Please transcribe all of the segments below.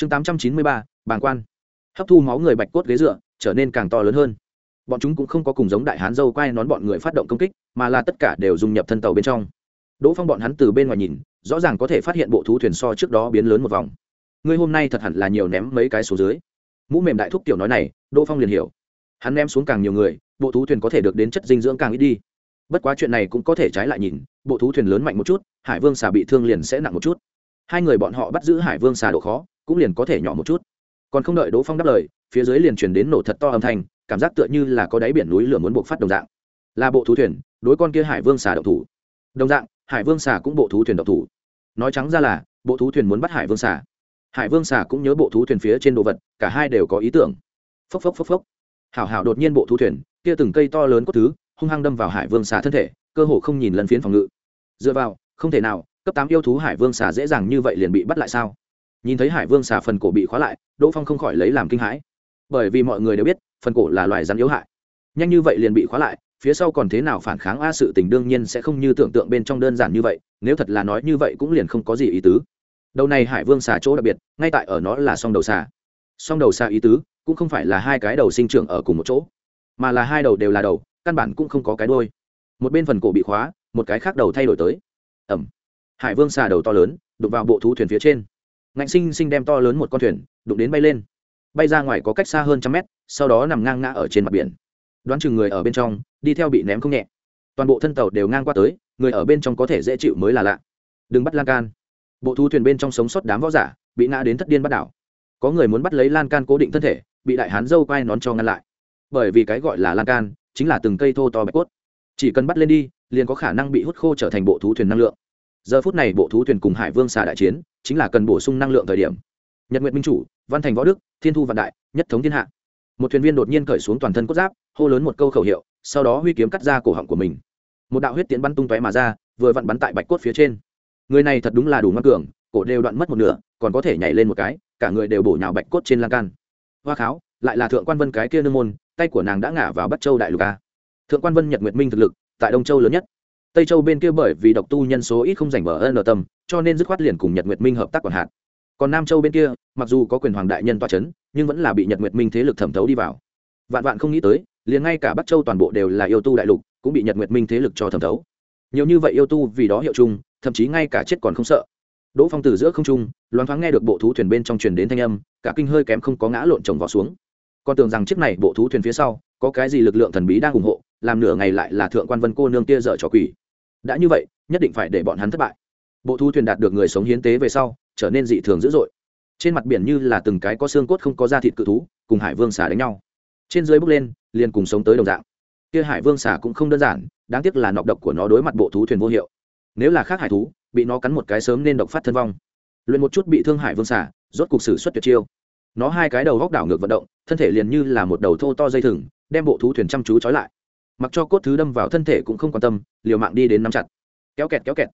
chương tám trăm chín mươi ba, bàng quan. Hấp thu máu người bạch cốt ghế dựa, trở nên càng to lớn hơn. Bọn chúng cũng không có cùng giống đại hán dâu quay nón bọn người phát động công kích, mà là tất cả đều dung nhập thân tàu bên trong. Đỗ phong bọn hắn từ bên ngoài nhìn, rõ ràng có thể phát hiện bộ thú thuyền so trước đó biến lớn một vòng. Ngươi hôm nay thật hẳn là nhiều ném mấy cái xuống dưới. Mũ mềm đại thúc tiểu nói này, đỗ phong liền hiểu. Hắn ném xuống càng nhiều người, bộ thú thuyền có thể được đến chất dinh dưỡng càng ít đi. Bất quá chuyện này cũng có thể trái lại nhìn, bộ thú thuyền lớn mạnh một chút, hải vương xà bị thương liền sẽ nặng một chút. Hai người bọn họ bắt giữ hải vương xà độ khó cũng liền có thể nhỏ một chút. Còn không đợi đỗ phong đáp lời, phía dưới liền chuyển đến nổ thật to âm thanh, cảm giác tựa như là có đáy biển núi lửa muốn buộc phát đồng dạng. Là bộ thú thuyền, đối con kia hải vương xà độc thủ. Đồng dạng, hải vương xà cũng bộ thú thuyền độc thủ. Nói trắng ra là, bộ thú thuyền muốn bắt hải vương xà. Hải vương xà cũng nhớ bộ thú thuyền phía trên đồ vật, cả hai đều có ý tưởng. Phốc phốc phốc phốc. Hảo hảo đột nhiên bộ thú thuyền, kia từng cây to lớn có thứ, hung hăng đâm vào hải vương xà thân thể, cơ hồ không nhìn lần phiến phòng ngự. Dựa vào, không thể nào, cấp tám yêu thú hải vương xà dễ dàng như vậy liền bị bắt lại sao? Nhìn thấy hải vương xà phần cổ bị khóa lại, đỗ phong không khỏi lấy làm kinh hãi. Bởi vì mọi người đều biết, phần cổ là loài rắn yếu hại. Nhanh như vậy liền bị khóa lại, phía sau còn thế nào phản kháng a sự tình đương nhiên sẽ không như tưởng tượng bên trong đơn giản như vậy, nếu thật là nói như vậy cũng liền không có gì ý tứ. Đầu này hải vương xà chỗ đặc biệt, ngay tại ở nó là song đầu xà. Song đầu xà ý tứ, cũng không phải là hai cái đầu sinh trưởng ở cùng một chỗ, mà là hai đầu đều là đầu, căn bản cũng không có cái đôi một bên phần cổ bị khóa, một cái khác đầu thay đổi tới. Ẩm hải vương xà đầu to lớn đục vào bộ thú thuyền phía trên ngạnh sinh sinh đem to lớn một con thuyền đụng đến bay lên. Bay ra ngoài có cách xa hơn trăm mét, sau đó nằm ngang ngã ở trên mặt biển. Đoán chừng người ở bên trong, đi theo bị ném không nhẹ. Toàn bộ thân tàu đều ngang qua tới, người ở bên trong có thể dễ chịu mới là lạ. Đừng bắt lan can. Bộ thu thuyền bên trong sống sót đám võ giả, bị ngã đến thất điên bắt đảo. Có người muốn bắt lấy lan can cố định thân thể, bị đại hán dâu quai nón cho ngăn lại. Bởi vì cái gọi là lan can, chính là từng cây thô to bạch cốt. Chỉ cần bắt lên đi, liền có khả năng bị hút khô trở thành bộ thú thuyền năng lượng giờ phút này bộ thú thuyền cùng hải vương xà đại chiến, chính là cần bổ sung năng lượng thời điểm. Nhật nguyện minh chủ, văn thành võ đức, thiên thu vạn đại, nhất thống thiên hạ. Một thuyền viên đột nhiên cởi xuống toàn thân cốt giáp, hô lớn một câu khẩu hiệu, sau đó huy kiếm cắt ra cổ họng của mình. Một đạo huyết tiến bắn tung tóe mà ra, vừa vặn bắn tại bạch cốt phía trên. Người này thật đúng là đủ ngoan cường, cổ đều đoạn mất một nửa, còn có thể nhảy lên một cái, cả người đều bổ nhào bạch cốt trên lan can. Hoa kháo, lại là thượng quan vân cái kia nương môn, tay của nàng đã ngả vào bắc châu đại lục a. Thượng quan vân nhật nguyệt minh thực lực, tại đông châu lớn nhất tây châu bên kia bởi vì độc tu nhân số ít không giành bờ ân ở tâm, cho nên dứt khoát liền cùng nhật nguyệt minh hợp tác còn hạn còn nam châu bên kia, mặc dù có quyền hoàng đại nhân toa c h ấ n nhưng vẫn là bị nhật nguyệt minh thế lực thẩm thấu đi vào. Vạn vạn không nghĩ tới, liền ngay cả bắc châu toàn bộ đều là yêu tu đại lục, cũng bị nhật nguyệt minh thế lực cho thẩm thấu. Nhiều như vậy yêu tu vì đó hiệu chung, thậm chí ngay cả chết còn không sợ. Đỗ phong từ giữa không trung, loáng thoáng nghe được bộ thú thuyền bên trong truyền đến thanh âm, cả kinh hơi kém không có ngã lộn chồng vào xuống. Còn tưởng rằng chiếc này bộ thú thuyền phía sau, có cái gì lực lượng thần bí đang ủng hộ, làm nửa ngày lại là thượng quan vân cô nương kia dở trò quỷ đã như vậy, nhất định phải để bọn hắn thất bại. Bộ thú thuyền đạt được người sống hiến tế về sau, trở nên dị thường dữ dội. Trên mặt biển như là từng cái có xương cốt không có da thịt cự thú, cùng hải vương xà đánh nhau. Trên dưới bước lên, liền cùng sống tới đồng dạng. Kia hải vương xà cũng không đơn giản, đáng tiếc là nọc độc của nó đối mặt bộ thú thuyền vô hiệu. Nếu là khác hải thú, bị nó cắn một cái sớm nên độc phát thân vong. Luyện một chút bị thương hải vương xà, rốt cục sử xuất tuyệt chiêu. Nó hai cái đầu góc đảo ngược vận động, thân thể liền như là một đầu thô to dây thừng, đem bộ thú thuyền chăm chú trói lại mặc cho cốt thứ đâm vào thân thể cũng không quan tâm, liều mạng đi đến nắm chặt. Kéo kẹt kéo kẹt.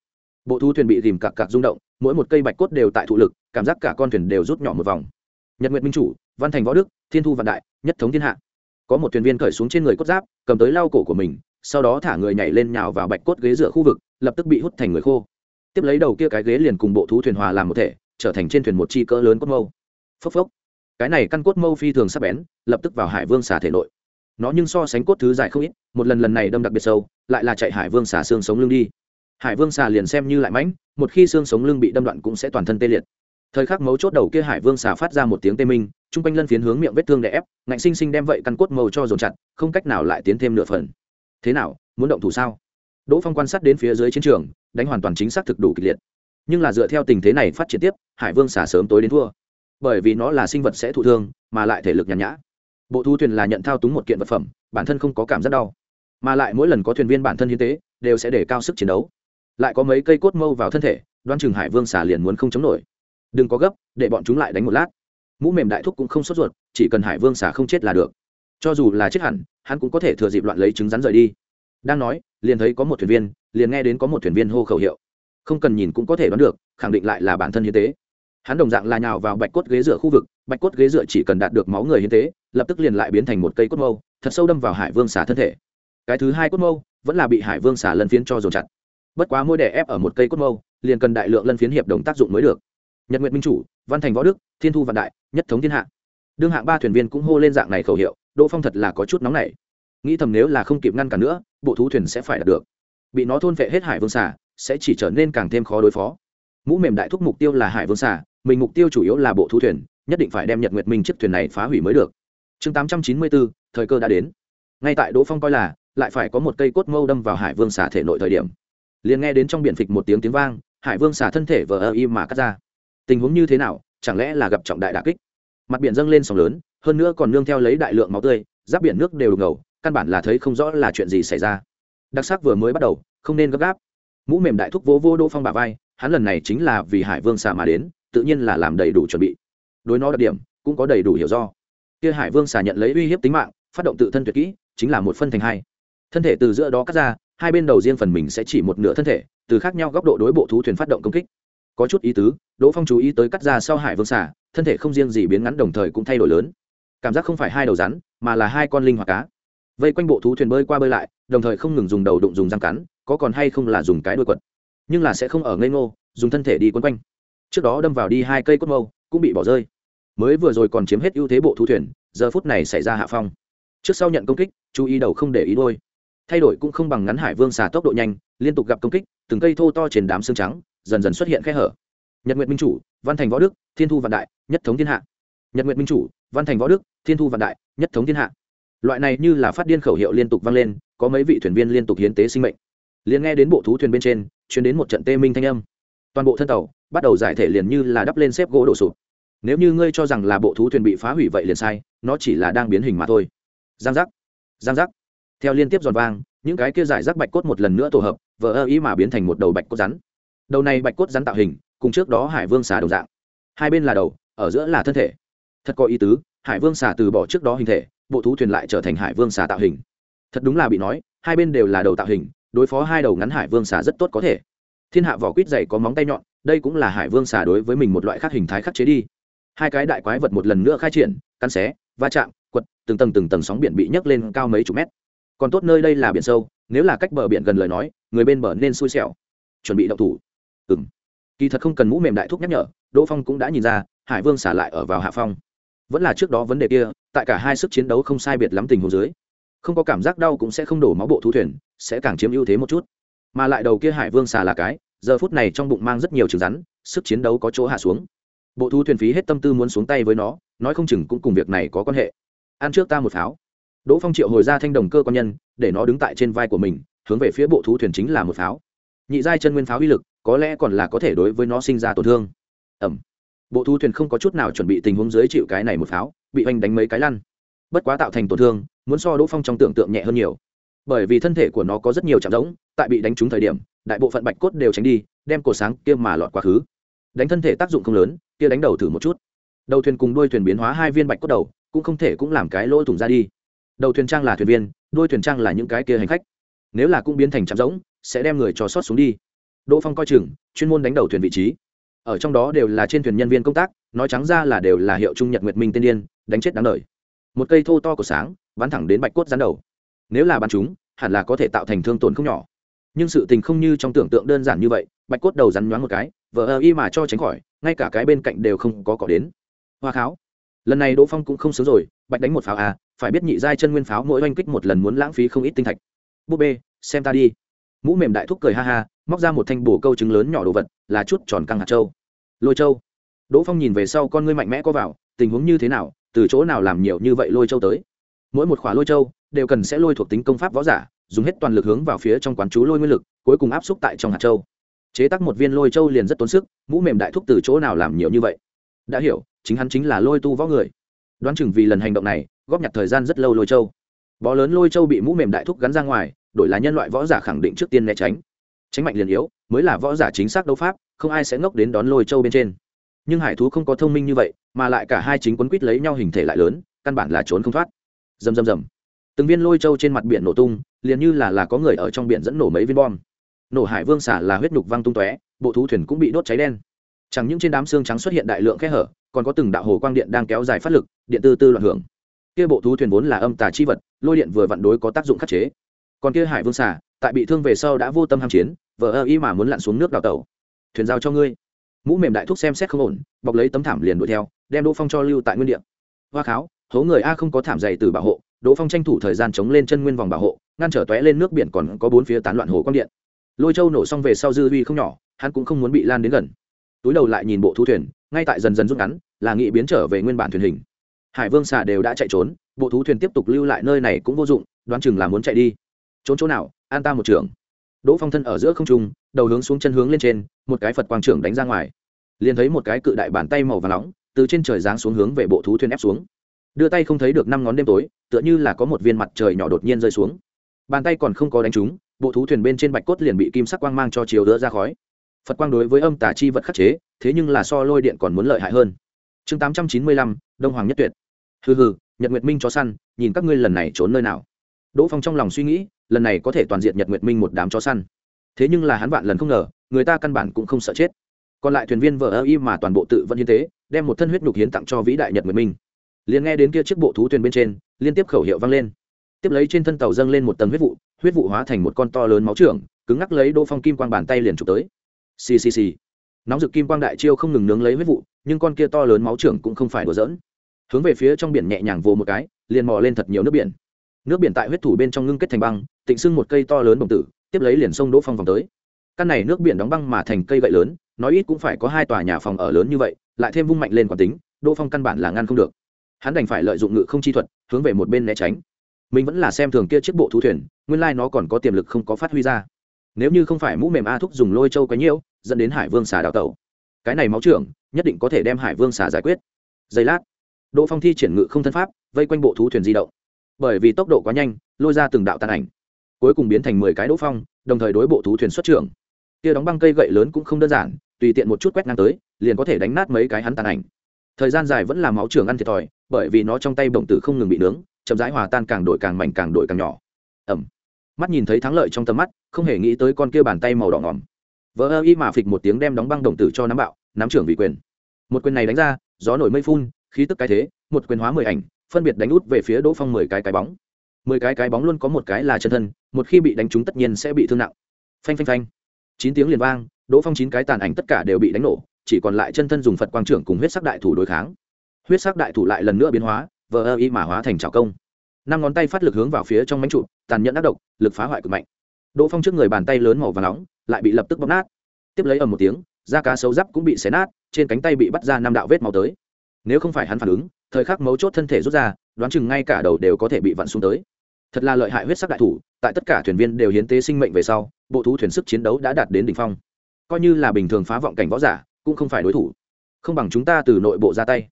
Bộ thú thuyền bị dìm cặc cặc rung động, mỗi một cây bạch cốt đều tại thụ lực, cảm giác cả con thuyền đều rút nhỏ một vòng. Nhật nguyện minh chủ, văn thành võ đức, thiên thu vạn đại, nhất thống thiên hạ. Có một thuyền viên cởi xuống trên người cốt giáp, cầm tới lau cổ của mình, sau đó thả người nhảy lên nhào vào bạch cốt ghế dựa khu vực, lập tức bị hút thành người khô. Tiếp lấy đầu kia cái ghế liền cùng bộ thú thuyền hòa làm một thể, trở thành trên thuyền một chi cỡ lớn cốt mâu. Phốc phốc. Cái này căn cốt mâu phi thường sắp bén, lập tức vào hải vương xà thể nội. Nó nhưng so sánh cốt thứ dài không ít một lần lần này đâm đặc biệt sâu, lại là chạy hải vương xả xương sống lưng đi. Hải vương xà liền xem như lại mãnh, một khi xương sống lưng bị đâm đoạn cũng sẽ toàn thân tê liệt. Thời khắc mấu chốt đầu kia hải vương xà phát ra một tiếng tê minh t r u n g quanh lân phiến hướng miệng vết thương đè ép, ngạnh sinh sinh đem vậy căn cốt màu cho dồn chặt, không cách nào lại tiến thêm nửa phần. Thế nào, muốn động thủ sao? Đỗ phong quan sát đến phía dưới chiến trường, đánh hoàn toàn chính xác thực đủ kịch liệt. Nhưng là dựa theo tình thế này phát triển tiếp, hải vương xà sớm tối đến thua. Bởi vì nó là sinh vật sẽ thụ thương, mà lại thể lực nhàn nhã. Bộ thu thuyền là nhận thao túng một kiện vật phẩm, bản thân không có cảm giác đau mà lại mỗi lần có thuyền viên bản thân hiến tế, đều sẽ để cao sức chiến đấu. Lại có mấy cây cốt mâu vào thân thể, đoan chừng hải vương xà liền muốn không chống nổi. Đừng có gấp, để bọn chúng lại đánh một lát. Mũ mềm đại thúc cũng không sốt ruột, chỉ cần hải vương xà không chết là được. Cho dù là chết hẳn, hắn cũng có thể thừa dịp loạn lấy trứng rắn rời đi. Đang nói, liền thấy có một thuyền viên, liền nghe đến có một thuyền viên hô khẩu hiệu. Không cần nhìn cũng có thể đoán được, khẳng định lại là bản thân hiến tế. Hắn đồng dạng là nhào vào bạch cốt ghế dựa khu vực, bạch cốt ghế dựa chỉ cần đạt được máu người hiến tế, lập tức liền lại biến thành một cây cốt mâu, thật sâu đâm vào hải vương xà thân thể cái thứ hai cốt mâu vẫn là bị hải vương xả lân phiến cho dồn chặt. Bất quá mỗi đè ép ở một cây cốt mâu liền cần đại lượng lân phiến hiệp đồng tác dụng mới được. Nhật nguyện minh chủ văn thành võ đức thiên thu vạn đại nhất thống thiên hạ. Đương hạng ba thuyền viên cũng hô lên dạng này khẩu hiệu đỗ phong thật là có chút nóng nảy. Nghĩ thầm nếu là không kịp ngăn cản nữa bộ thú thuyền sẽ phải đạt được. Bị nó thôn vệ hết hải vương xả, sẽ chỉ trở nên càng thêm khó đối phó. Mũ mềm đại thúc mục tiêu là hải vương xả, mình mục tiêu chủ yếu là bộ thú thuyền nhất định phải đem nhật nguyệt minh chiếc thuyền này phá hủy mới được. Chương tám trăm chín mươi bốn thời cơ đã đến. Ngay tại đỗ phong coi là lại phải có một cây cốt mâu đâm vào hải vương xà thể nội thời điểm. Liền nghe đến trong biển phịch một tiếng tiếng vang, hải vương xà thân thể vờ ơ y mà cắt ra. Tình huống như thế nào, chẳng lẽ là gặp trọng đại đà kích? Mặt biển dâng lên sóng lớn, hơn nữa còn nương theo lấy đại lượng máu tươi, giáp biển nước đều đục ngầu, căn bản là thấy không rõ là chuyện gì xảy ra. Đặc sắc vừa mới bắt đầu, không nên gấp gáp. Mũ mềm đại thúc vỗ vô đỗ phong bà vai, hắn lần này chính là vì hải vương xà mà đến, tự nhiên là làm đầy đủ chuẩn bị. Đối nó đặc điểm, cũng có đầy đủ hiểu do. Kia hải vương xà nhận lấy uy hiếp tính mạng, phát động tự thân tuyệt kỹ, chính là một phân thành hai thân thể từ giữa đó cắt ra, hai bên đầu riêng phần mình sẽ chỉ một nửa thân thể, từ khác nhau góc độ đối bộ thú thuyền phát động công kích. Có chút ý tứ, đỗ phong chú ý tới cắt ra sau hải vương xà, thân thể không riêng gì biến ngắn đồng thời cũng thay đổi lớn. Cảm giác không phải hai đầu rắn, mà là hai con linh hoặc cá. Vây quanh bộ thú thuyền bơi qua bơi lại, đồng thời không ngừng dùng đầu đụng dùng răng cắn, có còn hay không là dùng cái đuôi quật. Nhưng là sẽ không ở ngây ngô, dùng thân thể đi quấn quanh. Trước đó đâm vào đi hai cây cốt mâu, cũng bị bỏ rơi. Mới vừa rồi còn chiếm hết ưu thế bộ thú thuyền, giờ phút này xảy ra hạ phong. Trước sau nhận công kích, chú ý đầu không để ý đôi thay đổi cũng không bằng ngắn hải vương xà tốc độ nhanh, liên tục gặp công kích, từng cây thô to trên đám xương trắng, dần dần xuất hiện khe hở. Nhật nguyện minh chủ, văn thành võ đức, thiên thu vạn đại, nhất thống thiên hạ. Nhật nguyện minh chủ, văn thành võ đức, thiên thu vạn đại, nhất thống thiên hạ. Loại này như là phát điên khẩu hiệu liên tục vang lên, có mấy vị thuyền viên liên tục hiến tế sinh mệnh. Liền nghe đến bộ thú thuyền bên trên chuyển đến một trận tê minh thanh âm. Toàn bộ thân tàu, bắt đầu giải thể liền như là đắp lên xếp gỗ đổ sụp. Nếu như ngươi cho rằng là bộ thú thuyền bị phá hủy vậy liền sai, nó chỉ là đang biến hình mà thôi. Giang giác. Giang giác theo liên tiếp giòn vang, những cái kia giải rác bạch cốt một lần nữa tổ hợp vỡ ơ ý mà biến thành một đầu bạch cốt rắn. Đầu này bạch cốt rắn tạo hình, cùng trước đó hải vương xà đồng dạng. Hai bên là đầu, ở giữa là thân thể. Thật có ý tứ, hải vương xà từ bỏ trước đó hình thể, bộ thú thuyền lại trở thành hải vương xà tạo hình. Thật đúng là bị nói, hai bên đều là đầu tạo hình, đối phó hai đầu ngắn hải vương xà rất tốt có thể. Thiên hạ vỏ quýt dày có móng tay nhọn, đây cũng là hải vương xà đối với mình một loại khác hình thái khắc chế đi. Hai cái đại quái vật một lần nữa khai triển, cắn xé, va chạm, quật, từng tầng từng tầng sóng biển bị nhấc lên cao mấy chục mét còn tốt nơi đây là biển sâu, nếu là cách bờ biển gần lời nói, người bên bờ nên xui xẻo. Chuẩn bị động thủ. Ừ m kỳ thật không cần mũ mềm đại thúc nhắc nhở, đỗ phong cũng đã nhìn ra, hải vương xả lại ở vào hạ phong. Vẫn là trước đó vấn đề kia, tại cả hai sức chiến đấu không sai biệt lắm tình hồ dưới. Không có cảm giác đau cũng sẽ không đổ máu bộ thú thuyền, sẽ càng chiếm ưu thế một chút. Mà lại đầu kia hải vương xà là cái, giờ phút này trong bụng mang rất nhiều trứng rắn, sức chiến đấu có chỗ hạ xuống. Bộ thú thuyền phí hết tâm tư muốn xuống tay với nó, nói không chừng cũng cùng việc này có quan hệ. Ăn trước ta một pháo đỗ phong triệu hồi ra thanh đồng cơ quan nhân, để nó đứng tại trên vai của mình, hướng về phía bộ thú thuyền chính là một pháo. Nhị giai chân nguyên pháo uy lực, có lẽ còn là có thể đối với nó sinh ra tổn thương. Ẩm. Bộ thú thuyền không có chút nào chuẩn bị tình huống dưới chịu cái này một pháo, bị oanh đánh mấy cái lăn. Bất quá tạo thành tổn thương, muốn so đỗ phong trong tưởng tượng nhẹ hơn nhiều. Bởi vì thân thể của nó có rất nhiều chạm rỗng, tại bị đánh trúng thời điểm, đại bộ phận bạch cốt đều tránh đi, đem cổ sáng kia mà lọt quá khứ. Đánh thân thể tác dụng không lớn, kia đánh đầu thử một chút. Đầu thuyền cùng đuôi thuyền biến hóa hai viên bạch cốt đầu, cũng không thể cũng làm cái lỗ thủng ra đi đầu thuyền trang là thuyền viên, đuôi thuyền trang là những cái kia hành khách. Nếu là cũng biến thành trạm rỗng, sẽ đem người cho sót xuống đi. Đỗ phong coi chừng, chuyên môn đánh đầu thuyền vị trí. Ở trong đó đều là trên thuyền nhân viên công tác, nói trắng ra là đều là hiệu trung nhật nguyệt minh tiên điên, đánh chết đáng đời. Một cây thô to của sáng, bắn thẳng đến bạch cốt rắn đầu. Nếu là bắn chúng, hẳn là có thể tạo thành thương tổn không nhỏ. Nhưng sự tình không như trong tưởng tượng đơn giản như vậy, bạch cốt đầu rắn nhoáng một cái, vờ ơ y mà cho tránh khỏi, ngay cả cái bên cạnh đều không có cỏ đến. Hoa kháo lần này đỗ phong cũng không sướng rồi, bạch đánh một pháo à phải biết nhị giai chân nguyên pháo mỗi oanh kích một lần muốn lãng phí không ít tinh thạch. Búp bê, xem ta đi. Mũ mềm đại thúc cười ha ha, móc ra một thanh bổ câu trứng lớn nhỏ đồ vật, là chút tròn căng hạt châu. Lôi châu. Đỗ phong nhìn về sau con ngươi mạnh mẽ có vào, tình huống như thế nào, từ chỗ nào làm nhiều như vậy lôi châu tới. Mỗi một khóa lôi châu đều cần sẽ lôi thuộc tính công pháp võ giả, dùng hết toàn lực hướng vào phía trong quán chú lôi nguyên lực, cuối cùng áp xúc tại trong hạt châu. Chế tác một viên lôi châu liền rất tốn sức, mũ mềm đại thúc từ chỗ nào làm nhiều như vậy? Đã hiểu, chính hắn chính là lôi tu võ người. Đoán chừng vì lần hành động này, góp nhặt thời gian rất lâu lôi châu. Bó lớn lôi châu bị mũ mềm đại thúc gắn ra ngoài, đổi là nhân loại võ giả khẳng định trước tiên né tránh. Tránh mạnh liền yếu, mới là võ giả chính xác đấu pháp, không ai sẽ ngốc đến đón lôi châu bên trên. Nhưng hải thú không có thông minh như vậy, mà lại cả hai chính quấn quýt lấy nhau hình thể lại lớn, căn bản là trốn không thoát. Rầm rầm rầm. Từng viên lôi châu trên mặt biển nổ tung, liền như là là có người ở trong biển dẫn nổ mấy viên bom. Nổ hải vương xả là huyết nhục văng tung tóe, bộ thú thuyền cũng bị đốt cháy đen chẳng những trên đám xương trắng xuất hiện đại lượng khe hở, còn có từng đạo hồ quang điện đang kéo dài phát lực, điện tư tư loạn hưởng. Kia bộ thú thuyền vốn là âm tà chi vật, lôi điện vừa vặn đối có tác dụng khắc chế. Còn kia hải vương xả tại bị thương về sau đã vô tâm ham chiến vợ ơ y mà muốn lặn xuống nước đào tẩu. Thuyền giao cho ngươi. Mũ mềm đại thúc xem xét không ổn, bọc lấy tấm thảm liền đuổi theo, đem đỗ phong cho lưu tại nguyên địa. Hoa kháo, hố người a không có thảm dày từ bảo hộ, đỗ phong tranh thủ thời gian chống lên chân nguyên vòng bảo hộ, ngăn trở tóe lên nước biển còn có bốn phía tán loạn hồ quang điện. Lôi châu nổ xong về sau dư huy không nhỏ, hắn cũng không muốn bị lan đến gần túi đầu lại nhìn bộ thú thuyền, ngay tại dần dần rút ngắn, là nghị biến trở về nguyên bản thuyền hình. Hải vương xà đều đã chạy trốn, bộ thú thuyền tiếp tục lưu lại nơi này cũng vô dụng, đoán chừng là muốn chạy đi. Trốn chỗ nào? An ta một trưởng. Đỗ phong thân ở giữa không trung, đầu hướng xuống chân hướng lên trên, một cái phật quang trưởng đánh ra ngoài. Liền thấy một cái cự đại bàn tay màu và nóng, từ trên trời giáng xuống hướng về bộ thú thuyền ép xuống. Đưa tay không thấy được năm ngón đêm tối, tựa như là có một viên mặt trời nhỏ đột nhiên rơi xuống. Bàn tay còn không có đánh trúng, bộ thú thuyền bên trên bạch cốt liền bị kim sắc quang mang cho chiều đỡ ra khói phật quang đối với âm tà chi vật khắc chế, thế nhưng là so lôi điện còn muốn lợi hại hơn. Chương tám trăm chín mươi lăm, đông hoàng nhất tuyệt. Hừ hừ, nhật nguyệt minh cho săn, nhìn các ngươi lần này trốn nơi nào. Đỗ phong trong lòng suy nghĩ, lần này có thể toàn diện nhật nguyệt minh một đám chó săn. Thế nhưng là hắn vạn lần không ngờ, người ta căn bản cũng không sợ chết. Còn lại thuyền viên vợ ơ y mà toàn bộ tự vẫn hiến tế, đem một thân huyết nhục hiến tặng cho vĩ đại nhật nguyệt minh. Liền nghe đến kia chiếc bộ thú thuyền bên trên, liên tiếp khẩu hiệu vang lên. Tiếp lấy trên thân tàu dâng lên một tầng huyết vụ huyết vụ hóa thành một con to lớn máu trưởng, cứng ngắc lấy đỗ phong kim quang bàn tay liền chụp tới xì xì xì. Nóng rực kim quang đại chiêu không ngừng nướng lấy huyết vụ, nhưng con kia to lớn máu trưởng cũng không phải đùa giỡn. hướng về phía trong biển nhẹ nhàng vồ một cái, liền mò lên thật nhiều nước biển. Nước biển tại huyết thủ bên trong ngưng kết thành băng, tịnh sưng một cây to lớn bổng tử, tiếp lấy liền sông đỗ phong vòng tới. Căn này nước biển đóng băng mà thành cây gậy lớn, nói ít cũng phải có hai tòa nhà phòng ở lớn như vậy, lại thêm vung mạnh lên quán tính, đỗ phong căn bản là ngăn không được. Hắn đành phải lợi dụng ngự không chi thuật, hướng về một bên né tránh. Mình vẫn là xem thường kia chiếc bộ thú thuyền, nguyên lai nó còn có tiềm lực không có phát huy ra nếu như không phải mũ mềm a thúc dùng lôi châu quá nhiễu, dẫn đến hải vương xà đào tẩu. Cái này máu trưởng, nhất định có thể đem hải vương xà giải quyết. Giây lát, đỗ phong thi triển ngự không thân pháp, vây quanh bộ thú thuyền di động. Bởi vì tốc độ quá nhanh, lôi ra từng đạo tàn ảnh, cuối cùng biến thành mười cái đỗ phong, đồng thời đối bộ thú thuyền xuất trưởng. Kia đóng băng cây gậy lớn cũng không đơn giản, tùy tiện một chút quét ngang tới, liền có thể đánh nát mấy cái hắn tàn ảnh. Thời gian dài vẫn là máu trưởng ăn thiệt thòi, bởi vì nó trong tay bổng tử không ngừng bị nướng, chậm rãi hòa tan càng đổi càng mảnh càng đổi càng nhỏ. Ẩm mắt nhìn thấy thắng lợi trong tầm mắt, không hề nghĩ tới con kia bàn tay màu đỏ ngỏm. Vỡ ơ y mà phịch một tiếng đem đóng băng đồng tử cho nắm bạo, nắm trưởng vị quyền. Một quyền này đánh ra, gió nổi mây phun, khí tức cái thế, một quyền hóa mười ảnh, phân biệt đánh út về phía đỗ phong mười cái cái bóng. Mười cái cái bóng luôn có một cái là chân thân, một khi bị đánh trúng tất nhiên sẽ bị thương nặng. Phanh phanh phanh. Chín tiếng liền vang, đỗ phong chín cái tàn ảnh tất cả đều bị đánh nổ, chỉ còn lại chân thân dùng phật quang trưởng cùng huyết sắc đại thủ đối kháng. Huyết sắc đại thủ lại lần nữa biến hóa vờ ơ y mà hóa thành trào công năm ngón tay phát lực hướng vào phía trong mánh trụ, tàn nhẫn ác độc, lực phá hoại cực mạnh. Đỗ phong trước người bàn tay lớn màu và nóng, lại bị lập tức bóp nát. Tiếp lấy ầm một tiếng, da cá sấu giáp cũng bị xé nát, trên cánh tay bị bắt ra năm đạo vết máu tới. Nếu không phải hắn phản ứng, thời khắc mấu chốt thân thể rút ra, đoán chừng ngay cả đầu đều có thể bị vặn xuống tới. Thật là lợi hại huyết sắc đại thủ, tại tất cả thuyền viên đều hiến tế sinh mệnh về sau, bộ thú thuyền sức chiến đấu đã đạt đến đỉnh phong. Coi như là bình thường phá vọng cảnh võ giả, cũng không phải đối thủ. Không bằng chúng ta từ nội bộ ra tay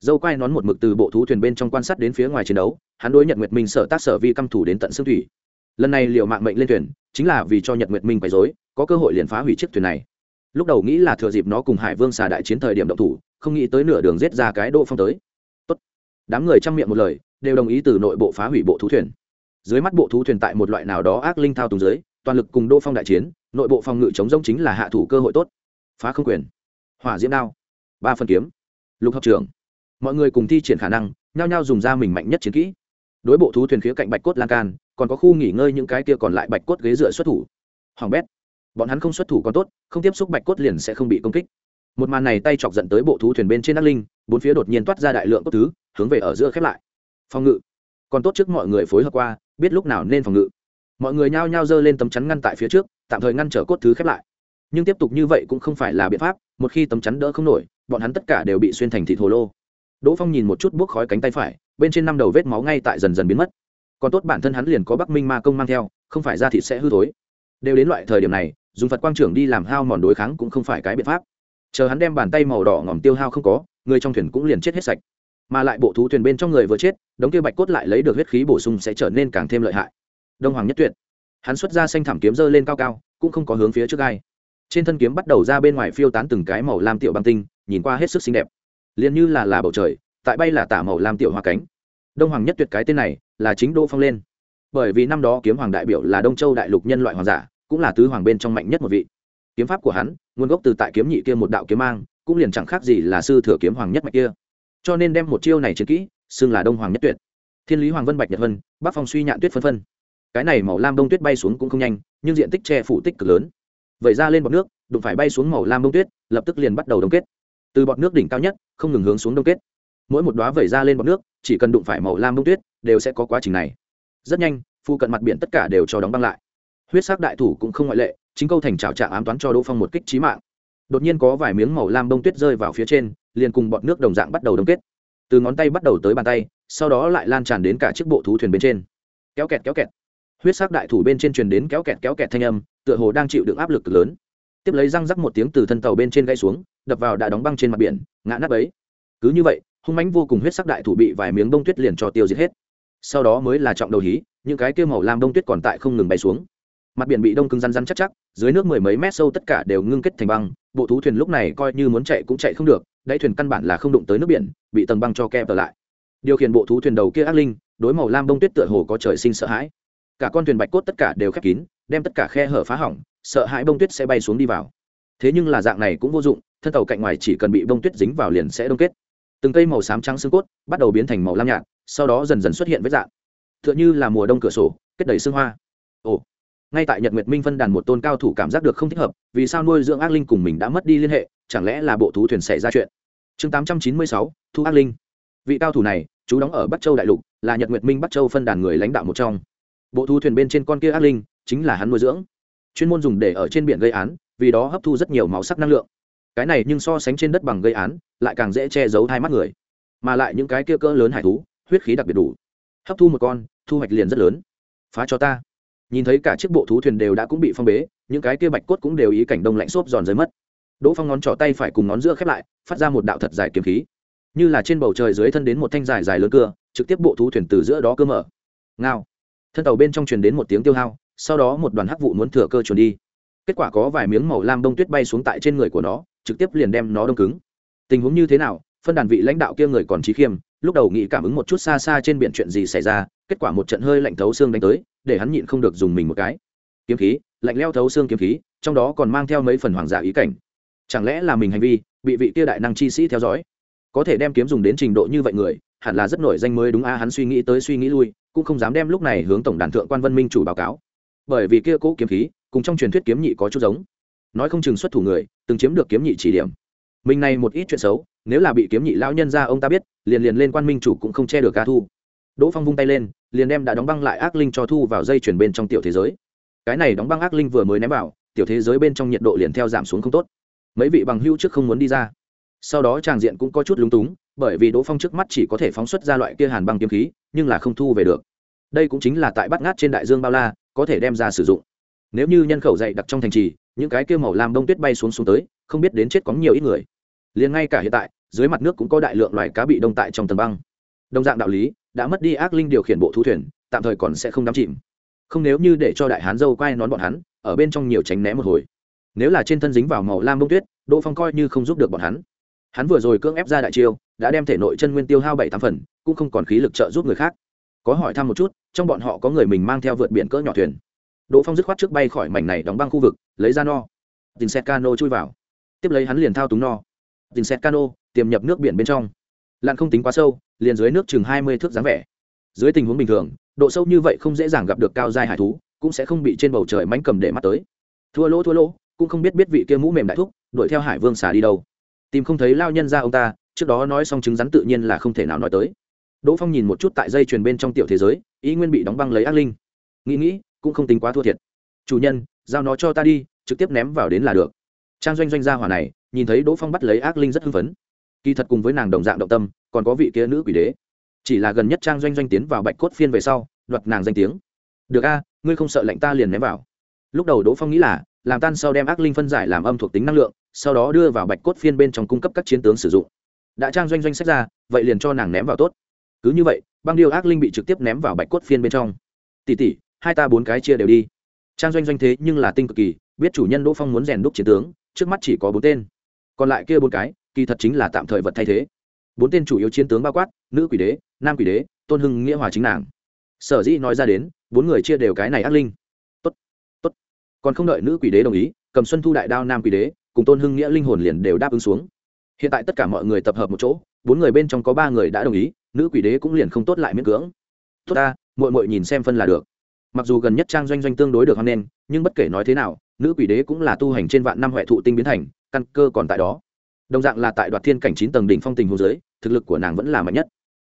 dâu quay nón một mực từ bộ thú thuyền bên trong quan sát đến phía ngoài chiến đấu, hắn đối nhật nguyệt minh sở tác sở vi căm thủ đến tận xương thủy. Lần này liệu mạng mệnh lên thuyền, chính là vì cho nhật nguyệt minh quấy dối có cơ hội liền phá hủy chiếc thuyền này. Lúc đầu nghĩ là thừa dịp nó cùng hải vương xà đại chiến thời điểm động thủ, không nghĩ tới nửa đường giết ra cái đỗ phong tới. Tốt. đám người chăm miệng một lời, đều đồng ý từ nội bộ phá hủy bộ thú thuyền. Dưới mắt bộ thú thuyền tại một loại nào đó ác linh thao tùng dưới, toàn lực cùng Đô phong đại chiến, nội bộ phòng ngự chống rông chính là hạ thủ cơ hội tốt. Phá không quyền. Hỏa diễm đao. Ba phân kiếm. Lục hợp trường mọi người cùng thi triển khả năng, nhao nhao dùng ra mình mạnh nhất chiến kỹ. Đối bộ thú thuyền khía cạnh bạch cốt lan can, còn có khu nghỉ ngơi những cái kia còn lại bạch cốt ghế dựa xuất thủ. Hoàng bét, bọn hắn không xuất thủ còn tốt, không tiếp xúc bạch cốt liền sẽ không bị công kích. Một màn này tay chọc dẫn tới bộ thú thuyền bên trên ác linh, bốn phía đột nhiên toát ra đại lượng cốt thứ, hướng về ở giữa khép lại. Phòng ngự. Còn tốt trước mọi người phối hợp qua, biết lúc nào nên phòng ngự. Mọi người nhao nhao giơ lên tấm chắn ngăn tại phía trước, tạm thời ngăn trở cốt thứ khép lại. Nhưng tiếp tục như vậy cũng không phải là biện pháp, một khi tấm chắn đỡ không nổi, bọn hắn tất cả đều bị xuyên thành thịt hồ lô đỗ phong nhìn một chút buốc khói cánh tay phải, bên trên năm đầu vết máu ngay tại dần dần biến mất. Còn tốt bản thân hắn liền có bắc minh ma công mang theo, không phải ra thịt sẽ hư thối. Đều đến loại thời điểm này, dùng phật quang trưởng đi làm hao mòn đối kháng cũng không phải cái biện pháp. Chờ hắn đem bàn tay màu đỏ ngòm tiêu hao không có, người trong thuyền cũng liền chết hết sạch. Mà lại bộ thú thuyền bên trong người vừa chết, đống kia bạch cốt lại lấy được huyết khí bổ sung sẽ trở nên càng thêm lợi hại. Đông hoàng nhất tuyệt. Hắn xuất ra xanh thảm kiếm dơ lên cao cao, cũng không có hướng phía trước ai. trên thân kiếm bắt đầu ra bên ngoài phiêu tán từng cái màu lam tiểu băng tinh, nhìn qua hết sức xinh đẹp liền như là là bầu trời, tại bay là tả màu lam tiểu hoa cánh. Đông hoàng nhất tuyệt cái tên này là chính đỗ phong lên. Bởi vì năm đó kiếm hoàng đại biểu là đông châu đại lục nhân loại hoàng giả, cũng là tứ hoàng bên trong mạnh nhất một vị. Kiếm pháp của hắn, nguồn gốc từ tại kiếm nhị kia một đạo kiếm mang, cũng liền chẳng khác gì là sư thừa kiếm hoàng nhất mạnh kia. Cho nên đem một chiêu này chiến kỹ, xưng là đông hoàng nhất tuyệt. Thiên lý hoàng vân bạch nhật vân, bắc phong suy nhạn tuyết phân phân. Cái này màu lam đông tuyết bay xuống cũng không nhanh, nhưng diện tích che phủ tích cực lớn. Vậy ra lên bọc nước, đụng phải bay xuống màu lam đông tuyết, lập tức liền bắt đầu đông kết từ bọt nước đỉnh cao nhất, không ngừng hướng xuống đông kết. Mỗi một đoá vẩy ra lên bọt nước, chỉ cần đụng phải màu lam bông tuyết, đều sẽ có quá trình này. Rất nhanh phụ cận mặt biển tất cả đều cho đóng băng lại. Huyết sắc đại thủ cũng không ngoại lệ, chính câu thành trào trạng ám toán cho đỗ phong một kích trí mạng. Đột nhiên có vài miếng màu lam bông tuyết rơi vào phía trên, liền cùng bọt nước đồng dạng bắt đầu đông kết. Từ ngón tay bắt đầu tới bàn tay, sau đó lại lan tràn đến cả chiếc bộ thú thuyền bên trên. Kéo kẹt kéo kẹt. Huyết sắc đại thủ bên trên truyền đến kéo kẹt kéo kẹt thanh âm, tựa hồ đang chịu đựng áp lực lớn tiếp lấy răng rắc một tiếng từ thân tàu bên trên gãy xuống, đập vào đã đóng băng trên mặt biển, ngã nắp ấy cứ như vậy, hung mãnh vô cùng huyết sắc đại thủ bị vài miếng bông tuyết liền cho tiêu diệt hết. Sau đó mới là trọng đầu hí, những cái kia màu lam bông tuyết còn tại không ngừng bay xuống. Mặt biển bị đông cứng rắn rắn chắc chắc, dưới nước mười mấy mét sâu tất cả đều ngưng kết thành băng, bộ thú thuyền lúc này coi như muốn chạy cũng chạy không được, đáy thuyền căn bản là không đụng tới nước biển, bị tầng băng cho kẹp trở lại. Điều khiển bộ thú thuyền đầu kia ác linh, đối màu lam bông tuyết tựa hồ có trời sinh sợ hãi. Cả con thuyền bạch cốt tất cả đều khép kín, đem tất cả khe hở phá hỏng sợ hãi bông tuyết sẽ bay xuống đi vào. Thế nhưng là dạng này cũng vô dụng, thân tàu cạnh ngoài chỉ cần bị bông tuyết dính vào liền sẽ đông kết. Từng cây màu xám trắng xương cốt bắt đầu biến thành màu lam nhạt, sau đó dần dần xuất hiện vết dạng. T h ư ợ n h ư là mùa đông cửa sổ, kết đầy xương hoa. Ồ, ngay tại nhật nguyệt minh phân đàn một tôn cao thủ cảm giác được không thích hợp, vì sao nuôi dưỡng ác linh cùng mình đã mất đi liên hệ, chẳng lẽ là bộ thú thuyền xảy ra chuyện? Chương tám trăm chín mươi sáu, thu ác linh. Vị cao thủ này, chú đóng ở bắc châu đại lục, là nhật nguyệt minh bắc châu phân đàn người lãnh đạo một trong. Bộ thú thuyền bên trên con kia ác linh, chính là hắn nuôi dưỡng chuyên môn dùng để ở trên biển gây án, vì đó hấp thu rất nhiều máu sắc năng lượng. Cái này nhưng so sánh trên đất bằng gây án, lại càng dễ che giấu hai mắt người. Mà lại những cái kia cỡ lớn hải thú, huyết khí đặc biệt đủ. Hấp thu một con, thu hoạch liền rất lớn. Phá cho ta. Nhìn thấy cả chiếc bộ thú thuyền đều đã cũng bị phong bế, những cái kia bạch cốt cũng đều ý cảnh đông lạnh xốp giòn rơi mất. Đỗ phong ngón trỏ tay phải cùng ngón giữa khép lại, phát ra một đạo thật dài kiếm khí. Như là trên bầu trời dưới thân đến một thanh dài dài lớn cưa, trực tiếp bộ thú thuyền từ giữa đó cơ mở. Ngao. Thân tàu bên trong truyền đến một tiếng tiêu hao sau đó một đoàn hắc vụ muốn thừa cơ chuồn đi. Kết quả có vài miếng màu lam đông tuyết bay xuống tại trên người của nó, trực tiếp liền đem nó đông cứng. Tình huống như thế nào, phân đàn vị lãnh đạo kia người còn trí khiêm, lúc đầu nghĩ cảm ứng một chút xa xa trên biển chuyện gì xảy ra, kết quả một trận hơi lạnh thấu xương đánh tới, để hắn nhịn không được dùng mình một cái. Kiếm khí, lạnh leo thấu xương kiếm khí, trong đó còn mang theo mấy phần hoàng giả dạ ý cảnh. Chẳng lẽ là mình hành vi, bị vị kia đại năng chi sĩ theo dõi? Có thể đem kiếm dùng đến trình độ như vậy người, hẳn là rất nổi danh mới đúng a, hắn suy nghĩ tới suy nghĩ lui, cũng không dám đem lúc này hướng tổng đàn thượng quan vân minh chủ báo cáo bởi vì kia cố kiếm khí, cùng trong truyền thuyết kiếm nhị có chút giống. Nói không chừng xuất thủ người, từng chiếm được kiếm nhị chỉ điểm. Mình này một ít chuyện xấu, nếu là bị kiếm nhị lão nhân ra ông ta biết, liền liền lên quan minh chủ cũng không che được ca thu. Đỗ phong vung tay lên, liền đem đã đóng băng lại ác linh cho thu vào dây chuyển bên trong tiểu thế giới. Cái này đóng băng ác linh vừa mới ném vào, tiểu thế giới bên trong nhiệt độ liền theo giảm xuống không tốt. Mấy vị bằng hưu trước không muốn đi ra. Sau đó tràng diện cũng có chút lúng túng, bởi vì đỗ phong trước mắt chỉ có thể phóng xuất ra loại kia hàn băng kiếm khí, nhưng là không thu về được. Đây cũng chính là tại bắt ngát trên đại dương bao la có thể đem ra sử dụng. Nếu như nhân khẩu dày đặc trong thành trì, những cái kia màu lam đông tuyết bay xuống xuống tới, không biết đến chết có nhiều ít người. Liền ngay cả hiện tại, dưới mặt nước cũng có đại lượng loài cá bị đông tại trong tầng băng. Đồng dạng đạo lý, đã mất đi ác linh điều khiển bộ thú thuyền, tạm thời còn sẽ không đắm chìm. Không nếu như để cho đại hán dâu quay nón bọn hắn, ở bên trong nhiều tránh né một hồi. Nếu là trên thân dính vào màu lam bông tuyết, đỗ phong coi như không giúp được bọn hắn. Hắn vừa rồi cưỡng ép ra đại chiêu, đã đem thể nội chân nguyên tiêu hao bảy tám phần, cũng không còn khí lực trợ giúp người khác có hỏi thăm một chút, trong bọn họ có người mình mang theo vượt biển cỡ nhỏ thuyền. Đỗ phong dứt khoát trước bay khỏi mảnh này đóng băng khu vực, lấy ra no. Dình xe cano chui vào. Tiếp lấy hắn liền thao túng no. Dình xe cano tiềm nhập nước biển bên trong. Lặn không tính quá sâu, liền dưới nước chừng hai mươi thước dáng vẻ. Dưới tình huống bình thường, độ sâu như vậy không dễ dàng gặp được cao giai hải thú, cũng sẽ không bị trên bầu trời mánh cầm để mắt tới. Thua lỗ thua lỗ, cũng không biết biết vị kia mũ mềm đại thúc, đuổi theo hải vương xà đi đâu. Tìm không thấy lao nhân ra ông ta, trước đó nói xong chứng rắn tự nhiên là không thể nào nói tới đỗ phong nhìn một chút tại dây chuyền bên trong tiểu thế giới ý nguyên bị đóng băng lấy ác linh. Nghĩ nghĩ, cũng không tính quá thua thiệt. Chủ nhân, giao nó cho ta đi, trực tiếp ném vào đến là được. Trang doanh doanh gia hỏa này, nhìn thấy đỗ phong bắt lấy ác linh rất hưng phấn. Kỳ thật cùng với nàng đồng dạng động tâm, còn có vị kia nữ quỷ đế. Chỉ là gần nhất trang doanh doanh tiến vào bạch cốt phiên về sau, đoạt nàng danh tiếng. Được a, ngươi không sợ lệnh ta liền ném vào. Lúc đầu đỗ phong nghĩ là, làm tan sau đem ác linh phân giải làm âm thuộc tính năng lượng, sau đó đưa vào bạch cốt phiên bên trong cung cấp các chiến tướng sử dụng. Đã trang doanh doanh sách ra, vậy liền cho nàng ném vào tốt cứ như vậy, băng điêu ác linh bị trực tiếp ném vào bạch cốt phiên bên trong. Tỷ tỷ, hai ta bốn cái chia đều đi. Trang doanh doanh thế nhưng là tinh cực kỳ, biết chủ nhân đỗ phong muốn rèn đúc chiến tướng, trước mắt chỉ có bốn tên. Còn lại kia bốn cái, kỳ thật chính là tạm thời vật thay thế. Bốn tên chủ yếu chiến tướng bao quát, nữ quỷ đế, nam quỷ đế, tôn hưng nghĩa hòa chính nàng. Sở dĩ nói ra đến, bốn người chia đều cái này ác linh. Tốt tốt. Còn không đợi nữ quỷ đế đồng ý, cầm xuân thu đại đao nam quỷ đế, cùng tôn hưng nghĩa linh hồn liền đều đáp ứng xuống. Hiện tại tất cả mọi người tập hợp một chỗ, bốn người bên trong có ba người đã đồng ý nữ quỷ đế cũng liền không tốt lại miễn cưỡng. Tốt ta mội mội nhìn xem phân là được. Mặc dù gần nhất trang doanh doanh tương đối được hoan nghênh, nhưng bất kể nói thế nào, nữ quỷ đế cũng là tu hành trên vạn năm huệ thụ tinh biến thành, căn cơ còn tại đó. Đồng dạng là tại đoạt thiên cảnh chín tầng đỉnh phong tình hồ dưới, thực lực của nàng vẫn là mạnh nhất.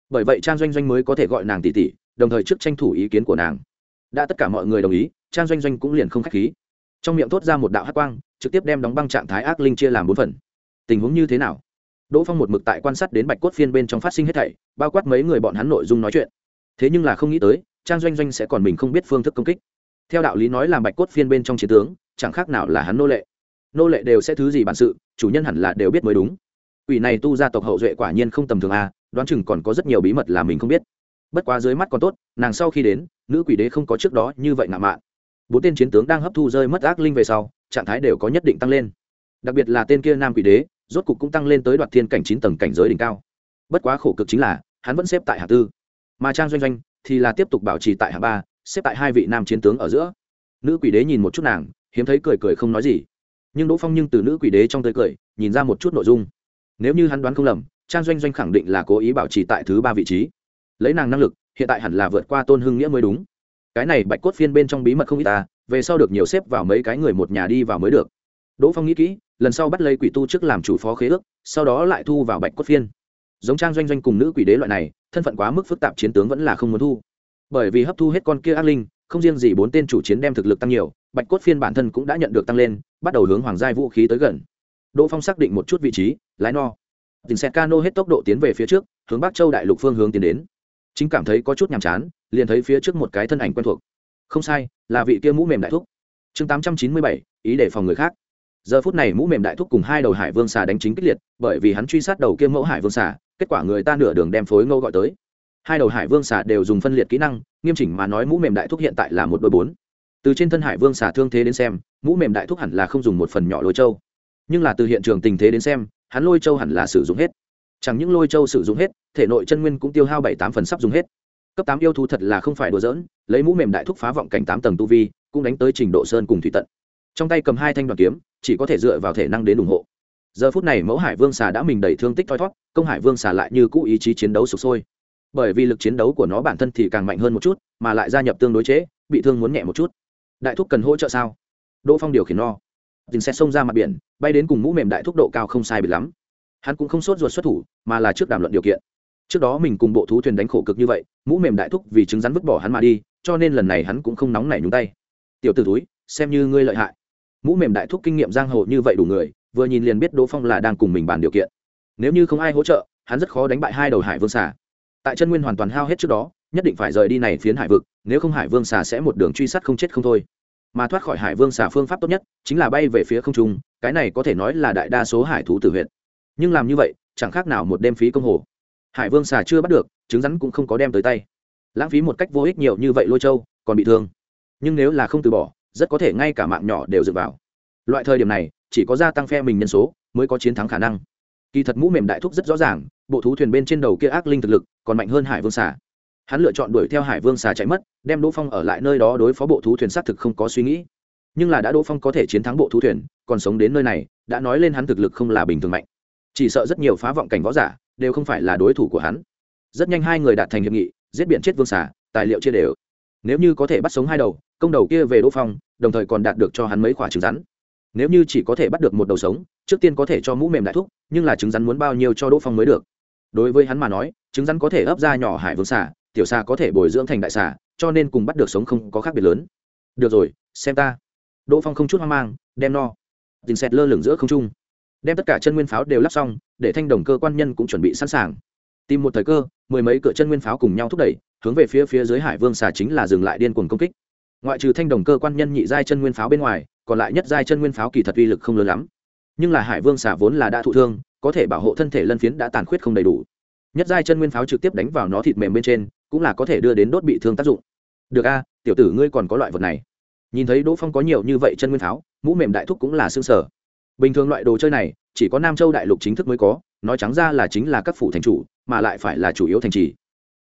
Bởi vậy trang doanh doanh mới có thể gọi nàng tỷ tỷ, đồng thời trước tranh thủ ý kiến của nàng. Đã tất cả mọi người đồng ý, trang doanh doanh cũng liền không k h á c h khí. Trong miệng thốt ra một đạo hát quang, trực tiếp đem đóng băng trạng thái ác linh chia làm bốn phần. Tình huống như thế nào? Đỗ phong một mực tại quan sát đến bạch cốt phiên bên trong phát sinh hết thảy, bao quát mấy người bọn hắn nội dung nói chuyện. Thế nhưng là không nghĩ tới, trang doanh doanh sẽ còn mình không biết phương thức công kích. Theo đạo lý nói làm bạch cốt phiên bên trong chiến tướng, chẳng khác nào là hắn nô lệ. Nô lệ đều sẽ thứ gì bản sự, chủ nhân hẳn là đều biết mới đúng. Ủy này tu gia tộc hậu duệ quả nhiên không tầm thường a đoán chừng còn có rất nhiều bí mật là mình không biết. Bất quá dưới mắt còn tốt, nàng sau khi đến, nữ quỷ đế không có trước đó như vậy ngạo mạn. Bốn tên chiến tướng đang hấp thu rơi mất ác linh về sau, trạng thái đều có nhất định tăng lên. Đặc biệt là tên kia nam quỷ đế rốt cục cũng tăng lên tới đoạt thiên cảnh chín tầng cảnh giới đỉnh cao. Bất quá khổ cực chính là, hắn vẫn xếp tại hạng tư. Mà trang doanh doanh thì là tiếp tục bảo trì tại hạng ba, xếp tại hai vị nam chiến tướng ở giữa. Nữ quỷ đế nhìn một chút nàng, hiếm thấy cười cười không nói gì. Nhưng đỗ phong nhưng từ nữ quỷ đế trong tới cười, nhìn ra một chút nội dung. Nếu như hắn đoán không lầm, trang doanh doanh khẳng định là cố ý bảo trì tại thứ ba vị trí. Lấy nàng năng lực, hiện tại hẳn là vượt qua tôn hưng nghĩa mới đúng. Cái này bạch cốt phiên bên trong bí mật không ít ta về sau được nhiều xếp vào mấy cái người một nhà đi vào mới được đỗ phong nghĩ kỹ, lần sau bắt lấy quỷ tu trước làm chủ phó khế ước, sau đó lại thu vào bạch cốt phiên. Giống trang doanh doanh cùng nữ quỷ đế loại này, thân phận quá mức phức tạp chiến tướng vẫn là không muốn thu. Bởi vì hấp thu hết con kia ác linh, không riêng gì bốn tên chủ chiến đem thực lực tăng nhiều, bạch cốt phiên bản thân cũng đã nhận được tăng lên, bắt đầu hướng hoàng giai vũ khí tới gần. Đỗ phong xác định một chút vị trí, lái no. Tình xe cano hết tốc độ tiến về phía trước, hướng bắc châu đại lục phương hướng tiến đến. Chính cảm thấy có chút nhàm chán, liền thấy phía trước một cái thân ảnh quen thuộc. Không sai, là vị kia mũ mềm đại thúc. Chương tám trăm chín mươi bảy, ý để phòng người khác giờ phút này mũ mềm đại thúc cùng hai đầu hải vương xà đánh chính kích liệt, bởi vì hắn truy sát đầu kia mẫu hải vương xà, kết quả người ta nửa đường đem phối ngô gọi tới. Hai đầu hải vương xà đều dùng phân liệt kỹ năng, nghiêm chỉnh mà nói mũ mềm đại thúc hiện tại là một đôi bốn. Từ trên thân hải vương xà thương thế đến xem, mũ mềm đại thúc hẳn là không dùng một phần nhỏ lôi châu. Nhưng là từ hiện trường tình thế đến xem, hắn lôi châu hẳn là sử dụng hết. Chẳng những lôi châu sử dụng hết, thể nội chân nguyên cũng tiêu hao bảy tám phần sắp dùng hết. Cấp tám yêu thú thật là không phải đùa giỡn, lấy mũ mềm đại thúc phá vọng cảnh tám tầng tu vi, cũng đánh tới trình độ sơn cùng thủy tận trong tay cầm hai thanh đoàn kiếm, chỉ có thể dựa vào thể năng đến ủng hộ. Giờ phút này mẫu hải vương xà đã mình đầy thương tích thoi thót công hải vương xà lại như cũ ý chí chiến đấu sụp sôi. Bởi vì lực chiến đấu của nó bản thân thì càng mạnh hơn một chút, mà lại gia nhập tương đối chế, bị thương muốn nhẹ một chút. Đại thúc cần hỗ trợ sao? Đỗ phong điều khiển no. Dình xe xông ra mặt biển, bay đến cùng mũ mềm đại thúc độ cao không sai bị lắm. Hắn cũng không sốt ruột xuất thủ, mà là trước đàm luận điều kiện. Trước đó mình cùng bộ thú thuyền đánh khổ cực như vậy, mũ mềm đại thúc vì chứng rắn vứt bỏ hắn mà đi, cho nên lần này hắn cũng không nóng nảy nhúng tay. Tiểu t ử túi xem như ngươi lợi hại mũ mềm đại thúc kinh nghiệm giang hồ như vậy đủ người, vừa nhìn liền biết đỗ phong là đang cùng mình bàn điều kiện. Nếu như không ai hỗ trợ, hắn rất khó đánh bại hai đầu hải vương xà. Tại chân nguyên hoàn toàn hao hết trước đó, nhất định phải rời đi này phiến hải vực, nếu không hải vương xà sẽ một đường truy sát không chết không thôi. Mà thoát khỏi hải vương xà phương pháp tốt nhất, chính là bay về phía không trung, cái này có thể nói là đại đa số hải thú tử huyện nhưng làm như vậy, chẳng khác nào một đêm phí công hồ. Hải vương xà chưa bắt được, trứng rắn cũng không có đem tới tay. Lãng phí một cách vô ích nhiều như vậy lôi châu, còn bị thương. Nhưng nếu là không từ bỏ rất có thể ngay cả mạng nhỏ đều dựa vào. Loại thời điểm này, chỉ có gia tăng phe mình nhân số mới có chiến thắng khả năng. Kỳ thật mũ mềm đại thúc rất rõ ràng, bộ thú thuyền bên trên đầu kia ác linh thực lực còn mạnh hơn hải vương xà. Hắn lựa chọn đuổi theo hải vương xà chạy mất, đem đỗ phong ở lại nơi đó đối phó bộ thú thuyền xác thực không có suy nghĩ. Nhưng là đã đỗ phong có thể chiến thắng bộ thú thuyền, còn sống đến nơi này, đã nói lên hắn thực lực không là bình thường mạnh. Chỉ sợ rất nhiều phá vọng cảnh võ giả đều không phải là đối thủ của hắn. Rất nhanh hai người đạt thành hiệp nghị, giết biện chết vương xà, tài liệu chia đều. Nếu như có thể bắt sống hai đầu, công đầu kia về đỗ phong đồng thời còn đạt được cho hắn mấy quả trứng rắn. Nếu như chỉ có thể bắt được một đầu sống, trước tiên có thể cho mũ mềm đại thúc, nhưng là trứng rắn muốn bao nhiêu cho đỗ phong mới được. Đối với hắn mà nói, trứng rắn có thể ấp ra nhỏ hải vương xà, tiểu xà có thể bồi dưỡng thành đại xà, cho nên cùng bắt được sống không có khác biệt lớn. Được rồi, xem ta. Đỗ phong không chút hoang mang, đem no. Dình xẹt lơ lửng giữa không trung. Đem tất cả chân nguyên pháo đều lắp xong, để thanh đồng cơ quan nhân cũng chuẩn bị sẵn sàng. Tìm một thời cơ, mười mấy cửa chân nguyên pháo cùng nhau thúc đẩy, hướng về phía phía dưới hải vương xà chính là dừng lại điên cuồng công kích ngoại trừ thanh đồng cơ quan nhân nhị giai chân nguyên pháo bên ngoài, còn lại nhất giai chân nguyên pháo kỳ thật uy lực không lớn lắm. Nhưng là hải vương xả vốn là đã thụ thương, có thể bảo hộ thân thể lân phiến đã tàn khuyết không đầy đủ. Nhất giai chân nguyên pháo trực tiếp đánh vào nó thịt mềm bên trên, cũng là có thể đưa đến đốt bị thương tác dụng. Được a, tiểu tử ngươi còn có loại vật này. Nhìn thấy đỗ phong có nhiều như vậy chân nguyên pháo, mũ mềm đại thúc cũng là xương sở bình thường loại đồ chơi này, chỉ có nam châu đại lục chính thức mới có, nói trắng ra là chính là các phủ thành chủ, mà lại phải là chủ yếu thành trì.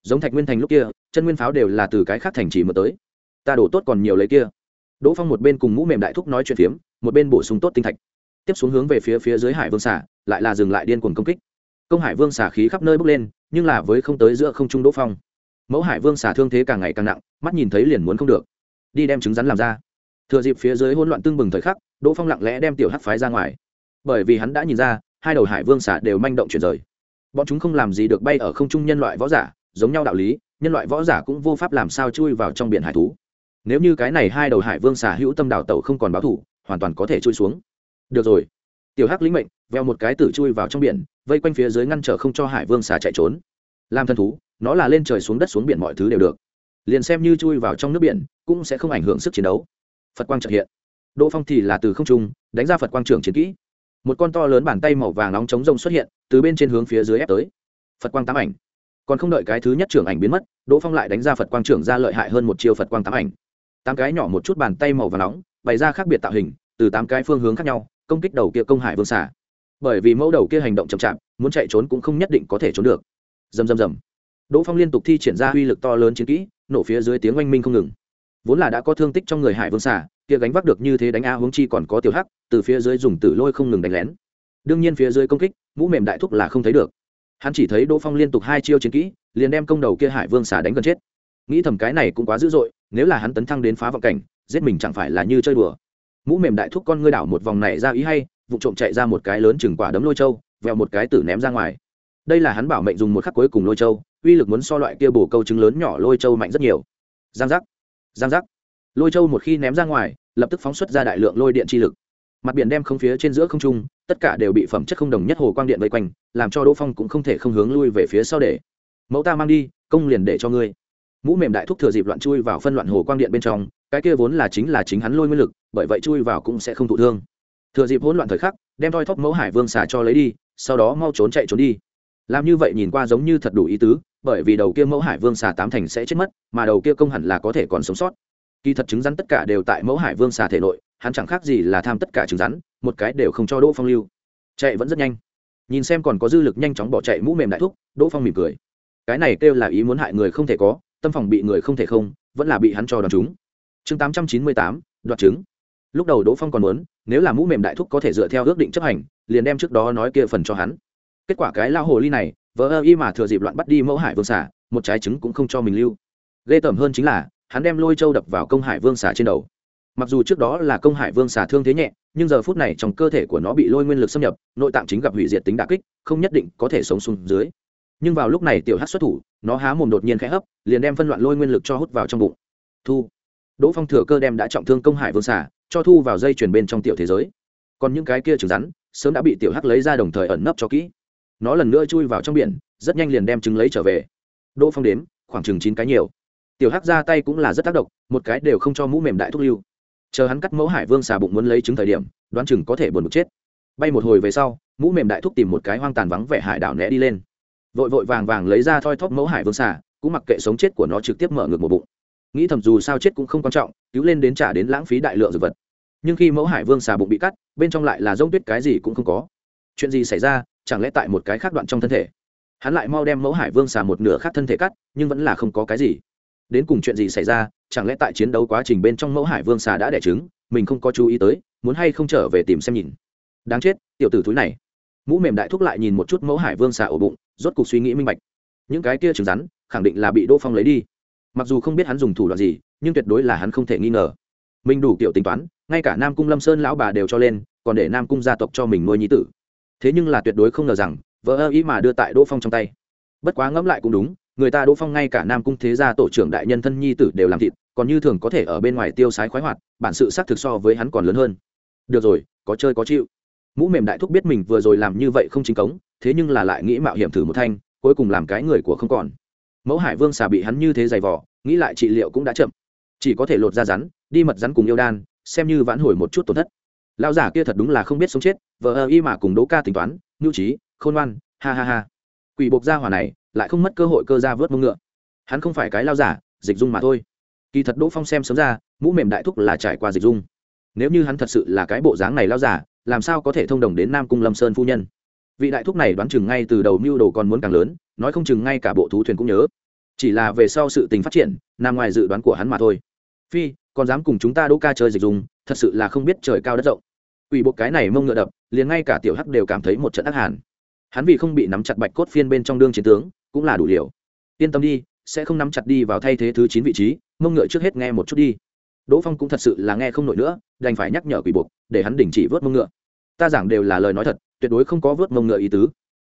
Giống thạch nguyên thành lúc kia, chân nguyên pháo đều là từ cái khác thành trì mở tới ta đổ tốt còn nhiều lấy kia. Đỗ phong một bên cùng mũ mềm đại thúc nói chuyện phiếm, một bên bổ sung tốt tinh thạch. Tiếp xuống hướng về phía phía dưới hải vương xả lại là dừng lại điên cuồng công kích. Công hải vương xả khí khắp nơi bốc lên, nhưng là với không tới giữa không trung đỗ phong. Mẫu hải vương xả thương thế càng ngày càng nặng, mắt nhìn thấy liền muốn không được. Đi đem trứng rắn làm ra. Thừa dịp phía dưới hỗn loạn tương bừng thời khắc, đỗ phong lặng lẽ đem tiểu hắc phái ra ngoài. Bởi vì hắn đã nhìn ra, hai đầu hải vương xả đều manh động chuyển rời. Bọn chúng không làm gì được bay ở không trung nhân loại võ giả, giống nhau đạo lý, nhân loại võ giả cũng vô pháp làm sao chui vào trong biển hải thú nếu như cái này hai đầu hải vương xà hữu tâm đào tẩu không còn báo thủ, hoàn toàn có thể chui xuống. Được rồi. Tiểu hắc lĩnh mệnh, veo một cái tử chui vào trong biển, vây quanh phía dưới ngăn trở không cho hải vương xà chạy trốn. Làm thân thú, nó là lên trời xuống đất xuống biển mọi thứ đều được. Liền xem như chui vào trong nước biển, cũng sẽ không ảnh hưởng sức chiến đấu. Phật quang trợ hiện. Đỗ phong thì là từ không trung, đánh ra phật quang trưởng chiến kỹ. Một con to lớn bàn tay màu vàng nóng chống rông xuất hiện, từ bên trên hướng phía dưới ép tới. Phật quang tám ảnh. Còn không đợi cái thứ nhất trưởng ảnh biến mất, đỗ phong lại đánh ra phật quang trưởng ra lợi hại hơn một chiều phật quang tám ảnh tám cái nhỏ một chút bàn tay màu vàng nóng, bày ra khác biệt tạo hình, từ tám cái phương hướng khác nhau, công kích đầu kia công hải vương xả bởi vì mẫu đầu kia hành động chậm chạp, muốn chạy trốn cũng không nhất định có thể trốn được. Dầm dầm dầm đỗ phong liên tục thi triển ra uy lực to lớn chiến kỹ, nổ phía dưới tiếng oanh minh không ngừng. Vốn là đã có thương tích trong người hải vương xả kia gánh vác được như thế đánh a hướng chi còn có tiểu hắc, từ phía dưới dùng tử lôi không ngừng đánh lén. Đương nhiên phía dưới công kích, mũ mềm đại thúc là không thấy được. Hắn chỉ thấy đỗ phong liên tục hai chiêu chiến kỹ, liền đem công đầu kia hải vương xả đánh gần chết. Nghĩ thầm cái này cũng quá dữ dội nếu là hắn tấn thăng đến phá vọng cảnh, giết mình chẳng phải là như chơi đùa. Mũ mềm đại thúc con ngươi đảo một vòng này ra ý hay, vụ trộm chạy ra một cái lớn chừng quả đấm lôi châu vẹo một cái tử ném ra ngoài. Đây là hắn bảo mệnh dùng một khắc cuối cùng lôi châu, uy lực muốn so loại kia bổ câu trứng lớn nhỏ lôi châu mạnh rất nhiều. Giang giác giang giác. Lôi châu một khi ném ra ngoài, lập tức phóng xuất ra đại lượng lôi điện chi lực. Mặt biển đem không phía trên giữa không trung, tất cả đều bị phẩm chất không đồng nhất hồ quang điện vây quanh, làm cho đỗ phong cũng không thể không hướng lui về phía sau để. Mẫu ta mang đi, công liền để cho ngươi mũ mềm đại thúc thừa dịp loạn chui vào phân loạn hồ quang điện bên trong, cái kia vốn là chính là chính hắn lôi nguyên lực, bởi vậy chui vào cũng sẽ không thụ thương. Thừa dịp hỗn loạn thời khắc, đem thoi thóp mẫu hải vương xà cho lấy đi, sau đó mau trốn chạy trốn đi. Làm như vậy nhìn qua giống như thật đủ ý tứ, bởi vì đầu kia mẫu hải vương xà tám thành sẽ chết mất, mà đầu kia công hẳn là có thể còn sống sót. Kỳ thật chứng rắn tất cả đều tại mẫu hải vương xà thể nội, hắn chẳng khác gì là tham tất cả chứng rắn, một cái đều không cho đỗ phong lưu. Chạy vẫn rất nhanh. Nhìn xem còn có dư lực nhanh chóng bỏ chạy mũ mềm đại thúc, đỗ phong mỉm cười. Cái này kêu là ý muốn hại người không thể có tâm phòng bị người không thể không, vẫn là bị hắn cho đòn chúng. Chương tám trăm chín mươi tám, đoạt chứng. Lúc đầu đỗ phong còn muốn, nếu là mũ mềm đại thúc có thể dựa theo ước định chấp hành, liền đem trước đó nói kia phần cho hắn. Kết quả cái lao hồ ly này vỡ ơ y mà thừa dịp loạn bắt đi mẫu hải vương xả một trái trứng cũng không cho mình lưu. Ghê tởm hơn chính là, hắn đem lôi châu đập vào công hải vương xả trên đầu. Mặc dù trước đó là công hải vương xả thương thế nhẹ, nhưng giờ phút này trong cơ thể của nó bị lôi nguyên lực xâm nhập, nội tạng chính gặp hủy diệt tính đà kích, không nhất định có thể sống xuống dưới nhưng vào lúc này tiểu hát xuất thủ, nó há mồm đột nhiên khẽ hấp, liền đem phân loạn lôi nguyên lực cho hút vào trong bụng. Thu. Đỗ phong thừa cơ đem đã trọng thương công hải vương xả, cho thu vào dây chuyển bên trong tiểu thế giới. Còn những cái kia trứng rắn, sớm đã bị tiểu hắc lấy ra đồng thời ẩn nấp cho kỹ. Nó lần nữa chui vào trong biển, rất nhanh liền đem trứng lấy trở về. Đỗ phong đếm, khoảng chừng chín cái nhiều. Tiểu hắc ra tay cũng là rất tác động, một cái đều không cho mũ mềm đại thúc lưu. Chờ hắn cắt mẫu hải vương xà bụng muốn lấy trứng thời điểm, đoán chừng có thể buồn một chết. Bay một hồi về sau, mũ mềm đại thúc tìm một cái hoang tàn vắng vẻ hải đảo né đi lên vội vội vàng vàng lấy ra thoi thóp mẫu hải vương xà, cũng mặc kệ sống chết của nó trực tiếp mở ngược một bụng. Nghĩ thầm dù sao chết cũng không quan trọng, cứu lên đến trả đến lãng phí đại lượng dược vật. Nhưng khi mẫu hải vương xà bụng bị cắt, bên trong lại là rông tuyết cái gì cũng không có. Chuyện gì xảy ra, chẳng lẽ tại một cái khác đoạn trong thân thể? Hắn lại mau đem mẫu hải vương xà một nửa khác thân thể cắt, nhưng vẫn là không có cái gì. Đến cùng chuyện gì xảy ra, chẳng lẽ tại chiến đấu quá trình bên trong mẫu hải vương xà đã đẻ trứng, mình không có chú ý tới, muốn hay không trở về tìm xem nhìn. Đáng chết, tiểu tử thúi này mũ mềm đại thúc lại nhìn một chút mẫu hải vương xà ổ bụng, rốt cuộc suy nghĩ minh bạch. Những cái kia trứng rắn, khẳng định là bị đỗ phong lấy đi. Mặc dù không biết hắn dùng thủ đoạn gì, nhưng tuyệt đối là hắn không thể nghi ngờ. Mình đủ kiểu tính toán, ngay cả nam cung lâm sơn lão bà đều cho lên, còn để nam cung gia tộc cho mình nuôi nhi tử. Thế nhưng là tuyệt đối không ngờ rằng vợ ơ ý mà đưa tại đỗ phong trong tay. Bất quá ngẫm lại cũng đúng, người ta đỗ phong ngay cả nam cung thế gia tổ trưởng đại nhân thân nhi tử đều làm thịt, còn như thường có thể ở bên ngoài tiêu sái khoái hoạt, bản sự xác thực so với hắn còn lớn hơn. Được rồi, có chơi có chịu mũ mềm đại thúc biết mình vừa rồi làm như vậy không chính cống, thế nhưng là lại nghĩ mạo hiểm thử một thanh, cuối cùng làm cái người của không còn. Mẫu hải vương xà bị hắn như thế dày vỏ nghĩ lại trị liệu cũng đã chậm. Chỉ có thể lột ra rắn, đi mật rắn cùng yêu đan, xem như vãn hồi một chút tổn thất. Lão giả kia thật đúng là không biết sống chết, vờ ơ y mà cùng đỗ ca tính toán, nhu trí, khôn ngoan, ha ha ha. Quỷ buộc gia hỏa này, lại không mất cơ hội cơ ra vớt mông ngựa. Hắn không phải cái lao giả, dịch dung mà thôi. Kỳ thật đỗ phong xem sớm ra, mũ mềm đại thúc là trải qua dịch dung. Nếu như hắn thật sự là cái bộ dáng này lao giả làm sao có thể thông đồng đến nam cung lâm sơn phu nhân? Vị đại thúc này đoán chừng ngay từ đầu mưu đồ còn muốn càng lớn, nói không chừng ngay cả bộ thú thuyền cũng nhớ. Chỉ là về sau sự tình phát triển, nằm ngoài dự đoán của hắn mà thôi. Phi, còn dám cùng chúng ta đỗ ca chơi dịch dùng thật sự là không biết trời cao đất rộng. Ủy bộ cái này mông ngựa đập, liền ngay cả tiểu hắc đều cảm thấy một trận ác hàn. Hắn vì không bị nắm chặt bạch cốt phiên bên trong đương chiến tướng, cũng là đủ liều. Yên tâm đi, sẽ không nắm chặt đi vào thay thế thứ chín vị trí, mông ngựa trước hết nghe một chút đi đỗ phong cũng thật sự là nghe không nổi nữa, đành phải nhắc nhở quỷ buộc, để hắn đình chỉ vớt mông ngựa. Ta giảng đều là lời nói thật, tuyệt đối không có vớt mông ngựa ý tứ.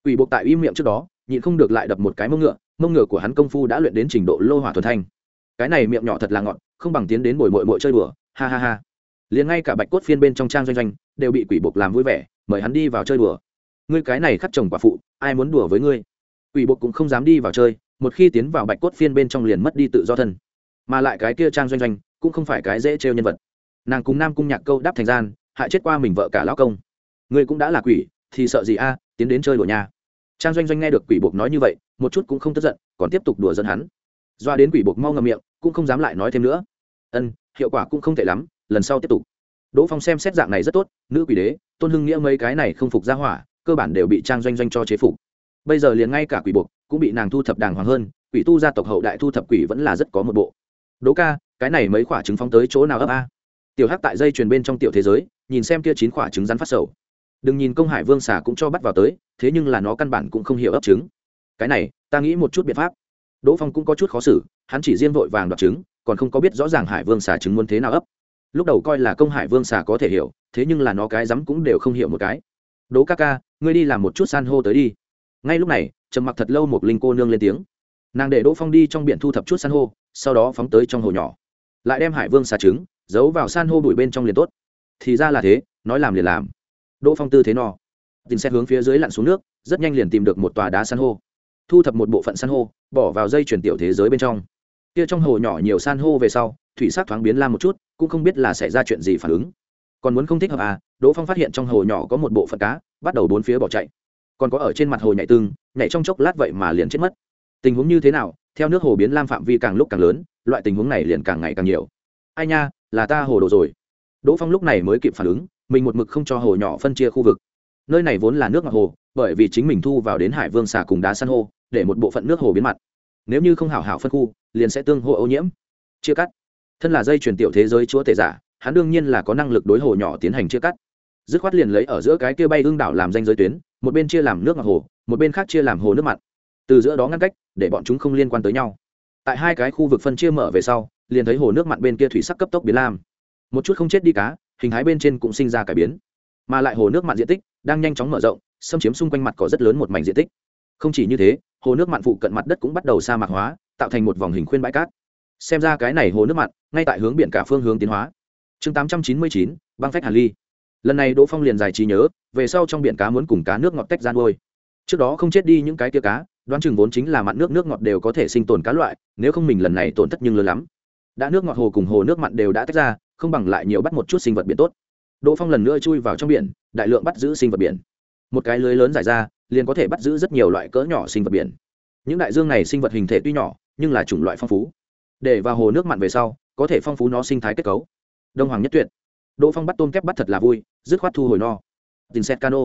Quỷ buộc tại im miệng trước đó, nhịn không được lại đập một cái mông ngựa mông ngựa của hắn công phu đã luyện đến trình độ lô hỏa thuần thanh. Cái này miệng nhỏ thật là ngọn, không bằng tiến đến bồi mội mội chơi đùa, ha ha ha. Liền ngay cả bạch cốt phiên bên trong trang doanh doanh, đều bị quỷ buộc làm vui vẻ, mời hắn đi vào chơi đùa. Ngươi cái này khắc chồng quả phụ, ai muốn đùa với ngươi? Quỷ buộc cũng không dám đi vào chơi, một khi tiến vào bạch cốt phiên bên trong liền mất đi tự do thân. Mà lại cái kia trang doanh doanh cũng không phải cái dễ trêu nhân vật. Nàng cùng nam cung nhạc câu đáp thành gian, hại chết qua mình vợ cả lão công. Ngươi cũng đã là quỷ, thì sợ gì a à, tiến đến chơi đùa nhà trang doanh doanh nghe được quỷ buộc nói như vậy, một chút cũng không tức giận, còn tiếp tục đùa dẫn hắn. Doa đến quỷ buộc mau ngầm miệng, cũng không dám lại nói thêm nữa. Ân, hiệu quả cũng không tệ lắm, lần sau tiếp tục. Đỗ phong xem xét dạng này rất tốt, nữ quỷ đế, tôn hưng nghĩa mấy cái này không phục ra hỏa, cơ bản đều bị trang doanh doanh cho chế phục. Bây giờ liền ngay cả quỷ buộc cũng bị nàng thu thập đàng hoàng hơn, quỷ tu gia tộc hậu đại thu thập quỷ vẫn là rất có một bộ. Đỗ ca cái này mấy quả trứng phóng tới chỗ nào ấp a? Tiểu hắc tại dây truyền bên trong tiểu thế giới, nhìn xem kia chín quả trứng rắn phát sầu. Đừng nhìn công hải vương xà cũng cho bắt vào tới, thế nhưng là nó căn bản cũng không hiểu ấp trứng. Cái này, ta nghĩ một chút biện pháp. Đỗ phong cũng có chút khó xử, hắn chỉ riêng vội vàng đoạt trứng, còn không có biết rõ ràng hải vương xà trứng muốn thế nào ấp. Lúc đầu coi là công hải vương xà có thể hiểu, thế nhưng là nó cái rắm cũng đều không hiểu một cái. Đỗ ca ca, ngươi đi làm một chút san hô tới đi. Ngay lúc này, trầm mặc thật lâu một linh cô nương lên tiếng. Nàng để đỗ phong đi trong biển thu thập chút san hô, sau đó phóng tới trong hồ nhỏ lại đem hải vương xà trứng, giấu vào san hô bụi bên trong liền tốt. Thì ra là thế, nói làm liền làm. Đỗ phong tư thế no tin xét hướng phía dưới lặn xuống nước, rất nhanh liền tìm được một tòa đá san hô. Thu thập một bộ phận san hô, bỏ vào dây chuyển tiểu thế giới bên trong. Kia trong hồ nhỏ nhiều san hô về sau, thủy sắc thoáng biến lam một chút, cũng không biết là xảy ra chuyện gì phản ứng. Còn muốn không thích hợp à đỗ phong phát hiện trong hồ nhỏ có một bộ phận cá, bắt đầu bốn phía bỏ chạy. Còn có ở trên mặt hồ nhảy tương nhảy trong chốc lát vậy mà liền chết mất. Tình huống như thế nào theo nước hồ biến lam phạm vi càng lúc càng lớn, loại tình huống này liền càng ngày càng nhiều. Ai nha, là ta hồ đồ rồi. Đỗ phong lúc này mới kịp phản ứng, mình một mực không cho hồ nhỏ phân chia khu vực. Nơi này vốn là nước ngọc hồ, bởi vì chính mình thu vào đến hải vương xà cùng đá san hô, để một bộ phận nước hồ biến mặt. Nếu như không hảo hảo phân khu, liền sẽ tương hô ô nhiễm. Chia cắt. Thân là dây truyền tiểu thế giới chúa tể giả, hắn đương nhiên là có năng lực đối hồ nhỏ tiến hành chia cắt. Dứt khoát liền lấy ở giữa cái kia bay hương đảo làm danh giới tuyến, một bên chia làm nước ngọc hồ, một bên khác chia làm hồ nước mặn từ giữa đó ngăn cách, để bọn chúng không liên quan tới nhau. Tại hai cái khu vực phân chia mở về sau, liền thấy hồ nước mặn bên kia thủy sắc cấp tốc biến lam. Một chút không chết đi cá, hình thái bên trên cũng sinh ra cải biến. Mà lại hồ nước mặn diện tích đang nhanh chóng mở rộng, xâm chiếm xung quanh mặt có rất lớn một mảnh diện tích. Không chỉ như thế, hồ nước mặn phụ cận mặt đất cũng bắt đầu sa mạc hóa, tạo thành một vòng hình khuyên bãi cát. Xem ra cái này hồ nước mặn, ngay tại hướng biển cả phương hướng tiến hóa. Chương tám trăm chín mươi chín, băng phách hàn ly. Lần này đỗ phong liền giải trí nhớ, về sau trong biển cá muốn cùng cá nước ngọt tách ra nuôi. Trước đó không chết đi những cái tia cá đoán chừng vốn chính là mặn nước nước ngọt đều có thể sinh tồn cá loại, nếu không mình lần này tổn thất nhưng lớn lắm. Đã nước ngọt hồ cùng hồ nước mặn đều đã tách ra, không bằng lại nhiều bắt một chút sinh vật biển tốt. Đỗ phong lần nữa chui vào trong biển, đại lượng bắt giữ sinh vật biển. Một cái lưới lớn giải ra, liền có thể bắt giữ rất nhiều loại cỡ nhỏ sinh vật biển. Những đại dương này sinh vật hình thể tuy nhỏ, nhưng là chủng loại phong phú. Để vào hồ nước mặn về sau, có thể phong phú nó sinh thái kết cấu. Đông hoàng nhất tuyệt. Đỗ phong bắt tôm kép bắt thật là vui, dứt khoát thu hồi no. Tin xét cano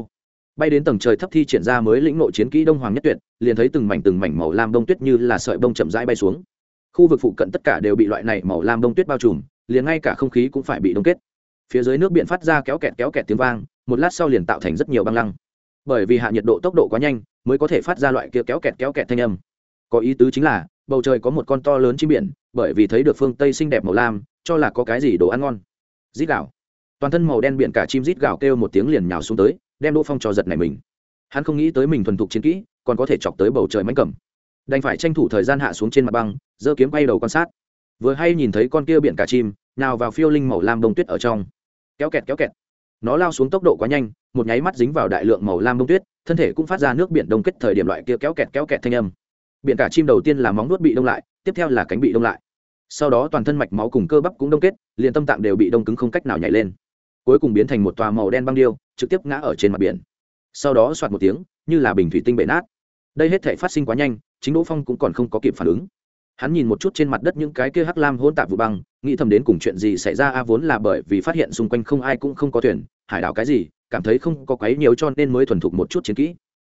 bay đến tầng trời thấp thi triển ra mới lĩnh nội chiến kỹ đông hoàng nhất tuyệt, liền thấy từng mảnh từng mảnh màu lam đông tuyết như là sợi bông chậm rãi bay xuống. Khu vực phụ cận tất cả đều bị loại này màu lam đông tuyết bao trùm, liền ngay cả không khí cũng phải bị đông kết. Phía dưới nước biển phát ra kéo kẹt kéo kẹt tiếng vang, một lát sau liền tạo thành rất nhiều băng lăng. Bởi vì hạ nhiệt độ tốc độ quá nhanh, mới có thể phát ra loại kia kéo kẹt kéo kẹt thanh âm. Có ý tứ chính là, bầu trời có một con to lớn chim biển, bởi vì thấy được phương tây xinh đẹp màu lam, cho là có cái gì đồ ăn ngon. Rít gạo toàn thân màu đen biển cả chim rít gạo kêu một tiếng liền nhào xuống tới đem đỗ phong cho giật này mình. Hắn không nghĩ tới mình thuần thục chiến kỹ, còn có thể chọc tới bầu trời mánh cầm. Đành phải tranh thủ thời gian hạ xuống trên mặt băng, giơ kiếm bay đầu quan sát. Vừa hay nhìn thấy con kia biển cả chim, nào vào phiêu linh màu lam đông tuyết ở trong. Kéo kẹt kéo kẹt. Nó lao xuống tốc độ quá nhanh, một nháy mắt dính vào đại lượng màu lam đông tuyết, thân thể cũng phát ra nước biển đông kết thời điểm loại kia kéo kẹt kéo kẹt thanh âm. Biển cả chim đầu tiên là móng nuốt bị đông lại, tiếp theo là cánh bị đông lại. Sau đó toàn thân mạch máu cùng cơ bắp cũng đông kết, liền tâm tạng đều bị đông cứng không cách nào nhảy lên cuối cùng biến thành một tòa màu đen băng điêu, trực tiếp ngã ở trên mặt biển. Sau đó soạt một tiếng, như là bình thủy tinh bể nát. Đây hết thể phát sinh quá nhanh, chính đỗ phong cũng còn không có kịp phản ứng. Hắn nhìn một chút trên mặt đất những cái kia hắc lam hỗn tạp vụ băng, nghĩ thầm đến cùng chuyện gì xảy ra, a, vốn là bởi vì phát hiện xung quanh không ai cũng không có thuyền, hải đảo cái gì, cảm thấy không có quấy nhiều cho nên mới thuần thục một chút chiến kỹ.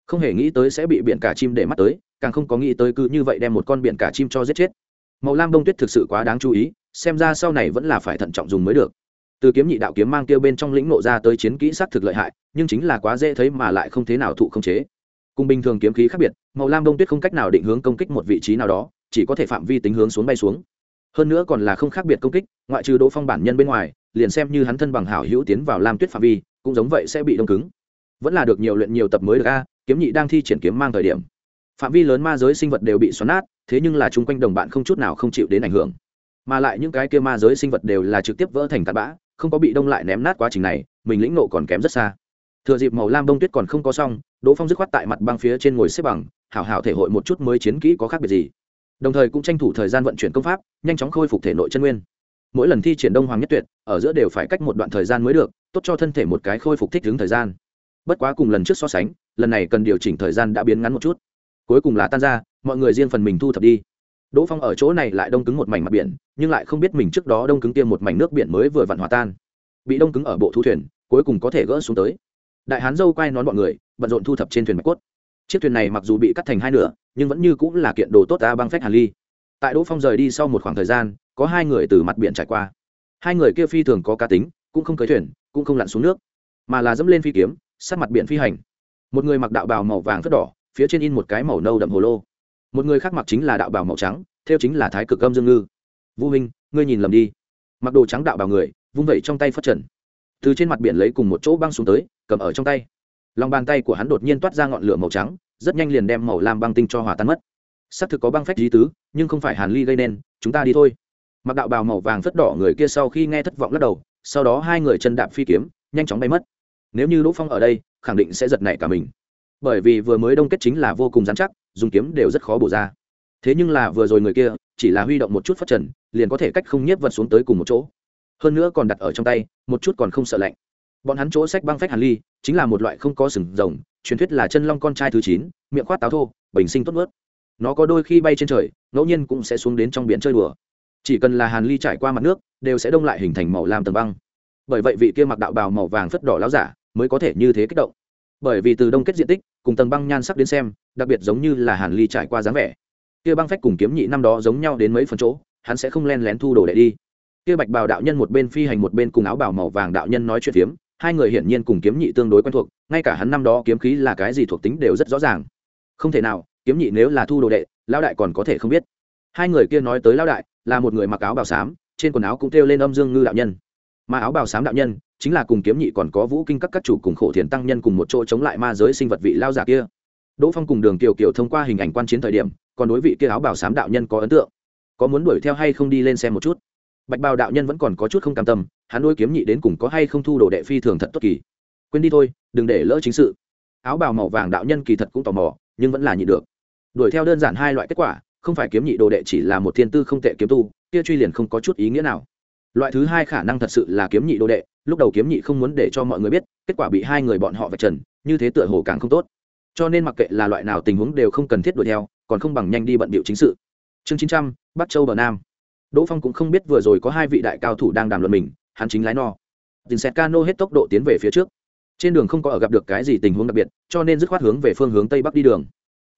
Không hề nghĩ tới sẽ bị biển cả chim để mắt tới, càng không có nghĩ tới cứ như vậy đem một con biển cả chim cho giết chết. Màu lam đông tuyết thực sự quá đáng chú ý, xem ra sau này vẫn là phải thận trọng dùng mới được từ kiếm nhị đạo kiếm mang tiêu bên trong lĩnh nộ ra tới chiến kỹ sắc thực lợi hại, nhưng chính là quá dễ thấy mà lại không thế nào thụ không chế. Cùng bình thường kiếm khí khác biệt, màu lam đông tuyết không cách nào định hướng công kích một vị trí nào đó, chỉ có thể phạm vi tính hướng xuống bay xuống. Hơn nữa còn là không khác biệt công kích, ngoại trừ đỗ phong bản nhân bên ngoài, liền xem như hắn thân bằng hảo hữu tiến vào lam tuyết phạm vi, cũng giống vậy sẽ bị đông cứng. Vẫn là được nhiều luyện nhiều tập mới được a, kiếm nhị đang thi triển kiếm mang thời điểm. Phạm vi lớn ma giới sinh vật đều bị xoắn nát, thế nhưng là chung quanh đồng bạn không chút nào không chịu đến ảnh hưởng. Mà lại những cái kia ma giới sinh vật đều là trực tiếp vỡ thành tạt bã không có bị đông lại ném nát quá trình này, mình lĩnh nộ còn kém rất xa. Thừa dịp màu lam bông tuyết còn không có xong, đỗ phong dứt khoát tại mặt băng phía trên ngồi xếp bằng, hảo hảo thể hội một chút mới chiến kỹ có khác biệt gì. Đồng thời cũng tranh thủ thời gian vận chuyển công pháp, nhanh chóng khôi phục thể nội chân nguyên. Mỗi lần thi triển đông hoàng nhất tuyệt, ở giữa đều phải cách một đoạn thời gian mới được, tốt cho thân thể một cái khôi phục thích ứng thời gian. Bất quá cùng lần trước so sánh, lần này cần điều chỉnh thời gian đã biến ngắn một chút. Cuối cùng là tan ra, mọi người riêng phần mình thu thập đi đỗ phong ở chỗ này lại đông cứng một mảnh mặt biển, nhưng lại không biết mình trước đó đông cứng kia một mảnh nước biển mới vừa vặn hòa tan. Bị đông cứng ở bộ thu thuyền, cuối cùng có thể gỡ xuống tới. Đại hán dâu quay nón bọn người, bận rộn thu thập trên thuyền bạch cốt. Chiếc thuyền này mặc dù bị cắt thành hai nửa, nhưng vẫn như cũng là kiện đồ tốt ta băng phách hàn ly. Tại đỗ phong rời đi sau một khoảng thời gian, có hai người từ mặt biển trải qua. Hai người kia phi thường có cá tính, cũng không cưỡi thuyền, cũng không lặn xuống nước, mà là dẫm lên phi kiếm, sát mặt biển phi hành. Một người mặc đạo bào màu vàng phất đỏ, phía trên in một cái màu nâu đậm hồ lô một người khác mặc chính là đạo bào màu trắng, theo chính là thái cực âm dương ngư. Vũ huynh ngươi nhìn lầm đi. Mặc đồ trắng đạo bào người, vung vẩy trong tay phát trần. Từ trên mặt biển lấy cùng một chỗ băng xuống tới, cầm ở trong tay. Lòng bàn tay của hắn đột nhiên toát ra ngọn lửa màu trắng, rất nhanh liền đem màu lam băng tinh cho hòa tan mất. Xác thực có băng phách di tứ, nhưng không phải hàn ly gây nên, chúng ta đi thôi. Mặc đạo bào màu vàng phất đỏ người kia sau khi nghe thất vọng lắc đầu, sau đó hai người chân đạp phi kiếm, nhanh chóng bay mất. Nếu như đỗ phong ở đây, khẳng định sẽ giật nảy cả mình. Bởi vì vừa mới đông kết chính là vô cùng dán chắc dùng kiếm đều rất khó bổ ra. Thế nhưng là vừa rồi người kia, chỉ là huy động một chút phát trần, liền có thể cách không nhiếp vật xuống tới cùng một chỗ. Hơn nữa còn đặt ở trong tay, một chút còn không sợ lạnh. Bọn hắn chỗ sách băng phách hàn ly, chính là một loại không có sừng rồng, truyền thuyết là chân long con trai thứ chín, miệng khoát táo thô, bình sinh tốt vớt nó có đôi khi bay trên trời, ngẫu nhiên cũng sẽ xuống đến trong biển chơi đùa. Chỉ cần là hàn ly trải qua mặt nước, đều sẽ đông lại hình thành màu lam tầng băng. Bởi vậy vị kia mặc đạo bào màu vàng phất đỏ láo giả mới có thể như thế kích động bởi vì từ đông kết diện tích, cùng tầng băng nhan sắc đến xem, đặc biệt giống như là hàn ly trải qua dáng vẻ. Kia băng phách cùng kiếm nhị năm đó giống nhau đến mấy phần chỗ, hắn sẽ không len lén thu đồ đệ đi. Kia bạch bào đạo nhân một bên phi hành một bên cùng áo bào màu vàng đạo nhân nói chuyện phiếm, hai người hiển nhiên cùng kiếm nhị tương đối quen thuộc, ngay cả hắn năm đó kiếm khí là cái gì thuộc tính đều rất rõ ràng. Không thể nào, kiếm nhị nếu là thu đồ đệ lao đại còn có thể không biết. Hai người kia nói tới lao đại, là một người mặc áo bào xám, trên quần áo cũng treo lên âm dương ngư đạo nhân. Mà áo bào xám đạo nhân chính là cùng kiếm nhị còn có vũ kinh các các chủ cùng khổ thiền tăng nhân cùng một chỗ chống lại ma giới sinh vật vị lao giả kia. Đỗ phong cùng đường kiều kiều thông qua hình ảnh quan chiến thời điểm, còn đối vị kia áo bào sám đạo nhân có ấn tượng. Có muốn đuổi theo hay không đi lên xem một chút? Bạch bào đạo nhân vẫn còn có chút không cam tâm, hắn nuôi kiếm nhị đến cùng có hay không thu đồ đệ phi thường thật tốt kỳ. Quên đi thôi, đừng để lỡ chính sự. Áo bào màu vàng đạo nhân kỳ thật cũng tò mò, nhưng vẫn là nhị được. Đuổi theo đơn giản hai loại kết quả, không phải kiếm nhị đồ đệ chỉ là một thiên tư không tệ kiếm tu, kia truy liền không có chút ý nghĩa nào loại thứ hai khả năng thật sự là kiếm nhị đồ đệ, lúc đầu kiếm nhị không muốn để cho mọi người biết, kết quả bị hai người bọn họ vạch trần, như thế tựa hồ càng không tốt. Cho nên mặc kệ là loại nào tình huống đều không cần thiết đuổi theo, còn không bằng nhanh đi bận bịu chính sự. Chương chín trăm, bắc châu bờ nam. Đỗ phong cũng không biết vừa rồi có hai vị đại cao thủ đang đàm luận mình, hắn chính lái no. Dình xét cano hết tốc độ tiến về phía trước. Trên đường không có ở gặp được cái gì tình huống đặc biệt, cho nên dứt khoát hướng về phương hướng tây bắc đi đường.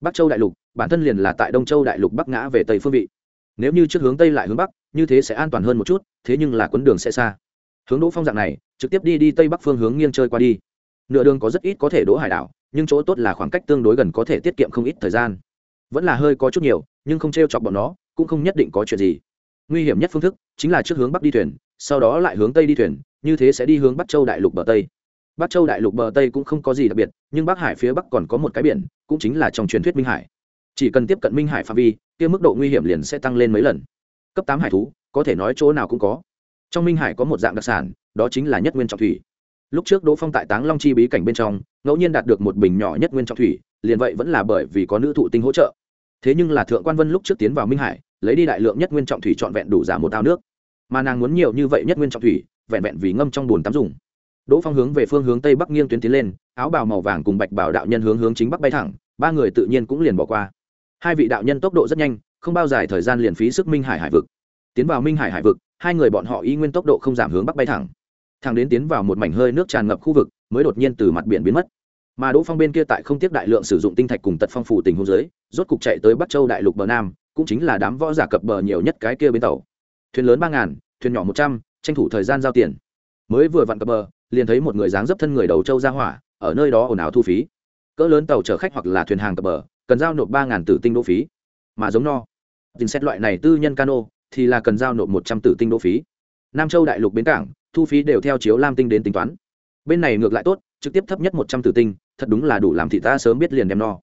Bắc châu đại lục, bản thân liền là tại đông châu đại lục bắc ngã về tây phương vị. Nếu như trước hướng tây lại hướng bắc như thế sẽ an toàn hơn một chút, thế nhưng là quấn đường sẽ xa. Hướng đỗ phong dạng này, trực tiếp đi đi tây bắc phương hướng nghiêng chơi qua đi. Nửa đường có rất ít có thể đỗ hải đảo, nhưng chỗ tốt là khoảng cách tương đối gần có thể tiết kiệm không ít thời gian. Vẫn là hơi có chút nhiều, nhưng không t r e o chọc bọn nó, cũng không nhất định có chuyện gì. Nguy hiểm nhất phương thức chính là trước hướng bắc đi thuyền, sau đó lại hướng tây đi thuyền, như thế sẽ đi hướng bắc châu đại lục bờ tây. Bắc châu đại lục bờ tây cũng không có gì đặc biệt, nhưng bắc hải phía bắc còn có một cái biển, cũng chính là trong truyền thuyết minh hải. Chỉ cần tiếp cận minh hải phạm vi, kia mức độ nguy hiểm liền sẽ tăng lên mấy lần cấp tám hải thú, có thể nói chỗ nào cũng có. Trong minh hải có một dạng đặc sản, đó chính là nhất nguyên trọng thủy. Lúc trước đỗ phong tại táng long chi bí cảnh bên trong, ngẫu nhiên đạt được một bình nhỏ nhất nguyên trọng thủy, liền vậy vẫn là bởi vì có nữ thụ tinh hỗ trợ. Thế nhưng là thượng quan vân lúc trước tiến vào minh hải, lấy đi đại lượng nhất nguyên trọng thủy trọn vẹn đủ giả một ao nước. Mà nàng muốn nhiều như vậy nhất nguyên trọng thủy, vẹn vẹn vì ngâm trong buồn tắm dùng. Đỗ phong hướng về phương hướng tây bắc nghiêng tuyến tiến lên, áo bào màu vàng cùng bạch bảo đạo nhân hướng hướng chính bắc bay thẳng, ba người tự nhiên cũng liền bỏ qua. Hai vị đạo nhân tốc độ rất nhanh không bao dài thời gian liền phí sức minh hải hải vực. Tiến vào minh hải hải vực, hai người bọn họ y nguyên tốc độ không giảm hướng bắc bay thẳng. Thẳng đến tiến vào một mảnh hơi nước tràn ngập khu vực, mới đột nhiên từ mặt biển biến mất. Mà đỗ phong bên kia tại không tiếp đại lượng sử dụng tinh thạch cùng tật phong phủ tình hôn giới rốt cục chạy tới bắc châu đại lục bờ nam, cũng chính là đám võ giả cập bờ nhiều nhất cái kia bên tàu. Thuyền lớn ba ngàn, thuyền nhỏ một trăm, tranh thủ thời gian giao tiền. Mới vừa vặn cập bờ, liền thấy một người dáng dấp thân người đầu châu ra hỏa, ở nơi đó ồn ào thu phí. Cỡ lớn tàu chở khách hoặc là thuyền hàng cập bờ, cần giao nộp ba ngàn tử tinh đỗ phí. Mà giống no tin xét loại này tư nhân cano thì là cần giao nộp một trăm tử tinh đỗ phí. Nam châu đại lục bến cảng, thu phí đều theo chiếu lam tinh đến tính toán. Bên này ngược lại tốt, trực tiếp thấp nhất một trăm tử tinh, thật đúng là đủ làm thị ta sớm biết liền đem no.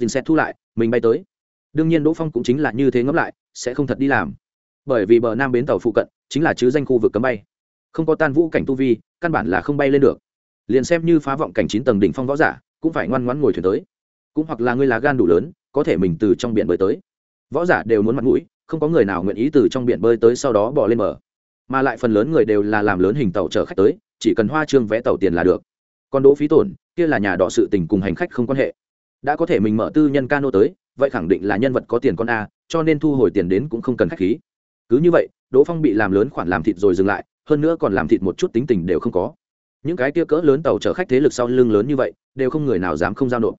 Dình xét thu lại, mình bay tới. Đương nhiên đỗ phong cũng chính là như thế ngẫm lại, sẽ không thật đi làm. Bởi vì bờ nam bến tàu phụ cận chính là chứ danh khu vực cấm bay. Không có tan vũ cảnh tu vi, căn bản là không bay lên được. Liền xem như phá vọng cảnh chín tầng đỉnh phong võ giả, cũng phải ngoan ngoãn ngồi thuyền tới. Cũng hoặc là ngươi lá gan đủ lớn, có thể mình từ trong biển bơi tới võ giả đều muốn mặt mũi, không có người nào nguyện ý từ trong biển bơi tới sau đó bỏ lên bờ. Mà lại phần lớn người đều là làm lớn hình tàu chở khách tới, chỉ cần hoa trương vẽ tàu tiền là được. Còn đỗ phí tổn, kia là nhà đỏ sự tình cùng hành khách không quan hệ. Đã có thể mình mở tư nhân cano tới, vậy khẳng định là nhân vật có tiền con a, cho nên thu hồi tiền đến cũng không cần khách khí. Cứ như vậy, đỗ phong bị làm lớn khoản làm thịt rồi dừng lại, hơn nữa còn làm thịt một chút tính tình đều không có. Những cái kia cỡ lớn tàu chở khách thế lực sau lưng lớn như vậy, đều không người nào dám không giao nộp.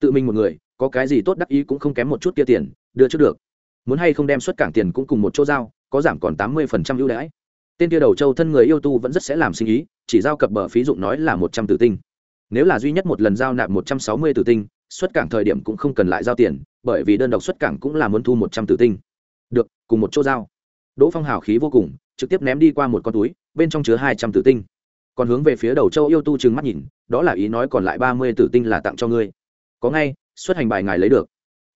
Tự mình một người, có cái gì tốt đắc ý cũng không kém một chút kia tiền đưa trước được. Muốn hay không đem xuất cảng tiền cũng cùng một chỗ giao, có giảm còn tám mươi phần trăm ưu đãi. Tên kia đầu châu thân người yêu tu vẫn rất sẽ làm sinh ý, chỉ giao cập bờ phí dụng nói là một trăm tử tinh. Nếu là duy nhất một lần giao nạp một trăm sáu mươi tử tinh, xuất cảng thời điểm cũng không cần lại giao tiền, bởi vì đơn độc xuất cảng cũng là muốn thu một trăm tử tinh. Được, cùng một chỗ giao. Đỗ phong hào khí vô cùng, trực tiếp ném đi qua một con túi, bên trong chứa hai trăm tử tinh. Còn hướng về phía đầu châu yêu tu trừng mắt nhìn, đó là ý nói còn lại ba mươi tử tinh là tặng cho ngươi. Có ngay, xuất hành bài ngài lấy được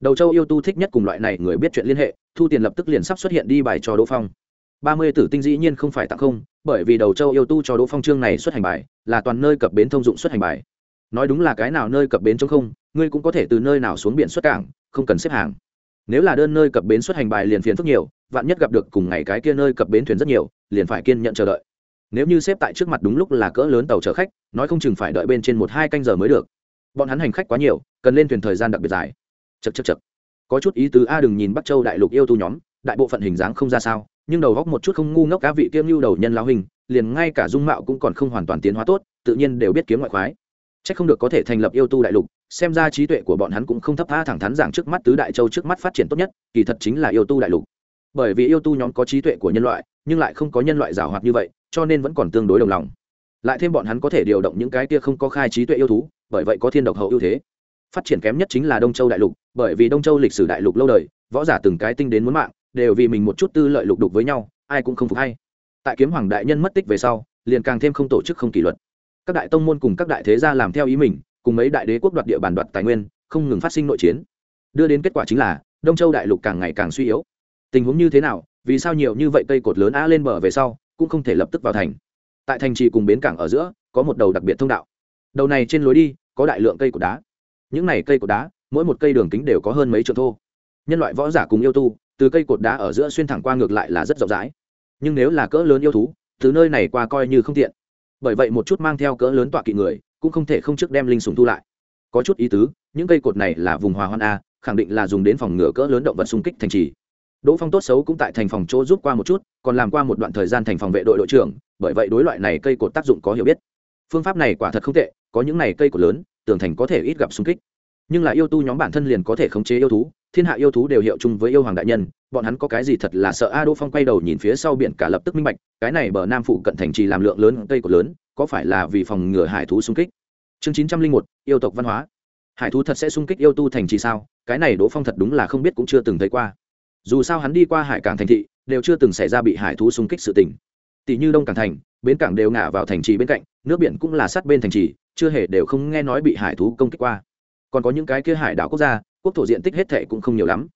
đầu châu yêu tu thích nhất cùng loại này người biết chuyện liên hệ, thu tiền lập tức liền sắp xuất hiện đi bài cho đỗ phong. Ba mươi tử tinh dĩ nhiên không phải tặng không, bởi vì đầu châu yêu tu cho đỗ phong trương này xuất hành bài, là toàn nơi cập bến thông dụng xuất hành bài. Nói đúng là cái nào nơi cập bến chống không, ngươi cũng có thể từ nơi nào xuống biển xuất cảng, không cần xếp hàng. Nếu là đơn nơi cập bến xuất hành bài liền phiền phức nhiều, vạn nhất gặp được cùng ngày cái kia nơi cập bến thuyền rất nhiều, liền phải kiên nhận chờ đợi. Nếu như xếp tại trước mặt đúng lúc là cỡ lớn tàu chở khách, nói không chừng phải đợi bên trên một hai canh giờ mới được. Bọn hắn hành khách quá nhiều, cần lên thuyền thời gian đặc biệt dài chật chật chật. Có chút ý tứ, a, đừng nhìn bắc châu đại lục yêu tu nhóm, đại bộ phận hình dáng không ra sao, nhưng đầu góc một chút không ngu ngốc cá vị kiêm lưu đầu nhân lao hình, liền ngay cả dung mạo cũng còn không hoàn toàn tiến hóa tốt, tự nhiên đều biết kiếm ngoại khoái. C h ắ c không được có thể thành lập yêu tu đại lục, xem ra trí tuệ của bọn hắn cũng không thấp tha thẳng thắn rằng trước mắt tứ đại châu trước mắt phát triển tốt nhất, kỳ thật chính là yêu tu đại lục. Bởi vì yêu tu nhóm có trí tuệ của nhân loại, nhưng lại không có nhân loại giảo hoạt như vậy, cho nên vẫn còn tương đối đồng lòng. Lại thêm bọn hắn có thể điều động những cái kia không có khai trí tuệ yêu thú, bởi vậy có thiên độc hậu ưu thế phát triển kém nhất chính là đông châu đại lục, bởi vì đông châu lịch sử đại lục lâu đời, võ giả từng cái tinh đến muốn mạng, đều vì mình một chút tư lợi lục đục với nhau, ai cũng không phục hay. Tại kiếm hoàng đại nhân mất tích về sau, liền càng thêm không tổ chức không kỷ luật. Các đại tông môn cùng các đại thế gia làm theo ý mình, cùng mấy đại đế quốc đoạt địa bàn đoạt tài nguyên, không ngừng phát sinh nội chiến. Đưa đến kết quả chính là, đông châu đại lục càng ngày càng suy yếu. Tình huống như thế nào, vì sao nhiều như vậy cây cột lớn á lên bờ về sau, cũng không thể lập tức vào thành. Tại thành trì cùng bến cảng ở giữa, có một đầu đặc biệt thông đạo. Đầu này trên lối đi, có đại lượng cây cột đá những này cây cột đá, mỗi một cây đường kính đều có hơn mấy trượng thô. Nhân loại võ giả cùng yêu tu, từ cây cột đá ở giữa xuyên thẳng qua ngược lại là rất rộng rãi. Nhưng nếu là cỡ lớn yêu thú, từ nơi này qua coi như không tiện. Bởi vậy một chút mang theo cỡ lớn tọa kỵ người, cũng không thể không trước đem linh sùng thu lại. Có chút ý tứ, những cây cột này là vùng hòa hoan a, khẳng định là dùng đến phòng ngừa cỡ lớn động vật xung kích thành trì. Đỗ phong tốt xấu cũng tại thành phòng chỗ giúp qua một chút, còn làm qua một đoạn thời gian thành phòng vệ đội đội trưởng, bởi vậy đối loại này cây cột tác dụng có hiểu biết. Phương pháp này quả thật không tệ, có những này cây cột lớn tường thành có thể ít gặp xung kích. Nhưng là yêu tu nhóm bản thân liền có thể khống chế yêu thú, thiên hạ yêu thú đều hiệu chung với yêu hoàng đại nhân, bọn hắn có cái gì thật là sợ a đỗ phong quay đầu nhìn phía sau biển cả lập tức minh bạch, cái này bờ nam phụ cận thành trì làm lượng lớn cây cột lớn, có phải là vì phòng ngừa hải thú xung kích? Chương chín trăm linh một, yêu tộc văn hóa. Hải thú thật sẽ xung kích yêu tu thành trì sao? Cái này đỗ phong thật đúng là không biết cũng chưa từng thấy qua. Dù sao hắn đi qua hải cảng thành thị, đều chưa từng xảy ra bị hải thú xung kích sự tình tỷ như đông cảng thành, bến cảng đều ngả vào thành trì bên cạnh, nước biển cũng là sát bên thành trì, chưa hề đều không nghe nói bị hải thú công kích qua. Còn có những cái kia hải đảo quốc gia, quốc thổ diện tích hết thệ cũng không nhiều lắm.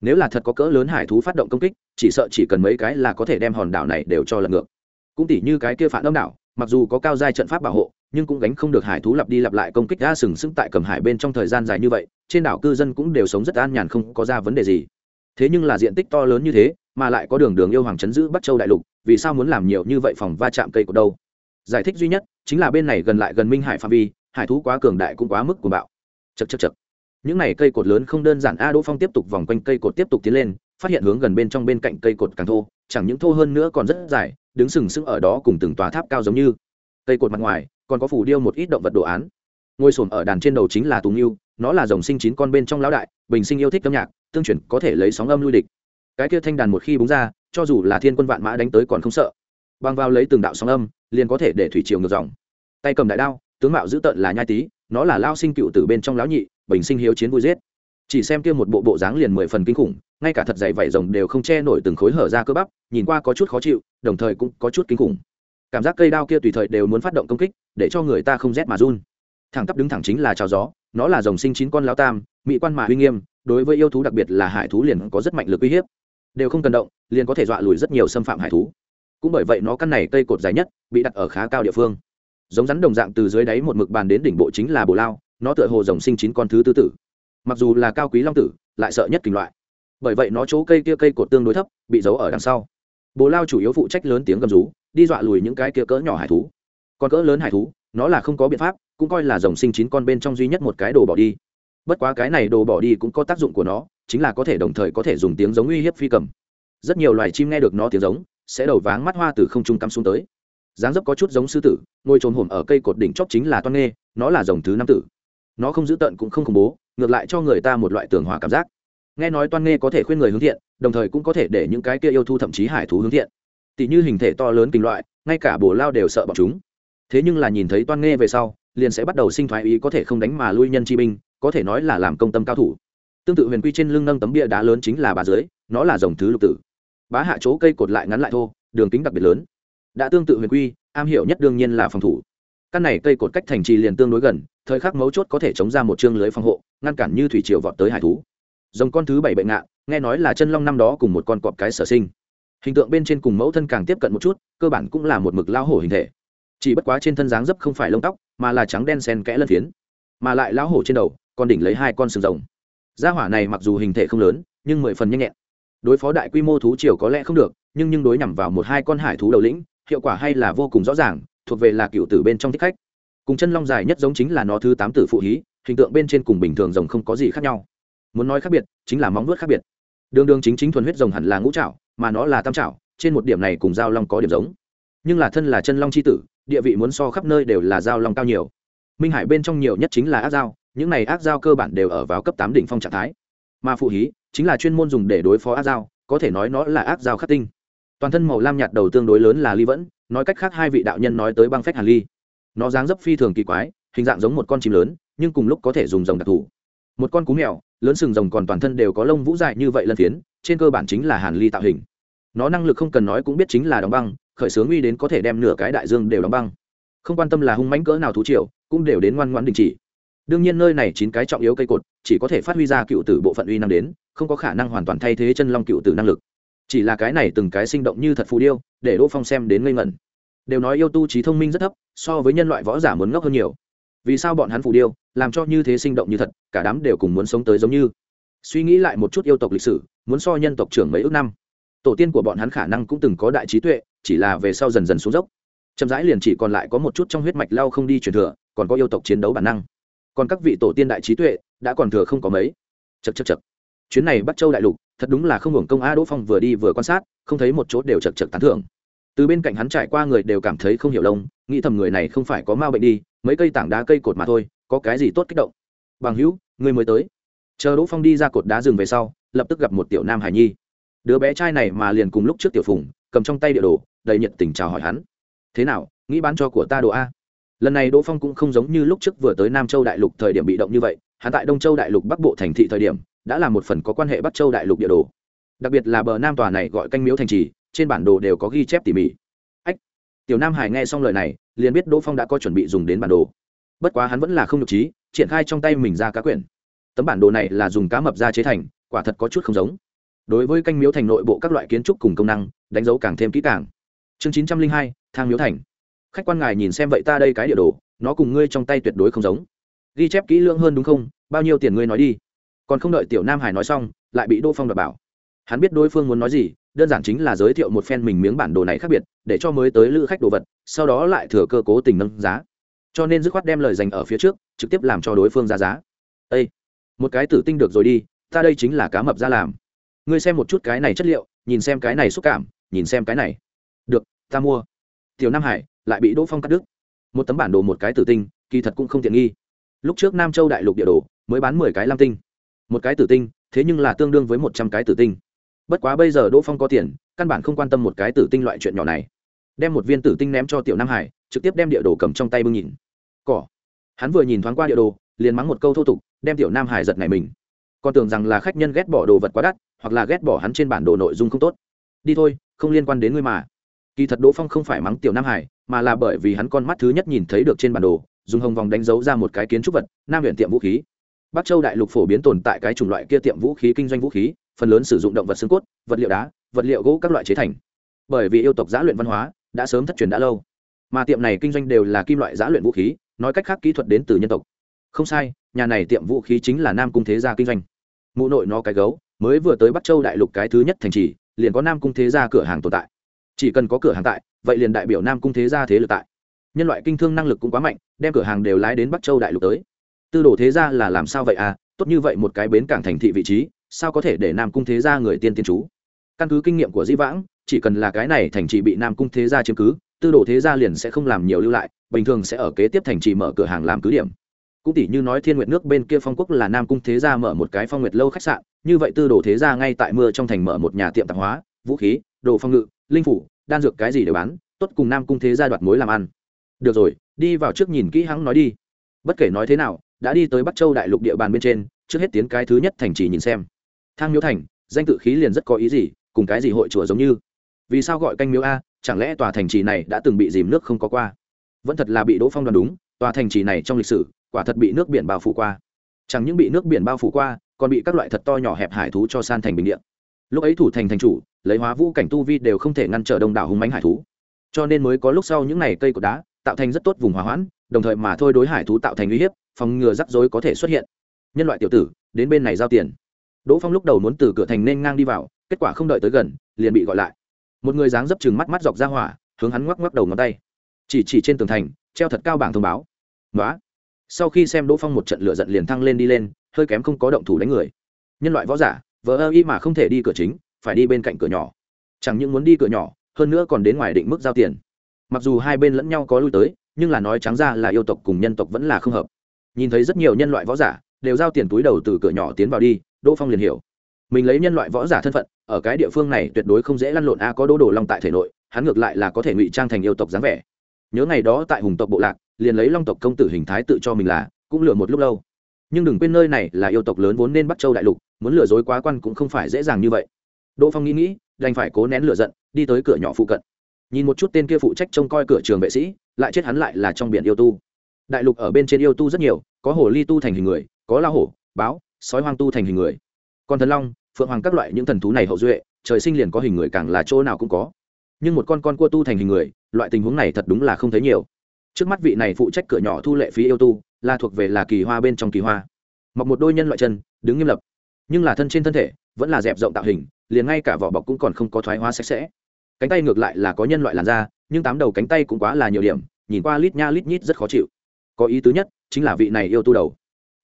Nếu là thật có cỡ lớn hải thú phát động công kích, chỉ sợ chỉ cần mấy cái là có thể đem hòn đảo này đều cho lật ngược. Cũng tỷ như cái kia phản đông đảo, mặc dù có cao giai trận pháp bảo hộ, nhưng cũng gánh không được hải thú lặp đi lặp lại công kích ga sừng sững tại cầm hải bên trong thời gian dài như vậy, trên đảo cư dân cũng đều sống rất an nhàn, không có ra vấn đề gì. Thế nhưng là diện tích to lớn như thế, mà lại có đường đường yêu hoàng chấn giữ bắc châu đại lục vì sao muốn làm nhiều như vậy phòng va chạm cây của đâu? Giải thích duy nhất chính là bên này gần lại gần minh hải phạm vi, hải thú quá cường đại cũng quá mức của bạo. Chật chật chật những này cây cột lớn không đơn giản, a đỗ phong tiếp tục vòng quanh cây cột tiếp tục tiến lên, phát hiện hướng gần bên trong bên cạnh cây cột càng thô, chẳng những thô hơn nữa còn rất dài, đứng sừng sững ở đó cùng từng tòa tháp cao giống như. Cây cột mặt ngoài còn có phủ điêu một ít động vật đồ án. Ngôi sồn ở đàn trên đầu chính là tùng yêu, nó là dòng sinh chín con bên trong lão đại, bình sinh yêu thích âm nhạc, tương truyền có thể lấy sóng âm lui địch. Cái kia thanh đàn một khi búng ra cho dù là thiên quân vạn mã đánh tới còn không sợ. Băng vào lấy từng đạo sóng âm, liền có thể để thủy triều ngược dòng. Tay cầm đại đao, tướng mạo dữ tợn là nhai tý, nó là lao sinh cựu từ bên trong lão nhị, bình sinh hiếu chiến vui giết. Chỉ xem kia một bộ bộ dáng liền mười phần kinh khủng, ngay cả thật dày vảy rồng đều không che nổi từng khối hở ra cơ bắp, nhìn qua có chút khó chịu, đồng thời cũng có chút kinh khủng. Cảm giác cây đao kia tùy thời đều muốn phát động công kích, để cho người ta không rét mà run. Thẳng tắp đứng thẳng chính là trào gió, nó là dòng sinh chín con lao tam, mỹ quan mà uy nghiêm, đối với yêu thú đặc biệt là hải thú liền có rất mạnh lực uy hiếp đều không cần động, liền có thể dọa lùi rất nhiều xâm phạm hải thú. Cũng bởi vậy nó căn này cây cột dài nhất, bị đặt ở khá cao địa phương. Giống rắn đồng dạng từ dưới đáy một mực bàn đến đỉnh bộ chính là bồ lao, nó tựa hồ rồng sinh chín con thứ tư tử. Mặc dù là cao quý long tử, lại sợ nhất kình loại. Bởi vậy nó chỗ cây kia cây cột tương đối thấp, bị giấu ở đằng sau. Bồ lao chủ yếu phụ trách lớn tiếng gầm rú, đi dọa lùi những cái kia cỡ nhỏ hải thú. Còn cỡ lớn hải thú, nó là không có biện pháp, cũng coi là dòng sinh chín con bên trong duy nhất một cái đồ bỏ đi. Bất quá cái này đồ bỏ đi cũng có tác dụng của nó chính là có thể đồng thời có thể dùng tiếng giống uy hiếp phi cầm. Rất nhiều loài chim nghe được nó tiếng giống, sẽ đầu váng mắt hoa từ không trung cắm xuống tới. Dáng dấp có chút giống sư tử, ngồi trồn hổm ở cây cột đỉnh chóp chính là toan nghê, nó là dòng thứ năm tử. Nó không giữ tận cũng không khủng bố, ngược lại cho người ta một loại tường hòa cảm giác. Nghe nói toan nghê có thể khuyên người hướng thiện, đồng thời cũng có thể để những cái kia yêu thu thậm chí hải thú hướng thiện. Tỷ như hình thể to lớn kinh loại, ngay cả bồ lao đều sợ bọn chúng. Thế nhưng là nhìn thấy toan nghê về sau, liền sẽ bắt đầu sinh thoái ý có thể không đánh mà lui nhân chi binh, có thể nói là làm công tâm cao thủ tương tự huyền quy trên lưng nâng tấm bia đá lớn chính là bà dưới, nó là dòng thứ lục tử. Bá hạ chỗ cây cột lại ngắn lại thô, đường kính đặc biệt lớn. Đã tương tự huyền quy, am hiểu nhất đương nhiên là phòng thủ. Căn này cây cột cách thành trì liền tương đối gần, thời khắc mấu chốt có thể chống ra một chương lưới phòng hộ, ngăn cản như thủy triều vọt tới hải thú. Dòng con thứ bảy bệnh ngạ, nghe nói là chân long năm đó cùng một con cọp cái sở sinh. Hình tượng bên trên cùng mẫu thân càng tiếp cận một chút, cơ bản cũng là một mực lao hổ hình thể. Chỉ bất quá trên thân dáng dấp không phải lông tóc, mà là trắng đen sen kẽ lân phiến. Mà lại lão hổ trên đầu, còn đỉnh lấy hai con sừng rồng gia hỏa này mặc dù hình thể không lớn, nhưng mười phần nhanh nhẹn. Đối phó đại quy mô thú triều có lẽ không được, nhưng nhưng đối nhằm vào một hai con hải thú đầu lĩnh, hiệu quả hay là vô cùng rõ ràng, thuộc về là cựu tử bên trong thích khách. Cùng chân long dài nhất giống chính là nó thứ tám tử phụ hí, hình tượng bên trên cùng bình thường rồng không có gì khác nhau. Muốn nói khác biệt, chính là móng vuốt khác biệt. Đường đường chính chính thuần huyết rồng hẳn là ngũ trảo, mà nó là tam trảo, trên một điểm này cùng giao long có điểm giống. Nhưng là thân là chân long c h i tử, địa vị muốn so khắp nơi đều là giao long cao nhiều. Minh hải bên trong nhiều nhất chính là ác giao những này ác giao cơ bản đều ở vào cấp tám đỉnh phong trạng thái. Mà phụ hí chính là chuyên môn dùng để đối phó ác giao có thể nói nó là ác giao khắc tinh. Toàn thân màu lam nhạt đầu tương đối lớn là ly vẫn, nói cách khác hai vị đạo nhân nói tới băng phách hàn ly. Nó dáng dấp phi thường kỳ quái, hình dạng giống một con chim lớn, nhưng cùng lúc có thể dùng rồng đặc thù. Một con cú mèo, lớn sừng rồng còn toàn thân đều có lông vũ dài như vậy lân phiến, trên cơ bản chính là hàn ly tạo hình. Nó năng lực không cần nói cũng biết chính là đóng băng, khởi xướng uy đến có thể đem nửa cái đại dương đều đóng băng. Không quan tâm là hung mãnh cỡ nào thú triều, cũng đều đến ngoan ngoãn đình chỉ đương nhiên nơi này chín cái trọng yếu cây cột, chỉ có thể phát huy ra cựu tử bộ phận uy năng đến, không có khả năng hoàn toàn thay thế chân long cựu tử năng lực. Chỉ là cái này từng cái sinh động như thật phù điêu, để đỗ phong xem đến ngây ngẩn. Đều nói yêu tu trí thông minh rất thấp, so với nhân loại võ giả muốn ngốc hơn nhiều. Vì sao bọn hắn phù điêu, làm cho như thế sinh động như thật, cả đám đều cùng muốn sống tới giống như. Suy nghĩ lại một chút yêu tộc lịch sử, muốn so nhân tộc trưởng mấy ước năm. Tổ tiên của bọn hắn khả năng cũng từng có đại trí tuệ, chỉ là về sau dần dần xuống dốc. Chậm rãi liền chỉ còn lại có một chút trong huyết mạch lao không đi truyền thừa, còn có yêu tộc chiến đấu bản năng còn các vị tổ tiên đại trí tuệ đã còn thừa không có mấy. Chật chật chật chuyến này bắt châu đại lục, thật đúng là không hưởng công a đỗ phong vừa đi vừa quan sát, không thấy một chỗ đều chật chật tán thưởng. Từ bên cạnh hắn trải qua người đều cảm thấy không hiểu lông, nghĩ thầm người này không phải có ma bệnh đi, mấy cây tảng đá cây cột mà thôi, có cái gì tốt kích động? Bằng hữu, người mới tới. Chờ đỗ phong đi ra cột đá rừng về sau, lập tức gặp một tiểu nam hải nhi. Đứa bé trai này mà liền cùng lúc trước tiểu phùng, cầm trong tay địa đồ, đầy nhiệt tình chào hỏi hắn. Thế nào, nghĩ bán cho của ta đồ a? Lần này đỗ phong cũng không giống như lúc trước vừa tới nam châu đại lục thời điểm bị động như vậy, hắn tại đông châu đại lục bắc bộ thành thị thời điểm, đã là một phần có quan hệ bắc châu đại lục địa đồ. Đặc biệt là bờ nam tòa này gọi canh miếu thành trì, trên bản đồ đều có ghi chép tỉ mỉ. Ách, tiểu nam hải nghe xong lời này, liền biết đỗ phong đã có chuẩn bị dùng đến bản đồ. Bất quá hắn vẫn là không nhục trí, triển khai trong tay mình ra cá quyển. Tấm bản đồ này là dùng cá mập ra chế thành, quả thật có chút không giống. Đối với canh miếu thành nội bộ các loại kiến trúc cùng công năng, đánh dấu càng thêm kỹ càng. Chương chín trăm linh hai, thang miếu thành khách quan ngài nhìn xem vậy ta đây cái địa đồ, nó cùng ngươi trong tay tuyệt đối không giống. Ghi chép kỹ lưỡng hơn đúng không? Bao nhiêu tiền ngươi nói đi. Còn không đợi tiểu nam hải nói xong, lại bị Đô phong đập bảo. Hắn biết đối phương muốn nói gì, đơn giản chính là giới thiệu một phen mình miếng bản đồ này khác biệt, để cho mới tới lữ khách đồ vật, sau đó lại thừa cơ cố tình nâng giá. Cho nên dứt khoát đem lời dành ở phía trước, trực tiếp làm cho đối phương ra giá. Ê! một cái tử tinh được rồi đi, ta đây chính là cá mập ra làm. Ngươi xem một chút cái này chất liệu, nhìn xem cái này xúc cảm, nhìn xem cái này. Được, ta mua. Tiểu nam hải lại bị đỗ phong cắt đứt. Một tấm bản đồ một cái tử tinh, kỳ thật cũng không tiện nghi. Lúc trước nam châu đại lục địa đồ, mới bán mười cái lam tinh. Một cái tử tinh, thế nhưng là tương đương với một trăm cái tử tinh. Bất quá bây giờ đỗ phong có tiền, căn bản không quan tâm một cái tử tinh loại chuyện nhỏ này. Đem một viên tử tinh ném cho tiểu nam hải, trực tiếp đem địa đồ cầm trong tay bưng nhìn. Cỏ. Hắn vừa nhìn thoáng qua địa đồ, liền mắng một câu thô tục, đem tiểu nam hải giật này mình. Còn tưởng rằng là khách nhân ghét bỏ đồ vật quá đắt, hoặc là ghét bỏ hắn trên bản đồ nội dung không tốt. Đi thôi, không liên quan đến ngươi mà kỳ thật đỗ phong không phải mắng tiểu nam hải, mà là bởi vì hắn con mắt thứ nhất nhìn thấy được trên bản đồ, dùng hồng vòng đánh dấu ra một cái kiến trúc vật, nam huyện tiệm vũ khí. Bắc châu đại lục phổ biến tồn tại cái chủng loại kia tiệm vũ khí kinh doanh vũ khí, phần lớn sử dụng động vật xương cốt, vật liệu đá, vật liệu gỗ các loại chế thành. Bởi vì yêu tộc giã luyện văn hóa, đã sớm thất truyền đã lâu. Mà tiệm này kinh doanh đều là kim loại giã luyện vũ khí, nói cách khác kỹ thuật đến từ nhân tộc. Không sai, nhà này tiệm vũ khí chính là nam cung thế gia kinh doanh. Mụ nội nó cái gấu, mới vừa tới bắc châu đại lục cái thứ nhất thành trì, liền có nam cung thế gia cửa hàng tồn tại chỉ cần có cửa hàng tại, vậy liền đại biểu nam cung thế gia thế lực tại. Nhân loại kinh thương năng lực cũng quá mạnh, đem cửa hàng đều lái đến bắc châu đại lục tới. Tư đồ thế gia là làm sao vậy à? Tốt như vậy một cái bến cảng thành thị vị trí, sao có thể để nam cung thế gia người tiên tiên chú? Căn cứ kinh nghiệm của di vãng, chỉ cần là cái này thành trì bị nam cung thế gia chiếm cứ, tư đồ thế gia liền sẽ không làm nhiều lưu lại, bình thường sẽ ở kế tiếp thành trì mở cửa hàng làm cứ điểm. Cũng tỷ như nói thiên nguyện nước bên kia phong quốc là nam cung thế gia mở một cái phong nguyệt lâu khách sạn, như vậy tư đồ thế gia ngay tại mưa trong thành mở một nhà tiệm tạp hóa, vũ khí, đồ phong ngự linh phủ, đan dược cái gì đều bán, tốt cùng nam cung thế gia đoạt mối làm ăn. Được rồi, đi vào trước nhìn kỹ hắn nói đi. Bất kể nói thế nào, đã đi tới bắc châu đại lục địa bàn bên trên, trước hết tiến cái thứ nhất thành trì nhìn xem. Thang miếu thành, danh tự khí liền rất có ý gì, cùng cái gì hội chùa giống như. Vì sao gọi canh miếu a, chẳng lẽ tòa thành trì này đã từng bị dìm nước không có qua? Vẫn thật là bị đỗ phong đoán đúng, tòa thành trì này trong lịch sử, quả thật bị nước biển bao phủ qua. Chẳng những bị nước biển bao phủ qua, còn bị các loại thật to nhỏ hẹp hải thú cho san thành bình điện lúc ấy thủ thành thành chủ lấy hóa vũ cảnh tu vi đều không thể ngăn trở đông đảo hùng mánh hải thú. Cho nên mới có lúc sau những n à y cây cột đá tạo thành rất tốt vùng hòa hoãn, đồng thời mà thôi đối hải thú tạo thành uy hiếp, phòng ngừa rắc rối có thể xuất hiện. Nhân loại tiểu tử, đến bên này giao tiền. Đỗ phong lúc đầu muốn từ cửa thành nên ngang đi vào, kết quả không đợi tới gần, liền bị gọi lại. Một người dáng dấp chừng mắt mắt dọc ra hỏa, hướng hắn ngoắc ngoắc đầu ngón tay. Chỉ chỉ trên tường thành, treo thật cao bảng thông báo. Nói sau khi xem đỗ phong một trận lửa giận liền thăng lên đi lên, hơi kém không có động thủ đánh người. Nhân loại võ giả vỡ ơ y mà không thể đi cửa chính phải đi bên cạnh cửa nhỏ. Chẳng những muốn đi cửa nhỏ, hơn nữa còn đến ngoài định mức giao tiền. Mặc dù hai bên lẫn nhau có lui tới, nhưng là nói trắng ra là yêu tộc cùng nhân tộc vẫn là không hợp. Nhìn thấy rất nhiều nhân loại võ giả, đều giao tiền túi đầu từ cửa nhỏ tiến vào đi, đỗ phong liền hiểu. Mình lấy nhân loại võ giả thân phận, ở cái địa phương này tuyệt đối không dễ lăn lộn a, có đỗ đồ long tại thể nội, hắn ngược lại là có thể ngụy trang thành yêu tộc dáng vẻ. Nhớ ngày đó tại hùng tộc bộ lạc, liền lấy long tộc công tử hình thái tự cho mình là, cũng lừa một lúc lâu. Nhưng đừng quên nơi này là yêu tộc lớn vốn nên bắt châu đại lục, muốn lừa dối quá quan cũng không phải dễ dàng như vậy đỗ phong nghĩ nghĩ, đành phải cố nén lửa giận, đi tới cửa nhỏ phụ cận. Nhìn một chút tên kia phụ trách trông coi cửa trường vệ sĩ, lại chết hắn lại là trong biển yêu tu. Đại lục ở bên trên yêu tu rất nhiều, có hồ ly tu thành hình người, có la hổ, báo, sói hoang tu thành hình người. Còn thần long, phượng hoàng các loại những thần thú này hậu duệ, trời sinh liền có hình người càng là chỗ nào cũng có. Nhưng một con con cua tu thành hình người, loại tình huống này thật đúng là không thấy nhiều. Trước mắt vị này phụ trách cửa nhỏ thu lệ phí yêu tu, là thuộc về là kỳ hoa bên trong kỳ hoa. Mọc một đôi nhân loại chân, đứng nghiêm lập. Nhưng là thân trên thân thể, vẫn là dẹp rộng tạo hình liền ngay cả vỏ bọc cũng còn không có thoái hóa sạch sẽ. Cánh tay ngược lại là có nhân loại làn da, nhưng tám đầu cánh tay cũng quá là nhiều điểm, nhìn qua lít nha lít nhít rất khó chịu. Có ý tứ nhất, chính là vị này yêu tu đầu.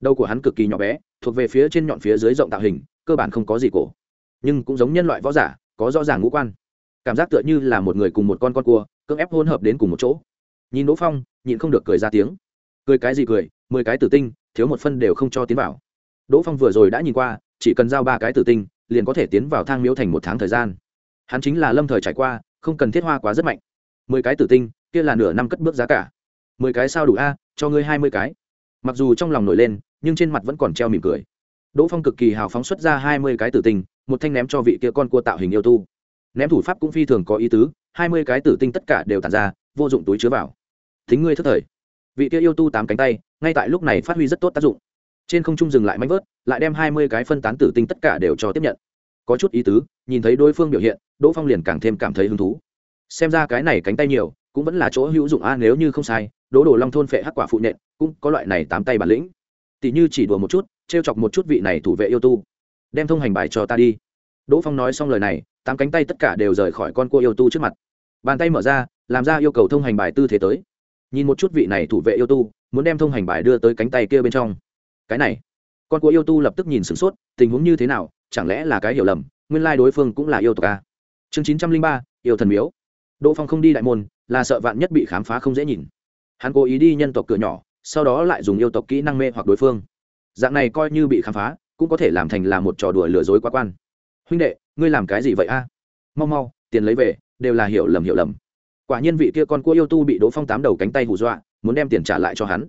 Đầu của hắn cực kỳ nhỏ bé, thuộc về phía trên nhọn phía dưới rộng tạo hình, cơ bản không có gì cổ. Nhưng cũng giống nhân loại võ giả, có rõ ràng ngũ quan. Cảm giác tựa như là một người cùng một con con cua, cưỡng ép hôn hợp đến cùng một chỗ. Nhìn đỗ phong, nhịn không được cười ra tiếng. Cười cái gì cười, mười cái tử tinh, thiếu một phân đều không cho tiến vào. Đỗ phong vừa rồi đã nhìn qua, chỉ cần giao ba cái tử tinh liền có thể tiến vào thang miếu thành một tháng thời gian. Hắn chính là lâm thời trải qua, không cần thiết hoa quá rất mạnh. Mười cái tử tinh, kia là nửa năm cất bước giá cả. Mười cái sao đủ a, cho ngươi hai mươi cái. Mặc dù trong lòng nổi lên, nhưng trên mặt vẫn còn treo mỉm cười. Đỗ phong cực kỳ hào phóng xuất ra hai mươi cái tử tinh, một thanh ném cho vị kia con cua tạo hình yêu tu. Ném thủ pháp cũng phi thường có ý tứ, hai mươi cái tử tinh tất cả đều tàn ra, vô dụng túi chứa vào. Thính ngươi thất thời. Vị kia yêu tu tám cánh tay, ngay tại lúc này phát huy rất tốt tác dụng trên không trung dừng lại mánh vớt, lại đem hai mươi cái phân tán tử tinh tất cả đều cho tiếp nhận. Có chút ý tứ, nhìn thấy đối phương biểu hiện, đỗ phong liền càng thêm cảm thấy hứng thú. Xem ra cái này cánh tay nhiều, cũng vẫn là chỗ hữu dụng a, nếu như không sai, đỗ đồ long thôn phệ hắc quả phụ nện, cũng có loại này tám tay bản lĩnh. Tỷ như chỉ đùa một chút t r e o chọc một chút vị này thủ vệ yêu tu. Đem thông hành bài cho ta đi. Đỗ phong nói xong lời này, tám cánh tay tất cả đều rời khỏi con cua yêu tu trước mặt. Bàn tay mở ra, làm ra yêu cầu thông hành bài tư thế tới. Nhìn một chút vị này thủ vệ yêu tu, muốn đem thông hành bài đưa tới cánh tay kia bên trong cái này. Con cua yêu tu lập tức nhìn sửng sốt, tình huống như thế nào, chẳng lẽ là cái hiểu lầm, nguyên lai đối phương cũng là yêu tộc a chương chín trăm linh ba, yêu thần miếu. Đỗ phong không đi đại môn, là sợ vạn nhất bị khám phá không dễ nhìn. Hắn cố ý đi nhân tộc cửa nhỏ, sau đó lại dùng yêu tộc kỹ năng mê hoặc đối phương. Dạng này coi như bị khám phá, cũng có thể làm thành là một trò đùa lừa dối quá quan. Huynh đệ, ngươi làm cái gì vậy a? Mau mau, tiền lấy về, đều là hiểu lầm hiểu lầm. Quả nhiên vị kia con cua yêu tu bị đỗ phong tám đầu cánh tay hù dọa, muốn đem tiền trả lại cho hắn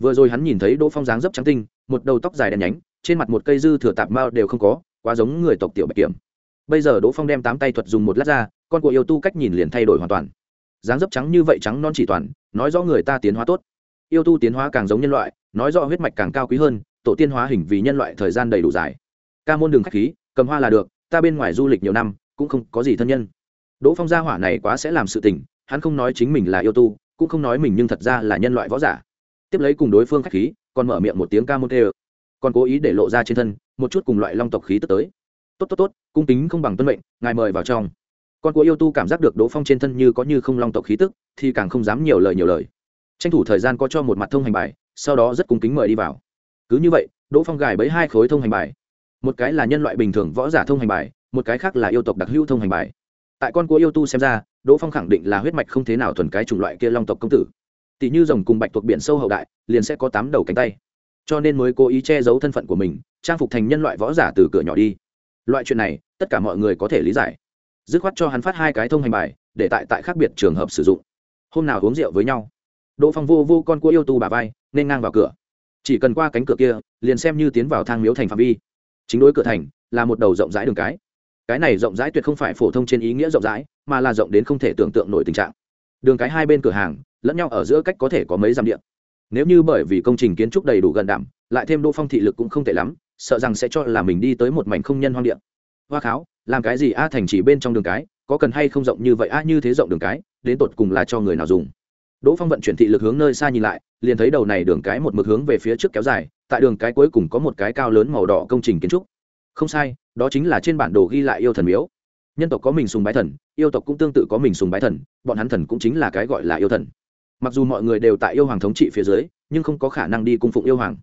vừa rồi hắn nhìn thấy đỗ phong dáng dấp trắng tinh, một đầu tóc dài đen nhánh, trên mặt một cây dư thừa tạp mao đều không có, quá giống người tộc tiểu bạch kiểm. Bây giờ đỗ phong đem tám tay thuật dùng một lát ra, con của yêu tu cách nhìn liền thay đổi hoàn toàn. Dáng dấp trắng như vậy trắng non chỉ toàn, nói rõ người ta tiến hóa tốt. Yêu tu tiến hóa càng giống nhân loại, nói rõ huyết mạch càng cao quý hơn, tổ tiên hóa hình vì nhân loại thời gian đầy đủ dài. Ca môn đường k h á c h khí, cầm hoa là được, ta bên ngoài du lịch nhiều năm, cũng không có gì thân nhân. Đỗ phong gia hỏa này quá sẽ làm sự tình, hắn không nói chính mình là yêu tu, cũng không nói mình nhưng thật ra là nhân loại võ giả tiếp lấy cùng đối phương khách khí, còn mở miệng một tiếng ca môn tê ơ. Còn cố ý để lộ ra trên thân, một chút cùng loại long tộc khí tức tới. Tốt tốt tốt, cung tính không bằng tuân mệnh, ngài mời vào trong. Con của yêu tu cảm giác được đỗ phong trên thân như có như không long tộc khí tức, thì càng không dám nhiều lời nhiều lời. Tranh thủ thời gian có cho một mặt thông hành bài, sau đó rất cung kính mời đi vào. Cứ như vậy, đỗ phong gài bấy hai khối thông hành bài. Một cái là nhân loại bình thường võ giả thông hành bài, một cái khác là yêu tộc đặc hữu thông hành bài. Tại con của yêu tu xem ra, đỗ phong khẳng định là huyết mạch không thế nào thuần cái chủng loại kia long tộc công tử tỷ như rồng cùng bạch thuộc biển sâu hậu đại, liền sẽ có tám đầu cánh tay. Cho nên mới cố ý che giấu thân phận của mình, trang phục thành nhân loại võ giả từ cửa nhỏ đi. Loại chuyện này, tất cả mọi người có thể lý giải. Dứt khoát cho hắn phát hai cái thông hành bài, để tại tại khác biệt trường hợp sử dụng. Hôm nào uống rượu với nhau. Đỗ phong vô vô con cua yêu tu bà vai, nên ngang vào cửa. Chỉ cần qua cánh cửa kia, liền xem như tiến vào thang miếu thành phạm vi. Chính đối cửa thành, là một đầu rộng rãi đường cái. Cái này rộng rãi tuyệt không phải phổ thông trên ý nghĩa rộng rãi, mà là rộng đến không thể tưởng tượng nổi tình trạng. Đường cái hai bên cửa hàng lẫn nhau ở giữa cách có thể có mấy dặm điện. Nếu như bởi vì công trình kiến trúc đầy đủ gần đảm lại thêm đỗ phong thị lực cũng không tệ lắm, sợ rằng sẽ cho là mình đi tới một mảnh không nhân hoang điện hoa kháo, làm cái gì a thành chỉ bên trong đường cái, có cần hay không rộng như vậy a như thế rộng đường cái, đến tột cùng là cho người nào dùng? Đỗ phong vận chuyển thị lực hướng nơi xa nhìn lại, liền thấy đầu này đường cái một mực hướng về phía trước kéo dài, tại đường cái cuối cùng có một cái cao lớn màu đỏ công trình kiến trúc. Không sai, đó chính là trên bản đồ ghi lại yêu thần miếu. Nhân tộc có mình sùng bái thần, yêu tộc cũng tương tự có mình sùng bái thần, bọn hắn thần cũng chính là cái gọi là yêu thần mặc dù mọi người đều tại yêu hoàng thống trị phía dưới, nhưng không có khả năng đi cung phụng yêu hoàng.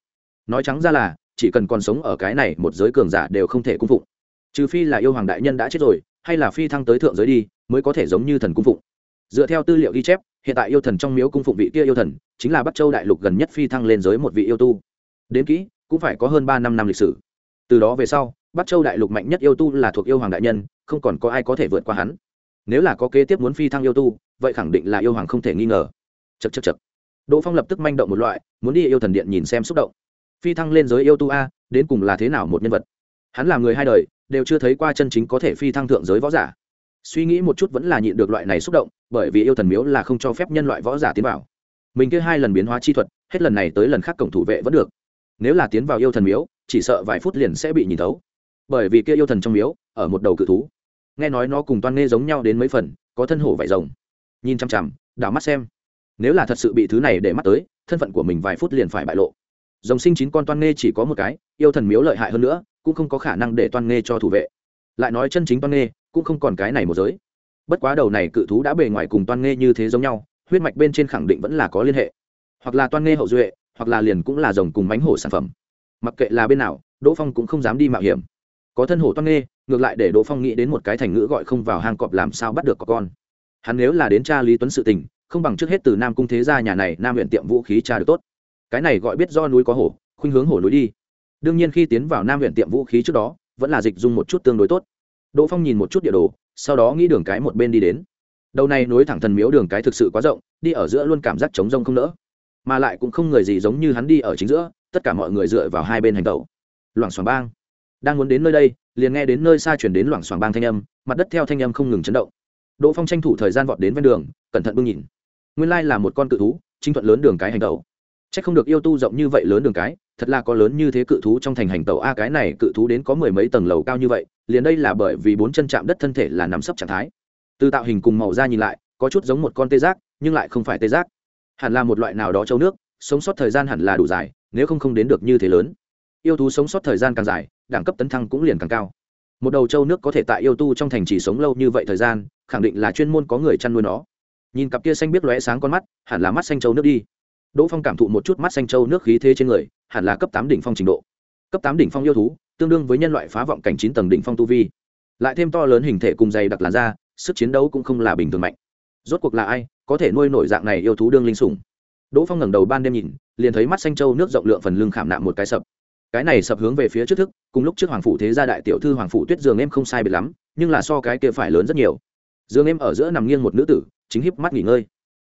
Nói trắng ra là, chỉ cần còn sống ở cái này, một giới cường giả đều không thể cung phụng. Trừ phi là yêu hoàng đại nhân đã chết rồi, hay là phi thăng tới thượng giới đi, mới có thể giống như thần cung phụng. Dựa theo tư liệu ghi chép, hiện tại yêu thần trong miếu cung phụng vị kia yêu thần, chính là bắc châu đại lục gần nhất phi thăng lên giới một vị yêu tu. Đến kỹ, cũng phải có hơn ba năm năm lịch sử. Từ đó về sau, bắc châu đại lục mạnh nhất yêu tu là thuộc yêu hoàng đại nhân, không còn có ai có thể vượt qua hắn. Nếu là có kế tiếp muốn phi thăng yêu tu, vậy khẳng định là yêu hoàng không thể nghi ngờ chật chật chật đỗ phong lập tức manh động một loại, muốn đi yêu thần điện nhìn xem xúc động. Phi thăng lên giới yêu tu a, đến cùng là thế nào một nhân vật? Hắn là người hai đời, đều chưa thấy qua chân chính có thể phi thăng thượng giới võ giả. Suy nghĩ một chút vẫn là nhịn được loại này xúc động, bởi vì yêu thần miếu là không cho phép nhân loại võ giả tiến vào. Mình kia hai lần biến hóa chi thuật, hết lần này tới lần khác cổng thủ vệ vẫn được. Nếu là tiến vào yêu thần miếu, chỉ sợ vài phút liền sẽ bị nhìn thấu. Bởi vì kia yêu thần trong miếu, ở một đầu cự thú. Nghe nói nó cùng toan nghe giống nhau đến mấy phần, có thân hổ vải rồng. Nhìn chằm chằm, đảo mắt xem nếu là thật sự bị thứ này để mắt tới, thân phận của mình vài phút liền phải bại lộ. Dòng sinh chín con toan nghe chỉ có một cái, yêu thần miếu lợi hại hơn nữa, cũng không có khả năng để toan nghe cho thủ vệ. Lại nói chân chính toan nghe cũng không còn cái này một giới. Bất quá đầu này cự thú đã bề ngoài cùng toan nghe như thế giống nhau, huyết mạch bên trên khẳng định vẫn là có liên hệ. Hoặc là toan nghe hậu duệ, hoặc là liền cũng là rồng cùng mánh hổ sản phẩm. Mặc kệ là bên nào, đỗ phong cũng không dám đi mạo hiểm. Có thân hổ toan nghe ngược lại để đỗ phong nghĩ đến một cái thành ngữ gọi không vào hang cọp làm sao bắt được có con. Hắn nếu là đến cha lý tuấn sự tình không bằng trước hết từ nam cung thế gia nhà này, nam huyện tiệm vũ khí tra được tốt. Cái này gọi biết do núi có hổ, khuynh hướng hổ núi đi. Đương nhiên khi tiến vào nam huyện tiệm vũ khí trước đó, vẫn là dịch dung một chút tương đối tốt. Đỗ phong nhìn một chút địa đồ, sau đó nghĩ đường cái một bên đi đến. Đầu này nối thẳng thần miếu đường cái thực sự quá rộng, đi ở giữa luôn cảm giác trống rông không nỡ. Mà lại cũng không người gì giống như hắn đi ở chính giữa, tất cả mọi người dựa vào hai bên hành tẩu. Loảng xoảng bang. Đang muốn đến nơi đây, liền nghe đến nơi xa chuyển đến loảng xoảng bang thanh âm, mặt đất theo thanh âm không ngừng chấn động. Đỗ phong tranh thủ thời gian vọt đến ven đường, cẩn thận bưng nhìn nguyên lai là một con cự thú, chính thuận lớn đường cái hành tẩu. C h ắ c không được yêu tu rộng như vậy lớn đường cái, thật là có lớn như thế cự thú trong thành hành tàu a, cái này cự thú đến có mười mấy tầng lầu cao như vậy, liền đây là bởi vì bốn chân chạm đất thân thể là nằm sấp trạng thái. Từ tạo hình cùng màu da nhìn lại, có chút giống một con tê giác, nhưng lại không phải tê giác. Hẳn là một loại nào đó châu nước, sống sót thời gian hẳn là đủ dài, nếu không không đến được như thế lớn. Yêu thú sống sót thời gian càng dài, đẳng cấp tấn thăng cũng liền càng cao. Một đầu châu nước có thể tại yêu tu trong thành chỉ sống lâu như vậy thời gian, khẳng định là chuyên môn có người chăn nuôi nó nhìn cặp kia xanh biết lóe sáng con mắt, hẳn là mắt xanh châu nước đi. Đỗ phong cảm thụ một chút mắt xanh châu nước khí thế trên người, hẳn là cấp tám đỉnh phong trình độ. Cấp tám đỉnh phong yêu thú, tương đương với nhân loại phá vọng cảnh chín tầng đỉnh phong tu vi. Lại thêm to lớn hình thể cùng dày đặc làn da, sức chiến đấu cũng không là bình thường mạnh. Rốt cuộc là ai có thể nuôi nổi dạng này yêu thú đương linh sủng? Đỗ phong ngẩng đầu ban đêm nhìn, liền thấy mắt xanh châu nước rộng lượng phần lưng khảm nạm một cái sập. Cái này sập hướng về phía trước thức, cùng lúc trước hoàng phủ thế gia đại tiểu thư hoàng phủ tuyết giường em không sai biệt lắm, nhưng là so cái kia phải lớn rất nhiều. Giường em ở giữa nằm nghiêng một nữ tử chính híp mắt nghỉ ngơi.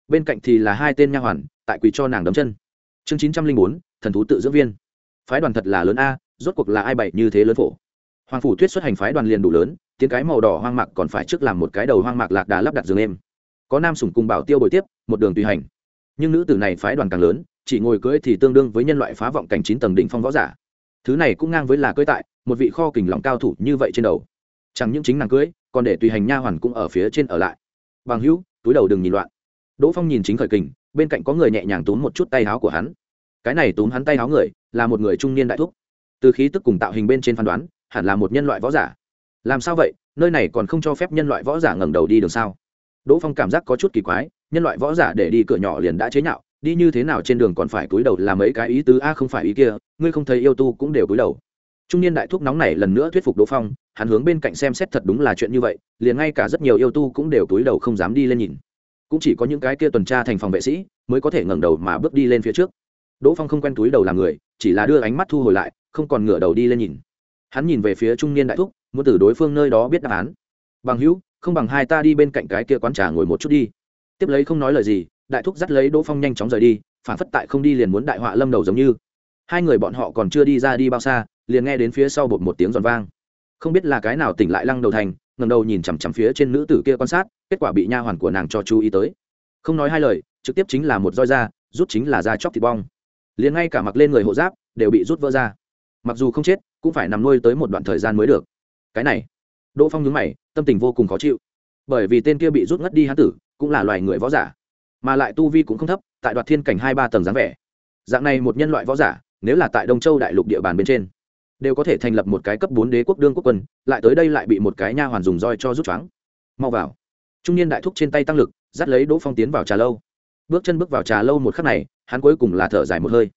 Bên cạnh thì là hai tên nha hoàn, tại quỳ cho nàng đấm chân. Chương chín trăm linh bốn, thần thú tự dưỡng viên. Phái đoàn thật là lớn a, rốt cuộc là ai bày như thế lớn phổ? Hoàng phủ tuyết xuất hành phái đoàn liền đủ lớn, tiếng cái màu đỏ hoang mạc còn phải trước làm một cái đầu hoang mạc lạc đà lắp đặt giường em có nam sủng cùng bảo tiêu bồi tiếp, một đường tùy hành. Nhưng nữ tử này phái đoàn càng lớn, chỉ ngồi cưỡi thì tương đương với nhân loại phá vọng cảnh chín tầng đỉnh phong võ giả. Thứ này cũng ngang với là cưỡi tại, một vị kho kình lòng cao thủ như vậy trên đầu. Chẳng những chính nàng cưỡi, còn để tùy hành nha hoàn cũng ở phía trên ở lại bằng hữu, túi đầu đừng nhìn loạn. Đỗ phong nhìn chính khởi kình, bên cạnh có người nhẹ nhàng túm một chút tay áo của hắn. Cái này túm hắn tay áo người, là một người trung niên đại thúc. Từ khí tức cùng tạo hình bên trên phán đoán, hẳn là một nhân loại võ giả. Làm sao vậy? Nơi này còn không cho phép nhân loại võ giả ngẩng đầu đi đường sao? Đỗ phong cảm giác có chút kỳ quái, nhân loại võ giả để đi cửa nhỏ liền đã chế nhạo, đi như thế nào trên đường còn phải cúi đầu làm mấy cái ý tứ, a, không phải ý kia, ngươi không thấy yêu tu cũng đều cúi đầu. Trung niên đại thúc nóng này lần nữa thuyết phục đỗ phong hắn hướng bên cạnh xem xét thật đúng là chuyện như vậy, liền ngay cả rất nhiều yêu tu cũng đều cúi đầu không dám đi lên nhìn. Cũng chỉ có những cái kia tuần tra thành phòng vệ sĩ mới có thể ngẩng đầu mà bước đi lên phía trước. Đỗ phong không quen túi đầu làm người, chỉ là đưa ánh mắt thu hồi lại, không còn ngửa đầu đi lên nhìn. Hắn nhìn về phía trung niên đại thúc, muốn từ đối phương nơi đó biết đáp án. Bằng hữu, không bằng hai ta đi bên cạnh cái kia quán trà ngồi một chút đi. Tiếp lấy không nói lời gì, đại thúc dắt lấy đỗ phong nhanh chóng rời đi, phản phất tại không đi liền muốn đại họa lâm đầu giống như. Hai người bọn họ còn chưa đi ra đi bao xa, liền nghe đến phía sau bột một tiếng giòn vang không biết là cái nào tỉnh lại lăng đầu thành ngầm đầu nhìn chằm chằm phía trên nữ tử kia quan sát, kết quả bị nha hoàn của nàng cho chú ý tới. Không nói hai lời, trực tiếp chính là một roi da, rút chính là da chóc thịt bong. Liền ngay cả mặc lên người hộ giáp, đều bị rút vỡ ra. Mặc dù không chết, cũng phải nằm nuôi tới một đoạn thời gian mới được. Cái này, đỗ phong nhướng mày, tâm tình vô cùng khó chịu. Bởi vì tên kia bị rút ngất đi hán tử, cũng là loài người võ giả. Mà lại tu vi cũng không thấp, tại đoạt thiên cảnh hai ba tầng dáng vẻ. Dạng này một nhân loại võ giả, nếu là tại đông châu đại lục địa bàn bên trên đều có thể thành lập một cái cấp bốn đế quốc đương quốc quân, lại tới đây lại bị một cái nha hoàn dùng roi cho rút choáng. Mau vào. Trung niên đại thúc trên tay tăng lực, dắt lấy đỗ phong tiến vào trà lâu. Bước chân bước vào trà lâu một khắc này, hắn cuối cùng là thở dài một hơi.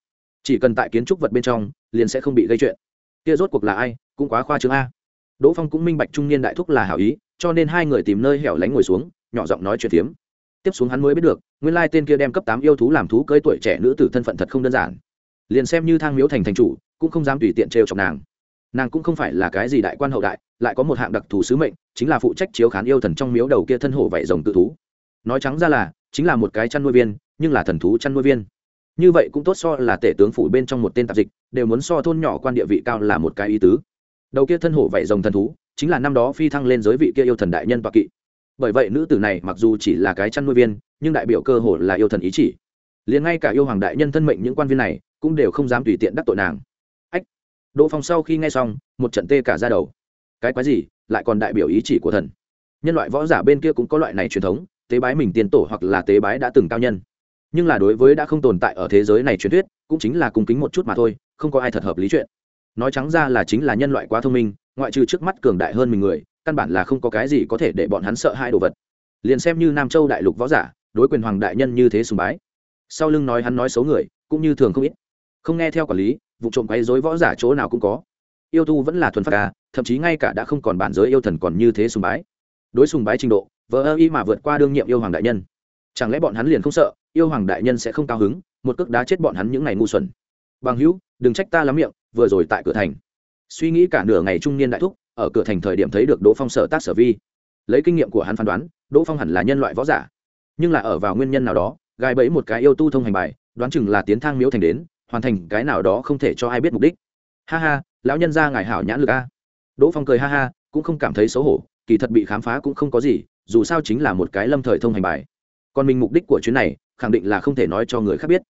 Chỉ cần tại kiến trúc vật bên trong, liền sẽ không bị gây chuyện. Kia rốt cuộc là ai, cũng quá khoa trương a. Đỗ phong cũng minh bạch trung niên đại thúc là hảo ý, cho nên hai người tìm nơi hẻo lánh ngồi xuống, nhỏ giọng nói chuyện tiếm tiếp xuống hắn mới biết được, nguyên lai tên kia đem cấp tám yêu thú làm thú cưới tuổi trẻ nữ tử thân phận thật không đơn giản. Liền xem như thang miếu thành thành chủ cũng không dám tùy tiện trêu chọc nàng. Nàng cũng không phải là cái gì đại quan hậu đại, lại có một hạng đặc thù sứ mệnh, chính là phụ trách chiếu khán yêu thần trong miếu đầu kia thân hổ vảy rồng tự thú. Nói trắng ra là, chính là một cái chăn nuôi viên, nhưng là thần thú chăn nuôi viên. Như vậy cũng tốt so là tể tướng phủ bên trong một tên tạp dịch, đều muốn so thôn nhỏ quan địa vị cao là một cái ý tứ. Đầu kia thân hổ vảy rồng thần thú, chính là năm đó phi thăng lên giới vị kia yêu thần đại nhân và kỵ. Bởi vậy nữ tử này mặc dù chỉ là cái chăn nuôi viên, nhưng đại biểu cơ hồ là yêu thần ý chỉ. Liền ngay cả yêu hoàng đại nhân thân mệnh những quan viên này, cũng đều không dám tùy tiện đắc tội nàng đỗ phong sau khi nghe xong, một trận tê cả ra đầu. Cái quái gì, lại còn đại biểu ý chỉ của thần. Nhân loại võ giả bên kia cũng có loại này truyền thống, tế bái mình tiền tổ hoặc là tế bái đã từng cao nhân. Nhưng là đối với đã không tồn tại ở thế giới này truyền thuyết, cũng chính là cung kính một chút mà thôi, không có ai thật hợp lý chuyện. Nói trắng ra là chính là nhân loại quá thông minh, ngoại trừ trước mắt cường đại hơn mình người, căn bản là không có cái gì có thể để bọn hắn sợ hai đồ vật. Liền xem như nam châu đại lục võ giả, đối quyền hoàng đại nhân như thế sùng bái. Sau lưng nói hắn nói xấu người, cũng như thường không ít. Không nghe theo quản lý vụ trộm quấy dối võ giả chỗ nào cũng có. Yêu tu vẫn là thuần phát ca, thậm chí ngay cả đã không còn bản giới yêu thần còn như thế sùng bái. Đối sùng bái trình độ vỡ ơ y mà vượt qua đương nhiệm yêu hoàng đại nhân. Chẳng lẽ bọn hắn liền không sợ, yêu hoàng đại nhân sẽ không cao hứng, một cước đá chết bọn hắn những ngày ngu xuẩn. Bằng hữu, đừng trách ta lắm miệng, vừa rồi tại cửa thành. Suy nghĩ cả nửa ngày trung niên đại thúc, ở cửa thành thời điểm thấy được đỗ phong sở tác sở vi. Lấy kinh nghiệm của hắn phán đoán, đỗ phong hẳn là nhân loại võ giả. Nhưng là ở vào nguyên nhân nào đó gai bẫy một cái yêu tu thông hành bài, đoán chừng là tiến thang miếu thành đến hoàn thành cái nào đó không thể cho ai biết mục đích. Ha ha, lão nhân ra ngài hảo nhãn lực a. Đỗ phong cười ha ha, cũng không cảm thấy xấu hổ, kỳ thật bị khám phá cũng không có gì, dù sao chính là một cái lâm thời thông hành bài. Còn mình mục đích của chuyến này, khẳng định là không thể nói cho người khác biết.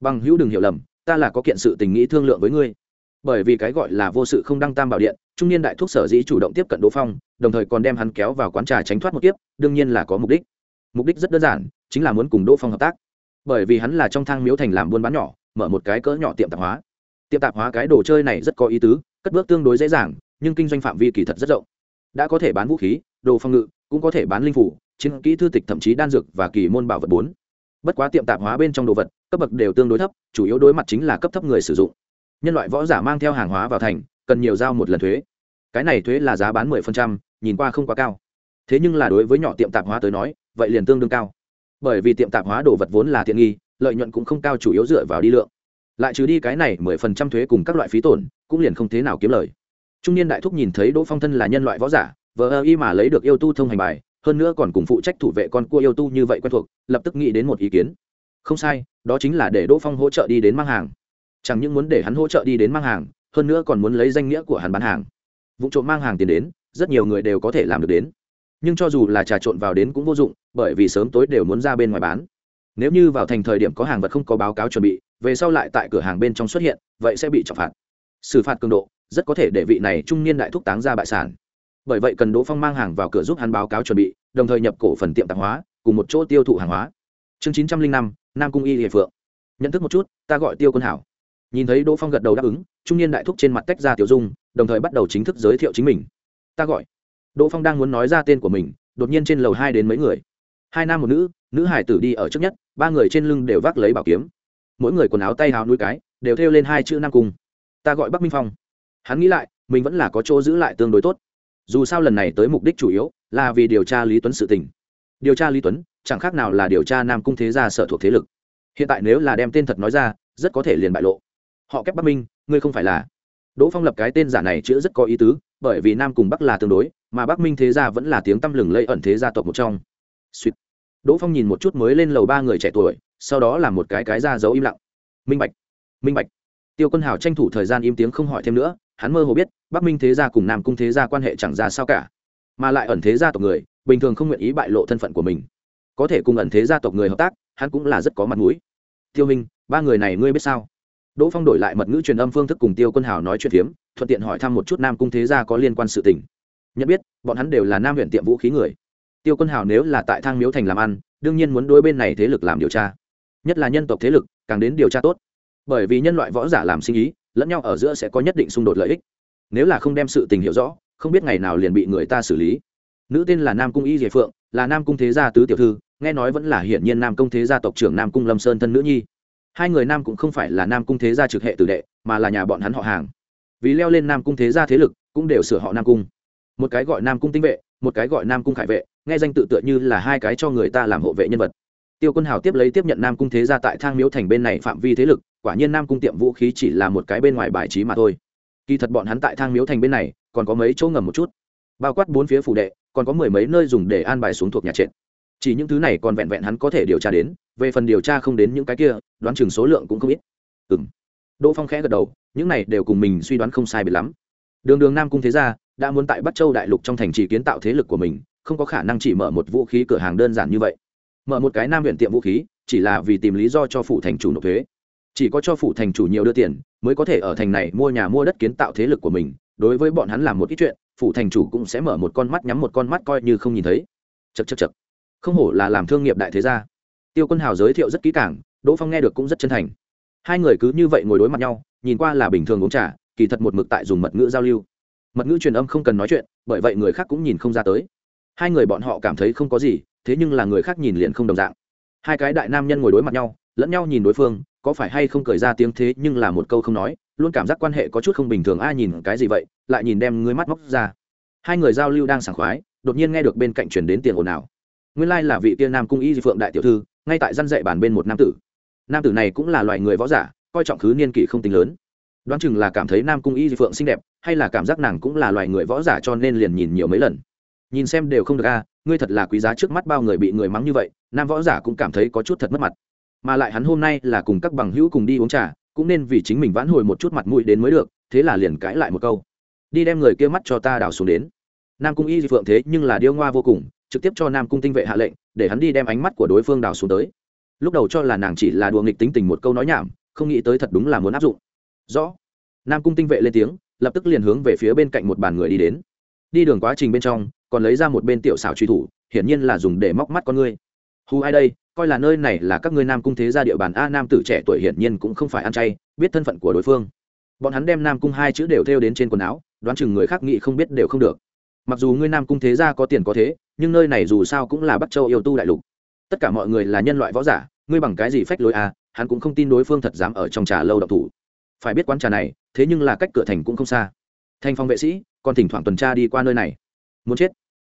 Bằng hữu đừng hiểu lầm, ta là có kiện sự tình nghĩ thương lượng với ngươi. Bởi vì cái gọi là vô sự không đăng tam bảo điện, trung niên đại thuốc sở dĩ chủ động tiếp cận đỗ phong, đồng thời còn đem hắn kéo vào quán trà tránh thoát một kiếp, đương nhiên là có mục đích. Mục đích rất đơn giản, chính là muốn cùng đỗ phong hợp tác. Bởi vì hắn là trong thang miếu thành làm buôn bán nhỏ mở một cái cỡ nhỏ tiệm tạp hóa. Tiệm tạp hóa cái đồ chơi này rất có ý tứ, cất bước tương đối dễ dàng, nhưng kinh doanh phạm vi kỳ thật rất rộng. Đã có thể bán vũ khí, đồ phòng ngự, cũng có thể bán linh phủ, chiến kỹ thư tịch thậm chí đan dược và kỳ môn bảo vật bốn. Bất quá tiệm tạp hóa bên trong đồ vật, cấp bậc đều tương đối thấp, chủ yếu đối mặt chính là cấp thấp người sử dụng. Nhân loại võ giả mang theo hàng hóa vào thành, cần nhiều giao một lần thuế. Cái này thuế là giá bán mười phần trăm, nhìn qua không quá cao. Thế nhưng là đối với nhỏ tiệm tạp hóa tới nói, vậy liền tương đương cao. Bởi vì tiệm tạp hóa đồ vật vốn là tiện nghi lợi nhuận cũng không cao chủ yếu dựa vào đi lượng. Lại trừ đi cái này mười phần trăm thuế cùng các loại phí tổn, cũng liền không thế nào kiếm lời. Trung niên đại thúc nhìn thấy đỗ phong thân là nhân loại võ giả, vờ ơ y mà lấy được yêu tu thông hành bài, hơn nữa còn cùng phụ trách thủ vệ con cua yêu tu như vậy quen thuộc, lập tức nghĩ đến một ý kiến. Không sai, đó chính là để đỗ phong hỗ trợ đi đến mang hàng. Chẳng những muốn để hắn hỗ trợ đi đến mang hàng, hơn nữa còn muốn lấy danh nghĩa của hắn bán hàng. Vụ trộm mang hàng tiền đến, rất nhiều người đều có thể làm được đến. Nhưng cho dù là trà trộn vào đến cũng vô dụng, bởi vì sớm tối đều muốn ra bên ngoài bán nếu như vào thành thời điểm có hàng vật không có báo cáo chuẩn bị, về sau lại tại cửa hàng bên trong xuất hiện, vậy sẽ bị trọng phạt. Xử phạt cường độ, rất có thể để vị này trung niên đại thúc táng ra bại sản. Bởi vậy cần đỗ phong mang hàng vào cửa giúp hắn báo cáo chuẩn bị, đồng thời nhập cổ phần tiệm tạp hóa, cùng một chỗ tiêu thụ hàng hóa. Chương chín trăm linh năm, nam cung y địa phượng. Nhận thức một chút, ta gọi tiêu quân hảo. Nhìn thấy đỗ phong gật đầu đáp ứng, trung niên đại thúc trên mặt tách ra tiểu dung, đồng thời bắt đầu chính thức giới thiệu chính mình. Ta gọi. Đỗ phong đang muốn nói ra tên của mình, đột nhiên trên lầu hai đến mấy người hai nam một nữ nữ hải tử đi ở trước nhất, ba người trên lưng đều vác lấy bảo kiếm. Mỗi người quần áo tay hào nuôi cái, đều thêu lên hai chữ nam cung. Ta gọi bắc minh phong. Hắn nghĩ lại, mình vẫn là có chỗ giữ lại tương đối tốt. Dù sao lần này tới mục đích chủ yếu là vì điều tra lý tuấn sự tình. Điều tra lý tuấn, chẳng khác nào là điều tra nam cung thế gia sở thuộc thế lực. Hiện tại nếu là đem tên thật nói ra, rất có thể liền bại lộ. Họ kép bắc minh, ngươi không phải là. Đỗ phong lập cái tên giả này chữ rất có ý tứ, bởi vì nam cùng bắc là tương đối, mà bắc minh thế gia vẫn là tiếng tăm lừng lây ẩn thế gia tộc một trong. Sweet. đỗ phong nhìn một chút mới lên lầu ba người trẻ tuổi, sau đó là một cái cái ra dấu im lặng. Minh bạch. Minh bạch. Tiêu quân hào tranh thủ thời gian im tiếng không hỏi thêm nữa, hắn mơ hồ biết, bắc minh thế gia cùng nam cung thế gia quan hệ chẳng ra sao cả. Mà lại ẩn thế gia tộc người, bình thường không nguyện ý bại lộ thân phận của mình. Có thể cùng ẩn thế gia tộc người hợp tác, hắn cũng là rất có mặt mũi. Tiêu minh, ba người này ngươi biết sao? Đỗ phong đổi lại mật ngữ truyền âm phương thức cùng tiêu quân hào nói chuyện phiếm, thuận tiện hỏi thăm một chút nam cung thế gia có liên quan sự tình. Nhận biết, bọn hắn đều là nam huyện tiệm vũ khí người tiêu quân hào nếu là tại thang miếu thành làm ăn, đương nhiên muốn đối bên này thế lực làm điều tra. Nhất là nhân tộc thế lực, càng đến điều tra tốt. Bởi vì nhân loại võ giả làm sinh ý, lẫn nhau ở giữa sẽ có nhất định xung đột lợi ích. Nếu là không đem sự tình hiểu rõ, không biết ngày nào liền bị người ta xử lý. Nữ tên là nam cung y diệ phượng, là nam cung thế gia tứ tiểu thư, nghe nói vẫn là hiển nhiên nam Cung thế gia tộc trưởng nam cung lâm sơn thân nữ nhi. Hai người nam cũng không phải là nam cung thế gia trực hệ tử đệ, mà là nhà bọn hắn họ hàng. Vì leo lên nam cung thế gia thế lực, cũng đều sửa họ nam cung. Một cái gọi nam cung tinh vệ, một cái gọi nam cung khải vệ nghe danh tự tựa như là hai cái cho người ta làm hộ vệ nhân vật. Tiêu quân hào tiếp lấy tiếp nhận nam cung thế gia tại thang miếu thành bên này phạm vi thế lực, quả nhiên nam cung tiệm vũ khí chỉ là một cái bên ngoài bài trí mà thôi. Kỳ thật bọn hắn tại thang miếu thành bên này, còn có mấy chỗ ngầm một chút. Bao quát bốn phía phủ đệ, còn có mười mấy nơi dùng để an bài xuống thuộc nhà trệt. Chỉ những thứ này còn vẹn vẹn hắn có thể điều tra đến, về phần điều tra không đến những cái kia, đoán chừng số lượng cũng không ít. Ừ m đỗ phong khẽ gật đầu, những này đều cùng mình suy đoán không sai biệt lắm. Đường đường nam cung thế gia, đã muốn tại bắc châu đại lục trong thành trì kiến tạo thế lực của mình không có khả năng chỉ mở một vũ khí cửa hàng đơn giản như vậy. Mở một cái nam huyện tiệm vũ khí, chỉ là vì tìm lý do cho phủ thành chủ nộp thuế. Chỉ có cho phủ thành chủ nhiều đưa tiền, mới có thể ở thành này mua nhà mua đất kiến tạo thế lực của mình. Đối với bọn hắn làm một ít chuyện, phủ thành chủ cũng sẽ mở một con mắt nhắm một con mắt coi như không nhìn thấy. Chật chật chật không hổ là làm thương nghiệp đại thế gia. Tiêu quân hào giới thiệu rất kỹ càng, đỗ phong nghe được cũng rất chân thành. Hai người cứ như vậy ngồi đối mặt nhau, nhìn qua là bình thường uống trà, kỳ thật một mực tại dùng mật ngữ giao lưu. Mật ngữ truyền âm không cần nói chuyện, bởi vậy người khác cũng nhìn không ra tới hai người bọn họ cảm thấy không có gì, thế nhưng là người khác nhìn liền không đồng dạng. Hai cái đại nam nhân ngồi đối mặt nhau, lẫn nhau nhìn đối phương, có phải hay không cười ra tiếng thế nhưng là một câu không nói, luôn cảm giác quan hệ có chút không bình thường, ai nhìn cái gì vậy, lại nhìn đem ngươi mắt móc ra. Hai người giao lưu đang sảng khoái, đột nhiên nghe được bên cạnh chuyển đến tiền ồn ào. Nguyên lai là vị tiên nam cung y di phượng đại tiểu thư, ngay tại răn dạy bàn bên một nam tử. Nam tử này cũng là loài người võ giả, coi trọng khứ niên kỷ không tính lớn. Đoán chừng là cảm thấy nam cung y di phượng xinh đẹp, hay là cảm giác nàng cũng là loài người võ giả cho nên liền nhìn nhiều mấy lần nhìn xem đều không được a, ngươi thật là quý giá trước mắt bao người bị người mắng như vậy, nam võ giả cũng cảm thấy có chút thật mất mặt. Mà lại hắn hôm nay là cùng các bằng hữu cùng đi uống trà, cũng nên vì chính mình vãn hồi một chút mặt mũi đến mới được, thế là liền cãi lại một câu. Đi đem người kia mắt cho ta đào xuống đến. Nam cung y dị phượng thế nhưng là điêu ngoa vô cùng, trực tiếp cho nam cung tinh vệ hạ lệnh, để hắn đi đem ánh mắt của đối phương đào xuống tới. Lúc đầu cho là nàng chỉ là đùa nghịch tính tình một câu nói nhảm, không nghĩ tới thật đúng là muốn áp dụng. Rõ. Nam cung tinh vệ lên tiếng, lập tức liền hướng về phía bên cạnh một bàn người đi đến. Đi đường quá trình bên trong còn lấy ra một bên tiểu xảo truy thủ, hiển nhiên là dùng để móc mắt con ngươi. Hù ai đây, coi là nơi này là các ngươi nam cung thế gia địa bàn, a, nam tử trẻ tuổi hiển nhiên cũng không phải ăn chay, biết thân phận của đối phương. Bọn hắn đem nam cung hai chữ đều thêu đến trên quần áo, đoán chừng người khác nghĩ không biết đều không được. Mặc dù ngươi nam cung thế gia có tiền có thế, nhưng nơi này dù sao cũng là bắc châu yêu tu đại lục. Tất cả mọi người là nhân loại võ giả, ngươi bằng cái gì phách lối à hắn cũng không tin đối phương thật dám ở trong trà lâu độc thủ. Phải biết quán trà này, thế nhưng là cách cửa thành cũng không xa. Thành phong vệ sĩ, còn thỉnh thoảng tuần tra đi qua nơi này. Muốn chết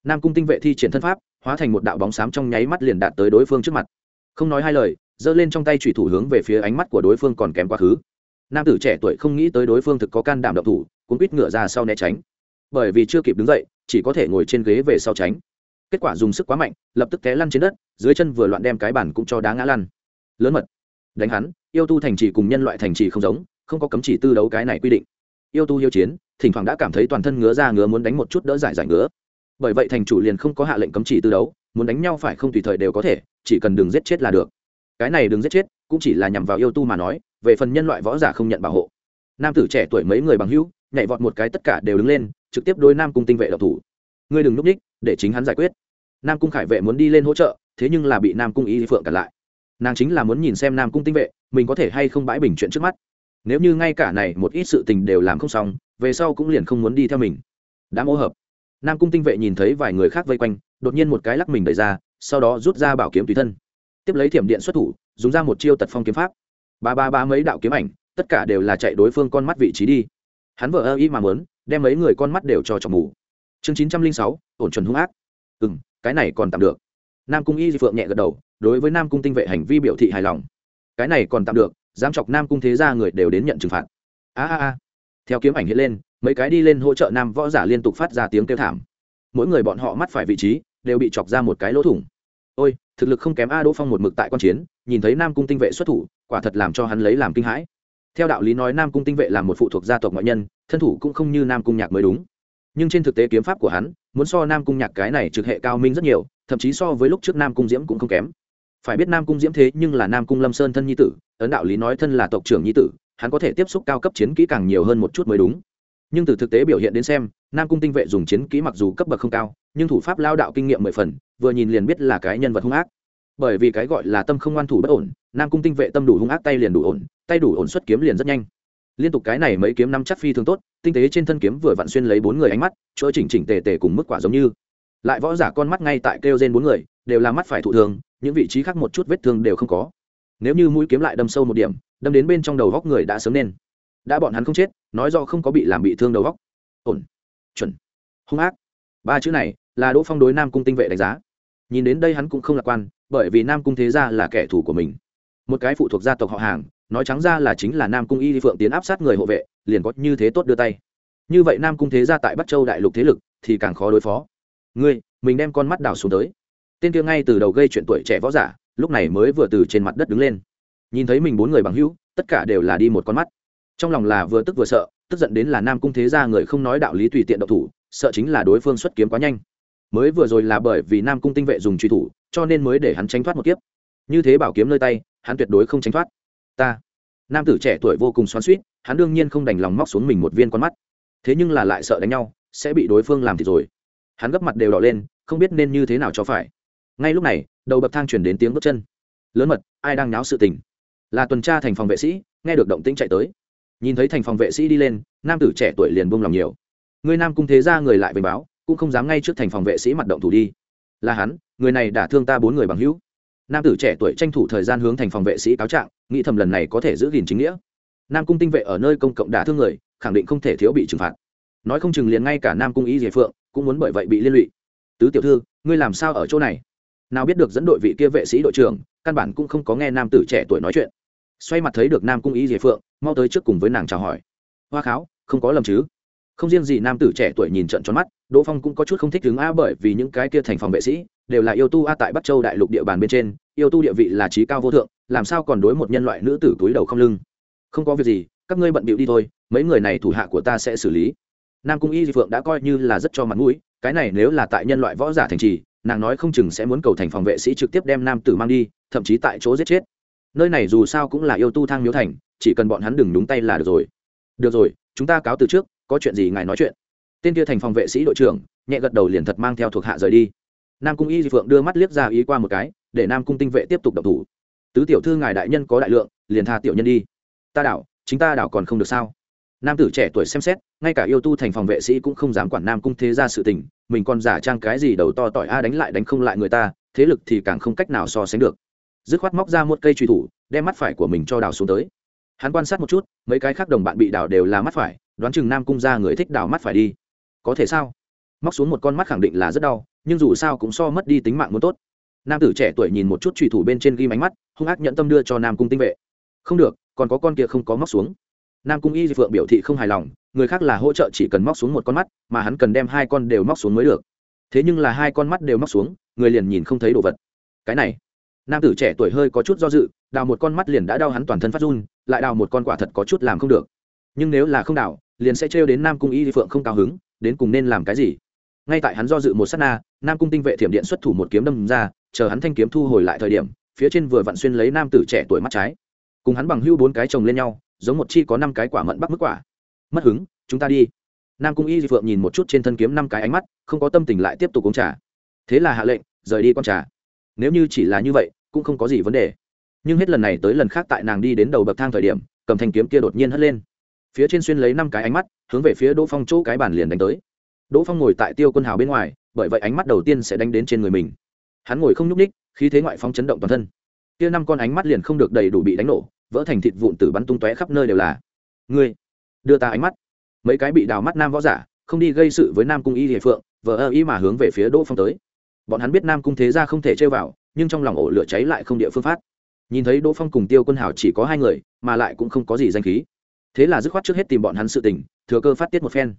nam cung tinh vệ thi triển thân pháp, hóa thành một đạo bóng xám trong nháy mắt liền đạt tới đối phương trước mặt. Không nói hai lời, giơ lên trong tay trùy thủ hướng về phía ánh mắt của đối phương còn kém quá khứ. Nam tử trẻ tuổi không nghĩ tới đối phương thực có can đảm độc thủ cũng quýt ngựa ra sau né tránh. Bởi vì chưa kịp đứng dậy, chỉ có thể ngồi trên ghế về sau tránh. Kết quả dùng sức quá mạnh, lập tức té lăn trên đất, dưới chân vừa loạn đem cái bản cũng cho đá ngã lăn. Lớn mật. Đánh hắn, yêu tu thành trì cùng nhân loại thành trì không giống, không có cấm chỉ tư đấu cái này quy định. Yêu tu yêu chiến, thỉnh thoảng đã cảm thấy toàn thân ngứa ra ngứa muốn đánh một chút đỡ giải giải ngứa bởi vậy thành chủ liền không có hạ lệnh cấm chỉ tư đấu, muốn đánh nhau phải không tùy thời đều có thể, chỉ cần đừng giết chết là được. Cái này đừng giết chết cũng chỉ là nhằm vào yêu tu mà nói, về phần nhân loại võ giả không nhận bảo hộ. Nam tử trẻ tuổi mấy người bằng hữu, nhảy vọt một cái tất cả đều đứng lên, trực tiếp đối nam cung tinh vệ độc thủ. Ngươi đừng núp ních để chính hắn giải quyết. Nam cung khải vệ muốn đi lên hỗ trợ, thế nhưng là bị nam cung y phượng cản lại. Nàng chính là muốn nhìn xem nam cung tinh vệ, mình có thể hay không bãi bình chuyện trước mắt. Nếu như ngay cả này một ít sự tình đều làm không xong, về sau cũng liền không muốn đi theo mình. Đã mỗ hợp nam cung tinh vệ nhìn thấy vài người khác vây quanh, đột nhiên một cái lắc mình đẩy ra, sau đó rút ra bảo kiếm tùy thân. Tiếp lấy thiểm điện xuất thủ, dùng ra một chiêu tật phong kiếm pháp. Ba ba ba mấy đạo kiếm ảnh, tất cả đều là chạy đối phương con mắt vị trí đi. Hắn vợ ơ ý mà mớn đem mấy người con mắt đều cho chọc mù. Chương chín trăm linh sáu, ổn chuẩn hung ác. Ừ m cái này còn tạm được. Nam cung y phượng nhẹ gật đầu, đối với nam cung tinh vệ hành vi biểu thị hài lòng. Cái này còn tạm được, dám chọc nam cung thế ra người đều đến nhận trừng phạt. A a a. Theo kiếm ảnh hiện lên mấy cái đi lên hỗ trợ nam võ giả liên tục phát ra tiếng kêu thảm. Mỗi người bọn họ mắt phải vị trí đều bị chọc ra một cái lỗ thủng. Ôi, thực lực không kém a đỗ phong một mực tại q u a n chiến, nhìn thấy nam cung tinh vệ xuất thủ, quả thật làm cho hắn lấy làm kinh hãi. Theo đạo lý nói nam cung tinh vệ là một phụ thuộc gia tộc ngoại nhân, thân thủ cũng không như nam cung nhạc mới đúng. Nhưng trên thực tế kiếm pháp của hắn, muốn so nam cung nhạc cái này trực hệ cao minh rất nhiều, thậm chí so với lúc trước nam cung diễm cũng không kém. Phải biết nam cung diễm thế nhưng là nam cung lâm sơn thân nhi tử, ấn đạo lý nói thân là tộc trưởng nhi tử, hắn có thể tiếp xúc cao cấp chiến kỹ càng nhiều hơn một chút mới đúng nhưng từ thực tế biểu hiện đến xem, nam cung tinh vệ dùng chiến kỹ mặc dù cấp bậc không cao, nhưng thủ pháp lao đạo kinh nghiệm mười phần, vừa nhìn liền biết là cái nhân vật hung ác. Bởi vì cái gọi là tâm không ngoan thủ bất ổn, nam cung tinh vệ tâm đủ hung ác tay liền đủ ổn, tay đủ ổn xuất kiếm liền rất nhanh. Liên tục cái này mấy kiếm năm chắc phi thường tốt, tinh tế trên thân kiếm vừa vặn xuyên lấy bốn người ánh mắt, chỗ chỉnh chỉnh tề tề cùng mức quả giống như. Lại võ giả con mắt ngay tại kêu trên bốn người, đều là mắt phải thụ thường, những vị trí khác một chút vết thương đều không có. Nếu như mũi kiếm lại đâm sâu một điểm, đâm đến bên trong đầu góc người đã sớm nên. Đã bọn hắn không chết nói do không có bị làm bị thương đầu góc. Ổn. Chuẩn. Hung ác. Ba chữ này là đỗ phong đối nam cung tinh vệ đánh giá. Nhìn đến đây hắn cũng không lạc quan, bởi vì nam cung thế gia là kẻ thù của mình. Một cái phụ thuộc gia tộc họ hàng, nói trắng ra là chính là nam cung y phượng tiến áp sát người hộ vệ, liền có như thế tốt đưa tay. Như vậy nam cung thế gia tại bắc châu đại lục thế lực thì càng khó đối phó. Ngươi, mình đem con mắt đào xuống tới. Tên kia ngay từ đầu gây chuyện tuổi trẻ võ giả, lúc này mới vừa từ trên mặt đất đứng lên. Nhìn thấy mình bốn người bằng hữu, tất cả đều là đi một con mắt trong lòng là vừa tức vừa sợ, tức giận đến là nam cung thế gia người không nói đạo lý tùy tiện độc thủ, sợ chính là đối phương xuất kiếm quá nhanh. Mới vừa rồi là bởi vì nam cung tinh vệ dùng truy thủ, cho nên mới để hắn tránh thoát một kiếp. Như thế bảo kiếm nơi tay, hắn tuyệt đối không tránh thoát. Ta, nam tử trẻ tuổi vô cùng xoắn suýt hắn đương nhiên không đành lòng móc xuống mình một viên con mắt. Thế nhưng là lại sợ đánh nhau, sẽ bị đối phương làm thì rồi. Hắn gấp mặt đều đỏ lên, không biết nên như thế nào cho phải. Ngay lúc này, đầu bậc thang chuyển đến tiếng bước chân. Lớn mật, ai đang náo sự tình? Là tuần tra thành phòng vệ sĩ, nghe được động tĩnh chạy tới nhìn thấy thành phòng vệ sĩ đi lên, nam tử trẻ tuổi liền buông lòng nhiều. Người nam cung thế ra người lại về báo, cũng không dám ngay trước thành phòng vệ sĩ mặt động thủ đi. Là hắn, người này đã thương ta bốn người bằng hữu. Nam tử trẻ tuổi tranh thủ thời gian hướng thành phòng vệ sĩ cáo trạng, nghĩ thầm lần này có thể giữ gìn chính nghĩa. Nam cung tinh vệ ở nơi công cộng đả thương người, khẳng định không thể thiếu bị trừng phạt. Nói không chừng liền ngay cả nam cung ý dề phượng cũng muốn bởi vậy bị liên lụy. Tứ tiểu thư, ngươi làm sao ở chỗ này? Nào biết được dẫn đội vị kia vệ sĩ đội trưởng, căn bản cũng không có nghe nam tử trẻ tuổi nói chuyện xoay mặt thấy được nam cung ý dề phượng, mau tới trước cùng với nàng chào hỏi. Hoa kháo, không có lầm chứ? Không riêng gì nam tử trẻ tuổi nhìn trận tròn mắt, đỗ phong cũng có chút không thích đứng a bởi vì những cái kia thành phòng vệ sĩ đều là yêu tu a tại bắc châu đại lục địa bàn bên trên, yêu tu địa vị là trí cao vô thượng, làm sao còn đối một nhân loại nữ tử túi đầu không lưng? Không có việc gì, các ngươi bận bịu đi thôi, mấy người này thủ hạ của ta sẽ xử lý. Nam cung y di phượng đã coi như là rất cho mặt mũi, cái này nếu là tại nhân loại võ giả thành trì, nàng nói không chừng sẽ muốn cầu thành phòng vệ sĩ trực tiếp đem nam tử mang đi, thậm chí tại chỗ giết chết nơi này dù sao cũng là yêu tu thang miếu thành, chỉ cần bọn hắn đừng đúng tay là được rồi. Được rồi, chúng ta cáo từ trước, có chuyện gì ngài nói chuyện. Tên kia thành phòng vệ sĩ đội trưởng, nhẹ gật đầu liền thật mang theo thuộc hạ rời đi. Nam cung y di phượng đưa mắt liếc ra ý qua một cái, để nam cung tinh vệ tiếp tục đập thủ. Tứ tiểu thư ngài đại nhân có đại lượng, liền tha tiểu nhân đi. Ta đảo, chính ta đảo còn không được sao? Nam tử trẻ tuổi xem xét, ngay cả yêu tu thành phòng vệ sĩ cũng không dám quản nam cung thế ra sự tình, mình còn giả trang cái gì đầu to tỏi a à đánh lại đánh không lại người ta, thế lực thì càng không cách nào so sánh được dứt khoát móc ra một cây truy thủ, đem mắt phải của mình cho đào xuống tới. Hắn quan sát một chút, mấy cái khác đồng bạn bị đào đều là mắt phải, đoán chừng nam cung ra người thích đào mắt phải đi. Có thể sao? Móc xuống một con mắt khẳng định là rất đau, nhưng dù sao cũng so mất đi tính mạng muốn tốt. Nam tử trẻ tuổi nhìn một chút trùy thủ bên trên ghi máy mắt, hung ác nhận tâm đưa cho nam cung tinh vệ. Không được, còn có con kia không có móc xuống. Nam cung y phượng biểu thị không hài lòng, người khác là hỗ trợ chỉ cần móc xuống một con mắt, mà hắn cần đem hai con đều móc xuống mới được. Thế nhưng là hai con mắt đều móc xuống, người liền nhìn không thấy đồ vật. Cái này nam tử trẻ tuổi hơi có chút do dự, đào một con mắt liền đã đau hắn toàn thân phát run, lại đào một con quả thật có chút làm không được. Nhưng nếu là không đào, liền sẽ trêu đến nam cung y phượng không cao hứng, đến cùng nên làm cái gì? Ngay tại hắn do dự một s á t na, nam cung tinh vệ thiểm điện xuất thủ một kiếm đâm ra, chờ hắn thanh kiếm thu hồi lại thời điểm, phía trên vừa vặn xuyên lấy nam tử trẻ tuổi mắt trái. Cùng hắn bằng hưu bốn cái chồng lên nhau, giống một chi có năm cái quả mận bắc mức quả. Mất hứng, chúng ta đi. Nam cung y di phượng nhìn một chút trên thân kiếm năm cái ánh mắt, không có tâm tình lại tiếp tục uống trà. Thế là hạ lệnh, rời đi con trà nếu như chỉ là như vậy, cũng không có gì vấn đề. Nhưng hết lần này tới lần khác tại nàng đi đến đầu bậc thang thời điểm, cầm thanh kiếm kia đột nhiên hất lên. Phía trên xuyên lấy năm cái ánh mắt, hướng về phía đỗ phong chỗ cái bản liền đánh tới. Đỗ phong ngồi tại tiêu quân hào bên ngoài, bởi vậy ánh mắt đầu tiên sẽ đánh đến trên người mình. Hắn ngồi không nhúc ních khí thế ngoại phong chấn động toàn thân. Kia năm con ánh mắt liền không được đầy đủ bị đánh nổ, vỡ thành thịt vụn từ bắn tung tóe khắp nơi đều là. Ngươi, đưa ta ánh mắt. Mấy cái bị đào mắt nam võ giả, không đi gây sự với nam cung y địa phượng vợ ơ ý mà hướng về phía đỗ phong tới bọn hắn biết nam cung thế ra không thể chơi vào, nhưng trong lòng ổ lửa cháy lại không địa phương phát. Nhìn thấy đỗ phong cùng tiêu quân hảo chỉ có hai người, mà lại cũng không có gì danh khí. Thế là dứt khoát trước hết tìm bọn hắn sự tình, thừa cơ phát tiết một phen.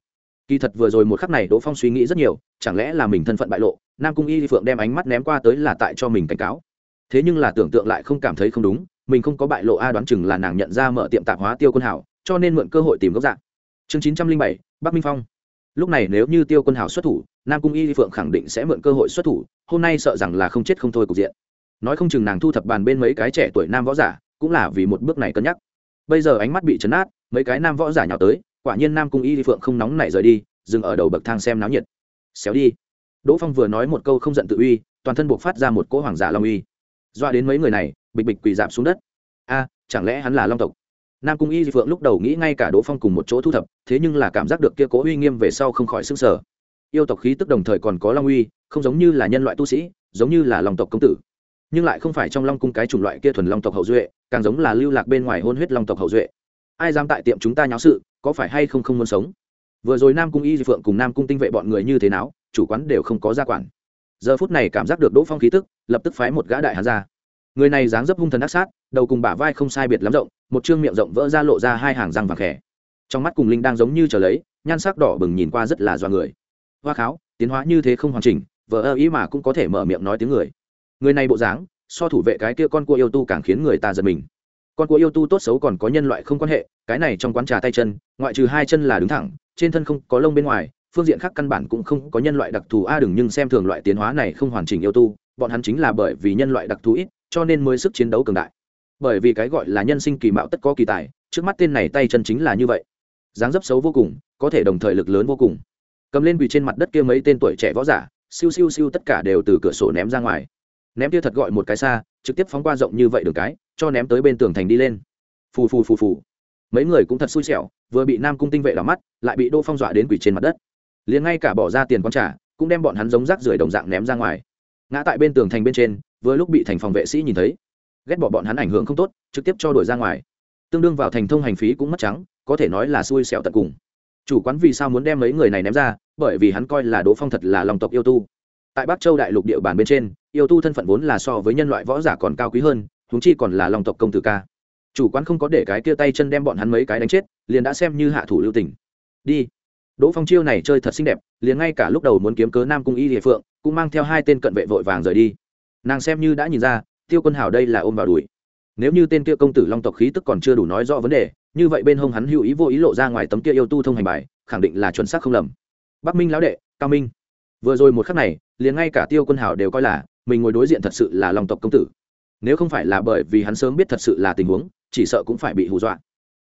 Kỳ thật vừa rồi một khắc này đỗ phong suy nghĩ rất nhiều, chẳng lẽ là mình thân phận bại lộ, nam cung y phượng đem ánh mắt ném qua tới là tại cho mình cảnh cáo. Thế nhưng là tưởng tượng lại không cảm thấy không đúng, mình không có bại lộ a đoán chừng là nàng nhận ra mở tiệm tạp hóa tiêu quân hảo cho nên mượn cơ hội tìm gốc dạng. Chương chín trăm linh bảy, bắc minh phong lúc này nếu như tiêu quân hảo xuất thủ, nam cung y phượng khẳng định sẽ mượn cơ hội xuất thủ, hôm nay sợ rằng là không chết không thôi cục diện. Nói không chừng nàng thu thập bàn bên mấy cái trẻ tuổi nam võ giả, cũng là vì một bước này cân nhắc. Bây giờ ánh mắt bị chấn át mấy cái nam võ giả nhào tới, quả nhiên nam cung y phượng không nóng nảy rời đi, dừng ở đầu bậc thang xem náo nhiệt. Xéo đi. Đỗ phong vừa nói một câu không giận tự uy, toàn thân buộc phát ra một cỗ hoàng giả long uy. Doa đến mấy người này, bịch bịch quỳ dạp xuống đất. A, chẳng lẽ hắn là long tộc? Nam cung y di phượng lúc đầu nghĩ ngay cả đỗ phong cùng một chỗ thu thập, thế nhưng là cảm giác được kia cố uy nghiêm về sau không khỏi s ư n g sở yêu tộc khí tức đồng thời còn có long uy, không giống như là nhân loại tu sĩ, giống như là long tộc công tử. Nhưng lại không phải trong long cung cái chủng loại kia thuần long tộc hậu duệ, càng giống là lưu lạc bên ngoài hôn huyết long tộc hậu duệ. Ai dám tại tiệm chúng ta nháo sự, có phải hay không không muốn sống? Vừa rồi nam cung y di phượng cùng nam cung tinh vệ bọn người như thế nào, chủ quán đều không có gia quản. Giờ phút này cảm giác được đỗ phong khí tức, lập tức phái một gã đại hán ra người này dáng dấp hung thần ác sát, đầu cùng bả vai không sai biệt lắm rộng, một chương miệng rộng vỡ ra lộ ra hai hàng răng vàng khẽ. Trong mắt cùng linh đang giống như trở lấy, nhan sắc đỏ bừng nhìn qua rất là do người. Hoa kháo, tiến hóa như thế không hoàn chỉnh vợ ơ ý mà cũng có thể mở miệng nói tiếng người. Người này bộ dáng, so thủ vệ cái kia con cua yêu tu càng khiến người ta giật mình. Con cua yêu tu tốt xấu còn có nhân loại không quan hệ, cái này trong quán trà tay chân, ngoại trừ hai chân là đứng thẳng, trên thân không có lông bên ngoài, phương diện khác căn bản cũng không có nhân loại đặc thù. A, đừng nhưng xem thường loại tiến hóa này không hoàn chỉnh yêu tu, bọn hắn chính là bởi vì nhân loại đặc thù ít cho nên mới sức chiến đấu cường đại. Bởi vì cái gọi là nhân sinh kỳ mạo tất có kỳ tài, trước mắt tên này tay chân chính là như vậy. Dáng dấp xấu vô cùng, có thể đồng thời lực lớn vô cùng. Cầm lên quỳ trên mặt đất kia mấy tên tuổi trẻ võ giả, siêu siêu siêu tất cả đều từ cửa sổ ném ra ngoài. Ném kia thật gọi một cái xa, trực tiếp phóng qua rộng như vậy đường cái, cho ném tới bên tường thành đi lên. Phù phù phù phù. Mấy người cũng thật xui xẻo, vừa bị nam cung tinh vệ đỏ mắt, lại bị đô phong dọa đến quỷ trên mặt đất. Liền ngay cả bỏ ra tiền con trả cũng đem bọn hắn giống rác rưởi đồng dạng ném ra ngoài ngã tại bên tường thành bên trên, vừa lúc bị thành phòng vệ sĩ nhìn thấy. Ghét bỏ bọn hắn ảnh hưởng không tốt, trực tiếp cho đuổi ra ngoài. Tương đương vào thành thông hành phí cũng mất trắng, có thể nói là xui xẻo tận cùng. Chủ quán vì sao muốn đem mấy người này ném ra? Bởi vì hắn coi là đỗ phong thật là lòng tộc yêu tu. Tại bắc châu đại lục địa bàn bên trên, yêu tu thân phận vốn là so với nhân loại võ giả còn cao quý hơn húng chi còn là lòng tộc công tử ca. Chủ quán không có để cái kia tay chân đem bọn hắn mấy cái đánh chết, liền đã xem như hạ thủ lưu tình. Đi đỗ phong chiêu này chơi thật xinh đẹp, liền ngay cả lúc đầu muốn kiếm cớ nam cung y địa phượng, cũng mang theo hai tên cận vệ vội vàng rời đi. Nàng xem như đã nhìn ra, tiêu quân hào đây là ôm vào đùi. Nếu như tên kia công tử long tộc khí tức còn chưa đủ nói rõ vấn đề, như vậy bên hông hắn hữu ý vô ý lộ ra ngoài tấm kia yêu tu thông hành bài, khẳng định là chuẩn xác không lầm. Bắc minh lão đệ, cao minh. Vừa rồi một khắc này, liền ngay cả tiêu quân hào đều coi là mình ngồi đối diện thật sự là long tộc công tử. Nếu không phải là bởi vì hắn sớm biết thật sự là tình huống, chỉ sợ cũng phải bị hù dọa.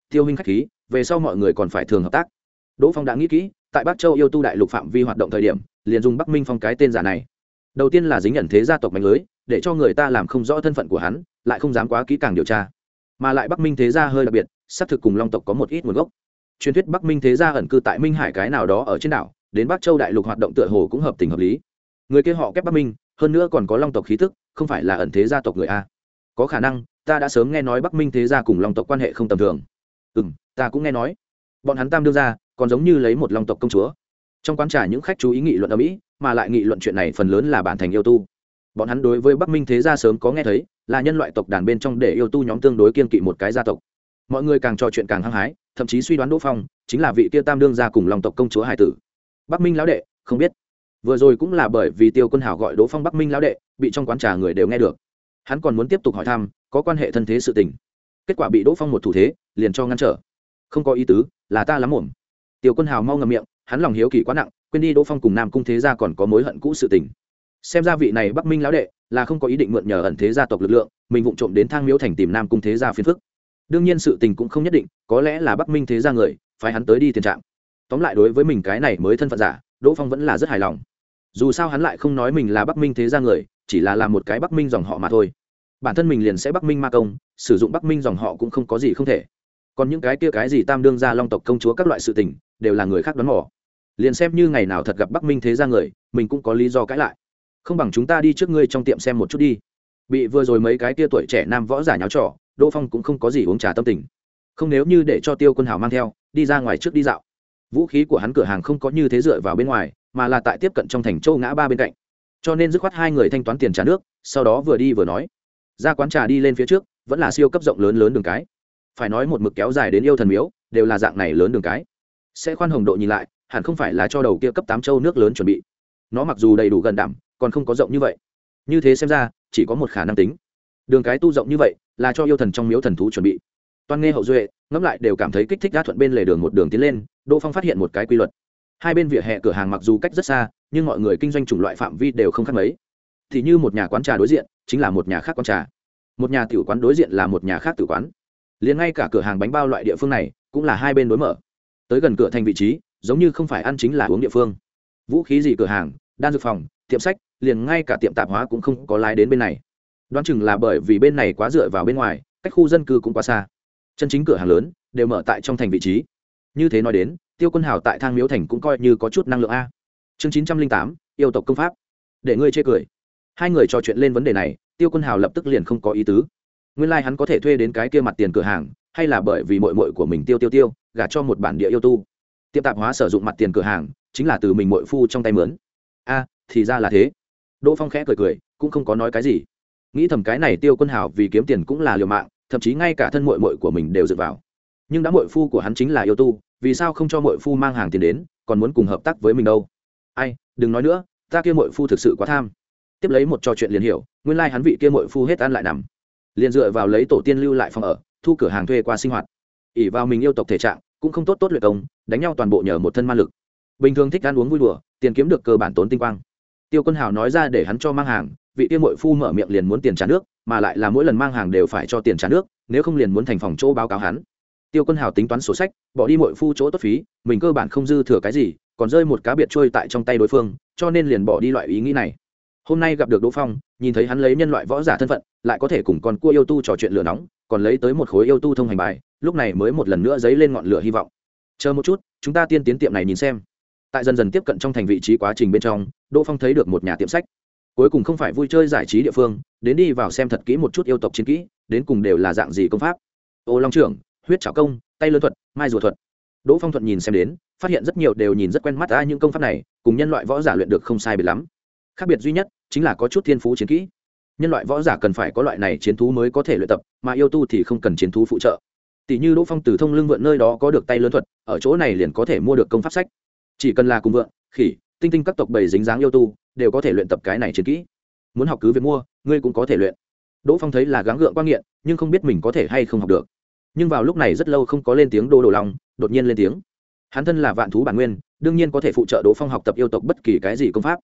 Tiêu huynh khách khí, về sau mọi người còn phải thường hợp tác đỗ phong đã nghĩ kỹ, tại bắc châu yêu tu đại lục phạm vi hoạt động thời điểm, liền dùng bắc minh phong cái tên giả này. Đầu tiên là dính nhận thế gia tộc mạnh lưới, để cho người ta làm không rõ thân phận của hắn, lại không dám quá kỹ càng điều tra. Mà lại bắc minh thế gia hơi đặc biệt, xác thực cùng long tộc có một ít nguồn gốc. Truyền thuyết bắc minh thế gia ẩn cư tại minh hải cái nào đó ở trên đảo, đến bắc châu đại lục hoạt động tựa hồ cũng hợp tình hợp lý. Người kia họ kép bắc minh, hơn nữa còn có long tộc khí tức, không phải là ẩn thế gia tộc người a. Có khả năng, ta đã sớm nghe nói bắc minh thế gia cùng long tộc quan hệ không tầm thường. Ừ m ta cũng nghe nói. Bọn hắn tam đương ra còn giống như lấy một long tộc công chúa. Trong quán trà những khách chú ý nghị luận ở mỹ, mà lại nghị luận chuyện này phần lớn là bản thành yêu tu. Bọn hắn đối với bắc minh thế gia sớm có nghe thấy, là nhân loại tộc đàn bên trong để yêu tu nhóm tương đối kiên kỵ một cái gia tộc. Mọi người càng trò chuyện càng hăng hái, thậm chí suy đoán đỗ phong chính là vị tiêu tam đương gia cùng lòng tộc công chúa hải tử. Bắc minh lão đệ, không biết. Vừa rồi cũng là bởi vì tiêu quân hảo gọi đỗ phong bắc minh lão đệ, bị trong quán trà người đều nghe được. Hắn còn muốn tiếp tục hỏi thăm, có quan hệ thân thế sự tình. Kết quả bị đỗ phong một thủ thế, liền cho ngăn trở. Không có ý tứ, là ta lắm ổn tiêu quân hào mau ngầm miệng, hắn lòng hiếu kỳ quá nặng, quên đi đỗ phong cùng nam cung thế gia còn có mối hận cũ sự tình. Xem ra vị này bắc minh lão đệ là không có ý định mượn nhờ ẩn thế gia tộc lực lượng, mình vụng trộm đến thang miếu thành tìm nam cung thế gia phiền phức. Đương nhiên sự tình cũng không nhất định, có lẽ là bắc minh thế gia người phải hắn tới đi tiền trạng. Tóm lại đối với mình cái này mới thân phận giả, đỗ phong vẫn là rất hài lòng. Dù sao hắn lại không nói mình là bắc minh thế gia người, chỉ là làm một cái bắc minh dòng họ mà thôi. Bản thân mình liền sẽ bắc minh ma công, sử dụng bắc minh dòng họ cũng không có gì không thể còn những cái kia cái gì tam đương gia long tộc công chúa các loại sự tình, đều là người khác đoán mò. Liền xem như ngày nào thật gặp bắc minh thế gia người, mình cũng có lý do cãi lại. Không bằng chúng ta đi trước ngươi trong tiệm xem một chút đi. Bị vừa rồi mấy cái kia tuổi trẻ nam võ giả nháo trò, đỗ phong cũng không có gì uống trà tâm tình. Không nếu như để cho tiêu quân hào mang theo, đi ra ngoài trước đi dạo. Vũ khí của hắn cửa hàng không có như thế dựa vào bên ngoài, mà là tại tiếp cận trong thành châu ngã ba bên cạnh. Cho nên dứt khoát hai người thanh toán tiền trả nước, sau đó vừa đi vừa nói. Ra quán trà đi lên phía trước, vẫn là siêu cấp rộng lớn lớn đường cái phải nói một mực kéo dài đến yêu thần miếu, đều là dạng này lớn đường cái. Sẽ khoan hồng độ nhìn lại, hẳn không phải là cho đầu kia cấp tám châu nước lớn chuẩn bị. Nó mặc dù đầy đủ gần đảm còn không có rộng như vậy. Như thế xem ra, chỉ có một khả năng tính. Đường cái tu rộng như vậy, là cho yêu thần trong miếu thần thú chuẩn bị. Toan nghe hậu duệ, ngẫm lại đều cảm thấy kích thích đã thuận bên lề đường một đường tiến lên, đỗ phong phát hiện một cái quy luật. Hai bên vỉa hè cửa hàng mặc dù cách rất xa, nhưng mọi người kinh doanh chủng loại phạm vi đều không khác mấy. Thì như một nhà quán trà đối diện, chính là một nhà khác quán trà. Một nhà tiểu quán đối diện là một nhà khác tử quán liền ngay cả cửa hàng bánh bao loại địa phương này cũng là hai bên đối mở. Tới gần cửa thành vị trí, giống như không phải ăn chính là uống địa phương. Vũ khí gì cửa hàng, đan dược phòng, tiệm sách, liền ngay cả tiệm tạp hóa cũng không có lái đến bên này. Đoán chừng là bởi vì bên này quá dựa vào bên ngoài, cách khu dân cư cũng quá xa. Chân chính cửa hàng lớn, đều mở tại trong thành vị trí. Như thế nói đến, tiêu quân hào tại thang miếu thành cũng coi như có chút năng lượng a. Chương chín trăm linh tám, yêu tộc công pháp. Để ngươi chê cười. Hai người trò chuyện lên vấn đề này, tiêu quân hào lập tức liền không có ý tứ nguyên lai、like、hắn có thể thuê đến cái kia mặt tiền cửa hàng, hay là bởi vì mội mội của mình tiêu tiêu tiêu, gả cho một bản địa yêu tu. Tiệm tạp hóa sử dụng mặt tiền cửa hàng, chính là từ mình mội phu trong tay mướn. A, thì ra là thế. Đỗ phong khẽ cười cười, cũng không có nói cái gì. Nghĩ thầm cái này tiêu quân Hảo vì kiếm tiền cũng là liều mạng, thậm chí ngay cả thân mội mội của mình đều dựa vào. Nhưng đã mội phu của hắn chính là yêu tu, vì sao không cho mội phu mang hàng tiền đến, còn muốn cùng hợp tác với mình đâu? Ai, đừng nói nữa, ta kia mội phu thực sự quá tham. Tiếp lấy một trò chuyện liền hiểu, nguyên lai、like、hắn vị kia mội phu hết ăn lại nằm liền dựa vào lấy tổ tiên lưu lại phòng ở, thu cửa hàng thuê qua sinh hoạt. ỉ vào mình yêu tộc thể trạng, cũng không tốt tốt luyện công, đánh nhau toàn bộ nhờ một thân ma lực. bình thường thích ăn uống vui đùa, tiền kiếm được cơ bản tốn tinh quang. tiêu quân hào nói ra để hắn cho mang hàng, vị tiêu mội phu mở miệng liền muốn tiền trả nước, mà lại là mỗi lần mang hàng đều phải cho tiền trả nước, nếu không liền muốn thành phòng chỗ báo cáo hắn. tiêu quân hào tính toán sổ sách, bỏ đi mội phu chỗ tốt phí, mình cơ bản không dư thừa cái gì, còn rơi một cá biệt trôi tại trong tay đối phương, cho nên liền bỏ đi loại ý nghĩ này hôm nay gặp được đỗ phong, nhìn thấy hắn lấy nhân loại võ giả thân phận, lại có thể cùng con cua yêu tu trò chuyện lửa nóng, còn lấy tới một khối yêu tu thông hành bài, lúc này mới một lần nữa dấy lên ngọn lửa hy vọng. Chờ một chút, chúng ta tiên tiến tiệm này nhìn xem. Tại dần dần tiếp cận trong thành vị trí quá trình bên trong, đỗ phong thấy được một nhà tiệm sách. Cuối cùng không phải vui chơi giải trí địa phương, đến đi vào xem thật kỹ một chút yêu tộc chiến kỹ, đến cùng đều là dạng gì công pháp. Ô long trưởng, huyết trảo công, tay lớn thuật, mai rùa thuật. Đỗ phong thuận nhìn xem đến, phát hiện rất nhiều đều nhìn rất quen mắt ra những công pháp này, cùng nhân loại võ giả luyện được không sai biệt lắm khác biệt duy nhất chính là có chút thiên phú chiến kỹ. Nhân loại võ giả cần phải có loại này chiến thú mới có thể luyện tập, mà yêu tu thì không cần chiến thú phụ trợ. Tỷ như đỗ phong từ thông lưng vượn nơi đó có được tay lớn thuật, ở chỗ này liền có thể mua được công pháp sách. Chỉ cần là cùng vượn, khỉ, tinh tinh các tộc bầy dính dáng yêu tu, đều có thể luyện tập cái này chiến kỹ. Muốn học cứ việc mua, ngươi cũng có thể luyện. Đỗ phong thấy là gắng gượng quan nghiện, nhưng không biết mình có thể hay không học được. Nhưng vào lúc này rất lâu không có lên tiếng đô đồ lòng đột nhiên lên tiếng. Hắn thân là vạn thú bản nguyên, đương nhiên có thể phụ trợ đỗ phong học tập yêu tộc bất kỳ cái gì công pháp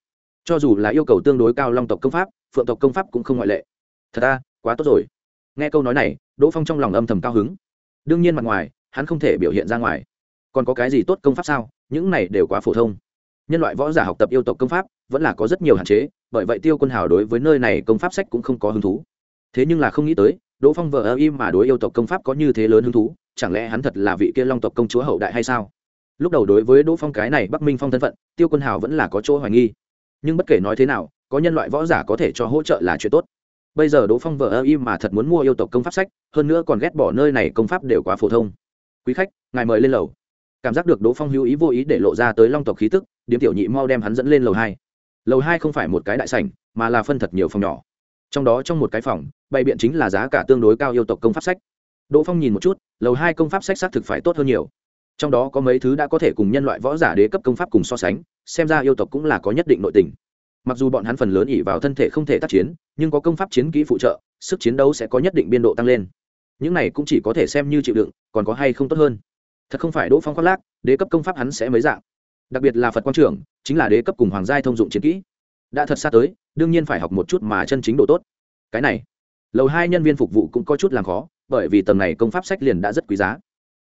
cho dù là yêu cầu tương đối cao long tộc công pháp, phượng tộc công pháp cũng không ngoại lệ. Thật ta quá tốt rồi. Nghe câu nói này, đỗ phong trong lòng âm thầm cao hứng. Đương nhiên mặt ngoài, hắn không thể biểu hiện ra ngoài. Còn có cái gì tốt công pháp sao? Những này đều quá phổ thông. Nhân loại võ giả học tập yêu tộc công pháp, vẫn là có rất nhiều hạn chế, bởi vậy tiêu quân hào đối với nơi này công pháp sách cũng không có hứng thú. Thế nhưng là không nghĩ tới, đỗ phong vợ ơ im mà đối yêu tộc công pháp có như thế lớn hứng thú, chẳng lẽ hắn thật là vị kia long tộc công chúa hậu đại hay sao? Lúc đầu đối với đỗ phong cái này bắc minh phong thân phận, tiêu quân hào vẫn là có chỗ hoài nghi nhưng bất kể nói thế nào, có nhân loại võ giả có thể cho hỗ trợ là chuyện tốt. Bây giờ đỗ phong vợ ơ im mà thật muốn mua yêu tộc công pháp sách, hơn nữa còn ghét bỏ nơi này công pháp đều quá phổ thông. Quý khách, ngài mời lên lầu. Cảm giác được đỗ phong hữu ý vô ý để lộ ra tới long tộc khí tức, điếm tiểu nhị mau đem hắn dẫn lên lầu hai. Lầu hai không phải một cái đại sảnh, mà là phân thật nhiều phòng nhỏ. Trong đó trong một cái phòng, bày biện chính là giá cả tương đối cao yêu tộc công pháp sách. Đỗ phong nhìn một chút, lầu hai công pháp sách xác thực phải tốt hơn nhiều. Trong đó có mấy thứ đã có thể cùng nhân loại võ giả đế cấp công pháp cùng so sánh xem ra yêu tộc cũng là có nhất định nội tình. Mặc dù bọn hắn phần lớn ỉ vào thân thể không thể tác chiến, nhưng có công pháp chiến kỹ phụ trợ, sức chiến đấu sẽ có nhất định biên độ tăng lên. Những này cũng chỉ có thể xem như chịu đựng, còn có hay không tốt hơn. Thật không phải đỗ phong khoác lác, đế cấp công pháp hắn sẽ mấy dạng. Đặc biệt là phật quang trưởng, chính là đế cấp cùng hoàng giai thông dụng chiến kỹ. Đã thật xa tới, đương nhiên phải học một chút mà chân chính độ tốt. Cái này, lầu hai nhân viên phục vụ cũng có chút làm khó, bởi vì tầng này công pháp sách liền đã rất quý giá.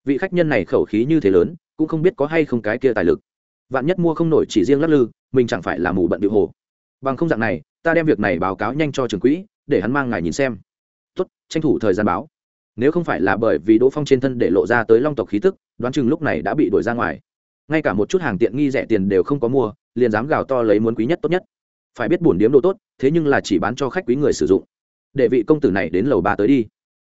Vị khách nhân này khẩu khí như thế lớn, cũng không biết có hay không cái kia tài lực vạn nhất mua không nổi chỉ riêng lắc lư, mình chẳng phải là mù bận điệu hồ. Bằng không dạng này, ta đem việc này báo cáo nhanh cho trường quỹ, để hắn mang ngài nhìn xem. Tốt, tranh thủ thời gian báo. Nếu không phải là bởi vì đỗ phong trên thân để lộ ra tới long tộc khí tức, đoán chừng lúc này đã bị đuổi ra ngoài. Ngay cả một chút hàng tiện nghi rẻ tiền đều không có mua, liền dám gào to lấy muốn quý nhất tốt nhất. Phải biết bổn điếm đồ tốt, thế nhưng là chỉ bán cho khách quý người sử dụng. Để vị công tử này đến lầu ba tới đi.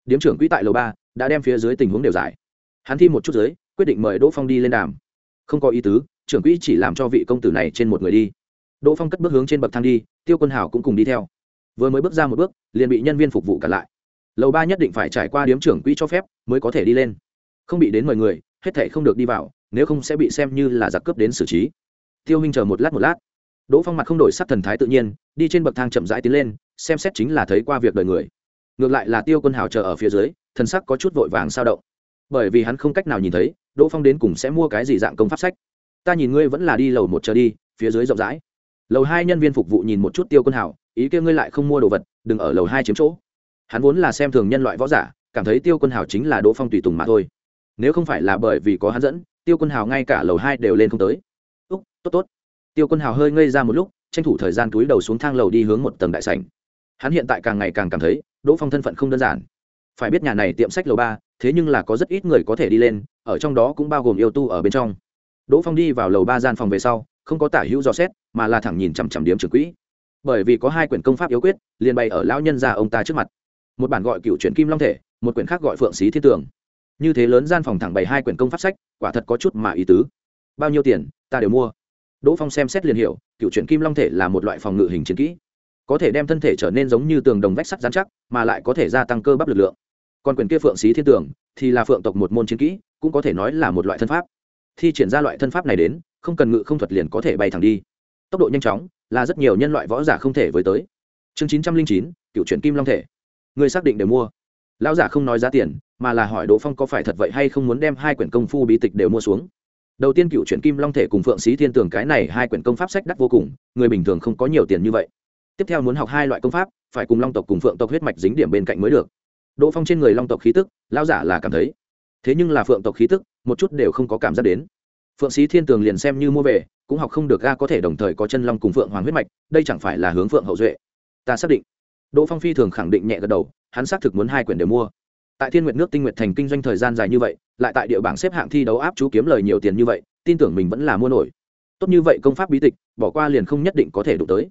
Điếm trưởng quỹ tại lầu ba, đã đem phía dưới tình huống đều giải. Hắn thi một chút dưới, quyết định mời đỗ phong đi lên đàm. Không có ý tứ trưởng quỹ chỉ làm cho vị công tử này trên một người đi. Đỗ phong cất bước hướng trên bậc thang đi, tiêu quân hào cũng cùng đi theo. Vừa mới bước ra một bước, liền bị nhân viên phục vụ cản lại. Lầu ba nhất định phải trải qua điếm trưởng quỹ cho phép, mới có thể đi lên. Không bị đến mời người, hết thể không được đi vào, nếu không sẽ bị xem như là giặc cướp đến xử trí. Tiêu huynh chờ một lát một lát. Đỗ phong mặt không đổi sắc thần thái tự nhiên, đi trên bậc thang chậm rãi tiến lên, xem xét chính là thấy qua việc đời người. Ngược lại là tiêu quân hào chờ ở phía dưới, thần sắc có chút vội vàng sao động. Bởi vì hắn không cách nào nhìn thấy, đỗ phong đến cùng sẽ mua cái gì dạng công pháp sách ta nhìn ngươi vẫn là đi lầu một chờ đi phía dưới rộng rãi. Lầu hai nhân viên phục vụ nhìn một chút tiêu quân Hảo, ý kia ngươi lại không mua đồ vật đừng ở lầu hai chiếm chỗ. Hắn vốn là xem thường nhân loại võ giả cảm thấy tiêu quân Hảo chính là đỗ phong tùy tùng mà thôi. Nếu không phải là bởi vì có hắn dẫn tiêu quân hào ngay cả lầu hai đều lên không tới. Úc tốt tốt. Tiêu quân hào hơi ngây ra một lúc tranh thủ thời gian túi đầu xuống thang lầu đi hướng một tầng đại sảnh. Hắn hiện tại càng ngày càng cảm thấy đỗ phong thân phận không đơn giản. Phải biết nhà này tiệm sách lầu ba thế nhưng là có rất ít người có thể đi lên ở trong đó cũng bao gồm yêu tu ở bên trong đỗ phong đi vào lầu ba gian phòng về sau, không có tả hữu dò xét, mà là thẳng nhìn chằm chằm điếm trưởng quỹ. Bởi vì có hai quyển công pháp yếu quyết, liền bày ở lão nhân già ông ta trước mặt. Một bản gọi cựu truyện kim long thể, một quyển khác gọi phượng xí thiên tường. Như thế lớn gian phòng thẳng bày hai quyển công pháp sách, quả thật có chút mà ý tứ. Bao nhiêu tiền, ta đều mua. Đỗ phong xem xét liền hiểu, cựu truyện kim long thể là một loại phòng ngự hình chiến kỹ. Có thể đem thân thể trở nên giống như tường đồng vách sắt dán chắc, mà lại có thể gia tăng cơ bắp lực lượng. Còn quyển kia phượng xí thiên tường, thì là phượng tộc một môn chiến kỹ, cũng có thể nói là một loại thân pháp thi triển ra loại thân pháp này đến, không cần ngự không thuật liền có thể bay thẳng đi. Tốc độ nhanh chóng, là rất nhiều nhân loại võ giả không thể với tới. Chương chín trăm linh chín, cựu truyện kim long thể. Người xác định để mua. Lão giả không nói giá tiền, mà là hỏi đỗ phong có phải thật vậy hay không muốn đem hai quyển công phu bí tịch đều mua xuống. Đầu tiên cựu truyện kim long thể cùng phượng sĩ thiên tường cái này hai quyển công pháp sách đắt vô cùng, người bình thường không có nhiều tiền như vậy. Tiếp theo muốn học hai loại công pháp, phải cùng long tộc cùng phượng tộc huyết mạch dính điểm bên cạnh mới được. Đỗ phong trên người long tộc khí tức, lão giả là cảm thấy. Thế nhưng là phượng tộc khí tức một chút đều không có cảm giác đến. Phượng sĩ thiên tường liền xem như mua về, cũng học không được ga có thể đồng thời có chân long cùng phượng hoàng huyết mạch, đây chẳng phải là hướng phượng hậu duệ. Ta xác định. Đỗ phong phi thường khẳng định nhẹ gật đầu, hắn xác thực muốn hai quyển đều mua. Tại thiên nguyệt nước tinh nguyệt thành kinh doanh thời gian dài như vậy, lại tại địa bảng xếp hạng thi đấu áp chú kiếm lời nhiều tiền như vậy, tin tưởng mình vẫn là mua nổi. Tốt như vậy công pháp bí tịch, bỏ qua liền không nhất định có thể đụng tới.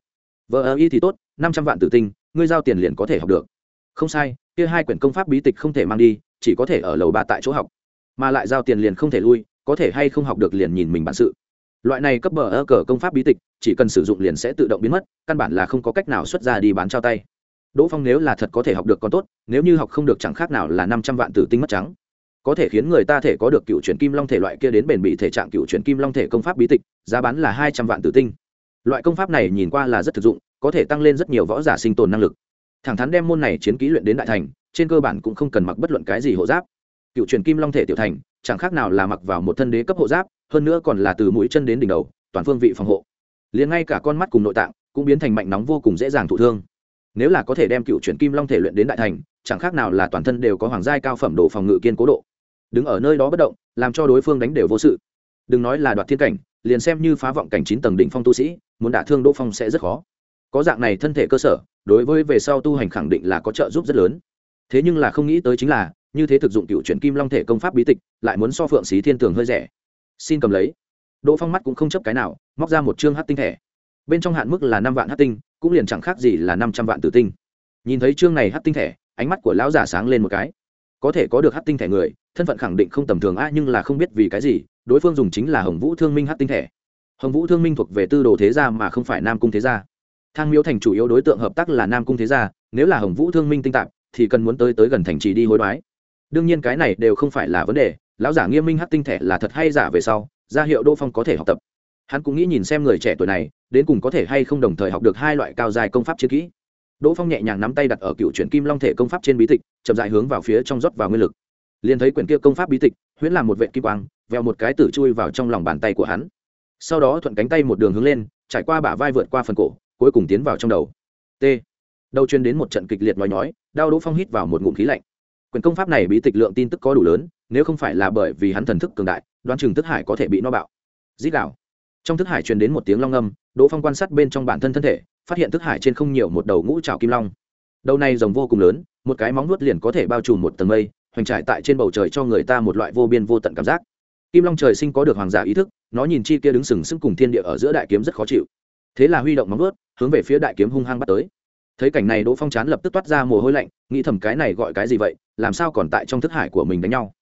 Vợ ơ y thì tốt, năm trăm vạn tử tinh, ngươi giao tiền liền có thể học được. Không sai, kia hai quyển công pháp bí tịch không thể mang đi, chỉ có thể ở lầu ba tại chỗ học mà lại giao tiền liền không thể lui, có thể hay không học được liền nhìn mình bản sự. Loại này cấp bờ ơ cờ công pháp bí tịch, chỉ cần sử dụng liền sẽ tự động biến mất, căn bản là không có cách nào xuất ra đi bán trao tay. Đỗ phong nếu là thật có thể học được còn tốt, nếu như học không được chẳng khác nào là năm trăm vạn tử tinh mất trắng. Có thể khiến người ta thể có được cựu chuyển kim long thể loại kia đến bền bị thể trạng cựu chuyển kim long thể công pháp bí tịch, giá bán là hai trăm vạn tử tinh. Loại công pháp này nhìn qua là rất thực dụng, có thể tăng lên rất nhiều võ giả sinh tồn năng lực. Thẳng thắn đem môn này chiến ký luyện đến đại thành, trên cơ bản cũng không cần mặc bất luận cái gì hộ giáp cựu truyền kim long thể tiểu thành, chẳng khác nào là mặc vào một thân đế cấp hộ giáp, hơn nữa còn là từ mũi chân đến đỉnh đầu, toàn phương vị phòng hộ. Liền ngay cả con mắt cùng nội tạng cũng biến thành mạnh nóng vô cùng dễ dàng thụ thương. Nếu là có thể đem cựu truyền kim long thể luyện đến đại thành, chẳng khác nào là toàn thân đều có hoàng giai cao phẩm đồ phòng ngự kiên cố độ. Đứng ở nơi đó bất động, làm cho đối phương đánh đều vô sự. Đừng nói là đoạt thiên cảnh, liền xem như phá vọng cảnh chín tầng đỉnh phong tu sĩ, muốn đả thương đỗ phong sẽ rất khó. Có dạng này thân thể cơ sở, đối với về sau tu hành khẳng định là có trợ giúp rất lớn. Thế nhưng là không nghĩ tới chính là như thế thực dụng cựu chuyển kim long thể công pháp bí tịch, lại muốn so phượng xí thiên tường hơi rẻ. Xin cầm lấy. Đỗ phong mắt cũng không chấp cái nào, móc ra một chương hát tinh thẻ bên trong hạn mức là năm vạn hát tinh, cũng liền chẳng khác gì là năm trăm vạn tử tinh. Nhìn thấy chương này hát tinh thẻ ánh mắt của lão giả sáng lên một cái. Có thể có được hát tinh thẻ người, thân phận khẳng định không tầm thường a, nhưng là không biết vì cái gì, đối phương dùng chính là hồng vũ thương minh hát tinh thẻ hồng vũ thương minh thuộc về tư đồ thế gia mà không phải nam cung thế gia. Thang miếu thành chủ yếu đối tượng hợp tác là nam cung thế gia, nếu là hồng vũ thương minh tinh tạp thì cần muốn tới tới gần thành trì đi hối đoái đương nhiên cái này đều không phải là vấn đề, lão giả nghiêm minh hát tinh thẻ là thật hay giả về sau, ra hiệu đỗ phong có thể học tập. Hắn cũng nghĩ nhìn xem người trẻ tuổi này, đến cùng có thể hay không đồng thời học được hai loại cao dài công pháp chiến kỹ. Đỗ phong nhẹ nhàng nắm tay đặt ở cựu chuyển kim long thể công pháp trên bí tịch, chậm dại hướng vào phía trong rót vào nguyên lực. Liền thấy quyển kia công pháp bí tịch, huyễn làm một vệ kim quang veo một cái tử chui vào trong lòng bàn tay của hắn. Sau đó thuận cánh tay một đường hướng lên, trải qua bả vai vượt qua phần cổ, cuối cùng tiến vào trong đầu. T. Đầu chuyên đến một trận kịch liệt nói nhói, đau đỗ phong hít vào một ngụm khí lạnh quyền công pháp này bí tịch lượng tin tức có đủ lớn, nếu không phải là bởi vì hắn thần thức cường đại, đoán chừng thức hải có thể bị no bạo. Dít đạo trong thức hải truyền đến một tiếng long âm đỗ phong quan sát bên trong bản thân thân thể, phát hiện thức hải trên không nhiều một đầu ngũ trào kim long. Đầu này rồng vô cùng lớn, một cái móng nuốt liền có thể bao trùm một tầng mây, hoành trải tại trên bầu trời cho người ta một loại vô biên vô tận cảm giác. Kim long trời sinh có được hoàng giả ý thức, nó nhìn chi kia đứng sừng sững cùng thiên địa ở giữa đại kiếm rất khó chịu. Thế là huy động móng nuốt hướng về phía đại kiếm hung hăng bắt tới. Thấy cảnh này đỗ phong chán lập tức toát ra mồ hôi lạnh, nghĩ thầm cái này gọi cái gì vậy làm sao còn tại trong thức hải của mình đánh nhau?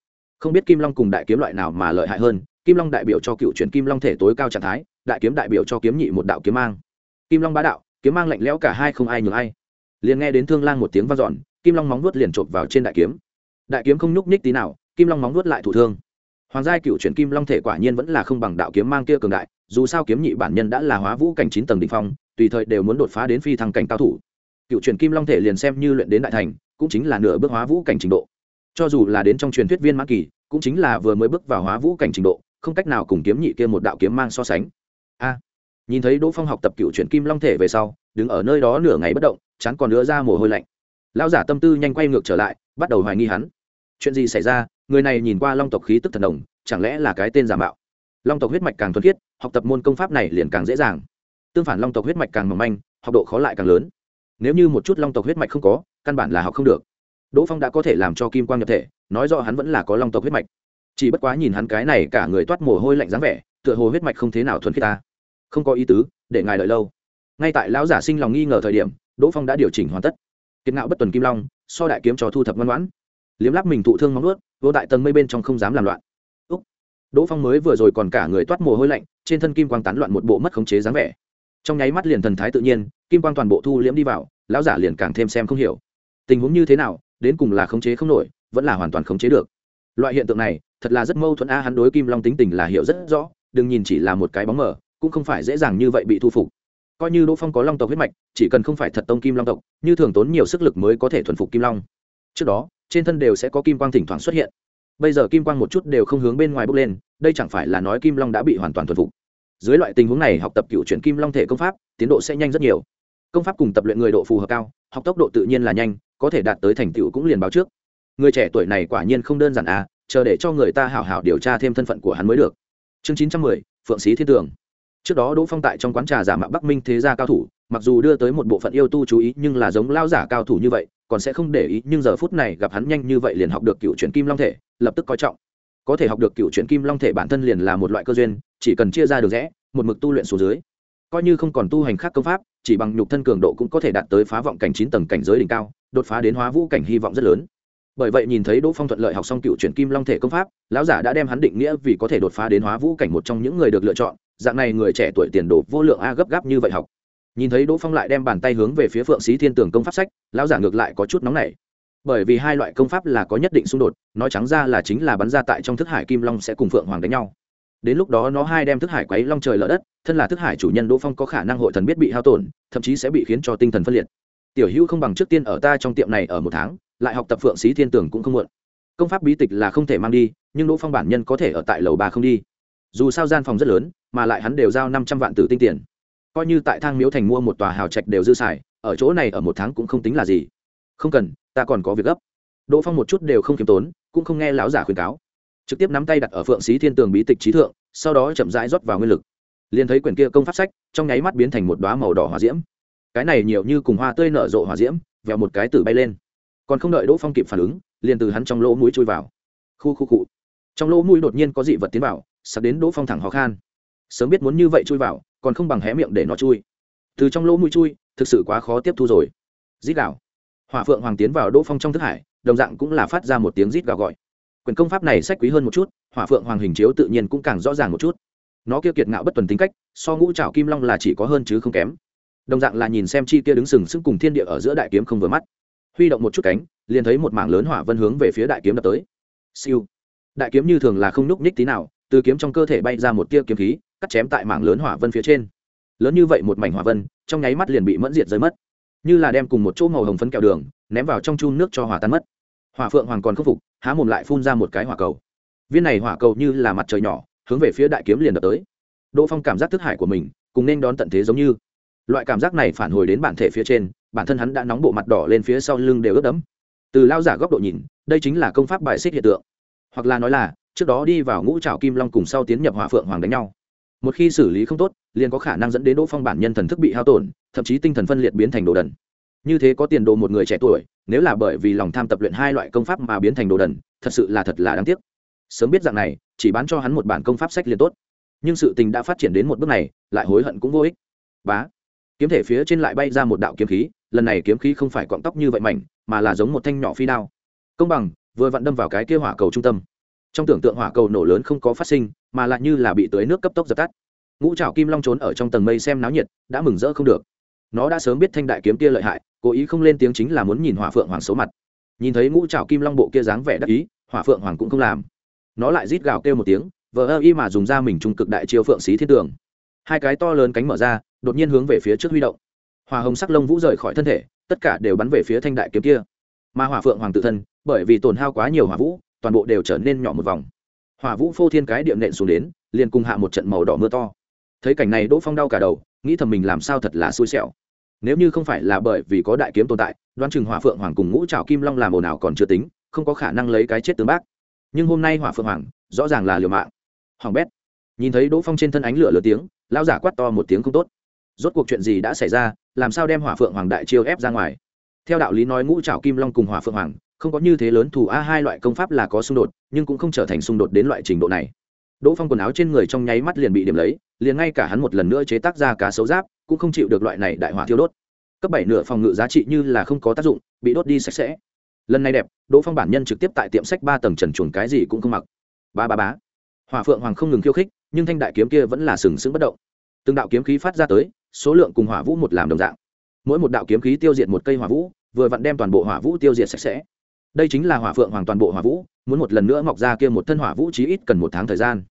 Không biết kim long cùng đại kiếm loại nào mà lợi hại hơn, kim long đại biểu cho cựu chuyển kim long thể tối cao trạng thái, đại kiếm đại biểu cho kiếm nhị một đạo kiếm mang. Kim long bá đạo, kiếm mang lạnh lẽo cả hai không ai nhường ai. Liền nghe đến thương lang một tiếng vang dọn, kim long móng nuốt liền chộp vào trên đại kiếm. Đại kiếm không nhúc nhích tí nào, kim long móng nuốt lại thủ thương. Hoàng gia cựu chuyển kim long thể quả nhiên vẫn là không bằng đạo kiếm mang kia cường đại, dù sao kiếm nhị bản nhân đã là hóa vũ cảnh chín tầng đ ỉ n h phong, tùy thời đều muốn đột phá đến phi thăng cảnh cao thủ. Cựu chuyển kim long thể liền xem như luyện đến đại thành cũng chính là nửa bước hóa vũ cảnh trình độ. Cho dù là đến trong truyền thuyết viên mã kỳ, cũng chính là vừa mới bước vào hóa vũ cảnh trình độ, không cách nào cùng kiếm nhị kia một đạo kiếm mang so sánh. A, nhìn thấy đỗ phong học tập cựu chuyển kim long thể về sau, đứng ở nơi đó nửa ngày bất động, chán còn nữa ra mồ hôi lạnh. Lão giả tâm tư nhanh quay ngược trở lại, bắt đầu hoài nghi hắn. Chuyện gì xảy ra? Người này nhìn qua long tộc khí tức thần đồng chẳng lẽ là cái tên giả mạo? Long tộc huyết mạch càng thuần khiết, học tập môn công pháp này liền càng dễ dàng. Tương phản long tộc huyết mạch càng mỏng manh, học độ khó lại càng lớn. Nếu như một chút long tộc huyết mạch không có căn bản là học không được. Đỗ phong đã có thể làm cho kim quang nhập thể, nói rõ hắn vẫn là có long tộc huyết mạch. Chỉ bất quá nhìn hắn cái này cả người toát mồ hôi lạnh dáng vẻ, tựa hồ huyết mạch không thế nào thuần khiết ta. Không có ý tứ, để ngài đợi lâu. Ngay tại lão giả sinh lòng nghi ngờ thời điểm, đỗ phong đã điều chỉnh hoàn tất. Kiệt ngạo bất tuần kim long, so đại kiếm trò thu thập ngoan ngoãn. Liếm lắp mình thụ thương móng nuốt, vô đại tầng mây bên trong không dám làm loạn. Úc. Đỗ phong mới vừa rồi còn cả người toát mồ hôi lạnh, trên thân kim quang tán loạn một bộ mất khống chế dáng vẻ. Trong nháy mắt liền thần thái tự nhiên, kim quang toàn bộ thu liễm đi vào, lão giả liền càng thêm xem không hiểu tình huống như thế nào, đến cùng là khống chế không nổi, vẫn là hoàn toàn khống chế được. Loại hiện tượng này, thật là rất mâu thuẫn a, hắn đối kim long tính tình là hiểu rất rõ, đừng nhìn chỉ là một cái bóng mờ, cũng không phải dễ dàng như vậy bị thu phục. Coi như đỗ phong có long tộc huyết mạch, chỉ cần không phải thật tông kim long tộc, như thường tốn nhiều sức lực mới có thể thuần phục kim long. Trước đó, trên thân đều sẽ có kim quang thỉnh thoảng xuất hiện. Bây giờ kim quang một chút đều không hướng bên ngoài bốc lên, đây chẳng phải là nói kim long đã bị hoàn toàn thuần phục. Dưới loại tình huống này, học tập cựu chuyển kim long thể công pháp, tiến độ sẽ nhanh rất nhiều. Công pháp cùng tập luyện người độ phù hợp cao, học tốc độ tự nhiên là nhanh có thể đạt tới thành tựu cũng liền báo trước. Người trẻ tuổi này quả nhiên không đơn giản à chờ để cho người ta hảo hảo điều tra thêm thân phận của hắn mới được. Chương chín trăm mười, phượng sĩ thiên tường. Trước đó đỗ phong tại trong quán trà giả mạo bắc minh thế gia cao thủ, mặc dù đưa tới một bộ phận yêu tu chú ý nhưng là giống lao giả cao thủ như vậy, còn sẽ không để ý, nhưng giờ phút này gặp hắn nhanh như vậy liền học được cựu chuyển kim long thể, lập tức coi trọng. Có thể học được cựu chuyển kim long thể bản thân liền là một loại cơ duyên, chỉ cần chia ra được rẽ, một mực tu luyện xuống dưới, coi như không còn tu hành khác công pháp chỉ bằng nhục thân cường độ cũng có thể đạt tới phá vọng cảnh chín tầng cảnh giới đỉnh cao, đột phá đến hóa vũ cảnh hy vọng rất lớn. Bởi vậy nhìn thấy đỗ phong thuận lợi học xong cựu chuyển kim long thể công pháp, lão giả đã đem hắn định nghĩa vì có thể đột phá đến hóa vũ cảnh một trong những người được lựa chọn, dạng này người trẻ tuổi tiền đồ vô lượng a gấp gáp như vậy học. Nhìn thấy đỗ phong lại đem bàn tay hướng về phía phượng sĩ thiên tường công pháp sách, lão giả ngược lại có chút nóng nảy. Bởi vì hai loại công pháp là có nhất định xung đột, nói trắng ra là chính là bắn ra tại trong thức hải kim long sẽ cùng phượng hoàng đánh nhau đến lúc đó nó hai đem thức hải quấy long trời lở đất, thân là thức hải chủ nhân đỗ phong có khả năng hội thần biết bị hao tổn, thậm chí sẽ bị khiến cho tinh thần phân liệt. Tiểu hữu không bằng trước tiên ở ta trong tiệm này ở một tháng, lại học tập phượng sĩ thiên tưởng cũng không muộn. Công pháp bí tịch là không thể mang đi, nhưng đỗ phong bản nhân có thể ở tại lầu ba không đi. Dù sao gian phòng rất lớn, mà lại hắn đều giao năm trăm vạn tử tinh tiền. Coi như tại thang miếu thành mua một tòa hào trạch đều dư xài, ở chỗ này ở một tháng cũng không tính là gì. Không cần, ta còn có việc gấp. Đỗ phong một chút đều không khiêm tốn, cũng không nghe lão giả khuyên cáo trực tiếp nắm tay đặt ở phượng xí thiên tường bí tịch trí thượng, sau đó chậm rãi rót vào nguyên lực. Liền thấy quyển kia công pháp sách, trong nháy mắt biến thành một đoá màu đỏ hỏa diễm. Cái này nhiều như cùng hoa tươi nở rộ hỏa diễm vèo một cái tử bay lên. Còn không đợi đỗ phong kịp phản ứng, liền từ hắn trong lỗ mũi chui vào. Khu khu cụ trong lỗ mũi đột nhiên có dị vật tiến vào, sắp đến đỗ phong thẳng khó khăn sớm biết muốn như vậy chui vào, còn không bằng hé miệng để nó chui. Từ trong lỗ mũi chui, thực sự quá khó tiếp thu rồi. Rít gạo hỏa phượng hoàng tiến vào đỗ phong trong thức hải, đồng dạng cũng là phát ra một tiếng rít gạo gọi quyền công pháp này sách quý hơn một chút, hỏa phượng hoàng hình chiếu tự nhiên cũng càng rõ ràng một chút. Nó kia kiệt ngạo bất tuần tính cách, so ngũ trào kim long là chỉ có hơn chứ không kém. Đồng dạng là nhìn xem chi kia đứng sừng sững cùng thiên địa ở giữa đại kiếm không vừa mắt. Huy động một chút cánh, liền thấy một mảng lớn hỏa vân hướng về phía đại kiếm đập tới. Siêu. Đại kiếm như thường là không núc ních tí nào, từ kiếm trong cơ thể bay ra một tia kiếm khí, cắt chém tại mảng lớn hỏa vân phía trên. Lớn như vậy một mảnh hỏa vân, trong nháy mắt liền bị mẫn diệt rơi mất. Như là đem cùng một chỗ màu hồng phấn kẹo đường, ném vào trong chun nước cho hỏa tan mất hỏa phượng hoàng còn khắc phục, há mồm lại phun ra một cái hỏa cầu. Viên này hỏa cầu như là mặt trời nhỏ, hướng về phía đại kiếm liền đập tới. Đỗ phong cảm giác thức hải của mình cùng nên đón tận thế giống như. Loại cảm giác này phản hồi đến bản thể phía trên, bản thân hắn đã nóng bộ mặt đỏ lên phía sau lưng đều ướt đẫm. Từ lao giả góc độ nhìn, đây chính là công pháp bài xích hiện tượng. Hoặc là nói là, trước đó đi vào ngũ trào kim long cùng sau tiến nhập hỏa phượng hoàng đánh nhau. Một khi xử lý không tốt, liền có khả năng dẫn đến đỗ phong bản nhân thần thức bị hao tổn, thậm chí tinh thần phân liệt biến thành đồ đần. Như thế có tiền đồ một người trẻ tuổi nếu là bởi vì lòng tham tập luyện hai loại công pháp mà biến thành đồ đần, thật sự là thật là đáng tiếc. Sớm biết dạng này, chỉ bán cho hắn một bản công pháp sách liền tốt. Nhưng sự tình đã phát triển đến một bước này, lại hối hận cũng vô ích. Bá. Kiếm thể phía trên lại bay ra một đạo kiếm khí, lần này kiếm khí không phải cọng tóc như vậy mảnh, mà là giống một thanh nhỏ phi đao. Công bằng, vừa vặn đâm vào cái kia hỏa cầu trung tâm. Trong tưởng tượng hỏa cầu nổ lớn không có phát sinh, mà lại như là bị tưới nước cấp tốc dập tắt. Ngũ trào kim long trốn ở trong tầng mây xem náo nhiệt, đã mừng rỡ không được. Nó đã sớm biết thanh đại kiếm kia lợi hại cố ý không lên tiếng chính là muốn nhìn hỏa phượng hoàng xấu mặt. Nhìn thấy ngũ trảo kim long bộ kia dáng vẻ đắc ý, hỏa phượng hoàng cũng không làm. Nó lại rít gào kêu một tiếng, vờ ơ y mà dùng ra mình trung cực đại chiêu phượng xí thiên tường. Hai cái to lớn cánh mở ra, đột nhiên hướng về phía trước huy động. Hòa hồng sắc lông vũ rời khỏi thân thể, tất cả đều bắn về phía thanh đại kiếm kia. Mà hỏa phượng hoàng tự thân, bởi vì tổn hao quá nhiều hỏa vũ, toàn bộ đều trở nên nhỏ một vòng. Hỏa vũ phô thiên cái điệm nện xuống đến, liền cùng hạ một trận màu đỏ mưa to. Thấy cảnh này đỗ phong đau cả đầu, nghĩ thầm mình làm sao thật là xui xẻo nếu như không phải là bởi vì có đại kiếm tồn tại Đoan chừng hỏa phượng hoàng cùng ngũ trào kim long làm ồn ào còn chưa tính, không có khả năng lấy cái chết tướng bác. Nhưng hôm nay hỏa phượng hoàng, rõ ràng là liều mạng. Hoàng bét, nhìn thấy đỗ phong trên thân ánh lửa lửa tiếng lao giả quát to một tiếng không tốt. Rốt cuộc chuyện gì đã xảy ra, làm sao đem hỏa phượng hoàng đại chiêu ép ra ngoài? Theo đạo lý nói ngũ trào kim long cùng hỏa phượng hoàng, không có như thế lớn thủ a, hai loại công pháp là có xung đột, nhưng cũng không trở thành xung đột đến loại trình độ này. Đỗ phong quần áo trên người trong nháy mắt liền bị điểm lấy, liền ngay cả hắn một lần nữa chế tác ra cá sấu giáp cũng không chịu được loại này đại hỏa thiêu đốt. Cấp bảy nửa phòng ngự giá trị như là không có tác dụng, bị đốt đi sạch sẽ. Lần này đẹp, đỗ phong bản nhân trực tiếp tại tiệm sách ba tầng trần chuồng cái gì cũng không mặc. Ba ba bá hỏa phượng hoàng không ngừng khiêu khích, nhưng thanh đại kiếm kia vẫn là sừng sững bất động. Từng đạo kiếm khí phát ra tới, số lượng cùng hỏa vũ một làm đồng dạng. Mỗi một đạo kiếm khí tiêu diệt một cây hỏa vũ, vừa vặn đem toàn bộ hỏa vũ tiêu diệt sạch sẽ. Đây chính là hỏa phượng hoàng toàn bộ hỏa vũ, muốn một lần nữa mọc ra kia một thân hỏa vũ chí ít cần một tháng thời gian.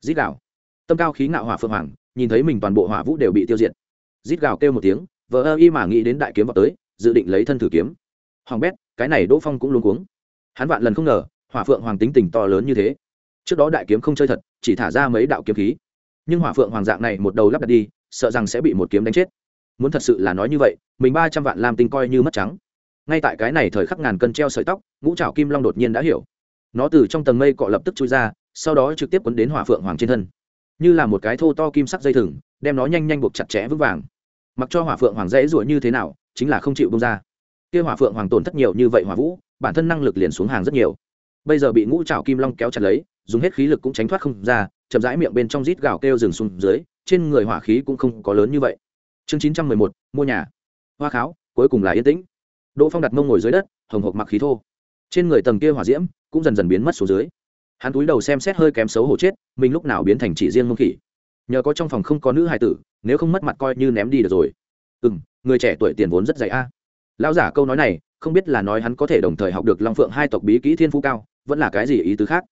Dít gạo tâm cao khí ngạo hỏa phượng hoàng, nhìn thấy mình toàn bộ hỏa vũ đều bị tiêu diệt rít gào kêu một tiếng, vờ ơ y mà nghĩ đến đại kiếm vào tới, dự định lấy thân thử kiếm. Hoàng bét, cái này đỗ phong cũng luôn cuống. Hắn vạn lần không ngờ, hỏa phượng hoàng tính tình to lớn như thế. Trước đó đại kiếm không chơi thật, chỉ thả ra mấy đạo kiếm khí. Nhưng hỏa phượng hoàng dạng này một đầu lắp đặt đi, sợ rằng sẽ bị một kiếm đánh chết. Muốn thật sự là nói như vậy, mình ba trăm vạn làm tinh coi như mất trắng. Ngay tại cái này thời khắc ngàn cân treo sợi tóc, ngũ trào kim long đột nhiên đã hiểu. Nó từ trong tầng mây cọ lập tức chui ra, sau đó trực tiếp quấn đến hỏa phượng hoàng trên thân. Như là một cái thô to kim sắc dây thừng đem nó nhanh nhanh buộc chặt chẽ vững vàng. Mặc cho hỏa phượng hoàng dễ ruổi như thế nào, chính là không chịu bông ra. Kia hỏa phượng hoàng tổn thất nhiều như vậy hỏa vũ, bản thân năng lực liền xuống hàng rất nhiều. Bây giờ bị ngũ trào kim long kéo chặt lấy, dùng hết khí lực cũng tránh thoát không ra, chậm rãi miệng bên trong rít gào kêu rừng xuống dưới, trên người hỏa khí cũng không có lớn như vậy. Chương chín trăm mười một, mua nhà. Hoa kháo, cuối cùng là yên tĩnh. Đỗ phong đặt mông ngồi dưới đất, hồng hộc mặc khí thô. Trên người tầng kia hỏa diễm cũng dần dần biến mất xuống dưới. Hắn túi đầu xem xét hơi kém xấu hổ chết, mình lúc nào biến thành chỉ riêng mông khỉ nhờ có trong phòng không có nữ hài tử, nếu không mất mặt coi như ném đi được rồi. Ừ m người trẻ tuổi tiền vốn rất dày a. À. lão giả câu nói này, không biết là nói hắn có thể đồng thời học được long phượng hai tộc bí kỹ thiên phú cao, vẫn là cái gì ý tứ khác?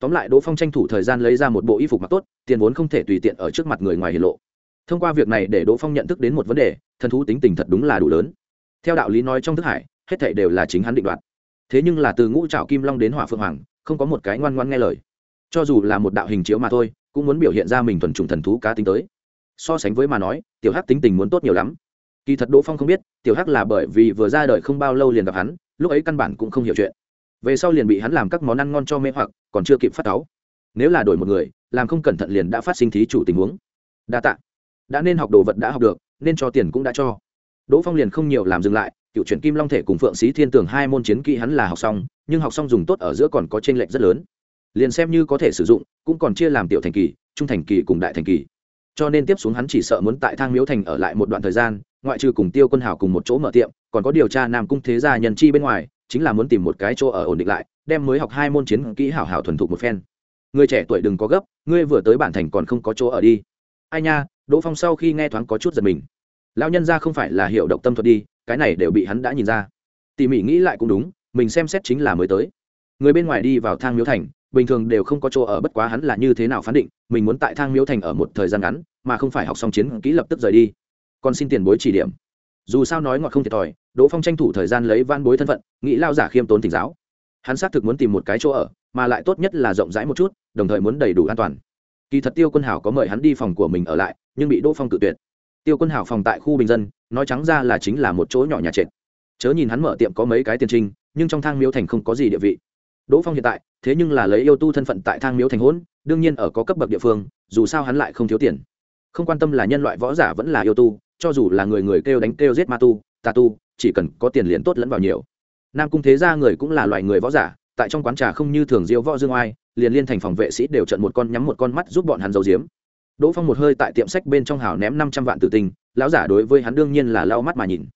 Tóm lại đỗ phong tranh thủ thời gian lấy ra một bộ y phục mặc tốt, tiền vốn không thể tùy tiện ở trước mặt người ngoài hiển lộ. Thông qua việc này để đỗ phong nhận thức đến một vấn đề, thần thú tính tình thật đúng là đủ lớn. Theo đạo lý nói trong thức hải, hết thể đều là chính hắn định đoạt. Thế nhưng là từ ngũ trào kim long đến hỏa phượng hoàng, không có một cái ngoan ngoan nghe lời. Cho dù là một đạo hình chiếu mà thôi cũng muốn biểu hiện ra mình thuần chủng thần thú cá tính tới. So sánh với mà nói, tiểu hắc tính tình muốn tốt nhiều lắm. Kỳ thật đỗ phong không biết, tiểu hắc là bởi vì vừa ra đời không bao lâu liền gặp hắn, lúc ấy căn bản cũng không hiểu chuyện. Về sau liền bị hắn làm các món ăn ngon cho mê hoặc, còn chưa kịp phát táo nếu là đổi một người, làm không cẩn thận liền đã phát sinh thí chủ tình huống. Đa tạ. Đã nên học đồ vật đã học được, nên cho tiền cũng đã cho. Đỗ phong liền không nhiều làm dừng lại, cựu chuyển kim long thể cùng phượng sĩ thiên tường hai môn chiến kỹ hắn là học xong, nhưng học xong dùng tốt ở giữa còn có t r ê n lệch rất lớn liền xem như có thể sử dụng, cũng còn chia làm tiểu thành kỳ, trung thành kỳ cùng đại thành kỳ. Cho nên tiếp xuống hắn chỉ sợ muốn tại thang miếu thành ở lại một đoạn thời gian, ngoại trừ cùng tiêu quân hảo cùng một chỗ mở tiệm, còn có điều tra nam cung thế gia nhân chi bên ngoài, chính là muốn tìm một cái chỗ ở ổn định lại, đem mới học hai môn chiến kỹ hảo hảo thuần thục một phen. Người trẻ tuổi đừng có gấp, ngươi vừa tới bản thành còn không có chỗ ở đi. Ai nha, đỗ phong sau khi nghe thoáng có chút giật mình. Lão nhân ra không phải là hiệu độc tâm thuật đi, cái này đều bị hắn đã nhìn ra. Tỉ mỉ nghĩ lại cũng đúng, mình xem xét chính là mới tới. Người bên ngoài đi vào thang miếu thành bình thường đều không có chỗ ở bất quá hắn là như thế nào phán định, mình muốn tại thang miếu thành ở một thời gian ngắn, mà không phải học xong chiến kỹ lập tức rời đi. Còn xin tiền bối chỉ điểm. Dù sao nói ngọt không thiệt thòi, đỗ phong tranh thủ thời gian lấy van bối thân phận, nghĩ lao giả khiêm tốn tỉnh giáo. Hắn xác thực muốn tìm một cái chỗ ở, mà lại tốt nhất là rộng rãi một chút, đồng thời muốn đầy đủ an toàn. Kỳ thật tiêu quân hảo có mời hắn đi phòng của mình ở lại, nhưng bị đỗ phong tự tuyệt. Tiêu quân hảo phòng tại khu bình dân, nói trắng ra là chính là một chỗ nhỏ nhà trệt. Chớ nhìn hắn mở tiệm có mấy cái tiền trinh nhưng trong thang miếu thành không có gì địa vị đỗ phong hiện tại, thế nhưng là lấy yêu tu thân phận tại thang miếu thành hỗn đương nhiên ở có cấp bậc địa phương, dù sao hắn lại không thiếu tiền. Không quan tâm là nhân loại võ giả vẫn là yêu tu, cho dù là người người kêu đánh kêu giết ma tu, tà tu, chỉ cần có tiền liền tốt lẫn vào nhiều. Nam cung thế gia người cũng là loại người võ giả, tại trong quán trà không như thường diêu võ dương oai, liền liên thành phòng vệ sĩ đều trận một con nhắm một con mắt giúp bọn hắn giấu giếm. Đỗ phong một hơi tại tiệm sách bên trong hào ném năm trăm vạn tử tình, lão giả đối với hắn đương nhiên là lau mắt mà nhìn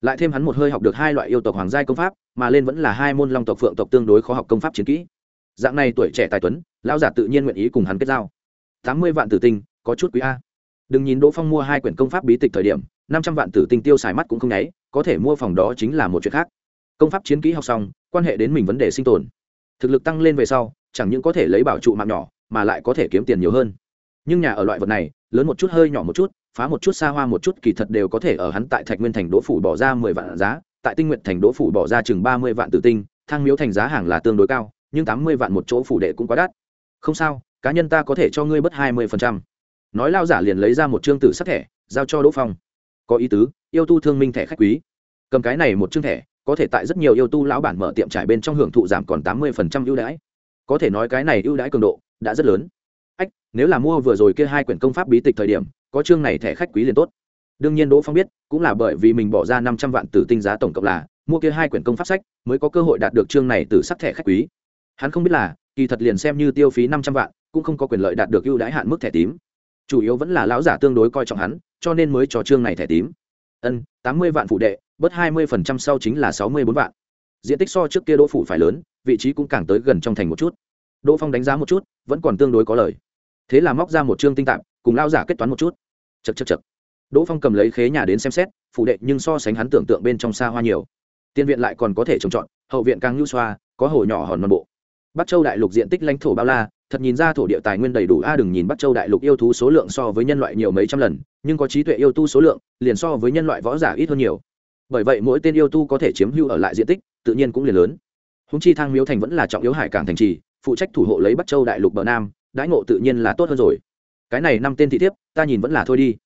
lại thêm hắn một hơi học được hai loại yêu tộc hoàng giai công pháp, mà lên vẫn là hai môn long tộc phượng tộc tương đối khó học công pháp chiến kỹ. Dạng này tuổi trẻ tài tuấn, lão giả tự nhiên nguyện ý cùng hắn kết giao. Tám mươi vạn tử tinh, có chút quý a. Đừng nhìn đỗ phong mua hai quyển công pháp bí tịch thời điểm, năm trăm vạn tử tinh tiêu xài mắt cũng không nháy, có thể mua phòng đó chính là một chuyện khác. Công pháp chiến kỹ học xong, quan hệ đến mình vấn đề sinh tồn. Thực lực tăng lên về sau, chẳng những có thể lấy bảo trụ mạng nhỏ, mà lại có thể kiếm tiền nhiều hơn nhưng nhà ở loại vật này, lớn một chút hơi nhỏ một chút, phá một chút xa hoa một chút kỳ thật đều có thể ở hắn tại thạch nguyên thành đỗ phủ bỏ ra mười vạn giá, tại tinh nguyện thành đỗ phủ bỏ ra chừng ba mươi vạn tử tinh, thang miếu thành giá hàng là tương đối cao, nhưng tám mươi vạn một chỗ phủ đệ cũng quá đắt. Không sao, cá nhân ta có thể cho ngươi bớt hai mươi phần trăm. Nói lao giả liền lấy ra một chương tử sắc thẻ, giao cho đỗ phong. Có ý tứ, yêu tu thương minh thẻ khách quý. Cầm cái này một chương thẻ, có thể tại rất nhiều yêu tu lão bản mở tiệm trải bên trong hưởng thụ giảm còn tám mươi phần trăm ưu đãi. Có thể nói cái này ưu đãi cường độ đã rất lớn nếu là mua vừa rồi kia hai quyển công pháp bí tịch thời điểm, có chương này thẻ khách quý liền tốt. Đương nhiên đỗ phong biết, cũng là bởi vì mình bỏ ra năm trăm vạn tử tinh giá tổng cộng là, mua kia hai quyển công pháp sách, mới có cơ hội đạt được chương này từ sắc thẻ khách quý. Hắn không biết là, kỳ thật liền xem như tiêu phí năm trăm vạn, cũng không có quyền lợi đạt được ưu đãi hạn mức thẻ tím. Chủ yếu vẫn là lão giả tương đối coi trọng hắn, cho nên mới cho chương này thẻ tím. Ân, tám mươi vạn phụ đệ, bớt hai mươi phần trăm sau chính là sáu mươi bốn vạn. Diện tích so trước kia đỗ phủ phải lớn, vị trí cũng càng tới gần trong thành một chút. Đỗ phong đánh giá một chút, vẫn còn tương đối có lời thế là móc ra một chương tinh tạp, cùng lao giả kết toán một chút. Chật chật chật đỗ phong cầm lấy khế nhà đến xem xét phụ đệ nhưng so sánh hắn tưởng tượng bên trong xa hoa nhiều. Tiên viện lại còn có thể trồng trọt, hậu viện càng nhu xoa, có hồ nhỏ hòn non bộ. Bắc châu đại lục diện tích lãnh thổ bao la, thật nhìn ra thổ địa tài nguyên đầy đủ, a đừng nhìn bắc châu đại lục yêu thú số lượng so với nhân loại nhiều mấy trăm lần, nhưng có trí tuệ yêu tu số lượng, liền so với nhân loại võ giả ít hơn nhiều. Bởi vậy mỗi tên yêu tu có thể chiếm hưu ở lại diện tích, tự nhiên cũng liền lớn. Húng chi thang miếu thành vẫn là trọng yếu hải cảng thành trì, phụ trách thủ hộ lấy bắc châu đại lục bờ nam đãi ngộ tự nhiên là tốt hơn rồi. Cái này năm tên thị thiếp, ta nhìn vẫn là thôi đi.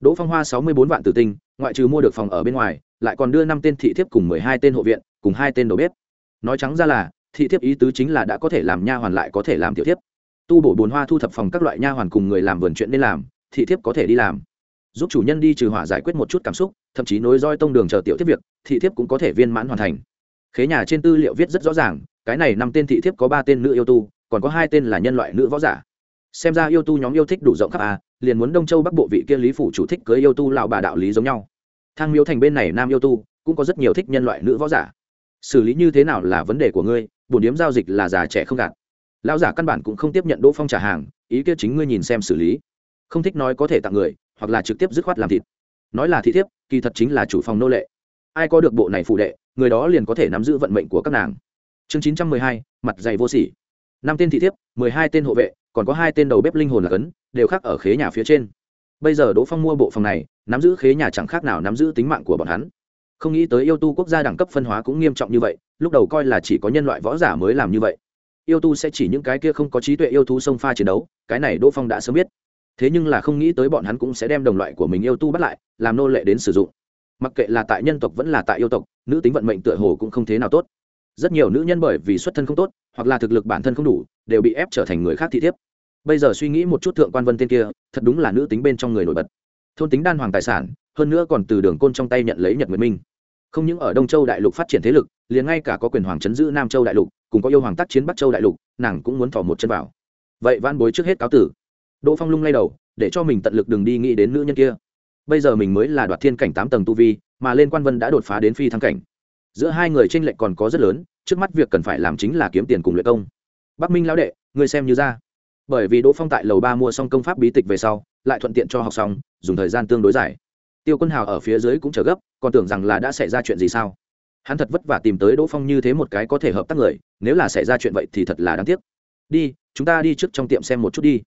Đỗ phong hoa sáu mươi bốn vạn tử tinh, ngoại trừ mua được phòng ở bên ngoài, lại còn đưa năm tên thị thiếp cùng mười hai tên hộ viện, cùng hai tên đầu bếp. Nói trắng ra là, thị thiếp ý tứ chính là đã có thể làm nha hoàn lại có thể làm tiểu thiếp. Tu bổ bồn hoa thu thập phòng các loại nha hoàn cùng người làm vườn chuyện nên làm, thị thiếp có thể đi làm. Giúp chủ nhân đi trừ hỏa giải quyết một chút cảm xúc, thậm chí nối roi tông đường chờ tiểu thiếp việc, thị thiếp cũng có thể viên mãn hoàn thành. Khế nhà trên tư liệu viết rất rõ ràng, cái này năm tên thị thiếp có ba tên nữ yêu tu còn có hai tên là nhân loại nữ võ giả. Xem ra yêu tu nhóm yêu thích đủ rộng khắp à liền muốn đông châu bắc bộ vị kia lý phủ chủ thích cưới yêu tu lão bà đạo lý giống nhau. Thang miếu thành bên này nam yêu tu cũng có rất nhiều thích nhân loại nữ võ giả. Xử lý như thế nào là vấn đề của ngươi bổn điếm giao dịch là già trẻ không gạt. Lão giả căn bản cũng không tiếp nhận đỗ phong trả hàng, ý kia chính ngươi nhìn xem xử lý. Không thích nói có thể tặng người, hoặc là trực tiếp dứt khoát làm thịt. Nói là thị thiếp, kỳ thật chính là chủ phòng nô lệ. Ai có được bộ này phụ đệ, người đó liền có thể nắm giữ vận mệnh của các nàng. Chương chín trăm mười hai, mặt dày vô sỉ năm tên thị thiếp, mười hai tên hộ vệ, còn có hai tên đầu bếp linh hồn là cấn, đều khác ở khế nhà phía trên. Bây giờ đỗ phong mua bộ phòng này, nắm giữ khế nhà chẳng khác nào nắm giữ tính mạng của bọn hắn. Không nghĩ tới yêu tu quốc gia đẳng cấp phân hóa cũng nghiêm trọng như vậy, lúc đầu coi là chỉ có nhân loại võ giả mới làm như vậy. Yêu tu sẽ chỉ những cái kia không có trí tuệ yêu thú sông pha chiến đấu, cái này đỗ phong đã sớm biết. Thế nhưng là không nghĩ tới bọn hắn cũng sẽ đem đồng loại của mình yêu tu bắt lại, làm nô lệ đến sử dụng. Mặc kệ là tại nhân tộc vẫn là tại yêu tộc, nữ tính vận mệnh tựa hồ cũng không thế nào tốt rất nhiều nữ nhân bởi vì xuất thân không tốt, hoặc là thực lực bản thân không đủ, đều bị ép trở thành người khác thị thiếp. Bây giờ suy nghĩ một chút thượng quan vân tên kia, thật đúng là nữ tính bên trong người nổi bật. Thôn tính đan hoàng tài sản, hơn nữa còn từ đường côn trong tay nhận lấy nhật nguyệt minh. Không những ở đông châu đại lục phát triển thế lực, liền ngay cả có quyền hoàng chấn giữ nam châu đại lục, cùng có yêu hoàng tác chiến bắc châu đại lục, nàng cũng muốn thỏ một chân vào. Vậy van bối trước hết cáo tử. Đỗ phong lung lay đầu, để cho mình tận lực đừng đi nghĩ đến nữ nhân kia. Bây giờ mình mới là đoạt thiên cảnh tám tầng tu vi, mà lên quan vân đã đột phá đến phi thăng cảnh giữa hai người tranh lệch còn có rất lớn, trước mắt việc cần phải làm chính là kiếm tiền cùng luyện công. Bắc minh lão đệ người xem như ra. Bởi vì đỗ phong tại lầu ba mua xong công pháp bí tịch về sau, lại thuận tiện cho học xong, dùng thời gian tương đối dài. Tiêu quân hào ở phía dưới cũng chờ gấp, còn tưởng rằng là đã xảy ra chuyện gì sao? Hắn thật vất vả tìm tới đỗ phong như thế một cái có thể hợp tác người, nếu là xảy ra chuyện vậy thì thật là đáng tiếc. Đi, chúng ta đi trước trong tiệm xem một chút đi.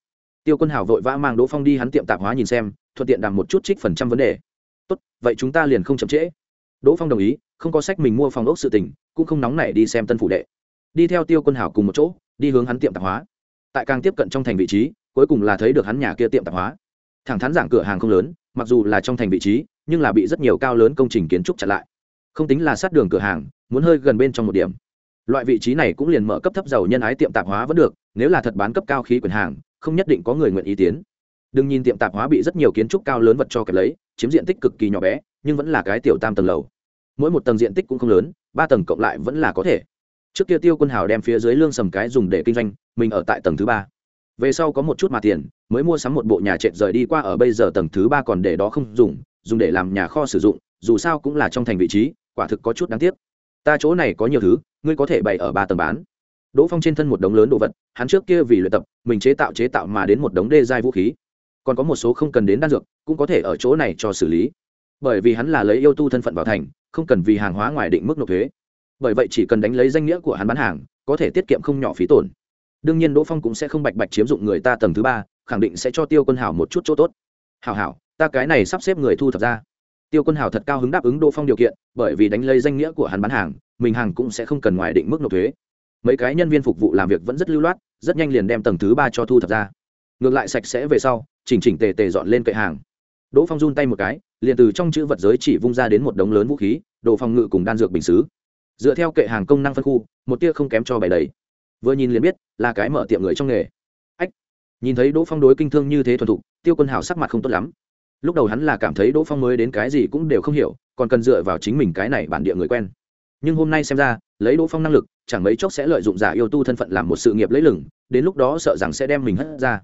Tiêu quân hào vội vã mang đỗ phong đi hắn tiệm tạp hóa nhìn xem, thuận tiện đàm một chút trích phần trăm vấn đề. Tốt, vậy chúng ta liền không chậm trễ đỗ phong đồng ý, không có sách mình mua phòng ốc sự tình, cũng không nóng nảy đi xem tân phủ đệ. Đi theo tiêu quân Hảo cùng một chỗ, đi hướng hắn tiệm tạp hóa. Tại càng tiếp cận trong thành vị trí, cuối cùng là thấy được hắn nhà kia tiệm tạp hóa. Thẳng thắn giảng cửa hàng không lớn, mặc dù là trong thành vị trí, nhưng là bị rất nhiều cao lớn công trình kiến trúc chặn lại. Không tính là sát đường cửa hàng, muốn hơi gần bên trong một điểm. Loại vị trí này cũng liền mở cấp thấp giàu nhân ái tiệm tạp hóa vẫn được, nếu là thật bán cấp cao khí quyền hàng, không nhất định có người nguyện ý tiến. Đừng nhìn tiệm tạp hóa bị rất nhiều kiến trúc cao lớn vật cho kẹp lấy, chiếm diện tích cực kỳ nhỏ bé, nhưng vẫn là cái tiểu tam tầng lầu mỗi một tầng diện tích cũng không lớn, ba tầng cộng lại vẫn là có thể. Trước kia tiêu quân hào đem phía dưới lương sầm cái dùng để kinh doanh, mình ở tại tầng thứ ba. Về sau có một chút mà tiền, mới mua sắm một bộ nhà trệt rời đi qua ở bây giờ tầng thứ ba còn để đó không dùng dùng để làm nhà kho sử dụng, dù sao cũng là trong thành vị trí, quả thực có chút đáng tiếc. Ta chỗ này có nhiều thứ, ngươi có thể bày ở ba tầng bán. Đỗ phong trên thân một đống lớn đồ vật, hắn trước kia vì luyện tập, mình chế tạo chế tạo mà đến một đống đê giai vũ khí. Còn có một số không cần đến đan dược, cũng có thể ở chỗ này cho xử lý. Bởi vì hắn là lấy yêu tu thân phận vào thành không cần vì hàng hóa ngoài định mức nộp thuế. Bởi vậy chỉ cần đánh lấy danh nghĩa của hắn bán hàng, có thể tiết kiệm không nhỏ phí tổn. Đương nhiên đỗ phong cũng sẽ không bạch bạch chiếm dụng người ta tầng thứ ba, khẳng định sẽ cho tiêu quân hảo một chút chỗ tốt. Hảo hảo, ta cái này sắp xếp người thu thập ra. Tiêu quân hảo thật cao hứng đáp ứng đỗ phong điều kiện, bởi vì đánh lấy danh nghĩa của hắn bán hàng, mình hàng cũng sẽ không cần ngoài định mức nộp thuế. Mấy cái nhân viên phục vụ làm việc vẫn rất lưu loát, rất nhanh liền đem tầng thứ ba cho thu thập ra. Ngược lại sạch sẽ về sau, chỉnh chỉnh tề tề dọn lên kệ hàng. Đỗ phong run tay một cái liền từ trong chữ vật giới chỉ vung ra đến một đống lớn vũ khí, đồ phòng ngự cùng đan dược bình xứ. Dựa theo kệ hàng công năng phân khu, một tia không kém cho bày đầy. Vừa nhìn liền biết, là cái mở tiệm người trong nghề. Ách! Nhìn thấy đỗ phong đối kinh thương như thế thuần thục, tiêu quân hào sắc mặt không tốt lắm. Lúc đầu hắn là cảm thấy đỗ phong mới đến cái gì cũng đều không hiểu, còn cần dựa vào chính mình cái này bản địa người quen. Nhưng hôm nay xem ra, lấy đỗ phong năng lực, chẳng mấy chốc sẽ lợi dụng giả yêu tu thân phận làm một sự nghiệp lấy lửng đến lúc đó sợ rằng sẽ đem mình hất ra.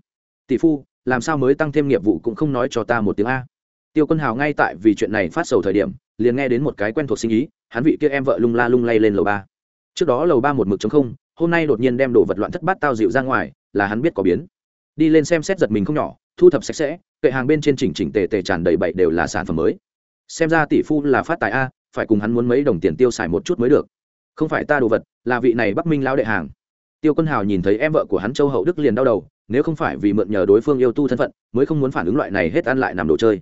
Tỷ phu, làm sao mới tăng thêm nghiệp vụ cũng không nói cho ta một tiếng a tiêu quân hào ngay tại vì chuyện này phát sầu thời điểm, liền nghe đến một cái quen thuộc sinh ý, hắn vị kia em vợ lung la lung lay lên lầu ba. Trước đó lầu ba một mực chống không, hôm nay đột nhiên đem đồ vật loạn thất bát tao dịu ra ngoài, là hắn biết có biến. Đi lên xem xét giật mình không nhỏ, thu thập sạch sẽ, kệ hàng bên trên chỉnh chỉnh tề tề tràn đầy bậy đều là sản phẩm mới. Xem ra tỷ phu là phát tài a, phải cùng hắn muốn mấy đồng tiền tiêu xài một chút mới được. Không phải ta đồ vật, là vị này bắc minh lão đệ hàng. Tiêu quân hào nhìn thấy em vợ của hắn châu hậu đức liền đau đầu, nếu không phải vì mượn nhờ đối phương yêu tu thân phận, mới không muốn phản ứng loại này hết ăn lại nằm đồ chơi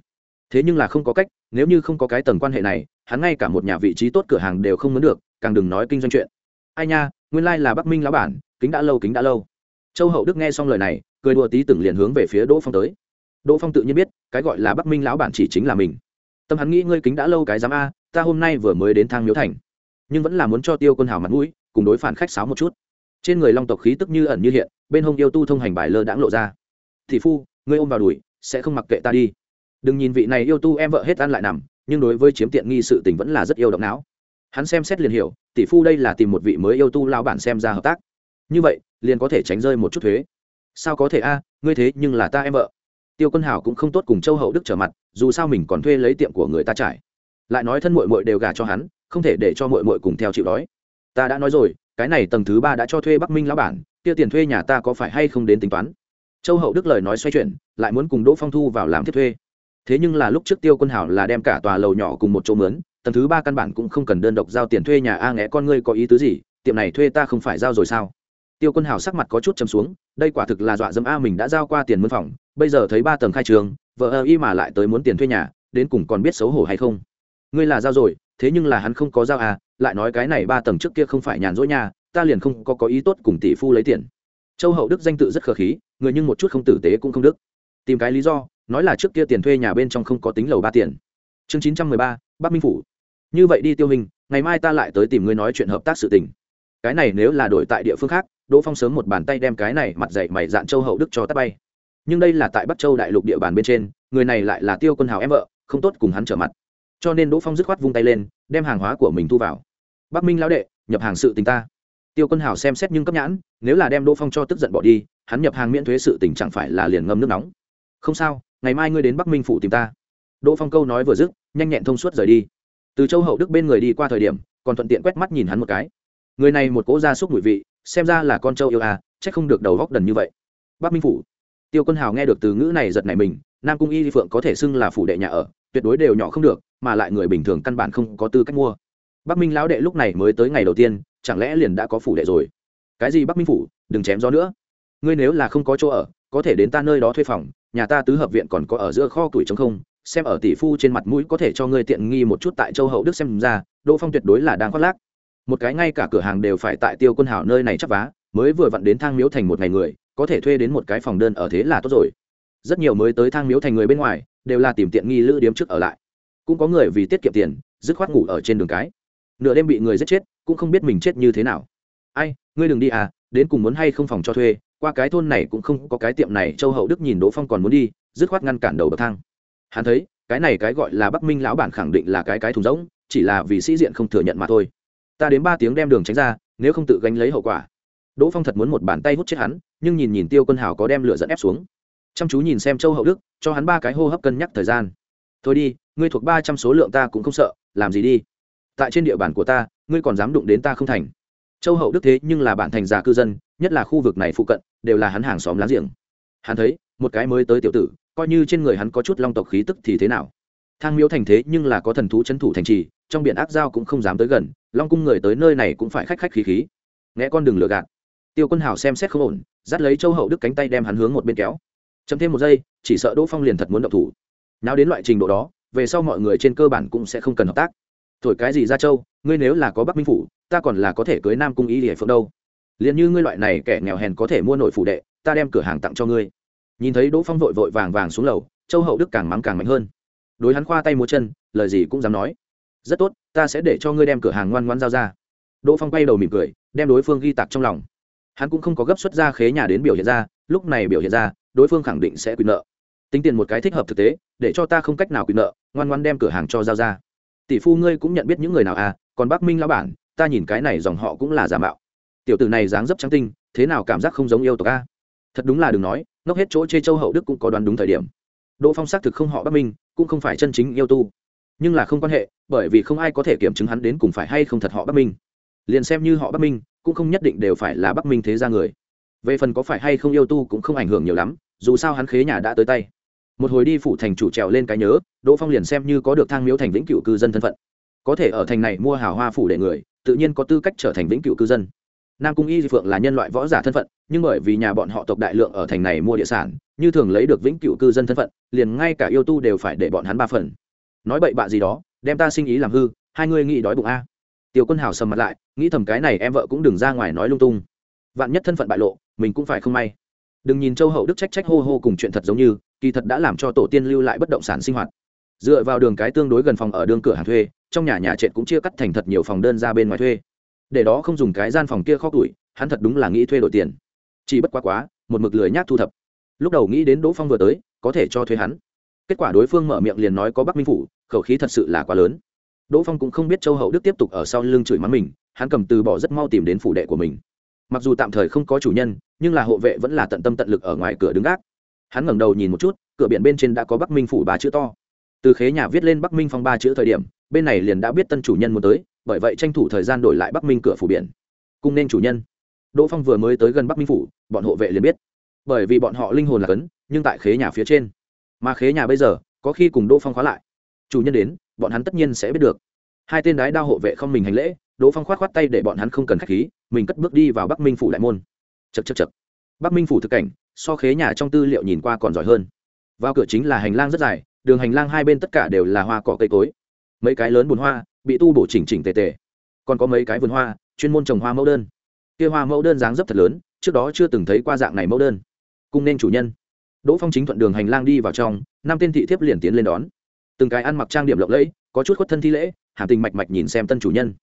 thế nhưng là không có cách, nếu như không có cái tầng quan hệ này, hắn ngay cả một nhà vị trí tốt cửa hàng đều không muốn được, càng đừng nói kinh doanh chuyện. Ai nha, nguyên lai、like、là bắc minh lão bản, kính đã lâu, kính đã lâu. Châu hậu đức nghe xong lời này, cười đùa tí từng liền hướng về phía đỗ phong tới. Đỗ phong tự nhiên biết, cái gọi là bắc minh lão bản chỉ chính là mình. Tâm hắn nghĩ ngươi kính đã lâu cái dám a, ta hôm nay vừa mới đến thang miếu thành. Nhưng vẫn là muốn cho tiêu quân hào mặt mũi, cùng đối phản khách sáo một chút. Trên người long tộc khí tức như ẩn như hiện, bên hông yêu tu thông hành bài lơ đãng lộ ra. Thị phu, ngươi ôm vào đùi, sẽ không mặc kệ ta đi đừng nhìn vị này yêu tu em vợ hết ăn lại nằm, nhưng đối với chiếm tiện nghi sự tình vẫn là rất yêu động não. Hắn xem xét liền hiểu, tỷ phu đây là tìm một vị mới yêu tu lao bản xem ra hợp tác. Như vậy, liền có thể tránh rơi một chút thuế. Sao có thể a, ngươi thế nhưng là ta em vợ. Tiêu quân hảo cũng không tốt cùng châu hậu đức trở mặt, dù sao mình còn thuê lấy tiệm của người ta trải. Lại nói thân mội mội đều gà cho hắn, không thể để cho mội mội cùng theo chịu đói. Ta đã nói rồi, cái này tầng thứ ba đã cho thuê bắc minh lão bản, kia tiền thuê nhà ta có phải hay không đến tính toán? Châu hậu đức lời nói xoay chuyển, lại muốn cùng đỗ phong thu vào làm thiết thuê thế nhưng là lúc trước tiêu quân hảo là đem cả tòa lầu nhỏ cùng một chỗ mướn, tầng thứ ba căn bản cũng không cần đơn độc giao tiền thuê nhà a nghẽ con ngươi có ý tứ gì, tiệm này thuê ta không phải giao rồi sao? Tiêu quân hảo sắc mặt có chút chấm xuống, đây quả thực là dọa dẫm a mình đã giao qua tiền mướn phòng, bây giờ thấy ba tầng khai trường, vợ ơ y mà lại tới muốn tiền thuê nhà, đến cùng còn biết xấu hổ hay không? Ngươi là giao rồi, thế nhưng là hắn không có giao à lại nói cái này ba tầng trước kia không phải nhàn rỗi nhà, ta liền không có có ý tốt cùng tỷ phu lấy tiền. Châu hậu đức danh tự rất khờ khí, người nhưng một chút không tử tế cũng không đức. Tìm cái lý do nói là trước kia tiền thuê nhà bên trong không có tính lầu ba tiền. Chương chín trăm mười ba, bắc minh phủ. Như vậy đi tiêu hình, ngày mai ta lại tới tìm ngươi nói chuyện hợp tác sự tình. Cái này nếu là đổi tại địa phương khác, đỗ phong sớm một bàn tay đem cái này mặt dạy mày dạn châu hậu đức cho tắt bay. Nhưng đây là tại bắc châu đại lục địa bàn bên trên, người này lại là tiêu quân hào em vợ, không tốt cùng hắn trở mặt. Cho nên đỗ phong dứt khoát vung tay lên, đem hàng hóa của mình thu vào. Bắc minh lão đệ, nhập hàng sự tình ta. Tiêu quân hào xem xét nhưng cấp nhãn, nếu là đem đỗ phong cho tức giận bỏ đi, hắn nhập hàng miễn thuế sự tình chẳng phải là liền ngâm nước nóng. Không sao ngày mai ngươi đến bắc minh phủ tìm ta đỗ phong câu nói vừa dứt nhanh nhẹn thông suốt rời đi từ châu hậu đức bên người đi qua thời điểm còn thuận tiện quét mắt nhìn hắn một cái người này một cỗ gia súc mùi vị xem ra là con châu yêu à c h ắ c không được đầu góc đần như vậy bắc minh phủ tiêu quân hào nghe được từ ngữ này giật này mình nam cung y phượng có thể xưng là phủ đệ nhà ở tuyệt đối đều nhỏ không được mà lại người bình thường căn bản không có tư cách mua bắc minh lão đệ lúc này mới tới ngày đầu tiên chẳng lẽ liền đã có phủ đệ rồi cái gì bắc minh phủ đừng chém gió nữa ngươi nếu là không có chỗ ở có thể đến ta nơi đó thuê phòng nhà ta tứ hợp viện còn có ở giữa kho tuổi trống không, xem ở tỷ phu trên mặt mũi có thể cho ngươi tiện nghi một chút tại châu hậu đức xem ra, đỗ phong tuyệt đối là đang khoác lác. Một cái ngay cả cửa hàng đều phải tại tiêu quân hảo nơi này chắp vá, mới vừa vặn đến thang miếu thành một ngày người, có thể thuê đến một cái phòng đơn ở thế là tốt rồi. Rất nhiều mới tới thang miếu thành người bên ngoài, đều là tìm tiện nghi lữ điếm trước ở lại. Cũng có người vì tiết kiệm tiền, dứt khoát ngủ ở trên đường cái. Nửa đêm bị người giết chết, cũng không biết mình chết như thế nào. Ai, ngươi đừng đi à đến cùng muốn hay không phòng cho thuê qua cái thôn này cũng không có cái tiệm này, châu hậu đức nhìn đỗ phong còn muốn đi, dứt khoát ngăn cản đầu bậc thang. Hắn thấy, cái này cái gọi là bắc minh lão bản khẳng định là cái cái thùng rỗng, chỉ là vì sĩ diện không thừa nhận mà thôi. Ta đến ba tiếng đem đường tránh ra, nếu không tự gánh lấy hậu quả. Đỗ phong thật muốn một bàn tay hút chết hắn, nhưng nhìn nhìn tiêu quân hào có đem lửa dẫn ép xuống. Chăm chú nhìn xem châu hậu đức, cho hắn ba cái hô hấp cân nhắc thời gian. Thôi đi, ngươi thuộc ba trăm số lượng ta cũng không sợ, làm gì đi. Tại trên địa bàn của ta, ngươi còn dám đụng đến ta không thành châu hậu đức thế nhưng là bản thành già cư dân, nhất là khu vực này phụ cận, đều là hắn hàng xóm láng giềng. Hắn thấy, một cái mới tới tiểu tử, coi như trên người hắn có chút long tộc khí tức thì thế nào. Thang miếu thành thế nhưng là có thần thú c h ấ n thủ thành trì, trong biển áp giao cũng không dám tới gần, long cung người tới nơi này cũng phải khách khách khí khí. Nghe con đừng lừa gạt. Tiêu quân hào xem xét không ổn, dắt lấy châu hậu đức cánh tay đem hắn hướng một bên kéo. Chấm thêm một giây, chỉ sợ đỗ phong liền thật muốn động thủ. Nào đến loại trình độ đó, về sau mọi người trên cơ bản cũng sẽ không cần hợp tác. Thổi cái gì ra châu, ngươi nếu là có bắc minh phủ ta còn là có thể cưới nam cung y địa phượng đâu. Liền như ngươi loại này kẻ nghèo hèn có thể mua nội phủ đệ, ta đem cửa hàng tặng cho ngươi. Nhìn thấy đỗ phong vội vội vàng vàng xuống lầu, châu hậu đức càng mắng càng mạnh hơn. Đối hắn khoa tay múa chân, lời gì cũng dám nói. Rất tốt, ta sẽ để cho ngươi đem cửa hàng ngoan ngoan giao ra. Đỗ phong quay đầu mỉm cười, đem đối phương ghi tạc trong lòng. Hắn cũng không có gấp xuất ra khế nhà đến biểu hiện ra, lúc này biểu hiện ra, đối phương khẳng định sẽ quyền nợ. Tính tiền một cái thích hợp thực tế, để cho ta không cách nào quyền nợ, ngoan ngoan đem cửa hàng cho giao ra. Tỷ phu ngươi cũng nhận biết những người nào à còn bác minh lão bản ta nhìn cái này dòng họ cũng là giả mạo. Tiểu tử này dáng dấp trắng tinh, thế nào cảm giác không giống yêu tộc a? Thật đúng là đừng nói nốc hết chỗ chê châu hậu đức cũng có đoán đúng thời điểm. Đỗ phong xác thực không họ bắc minh, cũng không phải chân chính yêu tu. Nhưng là không quan hệ, bởi vì không ai có thể kiểm chứng hắn đến cùng phải hay không thật họ bắc minh. Liền xem như họ bắc minh, cũng không nhất định đều phải là bắc minh thế gia người. Về phần có phải hay không yêu tu cũng không ảnh hưởng nhiều lắm, dù sao hắn khế nhà đã tới tay. Một hồi đi phủ thành chủ trèo lên cái nhớ, đỗ phong liền xem như có được thang miếu thành vĩnh cựu cư dân thân phận. Có thể ở thành này mua hào hoa phủ để người tự nhiên có tư cách trở thành vĩnh cựu cư dân. Nam cung y di phượng là nhân loại võ giả thân phận, nhưng bởi vì nhà bọn họ tộc đại lượng ở thành này mua địa sản, như thường lấy được vĩnh cựu cư dân thân phận, liền ngay cả yêu tu đều phải để bọn hắn ba phần. Nói bậy bạ gì đó, đem ta sinh ý làm hư, hai ngươi nghĩ đói bụng a. Tiểu quân hào sầm mặt lại, nghĩ thầm cái này em vợ cũng đừng ra ngoài nói lung tung. Vạn nhất thân phận bại lộ, mình cũng phải không may. Đừng nhìn châu hậu đức trách trách hô hô cùng chuyện thật giống như, kỳ thật đã làm cho tổ tiên lưu lại bất động sản sinh hoạt. Dựa vào đường cái tương đối gần phòng ở đường cửa hàng thuê trong nhà nhà trệt cũng chia cắt thành thật nhiều phòng đơn ra bên ngoài thuê. Để đó không dùng cái gian phòng kia kho tuổi hắn thật đúng là nghĩ thuê đổi tiền. Chỉ bất quá quá, một mực lười nhác thu thập. Lúc đầu nghĩ đến đỗ phong vừa tới, có thể cho thuê hắn. Kết quả đối phương mở miệng liền nói có bắc minh phủ, khẩu khí thật sự là quá lớn. Đỗ phong cũng không biết châu hậu đức tiếp tục ở sau lưng chửi mắng mình, hắn cầm từ bỏ rất mau tìm đến phủ đệ của mình. Mặc dù tạm thời không có chủ nhân, nhưng là hộ vệ vẫn là tận tâm tận lực ở ngoài cửa đứng gác. Hắn ngẩng đầu nhìn một chút, cửa biển bên trên đã có bắc minh phủ bà chữ to từ khế nhà viết lên bắc minh phong ba chữ thời điểm, bên này liền đã biết tân chủ nhân muốn tới, bởi vậy tranh thủ thời gian đổi lại bắc minh cửa phủ biển. Cung nên chủ nhân. Đỗ phong vừa mới tới gần bắc minh phủ, bọn hộ vệ liền biết. Bởi vì bọn họ linh hồn là cấn, nhưng tại khế nhà phía trên. Mà khế nhà bây giờ, có khi cùng đỗ phong khóa lại. Chủ nhân đến, bọn hắn tất nhiên sẽ biết được. Hai tên đái đao hộ vệ không mình hành lễ, đỗ phong khoát khoát tay để bọn hắn không cần k h á c h khí, mình cất bước đi vào bắc minh phủ đại môn. Chật chật chật bắc minh phủ thực cảnh, so khế nhà trong tư liệu nhìn qua còn giỏi hơn. Vào cửa chính là hành lang rất dài đường hành lang hai bên tất cả đều là hoa cỏ cây cối. Mấy cái lớn bùn hoa, bị tu bổ chỉnh chỉnh tề tề. Còn có mấy cái vườn hoa, chuyên môn trồng hoa mẫu đơn. Kia hoa mẫu đơn dáng dấp thật lớn, trước đó chưa từng thấy qua dạng này mẫu đơn. Cung nên chủ nhân. Đỗ phong chính thuận đường hành lang đi vào trong, năm tên thị thiếp liền tiến lên đón. Từng cái ăn mặc trang điểm lộng lẫy, có chút khuất thân thi lễ, hàm tình mạch mạch nhìn xem tân chủ nhân.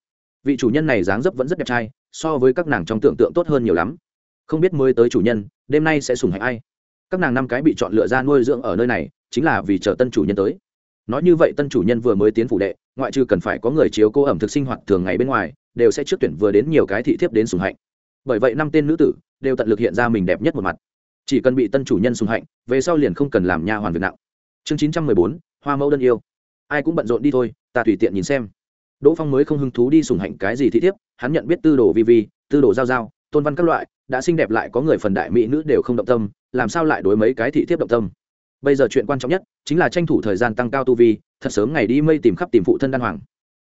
Vị chủ nhân này dáng dấp vẫn rất đẹp trai, so với các nàng trong tưởng tượng tốt hơn nhiều lắm. Không biết mới tới chủ nhân, đêm nay sẽ sùng hạnh ai? Các nàng năm cái bị chọn lựa ra nuôi dưỡng ở nơi này chính là vì chờ tân chủ nhân tới. Nói như vậy tân chủ nhân vừa mới tiến phủ đệ, ngoại trừ cần phải có người chiếu cố ẩm thực sinh hoạt thường ngày bên ngoài, đều sẽ trước tuyển vừa đến nhiều cái thị thiếp đến sùng hạnh. Bởi vậy năm tên nữ tử đều tận lực hiện ra mình đẹp nhất một mặt. Chỉ cần bị tân chủ nhân sùng hạnh, về sau liền không cần làm nha hoàn việc nặng. Chương chín trăm mười bốn, hoa mẫu đơn yêu. Ai cũng bận rộn đi thôi, ta tùy tiện nhìn xem. Đỗ phong mới không hứng thú đi sùng hạnh cái gì thị thiếp, hắn nhận biết tư đồ vi vi, tư đồ giao giao, tôn văn các loại, đã xinh đẹp lại có người phần đại mỹ nữ đều không động tâm, làm sao lại đối mấy cái thị thiếp động tâm? Bây giờ chuyện quan trọng nhất chính là tranh thủ thời gian tăng cao tu vi, thật sớm ngày đi mây tìm khắp tìm phụ thân đan hoàng.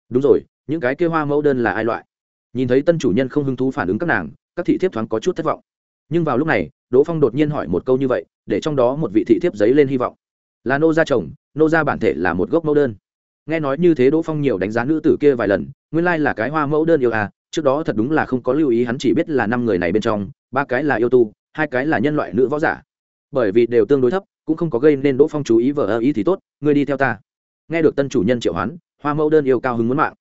Đúng rồi, những cái kêu hoa mẫu đơn là ai loại? Nhìn thấy tân chủ nhân không hứng thú phản ứng các nàng, các thị thiếp thoáng có chút thất vọng. Nhưng vào lúc này, đỗ phong đột nhiên hỏi một câu như vậy, để trong đó một vị thị thiếp giấy lên hy vọng. Là nô gia chồng, nô gia bản thể là một gốc mẫu đơn. Nghe nói như thế đỗ phong nhiều đánh giá nữ tử kia vài lần, nguyên lai là cái hoa mẫu đơn yêu à trước đó thật đúng là không có lưu ý hắn chỉ biết là năm người này bên trong, ba cái là yêu tu, hai cái là nhân loại nữ võ giả bởi vì đều tương đối thấp, cũng không có gây nên đỗ phong chú ý vờ ơ ý thì tốt, ngươi đi theo ta. Nghe được tân chủ nhân triệu hoán, hoa mẫu đơn yêu cao hứng muốn mạng.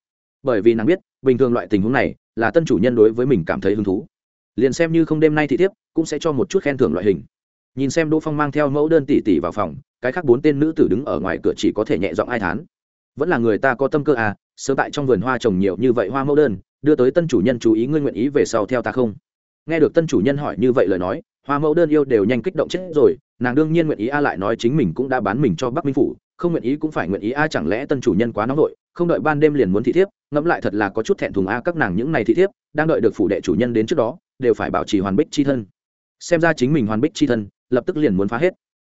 Bởi vì nàng biết, bình thường loại tình huống này, là tân chủ nhân đối với mình cảm thấy hứng thú. Liền xem như không đêm nay thì tiếp, cũng sẽ cho một chút khen thưởng loại hình. Nhìn xem đỗ phong mang theo mẫu đơn tỉ tỉ vào phòng, cái khác bốn tên nữ tử đứng ở ngoài cửa chỉ có thể nhẹ giọng ai thán. Vẫn là người ta có tâm cơ à sớm tại trong vườn hoa trồng nhiều như vậy hoa mẫu đơn, đưa tới tân chủ nhân chú ý ngươi nguyện ý về sau theo ta không? Nghe được tân chủ nhân hỏi như vậy lời nói hoa mẫu đơn yêu đều nhanh kích động chết rồi, nàng đương nhiên nguyện ý a lại nói chính mình cũng đã bán mình cho bắc minh phủ, không nguyện ý cũng phải nguyện ý a chẳng lẽ tân chủ nhân quá nóng vội, không đợi ban đêm liền muốn thị thiếp, ngẫm lại thật là có chút thẹn thùng a các nàng những này thị thiếp, đang đợi được phủ đệ chủ nhân đến trước đó, đều phải bảo trì hoàn bích chi thân. Xem ra chính mình hoàn bích chi thân, lập tức liền muốn phá hết.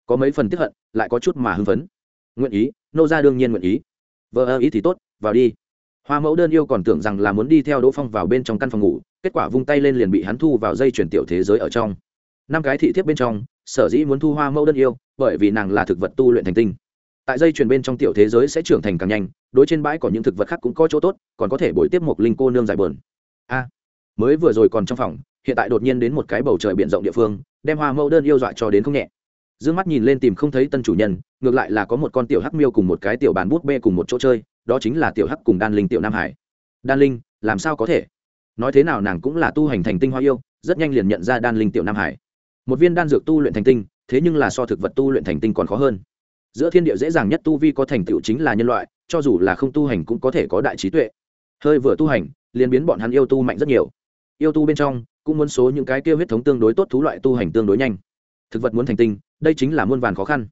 Có mấy phần tiếp hận, lại có chút mà hưng phấn. Nguyện ý, nô ra đương nhiên nguyện ý. Vợ ơ ý thì tốt, vào đi. Hoa mẫu đơn yêu còn tưởng rằng là muốn đi theo đỗ phong vào bên trong căn phòng ngủ, kết quả vung tay lên liền bị hắn thu vào dây chuyển tiểu thế giới ở trong năm cái thị thiếp bên trong, sở dĩ muốn thu hoa mẫu đơn yêu, bởi vì nàng là thực vật tu luyện thành tinh. Tại dây chuyền bên trong tiểu thế giới sẽ trưởng thành càng nhanh, đối trên bãi có những thực vật khác cũng có chỗ tốt, còn có thể bồi tiếp một linh cô nương dài bờn. A, mới vừa rồi còn trong phòng, hiện tại đột nhiên đến một cái bầu trời biển rộng địa phương, đem hoa mẫu đơn yêu dọa cho đến không nhẹ. D ư ơ n g mắt nhìn lên tìm không thấy tân chủ nhân, ngược lại là có một con tiểu hắc miêu cùng một cái tiểu bàn bút bê cùng một chỗ chơi, đó chính là tiểu hắc cùng đan linh tiểu nam hải. Đan linh, làm sao có thể? Nói thế nào nàng cũng là tu hành thành tinh hoa yêu, rất nhanh liền nhận ra đan linh tiểu nam hải một viên đan dược tu luyện thành tinh, thế nhưng là so thực vật tu luyện thành tinh còn khó hơn. Giữa thiên địa dễ dàng nhất tu vi có thành tựu chính là nhân loại, cho dù là không tu hành cũng có thể có đại trí tuệ. Hơi vừa tu hành, liền biến bọn hắn yêu tu mạnh rất nhiều. Yêu tu bên trong, cũng muốn số những cái kia huyết thống tương đối tốt thú loại tu hành tương đối nhanh. Thực vật muốn thành tinh, đây chính là muôn vàn khó khăn.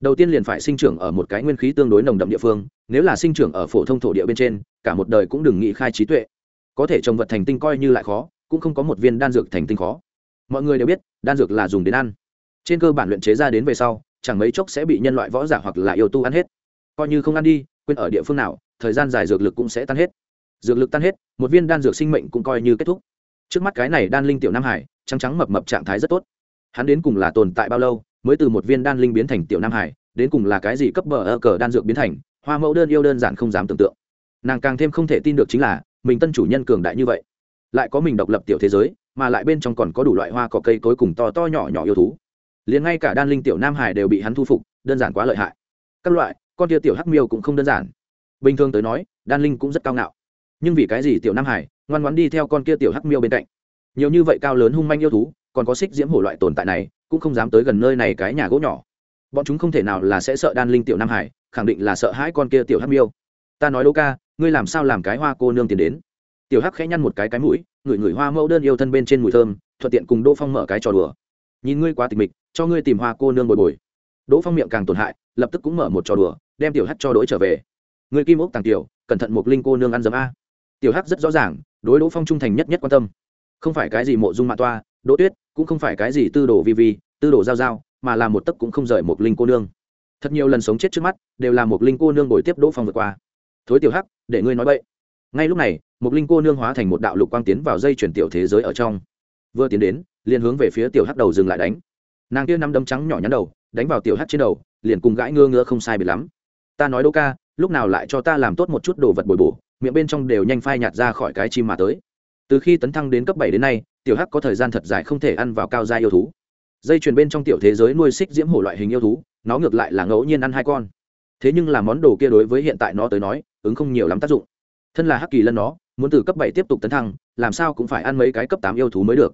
Đầu tiên liền phải sinh trưởng ở một cái nguyên khí tương đối nồng đậm địa phương, nếu là sinh trưởng ở phổ thông thổ địa bên trên, cả một đời cũng đừng nghĩ khai trí tuệ. Có thể trồng vật thành tinh coi như lại khó, cũng không có một viên đan dược thành tinh khó mọi người đều biết, đan dược là dùng đến ăn. Trên cơ bản luyện chế ra đến về sau, chẳng mấy chốc sẽ bị nhân loại võ giả hoặc là yêu tu ăn hết. Coi như không ăn đi, quên ở địa phương nào, thời gian dài dược lực cũng sẽ tan hết. Dược lực tan hết, một viên đan dược sinh mệnh cũng coi như kết thúc. Trước mắt cái này đan linh tiểu nam hải, trắng trắng mập mập trạng thái rất tốt. Hắn đến cùng là tồn tại bao lâu, mới từ một viên đan linh biến thành tiểu nam hải, đến cùng là cái gì cấp bờ ơ cờ đan dược biến thành, hoa mẫu đơn yêu đơn giản không dám tưởng tượng. Nàng càng thêm không thể tin được chính là, mình tân chủ nhân cường đại như vậy, lại có mình độc lập tiểu thế giới mà lại bên trong còn có đủ loại hoa cỏ cây cối cùng to to nhỏ nhỏ yêu thú. Liền ngay cả đan linh tiểu nam hải đều bị hắn thu phục, đơn giản quá lợi hại. Các loại, con tia tiểu hắc miêu cũng không đơn giản. Bình thường tới nói, đan linh cũng rất cao ngạo. Nhưng vì cái gì tiểu nam hải ngoan ngoãn đi theo con kia tiểu hắc miêu bên cạnh? Nhiều như vậy cao lớn hung manh yêu thú, còn có xích diễm hổ loại tồn tại này, cũng không dám tới gần nơi này cái nhà gỗ nhỏ. Bọn chúng không thể nào là sẽ sợ đan linh tiểu nam hải, khẳng định là sợ hãi con kia tiểu hắc miêu. Ta nói đỗ ca, ngươi làm sao làm cái hoa cô nương tiền đến? Tiểu hắc khẽ nhăn một cái cái mũi, ngửi ngửi hoa mẫu đơn yêu thân bên trên mùi thơm, thuận tiện cùng đỗ phong mở cái trò đùa. Nhìn ngươi quá tịch mịch, cho ngươi tìm hoa cô nương bồi bồi. Đỗ phong miệng càng tổn hại, lập tức cũng mở một trò đùa, đem tiểu hắc cho đỗi trở về. Người kim ốc tàng tiểu, cẩn thận một linh cô nương ăn dấm a. Tiểu hắc rất rõ ràng, đối đỗ phong trung thành nhất nhất quan tâm. Không phải cái gì mộ dung mạ toa, đỗ tuyết, cũng không phải cái gì tư đồ vi vi, tư đồ giao giao, mà là một tấc cũng không rời một linh cô nương. Thật nhiều lần sống chết trước mắt, đều là một linh cô nương bồi tiếp đỗ phong vượt qua. Thối tiểu hắc, để ngươi nói vậy ngay lúc này một linh cô nương hóa thành một đạo lục quang tiến vào dây chuyển tiểu thế giới ở trong. Vừa tiến đến, liền hướng về phía tiểu hắc đầu dừng lại đánh. Nàng kia năm đấm trắng nhỏ nhắn đầu, đánh vào tiểu hắc trên đầu, liền cùng gãi ngơ ngơ không sai biệt lắm. Ta nói đỗ ca, lúc nào lại cho ta làm tốt một chút đồ vật bồi bổ, miệng bên trong đều nhanh phai nhạt ra khỏi cái chim mà tới. Từ khi tấn thăng đến cấp bảy đến nay, tiểu hắc có thời gian thật dài không thể ăn vào cao gia yêu thú. Dây chuyền bên trong tiểu thế giới nuôi xích diễm hổ loại hình yêu thú, nó ngược lại là ngẫu nhiên ăn hai con. Thế nhưng là món đồ kia đối với hiện tại nó tới nói, ứng không nhiều lắm tác dụng thân là hắc kỳ lân nó, muốn từ cấp bảy tiếp tục tấn thăng, làm sao cũng phải ăn mấy cái cấp tám yêu thú mới được.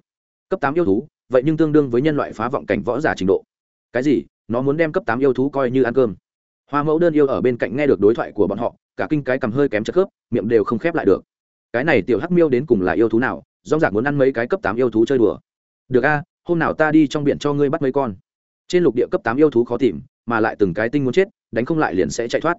Cấp tám yêu thú, vậy nhưng tương đương với nhân loại phá vọng cảnh võ giả trình độ. Cái gì? Nó muốn đem cấp tám yêu thú coi như ăn cơm. Hoa mẫu đơn yêu ở bên cạnh nghe được đối thoại của bọn họ, cả kinh cái cầm hơi kém chất khớp, miệng đều không khép lại được. Cái này tiểu hắc miêu đến cùng là yêu thú nào do giặc muốn ăn mấy cái cấp tám yêu thú chơi đùa. Được a, hôm nào ta đi trong biển cho ngươi bắt mấy con. Trên lục địa cấp tám yêu thú khó tìm, mà lại từng cái tinh muốn chết, đánh không lại liền sẽ chạy thoát.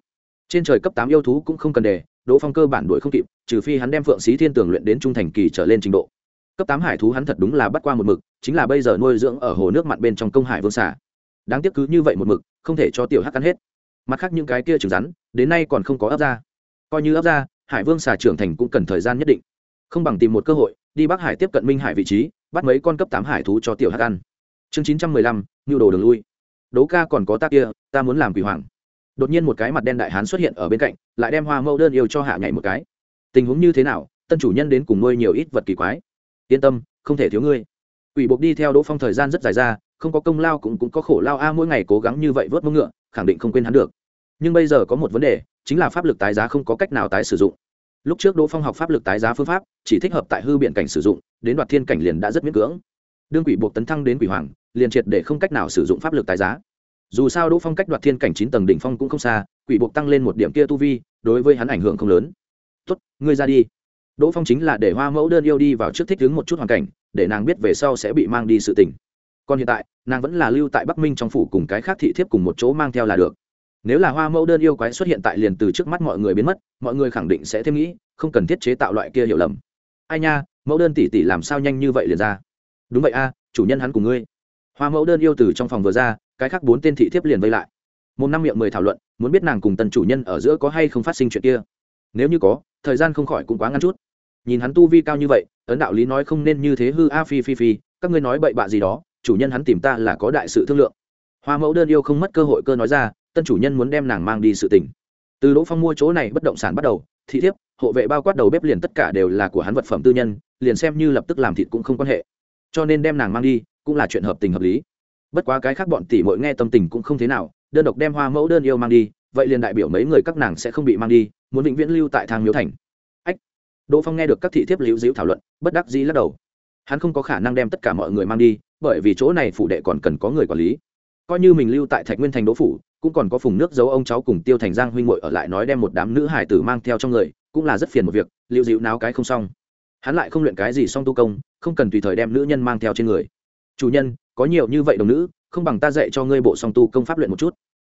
Trên trời cấp tám yêu thú cũng không cần đề đỗ phong cơ bản đuổi không kịp, trừ phi hắn đem phượng xí thiên tường luyện đến trung thành kỳ trở lên trình độ. Cấp tám hải thú hắn thật đúng là bắt qua một mực, chính là bây giờ nuôi dưỡng ở hồ nước mặn bên trong công hải vương xả đáng tiếc cứ như vậy một mực, không thể cho tiểu hắc ăn hết. Mặt khác những cái kia trứng rắn, đến nay còn không có ấp ra. Coi như ấp ra, hải vương xà trưởng thành cũng cần thời gian nhất định. Không bằng tìm một cơ hội, đi bắc hải tiếp cận minh hải vị trí, bắt mấy con cấp tám hải thú cho tiểu hắc ăn. Chương chín trăm mười lăm, nhu đồ đường lui. Đố ca còn có ta kia, ta muốn làm quỷ hoàng đột nhiên một cái mặt đen đại hán xuất hiện ở bên cạnh, lại đem hoa mẫu đơn yêu cho hạ nhảy một cái. Tình huống như thế nào, tân chủ nhân đến cùng nuôi nhiều ít vật kỳ quái. Yên tâm, không thể thiếu ngươi. Quỷ buộc đi theo đỗ phong thời gian rất dài ra, không có công lao cũng cũng có khổ lao a, mỗi ngày cố gắng như vậy vớt mông ngựa, khẳng định không quên hắn được. Nhưng bây giờ có một vấn đề, chính là pháp lực tái giá không có cách nào tái sử dụng. Lúc trước đỗ phong học pháp lực tái giá phương pháp, chỉ thích hợp tại hư biện cảnh sử dụng, đến đoạt thiên cảnh liền đã rất miễn cưỡng. Đương quỷ buộc tấn thăng đến quỷ hoàng, liền triệt để không cách nào sử dụng pháp lực tái giá dù sao đỗ phong cách đoạt thiên cảnh chín tầng đỉnh phong cũng không xa, quỷ buộc tăng lên một điểm kia tu vi, đối với hắn ảnh hưởng không lớn. Tốt, ngươi ra đi. Đỗ phong chính là để hoa mẫu đơn yêu đi vào trước thích đứng một chút hoàn cảnh, để nàng biết về sau sẽ bị mang đi sự tình. Còn hiện tại, nàng vẫn là lưu tại bắc minh trong phủ cùng cái khác thị thiếp cùng một chỗ mang theo là được. Nếu là hoa mẫu đơn yêu quái xuất hiện tại liền từ trước mắt mọi người biến mất, mọi người khẳng định sẽ thêm nghĩ, không cần thiết chế tạo loại kia hiểu lầm. Ai nha, mẫu đơn tỷ tỷ làm sao nhanh như vậy liền ra? Đúng vậy a, chủ nhân hắn cùng ngươi. Hoa mẫu đơn yêu từ trong phòng vừa ra cái khác bốn tên thị thiếp liền vây lại. Một năm miệng mười thảo luận, muốn biết nàng cùng tần chủ nhân ở giữa có hay không phát sinh chuyện kia. Nếu như có, thời gian không khỏi cũng quá ngắn chút. Nhìn hắn tu vi cao như vậy, ấn đạo lý nói không nên như thế hư a phi phi phi, các ngươi nói bậy bạ gì đó, chủ nhân hắn tìm ta là có đại sự thương lượng. Hoa mẫu đơn yêu không mất cơ hội cơ nói ra, tân chủ nhân muốn đem nàng mang đi sự tình. Từ đỗ phong mua chỗ này bất động sản bắt đầu, thị thiếp, hộ vệ bao quát đầu bếp liền tất cả đều là của hắn vật phẩm tư nhân, liền xem như lập tức làm thịt cũng không quan hệ. Cho nên đem nàng mang đi, cũng là chuyện hợp tình hợp lý bất quá cái khác bọn tỷ mội nghe tâm tình cũng không thế nào, đơn độc đem hoa mẫu đơn yêu mang đi, vậy liền đại biểu mấy người các nàng sẽ không bị mang đi, muốn vĩnh viễn lưu tại thang miếu thành. Ách. Đỗ phong nghe được các thị thiếp liễu Diễu thảo luận, bất đắc dĩ lắc đầu. Hắn không có khả năng đem tất cả mọi người mang đi, bởi vì chỗ này phủ đệ còn cần có người quản lý. Coi như mình lưu tại thạch nguyên thành đỗ phủ, cũng còn có phùng nước giấu ông cháu cùng tiêu thành giang huynh ngội ở lại nói đem một đám nữ hải tử mang theo trong người, cũng là rất phiền một việc liệu dịu náo cái không xong. Hắn lại không luyện cái gì xong tu công, không cần tùy thời đem nữ nhân mang theo trên người. Chủ nhân có nhiều như vậy đồng nữ, không bằng ta dạy cho ngươi bộ song tu công pháp luyện một chút.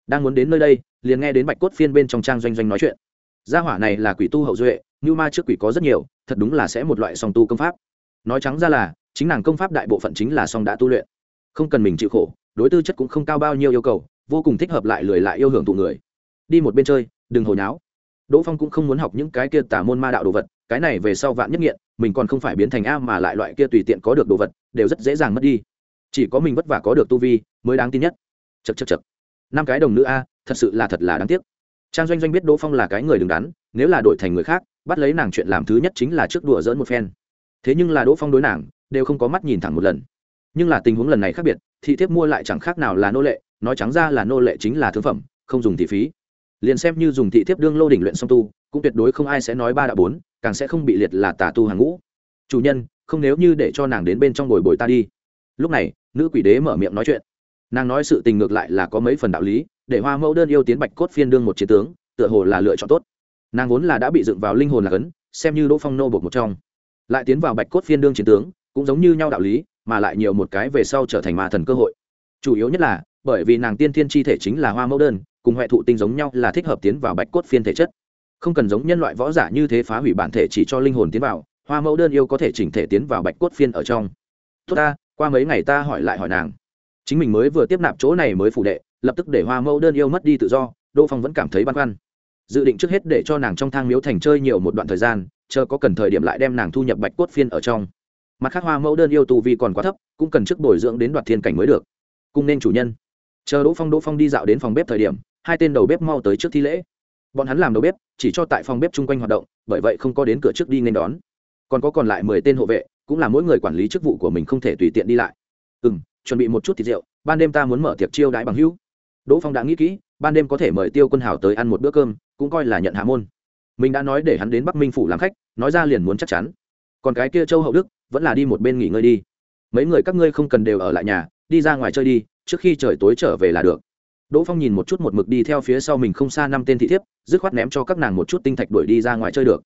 Đang muốn đến nơi đây, liền nghe đến bạch cốt phiên bên trong trang doanh doanh nói chuyện. Gia hỏa này là quỷ tu hậu duệ, như ma trước quỷ có rất nhiều, thật đúng là sẽ một loại song tu công pháp. Nói trắng ra là, chính nàng công pháp đại bộ phận chính là song đã tu luyện. Không cần mình chịu khổ, đối tư chất cũng không cao bao nhiêu yêu cầu, vô cùng thích hợp lại lười lại yêu hưởng tụ người. Đi một bên chơi, đừng hồi nháo. Đỗ phong cũng không muốn học những cái kia tả môn ma đạo đồ vật, cái này về sau vạn nhất nghiện, mình còn không phải biến thành a mà lại loại kia tùy tiện có được đồ vật, đều rất dễ dàng mất đi chỉ có mình vất vả có được tu vi, mới đáng tin nhất. Chật chật chật năm cái đồng nữ a, thật sự là thật là đáng tiếc. Trang doanh doanh biết đỗ phong là cái người đứng đắn, nếu là đổi thành người khác, bắt lấy nàng chuyện làm thứ nhất chính là trước đùa dỡn một phen. Thế nhưng là đỗ phong đối nàng, đều không có mắt nhìn thẳng một lần. Nhưng là tình huống lần này khác biệt, thị thiếp mua lại chẳng khác nào là nô lệ, nói trắng ra là nô lệ chính là thương phẩm, không dùng thị phí. Liền xem như dùng thị thiếp đương lô đỉnh luyện song tu, cũng tuyệt đối không ai sẽ nói ba đã bốn, càng sẽ không bị liệt là tà tu hàng ngũ. Chủ nhân, không nếu như để cho nàng đến bên trong bồi bồi ta đi lúc này, nữ quỷ đế mở miệng nói chuyện. Nàng nói sự tình ngược lại là có mấy phần đạo lý, để hoa mẫu đơn yêu tiến bạch cốt phiên đương một chiến tướng, tựa hồ là lựa chọn tốt. Nàng vốn là đã bị dựng vào linh hồn là cấn, xem như đỗ phong nô bột một trong. Lại tiến vào bạch cốt phiên đương chiến tướng, cũng giống như nhau đạo lý, mà lại nhiều một cái về sau trở thành ma thần cơ hội. Chủ yếu nhất là, bởi vì nàng tiên thiên chi thể chính là hoa mẫu đơn, cùng huệ thụ tinh giống nhau là thích hợp tiến vào bạch cốt phiên thể chất. Không cần giống nhân loại võ giả như thế phá hủy bản thể chỉ cho linh hồn tiến vào, hoa mẫu đơn yêu có thể chỉnh thể tiến vào bạch cốt phiên ở trong. Tốt ta qua mấy ngày ta hỏi lại hỏi nàng. Chính mình mới vừa tiếp nạp chỗ này mới phủ đệ, lập tức để hoa mẫu đơn yêu mất đi tự do, đỗ phong vẫn cảm thấy băn khoăn. Dự định trước hết để cho nàng trong thang miếu thành chơi nhiều một đoạn thời gian, chờ có cần thời điểm lại đem nàng thu nhập bạch cốt phiên ở trong. Mặt khác hoa mẫu đơn yêu tu vi còn quá thấp, cũng cần trước bồi dưỡng đến đoạt thiên cảnh mới được. Cùng nên chủ nhân. Chờ đỗ phong đỗ phong đi dạo đến phòng bếp thời điểm, hai tên đầu bếp mau tới trước thi lễ. Bọn hắn làm đầu bếp, chỉ cho tại phòng bếp chung quanh hoạt động, bởi vậy không có đến cửa trước đi nên đón. Còn có còn lại mười tên hộ vệ cũng là mỗi người quản lý chức vụ của mình không thể tùy tiện đi lại. Ừ m chuẩn bị một chút thịt rượu, ban đêm ta muốn mở tiệc chiêu đãi bằng hữu. Đỗ phong đã nghĩ kỹ, ban đêm có thể mời tiêu quân hào tới ăn một bữa cơm, cũng coi là nhận hạ môn. Mình đã nói để hắn đến bắc minh phủ làm khách, nói ra liền muốn chắc chắn. Còn cái kia châu hậu đức, vẫn là đi một bên nghỉ ngơi đi. Mấy người các ngươi không cần đều ở lại nhà, đi ra ngoài chơi đi, trước khi trời tối trở về là được. Đỗ phong nhìn một chút một mực đi theo phía sau mình không xa năm tên thị thiếp, dứt khoát ném cho các nàng một chút tinh thạch đuổi đi ra ngoài chơi được.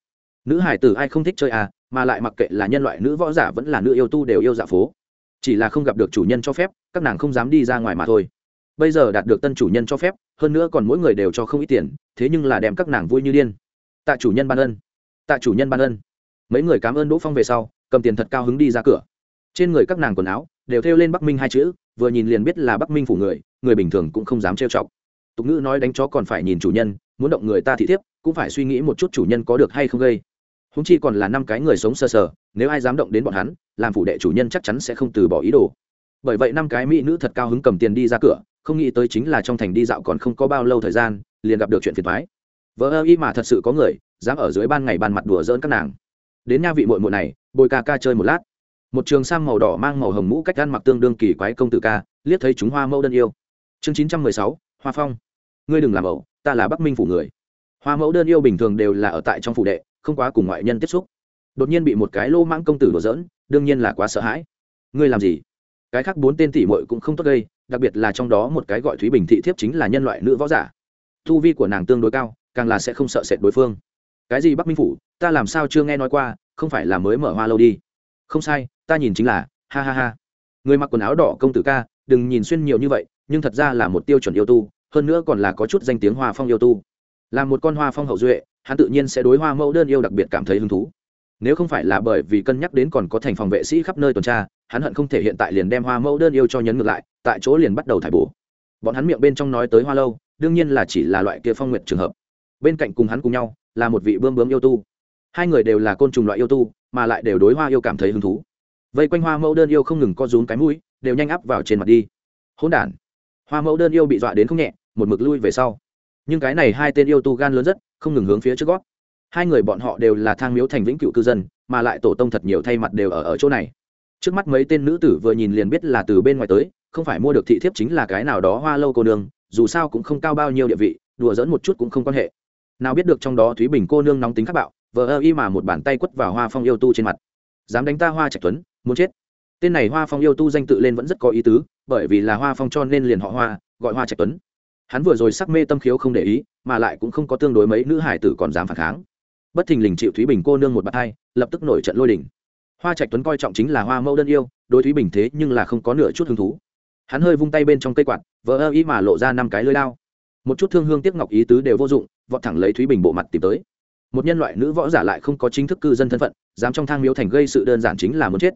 Nữ hải tử ai không thích chơi à mà lại mặc kệ là nhân loại nữ võ giả vẫn là nữ yêu tu đều yêu dạ phố. Chỉ là không gặp được chủ nhân cho phép, các nàng không dám đi ra ngoài mà thôi. Bây giờ đạt được tân chủ nhân cho phép, hơn nữa còn mỗi người đều cho không ít tiền, thế nhưng là đem các nàng vui như điên. Tạ chủ nhân ban ân. Tạ chủ nhân ban ân. Mấy người cảm ơn đỗ phong về sau, cầm tiền thật cao hứng đi ra cửa. Trên người các nàng quần áo đều thêu lên bắc minh hai chữ, vừa nhìn liền biết là bắc minh phủ người người bình thường cũng không dám trêu chọc. Tục ngữ nói đánh chó còn phải nhìn chủ nhân, muốn động người ta thị thiếp cũng phải suy nghĩ một chút chủ nhân có được hay không gây húng chi còn là năm cái người sống sờ sờ, nếu ai dám động đến bọn hắn, làm phủ đệ chủ nhân chắc chắn sẽ không từ bỏ ý đồ. Bởi vậy năm cái mỹ nữ thật cao hứng cầm tiền đi ra cửa, không nghĩ tới chính là trong thành đi dạo còn không có bao lâu thời gian, liền gặp được chuyện phiền thoái vợ ơ y mà thật sự có người, dám ở dưới ban ngày ban mặt đùa dỡn các nàng. Đến nha vị muội muội này, bồi ca ca chơi một lát. Một trường sang màu đỏ mang màu hồng mũ cách ăn mặc tương đương kỳ quái công tử ca, liếc thấy chúng hoa mẫu đơn yêu. Chương chín trăm mười sáu, hoa phong. Ngươi đừng làm ẩu, ta là bắc minh phủ người. Hoa mẫu đơn yêu bình thường đều là ở tại trong phủ đệ không quá cùng ngoại nhân tiếp xúc. Đột nhiên bị một cái lô mãng công tử đùa dỡn đương nhiên là quá sợ hãi. Ngươi làm gì? Cái khác bốn tên tỷ muội cũng không tốt gây, đặc biệt là trong đó một cái gọi thúy bình thị thiếp chính là nhân loại nữ võ giả. Thu vi của nàng tương đối cao, càng là sẽ không sợ sệt đối phương. Cái gì bắc minh phủ, ta làm sao chưa nghe nói qua, không phải là mới mở hoa lâu đi. Không sai, ta nhìn chính là, ha ha ha. Người mặc quần áo đỏ công tử ca, đừng nhìn xuyên nhiều như vậy, nhưng thật ra là một tiêu chuẩn yêu tu, hơn nữa còn là có chút danh tiếng hoa phong yêu tu là một con hoa phong hậu duệ, hắn tự nhiên sẽ đối hoa mẫu đơn yêu đặc biệt cảm thấy hứng thú. Nếu không phải là bởi vì cân nhắc đến còn có thành phòng vệ sĩ khắp nơi tuần tra, hắn hận không thể hiện tại liền đem hoa mẫu đơn yêu cho nhấn ngược lại, tại chỗ liền bắt đầu thải bổ. Bọn hắn miệng bên trong nói tới hoa lâu, đương nhiên là chỉ là loại kia phong nguyện trường hợp. Bên cạnh cùng hắn cùng nhau, là một vị bươm bướm yêu tu. Hai người đều là côn trùng loại yêu tu, mà lại đều đối hoa yêu cảm thấy hứng thú. Vây quanh hoa mẫu đơn yêu không ngừng co rúm cái mũi, đều nhanh áp vào trên mặt đi. Hỗn đản. Hoa mẫu đơn yêu bị dọa đến không nhẹ, một mực lui về sau nhưng cái này hai tên yêu tu gan lớn rất, không ngừng hướng phía trước gót. Hai người bọn họ đều là thang miếu thành vĩnh cựu cư dân, mà lại tổ tông thật nhiều thay mặt đều ở ở chỗ này. Trước mắt mấy tên nữ tử vừa nhìn liền biết là từ bên ngoài tới, không phải mua được thị thiếp chính là cái nào đó hoa lâu cô nương, dù sao cũng không cao bao nhiêu địa vị, đùa dẫn một chút cũng không quan hệ. Nào biết được trong đó thúy bình cô nương nóng tính khắc bạo, vờ ơ y mà một bàn tay quất vào hoa phong yêu tu trên mặt. Dám đánh ta hoa trạch tuấn, muốn chết. Tên này hoa phong yêu tu danh tự lên vẫn rất có ý tứ, bởi vì là hoa phong cho nên liền họ hoa, gọi hoa trạch tuấn hắn vừa rồi sắc mê tâm khiếu không để ý, mà lại cũng không có tương đối mấy nữ hải tử còn dám phản kháng. Bất thình lình chịu thúy bình cô nương một bạt hai, lập tức nổi trận lôi đình. Hoa trạch tuấn coi trọng chính là hoa mẫu đơn yêu, đối thúy bình thế nhưng là không có nửa chút hứng thú. Hắn hơi vung tay bên trong cây quạt vỡ ơ ý mà lộ ra năm cái lưới lao một chút thương hương tiếc ngọc ý tứ đều vô dụng, vọt thẳng lấy thúy bình bộ mặt tìm tới. Một nhân loại nữ võ giả lại không có chính thức cư dân thân phận, dám trong thang miếu thành gây sự đơn giản chính là muốn chết.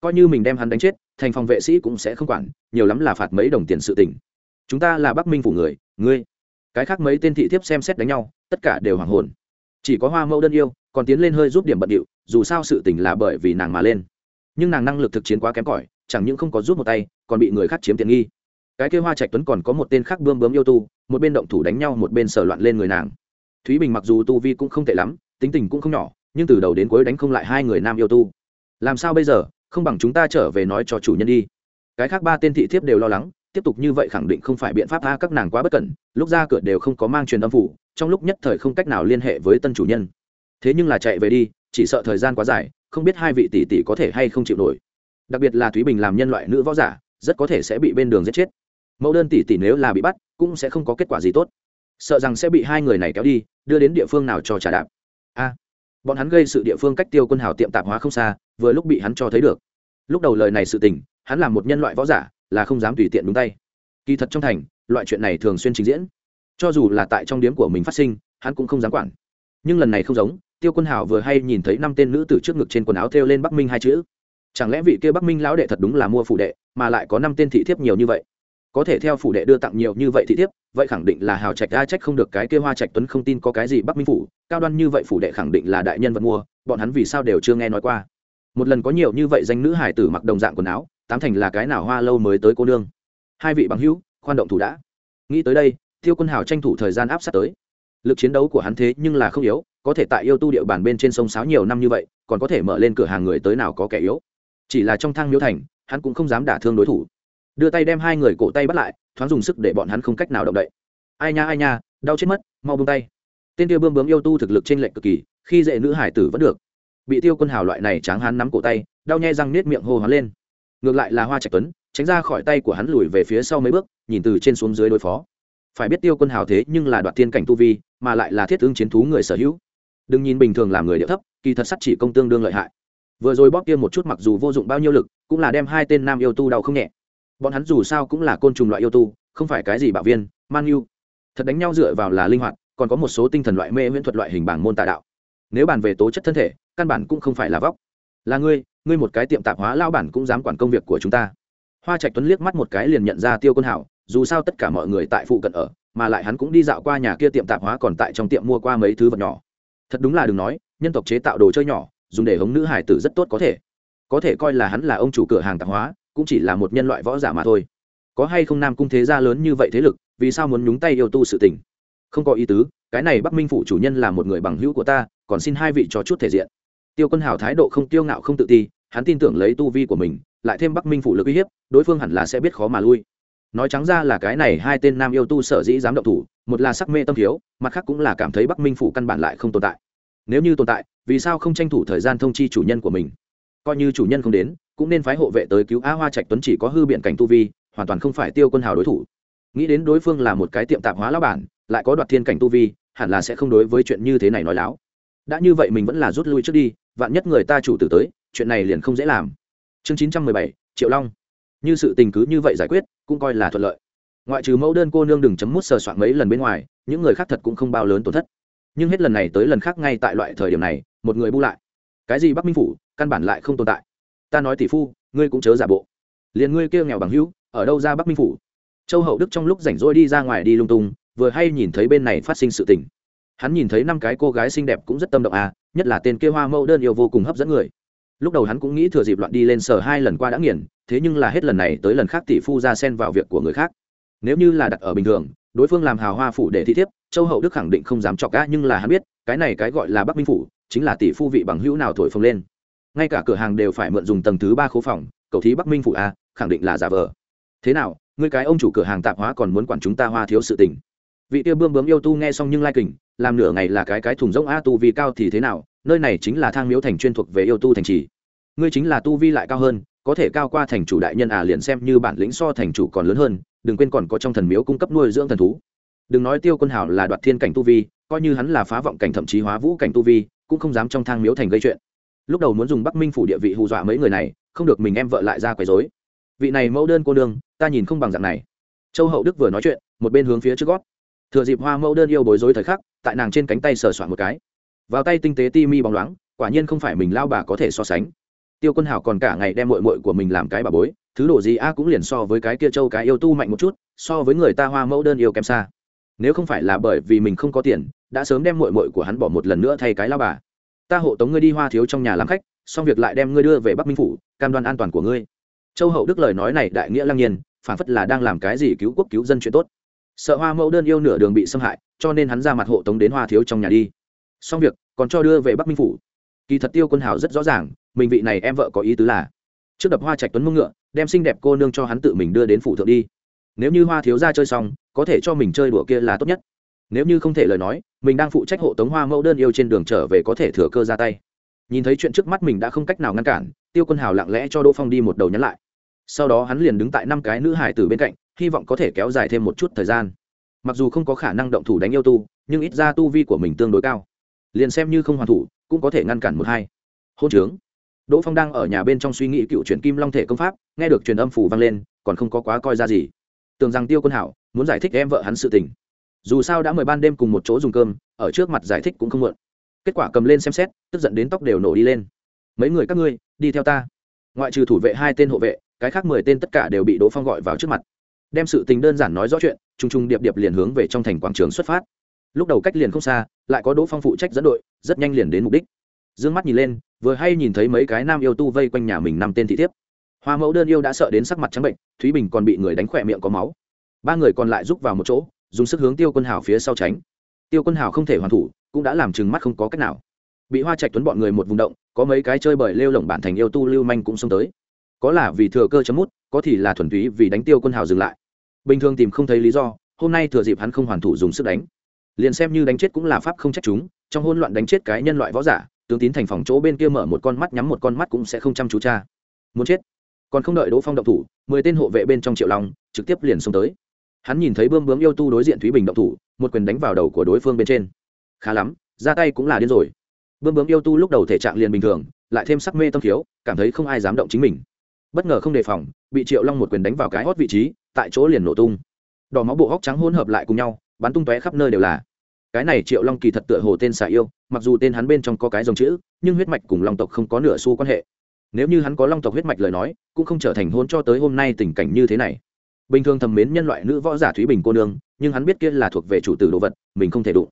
Coi như mình đem hắn đánh chết, thành phòng vệ sĩ cũng sẽ không quản, nhiều lắm là phạt mấy đồng tiền sự tình chúng ta là bắc minh phủ người, ngươi. Cái khác mấy tên thị thiếp xem xét đánh nhau, tất cả đều hoàng hồn. Chỉ có hoa mẫu đơn yêu, còn tiến lên hơi giúp điểm bận điệu, dù sao sự tình là bởi vì nàng mà lên. Nhưng nàng năng lực thực chiến quá kém cỏi, chẳng những không có giúp một tay, còn bị người khác chiếm tiện nghi. Cái kêu hoa trạch tuấn còn có một tên khác bươm bướm yêu tu, một bên động thủ đánh nhau, một bên sở loạn lên người nàng. Thúy bình mặc dù tu vi cũng không tệ lắm, tính tình cũng không nhỏ, nhưng từ đầu đến cuối đánh không lại hai người nam yêu tu. Làm sao bây giờ? Không bằng chúng ta trở về nói cho chủ nhân đi. Cái khác ba tên thị thiếp đều lo lắng tiếp tục như vậy khẳng định không phải biện pháp tha các nàng quá bất cẩn, lúc ra cửa đều không có mang truyền âm phủ, trong lúc nhất thời không cách nào liên hệ với tân chủ nhân. Thế nhưng là chạy về đi, chỉ sợ thời gian quá dài, không biết hai vị tỷ tỷ có thể hay không chịu nổi. Đặc biệt là thúy bình làm nhân loại nữ võ giả, rất có thể sẽ bị bên đường giết chết. Mẫu đơn tỷ tỷ nếu là bị bắt, cũng sẽ không có kết quả gì tốt. Sợ rằng sẽ bị hai người này kéo đi, đưa đến địa phương nào cho trả đạp. A, bọn hắn gây sự địa phương cách tiêu quân hào tiệm tạp hóa không xa, vừa lúc bị hắn cho thấy được. Lúc đầu lời này sự tình, hắn là một nhân loại võ giả là không dám tùy tiện đúng tay. Kỳ thật trong thành, loại chuyện này thường xuyên trình diễn. Cho dù là tại trong điếm của mình phát sinh, hắn cũng không dám quản. Nhưng lần này không giống, tiêu quân hào vừa hay nhìn thấy năm tên nữ tử trước ngực trên quần áo thêu lên bắc minh hai chữ. Chẳng lẽ vị kia bắc minh lão đệ thật đúng là mua phủ đệ, mà lại có năm tên thị thiếp nhiều như vậy? Có thể theo phủ đệ đưa tặng nhiều như vậy thị thiếp, vậy khẳng định là hào trạch a trách không được cái kia hoa trạch tuấn không tin có cái gì bắc minh phủ, cao đoan như vậy phủ đệ khẳng định là đại nhân vật mua, bọn hắn vì sao đều chưa nghe nói qua? Một lần có nhiều như vậy danh nữ hải tử mặc đồng dạng quần áo, tám thành là cái nào hoa lâu mới tới cô nương. Hai vị bằng hữu, khoan động thủ đã. Nghĩ tới đây, tiêu quân hào tranh thủ thời gian áp sát tới. Lực chiến đấu của hắn thế nhưng là không yếu, có thể tại yêu tu địa bàn bên trên sông sáo nhiều năm như vậy, còn có thể mở lên cửa hàng người tới nào có kẻ yếu. Chỉ là trong thang miếu thành, hắn cũng không dám đả thương đối thủ. Đưa tay đem hai người cổ tay bắt lại, thoáng dùng sức để bọn hắn không cách nào động đậy. Ai nha ai nha, đau chết mất, mau bông tay. Tên tiêu bươm bướm yêu tu thực lực trên lệnh cực kỳ, khi dễ nữ hải tử vẫn được bị tiêu quân hào loại này tráng hắn nắm cổ tay, đau nhai răng nết miệng hô hoán lên. Ngược lại là hoa trạch tuấn, tránh ra khỏi tay của hắn lùi về phía sau mấy bước, nhìn từ trên xuống dưới đối phó. Phải biết tiêu quân hào thế nhưng là đoạt tiên cảnh tu vi, mà lại là thiết ứng chiến thú người sở hữu. Đừng nhìn bình thường làm người địa thấp, kỳ thật sắt chỉ công tương đương lợi hại. Vừa rồi bóp kia một chút mặc dù vô dụng bao nhiêu lực, cũng là đem hai tên nam yêu tu đau không nhẹ. Bọn hắn dù sao cũng là côn trùng loại yêu tu, không phải cái gì bạo viên man yêu. Thật đánh nhau dựa vào là linh hoạt, còn có một số tinh thần loại mê huyễn thuật loại hình bảng môn tà đạo. Nếu bàn về tố chất thân thể căn bản cũng không phải là vóc. Là ngươi ngươi một cái tiệm tạp hóa lao bản cũng dám quản công việc của chúng ta. Hoa trạch tuấn liếc mắt một cái liền nhận ra tiêu quân hảo, dù sao tất cả mọi người tại phụ cận ở, mà lại hắn cũng đi dạo qua nhà kia tiệm tạp hóa còn tại trong tiệm mua qua mấy thứ vật nhỏ. Thật đúng là đừng nói, nhân tộc chế tạo đồ chơi nhỏ, dùng để hống nữ hải tử rất tốt có thể. Có thể coi là hắn là ông chủ cửa hàng tạp hóa, cũng chỉ là một nhân loại võ giả mà thôi. Có hay không nam cung thế gia lớn như vậy thế lực, vì sao muốn nhúng tay yêu tu sự tình? Không có ý tứ, cái này bắc minh phủ chủ nhân là một người bằng hữu của ta, còn xin hai vị cho chút thể diện tiêu quân hào thái độ không tiêu ngạo không tự ti, hắn tin tưởng lấy tu vi của mình, lại thêm bắc minh phủ lực uy hiếp, đối phương hẳn là sẽ biết khó mà lui. Nói trắng ra là cái này hai tên nam yêu tu sở dĩ dám động thủ, một là sắc mê tâm thiếu, mặt khác cũng là cảm thấy bắc minh phủ căn bản lại không tồn tại. Nếu như tồn tại, vì sao không tranh thủ thời gian thông chi chủ nhân của mình? Coi như chủ nhân không đến, cũng nên phái hộ vệ tới cứu á hoa trạch tuấn chỉ có hư biện cảnh tu vi, hoàn toàn không phải tiêu quân hào đối thủ. Nghĩ đến đối phương là một cái tiệm tạp hóa lão bản, lại có đoạt thiên cảnh tu vi, hẳn là sẽ không đối với chuyện như thế này nói láo. Đã như vậy mình vẫn là rút lui trước đi vạn nhất người ta chủ tử tới, chuyện này liền không dễ làm. Chương chín trăm mười bảy, triệu long. Như sự tình cứ như vậy giải quyết, cũng coi là thuận lợi. Ngoại trừ mẫu đơn cô nương đừng chấm mút sờ soạn mấy lần bên ngoài, những người khác thật cũng không bao lớn tổn thất. Nhưng hết lần này tới lần khác ngay tại loại thời điểm này, một người bu lại. Cái gì bắc minh phủ, căn bản lại không tồn tại. Ta nói tỷ phu, ngươi cũng chớ giả bộ. Liền ngươi kêu nghèo bằng hữu, ở đâu ra bắc minh phủ? Châu hậu đức trong lúc rảnh rỗi đi ra ngoài đi lung tung, vừa hay nhìn thấy bên này phát sinh sự tình. Hắn nhìn thấy năm cái cô gái xinh đẹp cũng rất tâm động à nhất là tên kia hoa mẫu đơn yêu vô cùng hấp dẫn người. Lúc đầu hắn cũng nghĩ thừa dịp loạn đi lên sở hai lần qua đã nghiền, thế nhưng là hết lần này tới lần khác tỷ phu ra xen vào việc của người khác. Nếu như là đặt ở bình thường, đối phương làm hào hoa phủ để thi thiếp, châu hậu đức khẳng định không dám chọc cá nhưng là hắn biết, cái này cái gọi là bắc minh phủ, chính là tỷ phu vị bằng hữu nào thổi phồng lên. Ngay cả cửa hàng đều phải mượn dùng tầng thứ ba khố phòng, cầu thí bắc minh phủ a, khẳng định là giả vờ. Thế nào, ngươi cái ông chủ cửa hàng tạp hóa còn muốn quản chúng ta hoa thiếu sự tình? Vị tiêu bươm bướm yêu tu nghe xong nhưng lai kình, làm nửa ngày là cái cái thùng rỗng a tu vi cao thì thế nào, nơi này chính là thang miếu thành chuyên thuộc về yêu tu thành trì. Ngươi chính là tu vi lại cao hơn, có thể cao qua thành chủ đại nhân à liền xem như bản lĩnh so thành chủ còn lớn hơn, đừng quên còn có trong thần miếu cung cấp nuôi dưỡng thần thú. Đừng nói tiêu quân hảo là đoạt thiên cảnh tu vi, coi như hắn là phá vọng cảnh thậm chí hóa vũ cảnh tu vi, cũng không dám trong thang miếu thành gây chuyện. Lúc đầu muốn dùng bắc minh phủ địa vị hù dọa mấy người này, không được mình em vợ lại ra quấy dối vị này mẫu đơn cô đương ta nhìn không bằng dạng này. Châu hậu đức vừa nói chuyện, một bên hướng phía trước gót thừa dịp hoa mẫu đơn yêu bối rối thời khắc, tại nàng trên cánh tay sờ soạn một cái. Vào tay tinh tế ti mi bóng loáng, quả nhiên không phải mình lao bà có thể so sánh. Tiêu quân hảo còn cả ngày đem mội mội của mình làm cái bà bối, thứ đồ gì a cũng liền so với cái kia châu cái yêu tu mạnh một chút, so với người ta hoa mẫu đơn yêu kém xa. Nếu không phải là bởi vì mình không có tiền, đã sớm đem mội mội của hắn bỏ một lần nữa thay cái lao bà. Ta hộ tống ngươi đi hoa thiếu trong nhà làm khách, xong việc lại đem ngươi đưa về bắc minh phủ, cam đoan an toàn của ngươi. Châu hậu đức lời nói này đại nghĩa lăng nhiên phản phất là đang làm cái gì cứu quốc cứu dân chuyện tốt sợ hoa mẫu đơn yêu nửa đường bị xâm hại, cho nên hắn ra mặt hộ tống đến hoa thiếu trong nhà đi. Xong việc, còn cho đưa về bắc minh phủ. Kỳ thật tiêu quân hào rất rõ ràng, mình vị này em vợ có ý tứ là, trước đập hoa trạch tuấn mông ngựa, đem xinh đẹp cô nương cho hắn tự mình đưa đến phủ thượng đi. Nếu như hoa thiếu ra chơi xong, có thể cho mình chơi đùa kia là tốt nhất. Nếu như không thể lời nói, mình đang phụ trách hộ tống hoa mẫu đơn yêu trên đường trở về có thể thừa cơ ra tay. Nhìn thấy chuyện trước mắt mình đã không cách nào ngăn cản, tiêu quân hào lặng lẽ cho đỗ phong đi một đầu nhắn lại. Sau đó hắn liền đứng tại năm cái nữ hải tử bên cạnh hy vọng có thể kéo dài thêm một chút thời gian. Mặc dù không có khả năng động thủ đánh yêu tu, nhưng ít ra tu vi của mình tương đối cao. Liền xem như không hoàn thủ, cũng có thể ngăn cản một hai. Hôn trướng. Đỗ phong đang ở nhà bên trong suy nghĩ cựu truyền kim long thể công pháp, nghe được truyền âm phủ vang lên, còn không có quá coi ra gì. Tưởng rằng tiêu quân hảo muốn giải thích em vợ hắn sự tình. Dù sao đã mời ban đêm cùng một chỗ dùng cơm, ở trước mặt giải thích cũng không mượn. Kết quả cầm lên xem xét, tức giận đến tóc đều nổ đi lên. Mấy người các ngươi, đi theo ta. Ngoại trừ thủ vệ hai tên hộ vệ, cái khác mười tên tất cả đều bị đỗ phong gọi vào trước mặt đem sự tình đơn giản nói rõ chuyện t r n g t r n g điệp điệp liền hướng về trong thành quảng trường xuất phát. Lúc đầu cách liền không xa, lại có đỗ phong phụ trách dẫn đội, rất nhanh liền đến mục đích. D ư ơ n g mắt nhìn lên, vừa hay nhìn thấy mấy cái nam yêu tu vây quanh nhà mình năm tên thị thiếp. Hoa mẫu đơn yêu đã sợ đến sắc mặt trắng bệnh, thúy bình còn bị người đánh khỏe miệng có máu. Ba người còn lại rút vào một chỗ, dùng sức hướng tiêu quân hào phía sau tránh. Tiêu quân hào không thể hoàn thủ, cũng đã làm chừng mắt không có cách nào. Bị hoa trạch tuấn bọn người một vùng động, có mấy cái chơi bởi lêu lỏng bản thành yêu tu lưu manh cũng xông tới. Có là vì thừa cơ chấm mút có thì là thuần túy vì đánh tiêu quân hào dừng lại. Bình thường tìm không thấy lý do, hôm nay thừa dịp hắn không hoàn thủ dùng sức đánh. Liền xem như đánh chết cũng là pháp không trách chúng, trong hôn loạn đánh chết cái nhân loại võ giả, tướng tín thành phòng chỗ bên kia mở một con mắt nhắm một con mắt cũng sẽ không chăm chú cha. Muốn chết. Còn không đợi đỗ phong động thủ, mười tên hộ vệ bên trong triệu long trực tiếp liền xông tới. Hắn nhìn thấy bươm bướm yêu tu đối diện thúy bình động thủ, một quyền đánh vào đầu của đối phương bên trên. Khá lắm, ra tay cũng là điên rồi. Bươm bướm yêu tu lúc đầu thể trạng liền bình thường, lại thêm sắc mê tâm thiếu cảm thấy không ai dám động chính mình bất ngờ không đề phòng, bị triệu long một quyền đánh vào cái hót vị trí, tại chỗ liền nổ tung. Đỏ máu bộ hóc trắng hỗn hợp lại cùng nhau, bắn tung tóe khắp nơi đều là. Cái này triệu long kỳ thật tựa hồ tên xà yêu, mặc dù tên hắn bên trong có cái dòng chữ, nhưng huyết mạch cùng long tộc không có nửa xu quan hệ. Nếu như hắn có long tộc huyết mạch lời nói, cũng không trở thành hôn cho tới hôm nay tình cảnh như thế này. Bình thường thầm mến nhân loại nữ võ giả thúy bình cô nương, nhưng hắn biết kia là thuộc về chủ tử đồ vật, mình không thể đụng.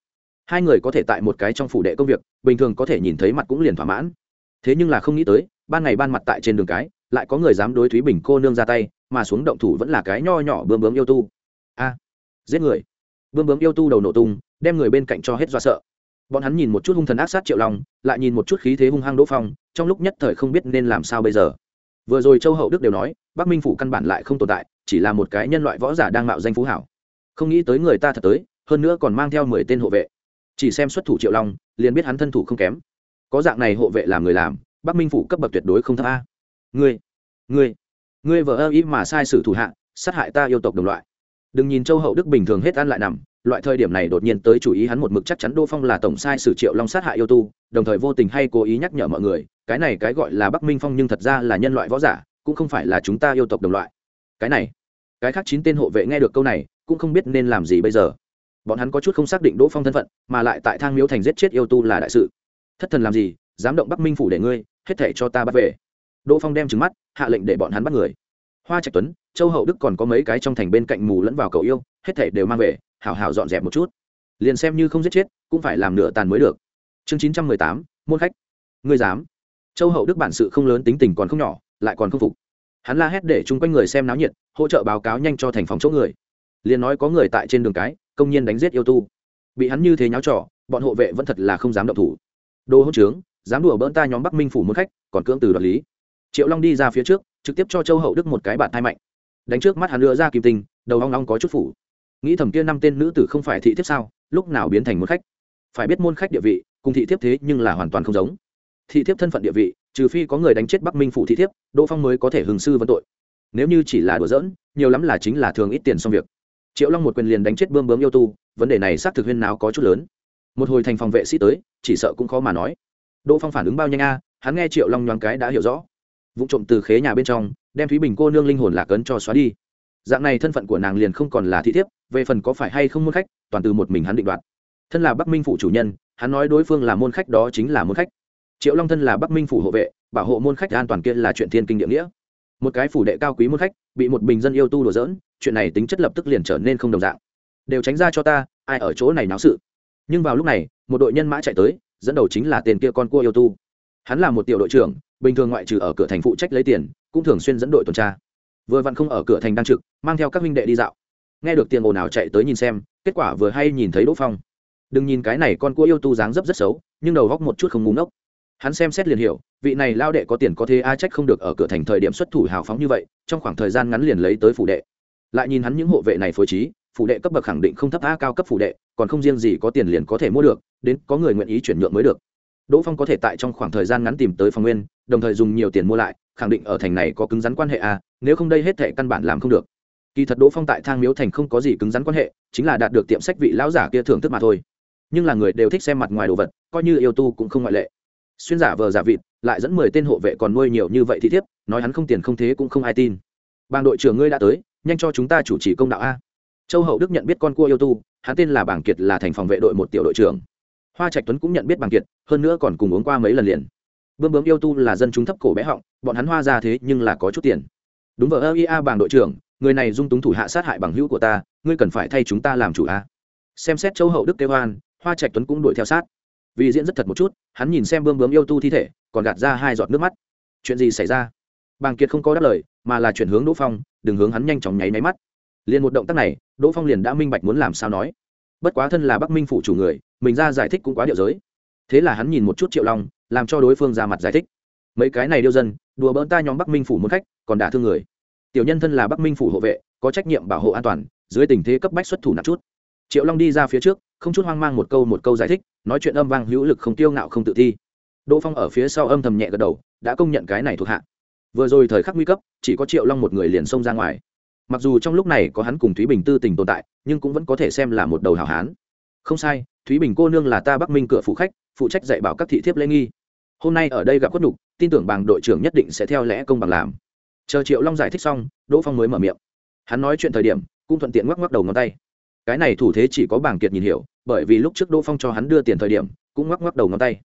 Hai người có thể tại một cái trong phủ đệ công việc, bình thường có thể nhìn thấy mặt cũng liền thỏa mãn. Thế nhưng là không nghĩ tới, ban ngày ban mặt tại trên đường cái lại có người dám đối thúy bình cô nương ra tay, mà xuống động thủ vẫn là cái nho nhỏ bươm bướm yêu tu. A, giết người. Bươm bướm yêu tu đầu nổ tung, đem người bên cạnh cho hết do sợ. Bọn hắn nhìn một chút hung thần ác sát triệu long, lại nhìn một chút khí thế hung hăng đỗ phong, trong lúc nhất thời không biết nên làm sao bây giờ. Vừa rồi châu hậu đức đều nói, bắc minh phủ căn bản lại không tồn tại, chỉ là một cái nhân loại võ giả đang mạo danh phú hảo. Không nghĩ tới người ta thật tới, hơn nữa còn mang theo mười tên hộ vệ. Chỉ xem xuất thủ triệu long, liền biết hắn thân thủ không kém. Có dạng này hộ vệ làm người làm, bắc minh phủ cấp bậc tuyệt đối không thấp a ngươi ngươi ngươi vợ ơ ý mà sai sử thủ hạ, sát hại ta yêu tộc đồng loại. Đừng nhìn châu hậu đức bình thường hết ăn lại nằm, loại thời điểm này đột nhiên tới chủ ý hắn một mực chắc chắn đô phong là tổng sai sử triệu long sát hại yêu tu, đồng thời vô tình hay cố ý nhắc nhở mọi người, cái này cái gọi là bắc minh phong nhưng thật ra là nhân loại võ giả, cũng không phải là chúng ta yêu tộc đồng loại. Cái này, cái khác chín tên hộ vệ nghe được câu này, cũng không biết nên làm gì bây giờ. Bọn hắn có chút không xác định đỗ phong thân phận, mà lại tại thang miếu thành giết chết yêu tu là đại sự. Thất thần làm gì, dám động bắc minh phủ để ngươi, hết thể cho ta bắt về đỗ phong đem trứng mắt, hạ lệnh để bọn hắn bắt người. Hoa trạch tuấn, châu hậu đức còn có mấy cái trong thành bên cạnh mù lẫn vào cầu yêu, hết thể đều mang về, hảo hảo dọn dẹp một chút. Liền xem như không giết chết, cũng phải làm nửa tàn mới được. Chương chín trăm mười tám, môn khách. Ngươi dám. Châu hậu đức bản sự không lớn, tính tình còn không nhỏ, lại còn không phục. Hắn la hét để chung quanh người xem náo nhiệt, hỗ trợ báo cáo nhanh cho thành phòng chỗ người. Liền nói có người tại trên đường cái, công nhiên đánh giết yêu tu. Bị hắn như thế nháo trò, bọn hộ vệ vẫn thật là không dám động thủ. Đồ hỗn trướng, dám đùa bỡn ta nhóm bắc minh phủ muốn khách, còn cưỡng từ đoạt lý triệu long đi ra phía trước, trực tiếp cho châu hậu đức một cái bạn thai mạnh. Đánh trước mắt hắn lựa ra kim tinh, đầu hoang long có chút phủ. Nghĩ thầm kia năm tên nữ tử không phải thị thiếp sao, lúc nào biến thành môn khách? Phải biết môn khách địa vị, cùng thị thiếp thế nhưng là hoàn toàn không giống. Thị thiếp thân phận địa vị, trừ phi có người đánh chết bắc minh phủ thị thiếp, đỗ phong mới có thể hừng sư vấn tội. Nếu như chỉ là đùa giỡn, nhiều lắm là chính là thường ít tiền xong việc. Triệu long một quyền liền đánh chết bươm bướm yêu tu, vấn đề này xác thực huyên nào có chút lớn. Một hồi thành phòng vệ sĩ tới, chỉ sợ cũng khó mà nói. Đỗ phong phản ứng bao nhanh a, hắn nghe triệu long nhoáng cái đã hiểu rõ vụ trộm từ khế nhà bên trong, đem thúy bình cô nương linh hồn lạc ấn cho xóa đi. Dạng này thân phận của nàng liền không còn là thị thiếp, về phần có phải hay không môn khách, toàn từ một mình hắn định đoạt. Thân là bắc minh phủ chủ nhân, hắn nói đối phương là môn khách đó chính là môn khách. Triệu long thân là bắc minh phủ hộ vệ, bảo hộ môn khách an toàn kia là chuyện thiên kinh địa nghĩa. Một cái phủ đệ cao quý môn khách, bị một bình dân yêu tu đùa dỡn chuyện này tính chất lập tức liền trở nên không đồng dạng. Đều tránh ra cho ta, ai ở chỗ này náo sự. Nhưng vào lúc này, một đội nhân mã chạy tới, dẫn đầu chính là tên kia con cua yêu tu. Hắn là một tiểu đội trưởng bình thường ngoại trừ ở cửa thành phụ trách lấy tiền, cũng thường xuyên dẫn đội tuần tra. Vừa vặn không ở cửa thành đang trực, mang theo các huynh đệ đi dạo. Nghe được tiền ồn ào chạy tới nhìn xem, kết quả vừa hay nhìn thấy đỗ phong. Đừng nhìn cái này con cua yêu tu dáng dấp rất xấu, nhưng đầu góc một chút không ngúng ốc hắn xem xét liền hiểu, vị này lao đệ có tiền có thế a trách không được ở cửa thành thời điểm xuất thủ hào phóng như vậy, trong khoảng thời gian ngắn liền lấy tới phủ đệ. Lại nhìn hắn những hộ vệ này phối trí, phủ đệ cấp bậc khẳng định không thấp a cao cấp phủ đệ, còn không riêng gì có tiền liền có thể mua được, đến có người nguyện ý chuyển nhượng mới được đỗ phong có thể tại trong khoảng thời gian ngắn tìm tới phòng nguyên, đồng thời dùng nhiều tiền mua lại, khẳng định ở thành này có cứng rắn quan hệ a nếu không đây hết thệ căn bản làm không được. Kỳ thật đỗ phong tại thang miếu thành không có gì cứng rắn quan hệ, chính là đạt được tiệm sách vị lão giả kia thưởng thức mà thôi. Nhưng là người đều thích xem mặt ngoài đồ vật, coi như yêu tu cũng không ngoại lệ. Xuyên giả vờ giả vịt, lại dẫn mười tên hộ vệ còn nuôi nhiều như vậy thì thiếp, nói hắn không tiền không thế cũng không ai tin. Bàng đội trưởng ngươi đã tới, nhanh cho chúng ta chủ trì công đạo a. Châu hậu đức nhận biết con cua yêu tu, hắn tên là bàng kiệt là thành phòng vệ đội một tiểu đội trưởng. Hoa trạch tuấn cũng nhận biết bàng kiệt hơn nữa còn cùng uống qua mấy lần liền. Bươm bướm yêu tu là dân chúng thấp cổ bé họng, bọn hắn hoa ra thế nhưng là có chút tiền. Đúng vợ ơ ia bàng đội trưởng, người này dung túng thủ hạ sát hại bằng hữu của ta, ngươi cần phải thay chúng ta làm chủ a. Xem xét châu hậu đức kêu hoan, hoa trạch tuấn cũng đuổi theo sát. Vì diễn rất thật một chút, hắn nhìn xem bươm bướm yêu tu thi thể, còn gạt ra hai giọt nước mắt. Chuyện gì xảy ra? Bàng kiệt không có đáp lời, mà là chuyển hướng đỗ phong, đừng hướng hắn nhanh chóng nháy máy mắt. Liền một động tác này, đỗ phong liền đã minh bạch muốn làm sao nói. Bất quá thân là bắc minh phủ chủ người, mình ra giải thích cũng quá điệu giới thế là hắn nhìn một chút triệu long, làm cho đối phương ra mặt giải thích. Mấy cái này điêu dân, đùa bỡn ta nhóm bắc minh phủ muốn khách, còn đả thương người. Tiểu nhân thân là bắc minh phủ hộ vệ, có trách nhiệm bảo hộ an toàn, dưới tình thế cấp bách xuất thủ nặng chút. Triệu long đi ra phía trước, không chút hoang mang một câu một câu giải thích, nói chuyện âm vang hữu lực không tiêu ngạo không tự thi. Đỗ phong ở phía sau âm thầm nhẹ gật đầu, đã công nhận cái này thuộc hạ. Vừa rồi thời khắc nguy cấp, chỉ có triệu long một người liền xông ra ngoài. Mặc dù trong lúc này có hắn cùng thúy bình tư tình tồn tại, nhưng cũng vẫn có thể xem là một đầu hảo hán. Không sai, thúy bình cô nương là ta bắc minh cửa phụ khách phụ trách dạy bảo các thị thiếp lễ nghi. Hôm nay ở đây gặp khuất đục tin tưởng bằng đội trưởng nhất định sẽ theo lẽ công bằng làm. Chờ triệu long giải thích xong, đỗ phong mới mở miệng. Hắn nói chuyện thời điểm, cũng thuận tiện ngoắc ngoắc đầu ngón tay. Cái này thủ thế chỉ có bảng kiệt nhìn hiểu, bởi vì lúc trước đỗ phong cho hắn đưa tiền thời điểm, cũng ngoắc ngoắc đầu ngón tay.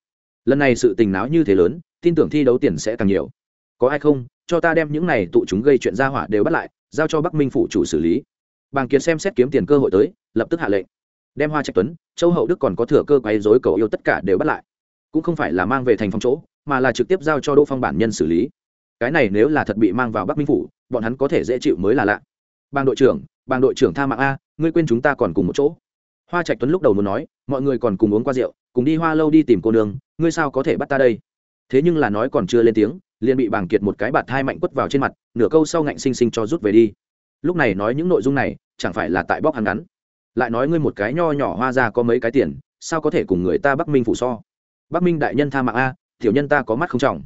Lần này sự tình náo như thế lớn, tin tưởng thi đấu tiền sẽ càng nhiều. Có ai không, cho ta đem những này tụ chúng gây chuyện ra hỏa đều bắt lại, giao cho bắc minh phủ chủ xử lý. Bàng kiệt xem xét kiếm tiền cơ hội tới, lập tức hạ lệnh đem hoa trạch tuấn, châu hậu đức còn có thừa cơ quấy dối cầu yêu tất cả đều bắt lại. Cũng không phải là mang về thành phòng chỗ, mà là trực tiếp giao cho đỗ phong bản nhân xử lý. Cái này nếu là thật bị mang vào bắc minh phủ, bọn hắn có thể dễ chịu mới là lạ. Bang đội trưởng, bang đội trưởng tha mạng a, ngươi quên chúng ta còn cùng một chỗ. Hoa trạch tuấn lúc đầu muốn nói, mọi người còn cùng uống qua rượu, cùng đi hoa lâu đi tìm cô nương, ngươi sao có thể bắt ta đây? Thế nhưng là nói còn chưa lên tiếng, liền bị bàng kiệt một cái bạt hai mạnh quất vào trên mặt, nửa câu sau ngạnh xinh xinh cho rút về đi. Lúc này nói những nội dung này, chẳng phải là tại bóc hắn ngắn lại nói ngươi một cái nho nhỏ hoa ra có mấy cái tiền, sao có thể cùng người ta bắc minh phủ so? Bắc minh đại nhân tha mạng a, tiểu nhân ta có mắt không trọng.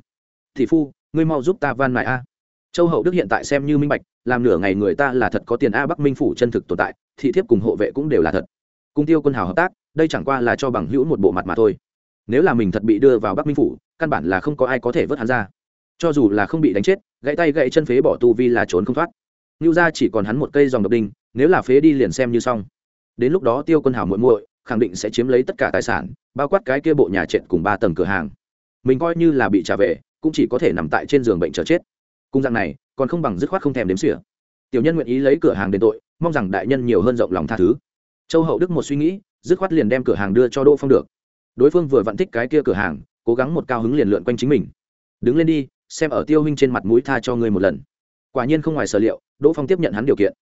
Thị phu, ngươi mau giúp ta van mại a. Châu hậu đức hiện tại xem như minh bạch, làm nửa ngày người ta là thật có tiền a, bắc minh phủ chân thực tồn tại, thị thiếp cùng hộ vệ cũng đều là thật. Cung tiêu quân hào hợp tác, đây chẳng qua là cho bằng hữu một bộ mặt mà thôi. Nếu là mình thật bị đưa vào bắc minh phủ, căn bản là không có ai có thể vớt hắn ra. Cho dù là không bị đánh chết, gãy tay gãy chân phế bỏ tu vi là trốn không thoát. Ngưu ra chỉ còn hắn một cây dòng độc đinh, nếu là phế đi liền xem như xong đến lúc đó tiêu quân hào muội muội khẳng định sẽ chiếm lấy tất cả tài sản, bao quát cái kia bộ nhà trệt cùng ba tầng cửa hàng. Mình coi như là bị trả về, cũng chỉ có thể nằm tại trên giường bệnh chờ chết. Cung dạng này, còn không bằng dứt khoát không thèm đếm xỉa. Tiểu nhân nguyện ý lấy cửa hàng đền tội, mong rằng đại nhân nhiều hơn rộng lòng tha thứ. Châu hậu đức một suy nghĩ, dứt khoát liền đem cửa hàng đưa cho đỗ phong được. Đối phương vừa vặn thích cái kia cửa hàng, cố gắng một cao hứng liền lượn quanh chính mình. Đứng lên đi, xem ở tiêu huynh trên mặt mũi tha cho ngươi một lần. Quả nhiên không ngoài sở liệu, đỗ phong tiếp nhận hắn điều kiện.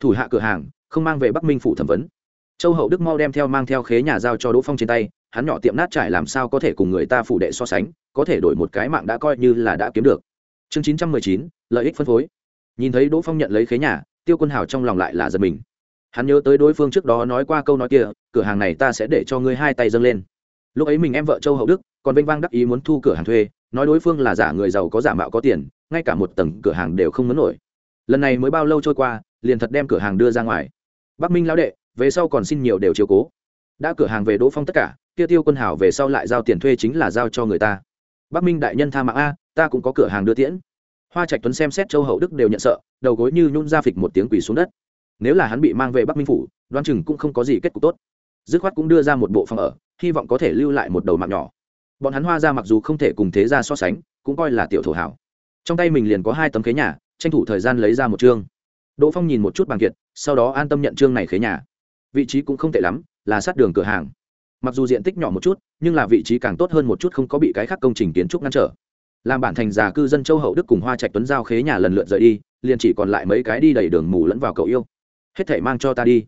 Thủ hạ cửa hàng, không mang về bắc minh phủ thẩm vấn châu hậu đức mau đem theo mang theo khế nhà giao cho đỗ phong trên tay, hắn nhỏ tiệm nát trải làm sao có thể cùng người ta phủ đệ so sánh, có thể đổi một cái mạng đã coi như là đã kiếm được. Chương chín trăm mười chín, lợi ích phân phối. Nhìn thấy đỗ phong nhận lấy khế nhà, tiêu quân hào trong lòng lại là giật mình. Hắn nhớ tới đối phương trước đó nói qua câu nói kia, cửa hàng này ta sẽ để cho ngươi hai tay dâng lên. Lúc ấy mình em vợ châu hậu đức, còn vênh vang đắc ý muốn thu cửa hàng thuê, nói đối phương là giả người giàu có giả mạo có tiền, ngay cả một tầng cửa hàng đều không muốn nổi. Lần này mới bao lâu trôi qua, liền thật đem cửa hàng đưa ra ngoài. Bắc minh lão đệ về sau còn xin nhiều đều chiều cố. Đã cửa hàng về đỗ phong tất cả, kia tiêu quân hảo về sau lại giao tiền thuê chính là giao cho người ta. Bắc minh đại nhân tha mạng a, ta cũng có cửa hàng đưa tiễn. Hoa trạch tuấn xem xét châu hậu đức đều nhận sợ, đầu gối như nhún ra phịch một tiếng quỳ xuống đất. Nếu là hắn bị mang về bắc minh phủ đoan chừng cũng không có gì kết cục tốt. Dứt khoát cũng đưa ra một bộ phòng ở, hy vọng có thể lưu lại một đầu mạng nhỏ. Bọn hắn hoa ra mặc dù không thể cùng thế ra so sánh, cũng coi là tiểu thổ hảo. Trong tay mình liền có hai tấm khế nhà, tranh thủ thời gian lấy ra một chương. Đỗ phong nhìn một chút bằng kiệt, sau đó an tâm nhận chương này khế nhà vị trí cũng không tệ lắm, là sát đường cửa hàng. Mặc dù diện tích nhỏ một chút, nhưng là vị trí càng tốt hơn một chút không có bị cái khác công trình kiến trúc ngăn trở. Làm bản thành già cư dân châu hậu đức cùng hoa trạch tuấn giao khế nhà lần lượt rời đi, liền chỉ còn lại mấy cái đi đầy đường mù lẫn vào cậu yêu. Hết thể mang cho ta đi.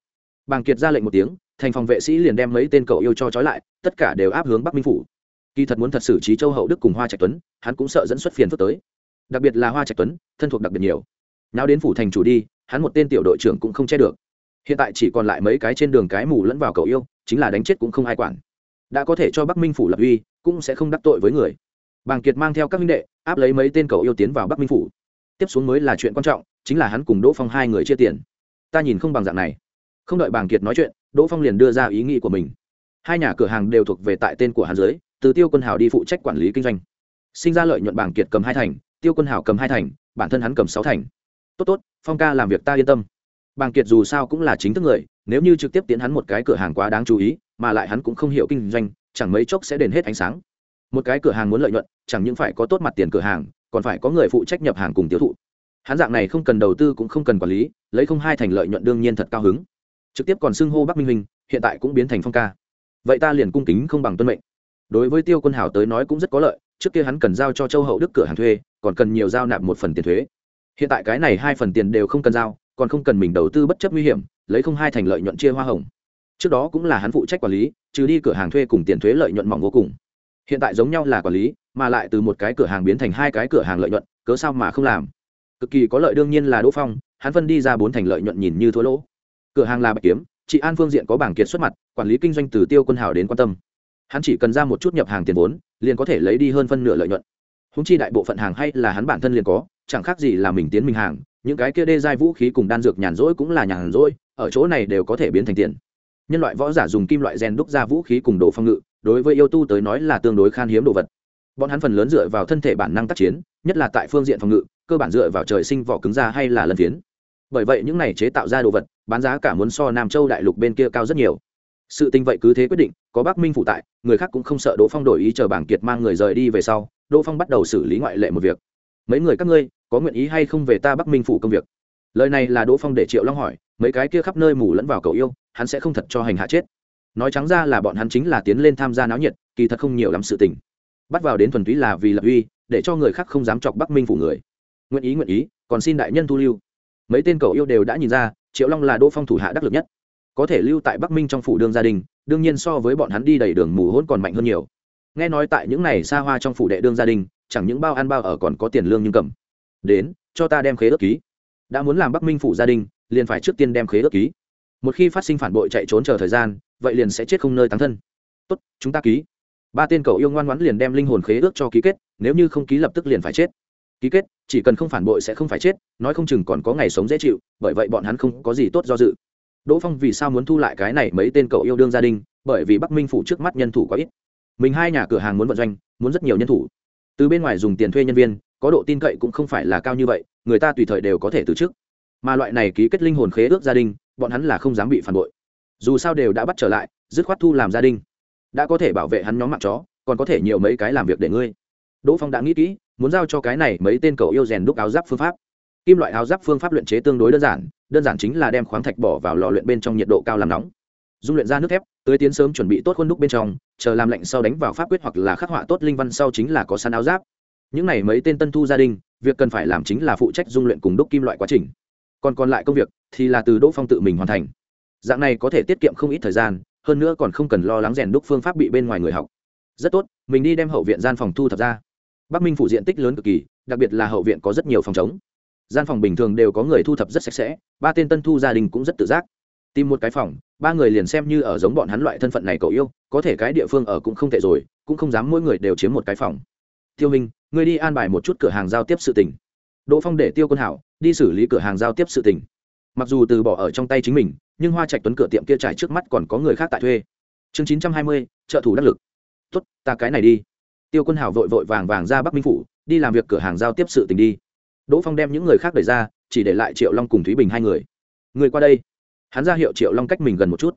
Bàng kiệt ra lệnh một tiếng, thành phòng vệ sĩ liền đem mấy tên cậu yêu cho trói lại, tất cả đều áp hướng bắc minh phủ. Kỳ thật muốn thật xử trí châu hậu đức cùng hoa trạch tuấn, hắn cũng sợ dẫn xuất phiền phức tới. Đặc biệt là hoa trạch tuấn, thân thuộc đặc biệt nhiều. Nào đến phủ thành chủ đi, hắn một tên tiểu đội trưởng cũng không che được hiện tại chỉ còn lại mấy cái trên đường cái mù lẫn vào cậu yêu, chính là đánh chết cũng không ai quản. Đã có thể cho bắc minh phủ lập uy, cũng sẽ không đắc tội với người. Bàng kiệt mang theo các minh đệ, áp lấy mấy tên cậu yêu tiến vào bắc minh phủ. Tiếp xuống mới là chuyện quan trọng, chính là hắn cùng đỗ phong hai người chia tiền. Ta nhìn không bằng dạng này. Không đợi bàng kiệt nói chuyện, đỗ phong liền đưa ra ý nghĩ của mình. Hai nhà cửa hàng đều thuộc về tại tên của hắn dưới, từ tiêu quân hào đi phụ trách quản lý kinh doanh. Sinh ra lợi nhuận bảng kiệt cầm hai thành, tiêu quân hào cầm hai thành, bản thân hắn cầm sáu thành. Tốt tốt, phong ca làm việc ta yên tâm bàng kiệt dù sao cũng là chính thức người, nếu như trực tiếp tiến hắn một cái cửa hàng quá đáng chú ý, mà lại hắn cũng không hiểu kinh doanh, chẳng mấy chốc sẽ đền hết ánh sáng. Một cái cửa hàng muốn lợi nhuận, chẳng những phải có tốt mặt tiền cửa hàng, còn phải có người phụ trách nhập hàng cùng tiêu thụ. Hắn dạng này không cần đầu tư cũng không cần quản lý, lấy không hai thành lợi nhuận đương nhiên thật cao hứng. Trực tiếp còn xưng hô bắc minh minh, hiện tại cũng biến thành phong ca. Vậy ta liền cung kính không bằng tuân mệnh. Đối với tiêu quân hảo tới nói cũng rất có lợi, trước kia hắn cần giao cho châu hậu đức cửa hàng thuê, còn cần nhiều giao nạp một phần tiền thuế. Hiện tại cái này hai phần tiền đều không cần giao còn không cần mình đầu tư bất chấp nguy hiểm, lấy không hai thành lợi nhuận chia hoa hồng. Trước đó cũng là hắn phụ trách quản lý, trừ đi cửa hàng thuê cùng tiền thuế lợi nhuận mỏng vô cùng. Hiện tại giống nhau là quản lý, mà lại từ một cái cửa hàng biến thành hai cái cửa hàng lợi nhuận, cớ sao mà không làm? Cực kỳ có lợi đương nhiên là đỗ phong, hắn phân đi ra bốn thành lợi nhuận nhìn như thua lỗ. Cửa hàng là bạch kiếm, chị an phương diện có bảng kiệt xuất mặt, quản lý kinh doanh từ tiêu quân hào đến quan tâm. Hắn chỉ cần ra một chút nhập hàng tiền vốn, liền có thể lấy đi hơn phân nửa lợi nhuận húng chi đại bộ phận hàng hay là hắn bản thân liền có, chẳng khác gì là mình tiến mình hàng, những cái kia đê giai vũ khí cùng đan dược nhàn rỗi cũng là nhàn rỗi, ở chỗ này đều có thể biến thành tiền. Nhân loại võ giả dùng kim loại rèn đúc ra vũ khí cùng đồ phong ngự, đối với yêu tu tới nói là tương đối khan hiếm đồ vật. Bọn hắn phần lớn dựa vào thân thể bản năng tác chiến, nhất là tại phương diện phòng ngự, cơ bản dựa vào trời sinh vỏ cứng ra hay là lân phiến. Bởi vậy những này chế tạo ra đồ vật, bán giá cả muốn so nam châu đại lục bên kia cao rất nhiều. Sự tình vậy cứ thế quyết định, có bắc minh phụ tại, người khác cũng không sợ đỗ phong đổi ý chờ bảng kiệt mang người rời đi về sau đỗ phong bắt đầu xử lý ngoại lệ một việc. Mấy người các ngươi, có nguyện ý hay không về ta bắc minh phủ công việc? Lời này là đỗ phong để triệu long hỏi, mấy cái kia khắp nơi mù lẫn vào cầu yêu, hắn sẽ không thật cho hành hạ chết. Nói trắng ra là bọn hắn chính là tiến lên tham gia náo nhiệt, kỳ thật không nhiều lắm sự tình. Bắt vào đến thuần túy là vì lập uy, để cho người khác không dám chọc bắc minh phủ người. Nguyện ý nguyện ý, còn xin đại nhân thu lưu. Mấy tên cầu yêu đều đã nhìn ra, triệu long là đỗ phong thủ hạ đắc lực nhất. Có thể lưu tại bắc minh trong phủ đương gia đình, đương nhiên so với bọn hắn đi đầy đường mù hôn còn mạnh hơn nhiều nghe nói tại những này xa hoa trong phủ đệ đương gia đình, chẳng những bao ăn bao ở còn có tiền lương nhưng cầm. Đến, cho ta đem khế ước ký. Đã muốn làm bắc minh phủ gia đình, liền phải trước tiên đem khế ước ký. Một khi phát sinh phản bội chạy trốn chờ thời gian, vậy liền sẽ chết không nơi tán thân. Tốt, chúng ta ký. Ba tên cậu yêu ngoan ngoãn liền đem linh hồn khế ước cho ký kết, nếu như không ký lập tức liền phải chết. Ký kết, chỉ cần không phản bội sẽ không phải chết, nói không chừng còn có ngày sống dễ chịu, bởi vậy bọn hắn không có gì tốt do dự. Đỗ phong vì sao muốn thu lại cái này mấy tên cậu yêu đương gia đình? Bởi vì bắc minh phủ trước mắt nhân thủ quá ít mình hai nhà cửa hàng muốn vận doanh, muốn rất nhiều nhân thủ. Từ bên ngoài dùng tiền thuê nhân viên, có độ tin cậy cũng không phải là cao như vậy, người ta tùy thời đều có thể từ chức. Mà loại này ký kết linh hồn khế ước gia đình, bọn hắn là không dám bị phản bội. Dù sao đều đã bắt trở lại, dứt khoát thu làm gia đình. Đã có thể bảo vệ hắn nhóm mạng chó, còn có thể nhiều mấy cái làm việc để ngươi. Đỗ phong đã nghĩ kỹ, muốn giao cho cái này mấy tên cầu yêu rèn đúc áo giáp phương pháp. Kim loại áo giáp phương pháp luyện chế tương đối đơn giản đơn giản chính là đem khoáng thạch bỏ vào lò luyện bên trong nhiệt độ cao làm nóng dung luyện ra nước thép tới tiến sớm chuẩn bị tốt khuôn đúc bên trong, chờ làm lạnh sau đánh vào pháp quyết hoặc là khắc họa tốt linh văn sau chính là có săn áo giáp. Những này mấy tên tân thu gia đình, việc cần phải làm chính là phụ trách dung luyện cùng đúc kim loại quá trình. Còn còn lại công việc thì là từ đỗ phong tự mình hoàn thành. Dạng này có thể tiết kiệm không ít thời gian, hơn nữa còn không cần lo lắng rèn đúc phương pháp bị bên ngoài người học. Rất tốt, mình đi đem hậu viện gian phòng thu thập ra. Bắc minh phủ diện tích lớn cực kỳ, đặc biệt là hậu viện có rất nhiều phòng chống gian phòng bình thường đều có người thu thập rất sạch sẽ, ba tên tân thu gia đình cũng rất tự giác tìm một cái phòng ba người liền xem như ở giống bọn hắn loại thân phận này cậu yêu có thể cái địa phương ở cũng không tệ rồi cũng không dám mỗi người đều chiếm một cái phòng. Tiêu minh ngươi đi an bài một chút cửa hàng giao tiếp sự tình. Đỗ phong để tiêu quân hảo đi xử lý cửa hàng giao tiếp sự tình. Mặc dù từ bỏ ở trong tay chính mình nhưng hoa trạch tuấn cửa tiệm kia trải trước mắt còn có người khác tại thuê. Chương chín trăm hai mươi trợ thủ đắc lực. Tuất, ta cái này đi. Tiêu quân hảo vội vội vàng vàng ra bắc minh phủ đi làm việc cửa hàng giao tiếp sự tình đi. Đỗ phong đem những người khác đẩy ra chỉ để lại triệu long cùng thúy bình hai người. Người qua đây hắn ra hiệu triệu long cách mình gần một chút.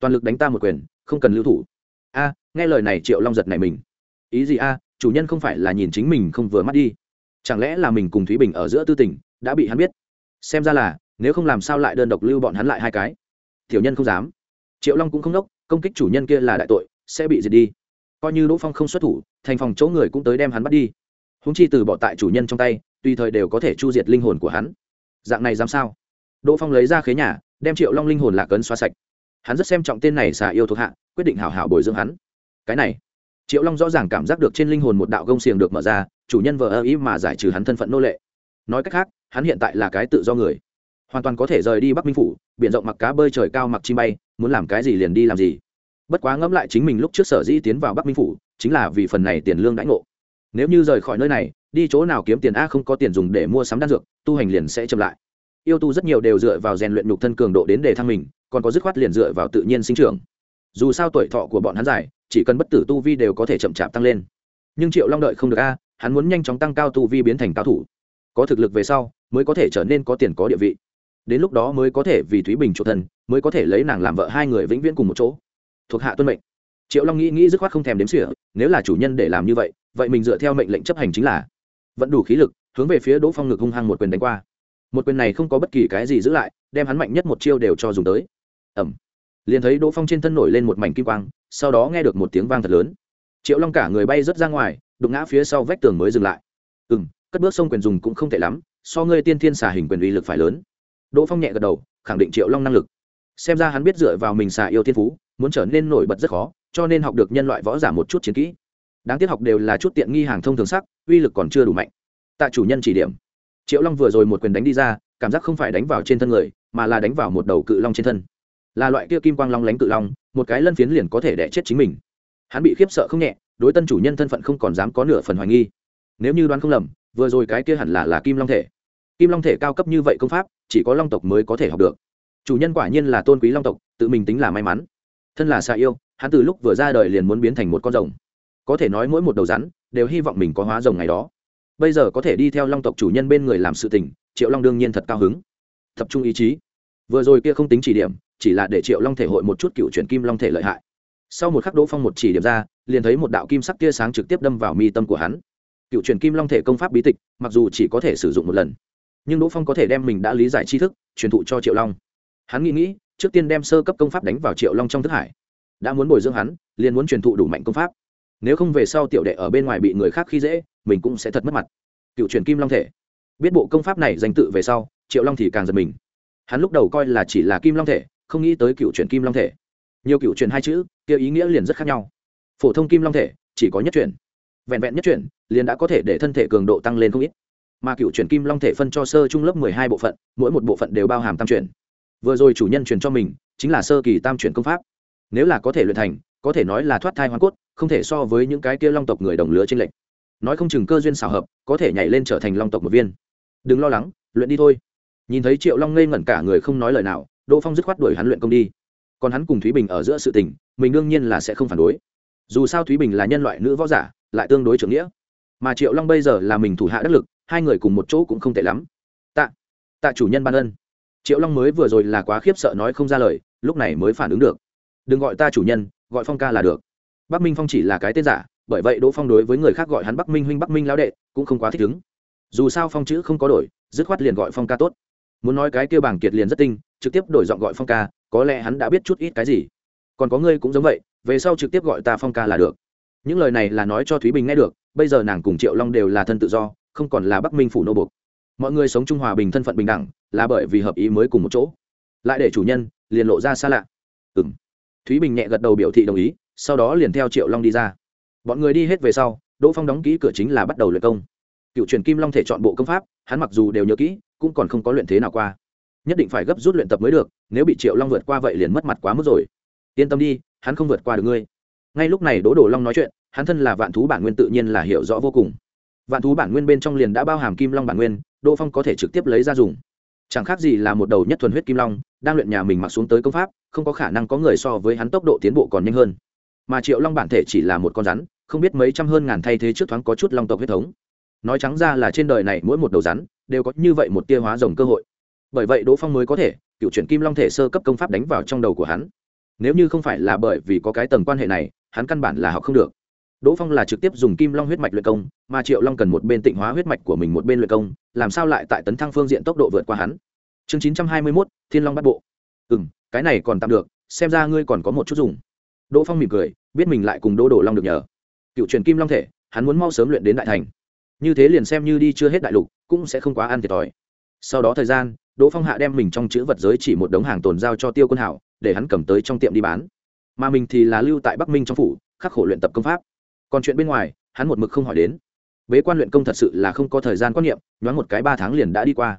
Toàn lực đánh ta một quyền, không cần lưu thủ. A, nghe lời này triệu long giật này mình. Ý gì a, chủ nhân không phải là nhìn chính mình không vừa mắt đi. Chẳng lẽ là mình cùng thúy bình ở giữa tư tình, đã bị hắn biết? Xem ra là, nếu không làm sao lại đơn độc lưu bọn hắn lại hai cái? Tiểu nhân không dám. Triệu long cũng không đốc, công kích chủ nhân kia là đại tội, sẽ bị diệt đi. Coi như đỗ phong không xuất thủ, thành phòng chỗ người cũng tới đem hắn bắt đi. Húng chi từ bỏ tại chủ nhân trong tay, tùy thời đều có thể chu diệt linh hồn của hắn. Dạng này dám sao? Đỗ phong lấy ra khế nhà đem triệu long linh hồn lạc ấn xóa sạch. Hắn rất xem trọng tên này xà yêu thuộc hạ, quyết định hảo hảo bồi dưỡng hắn. Cái này, triệu long rõ ràng cảm giác được trên linh hồn một đạo gông xiềng được mở ra, chủ nhân vờ ơ ý mà giải trừ hắn thân phận nô lệ. Nói cách khác, hắn hiện tại là cái tự do người. Hoàn toàn có thể rời đi bắc minh phủ b i ể n rộng mặc cá bơi trời cao mặc chim bay, muốn làm cái gì liền đi làm gì. Bất quá ngẫm lại chính mình lúc trước sở dĩ tiến vào bắc minh phủ, chính là vì phần này tiền lương đãi ngộ. Nếu như rời khỏi nơi này, đi chỗ nào kiếm tiền a không có tiền dùng để mua sắm đan dược, tu hành liền sẽ chậm lại yêu tu rất nhiều đều dựa vào rèn luyện nhục thân cường độ đến để thăng mình, còn có dứt khoát liền dựa vào tự nhiên sinh trưởng. Dù sao tuổi thọ của bọn hắn dài, chỉ cần bất tử tu vi đều có thể chậm chạp tăng lên. Nhưng triệu long đợi không được a, hắn muốn nhanh chóng tăng cao tu vi biến thành cao thủ. Có thực lực về sau, mới có thể trở nên có tiền có địa vị. Đến lúc đó mới có thể vì thúy bình chủ thần mới có thể lấy nàng làm vợ hai người vĩnh viễn cùng một chỗ. Thuộc hạ tuân mệnh. Triệu long nghĩ nghĩ dứt khoát không thèm đếm xỉa, nếu là chủ nhân để làm như vậy vậy mình dựa theo mệnh lệnh chấp hành chính là. Vẫn đủ khí lực, hướng về phía đỗ phong ngực hung hăng một quyền đánh qua một quyền này không có bất kỳ cái gì giữ lại, đem hắn mạnh nhất một chiêu đều cho dùng tới. Ẩm liền thấy đỗ phong trên thân nổi lên một mảnh kim quang, sau đó nghe được một tiếng vang thật lớn. Triệu long cả người bay rớt ra ngoài, đụng ngã phía sau vách tường mới dừng lại. Ừ m cất bước sông quyền dùng cũng không tệ lắm, so ngươi tiên thiên xà hình quyền uy lực phải lớn. Đỗ phong nhẹ gật đầu, khẳng định triệu long năng lực. Xem ra hắn biết dựa vào mình xà yêu thiên phú, muốn trở nên nổi bật rất khó, cho nên học được nhân loại võ giả một chút chiến kỹ. Đáng tiếc học đều là chút tiện nghi hàng thông thường sắc, uy lực còn chưa đủ mạnh. Tại chủ nhân chỉ điểm triệu long vừa rồi một quyền đánh đi ra, cảm giác không phải đánh vào trên thân người, mà là đánh vào một đầu cự long trên thân. Là loại kia kim quang long lánh cự long, một cái lân phiến liền có thể đẻ chết chính mình. Hắn bị khiếp sợ không nhẹ, đối tân chủ nhân thân phận không còn dám có nửa phần hoài nghi. Nếu như đoán không lầm, vừa rồi cái kia hẳn là là kim long thể. Kim long thể cao cấp như vậy công pháp, chỉ có long tộc mới có thể học được. Chủ nhân quả nhiên là tôn quý long tộc, tự mình tính là may mắn. Thân là xà yêu, hắn từ lúc vừa ra đời liền muốn biến thành một con rồng. Có thể nói mỗi một đầu rắn, đều hy vọng mình có hóa rồng ngày đó bây giờ có thể đi theo long tộc chủ nhân bên người làm sự tình, triệu long đương nhiên thật cao hứng. Tập trung ý chí. Vừa rồi kia không tính chỉ điểm, chỉ là để triệu long thể hội một chút cựu chuyển kim long thể lợi hại. Sau một khắc đỗ phong một chỉ điểm ra, liền thấy một đạo kim sắc tia sáng trực tiếp đâm vào mi tâm của hắn. Cựu chuyển kim long thể công pháp bí tịch, mặc dù chỉ có thể sử dụng một lần, nhưng đỗ phong có thể đem mình đã lý giải tri thức, truyền thụ cho triệu long. Hắn nghĩ nghĩ, trước tiên đem sơ cấp công pháp đánh vào triệu long trong thức hải. Đã muốn bồi dưỡng hắn, liền muốn truyền thụ đủ mạnh công pháp. Nếu không về sau tiểu đệ ở bên ngoài bị người khác khi dễ mình cũng sẽ thật mất mặt. Cựu truyền kim long thể. Biết bộ công pháp này danh tự về sau, triệu long thì càng giật mình. Hắn lúc đầu coi là chỉ là kim long thể, không nghĩ tới cựu truyền kim long thể. Nhiều cựu truyền hai chữ, kia ý nghĩa liền rất khác nhau. Phổ thông kim long thể, chỉ có nhất truyền. Vẹn vẹn nhất truyền, liền đã có thể để thân thể cường độ tăng lên không ít. Mà cựu truyền kim long thể phân cho sơ trung lớp mười hai bộ phận, mỗi một bộ phận đều bao hàm tam truyền. Vừa rồi chủ nhân truyền cho mình, chính là sơ kỳ tam truyền công pháp. Nếu là có thể luyện thành, có thể nói là thoát thai hoàn cốt, không thể so với những cái kia long tộc người đồng lứa trên lệnh nói không chừng cơ duyên xảo hợp, có thể nhảy lên trở thành long tộc một viên. Đừng lo lắng, luyện đi thôi. Nhìn thấy triệu long ngây ngẩn cả người không nói lời nào, đỗ phong dứt khoát đuổi hắn luyện công đi. Còn hắn cùng thúy bình ở giữa sự tình, mình đương nhiên là sẽ không phản đối. Dù sao thúy bình là nhân loại nữ võ giả, lại tương đối trưởng nghĩa. Mà triệu long bây giờ là mình thủ hạ đắc lực, hai người cùng một chỗ cũng không tệ lắm. Tạ tạ chủ nhân ban ân. Triệu long mới vừa rồi là quá khiếp sợ nói không ra lời, lúc này mới phản ứng được. Đừng gọi ta chủ nhân, gọi phong ca là được. Bắc minh phong chỉ là cái tên giả bởi vậy đỗ phong đối với người khác gọi hắn bắc minh huynh bắc minh lão đệ cũng không quá thích ứng dù sao phong chữ không có đổi dứt khoát liền gọi phong ca tốt muốn nói cái kêu bảng kiệt liền rất tinh trực tiếp đổi giọng gọi phong ca có lẽ hắn đã biết chút ít cái gì còn có ngươi cũng giống vậy về sau trực tiếp gọi ta phong ca là được những lời này là nói cho thúy bình nghe được bây giờ nàng cùng triệu long đều là thân tự do không còn là bắc minh phủ nô buộc mọi người sống trung hòa bình thân phận bình đẳng là bởi vì hợp ý mới cùng một chỗ lại để chủ nhân liền lộ ra xa lạ ừ m thúy bình nhẹ gật đầu biểu thị đồng ý sau đó liền theo triệu long đi ra bọn người đi hết về sau, đỗ phong đóng kỹ cửa chính là bắt đầu luyện công. Cựu truyền kim long thể chọn bộ công pháp, hắn mặc dù đều nhớ kỹ, cũng còn không có luyện thế nào qua. Nhất định phải gấp rút luyện tập mới được, nếu bị triệu long vượt qua vậy liền mất mặt quá mức rồi. Yên tâm đi, hắn không vượt qua được ngươi. Ngay lúc này đỗ đồ long nói chuyện, hắn thân là vạn thú bản nguyên tự nhiên là hiểu rõ vô cùng. Vạn thú bản nguyên bên trong liền đã bao hàm kim long bản nguyên, đỗ phong có thể trực tiếp lấy ra dùng. Chẳng khác gì là một đầu nhất thuần huyết kim long, đang luyện nhà mình mặc xuống tới công pháp, không có khả năng có người so với hắn tốc độ tiến bộ còn nhanh hơn mà triệu long bản thể chỉ là một con rắn, không biết mấy trăm hơn ngàn thay thế trước thoáng có chút long tộc huyết thống. Nói trắng ra là trên đời này mỗi một đầu rắn đều có như vậy một tia hóa rồng cơ hội. Bởi vậy đỗ phong mới có thể cựu chuyển kim long thể sơ cấp công pháp đánh vào trong đầu của hắn. Nếu như không phải là bởi vì có cái tầng quan hệ này, hắn căn bản là học không được. Đỗ phong là trực tiếp dùng kim long huyết mạch luyện công, mà triệu long cần một bên tịnh hóa huyết mạch của mình một bên luyện công, làm sao lại tại tấn thăng phương diện tốc độ vượt qua hắn? Chương chín trăm hai mươi mốt, thiên long bắt bộ. Ừ n cái này còn tạm được, xem ra ngươi còn có một chút dùng đỗ phong mỉm cười, biết mình lại cùng đỗ đổ long được nhờ. Cựu truyền kim long thể, hắn muốn mau sớm luyện đến đại thành. Như thế liền xem như đi chưa hết đại lục, cũng sẽ không quá ăn thiệt thòi. Sau đó thời gian, đỗ phong hạ đem mình trong chữ vật giới chỉ một đống hàng tồn giao cho tiêu quân hảo, để hắn cầm tới trong tiệm đi bán. Mà mình thì là lưu tại bắc minh trong phủ, khắc khổ luyện tập công pháp. Còn chuyện bên ngoài, hắn một mực không hỏi đến. Bế quan luyện công thật sự là không có thời gian quan niệm, nhoáng một cái ba tháng liền đã đi qua.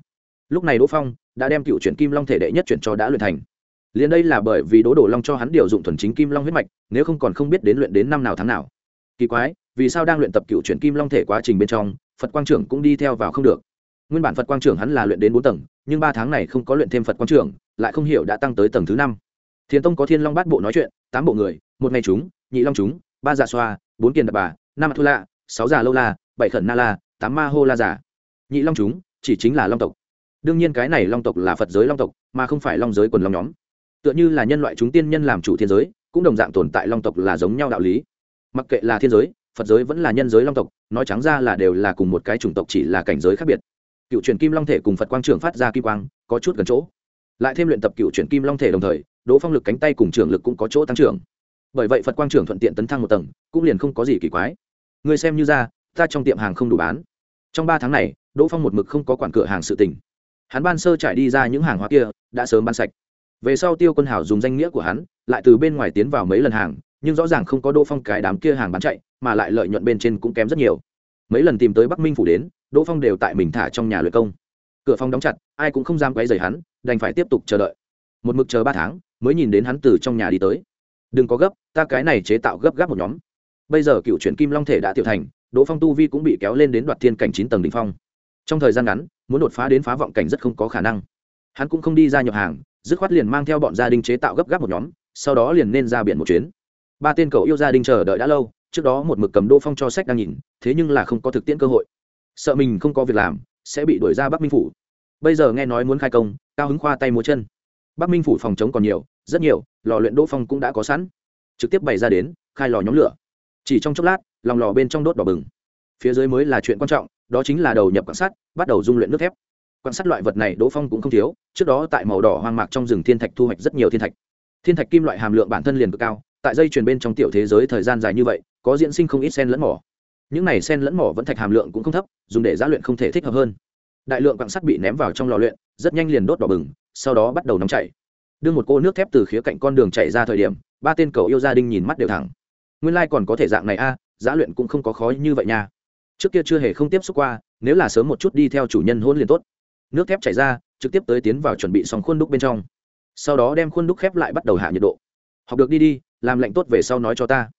Lúc này đỗ phong đã đem cựu chuyển kim long thể đệ nhất chuyển cho đã luyện thành liền đây là bởi vì đỗ đổ long cho hắn điều dụng thuần chính kim long huyết mạch, nếu không còn không biết đến luyện đến năm nào tháng nào. Kỳ quái, vì sao đang luyện tập cựu chuyển kim long thể quá trình bên trong, phật quang trưởng cũng đi theo vào không được? Nguyên bản phật quang trưởng hắn là luyện đến bốn tầng, nhưng ba tháng này không có luyện thêm phật quang trưởng, lại không hiểu đã tăng tới tầng thứ năm. Thiền tông có thiên long bát bộ nói chuyện, tám bộ người, một ngày chúng, nhị long chúng, ba dạ xoa, bốn kiền đập bà, năm thu lạ sáu già lâu la, bảy khẩn na la, tám ma hô la giả nhị long chúng, chỉ chính là long tộc. Đương nhiên cái này long tộc là phật giới long tộc, mà không phải long giới quần long nhóm tựa như là nhân loại chúng tiên nhân làm chủ thiên giới, cũng đồng dạng tồn tại long tộc là giống nhau đạo lý. Mặc kệ là thiên giới, phật giới vẫn là nhân giới long tộc, nói trắng ra là đều là cùng một cái chủng tộc chỉ là cảnh giới khác biệt. Cựu truyền kim long thể cùng phật quang trưởng phát ra kim quang, có chút gần chỗ. Lại thêm luyện tập cựu truyền kim long thể đồng thời, đỗ phong lực cánh tay cùng trường lực cũng có chỗ tăng trưởng. Bởi vậy phật quang trưởng thuận tiện tấn thăng một tầng, cũng liền không có gì kỳ quái. Người xem như ra, ta trong tiệm hàng không đủ bán. Trong ba tháng này, đỗ phong một mực không có quản cửa hàng sự tình. Hắn ban sơ trải đi ra những hàng hóa kia, đã sớm bán sạch về sau tiêu quân hảo dùng danh nghĩa của hắn, lại từ bên ngoài tiến vào mấy lần hàng, nhưng rõ ràng không có đỗ phong cái đám kia hàng bán chạy, mà lại lợi nhuận bên trên cũng kém rất nhiều. Mấy lần tìm tới bắc minh phủ đến, đỗ phong đều tại mình thả trong nhà luyện công. Cửa phòng đóng chặt, ai cũng không dám quấy rầy hắn, đành phải tiếp tục chờ đợi. Một mực chờ ba tháng, mới nhìn đến hắn từ trong nhà đi tới. Đừng có gấp, ta cái này chế tạo gấp gáp một nhóm. Bây giờ cựu chuyển kim long thể đã tiểu thành, đỗ phong tu vi cũng bị kéo lên đến đoạt thiên cảnh chín tầng đ ỉ n h phong. Trong thời gian ngắn, muốn đột phá đến phá vọng cảnh rất không có khả năng. Hắn cũng không đi ra nhập hàng dứt khoát liền mang theo bọn gia đình chế tạo gấp gáp một nhóm, sau đó liền nên ra biển một chuyến. Ba tên cậu yêu gia đình chờ đợi đã lâu, trước đó một mực cầm đô phong cho sách đang nhìn, thế nhưng là không có thực tiễn cơ hội. Sợ mình không có việc làm, sẽ bị đuổi ra bắc minh phủ. Bây giờ nghe nói muốn khai công, cao hứng khoa tay múa chân. Bắc minh phủ phòng chống còn nhiều, rất nhiều, lò luyện đỗ phong cũng đã có sẵn. Trực tiếp bày ra đến, khai lò nhóm lửa. Chỉ trong chốc lát, lòng lò bên trong đốt đỏ bừng. Phía dưới mới là chuyện quan trọng, đó chính là đầu nhập quan sát, bắt đầu dung luyện nước thép quan sát loại vật này đỗ phong cũng không thiếu trước đó tại màu đỏ hoang mạc trong rừng thiên thạch thu hoạch rất nhiều thiên thạch. Thiên thạch kim loại hàm lượng bản thân liền cực cao tại dây chuyền bên trong tiểu thế giới thời gian dài như vậy có diễn sinh không ít sen lẫn mỏ. Những này sen lẫn mỏ vẫn thạch hàm lượng cũng không thấp dùng để giá luyện không thể thích hợp hơn. Đại lượng quặng sắt bị ném vào trong lò luyện rất nhanh liền đốt đỏ bừng sau đó bắt đầu nóng chảy. Đưa một cô nước thép từ khía cạnh con đường chảy ra thời điểm ba tên cầu yêu gia đình nhìn mắt đều thẳng. Nguyên lai、like、còn có thể dạng này a à, luyện cũng không có khó như vậy nha. Trước kia chưa hề không tiếp xúc qua nếu là sớm một chút đi theo chủ nhân hôn liền tốt nước thép chảy ra, trực tiếp tới tiến vào chuẩn bị xong khuôn đúc bên trong. Sau đó đem khuôn đúc khép lại bắt đầu hạ nhiệt độ. Học được đi đi, làm lạnh tốt về sau nói cho ta.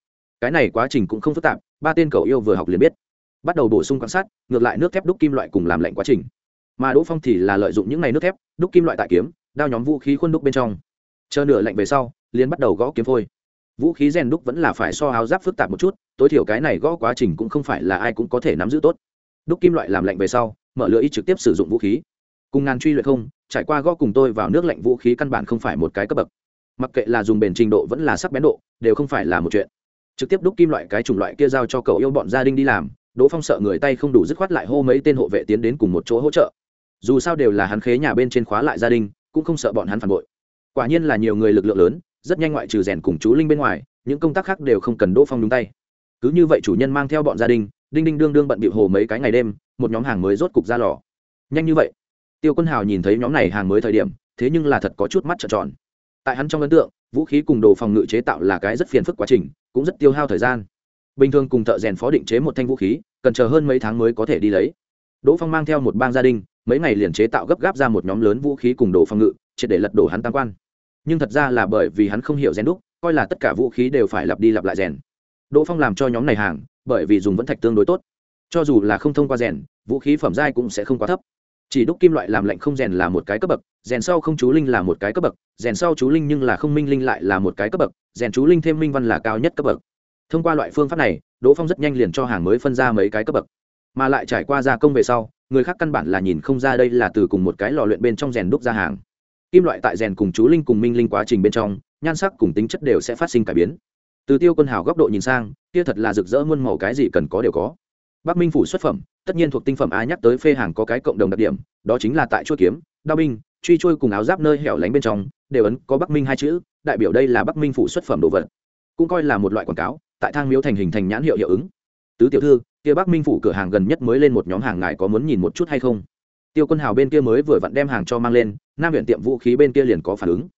Cái này quá trình cũng không phức tạp, ba tên cầu yêu vừa học liền biết. Bắt đầu bổ sung quan sát, ngược lại nước thép đúc kim loại cùng làm lạnh quá trình. Mà đỗ phong thì là lợi dụng những này nước thép, đúc kim loại tại kiếm, đao nhóm vũ khí khuôn đúc bên trong. Chờ nửa lạnh về sau, liền bắt đầu gõ kiếm phôi. Vũ khí rèn đúc vẫn là phải so áo giáp phức tạp một chút, tối thiểu cái này gõ quá trình cũng không phải là ai cũng có thể nắm giữ tốt. Đúc kim loại làm lạnh về sau, mở lửa ít trực tiếp sử dụng vũ khí cùng ngàn truy luyện không, trải qua gõ cùng tôi vào nước lạnh vũ khí căn bản không phải một cái cấp bậc. Mặc kệ là dùng bền trình độ vẫn là sắc bén độ, đều không phải là một chuyện. Trực tiếp đúc kim loại cái chủng loại kia giao cho cậu yêu bọn gia đình đi làm, đỗ phong sợ người tay không đủ dứt khoát lại hô mấy tên hộ vệ tiến đến cùng một chỗ hỗ trợ. Dù sao đều là hắn khế nhà bên trên khóa lại gia đình, cũng không sợ bọn hắn phản bội. Quả nhiên là nhiều người lực lượng lớn, rất nhanh ngoại trừ rèn cùng chú linh bên ngoài, những công tác khác đều không cần đỗ phong đúng tay. Cứ như vậy chủ nhân mang theo bọn gia đình, đinh đinh đương đương bận bịu hồ mấy cái ngày đêm, một nhóm hàng mới rốt cục ra lò. Nhanh như vậy tiêu quân hào nhìn thấy nhóm này hàng mới thời điểm, thế nhưng là thật có chút mắt trợn tròn. Tại hắn trong ấn tượng, vũ khí cùng đồ phòng ngự chế tạo là cái rất phiền phức quá trình, cũng rất tiêu hao thời gian. Bình thường cùng thợ rèn phó định chế một thanh vũ khí, cần chờ hơn mấy tháng mới có thể đi lấy. Đỗ phong mang theo một bang gia đình, mấy ngày liền chế tạo gấp gáp ra một nhóm lớn vũ khí cùng đồ phòng ngự, triệt để lật đổ hắn tam quan. Nhưng thật ra là bởi vì hắn không hiểu rèn đúc, coi là tất cả vũ khí đều phải lặp đi lặp lại rèn. Đỗ phong làm cho nhóm này hàng, bởi vì dùng vẫn thạch tương đối tốt. Cho dù là không thông qua rèn, vũ khí phẩm giai cũng sẽ không quá thấp chỉ đúc kim loại làm lạnh không rèn là một cái cấp bậc, rèn sau không chú linh là một cái cấp bậc, rèn sau chú linh nhưng là không minh linh lại là một cái cấp bậc, rèn chú linh thêm minh văn là cao nhất cấp bậc. Thông qua loại phương pháp này, đỗ phong rất nhanh liền cho hàng mới phân ra mấy cái cấp bậc. Mà lại trải qua gia công về sau, người khác căn bản là nhìn không ra đây là từ cùng một cái lò luyện bên trong rèn đúc ra hàng. Kim loại tại rèn cùng chú linh cùng minh linh quá trình bên trong, nhan sắc cùng tính chất đều sẽ phát sinh cải biến. Từ tiêu quân hào góc độ nhìn sang, kia thật là rực rỡ muôn màu cái gì cần có đều có bắc minh phủ xuất phẩm, tất nhiên thuộc tinh phẩm a nhắc tới phê hàng có cái cộng đồng đặc điểm, đó chính là tại chuôi kiếm, đao binh, truy trôi cùng áo giáp nơi hẻo lánh bên trong, đều ấn có bắc minh hai chữ, đại biểu đây là bắc minh phủ xuất phẩm đồ vật. Cũng coi là một loại quảng cáo, tại thang miếu thành hình thành nhãn hiệu hiệu ứng. Tứ tiểu thư, kia bắc minh phủ cửa hàng gần nhất mới lên một nhóm hàng ngài có muốn nhìn một chút hay không? Tiêu quân hào bên kia mới vừa vặn đem hàng cho mang lên, nam huyện tiệm vũ khí bên kia liền có phản ứng.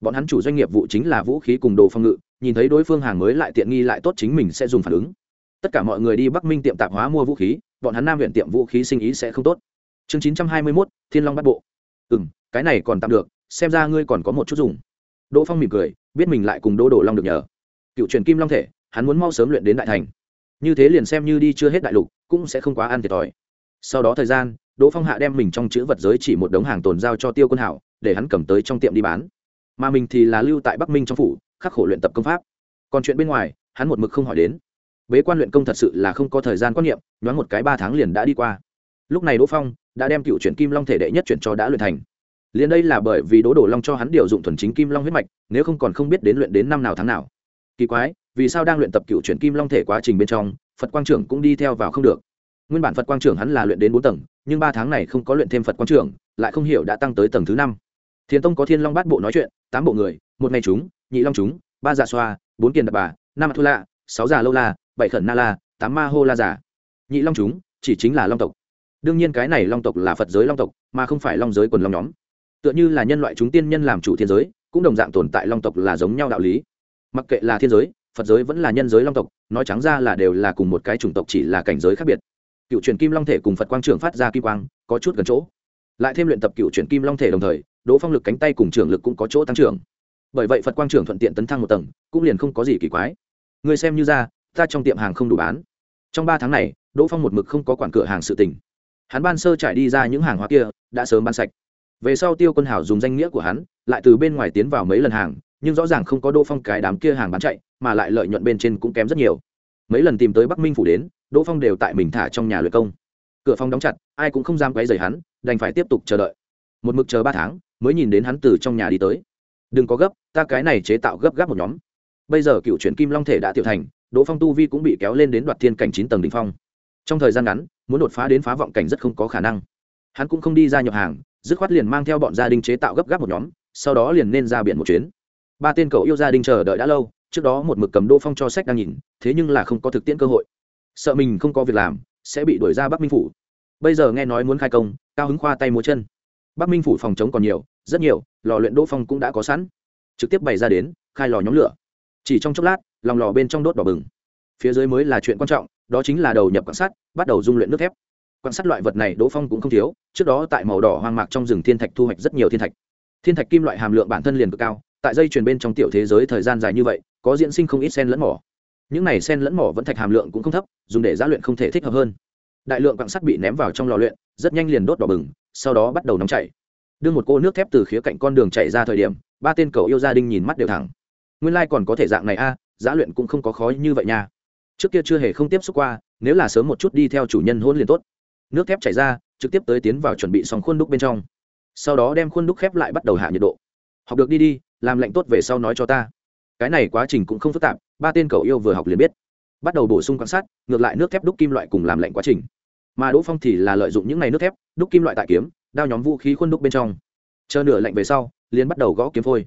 Bọn hắn chủ doanh nghiệp vụ chính là vũ khí cùng đồ phòng ngự, nhìn thấy đối phương hàng mới lại tiện nghi lại tốt chính mình sẽ dùng phản ứng tất cả mọi người đi bắc minh tiệm tạp hóa mua vũ khí, bọn hắn nam huyện tiệm vũ khí sinh ý sẽ không tốt. Chương chín trăm hai mươi mốt, thiên long bắt bộ. Ừ m cái này còn tạm được, xem ra ngươi còn có một chút dùng. Đỗ phong mỉm cười, biết mình lại cùng đỗ đổ long được nhờ. Cựu truyền kim long thể, hắn muốn mau sớm luyện đến đại thành. Như thế liền xem như đi chưa hết đại lục, cũng sẽ không quá ăn thiệt thòi. Sau đó thời gian, đỗ phong hạ đem mình trong chữ vật giới chỉ một đống hàng tồn giao cho tiêu quân hảo, để hắn cầm tới trong tiệm đi bán. Mà mình thì là lưu tại bắc minh trong phủ, khắc khổ luyện tập công pháp. Còn chuyện bên ngoài, hắn một mực không hỏi đến bế quan luyện công thật sự là không có thời gian quan niệm, nhoáng một cái ba tháng liền đã đi qua. Lúc này đỗ phong đã đem cựu chuyển kim long thể đệ nhất chuyển cho đã luyện thành. Liền đây là bởi vì đỗ đổ long cho hắn điều dụng thuần chính kim long huyết mạch, nếu không còn không biết đến luyện đến năm nào tháng nào. Kỳ quái, vì sao đang luyện tập cựu chuyển kim long thể quá trình bên trong, phật quang trưởng cũng đi theo vào không được. Nguyên bản phật quang trưởng hắn là luyện đến bốn tầng, nhưng ba tháng này không có luyện thêm phật quang trưởng, lại không hiểu đã tăng tới tầng thứ năm. Thiền tông có thiên long bát bộ nói chuyện, tám bộ người, một ngày chúng, nhị long chúng, ba dạ xoa, bốn kiền đập bà, năm thu lạ sáu già lâu la bảy khẩn na la, tám ma hô la giả. Nhị long chúng, chỉ chính là long tộc. Đương nhiên cái này long tộc là phật giới long tộc, mà không phải long giới quần long nhóm. Tựa như là nhân loại chúng tiên nhân làm chủ thiên giới, cũng đồng dạng tồn tại long tộc là giống nhau đạo lý. Mặc kệ là thiên giới, phật giới vẫn là nhân giới long tộc, nói trắng ra là đều là cùng một cái chủng tộc chỉ là cảnh giới khác biệt. Cựu truyền kim long thể cùng phật quang trưởng phát ra kim quang, có chút gần chỗ. Lại thêm luyện tập cựu truyền kim long thể đồng thời, đỗ phong lực cánh tay cùng trường lực cũng có chỗ tăng trưởng. Bởi vậy phật quang trưởng thuận tiện tấn thăng một tầng, cũng liền không có gì kỳ quái. Người xem như ra ta trong tiệm hàng không đủ bán. Trong ba tháng này, đỗ phong một mực không có quản cửa hàng sự tình. Hắn ban sơ trải đi ra những hàng hóa kia, đã sớm bán sạch. Về sau tiêu quân hảo dùng danh nghĩa của hắn, lại từ bên ngoài tiến vào mấy lần hàng, nhưng rõ ràng không có đỗ phong cái đám kia hàng bán chạy, mà lại lợi nhuận bên trên cũng kém rất nhiều. Mấy lần tìm tới bắc minh phủ đến, đỗ phong đều tại mình thả trong nhà luyện công. Cửa phòng đóng chặt, ai cũng không dám quấy rầy hắn, đành phải tiếp tục chờ đợi. Một mực chờ ba tháng, mới nhìn đến hắn từ trong nhà đi tới. Đừng có gấp, ta cái này chế tạo gấp gáp một nhóm. Bây giờ cựu chuyển kim long thể đã tiểu thành đỗ phong tu vi cũng bị kéo lên đến đoạt thiên cảnh chín tầng đ ỉ n h phong. Trong thời gian ngắn, muốn đột phá đến phá vọng cảnh rất không có khả năng. Hắn cũng không đi ra nhập hàng, dứt khoát liền mang theo bọn gia đình chế tạo gấp gáp một nhóm, sau đó liền nên ra biển một chuyến. Ba tên cậu yêu gia đình chờ đợi đã lâu, trước đó một mực cầm đỗ phong cho sách đang nhìn, thế nhưng là không có thực tiễn cơ hội. Sợ mình không có việc làm, sẽ bị đuổi ra bắc minh phủ. Bây giờ nghe nói muốn khai công, cao hứng khoa tay múa chân. Bắc minh phủ phòng chống còn nhiều, rất nhiều, lò luyện đỗ phong cũng đã có sẵn. Trực tiếp bày ra đến, khai lò nhóm lửa. Chỉ trong chốc lát lòng lò bên trong đốt đỏ bừng. Phía dưới mới là chuyện quan trọng đó chính là đầu nhập quan sát bắt đầu dung luyện nước thép. Quan sát loại vật này đỗ phong cũng không thiếu trước đó tại màu đỏ hoang mạc trong rừng thiên thạch thu hoạch rất nhiều thiên thạch. Thiên thạch kim loại hàm lượng bản thân liền cực cao tại dây chuyền bên trong tiểu thế giới thời gian dài như vậy có diễn sinh không ít sen lẫn mỏ. Những này sen lẫn mỏ vẫn thạch hàm lượng cũng không thấp dùng để giá luyện không thể thích hợp hơn. Đại lượng quặng sắt bị ném vào trong lò luyện rất nhanh liền đốt đỏ bừng sau đó bắt đầu nóng chảy. Đưa một cô nước thép từ khía cạnh con đường chạy ra thời điểm ba tên cầu yêu gia đình nhìn mắt đều thẳng. Nguyên lai còn có thể dạng này a à, giá luyện cũng không có khó như vậy nha. Trước kia chưa hề không tiếp xúc qua, nếu là sớm một chút đi theo chủ nhân hôn liền tốt. Nước thép chảy ra, trực tiếp tới tiến vào chuẩn bị xong khuôn đúc bên trong. Sau đó đem khuôn đúc khép lại bắt đầu hạ nhiệt độ. Học được đi đi, làm lạnh tốt về sau nói cho ta. Cái này quá trình cũng không phức tạp, ba tên cầu yêu vừa học liền biết. Bắt đầu bổ sung quan sát, ngược lại nước thép đúc kim loại cùng làm lạnh quá trình. Mà đỗ phong thì là lợi dụng những n à y nước thép, đúc kim loại tại kiếm, đao nhóm vũ khí khuôn đúc bên trong. Chờ nửa lạnh về sau, liền bắt đầu gõ kiếm phôi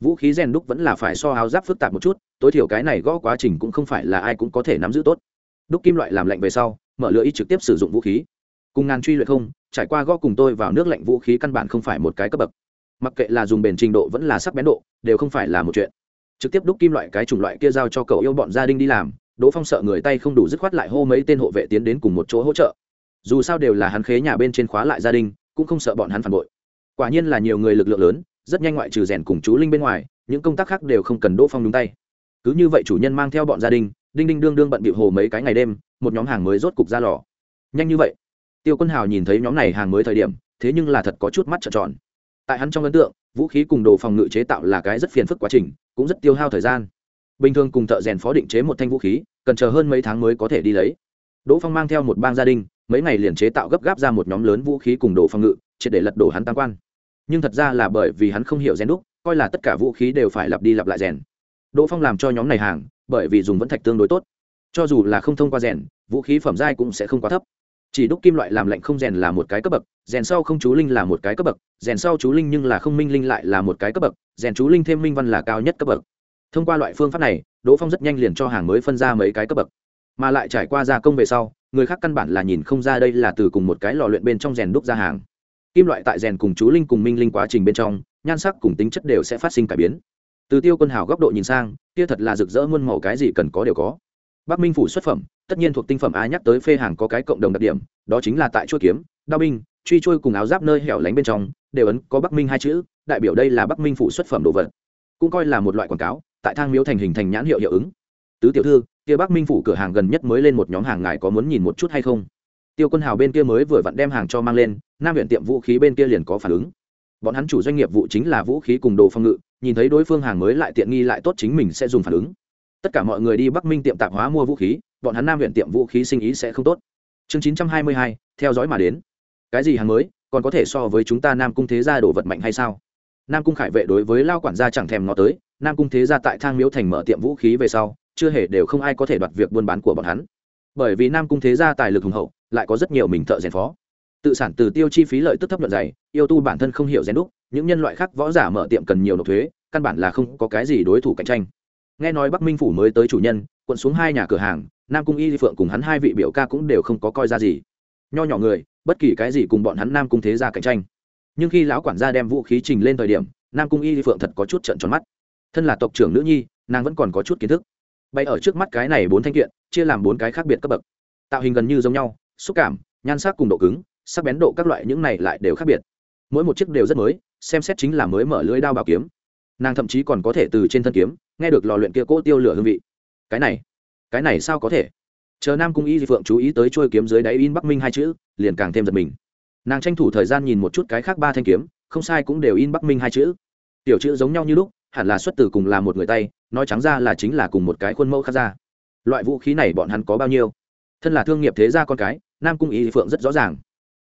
vũ khí rèn đúc vẫn là phải so áo giáp phức tạp một chút, tối thiểu cái này gõ quá trình cũng không phải là ai cũng có thể nắm giữ tốt. Đúc kim loại làm lạnh về sau, mở lửa ít trực tiếp sử dụng vũ khí. Cùng ngàn truy luyện không, trải qua gõ cùng tôi vào nước lạnh vũ khí căn bản không phải một cái cấp bậc. Mặc kệ là dùng bền trình độ vẫn là sắc bén độ, đều không phải là một chuyện. Trực tiếp đúc kim loại cái chủng loại kia giao cho cậu yêu bọn gia đình đi làm, đỗ phong sợ người tay không đủ dứt khoát lại hô mấy tên hộ vệ tiến đến cùng một chỗ hỗ trợ. Dù sao đều là hắn khế nhà bên trên khóa lại gia đình, cũng không sợ bọn hắn phản bội. Quả nhiên là nhiều người lực lượng lớn rất nhanh ngoại trừ rèn cùng chú linh bên ngoài, những công tác khác đều không cần đỗ phong đúng tay. Cứ như vậy chủ nhân mang theo bọn gia đình, đinh đinh đương đương bận bịu hồ mấy cái ngày đêm, một nhóm hàng mới rốt cục ra lò. Nhanh như vậy. Tiêu quân hào nhìn thấy nhóm này hàng mới thời điểm, thế nhưng là thật có chút mắt trợn tròn. Tại hắn trong ấn tượng, vũ khí cùng đồ phòng ngự chế tạo là cái rất phiền phức quá trình, cũng rất tiêu hao thời gian. Bình thường cùng thợ rèn phó định chế một thanh vũ khí, cần chờ hơn mấy tháng mới có thể đi lấy. Đỗ phong mang theo một bang gia đình, mấy ngày liền chế tạo gấp gáp ra một nhóm lớn vũ khí cùng đồ phòng ngự, triệt để lật đổ hắn tam quan nhưng thật ra là bởi vì hắn không hiểu rèn đúc, coi là tất cả vũ khí đều phải lặp đi lặp lại rèn. Đỗ phong làm cho nhóm này hàng, bởi vì dùng vẫn thạch tương đối tốt. Cho dù là không thông qua rèn, vũ khí phẩm giai cũng sẽ không quá thấp. Chỉ đúc kim loại làm lạnh không rèn là một cái cấp bậc, rèn sau không chú linh là một cái cấp bậc, rèn sau chú linh nhưng là không minh linh lại là một cái cấp bậc, rèn chú linh thêm minh văn là cao nhất cấp bậc. Thông qua loại phương pháp này, đỗ phong rất nhanh liền cho hàng mới phân ra mấy cái cấp bậc. Mà lại trải qua gia công về sau, người khác căn bản là nhìn không ra đây là từ cùng một cái lò luyện bên trong rèn đúc ra hàng kim loại tại rèn cùng chú linh cùng minh linh quá trình bên trong, nhan sắc cùng tính chất đều sẽ phát sinh cải biến. Từ tiêu quân hào góc độ nhìn sang, kia thật là rực rỡ muôn màu cái gì cần có đều có. Bắc minh phủ xuất phẩm, tất nhiên thuộc tinh phẩm a nhắc tới phê hàng có cái cộng đồng đặc điểm, đó chính là tại chuôi kiếm, đao binh, truy trôi cùng áo giáp nơi hẻo lánh bên trong, đều ấn có bắc minh hai chữ, đại biểu đây là bắc minh phủ xuất phẩm đồ vật. Cũng coi là một loại quảng cáo, tại thang miếu thành hình thành nhãn hiệu hiệu ứng. Tứ tiểu thư, kia bắc minh phủ cửa hàng gần nhất mới lên một nhóm hàng ngài có muốn nhìn một chút hay không? Tiêu quân hào bên kia mới vừa vặn đem hàng cho mang lên, nam huyện tiệm vũ khí bên kia liền có phản ứng. Bọn hắn chủ doanh nghiệp vụ chính là vũ khí cùng đồ phòng ngự, nhìn thấy đối phương hàng mới lại tiện nghi lại tốt chính mình sẽ dùng phản ứng. Tất cả mọi người đi bắc minh tiệm tạp hóa mua vũ khí, bọn hắn nam huyện tiệm vũ khí sinh ý sẽ không tốt. Chương chín trăm hai mươi hai, theo dõi mà đến. Cái gì hàng mới, còn có thể so với chúng ta nam cung thế gia đồ vật mạnh hay sao? Nam cung khải vệ đối với lao quản gia chẳng thèm nó tới, nam cung thế gia tại thang miếu thành mở tiệm vũ khí về sau, chưa hề đều không ai có thể đoạt việc buôn bán của bọn hắn. Bởi vì nam cung thế gia tài lực hùng hậu lại có rất nhiều mình thợ rèn phó. Tự sản từ tiêu chi phí lợi tức thấp nhuận dày, yêu tu bản thân không hiểu rèn đúc, những nhân loại khác võ giả mở tiệm cần nhiều nộp thuế, căn bản là không có cái gì đối thủ cạnh tranh. Nghe nói bắc minh phủ mới tới chủ nhân quận xuống hai nhà cửa hàng, nam cung y phượng cùng hắn hai vị biểu ca cũng đều không có coi ra gì. Nho nhỏ người, bất kỳ cái gì cùng bọn hắn nam cung thế ra cạnh tranh. Nhưng khi lão quản gia đem vũ khí trình lên thời điểm, nam cung y phượng thật có chút trận tròn mắt. Thân là tộc trưởng nữ nhi, nàng vẫn còn có chút kiến thức. Bay ở trước mắt cái này bốn thanh kiện, chia làm bốn cái khác biệt cấp bậc. Tạo hình gần như giống nhau xúc cảm, nhan sắc cùng độ cứng, sắc bén độ các loại những này lại đều khác biệt. Mỗi một chiếc đều rất mới, xem xét chính là mới mở lưới đao bảo kiếm. Nàng thậm chí còn có thể từ trên thân kiếm, nghe được lò luyện kia cỗ tiêu lửa hương vị. Cái này cái này sao có thể? Chờ nam cung y di phượng chú ý tới trôi kiếm dưới đáy in bắc minh hai chữ, liền càng thêm giật mình. Nàng tranh thủ thời gian nhìn một chút cái khác ba thanh kiếm, không sai cũng đều in bắc minh hai chữ. Tiểu chữ giống nhau như lúc, hẳn là xuất từ cùng là một người tay, nói trắng ra là chính là cùng một cái khuôn mẫu khác ra. Loại vũ khí này bọn hắn có bao nhiêu? Thân là thương nghiệp thế gia con cái, nam cung ý phượng rất rõ ràng.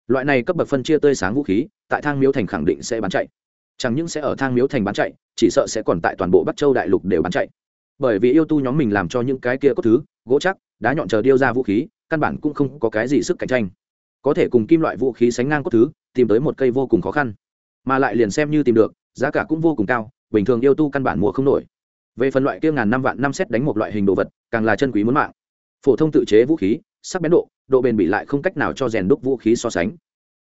Loại này cấp bậc phân chia tươi sáng vũ khí, tại thang miếu thành khẳng định sẽ bán chạy. Chẳng những sẽ ở thang miếu thành bán chạy, chỉ sợ sẽ còn tại toàn bộ bắc châu đại lục đều bán chạy. Bởi vì yêu tu nhóm mình làm cho những cái kia có thứ, gỗ chắc, đá nhọn chờ điêu ra vũ khí, căn bản cũng không có cái gì sức cạnh tranh. Có thể cùng kim loại vũ khí sánh ngang có thứ, tìm tới một cây vô cùng khó khăn. Mà lại liền xem như tìm được, giá cả cũng vô cùng cao, bình thường yêu tu căn bản mua không nổi. Về phần loại kia ngàn năm vạn năm xét đánh một loại hình đồ vật, càng là chân quý muốn mạng phổ thông tự chế vũ khí, sắc bén độ độ bền bị lại không cách nào cho rèn đúc vũ khí so sánh.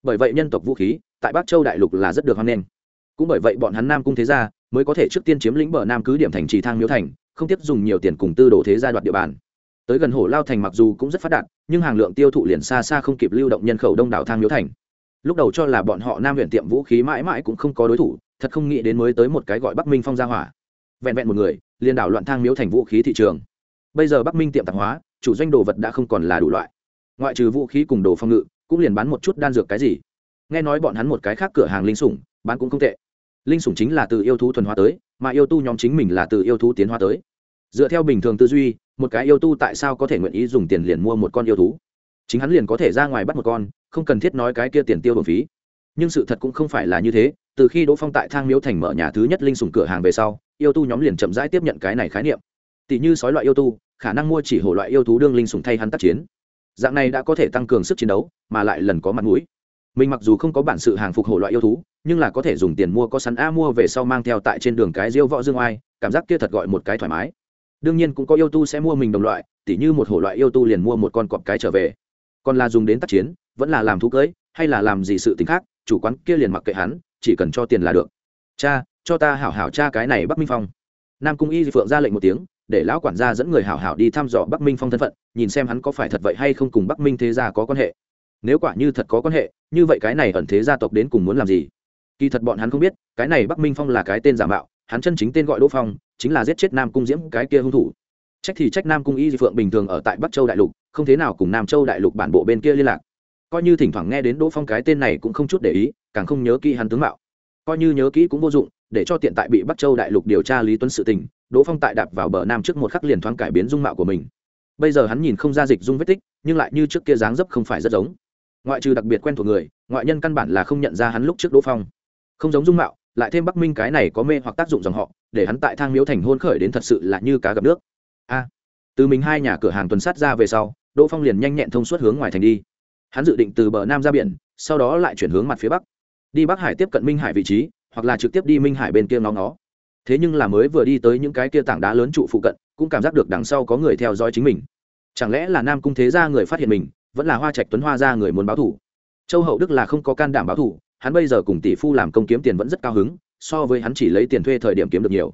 Bởi vậy nhân tộc vũ khí tại bắc châu đại lục là rất được hoan nghênh. Cũng bởi vậy bọn hắn nam cung thế gia mới có thể trước tiên chiếm lĩnh bờ nam cứ điểm thành trì thang miếu thành, không tiếp dùng nhiều tiền cùng tư đồ thế gia đoạt địa bàn. Tới gần hổ lao thành mặc dù cũng rất phát đạt, nhưng hàng lượng tiêu thụ liền xa xa không kịp lưu động nhân khẩu đông đảo thang miếu thành. Lúc đầu cho là bọn họ nam huyện tiệm vũ khí mãi mãi cũng không có đối thủ, thật không nghĩ đến mới tới một cái gọi bắc minh phong gia hỏa. Vẹn vẹn một người, liền đảo loạn thang miếu thành vũ khí thị trường. Bây giờ bắc minh tiệm tạp hóa chủ doanh đồ vật đã không còn là đủ loại. Ngoại trừ vũ khí cùng đồ phòng ngự, cũng liền bán một chút đan dược cái gì. Nghe nói bọn hắn một cái khác cửa hàng linh sủng, bán cũng không tệ. Linh sủng chính là từ yêu thú thuần hóa tới, mà yêu tu nhóm chính mình là từ yêu thú tiến hóa tới. Dựa theo bình thường tư duy, một cái yêu tu tại sao có thể nguyện ý dùng tiền liền mua một con yêu thú? Chính hắn liền có thể ra ngoài bắt một con, không cần thiết nói cái kia tiền tiêu bổng phí. Nhưng sự thật cũng không phải là như thế, từ khi đỗ phong tại thang miếu thành mở nhà thứ nhất linh sủng cửa hàng về sau, yêu tu nhóm liền chậm rãi tiếp nhận cái này khái niệm tỷ như sói loại yêu tu, khả năng mua chỉ hổ loại yêu thú đương linh sủng thay hắn tác chiến. Dạng này đã có thể tăng cường sức chiến đấu, mà lại lần có mặt mũi. Mình mặc dù không có bản sự hàng phục hổ loại yêu thú, nhưng là có thể dùng tiền mua có sắn a mua về sau mang theo tại trên đường cái diêu võ dương oai, cảm giác kia thật gọi một cái thoải mái. Đương nhiên cũng có yêu tu sẽ mua mình đồng loại, tỉ như một hổ loại yêu tu liền mua một con cọp cái trở về. Còn là dùng đến tác chiến, vẫn là làm thú cưới, hay là làm gì sự t ì n h khác, chủ quán kia liền mặc kệ hắn, chỉ cần cho tiền là được. Cha, cho ta hảo hảo cha cái này bắc minh phong. Nam cung y phượng ra lệnh một tiếng để lão quản gia dẫn người hảo hảo đi thăm dò bắc minh phong thân phận, nhìn xem hắn có phải thật vậy hay không cùng bắc minh thế gia có quan hệ. Nếu quả như thật có quan hệ, như vậy cái này ẩn thế gia tộc đến cùng muốn làm gì? Kỳ thật bọn hắn không biết, cái này bắc minh phong là cái tên giả mạo, hắn chân chính tên gọi đỗ phong, chính là giết chết nam cung diễm, cái kia hung thủ. Trách thì trách nam cung y di phượng bình thường ở tại bắc châu đại lục, không thế nào cùng nam châu đại lục bản bộ bên kia liên lạc. Coi như thỉnh thoảng nghe đến đỗ phong cái tên này cũng không chút để ý, càng không nhớ kỹ hắn tướng mạo. Coi như nhớ kỹ cũng vô dụng, để cho tiện tại bị bắc châu đại lục điều tra lý tuấn sự tình đỗ phong tại đạp vào bờ nam trước một khắc liền thoáng cải biến dung mạo của mình. Bây giờ hắn nhìn không ra dịch dung vết tích, nhưng lại như trước kia dáng dấp không phải rất giống. Ngoại trừ đặc biệt quen thuộc người, ngoại nhân căn bản là không nhận ra hắn lúc trước đỗ phong. Không giống dung mạo, lại thêm bắc minh cái này có mê hoặc tác dụng dòng họ, để hắn tại thang miếu thành hôn khởi đến thật sự là như cá gặp nước. A! Từ mình hai nhà cửa hàng tuần sát ra về sau, đỗ phong liền nhanh nhẹn thông suốt hướng ngoài thành đi. Hắn dự định từ bờ nam ra biển, sau đó lại chuyển hướng mặt phía bắc. Đi bắc hải tiếp cận minh hải vị trí, hoặc là trực tiếp đi minh hải bên kia ngó ngó thế nhưng là mới vừa đi tới những cái kia tảng đá lớn trụ phụ cận, cũng cảm giác được đằng sau có người theo dõi chính mình. Chẳng lẽ là nam cung thế gia người phát hiện mình, vẫn là hoa trạch tuấn hoa gia người muốn báo thủ châu hậu đức là không có can đảm báo thủ hắn bây giờ cùng tỷ phu làm công kiếm tiền vẫn rất cao hứng, so với hắn chỉ lấy tiền thuê thời điểm kiếm được nhiều.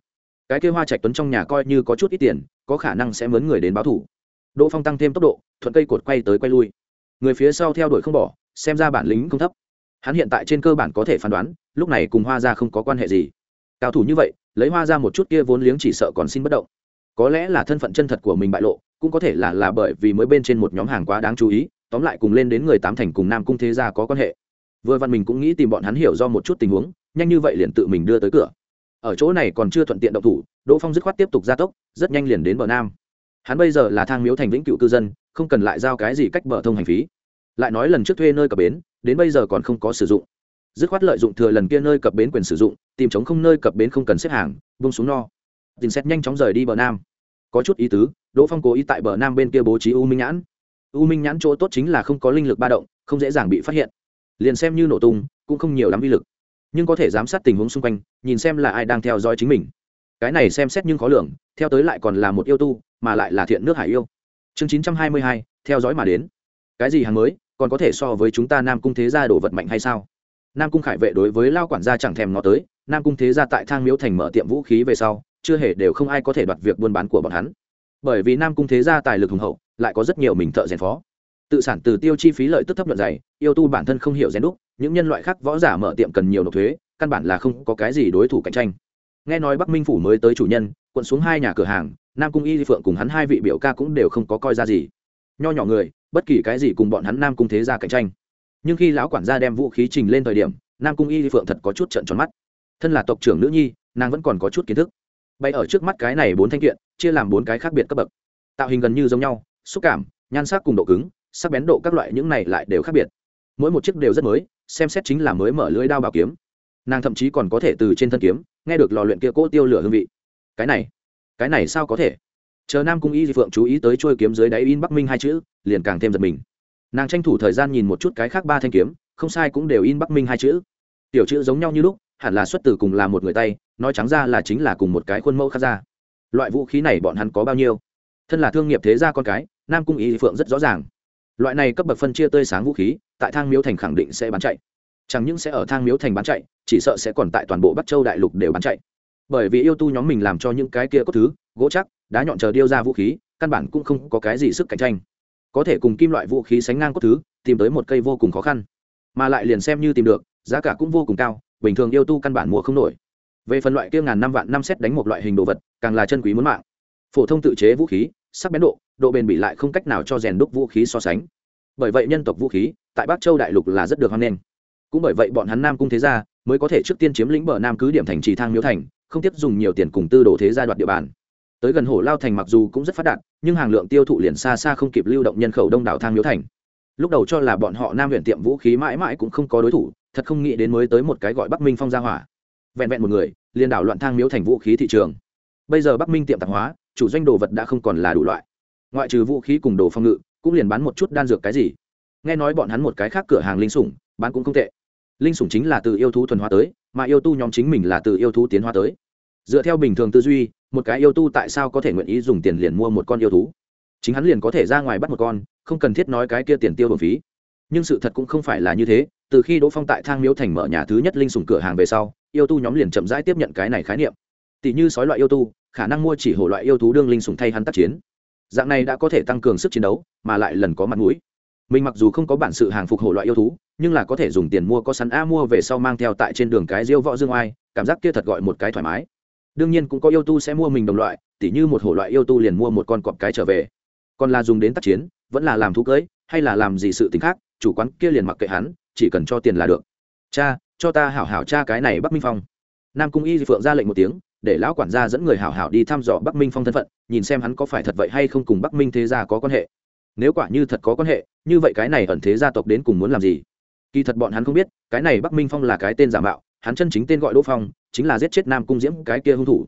Cái kia hoa trạch tuấn trong nhà coi như có chút ít tiền, có khả năng sẽ mướn người đến báo thủ đỗ phong tăng thêm tốc độ, thuận cây cột quay tới quay lui. Người phía sau theo đuổi không bỏ, xem ra bản lính không thấp. Hắn hiện tại trên cơ bản có thể phán đoán, lúc này cùng hoa ra không có quan hệ gì. Cao thủ như vậy lấy hoa ra một chút kia vốn liếng chỉ sợ còn xin bất động. Có lẽ là thân phận chân thật của mình bại lộ, cũng có thể là là bởi vì mới bên trên một nhóm hàng quá đáng chú ý, tóm lại cùng lên đến người tám thành cùng nam cung thế gia có quan hệ. Vừa văn mình cũng nghĩ tìm bọn hắn hiểu do một chút tình huống, nhanh như vậy liền tự mình đưa tới cửa. Ở chỗ này còn chưa thuận tiện động thủ, đỗ phong dứt khoát tiếp tục gia tốc, rất nhanh liền đến bờ nam. Hắn bây giờ là thang miếu thành vĩnh cựu cư dân, không cần lại giao cái gì cách bờ thông hành phí. Lại nói lần trước thuê nơi cập bến, đến bây giờ còn không có sử dụng dứt khoát lợi dụng thừa lần kia nơi cập bến quyền sử dụng, tìm chống không nơi cập bến không cần xếp hàng vung xuống no. Tin xét nhanh chóng rời đi bờ nam. Có chút ý tứ, đỗ phong cố ý tại bờ nam bên kia bố trí u minh nhãn. U minh nhãn chỗ tốt chính là không có linh lực ba động, không dễ dàng bị phát hiện. Liền xem như nổ tung, cũng không nhiều lắm vi lực. Nhưng có thể giám sát tình huống xung quanh, nhìn xem là ai đang theo dõi chính mình. Cái này xem xét nhưng khó lường, theo tới lại còn là một yêu tu, mà lại là thiện nước hải yêu. Chương chín trăm hai mươi hai, theo dõi mà đến. Cái gì hàng mới, còn có thể so với chúng ta nam cung thế gia đồ vật mạnh hay sao? Nam cung khải vệ đối với lao quản gia chẳng thèm nó tới, nam cung thế gia tại thang miếu thành mở tiệm vũ khí về sau, chưa hề đều không ai có thể đoạt việc buôn bán của bọn hắn. Bởi vì nam cung thế gia tài lực hùng hậu, lại có rất nhiều mình thợ rèn phó. Tự sản từ tiêu chi phí lợi tức thấp nhuận dày, yêu tu bản thân không hiểu rèn đúc, những nhân loại khác võ giả mở tiệm cần nhiều nộp thuế, căn bản là không có cái gì đối thủ cạnh tranh. Nghe nói bắc minh phủ mới tới chủ nhân quận xuống hai nhà cửa hàng, nam cung y phượng cùng hắn hai vị biểu ca cũng đều không có coi ra gì. Nho nhỏ người, bất kỳ cái gì cùng bọn hắn nam cung thế gia cạnh tranh nhưng khi lão quản gia đem vũ khí trình lên thời điểm, nam cung y phượng thật có chút trận tròn mắt. Thân là tộc trưởng nữ nhi, nàng vẫn còn có chút kiến thức. Bay ở trước mắt cái này bốn thanh kiện, chia làm bốn cái khác biệt cấp bậc. Tạo hình gần như giống nhau, xúc cảm, nhan sắc cùng độ cứng, sắc bén độ các loại những này lại đều khác biệt. Mỗi một chiếc đều rất mới, xem xét chính là mới mở lưới đao bảo kiếm. Nàng thậm chí còn có thể từ trên thân kiếm, nghe được lò luyện kia cỗ tiêu lửa hương vị. Cái này cái này sao có thể? Chờ nam cung y di phượng chú ý tới trôi kiếm dưới đáy in bắc minh hai chữ, liền càng thêm giật mình nàng tranh thủ thời gian nhìn một chút cái khác ba thanh kiếm, không sai cũng đều in bắc minh hai chữ. Tiểu chữ giống nhau như lúc, hẳn là xuất từ cùng là một người tay, nói trắng ra là chính là cùng một cái khuôn mẫu khác ra. Loại vũ khí này bọn hắn có bao nhiêu? Thân là thương nghiệp thế gia con cái, nam cung ý phượng rất rõ ràng. Loại này cấp bậc phân chia tươi sáng vũ khí, tại thang miếu thành khẳng định sẽ bán chạy. Chẳng những sẽ ở thang miếu thành bán chạy, chỉ sợ sẽ còn tại toàn bộ bắc châu đại lục đều bán chạy. Bởi vì yêu tu nhóm mình làm cho những cái kia có thứ, gỗ chắc, đá nhọn chờ điêu ra vũ khí, căn bản cũng không có cái gì sức cạnh tranh có thể cùng kim loại vũ khí sánh ngang cốt thứ, tìm tới một cây vô cùng khó khăn. Mà lại liền xem như tìm được, giá cả cũng vô cùng cao, bình thường yêu tu căn bản mua không nổi. Về phần loại kia ngàn năm vạn năm xét đánh một loại hình đồ vật, càng là chân quý muốn mạng. Phổ thông tự chế vũ khí, sắc bén độ độ bền bị lại không cách nào cho rèn đúc vũ khí so sánh. Bởi vậy nhân tộc vũ khí, tại bắc châu đại lục là rất được hoan nghênh. Cũng bởi vậy bọn hắn nam cung thế gia, mới có thể trước tiên chiếm lĩnh bờ nam cứ điểm thành trì thang miếu thành, không tiếp dùng nhiều tiền cùng tư đồ thế gia đoạt địa bàn tới gần Hổ lao thành mặc dù cũng rất phát đạt, nhưng hàng lượng tiêu thụ liền xa xa không kịp lưu động nhân khẩu đông đảo thang miếu thành. Lúc đầu cho là bọn họ nam huyện tiệm vũ khí mãi mãi cũng không có đối thủ, thật không nghĩ đến mới tới một cái gọi bắc minh phong gia hỏa. Vẹn vẹn một người, liền đảo loạn thang miếu thành vũ khí thị trường. Bây giờ bắc minh tiệm tạp hóa, chủ doanh đồ vật đã không còn là đủ loại. Ngoại trừ vũ khí cùng đồ phòng ngự, cũng liền bán một chút đan dược cái gì. Nghe nói bọn hắn một cái khác cửa hàng linh sủng, bán cũng không tệ. Linh sủng chính là từ yêu thú thuần hóa tới, mà yêu tu nhóm chính mình là từ yêu thú tiến hóa tới. Dựa theo bình thường tư duy một cái yêu tu tại sao có thể nguyện ý dùng tiền liền mua một con yêu thú? Chính hắn liền có thể ra ngoài bắt một con, không cần thiết nói cái kia tiền tiêu bổng phí. Nhưng sự thật cũng không phải là như thế, từ khi đỗ phong tại thang miếu thành mở nhà thứ nhất linh sủng cửa hàng về sau, yêu tu nhóm liền chậm rãi tiếp nhận cái này khái niệm. Tỷ như sói loại yêu tu, khả năng mua chỉ hổ loại yêu thú đương linh sủng thay hắn tác chiến. Dạng này đã có thể tăng cường sức chiến đấu, mà lại lần có mặt mũi. Mình mặc dù không có bản sự hàng phục hổ loại yêu thú, nhưng là có thể dùng tiền mua, có sắn a mua về sau mang theo tại trên đường cái diêu võ dương oai, cảm giác kia thật gọi một cái thoải mái đương nhiên cũng có yêu tu sẽ mua mình đồng loại, tỉ như một hổ loại yêu tu liền mua một con cọp cái trở về. Còn là dùng đến tác chiến, vẫn là làm thú cưới, hay là làm gì sự t ì n h khác, chủ quán kia liền mặc kệ hắn, chỉ cần cho tiền là được. Cha, cho ta hảo hảo cha cái này bắc minh phong. Nam cung y phượng ra lệnh một tiếng, để lão quản gia dẫn người hảo hảo đi thăm dò bắc minh phong thân phận, nhìn xem hắn có phải thật vậy hay không cùng bắc minh thế gia có quan hệ. Nếu quả như thật có quan hệ, như vậy cái này ẩn thế gia tộc đến cùng muốn làm gì? Kỳ thật bọn hắn không biết, cái này bắc minh phong là cái tên giả mạo, hắn chân chính tên gọi đỗ phong chính là giết chết nam cung diễm cái kia hung thủ.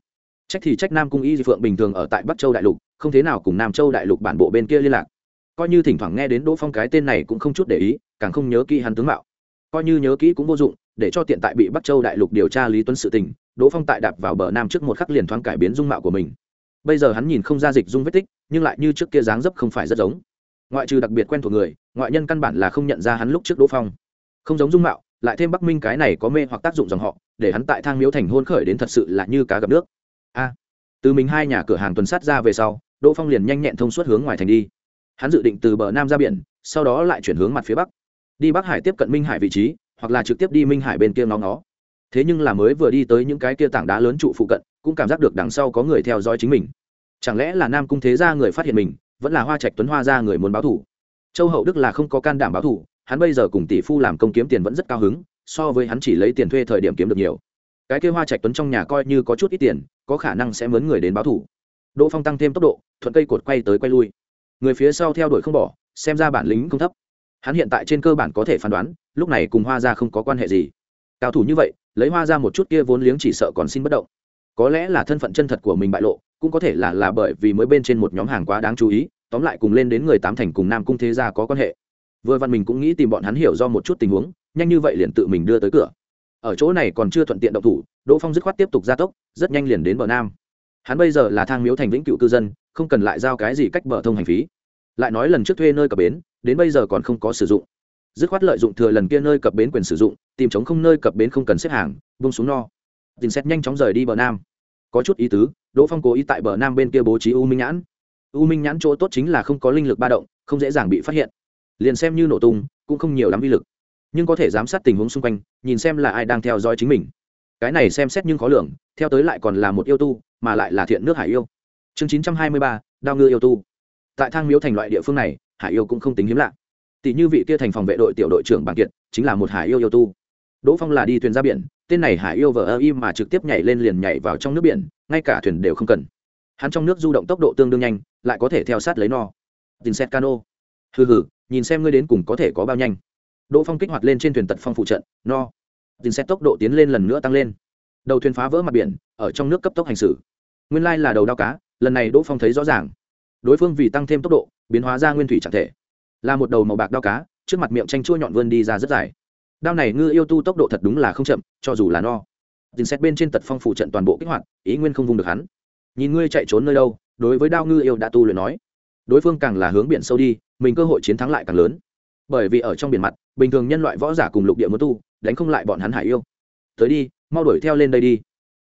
Trách thì trách nam cung y di phượng bình thường ở tại bắc châu đại lục, không thế nào cùng nam châu đại lục bản bộ bên kia liên lạc. Coi như thỉnh thoảng nghe đến đỗ phong cái tên này cũng không chút để ý, càng không nhớ kỹ hắn tướng mạo. Coi như nhớ kỹ cũng vô dụng, để cho tiện tại bị bắc châu đại lục điều tra lý tuấn sự tình, đỗ phong tại đạp vào bờ nam trước một khắc liền thoáng cải biến dung mạo của mình. Bây giờ hắn nhìn không ra dịch dung vết tích, nhưng lại như trước kia dáng dấp không phải rất giống. Ngoại trừ đặc biệt quen thuộc người, ngoại nhân căn bản là không nhận ra hắn lúc trước đỗ phong. Không giống dung mạo lại thêm bắc minh cái này có mê hoặc tác dụng dòng họ, để hắn tại thang miếu thành hôn khởi đến thật sự là như cá gặp nước. A. Từ mình hai nhà cửa hàng tuần sát ra về sau, đỗ phong liền nhanh nhẹn thông suốt hướng ngoài thành đi. Hắn dự định từ bờ nam ra biển, sau đó lại chuyển hướng mặt phía bắc. Đi bắc hải tiếp cận minh hải vị trí, hoặc là trực tiếp đi minh hải bên kia ngó ngó. Thế nhưng là mới vừa đi tới những cái kia tảng đá lớn trụ phụ cận, cũng cảm giác được đằng sau có người theo dõi chính mình. Chẳng lẽ là nam cung thế gia người phát hiện mình, vẫn là hoa trạch tuấn hoa gia người muốn báo thủ? Châu hậu đức là không có can đảm báo thủ hắn bây giờ cùng tỷ phu làm công kiếm tiền vẫn rất cao hứng, so với hắn chỉ lấy tiền thuê thời điểm kiếm được nhiều. Cái kia hoa trạch tuấn trong nhà coi như có chút ít tiền, có khả năng sẽ mướn người đến báo thủ. Đỗ phong tăng thêm tốc độ, thuận cây cột quay tới quay lui. Người phía sau theo đuổi không bỏ, xem ra bản lính không thấp. Hắn hiện tại trên cơ bản có thể phán đoán, lúc này cùng hoa ra không có quan hệ gì. Cao thủ như vậy, lấy hoa ra một chút kia vốn liếng chỉ sợ còn xin bất động. Có lẽ là thân phận chân thật của mình bại lộ, cũng có thể là là bởi vì mới bên trên một nhóm hàng quá đáng chú ý, tóm lại cùng lên đến người tám thành cùng nam cung thế gia có quan hệ vừa văn mình cũng nghĩ tìm bọn hắn hiểu do một chút tình huống, nhanh như vậy liền tự mình đưa tới cửa. Ở chỗ này còn chưa thuận tiện động thủ, đỗ phong dứt khoát tiếp tục gia tốc, rất nhanh liền đến bờ nam. Hắn bây giờ là thang miếu thành vĩnh cựu cư dân, không cần lại giao cái gì cách bờ thông hành phí. Lại nói lần trước thuê nơi cập bến, đến bây giờ còn không có sử dụng. Dứt khoát lợi dụng thừa lần kia nơi cập bến quyền sử dụng, tìm chống không nơi cập bến không cần xếp hàng bung xuống no. Tìm xét nhanh chóng rời đi bờ nam. Có chút ý tứ, đỗ phong cố ý tại bờ nam bên kia bố trí u minh nhãn. U minh nhãn chỗ tốt chính là không có linh lực ba động, không dễ dàng bị phát hiện liền xem như nổ tung, cũng không nhiều lắm vi lực. Nhưng có thể giám sát tình huống xung quanh, nhìn xem là ai đang theo dõi chính mình. Cái này xem xét nhưng khó lường, theo tới lại còn là một yêu tu, mà lại là thiện nước hải yêu. Chương chín trăm hai mươi ba, đao ngư yêu tu. Tại thang miếu thành loại địa phương này, hải yêu cũng không tính hiếm lạ. Tỷ như vị kia thành phòng vệ đội tiểu đội trưởng bằng kiệt, chính là một hải yêu yêu tu. Đỗ phong là đi thuyền ra biển, tên này hải yêu vờ ơ im mà trực tiếp nhảy lên liền nhảy vào trong nước biển, ngay cả thuyền đều không cần. Hắn trong nước du động tốc độ tương đương nhanh, lại có thể theo sát lấy no. Tin xét cano. Hừ hừ nhìn xem ngươi đến cùng có thể có bao nhanh. Đỗ phong kích hoạt lên trên thuyền tật phong phụ trận, no. Tin xét tốc độ tiến lên lần nữa tăng lên. Đầu thuyền phá vỡ mặt biển, ở trong nước cấp tốc hành xử. Nguyên lai là đầu đao cá, lần này đỗ phong thấy rõ ràng. Đối phương vì tăng thêm tốc độ, biến hóa ra nguyên thủy trạng thể. Là một đầu màu bạc đao cá, trước mặt miệng tranh chua nhọn vươn đi ra rất dài. Đao này ngư yêu tu tốc độ thật đúng là không chậm, cho dù là no. Tin xét bên trên tật phong phụ trận toàn bộ kích hoạt, ý nguyên không vùng được hắn. Nhìn ngươi chạy trốn nơi đâu, đối với đao ngư yêu đã tu luyện nói đối phương càng là hướng biển sâu đi, mình cơ hội chiến thắng lại càng lớn. Bởi vì ở trong biển mặt, bình thường nhân loại võ giả cùng lục địa muốn tu, đánh không lại bọn hắn hải yêu. Tới đi, mau đuổi theo lên đây đi.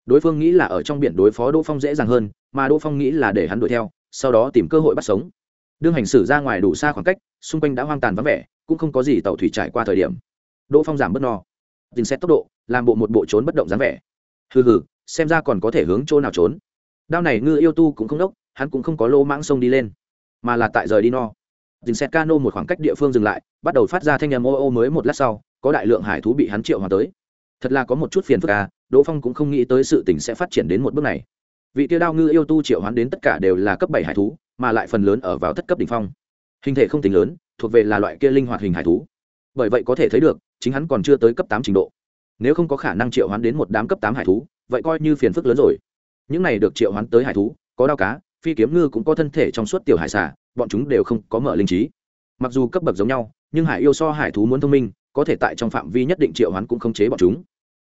Đối phương nghĩ là ở trong biển đối phó đỗ phong dễ dàng hơn, mà đỗ phong nghĩ là để hắn đuổi theo, sau đó tìm cơ hội bắt sống. Đương hành xử ra ngoài đủ xa khoảng cách, xung quanh đã hoang tàn vắng vẻ, cũng không có gì tàu thủy trải qua thời điểm. Đỗ phong giảm bớt no. Dình xét tốc độ, làm bộ một bộ trốn bất động dáng vẻ. Hừ hừ, xem ra còn có thể hướng chỗ nào trốn. Đao này ngư yêu tu cũng không đốc, hắn cũng không có lô mãng sông đi lên mà là tại rời đi no. Dình xét cano một khoảng cách địa phương dừng lại, bắt đầu phát ra thanh nhầm ô ô mới một lát sau, có đại lượng hải thú bị hắn triệu hòa tới. Thật là có một chút phiền phức à đỗ phong cũng không nghĩ tới sự tình sẽ phát triển đến một bước này. Vị tiêu đao ngư yêu tu triệu hoán đến tất cả đều là cấp bảy hải thú, mà lại phần lớn ở vào thất cấp đ ỉ n h phong. Hình thể không tính lớn, thuộc về là loại kia linh hoạt hình hải thú. Bởi vậy có thể thấy được, chính hắn còn chưa tới cấp tám trình độ. Nếu không có khả năng triệu hoán đến một đám cấp tám hải thú, vậy coi như phiền phức lớn rồi. Những này được triệu hoán tới hải thú, có đao cá phi kiếm ngư cũng có thân thể trong suốt tiểu hải xà, bọn chúng đều không có mở linh trí. Mặc dù cấp bậc giống nhau nhưng hải yêu so hải thú muốn thông minh có thể tại trong phạm vi nhất định triệu hoán cũng không chế bọn chúng.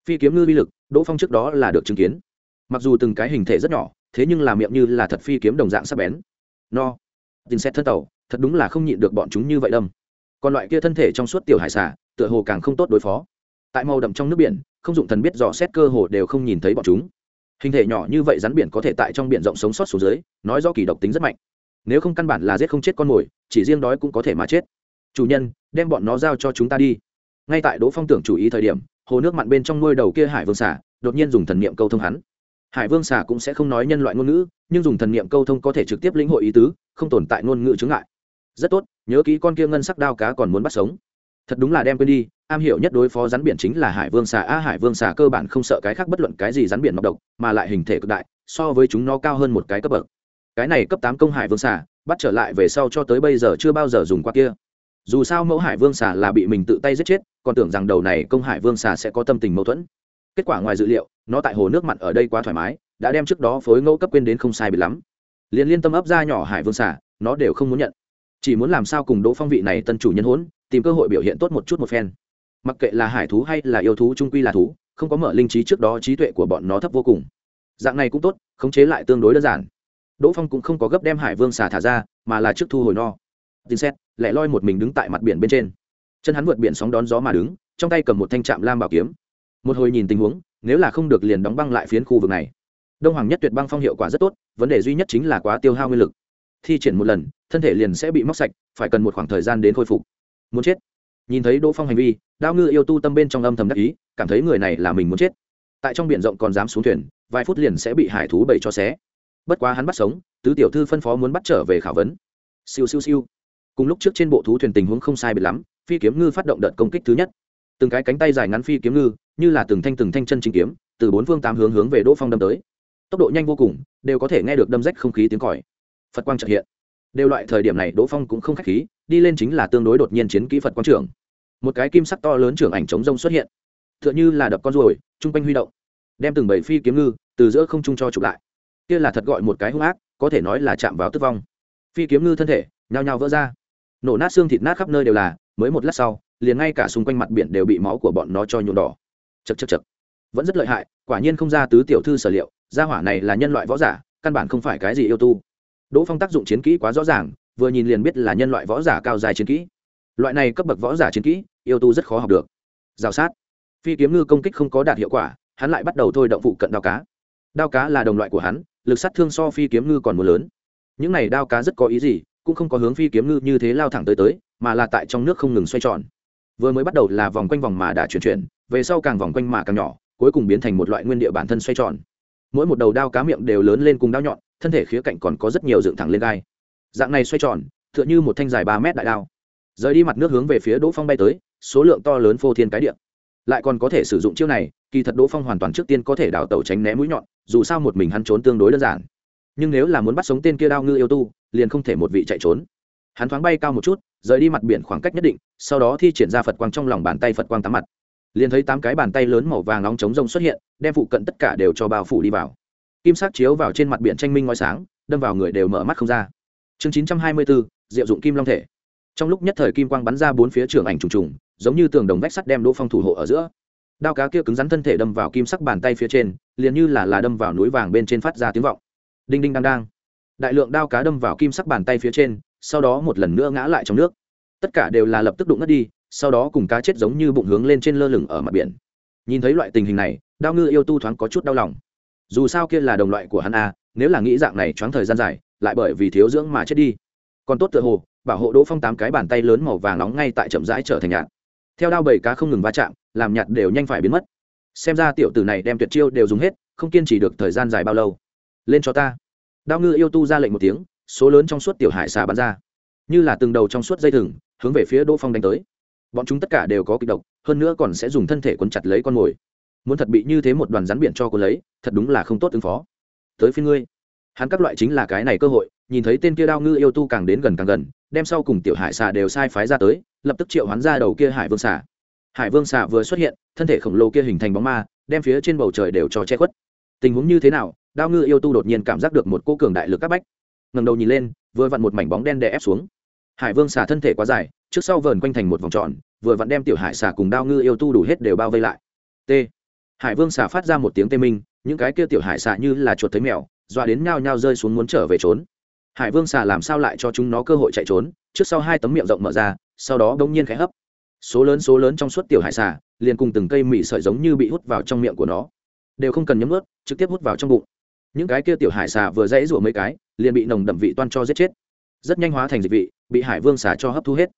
Phi kiếm ngư vi lực đỗ phong trước đó là được chứng kiến. Mặc dù từng cái hình thể rất nhỏ thế nhưng là miệng như là thật phi kiếm đồng dạng sắc bén. No. Tin xét thân tàu thật đúng là không nhịn được bọn chúng như vậy đâm. Còn loại kia thân thể trong suốt tiểu hải xả tựa hồ càng không tốt đối phó. Tại màu đậm trong nước biển không dụng thần biết dò xét cơ hồ đều không nhìn thấy bọn chúng hình thể nhỏ như vậy rắn biển có thể tại trong biển rộng sống sót xuống dưới, nói do kỳ độc tính rất mạnh. Nếu không căn bản là giết không chết con mồi, chỉ riêng đói cũng có thể mà chết. Chủ nhân, đem bọn nó giao cho chúng ta đi. Ngay tại đỗ phong tưởng chủ ý thời điểm, hồ nước mặn bên trong nuôi đầu kia hải vương xả đột nhiên dùng thần niệm câu thông hắn. Hải vương xả cũng sẽ không nói nhân loại ngôn ngữ, nhưng dùng thần niệm câu thông có thể trực tiếp lĩnh hội ý tứ, không tồn tại ngôn ngữ chướng ngại. Rất tốt, nhớ kỹ con kia ngân sắc đao cá còn muốn bắt sống thật đúng là đem quên đi, am hiểu nhất đối phó rắn biển chính là hải vương xà a, hải vương xà cơ bản không sợ cái khác bất luận cái gì rắn biển mọc độc, mà lại hình thể cực đại, so với chúng nó cao hơn một cái cấp bậc. Cái này cấp tám công hải vương xà, bắt trở lại về sau cho tới bây giờ chưa bao giờ dùng qua kia. Dù sao mẫu hải vương xà là bị mình tự tay giết chết, còn tưởng rằng đầu này công hải vương xà sẽ có tâm tình mâu thuẫn. Kết quả ngoài dự liệu, nó tại hồ nước mặn ở đây quá thoải mái, đã đem trước đó phối ngẫu cấp quên đến không sai bị lắm. Liền liên tâm ấp ra nhỏ hải vương xà, nó đều không muốn nhận. Chỉ muốn làm sao cùng đỗ phong vị này tân chủ nhân hỗn tìm cơ hội biểu hiện tốt một chút một phen. Mặc kệ là hải thú hay là yêu thú trung quy là thú, không có mở linh trí trước đó, trí tuệ của bọn nó thấp vô cùng. Dạng này cũng tốt, khống chế lại tương đối đơn giản. Đỗ phong cũng không có gấp đem hải vương xà thả ra, mà là trước thu hồi no. Tin xét lại loi một mình đứng tại mặt biển bên trên. Chân hắn vượt biển sóng đón gió mà đứng, trong tay cầm một thanh trạm lam bảo kiếm. Một hồi nhìn tình huống, nếu là không được liền đóng băng lại phiến khu vực này. Đông hoàng nhất tuyệt băng phong hiệu quả rất tốt, vấn đề duy nhất chính là quá tiêu hao nguyên lực. Thi triển một lần, thân thể liền sẽ bị móc sạch, phải cần một khoảng thời gian đến khôi phục muốn chết. Nhìn thấy đỗ phong hành vi, đao ngư yêu tu tâm bên trong âm thầm đắc ý, cảm thấy người này là mình muốn chết. Tại trong biển rộng còn dám xuống thuyền, vài phút liền sẽ bị hải thú bậy cho xé. Bất quá hắn bắt sống, tứ tiểu thư phân phó muốn bắt trở về khảo vấn. Siêu siêu siêu. Cùng lúc trước trên bộ thú thuyền tình huống không sai biệt lắm, phi kiếm ngư phát động đợt công kích thứ nhất. Từng cái cánh tay dài ngắn phi kiếm ngư, như là từng thanh từng thanh chân chính kiếm, từ bốn phương tám hướng hướng về đỗ phong đâm tới. Tốc độ nhanh vô cùng, đều có thể nghe được đâm rách không khí tiếng còi. Phật quang trợ hiện. Đều loại thời điểm này đỗ phong cũng không k h á c h khí đi lên chính là tương đối đột nhiên chiến kỹ phật quang trưởng một cái kim sắc to lớn trưởng ảnh chống rông xuất hiện. T h ư ợ n h ư là đập con ruồi, chung quanh huy động, đem từng bảy phi kiếm ngư từ giữa không trung cho chụp lại. Kia là thật gọi một cái hung ác, có thể nói là chạm vào tức vong. Phi kiếm ngư thân thể, nhao nhao vỡ ra. Nổ nát xương thịt nát khắp nơi đều là, mới một lát sau, liền ngay cả xung quanh mặt biển đều bị máu của bọn nó cho nhuộm đỏ. Chật chật chật vẫn rất lợi hại, quả nhiên không ra tứ tiểu thư sở liệu, gia hỏa này là nhân loại võ giả, căn bản không phải cái gì yêu tu. Đỗ phong tác dụng chiến kỹ quá rõ ràng vừa nhìn liền biết là nhân loại võ giả cao dài chiến kỹ. Loại này cấp bậc võ giả chiến kỹ, yêu tu rất khó học được. Rào sát. Phi kiếm ngư công kích không có đạt hiệu quả, hắn lại bắt đầu thôi động phụ cận đao cá. Đao cá là đồng loại của hắn, lực sát thương so phi kiếm ngư còn một lớn. Những này đao cá rất có ý gì, cũng không có hướng phi kiếm ngư như thế lao thẳng tới tới, mà là tại trong nước không ngừng xoay tròn. Vừa mới bắt đầu là vòng quanh vòng mà đã chuyển chuyển, về sau càng vòng quanh mà càng nhỏ, cuối cùng biến thành một loại nguyên địa bản thân xoay tròn. Mỗi một đầu đao cá miệng đều lớn lên cùng đao nhọn, thân thể khía cạnh còn có rất nhiều dựng thẳng lên gai dạng này xoay tròn, tựa như một thanh dài ba mét đại đao. Rời đi mặt nước hướng về phía đỗ phong bay tới, số lượng to lớn phô thiên cái điện lại còn có thể sử dụng chiêu này, kỳ thật đỗ phong hoàn toàn trước tiên có thể đào tẩu tránh né mũi nhọn, dù sao một mình hắn trốn tương đối đơn giản. Nhưng nếu là muốn bắt sống tên kia đao ngư yêu tu, liền không thể một vị chạy trốn. Hắn thoáng bay cao một chút, rời đi mặt biển khoảng cách nhất định, sau đó thi triển ra phật quang trong lòng bàn tay phật quang tám mặt. Liền thấy tám cái bàn tay lớn màu vàng nóng trống rông xuất hiện, đem phụ cận tất cả đều cho bao phủ đi vào. Kim sắc chiếu vào trên mặt biển tranh minh ngói sáng, đâm vào người đều mở mắt không ra chương chín trăm hai mươi bốn diệu dụng kim long thể. Trong lúc nhất thời kim quang bắn ra bốn phía trường ảnh trùng trùng, giống như tường đồng vách sắt đem đỗ phong thủ hộ ở giữa. Đao cá kia cứng rắn thân thể đâm vào kim sắc bàn tay phía trên, liền như là là đâm vào núi vàng bên trên phát ra tiếng vọng. Đinh đinh đang đang. Đại lượng đao cá đâm vào kim sắc bàn tay phía trên, sau đó một lần nữa ngã lại trong nước. Tất cả đều là lập tức đụng ngất đi, sau đó cùng cá chết giống như bụng hướng lên trên lơ lửng ở mặt biển. Nhìn thấy loại tình hình này, đao ngư yêu tu thoáng có chút đau lòng. Dù sao kia là đồng loại của hắn a nếu là nghĩ dạng này choáng thời gian dài lại bởi vì thiếu dưỡng mà chết đi. Còn tốt tựa hồ, bảo hộ đỗ phong tám cái bàn tay lớn màu vàng nóng ngay tại chậm rãi trở thành nhạt. Theo đao bầy cá không ngừng va chạm, làm nhạt đều nhanh phải biến mất. Xem ra tiểu tử này đem tuyệt chiêu đều dùng hết, không kiên trì được thời gian dài bao lâu. Lên cho ta. Đao ngư yêu tu ra lệnh một tiếng, số lớn trong suốt tiểu hải xà bắn ra. Như là từng đầu trong suốt dây thừng, hướng về phía đỗ phong đánh tới. Bọn chúng tất cả đều có kịch độc, hơn nữa còn sẽ dùng thân thể quấn chặt lấy con mồi. Muốn thật bị như thế một đoàn rắn biển cho cô lấy, thật đúng là không tốt ứng phó. Tới phía ngươi hắn các loại chính là cái này cơ hội, nhìn thấy tên kia đao ngư yêu tu càng đến gần càng gần, đem sau cùng tiểu hải xà đều sai phái ra tới, lập tức triệu hoán ra đầu kia hải vương xà. Hải vương xà vừa xuất hiện, thân thể khổng lồ kia hình thành bóng ma, đem phía trên bầu trời đều cho che khuất. Tình huống như thế nào, đao ngư yêu tu đột nhiên cảm giác được một cô cường đại lực các bách. Ngầm đầu nhìn lên, vừa vặn một mảnh bóng đen đè ép xuống. Hải vương xà thân thể quá dài, trước sau vờn quanh thành một vòng tròn, vừa vặn đem tiểu hải xà cùng đao ngư yêu tu đủ hết đều bao vây lại. T. Hải vương xà phát ra một tiếng tê minh, những cái kia tiểu hải xà như là chuột thấy mèo dọa đến nhao nhao rơi xuống muốn trở về trốn. Hải vương xà làm sao lại cho chúng nó cơ hội chạy trốn? Trước sau hai tấm miệng rộng mở ra, sau đó bỗng nhiên khẽ hấp. Số lớn số lớn trong suốt tiểu hải xà, liền cùng từng cây mị sợi giống như bị hút vào trong miệng của nó. Đều không cần nhấm ướt, trực tiếp hút vào trong bụng. Những cái kia tiểu hải xà vừa dãy rủa mấy cái, liền bị nồng đậm vị toan cho giết chết. Rất nhanh hóa thành dịch vị, bị hải vương xà cho hấp thu hết.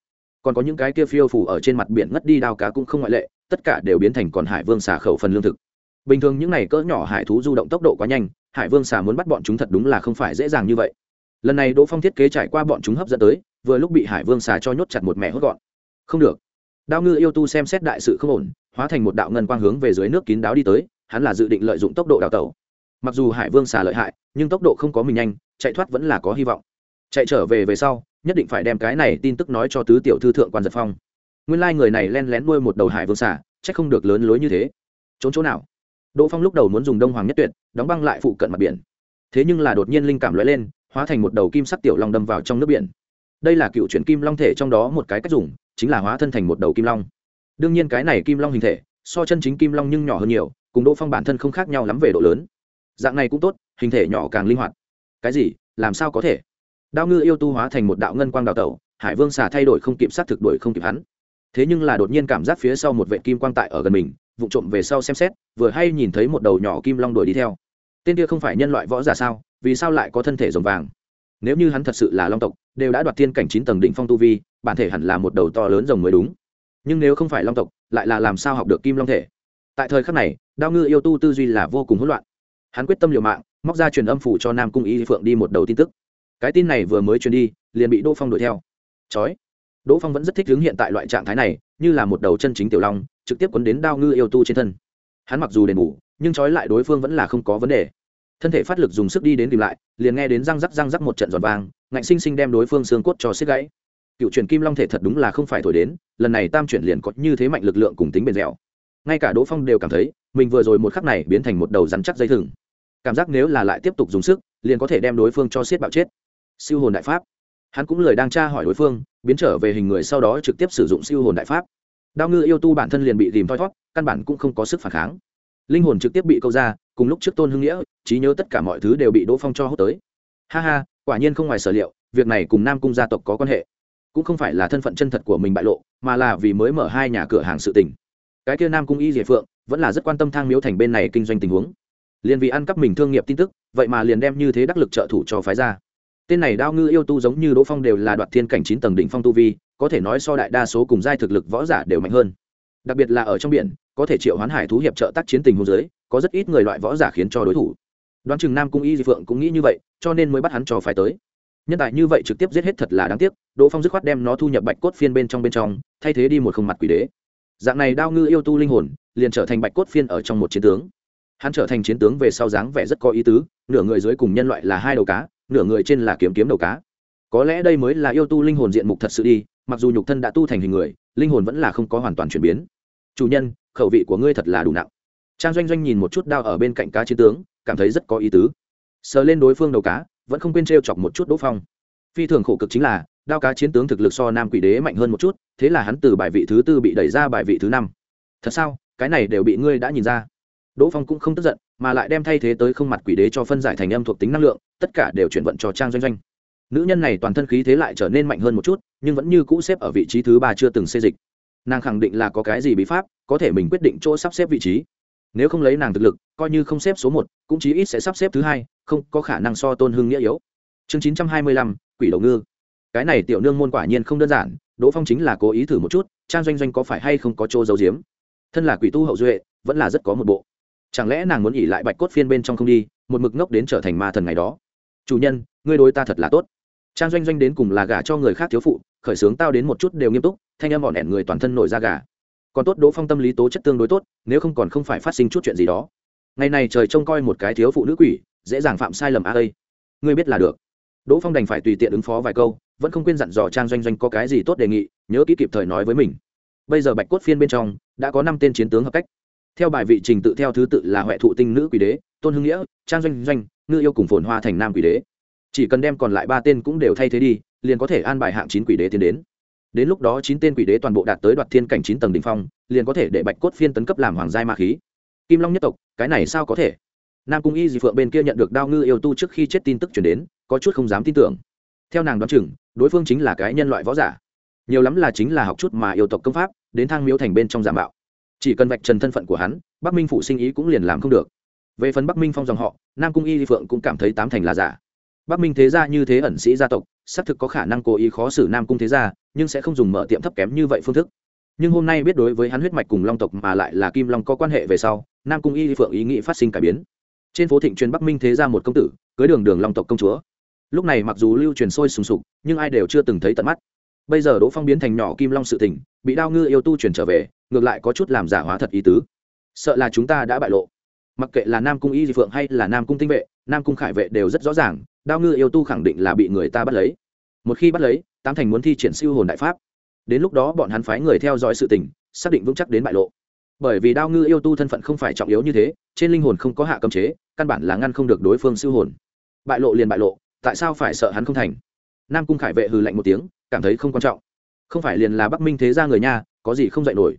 Còn có những cái kia phiêu phủ ở trên mặt biển ngất đi đao cá cũng không ngoại lệ, tất cả đều biến thành còn hải vương xà khẩu phần lương thực. Bình thường những này cỡ nhỏ hải thú du động tốc độ quá nhanh hải vương xà muốn bắt bọn chúng thật đúng là không phải dễ dàng như vậy. Lần này đỗ phong thiết kế trải qua bọn chúng hấp dẫn tới, vừa lúc bị hải vương xà cho nhốt chặt một mẹ hốt gọn. Không được. Đao ngư yêu tu xem xét đại sự không ổn, hóa thành một đạo ngân quang hướng về dưới nước kín đáo đi tới, hắn là dự định lợi dụng tốc độ đào tẩu. Mặc dù hải vương xà lợi hại, nhưng tốc độ không có mình nhanh, chạy thoát vẫn là có hy vọng. Chạy trở về về sau, nhất định phải đem cái này tin tức nói cho tứ tiểu thư thượng quan giật phong. Nguyên lai、like、người này len lén nuôi một đầu hải vương xà c h ắ c không được lớn lối như thế. Trốn chỗ nào? Đỗ phong lúc đầu muốn dùng đông hoàng nhất tuyệt, đóng băng lại phụ cận mặt biển. Thế nhưng là đột nhiên linh cảm lóe lên, hóa thành một đầu kim sắc tiểu long đâm vào trong nước biển. Đây là cựu chuyển kim long thể trong đó một cái cách dùng, chính là hóa thân thành một đầu kim long. Đương nhiên cái này kim long hình thể, so chân chính kim long nhưng nhỏ hơn nhiều, cùng đỗ phong bản thân không khác nhau lắm về độ lớn. Dạng này cũng tốt, hình thể nhỏ càng linh hoạt. Cái gì? Làm sao có thể? Đao ngư yêu tu hóa thành một đạo ngân quang đào tẩu, hải vương xà thay đổi không kịp sát thực đổi không kịp hắn. Thế nhưng là đột nhiên cảm giác phía sau một vệ kim quang tại ở gần mình vụ trộm về sau xem xét, vừa hay nhìn thấy một đầu nhỏ kim long đuổi đi theo. Tên kia không phải nhân loại võ giả sao? Vì sao lại có thân thể rồng vàng? Nếu như hắn thật sự là long tộc, đều đã đoạt thiên cảnh chín tầng đỉnh phong tu vi, bản thể hẳn là một đầu to lớn rồng mới đúng. Nhưng nếu không phải long tộc, lại là làm sao học được kim long thể? Tại thời khắc này, đao ngư yêu tu tư duy là vô cùng hỗn loạn. Hắn quyết tâm liều mạng, móc ra truyền âm phủ cho nam cung y phượng đi một đầu tin tức. Cái tin này vừa mới truyền đi, liền bị đỗ phong đuổi theo. Chói đỗ phong vẫn rất thích hướng hiện tại loại trạng thái này, như là một đầu chân chính tiểu long, trực tiếp quấn đến đao ngư yêu tu trên thân. Hắn mặc dù đền bù, nhưng trói lại đối phương vẫn là không có vấn đề. Thân thể phát lực dùng sức đi đến tìm lại, liền nghe đến răng rắc răng rắc một trận giòn vang, ngạnh sinh sinh đem đối phương xương cốt cho xích gãy. Cựu truyền kim long thể thật đúng là không phải thổi đến, lần này tam chuyển liền có như thế mạnh lực lượng cùng tính bền dẻo. Ngay cả đỗ phong đều cảm thấy, mình vừa rồi một khắc này biến thành một đầu rắn chắc dây thừng. Cảm giác nếu là lại tiếp tục dùng sức, liền có thể đem đối phương cho xiết bạo chết. Siêu hồn đại pháp hắn cũng lời đang tra hỏi đối phương, biến trở về hình người sau đó trực tiếp sử dụng siêu hồn đại pháp. Đao ngư yêu tu bản thân liền bị tìm thoi thót, căn bản cũng không có sức phản kháng. Linh hồn trực tiếp bị câu ra, cùng lúc trước tôn hưng nghĩa, trí nhớ tất cả mọi thứ đều bị đỗ phong cho hốt tới. Ha ha, quả nhiên không ngoài sở liệu, việc này cùng nam cung gia tộc có quan hệ. Cũng không phải là thân phận chân thật của mình bại lộ, mà là vì mới mở hai nhà cửa hàng sự tình. Cái kia nam cung y diệ phượng, vẫn là rất quan tâm thang miếu thành bên này kinh doanh tình huống. Liền vì ăn cắp mình thương nghiệp tin tức, vậy mà liền đem như thế đắc lực trợ thủ cho phái ra tên này đao ngư yêu tu giống như đỗ phong đều là đoạt thiên cảnh chín tầng đỉnh phong tu vi, có thể nói so đại đa số cùng giai thực lực võ giả đều mạnh hơn. Đặc biệt là ở trong biển, có thể triệu hoán hải thú hiệp trợ tác chiến tình hồ giới có rất ít người loại võ giả khiến cho đối thủ. Đoán chừng nam cung y di phượng cũng nghĩ như vậy, cho nên mới bắt hắn cho phải tới. Nhân tài như vậy trực tiếp giết hết thật là đáng tiếc, đỗ phong dứt khoát đem nó thu nhập bạch cốt phiên bên trong bên trong, thay thế đi một không mặt quỷ đế. Dạng này đao ngư yêu tu linh hồn, liền trở thành bạch cốt phiên ở trong một chiến tướng. Hắn trở thành chiến tướng về sau dáng vẻ rất có ý tứ, nửa người dưới cùng nhân loại là hai đầu cá nửa người trên là kiếm kiếm đầu cá. Có lẽ đây mới là yêu tu linh hồn diện mục thật sự đi, mặc dù nhục thân đã tu thành hình người, linh hồn vẫn là không có hoàn toàn chuyển biến. Chủ nhân, khẩu vị của ngươi thật là đủ nặng. Trang doanh doanh nhìn một chút đao ở bên cạnh cá chiến tướng, cảm thấy rất có ý tứ. Sờ lên đối phương đầu cá, vẫn không quên t r e o chọc một chút đỗ phong. Phi thường khổ cực chính là, đao cá chiến tướng thực lực so nam quỷ đế mạnh hơn một chút, thế là hắn từ bài vị thứ tư bị đẩy ra bài vị thứ năm. Thật sao? Cái này đều bị ngươi đã nhìn ra. Đỗ phong cũng không tức giận mà lại đem thay thế tới không mặt quỷ đế cho phân giải thành âm thuộc tính năng lượng, tất cả đều chuyển vận cho trang doanh doanh. Nữ nhân này toàn thân khí thế lại trở nên mạnh hơn một chút, nhưng vẫn như cũ xếp ở vị trí thứ ba chưa từng xê dịch. Nàng khẳng định là có cái gì bí pháp, có thể mình quyết định chỗ sắp xếp vị trí. Nếu không lấy nàng thực lực, coi như không xếp số một, cũng chí ít sẽ sắp xếp thứ hai, không có khả năng so tôn hưng nghĩa yếu. Chương chín trăm hai mươi lăm, quỷ đầu ngư. Cái này tiểu nương môn quả nhiên không đơn giản, đỗ phong chính là cố ý thử một chút, trang doanh doanh có phải hay không có chỗ giấu giếm? Thân là quỷ tu hậu duệ, vẫn là rất có một bộ chẳng lẽ nàng muốn nghỉ lại bạch cốt phiên bên trong không đi, một mực ngốc đến trở thành ma thần ngày đó? Chủ nhân, ngươi đối ta thật là tốt. Trang doanh doanh đến cùng là gả cho người khác thiếu phụ, khởi xướng tao đến một chút đều nghiêm túc, thanh âm bọn ẻn người toàn thân nổi ra gà. Còn tốt đỗ phong tâm lý tố chất tương đối tốt, nếu không còn không phải phát sinh chút chuyện gì đó. Ngày này trời trông coi một cái thiếu phụ nữ quỷ, dễ dàng phạm sai lầm a ây ngươi biết là được. Đỗ phong đành phải tùy tiện ứng phó vài câu, vẫn không quên dặn dò trang doanh doanh có cái gì tốt đề nghị, nhớ kỹ kịp thời nói với mình. Bây giờ bạch cốt phiên bên trong, đã có năm tên chiến tướng hợp cách theo bài vị trình tự theo thứ tự là huệ thụ tinh nữ quỷ đế, tôn hưng nghĩa, trang doanh doanh, ngư yêu cùng phồn hoa thành nam quỷ đế. Chỉ cần đem còn lại ba tên cũng đều thay thế đi, liền có thể an bài hạng chín quỷ đế tiến đến. Đến lúc đó chín tên quỷ đế toàn bộ đạt tới đoạt thiên cảnh chín tầng đ ỉ n h phong, liền có thể để bạch cốt phiên tấn cấp làm hoàng giai ma khí. Kim long nhất tộc, cái này sao có thể? Nam cung y dị phượng bên kia nhận được đao ngư yêu tu trước khi chết tin tức chuyển đến, có chút không dám tin tưởng. Theo nàng đoán chừng, đối phương chính là cái nhân loại võ giả. Nhiều lắm là chính là học chút mà yêu tộc công pháp, đến thang miếu thành bên trong giả mạo chỉ cần vạch trần thân phận của hắn, bắc minh phụ sinh ý cũng liền làm không được. Về phần bắc minh phong dòng họ, nam cung y phượng cũng cảm thấy tám thành là giả. Bắc minh thế gia như thế ẩn sĩ gia tộc, xác thực có khả năng cố ý khó xử nam cung thế gia, nhưng sẽ không dùng mở tiệm thấp kém như vậy phương thức. Nhưng hôm nay biết đối với hắn huyết mạch cùng long tộc mà lại là kim long có quan hệ về sau, nam cung y phượng ý nghĩ phát sinh cải biến. Trên phố thịnh truyền bắc minh thế gia một công tử, cưới đường đường long tộc công chúa. Lúc này mặc dù lưu truyền sôi sùng sục, nhưng ai đều chưa từng thấy tận mắt. Bây giờ đỗ phong biến thành nhỏ kim long sự tình, bị đao ngư yêu tu truyền trở về ngược lại có chút làm giả hóa thật ý tứ. Sợ là chúng ta đã bại lộ. Mặc kệ là nam cung y di phượng hay là nam cung tinh vệ, nam cung khải vệ đều rất rõ ràng, đao ngư yêu tu khẳng định là bị người ta bắt lấy. Một khi bắt lấy tam thành muốn thi triển siêu hồn đại pháp. Đến lúc đó bọn hắn phái người theo dõi sự tình, xác định vững chắc đến bại lộ. Bởi vì đao ngư yêu tu thân phận không phải trọng yếu như thế, trên linh hồn không có hạ cấm chế, căn bản là ngăn không được đối phương siêu hồn. Bại lộ liền bại lộ, tại sao phải sợ hắn không thành? Nam cung khải vệ hừ lạnh một tiếng, cảm thấy không quan trọng. Không phải liền là bắc minh thế gia người nha, có gì không dạy nổi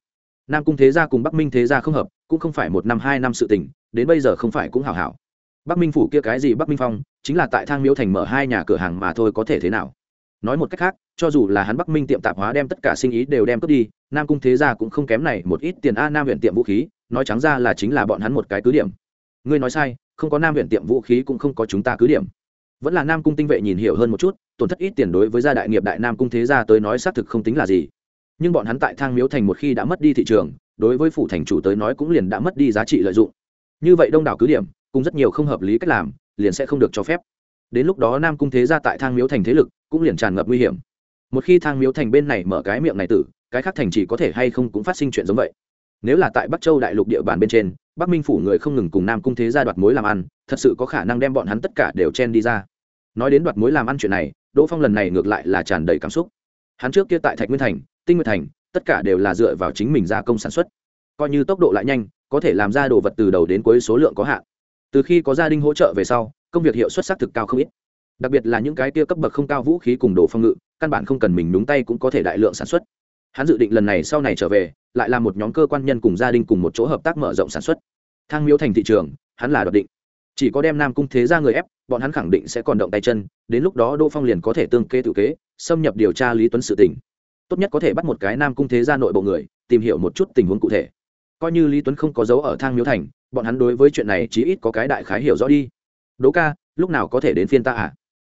nam cung thế gia cùng bắc minh thế gia không hợp, cũng không phải một năm, hai năm sự tình, đến bây giờ không phải cũng hảo hảo. Bắc minh phủ kia cái gì bắc minh phong, chính là tại thang miếu thành mở hai nhà cửa hàng mà thôi có thể thế nào. Nói một cách khác, cho dù là hắn bắc minh tiệm tạp hóa đem tất cả sinh ý đều đem cướp đi, nam cung thế gia cũng không kém này một ít tiền a nam huyện tiệm vũ khí, nói trắng ra là chính là bọn hắn một cái cứ điểm. Ngươi nói sai, không có nam huyện tiệm vũ khí cũng không có chúng ta cứ điểm. Vẫn là nam cung tinh vệ nhìn hiểu hơn một chút, tổn thất ít tiền đối với gia đại nghiệp đại nam cung thế gia tới nói xác thực không tính là gì nhưng bọn hắn tại thang miếu thành một khi đã mất đi thị trường, đối với phủ thành chủ tới nói cũng liền đã mất đi giá trị lợi dụng. Như vậy đông đảo cứ điểm cùng rất nhiều không hợp lý cách làm, liền sẽ không được cho phép. Đến lúc đó nam cung thế gia tại thang miếu thành thế lực cũng liền tràn ngập nguy hiểm. Một khi thang miếu thành bên này mở cái miệng này tử, cái khác thành chỉ có thể hay không cũng phát sinh chuyện giống vậy. Nếu là tại bắc châu đại lục địa bàn bên trên, bắc minh phủ người không ngừng cùng nam cung thế gia đoạt mối làm ăn, thật sự có khả năng đem bọn hắn tất cả đều chen đi ra. Nói đến đoạt mối làm ăn chuyện này, đỗ phong lần này ngược lại là tràn đầy cảm xúc. Hắn trước kia tại thạch nguyên thành tinh Nguyệt thành, tất cả đều là dựa vào chính mình gia công sản xuất. Coi như tốc độ lại nhanh, có thể làm ra đồ vật từ đầu đến cuối số lượng có hạn. Từ khi có gia đình hỗ trợ về sau, công việc hiệu suất xác thực cao không ít. Đặc biệt là những cái kia cấp bậc không cao vũ khí cùng đồ phong ngự, căn bản không cần mình nhúng tay cũng có thể đại lượng sản xuất. Hắn dự định lần này sau này trở về, lại là một nhóm cơ quan nhân cùng gia đình cùng một chỗ hợp tác mở rộng sản xuất. Thang miếu thành thị trường, hắn là đoạt định. Chỉ có đem nam cung thế ra người ép, bọn hắn khẳng định sẽ còn động tay chân, đến lúc đó đỗ phong liền có thể tương kê tự kế, xâm nhập điều tra lý tuấn sự tình tốt nhất có thể bắt một cái nam cung thế gia nội bộ người, tìm hiểu một chút tình huống cụ thể. Coi như lý tuấn không có dấu ở thang miếu thành, bọn hắn đối với chuyện này chí ít có cái đại khái hiểu rõ đi. Đỗ ca, lúc nào có thể đến phiên ta à?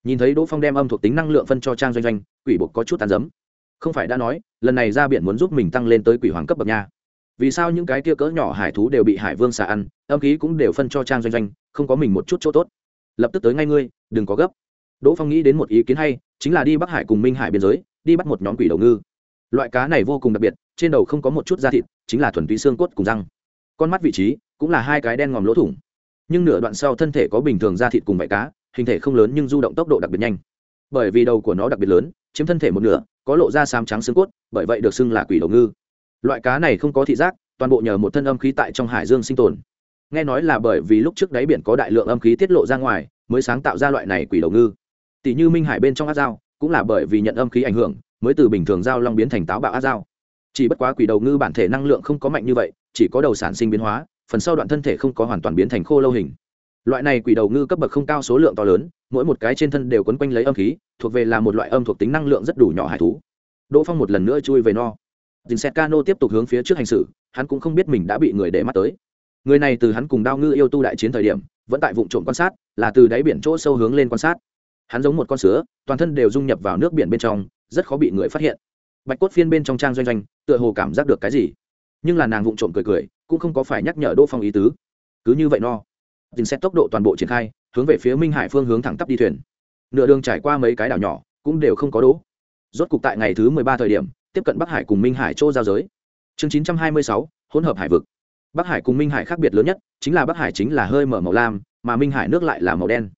Nhìn thấy đỗ phong đem âm thuộc tính năng lượng phân cho trang doanh doanh, quỷ bộ có chút tàn giấm không phải đã nói, lần này ra biển muốn giúp mình tăng lên tới quỷ hoàng cấp bậc nha. Vì sao những cái kia cỡ nhỏ hải thú đều bị hải vương xả ăn, âm khí cũng đều phân cho trang doanh doanh, không có mình một chút chỗ tốt. Lập tức tới ngay ngươi, đừng có gấp. Đỗ phong nghĩ đến một ý kiến hay, chính là đi bắc hải cùng minh hải biên giới đi bắt một nhóm quỷ đầu ngư. Loại cá này vô cùng đặc biệt, trên đầu không có một chút da thịt, chính là thuần túy xương cốt cùng răng. Con mắt vị trí cũng là hai cái đen ngòm lỗ thủng. Nhưng nửa đoạn sau thân thể có bình thường da thịt cùng vải cá, hình thể không lớn nhưng du động tốc độ đặc biệt nhanh. Bởi vì đầu của nó đặc biệt lớn, chiếm thân thể một nửa, có lộ ra xám trắng xương cốt, bởi vậy được xưng là quỷ đầu ngư. Loại cá này không có thị giác, toàn bộ nhờ một thân âm khí tại trong hải dương sinh tồn. Nghe nói là bởi vì lúc trước đáy biển có đại lượng âm khí tiết lộ ra ngoài, mới sáng tạo ra loại này quỷ đầu ngư. Tỷ như minh hải bên trong ác dao cũng là bởi vì nhận âm khí ảnh hưởng, mới từ bình thường dao long biến thành táo bạo át dao chỉ bất quá quỷ đầu ngư bản thể năng lượng không có mạnh như vậy, chỉ có đầu sản sinh biến hóa, phần sau đoạn thân thể không có hoàn toàn biến thành khô lâu hình. Loại này quỷ đầu ngư cấp bậc không cao số lượng to lớn, mỗi một cái trên thân đều quấn quanh lấy âm khí, thuộc về là một loại âm thuộc tính năng lượng rất đủ nhỏ hải thú. Đỗ phong một lần nữa chui về no. Dình xe cano tiếp tục hướng phía trước hành xử, hắn cũng không biết mình đã bị người để mắt tới. Người này từ hắn cùng đao ngư yêu tu đại chiến thời điểm, vẫn tại vụ trộm quan sát, là từ đáy biển chỗ sâu hướng lên quan sát hắn giống một con sứa, toàn thân đều dung nhập vào nước biển bên trong, rất khó bị người phát hiện. Bạch cốt phiên bên trong trang doanh doanh, tựa hồ cảm giác được cái gì. Nhưng là nàng vụng trộm cười cười, cũng không có phải nhắc nhở đỗ phong ý tứ. Cứ như vậy no. Dình xét tốc độ toàn bộ triển khai, hướng về phía minh hải phương hướng thẳng tắp đi thuyền. Nửa đường trải qua mấy cái đảo nhỏ, cũng đều không có đỗ. Rốt cục tại ngày thứ mười ba thời điểm, tiếp cận bắc hải cùng minh hải chỗ giao giới. Chương chín trăm hai mươi sáu, hỗn hợp hải vực. Bắc hải cùng minh hải khác biệt lớn nhất, chính là bắc hải chính là hơi mở màu lam, mà minh hải nước lại là màu đen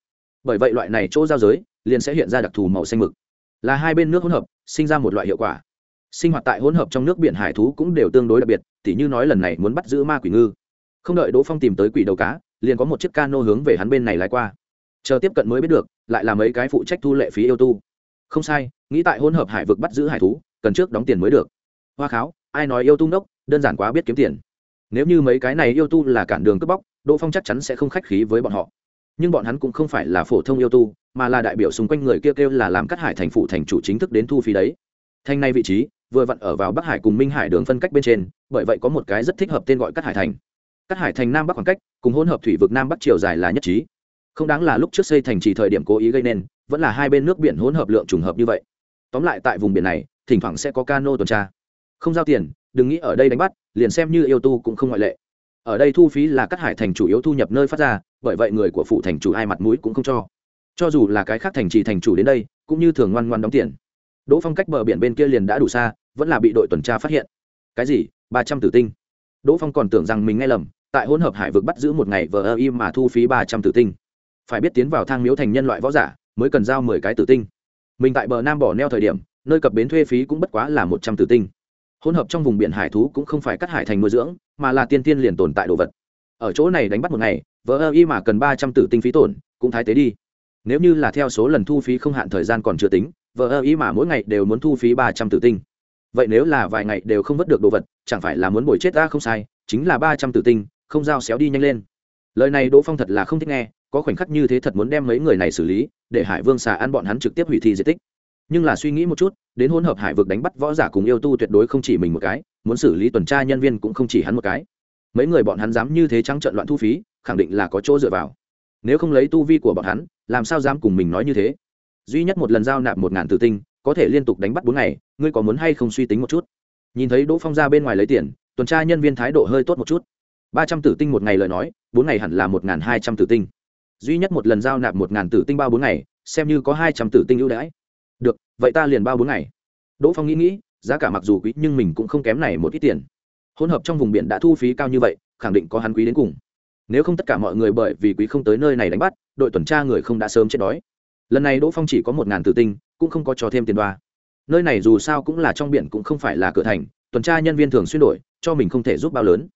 bởi vậy loại này chỗ giao giới liền sẽ hiện ra đặc thù màu xanh mực. Là hai bên nước hỗn hợp, sinh ra một loại hiệu quả. Sinh hoạt tại hỗn hợp trong nước biển hải thú cũng đều tương đối đặc biệt, tỉ như nói lần này muốn bắt giữ ma quỷ ngư. Không đợi đỗ phong tìm tới quỷ đầu cá, liền có một chiếc cano hướng về hắn bên này lái qua. Chờ tiếp cận mới biết được, lại là mấy cái phụ trách thu lệ phí yêu tu. Không sai, nghĩ tại hỗn hợp hải vực bắt giữ hải thú, cần trước đóng tiền mới được. Hoa kháo, ai nói yêu tu đốc đơn giản quá biết kiếm tiền. Nếu như mấy cái này yêu tu là cản đường cướp bóc, đỗ phong chắc chắn sẽ không khách khí với bọn họ nhưng bọn hắn cũng không phải là phổ thông yêu tu mà là đại biểu xung quanh người kia kêu, kêu là làm cắt hải thành phủ thành chủ chính thức đến thu phí đấy. Thanh này vị trí vừa vặn ở vào bắc hải cùng minh hải đường phân cách bên trên bởi vậy có một cái rất thích hợp tên gọi cắt hải thành. Cắt hải thành nam bắc khoảng cách cùng hỗn hợp thủy vực nam bắc chiều dài là nhất trí. Không đáng là lúc trước xây thành trì thời điểm cố ý gây nên vẫn là hai bên nước biển hỗn hợp lượng trùng hợp như vậy. Tóm lại tại vùng biển này thỉnh thoảng sẽ có cano tuần tra. Không giao tiền đừng nghĩ ở đây đánh bắt liền xem như yêu tu cũng không ngoại lệ ở đây thu phí là cắt hải thành chủ yếu thu nhập nơi phát ra, bởi vậy người của phụ thành chủ ai mặt mũi cũng không cho. Cho dù là cái khác thành trì thành chủ đến đây, cũng như thường ngoan ngoan đóng tiền. Đỗ phong cách bờ biển bên kia liền đã đủ xa, vẫn là bị đội tuần tra phát hiện. Cái gì? Ba trăm tử tinh. Đỗ phong còn tưởng rằng mình nghe lầm, tại hỗn hợp hải vực bắt giữ một ngày vờ ơ im mà thu phí ba trăm tử tinh. Phải biết tiến vào thang miếu thành nhân loại võ giả, mới cần giao mười cái tử tinh. Mình tại bờ nam bỏ neo thời điểm, nơi cập bến thuê phí cũng bất quá là một trăm tử tinh. Hỗn hợp trong vùng biển hải thú cũng không phải cắt hải thành nuôi dưỡng mà là tiên tiên liền tồn tại đồ vật. Ở chỗ này đánh bắt một ngày, vỡ ơ y mà cần ba trăm tử tinh phí tổn, cũng thái tế đi. Nếu như là theo số lần thu phí không hạn thời gian còn chưa tính vợ ơ y mà mỗi ngày đều muốn thu phí ba trăm tử tinh. Vậy nếu là vài ngày đều không vớt được đồ vật, chẳng phải là muốn bồi chết ta không sai, chính là ba trăm tử tinh, không giao xéo đi nhanh lên. Lời này đỗ phong thật là không thích nghe, có khoảnh khắc như thế thật muốn đem mấy người này xử lý, để hải vương xà ăn bọn hắn trực tiếp hủy thi di tích. Nhưng là suy nghĩ một chút, đến hỗn hợp hải vực đánh bắt võ giả cùng yêu tu tuyệt đối không chỉ mình một cái muốn xử lý tuần tra nhân viên cũng không chỉ hắn một cái. Mấy người bọn hắn dám như thế trắng trận loạn thu phí, khẳng định là có chỗ dựa vào. Nếu không lấy tu vi của bọn hắn, làm sao dám cùng mình nói như thế? Duy nhất một lần giao nạp một ngàn tử tinh, có thể liên tục đánh bắt bốn ngày, ngươi có muốn hay không suy tính một chút? Nhìn thấy đỗ phong ra bên ngoài lấy tiền, tuần tra nhân viên thái độ hơi tốt một chút. Ba trăm tử tinh một ngày lời nói, bốn ngày hẳn là một ngàn hai trăm tử tinh. Duy nhất một lần giao nạp một ngàn tử tinh bao bốn ngày, xem như có hai trăm tử tinh ưu đãi. Được, vậy ta liền bao bốn ngày. Đỗ phong nghĩ nghĩ giá cả mặc dù quý, nhưng mình cũng không kém này một ít tiền. Hỗn hợp trong vùng biển đã thu phí cao như vậy, khẳng định có hắn quý đến cùng. Nếu không tất cả mọi người bởi vì quý không tới nơi này đánh bắt, đội tuần tra người không đã sớm chết đói. Lần này đỗ phong chỉ có một ngàn tử tinh, cũng không có cho thêm tiền đoa. Nơi này dù sao cũng là trong biển cũng không phải là cửa thành, tuần tra nhân viên thường xuyên đổi, cho mình không thể giúp bao lớn.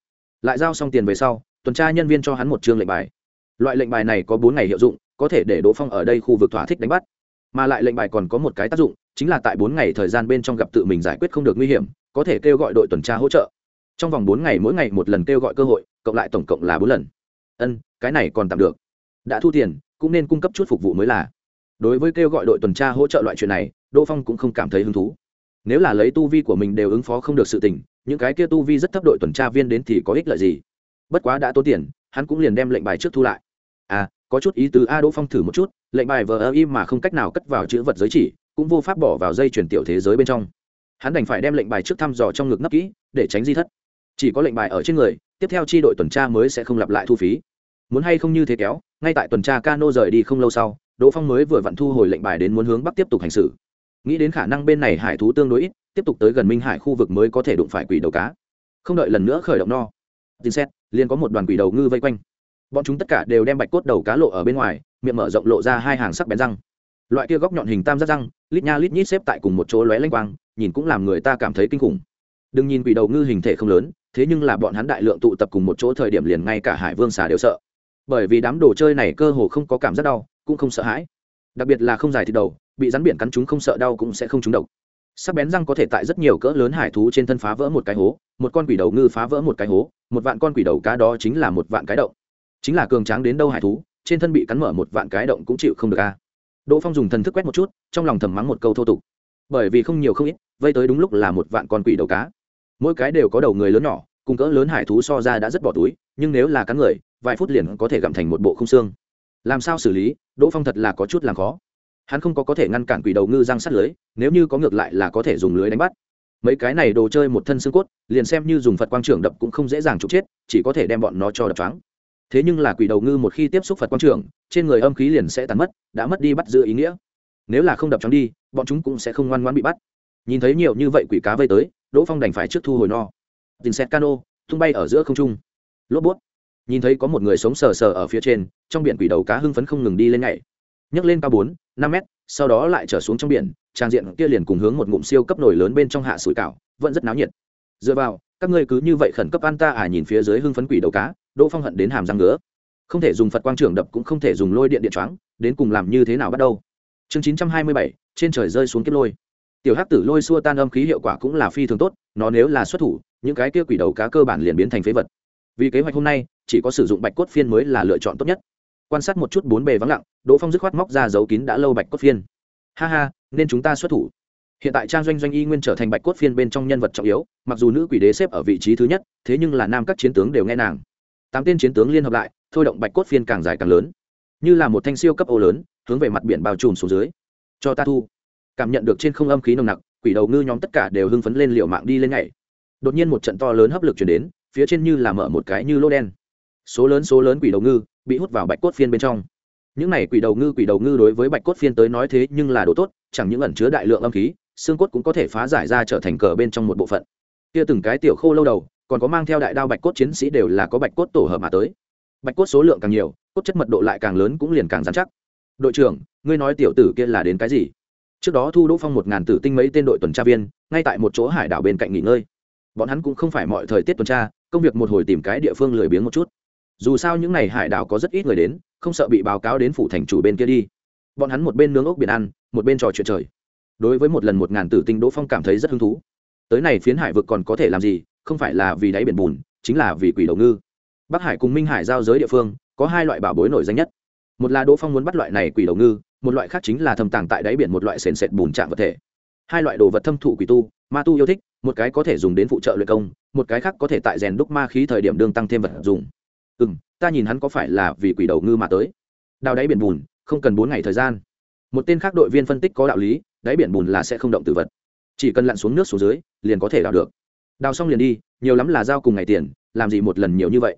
Lại giao xong tiền về sau, tuần tra nhân viên cho hắn một chương lệnh bài. Loại lệnh bài này có bốn ngày hiệu dụng, có thể để đỗ phong ở đây khu vực thỏa thích đánh bắt mà lại lệnh bài còn có một cái tác dụng, chính là tại bốn ngày thời gian bên trong gặp tự mình giải quyết không được nguy hiểm, có thể kêu gọi đội tuần tra hỗ trợ. Trong vòng bốn ngày mỗi ngày một lần kêu gọi cơ hội, cộng lại tổng cộng là bốn lần. Ân, cái này còn tạm được. Đã thu tiền, cũng nên cung cấp chút phục vụ mới là. Đối với kêu gọi đội tuần tra hỗ trợ loại chuyện này, đỗ phong cũng không cảm thấy hứng thú. Nếu là lấy tu vi của mình đều ứng phó không được sự tình, những cái kia tu vi rất thấp đội tuần tra viên đến thì có ích lợi gì? Bất quá đã tốn tiền, hắn cũng liền đem lệnh bài trước thu lại. À có chút ý tứ a đỗ phong thử một chút, lệnh bài vờ ơ im mà không cách nào cất vào chữ vật giới chỉ, cũng vô pháp bỏ vào dây chuyển tiểu thế giới bên trong. Hắn đành phải đem lệnh bài trước thăm dò trong ngực nấp kỹ, để tránh di thất. Chỉ có lệnh bài ở trên người, tiếp theo tri đội tuần tra mới sẽ không lặp lại thu phí. Muốn hay không như thế kéo, ngay tại tuần tra cano rời đi không lâu sau, đỗ phong mới vừa vặn thu hồi lệnh bài đến muốn hướng bắc tiếp tục hành xử. Nghĩ đến khả năng bên này hải thú tương đối ít, tiếp tục tới gần minh hải khu vực mới có thể đụng phải quỷ đầu cá. Không đợi lần nữa khởi động no. Tin xét liền có một đoàn quỷ đầu ngư vây quanh bọn chúng tất cả đều đem bạch cốt đầu cá lộ ở bên ngoài, miệng mở rộng lộ ra hai hàng sắc bén răng. Loại kia góc nhọn hình tam giác răng, lít nha lít nhít xếp tại cùng một chỗ lóe lanh quang, nhìn cũng làm người ta cảm thấy kinh khủng. Đừng nhìn quỷ đầu ngư hình thể không lớn, thế nhưng là bọn hắn đại lượng tụ tập cùng một chỗ thời điểm liền ngay cả hải vương xà đều sợ. Bởi vì đám đồ chơi này cơ hồ không có cảm giác đau, cũng không sợ hãi. Đặc biệt là không dài thì đầu, bị rắn biển cắn chúng không sợ đau cũng sẽ không trúng độc. Sắc bén răng có thể tại rất nhiều cỡ lớn hải thú trên thân phá vỡ một cái hố, một con quỷ đầu ngư phá vỡ một cái hố, một vạn con quỷ đầu cá đó chính là một vạn cái động chính là cường tráng đến đâu hải thú, trên thân bị cắn mở một vạn cái động cũng chịu không được a. Đỗ phong dùng thần thức quét một chút, trong lòng thầm mắng một câu thô tục. Bởi vì không nhiều không ít, vây tới đúng lúc là một vạn con quỷ đầu cá. Mỗi cái đều có đầu người lớn nhỏ, cùng cỡ lớn hải thú so ra đã rất bỏ túi, nhưng nếu là cắn người, vài phút liền có thể gặm thành một bộ không xương. Làm sao xử lý, đỗ phong thật là có chút làm khó. Hắn không có có thể ngăn cản quỷ đầu ngư răng sắt lưới, nếu như có ngược lại là có thể dùng lưới đánh bắt. Mấy cái này đồ chơi một thân xương cốt, liền xem như dùng phật quang trưởng đập cũng không dễ dàng trục chết, chỉ có thể đem bọn nó cho đập trắng thế nhưng là quỷ đầu ngư một khi tiếp xúc phật quang trưởng trên người âm khí liền sẽ tàn mất, đã mất đi bắt giữ ý nghĩa. Nếu là không đập trắng đi, bọn chúng cũng sẽ không ngoan ngoan bị bắt. Nhìn thấy nhiều như vậy quỷ cá vây tới, đỗ phong đành phải trước thu hồi no. Dình xét cano, tung bay ở giữa không trung. Lốp bút. Nhìn thấy có một người sống sờ sờ ở phía trên, trong biển quỷ đầu cá hưng phấn không ngừng đi lên nhảy. Nhấc lên cao bốn, năm mét, sau đó lại trở xuống trong biển, trang diện kia liền cùng hướng một ngụm siêu cấp nổi lớn bên trong hạ sủi cảo, vẫn rất náo nhiệt. Dựa vào, các ngươi cứ như vậy khẩn cấp an ta à nhìn phía dưới hưng phấn quỷ đầu cá đỗ phong hận đến hàm răng ngứa. Không thể dùng phật quang trưởng đập cũng không thể dùng lôi điện điện choáng, đến cùng làm như thế nào bắt đầu? Chương chín trăm hai mươi bảy, trên trời rơi xuống kiếp lôi. Tiểu hắc tử lôi xua tan âm khí hiệu quả cũng là phi thường tốt, nó nếu là xuất thủ, những cái kia quỷ đầu cá cơ bản liền biến thành phế vật. Vì kế hoạch hôm nay, chỉ có sử dụng bạch cốt phiên mới là lựa chọn tốt nhất. Quan sát một chút bốn bề vắng lặng, đỗ phong dứt khoát móc ra dấu kín đã lâu bạch cốt phiên. Ha ha, nên chúng ta xuất thủ. Hiện tại trang doanh doanh y nguyên trở thành bạch cốt phiên bên trong nhân vật trọng yếu, mặc dù nữ quỷ đế xếp ở vị trí thứ nhất, thế nhưng là nam các chiến tướng đều nghe nàng tám tên chiến tướng liên hợp lại, thôi động bạch cốt phiên càng dài càng lớn. Như là một thanh siêu cấp ô lớn, hướng về mặt biển bao trùm xuống dưới. Cho ta thu. Cảm nhận được trên không âm khí nồng nặc, quỷ đầu ngư nhóm tất cả đều hưng phấn lên liệu mạng đi lên nhảy. Đột nhiên một trận to lớn hấp lực chuyển đến, phía trên như là mở một cái như lô đen. Số lớn số lớn quỷ đầu ngư bị hút vào bạch cốt phiên bên trong. Những này quỷ đầu ngư, quỷ đầu ngư đối với bạch cốt phiên tới nói thế nhưng là đồ tốt, chẳng những ẩn chứa đại lượng âm khí, xương cốt cũng có thể phá giải ra trở thành cờ bên trong một bộ phận. Kia từng cái tiểu khô lâu đầu còn có mang theo đại đao bạch cốt chiến sĩ đều là có bạch cốt tổ hợp mà tới. Bạch cốt số lượng càng nhiều, cốt chất mật độ lại càng lớn cũng liền càng dán chắc. Đội trưởng, ngươi nói tiểu tử kia là đến cái gì? Trước đó thu đỗ phong một ngàn tử tinh mấy tên đội tuần tra viên, ngay tại một chỗ hải đảo bên cạnh nghỉ ngơi. Bọn hắn cũng không phải mọi thời tiết tuần tra, công việc một hồi tìm cái địa phương lười biếng một chút. Dù sao những n à y hải đảo có rất ít người đến, không sợ bị báo cáo đến phủ thành chủ bên kia đi. Bọn hắn một bên nướng ốc biển ăn, một bên trò chuyện trời. Đối với một lần một ngàn tử tinh đỗ phong cảm thấy rất hứng thú. Tới này phiến hải vực còn có thể làm gì không phải là vì đáy biển bùn, chính là vì quỷ đầu ngư. Bắc hải cùng minh hải giao giới địa phương, có hai loại bảo bối nổi danh nhất. Một là đỗ phong muốn bắt loại này quỷ đầu ngư, một loại khác chính là thầm tàng tại đáy biển một loại sền sệt bùn chạm vật thể. Hai loại đồ vật thâm thụ quỷ tu, ma tu yêu thích, một cái có thể dùng đến phụ trợ luyện công, một cái khác có thể tại rèn đúc ma khí thời điểm đương tăng thêm vật dùng ừ m ta nhìn hắn có phải là vì quỷ đầu ngư mà tới. Đào đáy biển bùn, không cần bốn ngày thời gian. Một tên khác đội viên phân tích có đạo lý, đáy biển bùn là sẽ không động từ vật. Chỉ cần lặn xuống nước xuống dưới, liền có thể đào được đào xong liền đi, nhiều lắm là giao cùng ngày tiền, làm gì một lần nhiều như vậy.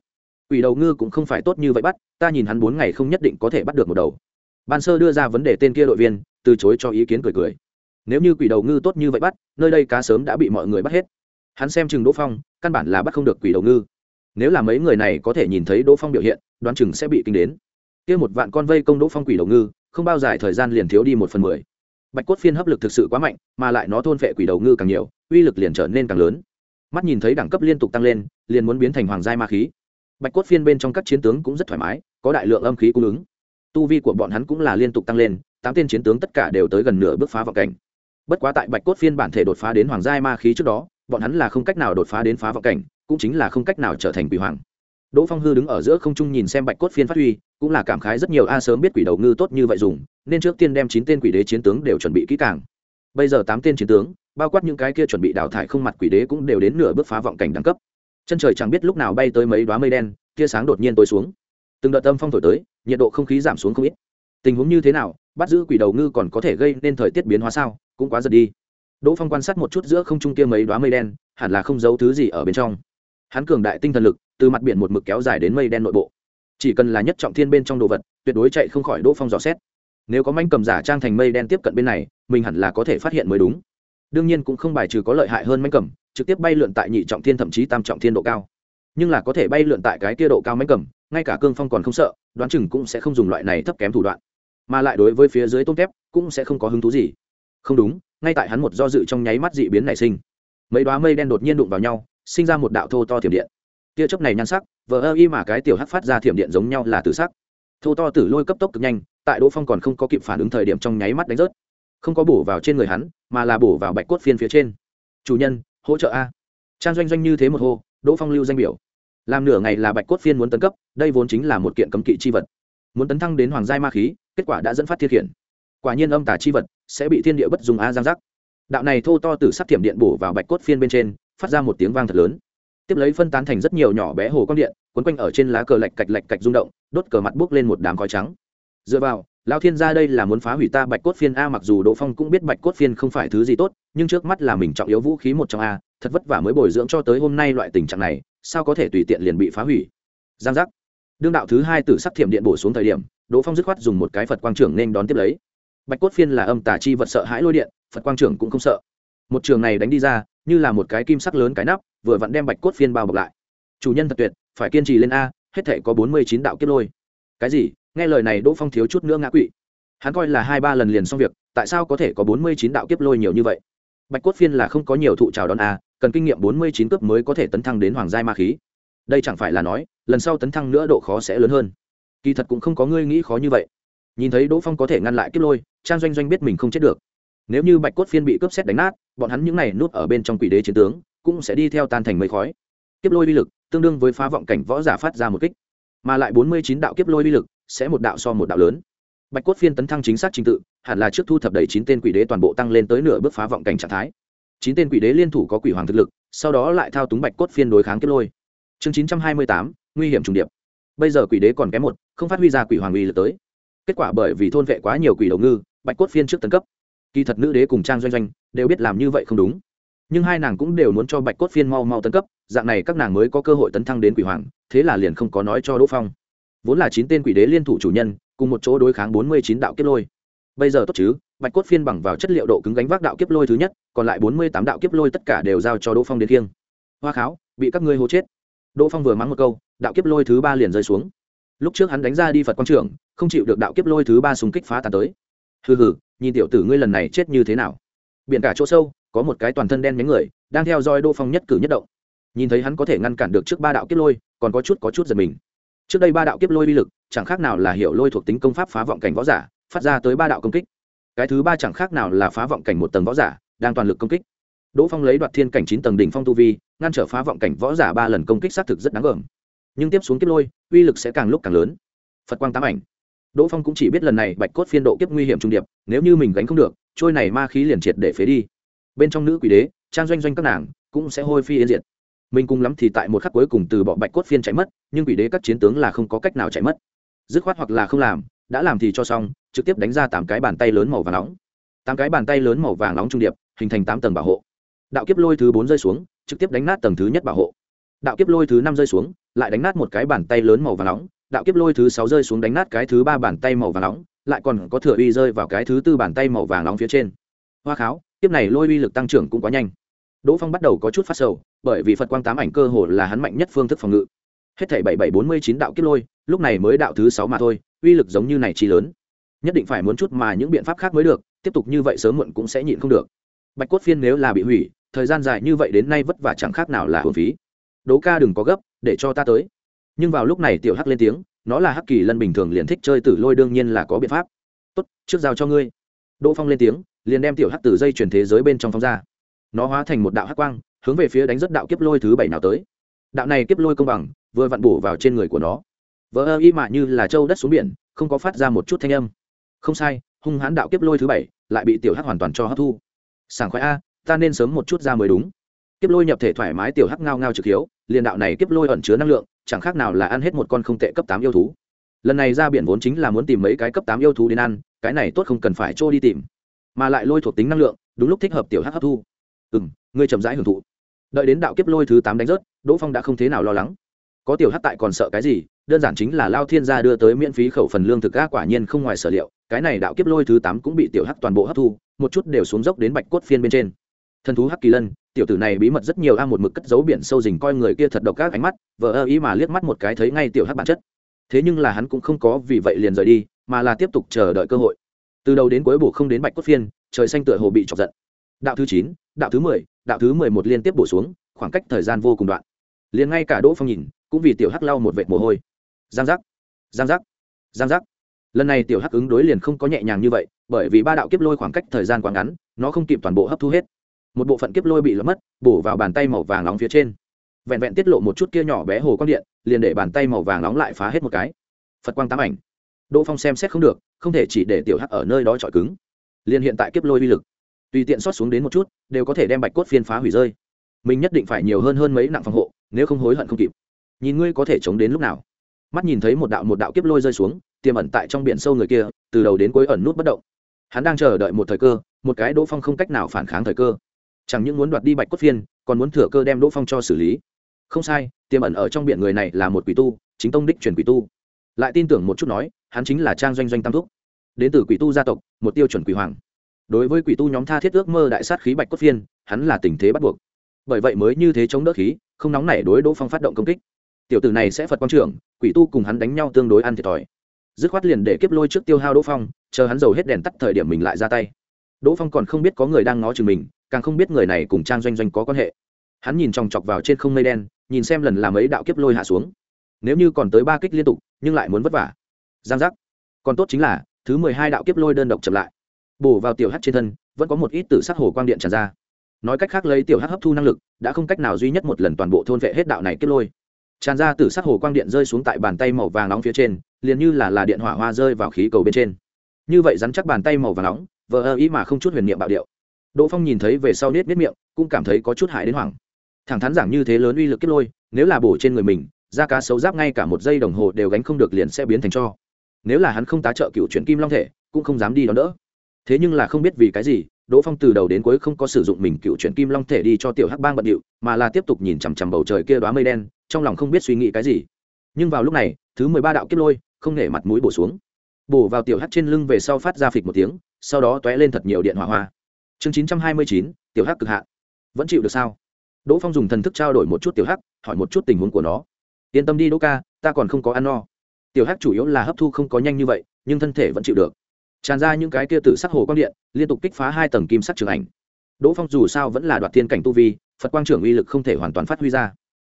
Quỷ đầu ngư cũng không phải tốt như vậy bắt, ta nhìn hắn bốn ngày không nhất định có thể bắt được một đầu. Ban sơ đưa ra vấn đề tên kia đội viên, từ chối cho ý kiến cười cười. Nếu như quỷ đầu ngư tốt như vậy bắt, nơi đây cá sớm đã bị mọi người bắt hết. Hắn xem chừng đỗ phong, căn bản là bắt không được quỷ đầu ngư. Nếu là mấy người này có thể nhìn thấy đỗ phong biểu hiện, đoán chừng sẽ bị kinh đến. Kia một vạn con vây công đỗ phong quỷ đầu ngư, không bao dài thời gian liền thiếu đi một phần mười. Bạch cốt phiên hấp lực thực sự quá mạnh, mà lại nó thôn vệ quỷ đầu ngư càng nhiều, uy lực liền trở nên càng lớn mắt nhìn thấy đẳng cấp liên tục tăng lên, liền muốn biến thành hoàng giai ma khí. Bạch cốt phiên bên trong các chiến tướng cũng rất thoải mái, có đại lượng âm khí cung ứng. Tu vi của bọn hắn cũng là liên tục tăng lên, tám tên chiến tướng tất cả đều tới gần nửa bước phá vọng cảnh. Bất quá tại bạch cốt phiên bản thể đột phá đến hoàng giai ma khí trước đó, bọn hắn là không cách nào đột phá đến phá vọng cảnh, cũng chính là không cách nào trở thành quỷ hoàng. Đỗ phong hư đứng ở giữa không trung nhìn xem bạch cốt phiên phát huy, cũng là cảm khái rất nhiều, a, sớm biết quỷ đầu ngư tốt như vậy dùng, nên trước tiên đem chín tên quỷ đế chiến tướng đều chuẩn bị kỹ càng bây giờ tám tên chiến tướng, bao quát những cái kia chuẩn bị đào thải không mặt quỷ đế cũng đều đến nửa bước phá vọng cảnh đẳng cấp. Chân trời chẳng biết lúc nào bay tới mấy đoá mây đen, tia sáng đột nhiên tối xuống. Từng đợt tâm phong thổi tới, nhiệt độ không khí giảm xuống không ít. Tình huống như thế nào, bắt giữ quỷ đầu ngư còn có thể gây nên thời tiết biến hóa sao, cũng quá giật đi. Đỗ phong quan sát một chút giữa không trung kia mấy đoá mây đen, hẳn là không giấu thứ gì ở bên trong. Hắn cường đại tinh thần lực, từ mặt biển một mực kéo dài đến mây đen nội bộ. Chỉ cần là nhất trọng thiên bên trong đồ vật, tuyệt đối chạy không khỏi đỗ phong dò xét nếu có manh cầm giả trang thành mây đen tiếp cận bên này, mình hẳn là có thể phát hiện mới đúng. Đương nhiên cũng không bài trừ có lợi hại hơn manh cầm, trực tiếp bay lượn tại nhị trọng thiên thậm chí tam trọng thiên độ cao. Nhưng là có thể bay lượn tại cái kia độ cao manh cầm, ngay cả cương phong còn không sợ, đoán chừng cũng sẽ không dùng loại này thấp kém thủ đoạn. Mà lại đối với phía dưới tôm tép, cũng sẽ không có hứng thú gì. Không đúng, ngay tại hắn một do dự trong nháy mắt dị biến nảy sinh. Mấy đoá mây đen đột nhiên đụng vào nhau, sinh ra một đạo thô to thiểm điện. Tia chớp này nhan sắc, vờ ơ y mà cái tiểu hắc phát ra thiểm điện giống nhau là tử sắc. Thô to tử lôi cấp tốc cực nhanh tại đỗ phong còn không có kịp phản ứng thời điểm trong nháy mắt đánh rớt không có bổ vào trên người hắn mà là bổ vào bạch cốt phiên phía trên chủ nhân hỗ trợ a trang doanh doanh như thế một hô đỗ phong lưu danh biểu làm nửa ngày là bạch cốt phiên muốn tấn cấp đây vốn chính là một kiện cấm kỵ chi vật muốn tấn thăng đến hoàng giai ma khí kết quả đã dẫn phát thiết khiển quả nhiên âm tà chi vật sẽ bị thiên địa bất dùng a giang giác đạo này thô to từ sắc thiểm điện bổ vào bạch cốt phiên bên trên phát ra một tiếng vang thật lớn tiếp lấy phân tán thành rất nhiều nhỏ bé hồ quang điện quấn quanh ở trên lá cờ lạch cạch lạch cạch rung động đốt cờ mặt buốc lên một đám khói trắng dựa vào lao thiên gia đây là muốn phá hủy ta bạch cốt phiên a, mặc dù đỗ phong cũng biết bạch cốt phiên không phải thứ gì tốt, nhưng trước mắt là mình trọng yếu vũ khí một trong a, thật vất vả mới bồi dưỡng cho tới hôm nay loại tình trạng này, sao có thể tùy tiện liền bị phá hủy? Giang giác. Đương đạo thứ hai tử sắc thiểm điện bổ xuống thời điểm, đỗ phong dứt khoát dùng một cái phật quang trưởng nên đón tiếp lấy. Bạch cốt phiên là âm tả chi vật sợ hãi lôi điện, phật quang trưởng cũng không sợ. Một trường này đánh đi ra, như là một cái kim sắc lớn cái nắp, vừa vặn đem bạch cốt phiên bao bọc lại. Chủ nhân thật tuyệt, phải kiên trì lên a, hết thể có bốn mươi chín đạo kiếp lôi. Cái gì? Nghe lời này đỗ phong thiếu chút nữa ngã quỵ. Hắn coi là hai ba lần liền xong việc, tại sao có thể có bốn mươi chín đạo kiếp lôi nhiều như vậy? Bạch cốt phiên là không có nhiều thụ trào đón a cần kinh nghiệm bốn mươi chín cướp mới có thể tấn thăng đến hoàng giai ma khí. Đây chẳng phải là nói, lần sau tấn thăng nữa độ khó sẽ lớn hơn. Kỳ thật cũng không có ngươi nghĩ khó như vậy. Nhìn thấy đỗ phong có thể ngăn lại kiếp lôi, trang doanh doanh biết mình không chết được. Nếu như bạch cốt phiên bị cướp xét đánh nát, bọn hắn những n à y núp ở bên trong quỷ đế chiến tướng, cũng sẽ đi theo tan thành mây khói. Kiếp lôi uy lực tương đương với phá vọng cảnh võ giả phát ra một kích. Mà lại bốn mươi chín đạo kiếp lôi uy lực sẽ một đạo so một đạo lớn. Bạch cốt phiên tấn thăng chính xác trình tự, hẳn là trước thu thập đầy chín tên quỷ đế toàn bộ tăng lên tới nửa bước phá vọng cảnh trạng thái. Chín tên quỷ đế liên thủ có quỷ hoàng thực lực, sau đó lại thao túng bạch cốt phiên đối kháng kiếp lôi. Chương chín trăm hai mươi tám, nguy hiểm trùng điệp. Bây giờ quỷ đế còn kém một, không phát huy ra quỷ hoàng uy lực tới. Kết quả bởi vì thôn vệ quá nhiều quỷ đầu ngư, bạch cốt phiên trước tấn cấp. Kỳ thật nữ đế cùng trang doanh doanh đều biết làm như vậy không đúng. Nhưng hai nàng cũng đều muốn cho bạch cốt phiên mau mau tấn cấp, dạng này các nàng mới có cơ hội tấn thăng đến quỷ hoàng, thế là liền không có nói cho đỗ phong vốn là chín tên quỷ đế liên thủ chủ nhân, cùng một chỗ đối kháng bốn mươi chín đạo kiếp lôi. Bây giờ tốt chứ, bạch cốt phiên bằng vào chất liệu độ cứng gánh vác đạo kiếp lôi thứ nhất, còn lại bốn mươi tám đạo kiếp lôi tất cả đều giao cho đỗ phong đến kiêng hoa kháo, bị các ngươi hô chết. Đỗ phong vừa mắng một câu, đạo kiếp lôi thứ ba liền rơi xuống. Lúc trước hắn đánh ra đi phật quang trưởng không chịu được đạo kiếp lôi thứ ba súng kích phá tàn tới. Hừ hừ, nhìn tiểu tử ngươi lần này chết như thế nào. Biển cả chỗ sâu, có một cái toàn thân đen nhánh người, đang theo dõi đỗ phong nhất cử nhất động. Nhìn thấy hắn có thể ngăn cản được trước ba đạo kiếp lôi, còn có chút có chút giật mình trước đây ba đạo kiếp lôi uy lực, chẳng khác nào là hiệu lôi thuộc tính công pháp phá vọng cảnh võ giả, phát ra tới ba đạo công kích. Cái thứ ba chẳng khác nào là phá vọng cảnh một tầng võ giả, đang toàn lực công kích. Đỗ phong lấy đoạt thiên cảnh chín tầng đỉnh phong tu vi, ngăn trở phá vọng cảnh võ giả ba lần công kích xác thực rất đáng gờm nhưng tiếp xuống kiếp lôi, uy lực sẽ càng lúc càng lớn. Phật quang tám ảnh. Đỗ phong cũng chỉ biết lần này bạch cốt phiên độ kiếp nguy hiểm trung điệp, nếu như mình gánh không được, trôi này ma khí liền triệt để phế đi. Bên trong nữ quỷ đế, trang doanh doanh các nàng, cũng sẽ hôi phi yên diệt mình cùng lắm thì tại một khắc cuối cùng từ bỏ bạch cốt phiên chạy mất, nhưng quỷ đế các chiến tướng là không có cách nào chạy mất. Dứt khoát hoặc là không làm, đã làm thì cho xong, trực tiếp đánh ra tám cái bàn tay lớn màu vàng nóng. Tám cái bàn tay lớn màu vàng nóng trung điệp, hình thành tám tầng bảo hộ. Đạo kiếp lôi thứ bốn rơi xuống, trực tiếp đánh nát tầng thứ nhất bảo hộ. Đạo kiếp lôi thứ năm rơi xuống, lại đánh nát một cái bàn tay lớn màu vàng nóng. Đạo kiếp lôi thứ sáu rơi xuống đánh nát cái thứ ba bàn tay màu vàng nóng, lại còn có thừa uy rơi vào cái thứ tư bàn tay màu vàng nóng phía trên. Hoa kháo, kiếp này lôi uy lực tăng trưởng cũng quá nhanh. Đỗ phong bắt đầu có chút phát sầu bởi vì phật quang tám ảnh cơ hồ là hắn mạnh nhất phương thức phòng ngự. Hết thảy bảy bảy bốn mươi chín đạo kiếp lôi, lúc này mới đạo thứ sáu mà thôi, uy lực giống như này chi lớn. Nhất định phải muốn chút mà những biện pháp khác mới được, tiếp tục như vậy sớm muộn cũng sẽ nhịn không được. Bạch cốt phiên nếu là bị hủy, thời gian dài như vậy đến nay vất vả chẳng khác nào là hồn phí. Đố ca đừng có gấp, để cho ta tới. Nhưng vào lúc này tiểu hắc lên tiếng, nó là hắc kỳ lân bình thường liền thích chơi tử lôi đương nhiên là có biện pháp. Tốt, trước giao cho ngươi. Đỗ phong lên tiếng, liền đem tiểu hắc từ dây chuyển thế giới bên trong phong ra. Nó hóa thành một đạo hắc quang hướng về phía đánh rất đạo kiếp lôi thứ bảy nào tới. Đạo này kiếp lôi công bằng, vừa vặn bổ vào trên người của nó. Vỡ ơ y mạ như là trâu đất xuống biển, không có phát ra một chút thanh âm. Không sai, hung hãn đạo kiếp lôi thứ bảy, lại bị tiểu hắc hoàn toàn cho hấp thu. Sảng khoái a, ta nên sớm một chút ra mới đúng. Kiếp lôi nhập thể thoải mái tiểu hắc ngao ngao trực hiếu, liền đạo này kiếp lôi ẩn chứa năng lượng, chẳng khác nào là ăn hết một con không tệ cấp tám yêu thú. Lần này ra biển vốn chính là muốn tìm mấy cái cấp tám yêu thú đến ăn, cái này tốt không cần phải trôi đi tìm, mà lại lôi thuộc tính năng lượng, đúng lúc thích hợp tiểu hắc hấp thu ừ m ngươi chậm rãi hưởng thụ. Đợi đến đạo kiếp lôi thứ tám đánh rớt, đỗ phong đã không thế nào lo lắng. Có tiểu hắc tại còn sợ cái gì, đơn giản chính là lao thiên gia đưa tới miễn phí khẩu phần lương thực ga quả nhiên không ngoài sở liệu, cái này đạo kiếp lôi thứ tám cũng bị tiểu hắc toàn bộ hấp thu, một chút đều xuống dốc đến bạch cốt phiên bên trên. Thần thú hắc kỳ lân, tiểu tử này bí mật rất nhiều a, một mực cất giấu biển sâu rình coi người kia thật độc các ánh mắt, vờ ơ ý mà liếc mắt một cái thấy ngay tiểu hắc bản chất. Thế nhưng là hắn cũng không có vì vậy liền rời đi, mà là tiếp tục chờ đợi cơ hội. Từ đầu đến cuối bổ không đến bạch cốt phiên, trời xanh tựa hồ bị chọc giận đạo thứ chín, đạo thứ mười, đạo thứ mười một liên tiếp bổ xuống, khoảng cách thời gian vô cùng đoạn. Liền ngay cả đỗ phong nhìn, cũng vì tiểu hắc lau một vệt mồ hôi. Giang giác giang giác giang giác. Lần này tiểu hắc ứng đối liền không có nhẹ nhàng như vậy, bởi vì ba đạo kiếp lôi khoảng cách thời gian quá ngắn, nó không kịp toàn bộ hấp thu hết. Một bộ phận kiếp lôi bị lỡ mất, bổ vào bàn tay màu vàng nóng phía trên. Vẹn vẹn tiết lộ một chút kia nhỏ bé hồ quang điện, liền để bàn tay màu vàng nóng lại phá hết một cái. Phật quang tám ảnh. Đỗ phong xem xét không được, không thể chỉ để tiểu hắc ở nơi đó trọi cứng. Liền hiện tại kiếp lôi uy lực tùy tiện xót xuống đến một chút, đều có thể đem bạch cốt phiên phá hủy rơi. Mình nhất định phải nhiều hơn hơn mấy nặng phòng hộ, nếu không hối hận không kịp. Nhìn ngươi có thể chống đến lúc nào. Mắt nhìn thấy một đạo một đạo kiếp lôi rơi xuống, tiềm ẩn tại trong biển sâu người kia, từ đầu đến cuối ẩn nút bất động. Hắn đang chờ đợi một thời cơ, một cái đỗ phong không cách nào phản kháng thời cơ. Chẳng những muốn đoạt đi bạch cốt phiên, còn muốn thừa cơ đem đỗ phong cho xử lý. Không sai, tiềm ẩn ở trong biển người này là một quỷ tu, chính tông đích truyền quỷ tu. Lại tin tưởng một chút nói, hắn chính là trang doanh doanh tam thúc. Đến từ quỷ tu gia tộc, một tiêu chuẩn quỷ hoàng đối với quỷ tu nhóm tha thiết ước mơ đại sát khí bạch cốt phiên, hắn là tình thế bắt buộc. Bởi vậy mới như thế chống đỡ khí, không nóng nảy đối đỗ phong phát động công kích. Tiểu tử này sẽ phật quang trưởng, quỷ tu cùng hắn đánh nhau tương đối ăn thiệt thòi. Dứt khoát liền để kiếp lôi trước tiêu hao đỗ phong, chờ hắn dầu hết đèn tắt thời điểm mình lại ra tay. Đỗ phong còn không biết có người đang ngó chừng mình, càng không biết người này cùng trang doanh doanh có quan hệ. Hắn nhìn chòng chọc vào trên không mây đen, nhìn xem lần làm ấy đạo kiếp lôi hạ xuống. Nếu như còn tới ba kích liên tục, nhưng lại muốn vất vả. Giang giác. Còn tốt chính là, thứ mười hai đạo kiếp lôi đơn độc chậm lại bổ vào tiểu hắc trên thân, vẫn có một ít tử sắc hồ quang điện tràn ra. Nói cách khác lấy tiểu hắc hấp thu năng lực, đã không cách nào duy nhất một lần toàn bộ thôn vệ hết đạo này kết lôi. Tràn ra tử sắc hồ quang điện rơi xuống tại bàn tay màu vàng nóng phía trên, liền như là là điện hỏa hoa rơi vào khí cầu bên trên. Như vậy rắn chắc bàn tay màu vàng nóng, vờ ơ ý mà không chút huyền niệm bạo điệu. Đỗ phong nhìn thấy về sau nết nết miệng, cũng cảm thấy có chút hại đến hoảng. Thẳng thắn giảng như thế lớn uy lực kết lôi, nếu là bổ trên người mình, da cá xấu giáp ngay cả một giây đồng hồ đều gánh không được liền sẽ biến thành cho. Nếu là hắn không tá trợ cựu chuyển kim long thể, cũng không dám đi đón đỡ thế nhưng là không biết vì cái gì đỗ phong từ đầu đến cuối không có sử dụng mình cựu chuyện kim long thể đi cho tiểu hắc bang bận điệu mà là tiếp tục nhìn chằm chằm bầu trời kia đoá mây đen trong lòng không biết suy nghĩ cái gì. Nhưng vào lúc này thứ mười ba đạo kiếp lôi không nể mặt mũi bổ xuống. Bổ vào tiểu hắc trên lưng về sau phát ra phịch một tiếng sau đó t ó é lên thật nhiều điện hỏa hoa. Chương chín trăm hai mươi chín tiểu hắc cực hạ, vẫn chịu được sao? Đỗ phong dùng thần thức trao đổi một chút tiểu hắc hỏi một chút tình huống của nó. Yên tâm đi đỗ ca ta còn không có ăn no. Tiểu hắc chủ yếu là hấp thu không có nhanh như vậy nhưng thân thể vẫn chịu được tràn ra những cái kia tự sắc hồ quang điện, liên tục kích phá hai tầng kim sắc trường ảnh. Đỗ phong dù sao vẫn là đoạt thiên cảnh tu vi, phật quang trưởng uy lực không thể hoàn toàn phát huy ra.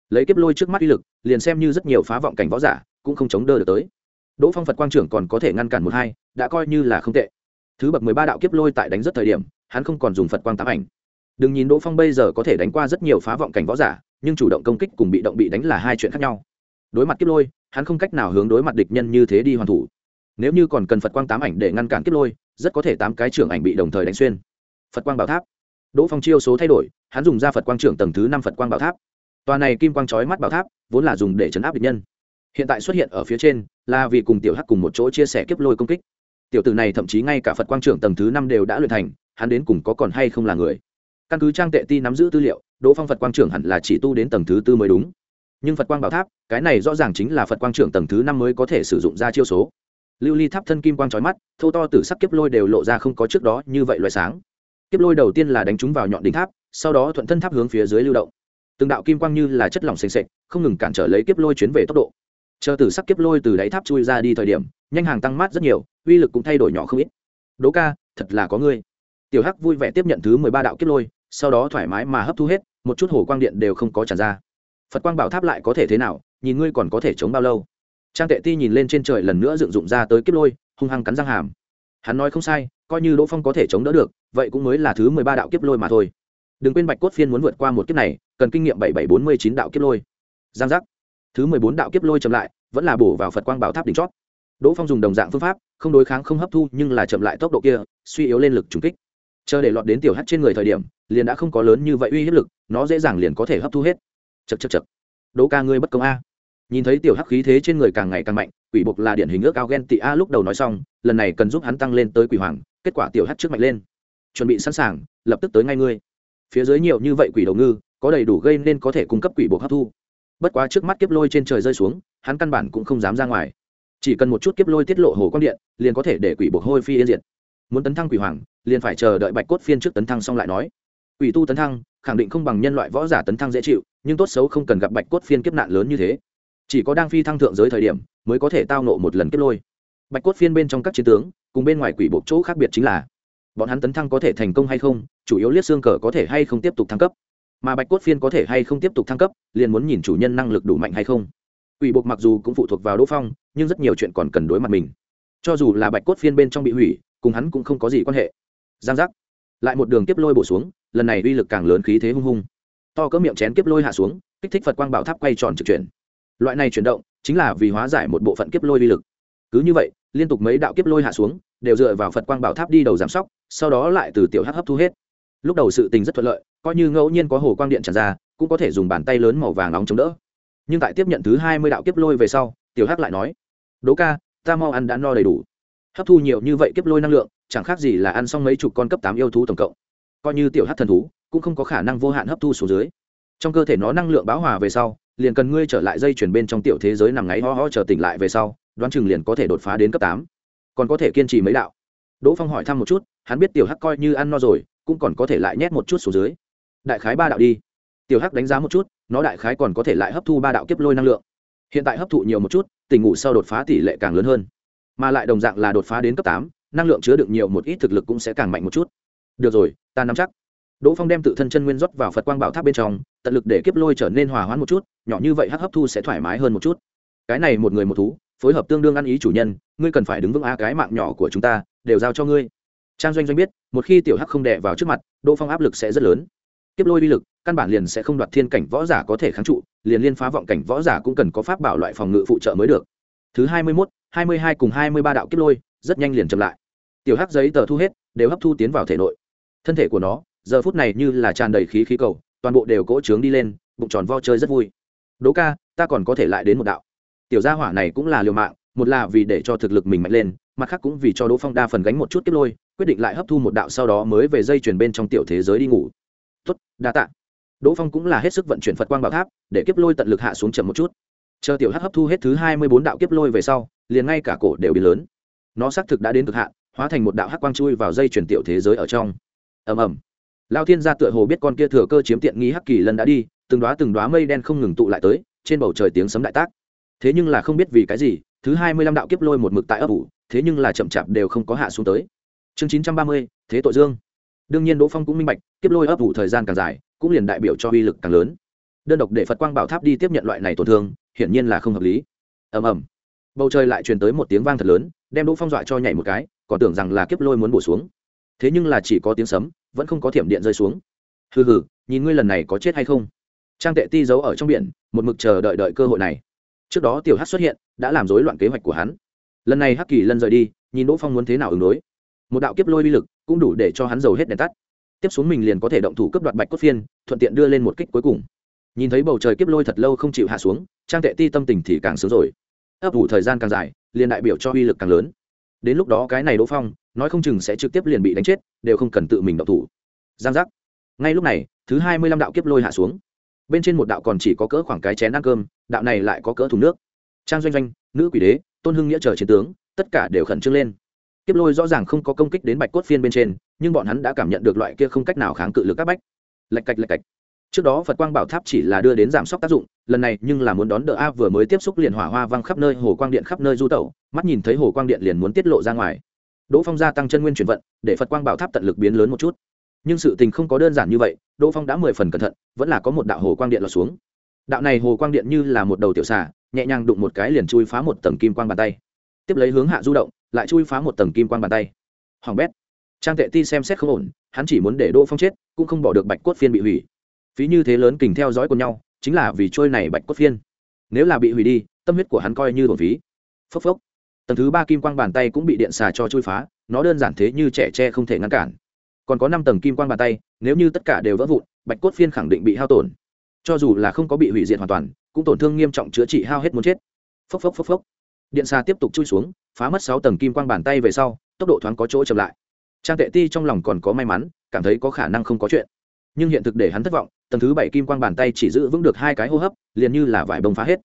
Lấy kiếp lôi trước mắt uy lực, liền xem như rất nhiều phá vọng cảnh võ giả cũng không chống đỡ được tới. Đỗ phong phật quang trưởng còn có thể ngăn cản một hai, đã coi như là không tệ. Thứ bậc mười ba đạo kiếp lôi tại đánh rất thời điểm, hắn không còn dùng phật quang tám ảnh. Đừng nhìn đỗ phong bây giờ có thể đánh qua rất nhiều phá vọng cảnh võ giả, nhưng chủ động công kích cùng bị động bị đánh là hai chuyện khác nhau. Đối mặt kiếp lôi, hắn không cách nào hướng đối mặt địch nhân như thế đi hoàn thủ nếu như còn cần phật quang tám ảnh để ngăn cản kiếp lôi, rất có thể tám cái trưởng ảnh bị đồng thời đánh xuyên. Phật quang bảo tháp. Đỗ phong chiêu số thay đổi, hắn dùng ra phật quang trưởng tầng thứ năm phật quang bảo tháp. Tòa này kim quang trói mắt bảo tháp, vốn là dùng để chấn áp địch nhân. Hiện tại xuất hiện ở phía trên, là vì cùng tiểu hắc cùng một chỗ chia sẻ kiếp lôi công kích. Tiểu tử này thậm chí ngay cả phật quang trưởng tầng thứ năm đều đã luyện thành, hắn đến cùng có còn hay không là người? Căn cứ trang tệ ti nắm giữ tư liệu, đỗ phong phật quang trưởng hẳn là chỉ tu đến tầng thứ tư mới đúng. Nhưng phật quang bảo tháp, cái này rõ ràng chính là phật quang trưởng tầng thứ năm mới có thể sử dụng ra chiêu số lưu ly tháp thân kim quang trói mắt thâu to từ sắc kiếp lôi đều lộ ra không có trước đó như vậy loại sáng. Kiếp lôi đầu tiên là đánh trúng vào nhọn đỉnh tháp, sau đó thuận thân tháp hướng phía dưới lưu động. Từng đạo kim quang như là chất lỏng s ề không ngừng cản trở lấy kiếp lôi chuyến về tốc độ. Chờ tử sắc kiếp lôi từ đáy tháp chui ra đi thời điểm, nhanh hàng tăng mát rất nhiều, uy lực cũng thay đổi nhỏ không ít. Đỗ ca, thật là có ngươi. Tiểu hắc vui vẻ tiếp nhận thứ mười ba đạo kiếp lôi, sau đó thoải mái mà hấp thu hết, một chút hồ quang điện đều không có tràn ra. Phật quang bảo tháp lại có thể thế nào, nhìn ngươi còn có thể chống bao lâu trang tệ ti nhìn lên trên trời lần nữa dựng dụng ra tới kiếp lôi, hung hăng cắn răng hàm. Hắn nói không sai, coi như đỗ phong có thể chống đỡ được, vậy cũng mới là thứ mười ba đạo kiếp lôi mà thôi. Đừng quên bạch cốt phiên muốn vượt qua một kiếp này, cần kinh nghiệm bảy bảy bốn mươi chín đạo kiếp lôi. Giang giác. Thứ mười bốn đạo kiếp lôi chậm lại, vẫn là bổ vào phật quang bảo tháp đỉnh chót. Đỗ phong dùng đồng dạng phương pháp, không đối kháng không hấp thu, nhưng là chậm lại tốc độ kia, suy yếu lên lực trùng kích. Chờ để lọt đến tiểu hắt trên người thời điểm, liền đã không có lớn như vậy uy hiếp lực, nó dễ dàng liền có thể hấp thu hết. Chật chật chật đỗ ca ngươi bất công a nhìn thấy tiểu hắc khí thế trên người càng ngày càng mạnh, quỷ buộc là điển hình ước ao ghen tị a lúc đầu nói xong, lần này cần giúp hắn tăng lên tới quỷ hoàng, kết quả tiểu hắc trước mạnh lên. Chuẩn bị sẵn sàng, lập tức tới ngay ngươi. Phía dưới nhiều như vậy quỷ đầu ngư, có đầy đủ gây nên có thể cung cấp quỷ buộc hấp thu. Bất quá trước mắt kiếp lôi trên trời rơi xuống, hắn căn bản cũng không dám ra ngoài. Chỉ cần một chút kiếp lôi tiết lộ hồ quang điện, liền có thể để quỷ buộc hôi phi yên diệt. Muốn tấn thăng quỷ hoàng, liền phải chờ đợi bạch cốt phiên trước tấn thăng xong lại nói. Quỷ tu tấn thăng, khẳng định không bằng nhân loại võ giả tấn thăng dễ chịu, nhưng tốt xấu không cần gặp bạch cốt phiên kiếp nạn lớn như thế chỉ có đang phi thăng thượng giới thời điểm, mới có thể tao nộ một lần kết lôi. Bạch cốt phiên bên trong các chiến tướng, cùng bên ngoài quỷ bộ chỗ khác biệt chính là, bọn hắn tấn thăng có thể thành công hay không, chủ yếu liếc xương cờ có thể hay không tiếp tục thăng cấp. Mà bạch cốt phiên có thể hay không tiếp tục thăng cấp, liền muốn nhìn chủ nhân năng lực đủ mạnh hay không. Quỷ buộc mặc dù cũng phụ thuộc vào đỗ phong, nhưng rất nhiều chuyện còn cần đối mặt mình. Cho dù là bạch cốt phiên bên trong bị hủy, cùng hắn cũng không có gì quan hệ. Giang giác. Lại một đường kiếp lôi bổ xuống, lần này uy lực càng lớn khí thế hung hung. To cỡ miệng chén kiếp lôi hạ xuống, kích thích phật quang bảo tháp quay tròn trực chuyển loại này chuyển động chính là vì hóa giải một bộ phận kiếp lôi vi lực. Cứ như vậy, liên tục mấy đạo kiếp lôi hạ xuống, đều dựa vào phật quang bảo tháp đi đầu giảm sóc, sau đó lại từ tiểu hắc hấp thu hết. Lúc đầu sự tình rất thuận lợi, coi như ngẫu nhiên có hồ quang điện tràn ra, cũng có thể dùng bàn tay lớn màu vàng nóng chống đỡ. Nhưng tại tiếp nhận thứ hai mươi đạo kiếp lôi về sau, tiểu hắc lại nói, đố ca, ta mau ăn đã no đầy đủ. Hấp thu nhiều như vậy kiếp lôi năng lượng, chẳng khác gì là ăn xong mấy chục con cấp tám yêu thú tổng cộng. Coi như tiểu hắc thần thú, cũng không có khả năng vô hạn hấp thu xuống dưới. Trong cơ thể nó năng lượng báo hòa về sau liền cần ngươi trở lại dây chuyển bên trong tiểu thế giới nằm ngáy ho ho chờ tỉnh lại về sau, đoán chừng liền có thể đột phá đến cấp tám. Còn có thể kiên trì mấy đạo. Đỗ phong hỏi thăm một chút, hắn biết tiểu hắc coi như ăn no rồi, cũng còn có thể lại nhét một chút xuống dưới. Đại khái ba đạo đi. Tiểu hắc đánh giá một chút, nó đại khái còn có thể lại hấp thu ba đạo kiếp lôi năng lượng. Hiện tại hấp thụ nhiều một chút tỉnh ngủ sau đột phá tỷ lệ càng lớn hơn. Mà lại đồng dạng là đột phá đến cấp tám, năng lượng chứa đựng nhiều một ít thực lực cũng sẽ càng mạnh một chút. Được rồi, ta nắm chắc đỗ phong đem tự thân chân nguyên rót vào phật quang bảo tháp bên trong, tận lực để kiếp lôi trở nên hòa hoãn một chút, nhỏ như vậy hắc hấp thu sẽ thoải mái hơn một chút. Cái này một người một thú, phối hợp tương đương ăn ý chủ nhân, ngươi cần phải đứng vững a cái mạng nhỏ của chúng ta, đều giao cho ngươi. Trang doanh doanh biết, một khi tiểu hắc không đè vào trước mặt, đỗ phong áp lực sẽ rất lớn. Kiếp lôi uy lực, căn bản liền sẽ không đoạt thiên cảnh võ giả có thể kháng trụ, liền liên phá vọng cảnh võ giả cũng cần có pháp bảo loại phòng ngự phụ trợ mới được. Thứ hai mươi mốt, hai mươi hai cùng hai mươi ba đạo kiếp lôi, rất nhanh liền chậm lại. Tiểu hắc giấy tờ thu hết, đều hấp thu tiến vào thể nội. Thân thể của nó giờ phút này như là tràn đầy khí khí cầu, toàn bộ đều cỗ trướng đi lên, bụng tròn vo chơi rất vui. Đỗ ca, ta còn có thể lại đến một đạo. Tiểu gia hỏa này cũng là liều mạng, một là vì để cho thực lực mình mạnh lên, mặt khác cũng vì cho đỗ phong đa phần gánh một chút kiếp lôi, quyết định lại hấp thu một đạo sau đó mới về dây chuyển bên trong tiểu thế giới đi ngủ. Tuất đa tạ. Đỗ phong cũng là hết sức vận chuyển phật quang bảo tháp, để kiếp lôi tận lực hạ xuống chậm một chút. Chờ tiểu hắc hấp thu hết thứ hai mươi bốn đạo kiếp lôi về sau, liền ngay cả cổ đều bị lớn. Nó xác thực đã đến cực hạn, hóa thành một đạo hắc quang chui vào dây chuyển tiểu thế giới ở trong. Ầm ầm lao thiên gia tựa hồ biết con kia thừa cơ chiếm tiện nghi hắc kỳ lân đã đi, từng đoá từng đoá mây đen không ngừng tụ lại tới, trên bầu trời tiếng sấm đại tác. Thế nhưng là không biết vì cái gì, thứ hai mươi lăm đạo kiếp lôi một mực tại ấp ủ, thế nhưng là chậm chạp đều không có hạ xuống tới. Chương chín trăm ba mươi, thế tội dương. Đương nhiên đỗ phong cũng minh bạch, kiếp lôi ấp ủ thời gian càng dài, cũng liền đại biểu cho uy lực càng lớn. Đơn độc để phật quang bảo tháp đi tiếp nhận loại này tổn thương, hiển nhiên là không hợp lý. Ầm ầm. Bầu trời lại truyền tới một tiếng vang thật lớn, đem đỗ phong dọa cho nhảy một cái, còn tưởng rằng là kiếp lôi muốn bổ xuống thế nhưng là chỉ có tiếng sấm, vẫn không có thiểm điện rơi xuống. Hừ hừ, nhìn ngươi lần này có chết hay không? Trang tệ ti giấu ở trong biển, một mực chờ đợi đợi cơ hội này. Trước đó tiểu hát xuất hiện, đã làm rối loạn kế hoạch của hắn. Lần này hắc kỳ lân rời đi, nhìn đỗ phong muốn thế nào ứng đối. Một đạo kiếp lôi uy lực cũng đủ để cho hắn giàu hết đèn tắt. Tiếp xuống mình liền có thể động thủ cấp đoạt bạch cốt phiên, thuận tiện đưa lên một kích cuối cùng. Nhìn thấy bầu trời kiếp lôi thật lâu không chịu hạ xuống, trang tệ ti tâm tình thì càng sướng rồi. Ấp ủ thời gian càng dài, liền đại biểu cho uy lực càng lớn. Đến lúc đó cái này đỗ phong nói không chừng sẽ trực tiếp liền bị đánh chết, đều không cần tự mình động thủ. Giang giác. Ngay lúc này, thứ hai mươi lăm đạo kiếp lôi hạ xuống. Bên trên một đạo còn chỉ có cỡ khoảng cái chén ăn cơm, đạo này lại có cỡ thùng nước. Trang doanh doanh, nữ quỷ đế, tôn hưng nghĩa chờ chiến tướng, tất cả đều khẩn trương lên. Kiếp lôi rõ ràng không có công kích đến bạch cốt phiên bên trên, nhưng bọn hắn đã cảm nhận được loại kia không cách nào kháng cự lực các bách. Lạch cạch lạch cạch. Trước đó phật quang bảo tháp chỉ là đưa đến giảm sốc tác dụng, lần này nhưng là muốn đón đỡ a vừa mới tiếp xúc liền hỏa hoa văng khắp nơi, hồ quang điện khắp nơi du tẩu, mắt nhìn thấy hồ quang điện liền muốn tiết lộ ra ngoài đỗ phong gia tăng chân nguyên chuyển vận, để phật quang bảo tháp tận lực biến lớn một chút. Nhưng sự tình không có đơn giản như vậy, đỗ phong đã mười phần cẩn thận, vẫn là có một đạo hồ quang điện lọt xuống. Đạo này hồ quang điện như là một đầu tiểu xà, nhẹ nhàng đụng một cái liền chui phá một tầng kim quang bàn tay. Tiếp lấy hướng hạ du động, lại chui phá một tầng kim quang bàn tay. Hoàng bét. Trang tệ ti xem xét không ổn, hắn chỉ muốn để đỗ phong chết, cũng không bỏ được bạch cốt phiên bị hủy. Phí như thế lớn kình theo dõi của nhau, chính là vì trôi này bạch cốt phiên. Nếu là bị hủy đi, tâm huyết của hắn coi như thuần phí. Phốc phốc tầng thứ ba kim quang bàn tay cũng bị điện xà cho chui phá, nó đơn giản thế như trẻ tre không thể ngăn cản. Còn có năm tầng kim quang bàn tay, nếu như tất cả đều vỡ vụn, bạch cốt phiên khẳng định bị hao tổn. Cho dù là không có bị hủy diệt hoàn toàn, cũng tổn thương nghiêm trọng chữa trị hao hết muốn chết. Phốc phốc phốc phốc. Điện xà tiếp tục chui xuống, phá mất sáu tầng kim quang bàn tay về sau, tốc độ thoáng có chỗ chậm lại. Trang tệ ti trong lòng còn có may mắn, cảm thấy có khả năng không có chuyện. Nhưng hiện thực để hắn thất vọng, tầng thứ bảy kim quang bàn tay chỉ giữ vững được hai cái hô hấp, liền như là vải bông phá hết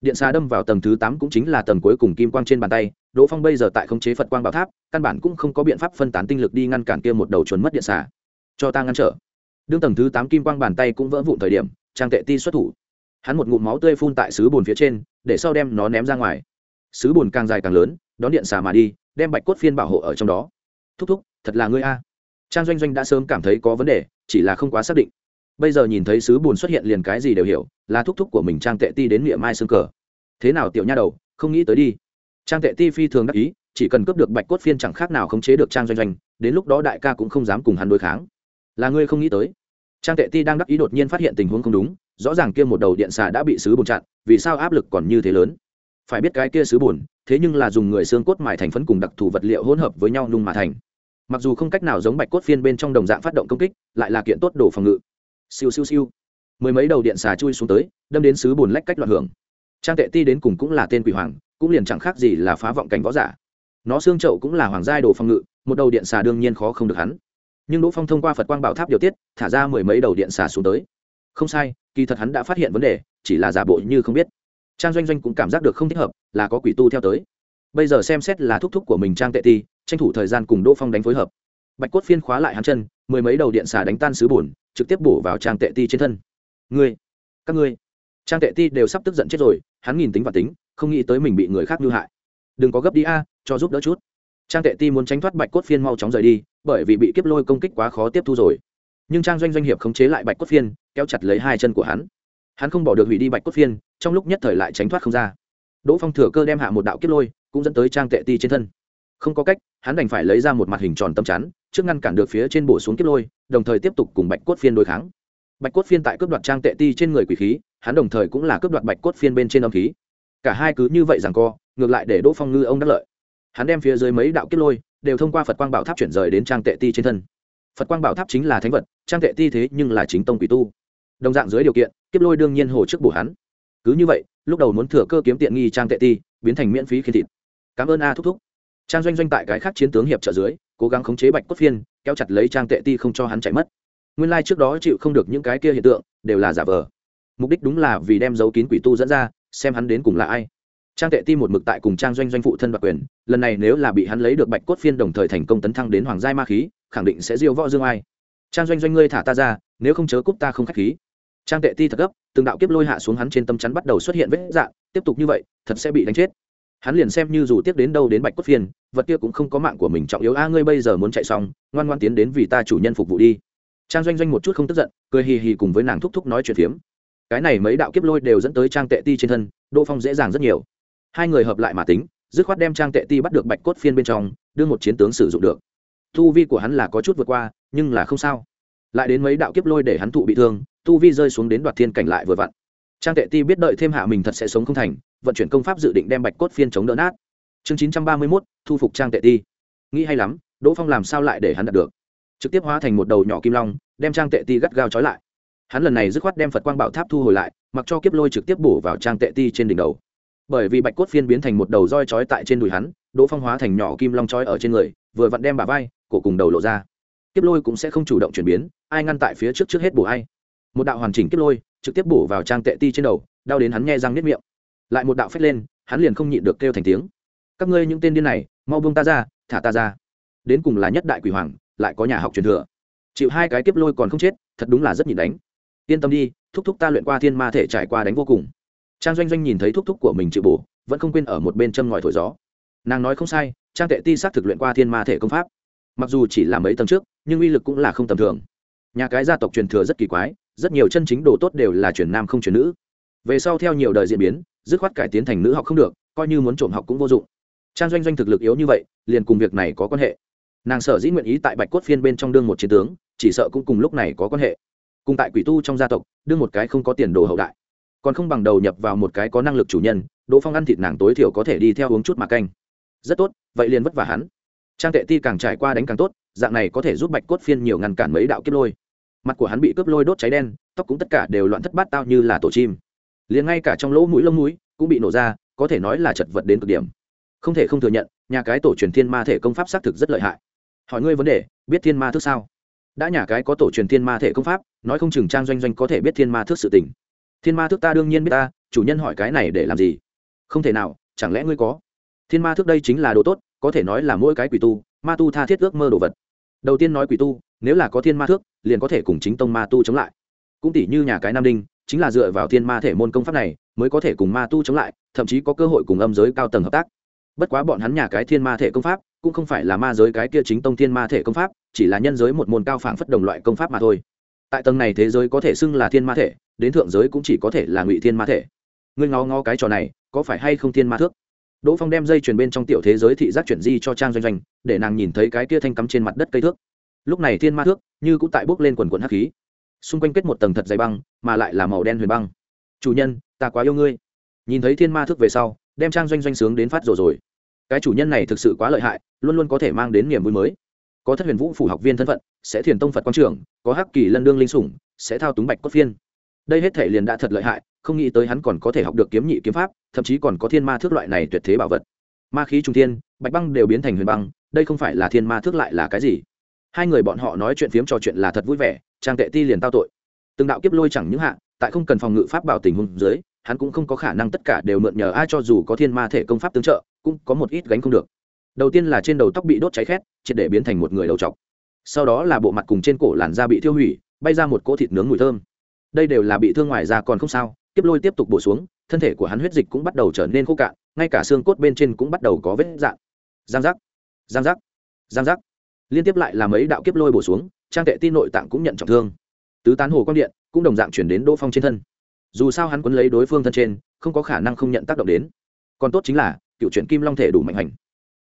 điện xà đâm vào tầng thứ tám cũng chính là tầng cuối cùng kim quang trên bàn tay, đỗ phong bây giờ tại khống chế phật quang bảo tháp, căn bản cũng không có biện pháp phân tán tinh lực đi ngăn cản kia một đầu chuẩn mất điện xà cho ta ngăn trở. Đương tầng thứ tám kim quang bàn tay cũng vỡ vụn thời điểm, trang tệ ti xuất thủ. Hắn một ngụm máu tươi phun tại xứ bồn phía trên, để sau đem nó ném ra ngoài. Xứ bồn càng dài càng lớn, đón điện xà mà đi, đem bạch cốt phiên bảo hộ ở trong đó. Thúc thúc, thật là ngươi a. Trang doanh doanh đã sớm cảm thấy có vấn đề, chỉ là không quá xác định bây giờ nhìn thấy sứ bùn xuất hiện liền cái gì đều hiểu, là thúc thúc của mình trang tệ ti đến miệng mai xương cờ. Thế nào tiểu nha đầu, không nghĩ tới đi. Trang tệ ti phi thường đắc ý, chỉ cần cướp được bạch cốt phiên chẳng khác nào khống chế được trang doanh doanh, đến lúc đó đại ca cũng không dám cùng hắn đối kháng. Là ngươi không nghĩ tới. Trang tệ ti đang đắc ý đột nhiên phát hiện tình huống không đúng, rõ ràng kia một đầu điện xà đã bị sứ bùn chặn, vì sao áp lực còn như thế lớn? Phải biết cái kia sứ bùn, thế nhưng là dùng người xương cốt mài thành phấn cùng đặc thù vật liệu hỗn hợp với nhau nung mà thành. Mặc dù không cách nào giống bạch cốt phiên bên trong đồng dạng phát động công kích, lại là kiện tốt đồ phòng ngự siêu siêu siêu. Mười mấy đầu điện xà chui xuống tới, đâm đến sứ bùn lách cách loạn hưởng. Trang tệ ti đến cùng cũng là tên quỷ hoàng, cũng liền chẳng khác gì là phá vọng cảnh võ giả. Nó xương trậu cũng là hoàng giai đồ phòng ngự, một đầu điện xà đương nhiên khó không được hắn. Nhưng đỗ phong thông qua phật quang bảo tháp điều tiết, thả ra mười mấy đầu điện xà xuống tới. Không sai, kỳ thật hắn đã phát hiện vấn đề, chỉ là giả bộ như không biết. Trang doanh doanh cũng cảm giác được không thích hợp, là có quỷ tu theo tới. Bây giờ xem xét là thúc thúc của mình trang tệ ti, tranh thủ thời gian cùng đỗ phong đánh phối hợp. Bạch cốt phiên khóa lại hắn chân mười mấy đầu điện xà đánh tan sứ bùn, trực tiếp bổ vào trang tệ ti trên thân. Ngươi, các ngươi. Trang tệ ti đều sắp tức giận chết rồi, hắn nhìn tính và tính, không nghĩ tới mình bị người khác mưu hại. Đừng có gấp đi a, cho giúp đỡ chút. Trang tệ ti muốn tránh thoát bạch cốt phiên mau chóng rời đi, bởi vì bị kiếp lôi công kích quá khó tiếp thu rồi. Nhưng trang doanh doanh hiệp khống chế lại bạch cốt phiên, kéo chặt lấy hai chân của hắn. Hắn không bỏ được hủy đi bạch cốt phiên, trong lúc nhất thời lại tránh thoát không ra. Đỗ phong thừa cơ đem hạ một đạo kiếp lôi, cũng dẫn tới trang tệ ti trên thân. Không có cách, hắn đành phải lấy ra một mặt hình tròn tâm chắn trước ngăn cản được phía trên bổ xuống kiếp lôi, đồng thời tiếp tục cùng bạch cốt phiên đối kháng. Bạch cốt phiên tại cướp đoạt trang tệ ti trên người quỷ khí, hắn đồng thời cũng là cướp đoạt bạch cốt phiên bên trên âm khí. Cả hai cứ như vậy rằng co, ngược lại để đỗ phong ngư ông đắc lợi. Hắn đem phía dưới mấy đạo kiếp lôi đều thông qua phật quang bảo tháp chuyển rời đến trang tệ ti trên thân. Phật quang bảo tháp chính là thánh vật, trang tệ ti thế nhưng là chính tông quỷ tu. Đồng dạng dưới điều kiện, kiếp lôi đương nhiên hồ trước bổ hắn. Cứ như vậy, lúc đầu muốn thừa cơ kiếm tiện nghi trang tệ ti, biến thành miễn phí khi thịt. Cảm ơn a thúc thúc. Trang doanh doanh tại cái khác chiến tướng hiệp trợ dưới cố gắng khống chế bạch cốt phiên, kéo chặt lấy trang tệ ti không cho hắn chạy mất. Nguyên lai、like、trước đó chịu không được những cái kia hiện tượng, đều là giả vờ. Mục đích đúng là vì đem dấu kín quỷ tu dẫn ra, xem hắn đến cùng là ai. Trang tệ ti một mực tại cùng trang doanh doanh phụ thân và quyền, lần này nếu là bị hắn lấy được bạch cốt phiên đồng thời thành công tấn thăng đến hoàng giai ma khí, khẳng định sẽ diêu võ dương ai. Trang doanh doanh ngươi thả ta ra, nếu không chớ cúp ta không k h á c h khí. Trang tệ ti thật gấp, từng đạo kiếp lôi hạ xuống hắn trên tâm chắn bắt đầu xuất hiện vết dạng, tiếp tục như vậy, thật sẽ bị đánh chết hắn liền xem như dù tiếp đến đâu đến bạch cốt phiên, vật kia cũng không có mạng của mình trọng yếu. A, ngươi bây giờ muốn chạy xong, ngoan ngoan tiến đến vì ta chủ nhân phục vụ đi. Trang doanh doanh một chút không tức giận, cười hì hì cùng với nàng thúc thúc nói chuyện phiếm. Cái này mấy đạo kiếp lôi đều dẫn tới trang tệ ti trên thân đỗ phong dễ dàng rất nhiều. Hai người hợp lại mà tính, dứt khoát đem trang tệ ti bắt được bạch cốt phiên bên trong, đưa một chiến tướng sử dụng được. Thu vi của hắn là có chút vượt qua, nhưng là không sao. Lại đến mấy đạo kiếp lôi để hắn thụ bị thương, tu vi rơi xuống đến đoạt thiên cảnh lại vừa vặn. Trang tệ ti biết đợi thêm hạ mình thật sẽ sống không thành vận chuyển công pháp dự định đem bạch cốt phiên chống đỡ nát. Chương chín trăm ba mươi mốt, thu phục trang tệ ti. Nghĩ hay lắm, đỗ phong làm sao lại để hắn đạt được? Trực tiếp hóa thành một đầu nhỏ kim long, đem trang tệ ti gắt gao trói lại. Hắn lần này dứt khoát đem phật quang bảo tháp thu hồi lại, mặc cho kiếp lôi trực tiếp bổ vào trang tệ ti trên đỉnh đầu. Bởi vì bạch cốt phiên biến thành một đầu roi trói tại trên đùi hắn, đỗ phong hóa thành nhỏ kim long trói ở trên người, vừa vặn đem bà vai, cổ cùng đầu lộ ra. Kiếp lôi cũng sẽ không chủ động chuyển biến, ai ngăn tại phía trước trước hết bổ ai. Một đạo hoàn chỉnh kiếp lôi, trực tiếp bổ vào trang tệ ti trên đầu, đau đến hắn nghe răng nếp miệng lại một đạo phét lên, hắn liền không nhịn được kêu thành tiếng. Các ngươi những tên điên này, mau buông ta ra, thả ta ra. Đến cùng là nhất đại quỷ hoàng, lại có nhà học truyền thừa. Chịu hai cái kiếp lôi còn không chết, thật đúng là rất nhịn đánh. Yên tâm đi, thúc thúc ta luyện qua thiên ma thể trải qua đánh vô cùng. Trang doanh doanh nhìn thấy thúc thúc của mình chịu bổ, vẫn không quên ở một bên châm ngòi thổi gió. Nàng nói không sai, trang tệ ti xác thực luyện qua thiên ma thể công pháp. Mặc dù chỉ là mấy tầng trước, nhưng uy lực cũng là không tầm thường. Nhà cái gia tộc truyền thừa rất kỳ quái, rất nhiều chân chính đồ tốt đều là truyền nam không truyền nữ về sau theo nhiều đời diễn biến, dứt khoát cải tiến thành nữ học không được, coi như muốn trộm học cũng vô dụng. Trang doanh doanh thực lực yếu như vậy, liền cùng việc này có quan hệ. Nàng sở dĩ nguyện ý tại bạch cốt phiên bên trong đương một chiến tướng, chỉ sợ cũng cùng lúc này có quan hệ. Cùng tại quỷ tu trong gia tộc, đương một cái không có tiền đồ hậu đại. Còn không bằng đầu nhập vào một cái có năng lực chủ nhân, đỗ phong ăn thịt nàng tối thiểu có thể đi theo uống chút mà canh. Rất tốt, vậy liền vất vả hắn. Trang tệ ti càng trải qua đánh càng tốt, dạng này có thể giúp bạch cốt phiên nhiều ngăn cản mấy đạo kiếp lôi. Mặt của hắn bị cướp lôi đốt cháy đen, tóc cũng tất cả đều loạn thất bát tao như là tổ chim liền ngay cả trong lỗ mũi lông mũi cũng bị nổ ra, có thể nói là chật vật đến cực điểm. Không thể không thừa nhận, nhà cái tổ truyền thiên ma thể công pháp xác thực rất lợi hại. Hỏi ngươi vấn đề, biết thiên ma thức sao? Đã nhà cái có tổ truyền thiên ma thể công pháp, nói không chừng trang doanh doanh có thể biết thiên ma thức sự tình. Thiên ma thức ta đương nhiên biết ta, chủ nhân hỏi cái này để làm gì? Không thể nào, chẳng lẽ ngươi có? Thiên ma thức đây chính là đồ tốt, có thể nói là mỗi cái quỷ tu, ma tu tha thiết ước mơ đồ vật. Đầu tiên nói quỷ tu, nếu là có thiên ma thước liền có thể cùng chính tông ma tu chống lại. Cũng tỷ như nhà cái nam đinh chính là dựa vào thiên ma thể môn công pháp này mới có thể cùng ma tu chống lại, thậm chí có cơ hội cùng âm giới cao tầng hợp tác. Bất quá bọn hắn nhà cái thiên ma thể công pháp cũng không phải là ma giới cái kia chính tông thiên ma thể công pháp, chỉ là nhân giới một môn cao phảng phất đồng loại công pháp mà thôi. Tại tầng này thế giới có thể xưng là thiên ma thể, đến thượng giới cũng chỉ có thể là ngụy thiên ma thể. Ngươi ngó ngó cái trò này, có phải hay không thiên ma thước? Đỗ phong đem dây chuyền bên trong tiểu thế giới thị giác chuyển di cho trang doanh doanh, để nàng nhìn thấy cái kia thanh cắm trên mặt đất cây thước. Lúc này thiên ma thước như cũng tại bốc lên quần quần hắc khí xung quanh kết một tầng thật dày băng, mà lại là màu đen huyền băng. Chủ nhân, ta quá yêu ngươi. Nhìn thấy thiên ma thức về sau, đem trang doanh doanh sướng đến phát rồi rồi. Cái chủ nhân này thực sự quá lợi hại, luôn luôn có thể mang đến niềm vui mới. Có thất huyền vũ phủ học viên thân phận, sẽ thiền tông phật quang trường, có hắc kỳ lân đương linh sủng, sẽ thao túng bạch cốt phiên. Đây hết thể liền đã thật lợi hại, không nghĩ tới hắn còn có thể học được kiếm nhị kiếm pháp, thậm chí còn có thiên ma thước loại này tuyệt thế bảo vật. Ma khí trung thiên, bạch băng đều biến thành huyền băng, đây không phải là thiên ma thước lại là cái gì? Hai người bọn họ nói chuyện phiếm trò chuyện là thật vui vẻ, trang tệ ti liền tao tội. Từng đạo kiếp lôi chẳng những hạ, tại không cần phòng ngự pháp bảo tình huống dưới, hắn cũng không có khả năng tất cả đều mượn nhờ ai cho dù có thiên ma thể công pháp tương trợ, cũng có một ít gánh không được. Đầu tiên là trên đầu tóc bị đốt cháy khét, triệt để biến thành một người đầu trọc. Sau đó là bộ mặt cùng trên cổ làn da bị thiêu hủy, bay ra một cỗ thịt nướng mùi thơm. Đây đều là bị thương ngoài da còn không sao, kiếp lôi tiếp tục bổ xuống, thân thể của hắn huyết dịch cũng bắt đầu trở nên khô cạn, ngay cả xương cốt bên trên cũng bắt đầu có vết dạn. Giang giác. Giang giác. Giang giác liên tiếp lại là mấy đạo kiếp lôi bổ xuống, trang tệ tin nội tạng cũng nhận trọng thương. Tứ tán hồ quang điện cũng đồng dạng chuyển đến đỗ phong trên thân. Dù sao hắn quấn lấy đối phương thân trên, không có khả năng không nhận tác động đến. Còn tốt chính là, cựu chuyển kim long thể đủ mạnh hành.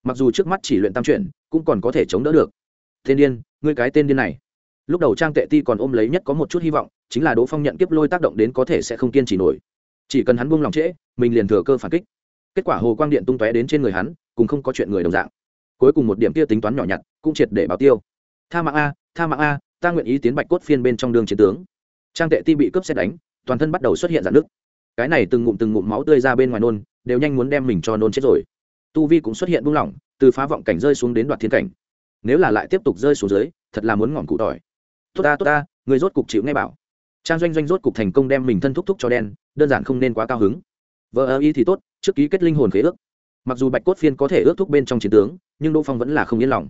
Mặc dù trước mắt chỉ luyện tam chuyển cũng còn có thể chống đỡ được. Thiên điên, ngươi cái tên điên này. Lúc đầu trang tệ ti còn ôm lấy nhất có một chút hy vọng, chính là đỗ phong nhận kiếp lôi tác động đến có thể sẽ không kiên trì nổi. Chỉ cần hắn buông lòng trễ, mình liền thừa cơ phản kích. Kết quả hồ quang điện tung tóe đến trên người hắn, cùng không có chuyện người đồng dạng cuối cùng một điểm kia tính toán nhỏ nhặt, cũng triệt để báo tiêu. Tha mạng a, tha mạng a, ta nguyện ý tiến bạch cốt phiên bên trong đường chiến tướng. Trang tệ ti bị cướp xét đánh, toàn thân bắt đầu xuất hiện dạn nước cái này từng ngụm từng ngụm máu tươi ra bên ngoài nôn, đều nhanh muốn đem mình cho nôn chết rồi. Tu vi cũng xuất hiện buông lỏng, từ phá vọng cảnh rơi xuống đến đoạt thiên cảnh. Nếu là lại tiếp tục rơi xuống dưới, thật là muốn ngọn cụ tỏi. Tốt ta tốt ta, người rốt cục chịu nghe bảo. Trang doanh doanh rốt cục thành công đem mình thân thúc thúc cho đen, đơn giản không nên quá cao hứng. Vợ ơ y thì tốt, trước ký kết linh hồn khế ước mặc dù bạch cốt phiên có thể ước thúc bên trong chiến tướng, nhưng đỗ phong vẫn là không yên lòng.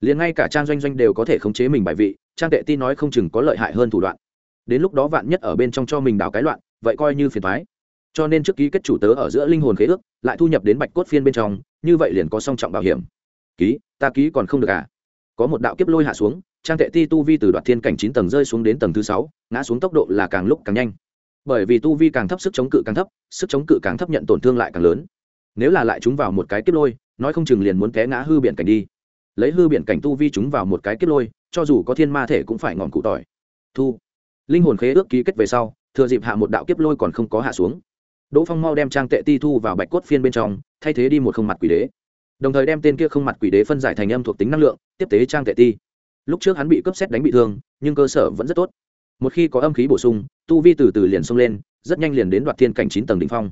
Liền ngay cả trang doanh doanh đều có thể khống chế mình bài vị, trang tệ ti nói không chừng có lợi hại hơn thủ đoạn. Đến lúc đó vạn nhất ở bên trong cho mình đào cái loạn, vậy coi như phiền thoái cho nên trước ký kết chủ tớ ở giữa linh hồn khế ước, lại thu nhập đến bạch cốt phiên bên trong, như vậy liền có song trọng bảo hiểm. Ký, ta ký còn không được à? Có một đạo kiếp lôi hạ xuống, trang tệ ti tu vi từ đoạt thiên cảnh chín tầng rơi xuống đến tầng thứ sáu, ngã xuống tốc độ là càng lúc càng nhanh. Bởi vì tu vi càng thấp, sức chống cự càng thấp, sức chống cự càng thấp nhận tổn thương lại càng lớn nếu là lại chúng vào một cái kiếp lôi, nói không chừng liền muốn té ngã hư biển cảnh đi. Lấy hư biển cảnh tu vi chúng vào một cái kiếp lôi, cho dù có thiên ma thể cũng phải ngọn cụ tỏi. Thu. Linh hồn khế ước ký kết về sau, thừa dịp hạ một đạo kiếp lôi còn không có hạ xuống. Đỗ phong mau đem trang tệ ti thu vào bạch cốt phiên bên trong, thay thế đi một không mặt quỷ đế. Đồng thời đem tên kia không mặt quỷ đế phân giải thành âm thuộc tính năng lượng, tiếp tế trang tệ ti. Lúc trước hắn bị cướp xét đánh bị thương, nhưng cơ sở vẫn rất tốt. Một khi có âm khí bổ sung, tu vi từ từ liền xông lên, rất nhanh liền đến đoạt thiên cảnh chín tầng đ ỉ n h phong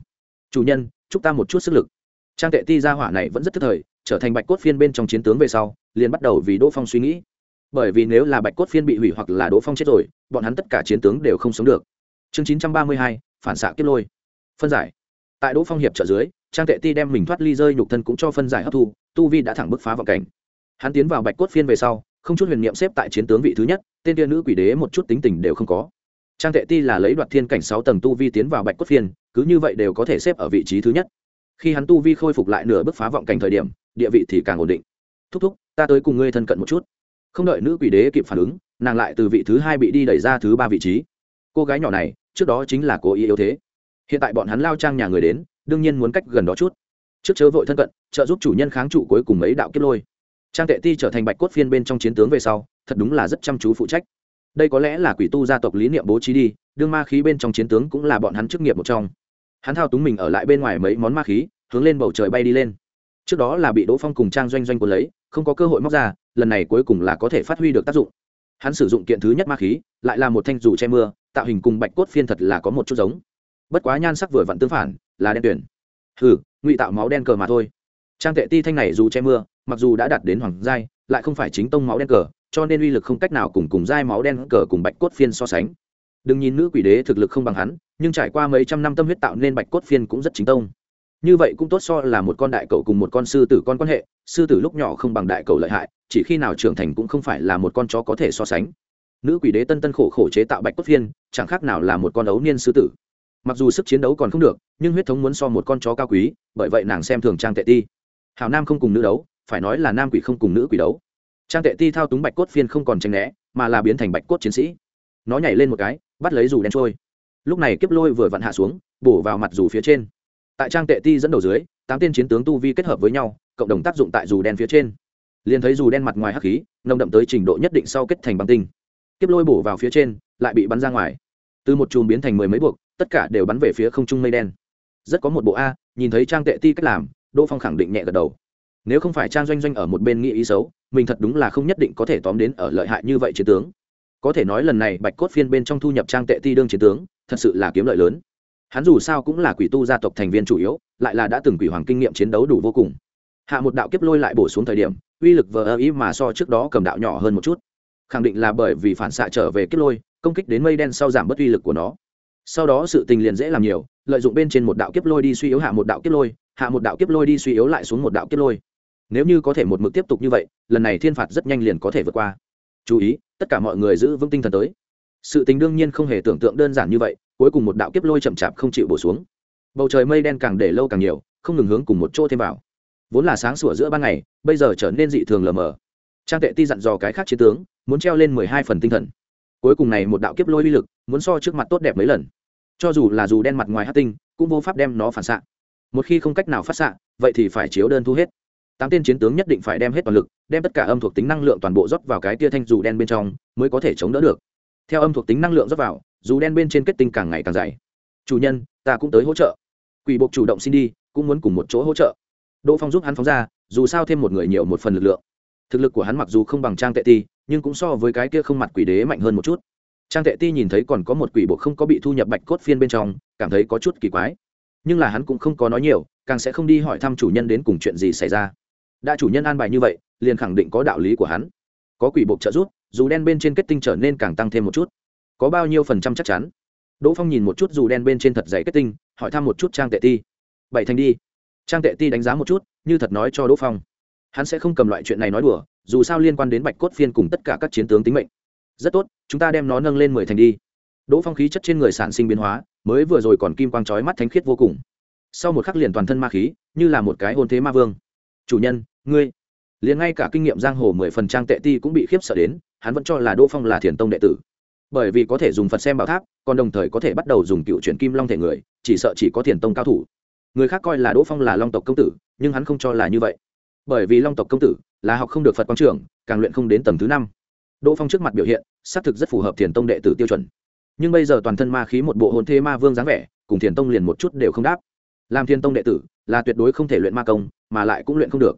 chủ nhân, chúc ta một chút sức lực. Trang tệ ti ra hỏa này vẫn rất thức thời, trở thành bạch cốt phiên bên trong chiến tướng về sau, liền bắt đầu vì đỗ phong suy nghĩ. Bởi vì nếu là bạch cốt phiên bị hủy hoặc là đỗ phong chết rồi, bọn hắn tất cả chiến tướng đều không sống được. Chương chín trăm ba mươi hai, phản xạ kiếp lôi. Phân giải. Tại đỗ phong hiệp trợ dưới, trang tệ ti đem mình thoát ly rơi nhục thân cũng cho phân giải hấp thu, tu vi đã thẳng bức phá vào cảnh. Hắn tiến vào bạch cốt phiên về sau, không chút huyền niệm xếp tại chiến tướng vị thứ nhất, tên tiên nữ quỷ đế một chút tính tình đều không có. Trang tệ ti là lấy đoạt thiên cảnh sáu tầng tu vi tiến vào bạch cốt phiên cứ như vậy đều có thể xếp ở vị trí thứ nhất. Khi hắn tu vi khôi phục lại nửa bước phá vọng cảnh thời điểm, địa vị thì càng ổn định. Thúc thúc, ta tới cùng ngươi thân cận một chút. Không đợi nữ quỷ đế kịp phản ứng, nàng lại từ vị thứ hai bị đi đẩy ra thứ ba vị trí. Cô gái nhỏ này, trước đó chính là cố ý yếu thế. Hiện tại bọn hắn lao trang nhà người đến, đương nhiên muốn cách gần đó chút. Trước chớ vội thân cận, trợ giúp chủ nhân kháng trụ cuối cùng mấy đạo kiếp lôi. Trang tệ ti trở thành bạch cốt phiên bên trong chiến tướng về sau, thật đúng là rất chăm chú phụ trách. Đây có lẽ là quỷ tu gia tộc lý niệm bố trí đi, đương ma khí bên trong chiến tướng cũng là bọn hắn chức nghiệp một trong hắn thao túng mình ở lại bên ngoài mấy món ma khí, hướng lên bầu trời bay đi lên. Trước đó là bị đỗ phong cùng trang doanh doanh cuốn lấy, không có cơ hội móc ra, lần này cuối cùng là có thể phát huy được tác dụng. Hắn sử dụng kiện thứ nhất ma khí, lại là một thanh dù che mưa, tạo hình cùng bạch cốt phiên thật là có một chút giống. Bất quá nhan sắc vừa vặn tương phản, là đen tuyển hừ, ngụy tạo máu đen cờ mà thôi. Trang tệ ti thanh này dù che mưa, mặc dù đã đạt đến hoàng giai, lại không phải chính tông máu đen cờ, cho nên uy lực không cách nào cùng cùng giai máu đen cờ cùng bạch cốt phiên so sánh đừng nhìn nữ quỷ đế thực lực không bằng hắn, nhưng trải qua mấy trăm năm tâm huyết tạo nên bạch cốt phiên cũng rất chính tông. Như vậy cũng tốt so là một con đại cậu cùng một con sư tử con quan hệ, sư tử lúc nhỏ không bằng đại cậu lợi hại, chỉ khi nào trưởng thành cũng không phải là một con chó có thể so sánh. Nữ quỷ đế tân tân khổ khổ chế tạo bạch cốt phiên, chẳng khác nào là một con ấu niên sư tử. Mặc dù sức chiến đấu còn không được, nhưng huyết thống muốn so một con chó cao quý, bởi vậy nàng xem thường trang tệ ti. Hào nam không cùng nữ đấu, phải nói là nam quỷ không cùng nữ quỷ đấu. Trang tệ ti thao túng bạch cốt phiên không còn tranh né, mà là biến thành bạch cốt chiến sĩ. Nó nhảy lên một cái bắt lấy dù đen trôi. Lúc này kiếp lôi vừa vặn hạ xuống, bổ vào mặt dù phía trên. Tại trang tệ ti dẫn đầu dưới, tám tên chiến tướng tu vi kết hợp với nhau, cộng đồng tác dụng tại dù đen phía trên. Liền thấy dù đen mặt ngoài hắc khí, nồng đậm tới trình độ nhất định sau kết thành băng tinh. Kiếp lôi bổ vào phía trên, lại bị bắn ra ngoài. Từ một chùm biến thành mười mấy buộc, tất cả đều bắn về phía không trung mây đen. Rất có một bộ a, nhìn thấy trang tệ ti cách làm, đỗ phong khẳng định nhẹ gật đầu. Nếu không phải trang doanh doanh ở một bên nghĩ ý xấu, mình thật đúng là không nhất định có thể tóm đến ở lợi hại như vậy chiến tướng có thể nói lần này bạch cốt phiên bên trong thu nhập trang tệ ti đương chiến tướng, thật sự là kiếm lợi lớn. Hắn dù sao cũng là quỷ tu gia tộc thành viên chủ yếu, lại là đã từng quỷ hoàng kinh nghiệm chiến đấu đủ vô cùng. Hạ một đạo kiếp lôi lại bổ xuống thời điểm, uy lực vờ ơ ý mà so trước đó cầm đạo nhỏ hơn một chút. Khẳng định là bởi vì phản xạ trở về kiếp lôi, công kích đến mây đen sau giảm bớt uy lực của nó. Sau đó sự tình liền dễ làm nhiều, lợi dụng bên trên một đạo kiếp lôi đi suy yếu hạ một đạo kiếp lôi, hạ một đạo kiếp lôi đi suy yếu lại xuống một đạo kiếp lôi. Nếu như có thể một mực tiếp tục như vậy, lần này thiên phạt rất nhanh liền có thể vượt qua chú ý, tất cả mọi người giữ vững tinh thần tới. Sự tình đương nhiên không hề tưởng tượng đơn giản như vậy, cuối cùng một đạo kiếp lôi chậm chạp không chịu bổ xuống. Bầu trời mây đen càng để lâu càng nhiều, không ngừng hướng cùng một chỗ thêm vào. Vốn là sáng sủa giữa ban ngày, bây giờ trở nên dị thường lờ mờ. Trang tệ ti dặn dò cái khác chiến tướng, muốn treo lên mười hai phần tinh thần. Cuối cùng này một đạo kiếp lôi uy lực, muốn so trước mặt tốt đẹp mấy lần. Cho dù là dù đen mặt ngoài hát tinh, cũng vô pháp đem nó phản xạ. Một khi không cách nào phát xạ, vậy thì phải chiếu đơn thu hết tám tên chiến tướng nhất định phải đem hết toàn lực, đem tất cả âm thuộc tính năng lượng toàn bộ rót vào cái tia thanh dù đen bên trong, mới có thể chống đỡ được. Theo âm thuộc tính năng lượng rót vào, dù đen bên trên kết tinh càng ngày càng dày. Chủ nhân, ta cũng tới hỗ trợ. Quỷ buộc chủ động xin đi, cũng muốn cùng một chỗ hỗ trợ. Đỗ phong giúp hắn phóng ra, dù sao thêm một người nhiều một phần lực lượng. Thực lực của hắn mặc dù không bằng trang tệ ti, nhưng cũng so với cái kia không mặt quỷ đế mạnh hơn một chút. Trang tệ ti nhìn thấy còn có một quỷ buộc không có bị thu nhập bạch cốt phiên bên trong, cảm thấy có chút kỳ quái. Nhưng là hắn cũng không có nói nhiều, càng sẽ không đi hỏi thăm chủ nhân đến cùng chuyện gì xảy ra đã chủ nhân an bài như vậy, liền khẳng định có đạo lý của hắn. Có quỷ buộc trợ giúp, dù đen bên trên kết tinh trở nên càng tăng thêm một chút. Có bao nhiêu phần trăm chắc chắn? Đỗ phong nhìn một chút dù đen bên trên thật dày kết tinh, hỏi thăm một chút trang tệ ti. Bảy thành đi. Trang tệ ti đánh giá một chút, như thật nói cho đỗ phong. Hắn sẽ không cầm loại chuyện này nói đùa, dù sao liên quan đến bạch cốt phiên cùng tất cả các chiến tướng tính mệnh. Rất tốt, chúng ta đem nó nâng lên mười thành đi. Đỗ phong khí chất trên người sản sinh biến hóa, mới vừa rồi còn kim quang trói mắt thánh khiết vô cùng. Sau một khắc liền toàn thân ma khí, như là một cái hôn thế ma vương. Chủ nhân ngươi, liền ngay cả kinh nghiệm giang hồ mười phần trang tệ ti cũng bị khiếp sợ đến, hắn vẫn cho là đỗ phong là thiền tông đệ tử. Bởi vì có thể dùng phật xem bảo tháp, còn đồng thời có thể bắt đầu dùng cựu chuyển kim long thể người, chỉ sợ chỉ có thiền tông cao thủ. Người khác coi là đỗ phong là long tộc công tử, nhưng hắn không cho là như vậy. Bởi vì long tộc công tử là học không được phật quang trường, càng luyện không đến tầng thứ năm. Đỗ phong trước mặt biểu hiện, xác thực rất phù hợp thiền tông đệ tử tiêu chuẩn. Nhưng bây giờ toàn thân ma khí một bộ hồn thế ma vương dáng vẻ, cùng thiền tông liền một chút đều không đáp. Làm thiền tông đệ tử là tuyệt đối không thể luyện ma công, mà lại cũng luyện không được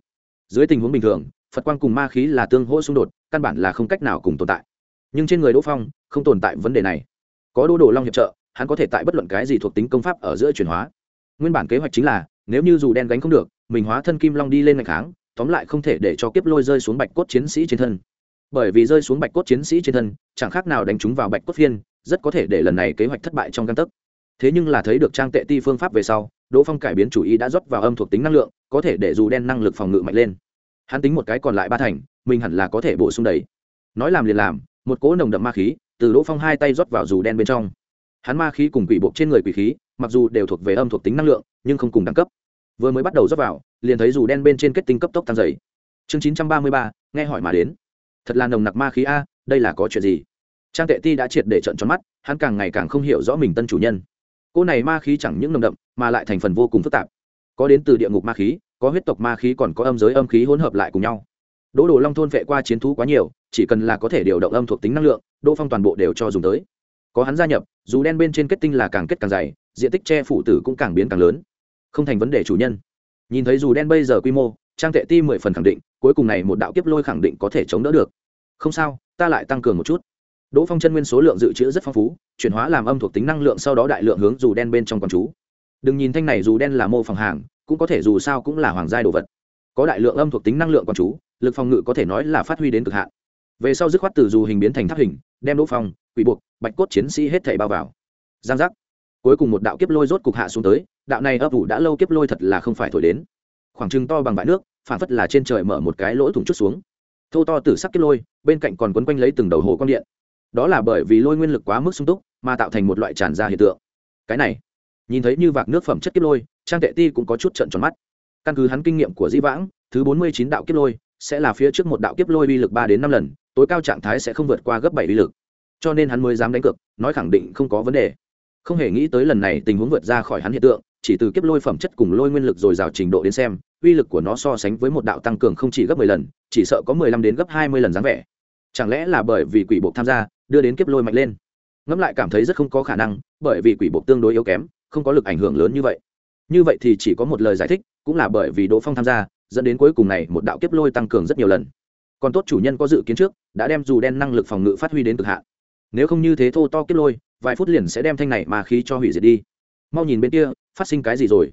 dưới tình huống bình thường, phật quang cùng ma khí là tương hỗ xung đột, căn bản là không cách nào cùng tồn tại. Nhưng trên người đỗ phong, không tồn tại vấn đề này. Có đô đồ long hiệp trợ, hắn có thể tại bất luận cái gì thuộc tính công pháp ở giữa chuyển hóa. Nguyên bản kế hoạch chính là, nếu như dù đen gánh không được, mình hóa thân kim long đi lên ngày kháng, tóm lại không thể để cho kiếp lôi rơi xuống bạch cốt chiến sĩ trên thân. Bởi vì rơi xuống bạch cốt chiến sĩ trên thân, chẳng khác nào đánh chúng vào bạch cốt phiên, rất có thể để lần này kế hoạch thất bại trong căn tấc. Thế nhưng là thấy được trang tệ ti phương pháp về sau, đỗ phong cải biến chủ ý đã rót vào âm thuộc tính năng lượng, có thể để dù đen năng lực phòng ngự mạnh lên hắn tính một cái còn lại ba thành, mình hẳn là có thể bổ sung đầy. Nói làm liền làm, một cỗ nồng đậm ma khí, từ đỗ phong hai tay rót vào dù đen bên trong. Hắn ma khí cùng quỷ bộ trên người quỷ khí, mặc dù đều thuộc về âm thuộc tính năng lượng, nhưng không cùng đẳng cấp. Vừa mới bắt đầu rót vào, liền thấy dù đen bên trên kết tinh cấp tốc tăng dày chương chín trăm ba mươi ba, nghe hỏi mà đến. Thật là nồng nặc ma khí a, đây là có chuyện gì? Trang tệ ti đã triệt để trận tròn mắt, hắn càng ngày càng không hiểu rõ mình tân chủ nhân. Cô này ma khí chẳng những nồng đậm, mà lại thành phần vô cùng phức tạp. Có đến từ địa ngục ma khí có huyết tộc ma khí còn có âm giới âm khí hỗn hợp lại cùng nhau. Đỗ đồ long thôn vệ qua chiến thú quá nhiều, chỉ cần là có thể điều động âm thuộc tính năng lượng, đỗ phong toàn bộ đều cho dùng tới. Có hắn gia nhập, dù đen bên trên kết tinh là càng kết càng dày, diện tích che phủ tử cũng càng biến càng lớn. Không thành vấn đề chủ nhân. Nhìn thấy dù đen bây giờ quy mô, trang tệ ti mười phần khẳng định, cuối cùng này một đạo kiếp lôi khẳng định có thể chống đỡ được. Không sao, ta lại tăng cường một chút. Đỗ phong chân nguyên số lượng dự trữ rất phong phú, chuyển hóa làm âm thuộc tính năng lượng sau đó đại lượng hướng dù đen bên trong con chú. Đừng nhìn thanh này dù đen là mô phòng hàng cũng có thể dù sao cũng là hoàng giai đồ vật. Có đại lượng âm thuộc tính năng lượng con chú, lực phòng ngự có thể nói là phát huy đến cực hạn. Về sau dứt khoát từ dù hình biến thành tháp hình, đem đỗ phong, quỷ buộc, bạch cốt chiến sĩ hết thảy bao vào. Giang giác. Cuối cùng một đạo kiếp lôi rốt cục hạ xuống tới, đạo này ấp ủ đã lâu kiếp lôi thật là không phải thổi đến. Khoảng trừng to bằng bãi nước phản phất là trên trời mở một cái lỗ thủng chút xuống. Thô to từ sắc kiếp lôi, bên cạnh còn quấn quanh lấy từng đầu hồ con điện. Đó là bởi vì lôi nguyên lực quá mức sung túc, mà tạo thành một loại tràn ra hiện tượng. Cái này nhìn thấy như vạc nước phẩm chất kiếp lôi, trang tệ ti cũng có chút trận tròn mắt. Căn cứ hắn kinh nghiệm của dĩ vãng, thứ bốn mươi chín đạo kiếp lôi sẽ là phía trước một đạo kiếp lôi uy lực ba đến năm lần, tối cao trạng thái sẽ không vượt qua gấp bảy uy lực. Cho nên hắn mới dám đánh cược, nói khẳng định không có vấn đề. Không hề nghĩ tới lần này tình huống vượt ra khỏi hắn hiện tượng, chỉ từ kiếp lôi phẩm chất cùng lôi nguyên lực dồi dào trình độ đến xem, uy lực của nó so sánh với một đạo tăng cường không chỉ gấp mười lần, chỉ sợ có mười lăm đến gấp hai mươi lần dáng vẻ. Chẳng lẽ là bởi vì quỷ bộ tham gia, đưa đến kiếp lôi mạnh lên? Ngẫm lại cảm thấy rất không có khả năng, bởi vì quỷ bộ tương đối yếu kém không có lực ảnh hưởng lớn như vậy. Như vậy thì chỉ có một lời giải thích, cũng là bởi vì đỗ phong tham gia, dẫn đến cuối cùng này một đạo kiếp lôi tăng cường rất nhiều lần. Còn tốt chủ nhân có dự kiến trước, đã đem dù đen năng lực phòng ngự phát huy đến cực hạn. Nếu không như thế thô to kiếp lôi, vài phút liền sẽ đem thanh này mà khí cho hủy diệt đi. Mau nhìn bên kia, phát sinh cái gì rồi?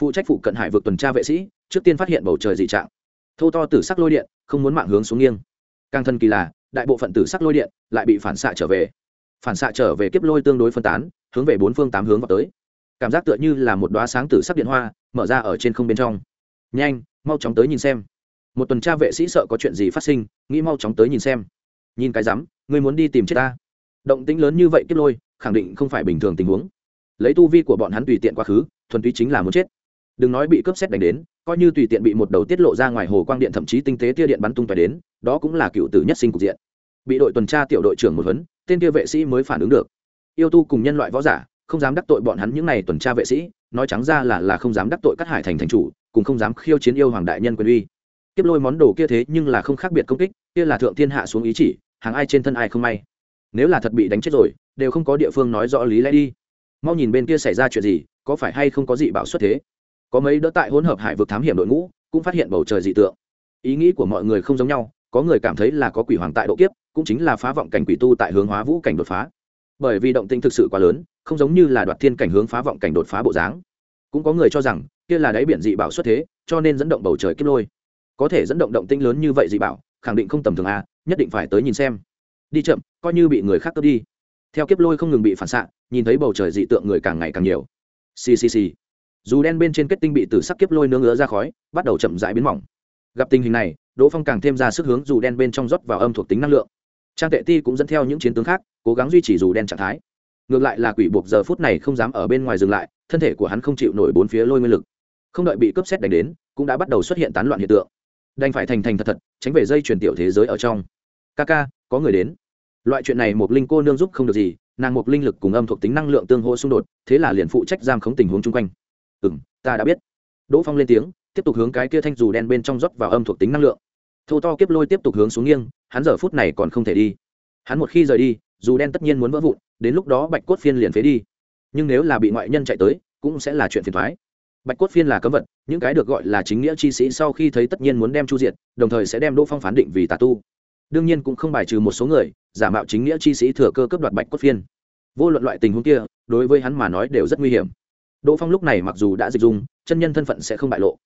Phụ trách phụ cận hải vực tuần tra vệ sĩ, trước tiên phát hiện bầu trời dị trạng. Thô to tử sắc lôi điện, không muốn mạng hướng xuống nghiêng. Càng thân kỳ là, đại bộ phận tử sắc lôi điện lại bị phản xạ trở về. Phản xạ trở về kiếp lôi tương đối phân tán, hướng về bốn phương tám hướng vào tới cảm giác tựa như là một đoá sáng tử sắc điện hoa, mở ra ở trên không bên trong. Nhanh, mau chóng tới nhìn xem. Một tuần tra vệ sĩ sợ có chuyện gì phát sinh, nghĩ mau chóng tới nhìn xem. Nhìn cái rắm người muốn đi tìm chết ta. Động tĩnh lớn như vậy kiếp lôi, khẳng định không phải bình thường tình huống. Lấy tu vi của bọn hắn tùy tiện quá khứ, thuần túy chính là muốn chết. Đừng nói bị cướp xét đánh đến, coi như tùy tiện bị một đầu tiết lộ ra ngoài hồ quang điện thậm chí tinh tế tia điện bắn tung tóe đến, đó cũng là cựu tử nhất sinh cục diện. Bị đội tuần tra tiểu đội trưởng một huấn, tên kia vệ sĩ mới phản ứng được. Yêu tu cùng nhân loại võ giả không dám đắc tội bọn hắn những n à y tuần tra vệ sĩ, nói trắng ra là là không dám đắc tội các hải thành thành chủ, cùng không dám khiêu chiến yêu hoàng đại nhân quyền uy. Kiếp lôi món đồ kia thế nhưng là không khác biệt công kích, kia là thượng thiên hạ xuống ý chỉ, hàng ai trên thân ai không may. Nếu là thật bị đánh chết rồi, đều không có địa phương nói rõ lý lẽ đi. Mau nhìn bên kia xảy ra chuyện gì, có phải hay không có dị bảo xuất thế? Có mấy đỡ tại hỗn hợp hải vực thám hiểm đội ngũ, cũng phát hiện bầu trời dị tượng. Ý nghĩ của mọi người không giống nhau, có người cảm thấy là có quỷ hoàng tại độ kiếp, cũng chính là phá vọng cảnh quỷ tu tại hướng hóa vũ cảnh đột phá bởi vì động tinh thực sự quá lớn, không giống như là đoạt thiên cảnh hướng phá vọng cảnh đột phá bộ dáng. Cũng có người cho rằng, kia là đáy biển dị bảo xuất thế, cho nên dẫn động bầu trời kiếp lôi. Có thể dẫn động động tinh lớn như vậy dị bảo, khẳng định không tầm thường a, nhất định phải tới nhìn xem. Đi chậm, coi như bị người khác cướp đi. Theo kiếp lôi không ngừng bị phản xạ, nhìn thấy bầu trời dị tượng người càng ngày càng nhiều. Ccc dù đen bên trên kết tinh bị từ sắc kiếp lôi nương ứa ra khói, bắt đầu chậm rãi biến mỏng. Gặp tình hình này, đỗ phong càng thêm ra sức hướng dù đen bên trong rót vào âm thuộc tính năng lượng trang tệ ti cũng dẫn theo những chiến tướng khác, cố gắng duy trì dù đen trạng thái. Ngược lại là quỷ buộc giờ phút này không dám ở bên ngoài dừng lại, thân thể của hắn không chịu nổi bốn phía lôi nguyên lực. Không đợi bị cướp xét đánh đến, cũng đã bắt đầu xuất hiện tán loạn hiện tượng. Đành phải thành thành thật thật, tránh về dây truyền tiểu thế giới ở trong. Ca ca, có người đến. Loại chuyện này một linh cô nương giúp không được gì, nàng một linh lực cùng âm thuộc tính năng lượng tương hỗ xung đột, thế là liền phụ trách giam khống tình huống chung quanh. Ừ ta đã biết. Đỗ phong lên tiếng, tiếp tục hướng cái kia thanh dù đen bên trong rót vào âm thuộc tính năng lượng thô to kiếp lôi tiếp tục hướng xuống nghiêng, hắn giờ phút này còn không thể đi. Hắn một khi rời đi, dù đen tất nhiên muốn vỡ vụn, đến lúc đó bạch cốt phiên liền phế đi. Nhưng nếu là bị ngoại nhân chạy tới, cũng sẽ là chuyện phiền thoái bạch cốt phiên là cấm vật, những cái được gọi là chính nghĩa chi sĩ sau khi thấy tất nhiên muốn đem chu diệt, đồng thời sẽ đem đỗ phong phán định vì tà tu. Đương nhiên cũng không bài trừ một số người, giả mạo chính nghĩa chi sĩ thừa cơ cấp đoạt bạch cốt phiên. Vô luận loại tình huống kia, đối với hắn mà nói đều rất nguy hiểm. Đỗ phong lúc này mặc dù đã dịch dung, chân nhân thân phận sẽ không bại lộ.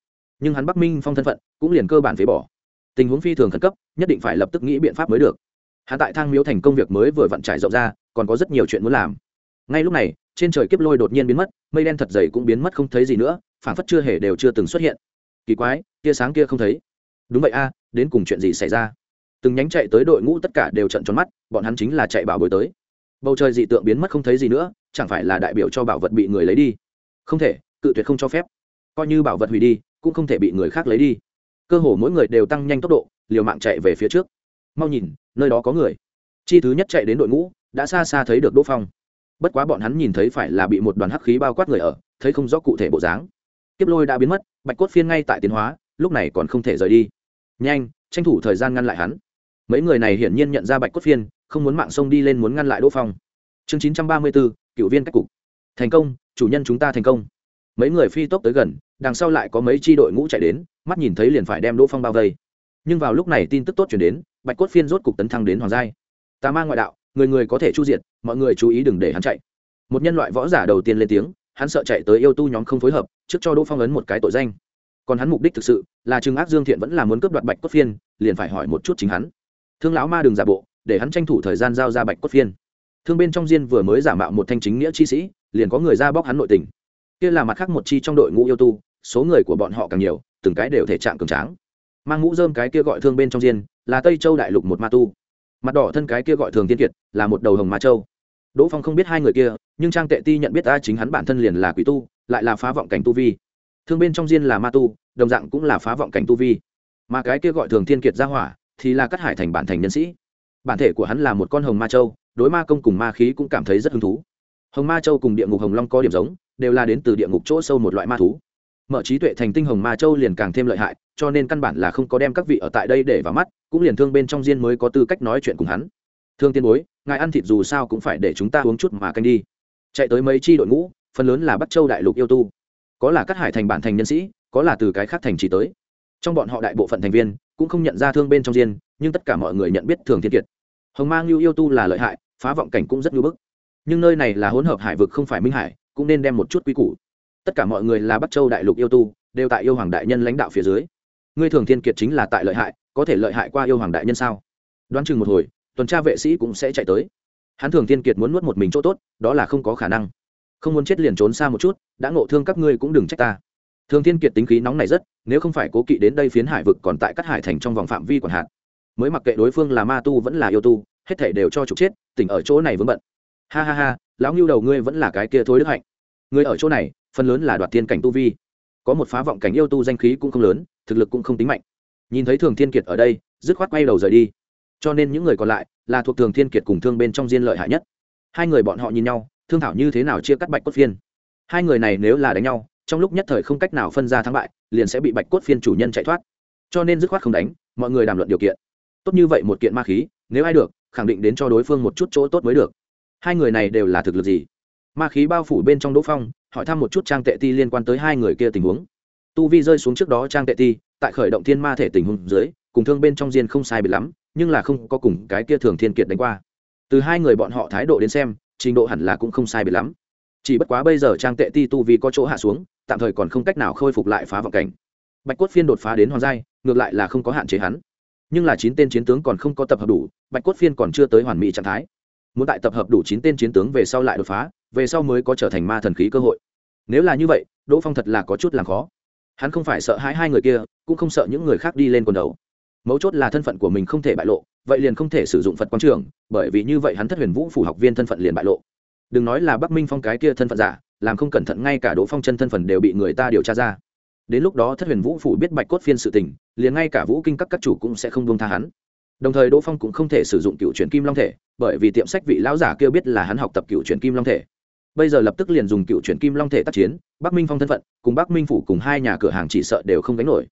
Nhưng hắn bắc minh phong thân phận cũng liền cơ bản phế bỏ tình huống phi thường khẩn cấp, nhất định phải lập tức nghĩ biện pháp mới được. Hạ tại thang miếu thành công việc mới vừa vặn trải rộng ra, còn có rất nhiều chuyện muốn làm. Ngay lúc này, trên trời kiếp lôi đột nhiên biến mất, mây đen thật dày cũng biến mất không thấy gì nữa phản phất chưa hề đều chưa từng xuất hiện. Kỳ quái, tia sáng kia không thấy. Đúng vậy a, đến cùng chuyện gì xảy ra? Từng nhánh chạy tới đội ngũ tất cả đều trận tròn mắt, bọn hắn chính là chạy bảo bồi tới. Bầu trời dị tượng biến mất không thấy gì nữa, chẳng phải là đại biểu cho bảo vật bị người lấy đi? Không thể, cự tuyệt không cho phép. Coi như bảo vật hủy đi, cũng không thể bị người khác lấy đi cơ hồ mỗi người đều tăng nhanh tốc độ, liều mạng chạy về phía trước. Mau nhìn, nơi đó có người. Chi thứ nhất chạy đến đội ngũ, đã xa xa thấy được đỗ phong. Bất quá bọn hắn nhìn thấy phải là bị một đoàn hắc khí bao quát người ở, thấy không rõ cụ thể bộ dáng. Kiếp lôi đã biến mất, bạch cốt phiên ngay tại tiến hóa, lúc này còn không thể rời đi. Nhanh, tranh thủ thời gian ngăn lại hắn. Mấy người này hiển nhiên nhận ra bạch cốt phiên, không muốn mạng sông đi lên muốn ngăn lại đỗ phong. Chương chín trăm ba mươi bốn cựu viên cách cục. Thành công, chủ nhân chúng ta thành công. Mấy người phi tốc tới gần, đằng sau lại có mấy tri đội ngũ chạy đến mắt nhìn thấy liền phải đem đỗ phong bao vây. Nhưng vào lúc này tin tức tốt chuyển đến, bạch cốt phiên rốt cục tấn thăng đến hoàng giai. Tà ma ngoại đạo, người người có thể chu diệt, mọi người chú ý đừng để hắn chạy. Một nhân loại võ giả đầu tiên lên tiếng, hắn sợ chạy tới yêu tu nhóm không phối hợp, trước cho đỗ phong ấn một cái tội danh. Còn hắn mục đích thực sự là trừng ác dương thiện vẫn là muốn cướp đoạt bạch cốt phiên, liền phải hỏi một chút chính hắn. Thương lão ma đừng giả bộ, để hắn tranh thủ thời gian giao ra bạch cốt phiên. Thương bên trong diên vừa mới giả mạo một thanh chính nghĩa chi sĩ, liền có người ra bóc hắn nội tình. Kia là mặt khác một chi trong đội ngũ yêu tu, số người của bọn họ càng nhiều từng cái đều thể trạng cường tráng. Mang mũ dơm cái kia gọi thương bên trong diên, là tây châu đại lục một ma tu. Mặt đỏ thân cái kia gọi thường tiên kiệt, là một đầu hồng ma châu. Đỗ phong không biết hai người kia, nhưng trang tệ ti nhận biết ta chính hắn bản thân liền là quỷ tu, lại là phá vọng cảnh tu vi. Thương bên trong diên là ma tu, đồng dạng cũng là phá vọng cảnh tu vi. Mà cái kia gọi thường thiên kiệt ra hỏa, thì là cắt hải thành bản thành nhân sĩ. Bản thể của hắn là một con hồng ma châu, đối ma công cùng ma khí cũng cảm thấy rất hứng thú. Hồng ma châu cùng địa ngục hồng long có điểm giống, đều là đến từ địa ngục chỗ sâu một loại ma thú mở trí tuệ thành tinh hồng ma châu liền càng thêm lợi hại, cho nên căn bản là không có đem các vị ở tại đây để vào mắt, cũng liền thương bên trong diên mới có tư cách nói chuyện cùng hắn. Thương tiên bối, ngài ăn thịt dù sao cũng phải để chúng ta uống chút mà canh đi. Chạy tới mấy chi đội ngũ, phần lớn là bắc châu đại lục yêu tu. Có là các hải thành bản thành nhân sĩ, có là từ cái khác thành chỉ tới. Trong bọn họ đại bộ phận thành viên, cũng không nhận ra thương bên trong diên, nhưng tất cả mọi người nhận biết thường thiên kiệt. Hồng mang lưu yêu tu là lợi hại, phá vọng cảnh cũng rất ngưỡng bức. Nhưng nơi này là hỗn hợp hải vực không phải minh hải, cũng nên đem một chút quy củ tất cả mọi người là bắc châu đại lục yêu tu đều tại yêu hoàng đại nhân lãnh đạo phía dưới. Ngươi thường thiên kiệt chính là tại lợi hại có thể lợi hại qua yêu hoàng đại nhân sao? Đoán chừng một hồi tuần tra vệ sĩ cũng sẽ chạy tới. Hắn thường thiên kiệt muốn nuốt một mình chỗ tốt đó là không có khả năng. Không muốn chết liền trốn xa một chút đã ngộ thương các ngươi cũng đừng trách ta. Thường thiên kiệt tính khí nóng này rất nếu không phải cố kỵ đến đây phiến hải vực còn tại các hải thành trong vòng phạm vi quản hạn, mới mặc kệ đối phương là ma tu vẫn là yêu tu hết thể đều cho trục chết tỉnh ở chỗ này vướng bận. Ha ha ha lão ngưu đầu ngươi vẫn là cái kia thối đức hạnh. Ngươi ở chỗ này phần lớn là đoạt thiên cảnh tu vi. Có một phá vọng cảnh yêu tu danh khí cũng không lớn, thực lực cũng không tính mạnh. Nhìn thấy thường thiên kiệt ở đây, dứt khoát quay đầu rời đi. Cho nên những người còn lại là thuộc thường thiên kiệt cùng thương bên trong diên lợi hại nhất. Hai người bọn họ nhìn nhau, thương thảo như thế nào chia cắt bạch cốt phiên. Hai người này nếu là đánh nhau, trong lúc nhất thời không cách nào phân ra thắng bại, liền sẽ bị bạch cốt phiên chủ nhân chạy thoát. Cho nên dứt khoát không đánh, mọi người đàm luận điều kiện. Tốt như vậy một kiện ma khí, nếu ai được, khẳng định đến cho đối phương một chút chỗ tốt mới được. Hai người này đều là thực lực gì? Ma khí bao phủ bên trong đỗ phong, hỏi thăm một chút trang tệ ti liên quan tới hai người kia tình huống. Tu vi rơi xuống trước đó trang tệ ti, tại khởi động thiên ma thể tình huống dưới, cùng thương bên trong diên không sai bị lắm, nhưng là không có cùng cái kia thường thiên kiệt đánh qua. Từ hai người bọn họ thái độ đến xem, trình độ hẳn là cũng không sai bị lắm. Chỉ bất quá bây giờ trang tệ ti tu vi có chỗ hạ xuống, tạm thời còn không cách nào khôi phục lại phá vọng cảnh. Bạch cốt phiên đột phá đến hoàng giai, ngược lại là không có hạn chế hắn. Nhưng là chín tên chiến tướng còn không có tập hợp đủ, bạch cốt phiên còn chưa tới hoàn mỹ trạng thái. Muốn tại tập hợp đủ chín tên chiến tướng về sau lại đột phá về sau mới có trở thành ma thần khí cơ hội. Nếu là như vậy, đỗ phong thật là có chút làm khó. Hắn không phải sợ hãi hai người kia, cũng không sợ những người khác đi lên quần đầu. Mấu chốt là thân phận của mình không thể bại lộ, vậy liền không thể sử dụng phật quang trường, bởi vì như vậy hắn thất huyền vũ phủ học viên thân phận liền bại lộ. Đừng nói là bắc minh phong cái kia thân phận giả, làm không cẩn thận ngay cả đỗ phong chân thân phận đều bị người ta điều tra ra. Đến lúc đó thất huyền vũ phủ biết bạch cốt phiên sự tình, liền ngay cả vũ kinh các các chủ cũng sẽ không buông tha hắn. Đồng thời đỗ phong cũng không thể sử dụng cựu truyền kim long thể, bởi vì tiệm sách vị lão giả kêu biết là hắn học tập cựu truyền kim long thể bây giờ lập tức liền dùng cựu truyền kim long thể tác chiến, bắc minh phong thân phận, cùng bắc minh phủ cùng hai nhà cửa hàng chỉ sợ đều không đánh nổi.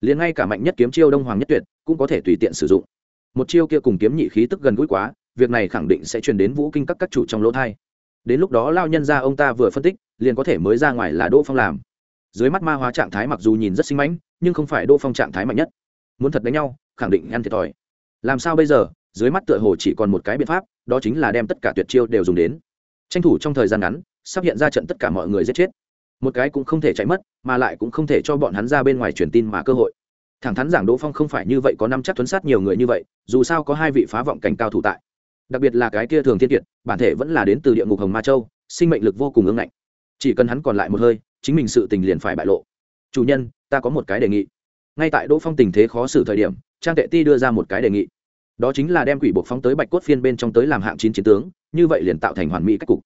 Liền ngay cả mạnh nhất kiếm chiêu đông hoàng nhất tuyệt cũng có thể tùy tiện sử dụng. Một chiêu kia cùng kiếm nhị khí tức gần gũi quá, việc này khẳng định sẽ truyền đến vũ kinh các các chủ trong lỗ thai. Đến lúc đó lao nhân ra ông ta vừa phân tích, liền có thể mới ra ngoài là đỗ phong làm. Dưới mắt ma hóa trạng thái mặc dù nhìn rất xinh mãnh, nhưng không phải đỗ phong trạng thái mạnh nhất. Muốn thật đánh nhau, khẳng định ăn thiệt thòi. Làm sao bây giờ? Dưới mắt tựa hồ chỉ còn một cái biện pháp, đó chính là đem tất cả tuyệt chiêu đều dùng đến tranh thủ trong thời gian ngắn, sắp hiện ra trận tất cả mọi người giết chết. Một cái cũng không thể chạy mất, mà lại cũng không thể cho bọn hắn ra bên ngoài truyền tin mà cơ hội. Thẳng thắn giảng đỗ phong không phải như vậy có năm chắc tuấn sát nhiều người như vậy, dù sao có hai vị phá vọng cảnh cao thủ tại. Đặc biệt là cái kia thường thiên kiệt, bản thể vẫn là đến từ địa ngục hồng ma châu, sinh mệnh lực vô cùng ưng ngạnh. Chỉ cần hắn còn lại một hơi, chính mình sự tình liền phải bại lộ. Chủ nhân, ta có một cái đề nghị. Ngay tại đỗ phong tình thế khó xử thời điểm, trang tệ ti đưa ra một cái đề nghị đó chính là đem quỷ buộc phóng tới bạch cốt phiên bên trong tới làm hạng chín chiến tướng, như vậy liền tạo thành hoàn mỹ cách cục.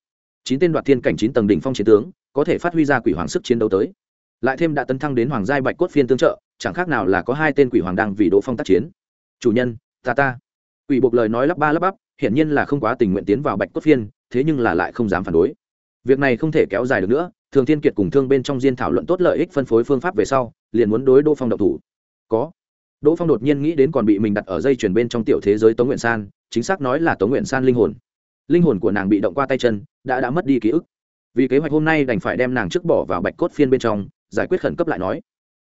Chín tên đoạt thiên cảnh chín tầng đỉnh phong chiến tướng, có thể phát huy ra quỷ hoàng sức chiến đấu tới. Lại thêm đã tấn thăng đến hoàng giai bạch cốt phiên tương trợ, chẳng khác nào là có hai tên quỷ hoàng đang vì đỗ phong tác chiến. Chủ nhân, ta ta. Quỷ buộc lời nói lắp ba lắp bắp, hiển nhiên là không quá tình nguyện tiến vào bạch cốt phiên, thế nhưng là lại không dám phản đối. Việc này không thể kéo dài được nữa, thường thiên kiệt cùng thương bên trong diên thảo luận tốt lợi ích phân phối phương pháp về sau, liền muốn đối đỗ phong độc thủ. Có đỗ phong đột nhiên nghĩ đến còn bị mình đặt ở dây chuyền bên trong tiểu thế giới tống nguyện san, chính xác nói là tống nguyện san linh hồn. Linh hồn của nàng bị động qua tay chân, đã đã mất đi ký ức. Vì kế hoạch hôm nay đành phải đem nàng trước bỏ vào bạch cốt phiên bên trong, giải quyết khẩn cấp lại nói.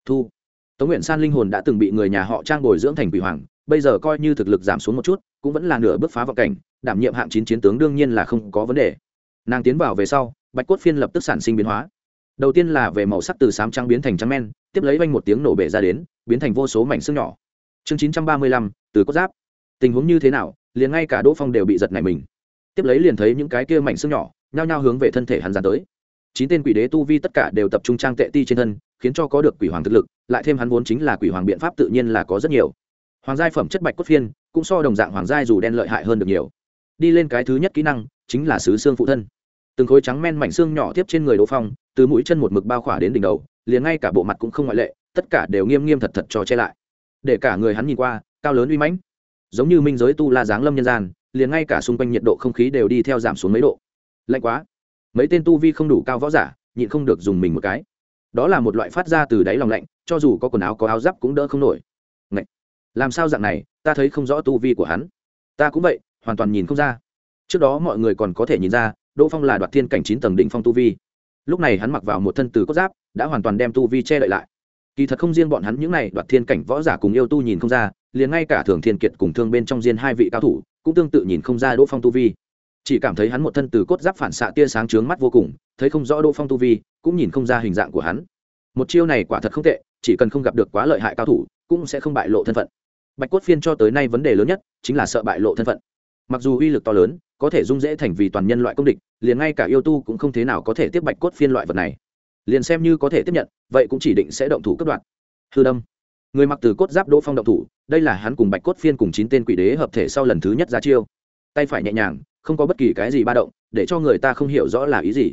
Thu, tống nguyện san linh hồn đã từng bị người nhà họ trang bồi dưỡng thành quỷ hoàng, bây giờ coi như thực lực giảm xuống một chút, cũng vẫn là nửa bước phá vào cảnh, đảm nhiệm hạng chín chiến tướng đương nhiên là không có vấn đề. Nàng tiến vào về sau, bạch cốt phiên lập tức sản sinh biến hóa đầu tiên là về màu sắc từ sám trắng biến thành trắng men, tiếp lấy vanh một tiếng nổ bể ra đến, biến thành vô số mảnh xương nhỏ. Chương chín trăm ba mươi lăm, từ cốt giáp. Tình huống như thế nào, liền ngay cả đỗ phong đều bị giật này mình. Tiếp lấy liền thấy những cái kia mảnh xương nhỏ, nhao nhao hướng về thân thể hắn dán tới. Chín tên quỷ đế tu vi tất cả đều tập trung trang tệ ti trên thân, khiến cho có được quỷ hoàng thực lực, lại thêm hắn vốn chính là quỷ hoàng biện pháp tự nhiên là có rất nhiều. Hoàng giai phẩm chất bạch cốt phiên, cũng so đồng dạng hoàng giai dù đen lợi hại hơn được nhiều. Đi lên cái thứ nhất kỹ năng, chính là sứ xương phụ thân. Từng khối trắng men mảnh xương nhỏ tiếp trên người đỗ phong từ mũi chân một mực bao khỏa đến đỉnh đầu, liền ngay cả bộ mặt cũng không ngoại lệ, tất cả đều nghiêm nghiêm thật thật cho che lại. Để cả người hắn nhìn qua, cao lớn uy mãnh. Giống như minh giới tu la giáng lâm nhân gian, liền ngay cả xung quanh nhiệt độ không khí đều đi theo giảm xuống mấy độ. Lạnh quá. Mấy tên tu vi không đủ cao võ giả, nhịn không được dùng mình một cái. Đó là một loại phát ra từ đáy lòng lạnh, cho dù có quần áo có áo giáp cũng đỡ không nổi. Ngậy! làm sao dạng này, ta thấy không rõ tu vi của hắn. Ta cũng vậy, hoàn toàn nhìn không ra. Trước đó mọi người còn có thể nhìn ra, đỗ phong là đoạt thiên cảnh chín tầng đỉnh phong tu vi lúc này hắn mặc vào một thân từ cốt giáp, đã hoàn toàn đem tu vi che đậy lại. Kỳ thật không riêng bọn hắn, những này đoạt thiên cảnh võ giả cùng yêu tu nhìn không ra, liền ngay cả thường thiên kiệt cùng thương bên trong diên hai vị cao thủ, cũng tương tự nhìn không ra đỗ phong tu vi. Chỉ cảm thấy hắn một thân từ cốt giáp phản xạ tia sáng trướng mắt vô cùng, thấy không rõ đỗ phong tu vi, cũng nhìn không ra hình dạng của hắn. Một chiêu này quả thật không tệ, chỉ cần không gặp được quá lợi hại cao thủ, cũng sẽ không bại lộ thân phận. Bạch cốt phiên cho tới nay vấn đề lớn nhất, chính là sợ bại lộ thân phận mặc dù uy lực to lớn, có thể dung dễ thành vì toàn nhân loại công địch, liền ngay cả yêu tu cũng không thế nào có thể tiếp bạch cốt phiên loại vật này. Liền xem như có thể tiếp nhận, vậy cũng chỉ định sẽ động thủ cấp đoạn. Hư đâm. Người mặc từ cốt giáp đỗ phong động thủ, đây là hắn cùng bạch cốt phiên cùng chín tên quỷ đế hợp thể sau lần thứ nhất ra chiêu. Tay phải nhẹ nhàng, không có bất kỳ cái gì ba động, để cho người ta không hiểu rõ là ý gì.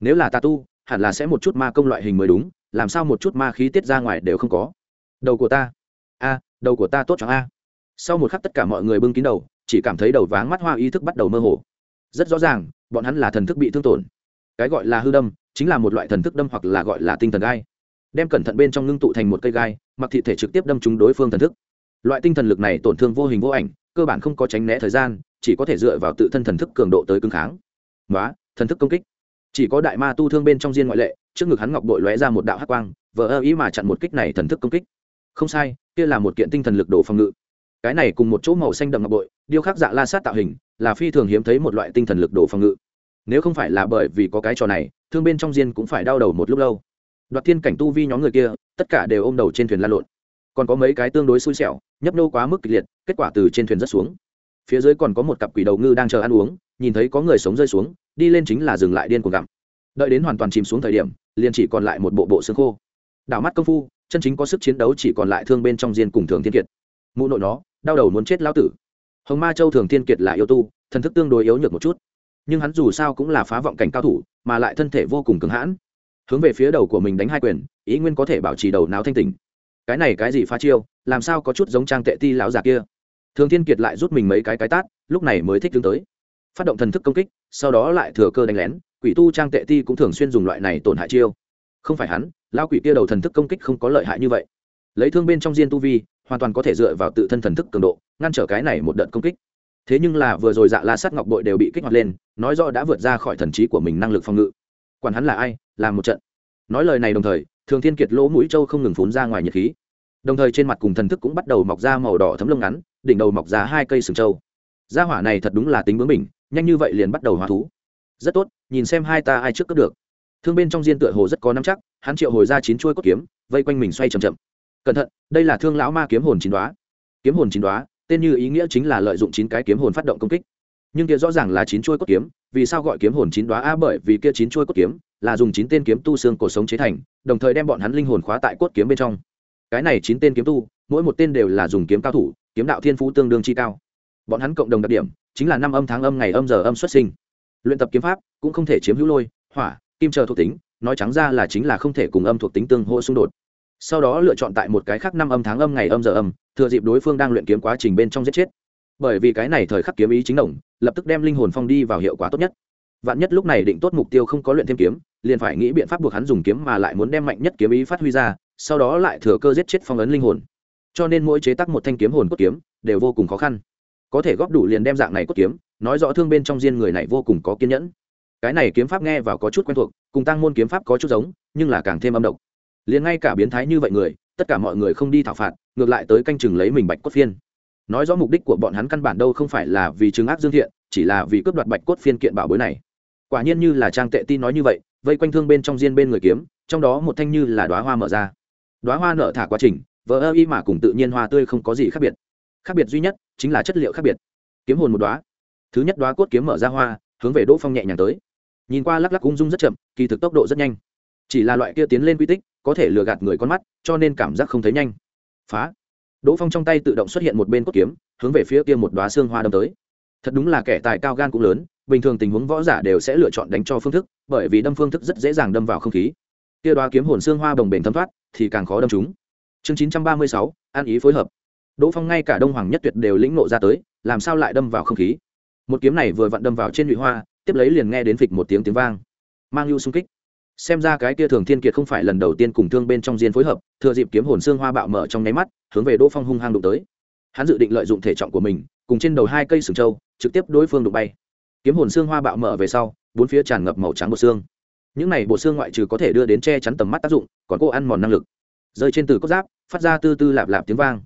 Nếu là ta tu, hẳn là sẽ một chút ma công loại hình mới đúng, làm sao một chút ma khí tiết ra ngoài đều không có. Đầu của ta. A, đầu của ta tốt cho a sau một khắc tất cả mọi người bưng kín đầu, chỉ cảm thấy đầu váng mắt hoa ý thức bắt đầu mơ hồ. Rất rõ ràng, bọn hắn là thần thức bị thương tổn. Cái gọi là hư đâm, chính là một loại thần thức đâm hoặc là gọi là tinh thần gai. Đem cẩn thận bên trong ngưng tụ thành một cây gai, mặc thị thể trực tiếp đâm trúng đối phương thần thức. Loại tinh thần lực này tổn thương vô hình vô ảnh, cơ bản không có tránh né thời gian, chỉ có thể dựa vào tự thân thần thức cường độ tới cứng kháng. Nói thần thức công kích. Chỉ có đại ma tu thương bên trong diên ngoại lệ, trước ngực hắn ngọc đội lóe ra một đạo hắc quang, vờ ơ ý mà chặn một kích này thần thức công kích. Không sai, kia là một kiện tinh thần lực đổ phòng ngự cái này cùng một chỗ màu xanh đậm ngọc bội, điêu khắc dạ la sát tạo hình, là phi thường hiếm thấy một loại tinh thần lực đổ phòng ngự. Nếu không phải là bởi vì có cái trò này, thương bên trong diên cũng phải đau đầu một lúc lâu. Đoạt thiên cảnh tu vi nhóm người kia, tất cả đều ôm đầu trên thuyền lan lộn. Còn có mấy cái tương đối xui xẻo, nhấp nô quá mức kịch liệt, kết quả từ trên thuyền rất xuống. Phía dưới còn có một cặp quỷ đầu ngư đang chờ ăn uống, nhìn thấy có người sống rơi xuống, đi lên chính là dừng lại điên cuồng gặm. Đợi đến hoàn toàn chìm xuống thời điểm, liền chỉ còn lại một bộ bộ xương khô. Đảo mắt công phu, chân chính có sức chiến đấu chỉ còn lại thương bên trong diên cùng thường thiên kiệt. Mụ nội nó đau đầu muốn chết lão tử. Hồng ma châu thường thiên kiệt là yêu tu, thần thức tương đối yếu nhược một chút. Nhưng hắn dù sao cũng là phá vọng cảnh cao thủ, mà lại thân thể vô cùng cứng hãn. Hướng về phía đầu của mình đánh hai quyền, ý nguyên có thể bảo trì đầu não thanh tình cái này cái gì phá chiêu, làm sao có chút giống trang tệ ti lão già kia? Thường thiên kiệt lại rút mình mấy cái cái tát, lúc này mới thích đứng tới. Phát động thần thức công kích, sau đó lại thừa cơ đánh lén, quỷ tu trang tệ ti cũng thường xuyên dùng loại này tổn hại chiêu. Không phải hắn lao quỷ kia đầu thần thức công kích không có lợi hại như vậy. Lấy thương bên trong diên tu vi hoàn toàn có thể dựa vào tự thân thần thức cường độ, ngăn trở cái này một đợt công kích. Thế nhưng là vừa rồi dạ la sát ngọc bội đều bị kích hoạt lên, nói rõ đã vượt ra khỏi thần trí của mình năng lực phòng ngự. Quản hắn là ai, làm một trận. Nói lời này đồng thời, thường thiên kiệt lỗ mũi châu không ngừng phun ra ngoài nhiệt khí. Đồng thời trên mặt cùng thần thức cũng bắt đầu mọc ra màu đỏ thấm lông ngắn, đỉnh đầu mọc ra hai cây sừng trâu. Gia hỏa này thật đúng là tính bướng mình nhanh như vậy liền bắt đầu hóa thú. Rất tốt, nhìn xem hai ta ai trước cướp được. Thương bên trong diên tựa hồ rất có nắm chắc, hắn triệu hồi ra chín chuôi cốt kiếm, vây quanh mình xoay c h ậ m chậm cẩn thận, đây là thương lão ma kiếm hồn chín đoá. Kiếm hồn chín đoá, tên như ý nghĩa chính là lợi dụng chín cái kiếm hồn phát động công kích. Nhưng kia rõ ràng là chín chuôi cốt kiếm, vì sao gọi kiếm hồn chín đoá? A, bởi vì kia chín chuôi cốt kiếm là dùng chín tên kiếm tu xương cổ sống chế thành, đồng thời đem bọn hắn linh hồn khóa tại cốt kiếm bên trong. Cái này chín tên kiếm tu, mỗi một tên đều là dùng kiếm cao thủ, kiếm đạo thiên phú tương đương chi cao. Bọn hắn cộng đồng đặc điểm chính là năm âm tháng âm ngày âm giờ âm xuất sinh. Luyện tập kiếm pháp cũng không thể chiếm hữu lôi, hỏa, kim chờ thuộc tính, nói trắng ra là chính là không thể cùng âm thuộc tính tương hỗ xung đột sau đó lựa chọn tại một cái khác năm âm tháng âm ngày âm giờ âm, thừa dịp đối phương đang luyện kiếm quá trình bên trong giết chết. Bởi vì cái này thời khắc kiếm ý chính đồng, lập tức đem linh hồn phong đi vào hiệu quả tốt nhất. Vạn nhất lúc này định tốt mục tiêu không có luyện thêm kiếm, liền phải nghĩ biện pháp buộc hắn dùng kiếm mà lại muốn đem mạnh nhất kiếm ý phát huy ra, sau đó lại thừa cơ giết chết phong ấn linh hồn. Cho nên mỗi chế tác một thanh kiếm hồn cốt kiếm, đều vô cùng khó khăn. Có thể góp đủ liền đem dạng này cốt kiếm, nói rõ thương bên trong riêng người này vô cùng có kiên nhẫn. Cái này kiếm pháp nghe vào có chút quen thuộc, cùng tăng môn kiếm pháp có chút giống, nhưng là càng thêm âm độc liền ngay cả biến thái như vậy người, tất cả mọi người không đi thảo phạt, ngược lại tới canh chừng lấy mình bạch cốt phiên. Nói rõ mục đích của bọn hắn căn bản đâu không phải là vì chứng ác dương thiện, chỉ là vì cướp đoạt bạch cốt phiên kiện bảo bối này. Quả nhiên như là trang tệ tin nói như vậy, vây quanh thương bên trong diên bên người kiếm, trong đó một thanh như là đoá hoa mở ra. Đoá hoa nở thả quá trình vỡ ơ y mà cùng tự nhiên hoa tươi không có gì khác biệt. Khác biệt duy nhất chính là chất liệu khác biệt. Kiếm hồn một đoá thứ nhất đoá cốt kiếm mở ra hoa, hướng về đỗ phong nhẹ nhàng tới. Nhìn qua lắc lắc ung dung rất chậm, kỳ thực tốc độ rất nhanh. Chỉ là loại kia tiến lên quy tích có thể lừa gạt người con mắt, cho nên cảm giác không thấy nhanh. Phá. Đỗ phong trong tay tự động xuất hiện một bên cốt kiếm, hướng về phía kia một đoá xương hoa đâm tới. Thật đúng là kẻ tài cao gan cũng lớn, bình thường tình huống võ giả đều sẽ lựa chọn đánh cho phương thức, bởi vì đâm phương thức rất dễ dàng đâm vào không khí. Kia đoá kiếm hồn xương hoa bồng bềnh thấm thoát, thì càng khó đâm chúng. Chương chín trăm ba mươi sáu, an ý phối hợp. Đỗ phong ngay cả đông hoàng nhất tuyệt đều lĩnh nộ ra tới, làm sao lại đâm vào không khí? Một kiếm này vừa vặn đâm vào trên nhụy hoa, tiếp lấy liền nghe đến phịch một tiếng tiếng vang. Mang lưu xung kích xem ra cái kia thường thiên kiệt không phải lần đầu tiên cùng thương bên trong diên phối hợp, thừa dịp kiếm hồn xương hoa bạo mở trong nháy mắt, hướng về đỗ phong hung hăng đụng tới. Hắn dự định lợi dụng thể trọng của mình, cùng trên đầu hai cây sừng trâu, trực tiếp đối phương đụng bay. Kiếm hồn xương hoa bạo mở về sau, bốn phía tràn ngập màu trắng bột xương. Những này bộ xương ngoại trừ có thể đưa đến che chắn tầm mắt tác dụng, còn cô ăn mòn năng lực. Rơi trên từ cốt giáp, phát ra tư tư lạp lạp tiếng vang.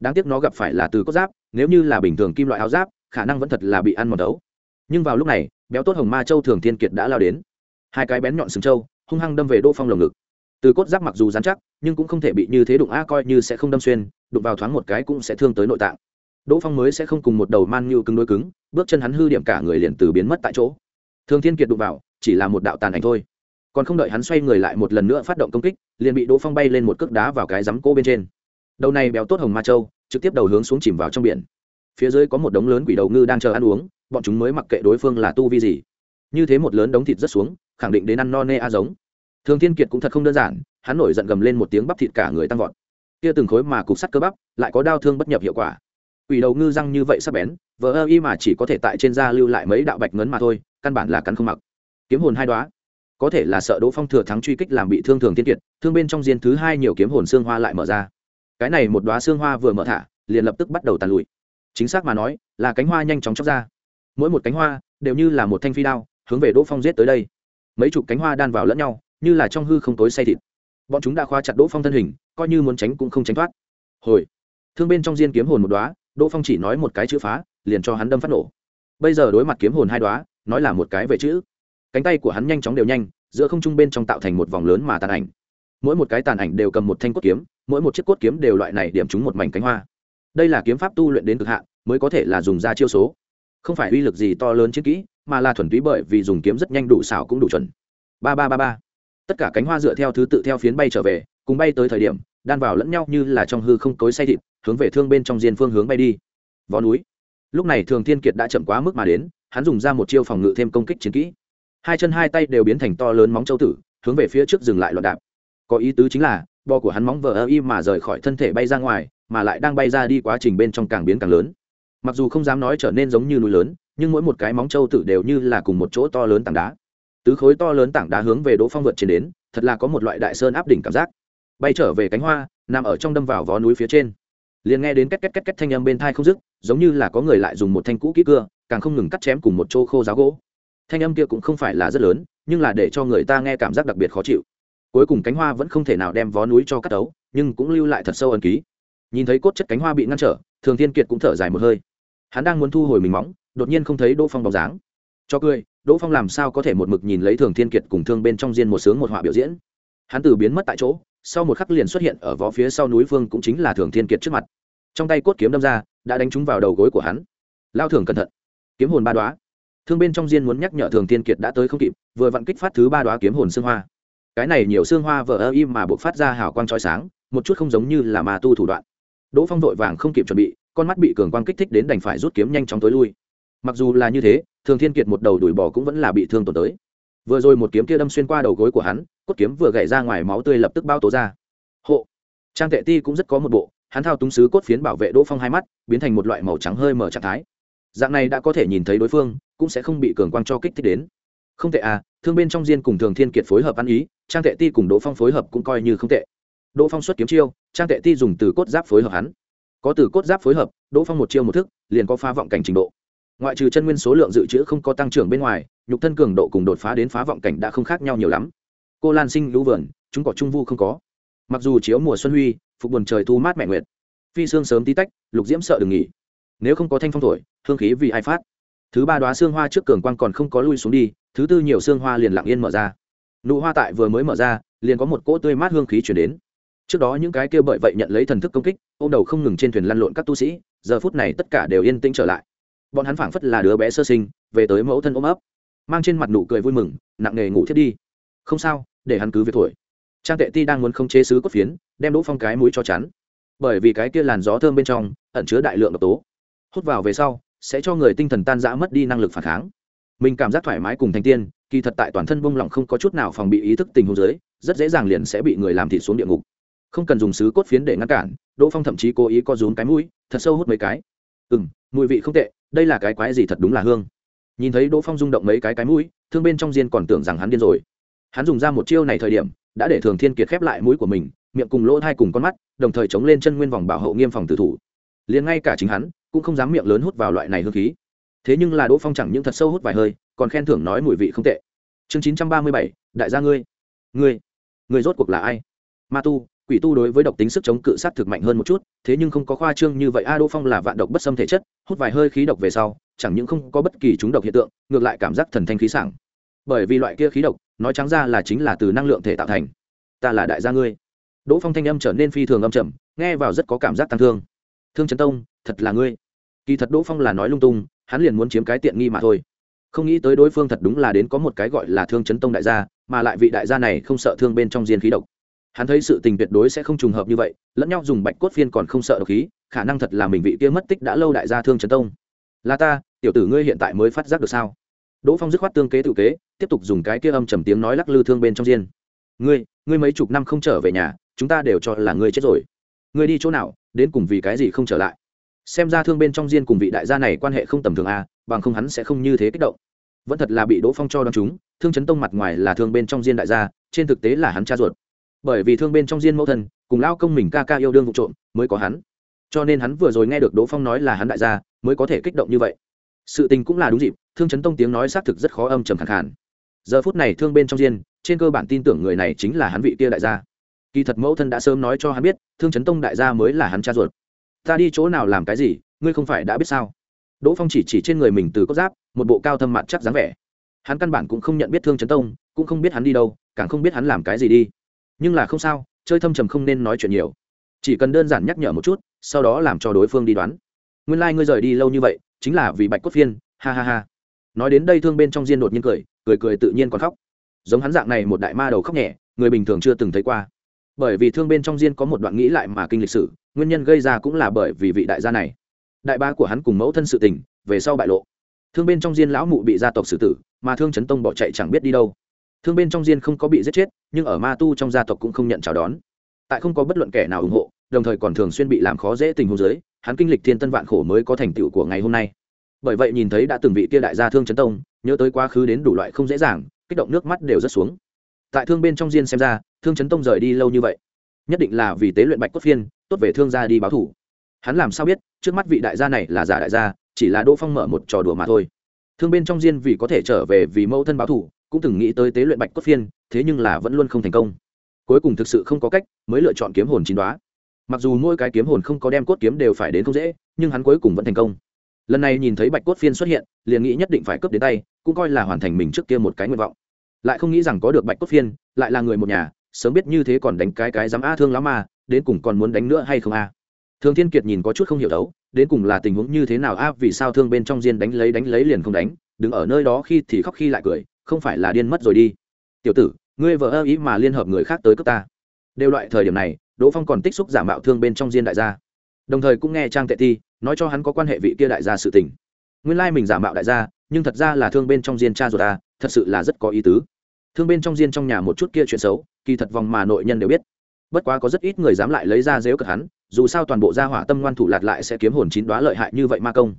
Đáng tiếc nó gặp phải là từ cốt giáp, nếu như là bình thường kim loại áo giáp, khả năng vẫn thật là bị ăn mòn đấu. Nhưng vào lúc này, béo tốt hồng ma châu thường thiên kiệt đã lao đến. Hai cái bén nhọn sừng châu hung hăng đâm về đỗ phong lồng ngực. Từ cốt giáp mặc dù dán chắc, nhưng cũng không thể bị như thế đụng a, coi như sẽ không đâm xuyên, đụng vào thoáng một cái cũng sẽ thương tới nội tạng. Đỗ phong mới sẽ không cùng một đầu man như cứng đôi cứng, bước chân hắn hư điểm cả người liền từ biến mất tại chỗ. Thương thiên kiệt đụng vào, chỉ là một đạo tàn ảnh thôi. Còn không đợi hắn xoay người lại một lần nữa phát động công kích, liền bị đỗ phong bay lên một cước đá vào cái rắm cô bên trên. Đầu này béo tốt hồng ma châu, trực tiếp đầu hướng xuống chìm vào trong biển. Phía dưới có một đống lớn quỷ đầu ngư đang chờ ăn uống, bọn chúng mới mặc kệ đối phương là tu vi gì. Như thế một lớn đống thịt rất xuống khẳng định đến ăn no nê a giống. Thường thiên kiệt cũng thật không đơn giản, hắn nổi giận gầm lên một tiếng bắp thịt cả người tăng vọt. Kia từng khối mà cục sắt cơ bắp, lại có đau thương bất nhập hiệu quả. Quỷ đầu ngư răng như vậy sắp bén, vờ ơ y mà chỉ có thể tại trên da lưu lại mấy đạo bạch ngấn mà thôi, căn bản là cắn không mặc. Kiếm hồn hai đoá có thể là sợ đỗ phong thừa thắng truy kích làm bị thương thường thiên kiệt, thương bên trong diên thứ hai nhiều kiếm hồn xương hoa lại mở ra. Cái này một đoá xương hoa vừa mở thả, liền lập tức bắt đầu tàn lụi. Chính xác mà nói, là cánh hoa nhanh chóng chóc ra. Mỗi một cánh hoa đều như là một thanh phi đao, hướng về đỗ phong giết tới đây mấy chục cánh hoa đan vào lẫn nhau, như là trong hư không tối say thịt. Bọn chúng đã khóa chặt đỗ phong thân hình, coi như muốn tránh cũng không tránh thoát. Hồi, thương bên trong diên kiếm hồn một đoá đỗ phong chỉ nói một cái chữ phá, liền cho hắn đâm phát nổ. Bây giờ đối mặt kiếm hồn hai đoá nói là một cái về chữ. Cánh tay của hắn nhanh chóng đều nhanh, giữa không trung bên trong tạo thành một vòng lớn mà tàn ảnh. Mỗi một cái tàn ảnh đều cầm một thanh cốt kiếm, mỗi một chiếc cốt kiếm đều loại này điểm trúng một mảnh cánh hoa. Đây là kiếm pháp tu luyện đến cực hạn, mới có thể là dùng ra chiêu số. Không phải uy lực gì to lớn chiến kỹ mà là thuần túy bởi vì dùng kiếm rất nhanh đủ xảo cũng đủ chuẩn. Ba ba ba ba. Tất cả cánh hoa dựa theo thứ tự theo phiến bay trở về, cùng bay tới thời điểm, đan vào lẫn nhau như là trong hư không cối say thịt, hướng về thương bên trong diên phương hướng bay đi. Vó núi. Lúc này thường thiên kiệt đã chậm quá mức mà đến, hắn dùng ra một chiêu phòng ngự thêm công kích chiến kỹ. Hai chân hai tay đều biến thành to lớn móng châu tử, hướng về phía trước dừng lại loạn đạp. Có ý tứ chính là, bo của hắn móng vờ ơ y mà rời khỏi thân thể bay ra ngoài, mà lại đang bay ra đi quá trình bên trong càng biến càng lớn. Mặc dù không dám nói trở nên giống như núi lớn nhưng mỗi một cái móng châu tử đều như là cùng một chỗ to lớn tảng đá. Tứ khối to lớn tảng đá hướng về đỗ phong vượt trên đến, thật là có một loại đại sơn áp đỉnh cảm giác. Bay trở về cánh hoa, nằm ở trong đâm vào vó núi phía trên. Liền nghe đến két két két két thanh âm bên thai không dứt, giống như là có người lại dùng một thanh cũ kỹ cưa, càng không ngừng cắt chém cùng một chỗ khô giáo gỗ. Thanh âm kia cũng không phải là rất lớn, nhưng là để cho người ta nghe cảm giác đặc biệt khó chịu. Cuối cùng cánh hoa vẫn không thể nào đem vó núi cho cắt đấu nhưng cũng lưu lại thật sâu ẩn ký. Nhìn thấy cốt chất cánh hoa bị ngăn trở, thường thiên kiệt cũng thở dài một hơi. Hắn đang muốn thu hồi mình móng đột nhiên không thấy đỗ phong bóng dáng. Cho cười, đỗ phong làm sao có thể một mực nhìn lấy thường thiên kiệt cùng thương bên trong diên một sướng một họa biểu diễn? Hắn từ biến mất tại chỗ, sau một khắc liền xuất hiện ở vó phía sau núi phương cũng chính là thường thiên kiệt trước mặt. Trong tay cốt kiếm đâm ra, đã đánh trúng vào đầu gối của hắn. Lao thường cẩn thận. Kiếm hồn ba đoá thương bên trong diên muốn nhắc nhở thường thiên kiệt đã tới không kịp, vừa vặn kích phát thứ ba đoá kiếm hồn xương hoa. Cái này nhiều xương hoa vỡ ơ im mà buộc phát ra hào quang trói sáng, một chút không giống như là ma tu thủ đoạn. Đỗ phong vội vàng không kịp chuẩn bị, con mắt bị cường quang kích thích đến đành phải rút kiếm nhanh chóng tối lui mặc dù là như thế, thường thiên kiệt một đầu đuổi bỏ cũng vẫn là bị thương tổn tới. Vừa rồi một kiếm kia đâm xuyên qua đầu gối của hắn, cốt kiếm vừa gậy ra ngoài máu tươi lập tức bao tố ra. Hộ! Trang tệ ti cũng rất có một bộ, hắn thao túng sứ cốt phiến bảo vệ đỗ phong hai mắt, biến thành một loại màu trắng hơi mở trạng thái. Dạng này đã có thể nhìn thấy đối phương, cũng sẽ không bị cường quang cho kích thích đến. Không tệ à thương bên trong diên cùng thường thiên kiệt phối hợp ăn ý, trang tệ ti cùng đỗ phong phối hợp cũng coi như không tệ. Đỗ phong xuất kiếm chiêu, trang tệ ti dùng từ cốt giáp phối hợp hắn. Có từ cốt giáp phối hợp, đỗ phong một chiêu một thức, liền có phá vọng cảnh trình độ ngoại trừ chân nguyên số lượng dự trữ không có tăng trưởng bên ngoài, nhục thân cường độ cùng đột phá đến phá vọng cảnh đã không khác nhau nhiều lắm. Cô lan sinh, lũ vườn, chúng có trung vu không có. Mặc dù chiếu mùa xuân huy, phục buồn trời thu mát mẹ nguyệt. Phi sương sớm tí tách, lục diễm sợ đừng nghỉ. Nếu không có thanh phong thổi, hương khí vì ai phát? Thứ ba đoá xương hoa trước cường quang còn không có lui xuống đi, thứ tư nhiều xương hoa liền lặng yên mở ra. Nụ hoa tại vừa mới mở ra, liền có một cỗ tươi mát hương khí chuyển đến. Trước đó những cái kia bởi vậy nhận lấy thần thức công kích ô đầu không ngừng trên thuyền lăn lộn các tu sĩ, giờ phút này tất cả đều yên tĩnh trở lại bọn hắn phảng phất là đứa bé sơ sinh, về tới mẫu thân ôm ấp, mang trên mặt nụ cười vui mừng, nặng nề ngủ thiết đi. Không sao, để hắn cứ việc thổi. Trang tệ ti đang muốn không chế sứ cốt phiến, đem đỗ phong cái mũi cho chắn. Bởi vì cái kia làn gió thơm bên trong, ẩn chứa đại lượng độc tố. Hút vào về sau, sẽ cho người tinh thần tan rã mất đi năng lực phản kháng. Mình cảm giác thoải mái cùng thành tiên, kỳ thật tại toàn thân bông lỏng không có chút nào phòng bị ý thức tình huống dưới, rất dễ dàng liền sẽ bị người làm thịt xuống địa ngục. Không cần dùng sứ cốt phiến để ngăn cản, đỗ phong thậm chí cố ý co rúm cái mũi, thật sâu hút mấy cái. Ừ m mùi vị không tệ, đây là cái quái gì thật đúng là hương. Nhìn thấy đỗ phong rung động mấy cái cái mũi, thương bên trong diên còn tưởng rằng hắn điên rồi. Hắn dùng ra một chiêu này thời điểm, đã để thường thiên kiệt khép lại mũi của mình, miệng cùng lỗ thai cùng con mắt, đồng thời chống lên chân nguyên vòng bảo hộ nghiêm phòng tử thủ. Liền ngay cả chính hắn, cũng không dám miệng lớn hút vào loại này hương khí. Thế nhưng là đỗ phong chẳng những thật sâu hút vài hơi, còn khen thưởng nói mùi vị không tệ. Chương chín trăm ba mươi bảy, đại gia ngươi. Ngươi ngươi rốt cuộc là ai? Ma tu quỷ tu đối với độc tính sức chống cự sát thực mạnh hơn một chút, thế nhưng không có khoa trương như vậy, a đỗ phong là vạn độc bất xâm thể chất, hút vài hơi khí độc về sau, chẳng những không có bất kỳ chúng độc hiện tượng, ngược lại cảm giác thần thanh khí sảng. Bởi vì loại kia khí độc, nói trắng ra là chính là từ năng lượng thể tạo thành. Ta là đại gia ngươi. Đỗ phong thanh âm trở nên phi thường âm trầm, nghe vào rất có cảm giác tăng thương. Thương trấn tông, thật là ngươi. Kỳ thật đỗ phong là nói lung tung, hắn liền muốn chiếm cái tiện nghi mà thôi. Không nghĩ tới đối phương thật đúng là đến có một cái gọi là thương chấn tông đại gia, mà lại vị đại gia này không sợ thương bên trong diên khí độc hắn thấy sự tình tuyệt đối sẽ không trùng hợp như vậy, lẫn nhau dùng bạch cốt phiên còn không sợ độc khí, khả năng thật là mình vị kia mất tích đã lâu đại gia thương trấn tông. Là ta, tiểu tử ngươi hiện tại mới phát giác được sao? Đỗ phong dứt khoát tương kế tự kế, tiếp tục dùng cái kia âm trầm tiếng nói lắc lư thương bên trong riêng. Ngươi ngươi mấy chục năm không trở về nhà, chúng ta đều cho là ngươi chết rồi. Ngươi đi chỗ nào, đến cùng vì cái gì không trở lại? Xem ra thương bên trong riêng cùng vị đại gia này quan hệ không tầm thường à bằng không hắn sẽ không như thế kích động. Vẫn thật là bị đỗ phong cho đ o chúng, thương chấn tông mặt ngoài là thương bên trong riêng đại gia, trên thực tế là hắn cha ruột bởi vì thương bên trong diên mẫu thân, cùng lao công mình ca ca yêu đương vụ trộm mới có hắn. Cho nên hắn vừa rồi nghe được đỗ phong nói là hắn đại gia, mới có thể kích động như vậy. Sự tình cũng là đúng dịp, thương chấn tông tiếng nói xác thực rất khó âm trầm khẳng khản giờ phút này thương bên trong diên, trên cơ bản tin tưởng người này chính là hắn vị kia đại gia. Kỳ thật mẫu thân đã sớm nói cho hắn biết, thương chấn tông đại gia mới là hắn cha ruột. Ta đi chỗ nào làm cái gì, ngươi không phải đã biết sao? Đỗ phong chỉ chỉ trên người mình từ cốt giáp, một bộ cao thâm mặt chắc dáng vẻ. Hắn căn bản cũng không nhận biết thương chấn tông, cũng không biết hắn đi đâu, càng không biết hắn làm cái gì đi nhưng là không sao, chơi thâm trầm không nên nói chuyện nhiều. Chỉ cần đơn giản nhắc nhở một chút, sau đó làm cho đối phương đi đoán. Nguyên lai、like、ngươi rời đi lâu như vậy, chính là vì bạch cốt phiên, ha ha ha. Nói đến đây thương bên trong diên đột nhiên cười cười cười tự nhiên còn khóc. Giống hắn dạng này một đại ma đầu khóc nhẹ, người bình thường chưa từng thấy qua. Bởi vì thương bên trong diên có một đoạn nghĩ lại mà kinh lịch sử, nguyên nhân gây ra cũng là bởi vì vị đại gia này. Đại ba của hắn cùng mẫu thân sự tình, về sau bại lộ. Thương bên trong diên lão mụ bị gia tộc xử tử, mà thương trấn tông bỏ chạy chẳng biết đi đâu thương bên trong diên không có bị giết chết, nhưng ở ma tu trong gia tộc cũng không nhận chào đón. Tại không có bất luận kẻ nào ủng hộ, đồng thời còn thường xuyên bị làm khó dễ tình huống giới hắn kinh lịch thiên tân vạn khổ mới có thành tựu của ngày hôm nay. Bởi vậy nhìn thấy đã từng vị kia đại gia thương trấn tông, nhớ tới quá khứ đến đủ loại không dễ dàng, kích động nước mắt đều rất xuống. Tại thương bên trong diên xem ra, thương trấn tông rời đi lâu như vậy, nhất định là vì tế luyện bạch cốt phiên, tốt về thương gia đi báo thủ. Hắn làm sao biết, trước mắt vị đại gia này là giả đại gia, chỉ là đỗ phong mở một trò đùa mà thôi. Thương bên trong diên vì có thể trở về vì mẫu thân báo thủ cũng từng nghĩ tới tế luyện bạch cốt phiên, thế nhưng là vẫn luôn không thành công. Cuối cùng thực sự không có cách, mới lựa chọn kiếm hồn chín đoá. Mặc dù mỗi cái kiếm hồn không có đem cốt kiếm đều phải đến không dễ, nhưng hắn cuối cùng vẫn thành công. Lần này nhìn thấy bạch cốt phiên xuất hiện, liền nghĩ nhất định phải cướp đến tay, cũng coi là hoàn thành mình trước kia một cái nguyện vọng. Lại không nghĩ rằng có được bạch cốt phiên, lại là người một nhà, sớm biết như thế còn đánh cái cái dám a thương lắm mà đến cùng còn muốn đánh nữa hay không a thường thiên kiệt nhìn có chút không hiểu đấu, đến cùng là tình huống như thế nào a vì sao thương bên trong diên đánh lấy đánh lấy liền không đánh, đứng ở nơi đó khi thì khóc khi lại cười không phải là điên mất rồi đi. Tiểu tử, ngươi vợ ơ ý mà liên hợp người khác tới cướp ta. Đều loại thời điểm này, đỗ phong còn tích xúc giả mạo thương bên trong diên đại gia. Đồng thời cũng nghe trang tệ thi nói cho hắn có quan hệ vị kia đại gia sự tình. Nguyên lai mình giả mạo đại gia, nhưng thật ra là thương bên trong diên cha ruột ta, thật sự là rất có ý tứ. Thương bên trong diên trong nhà một chút kia chuyện xấu, kỳ thật vòng mà nội nhân đều biết. Bất quá có rất ít người dám lại lấy ra dếu cật hắn, dù sao toàn bộ gia hỏa tâm ngoan thủ lạt lại sẽ kiếm hồn chín đoá lợi hại như vậy ma công.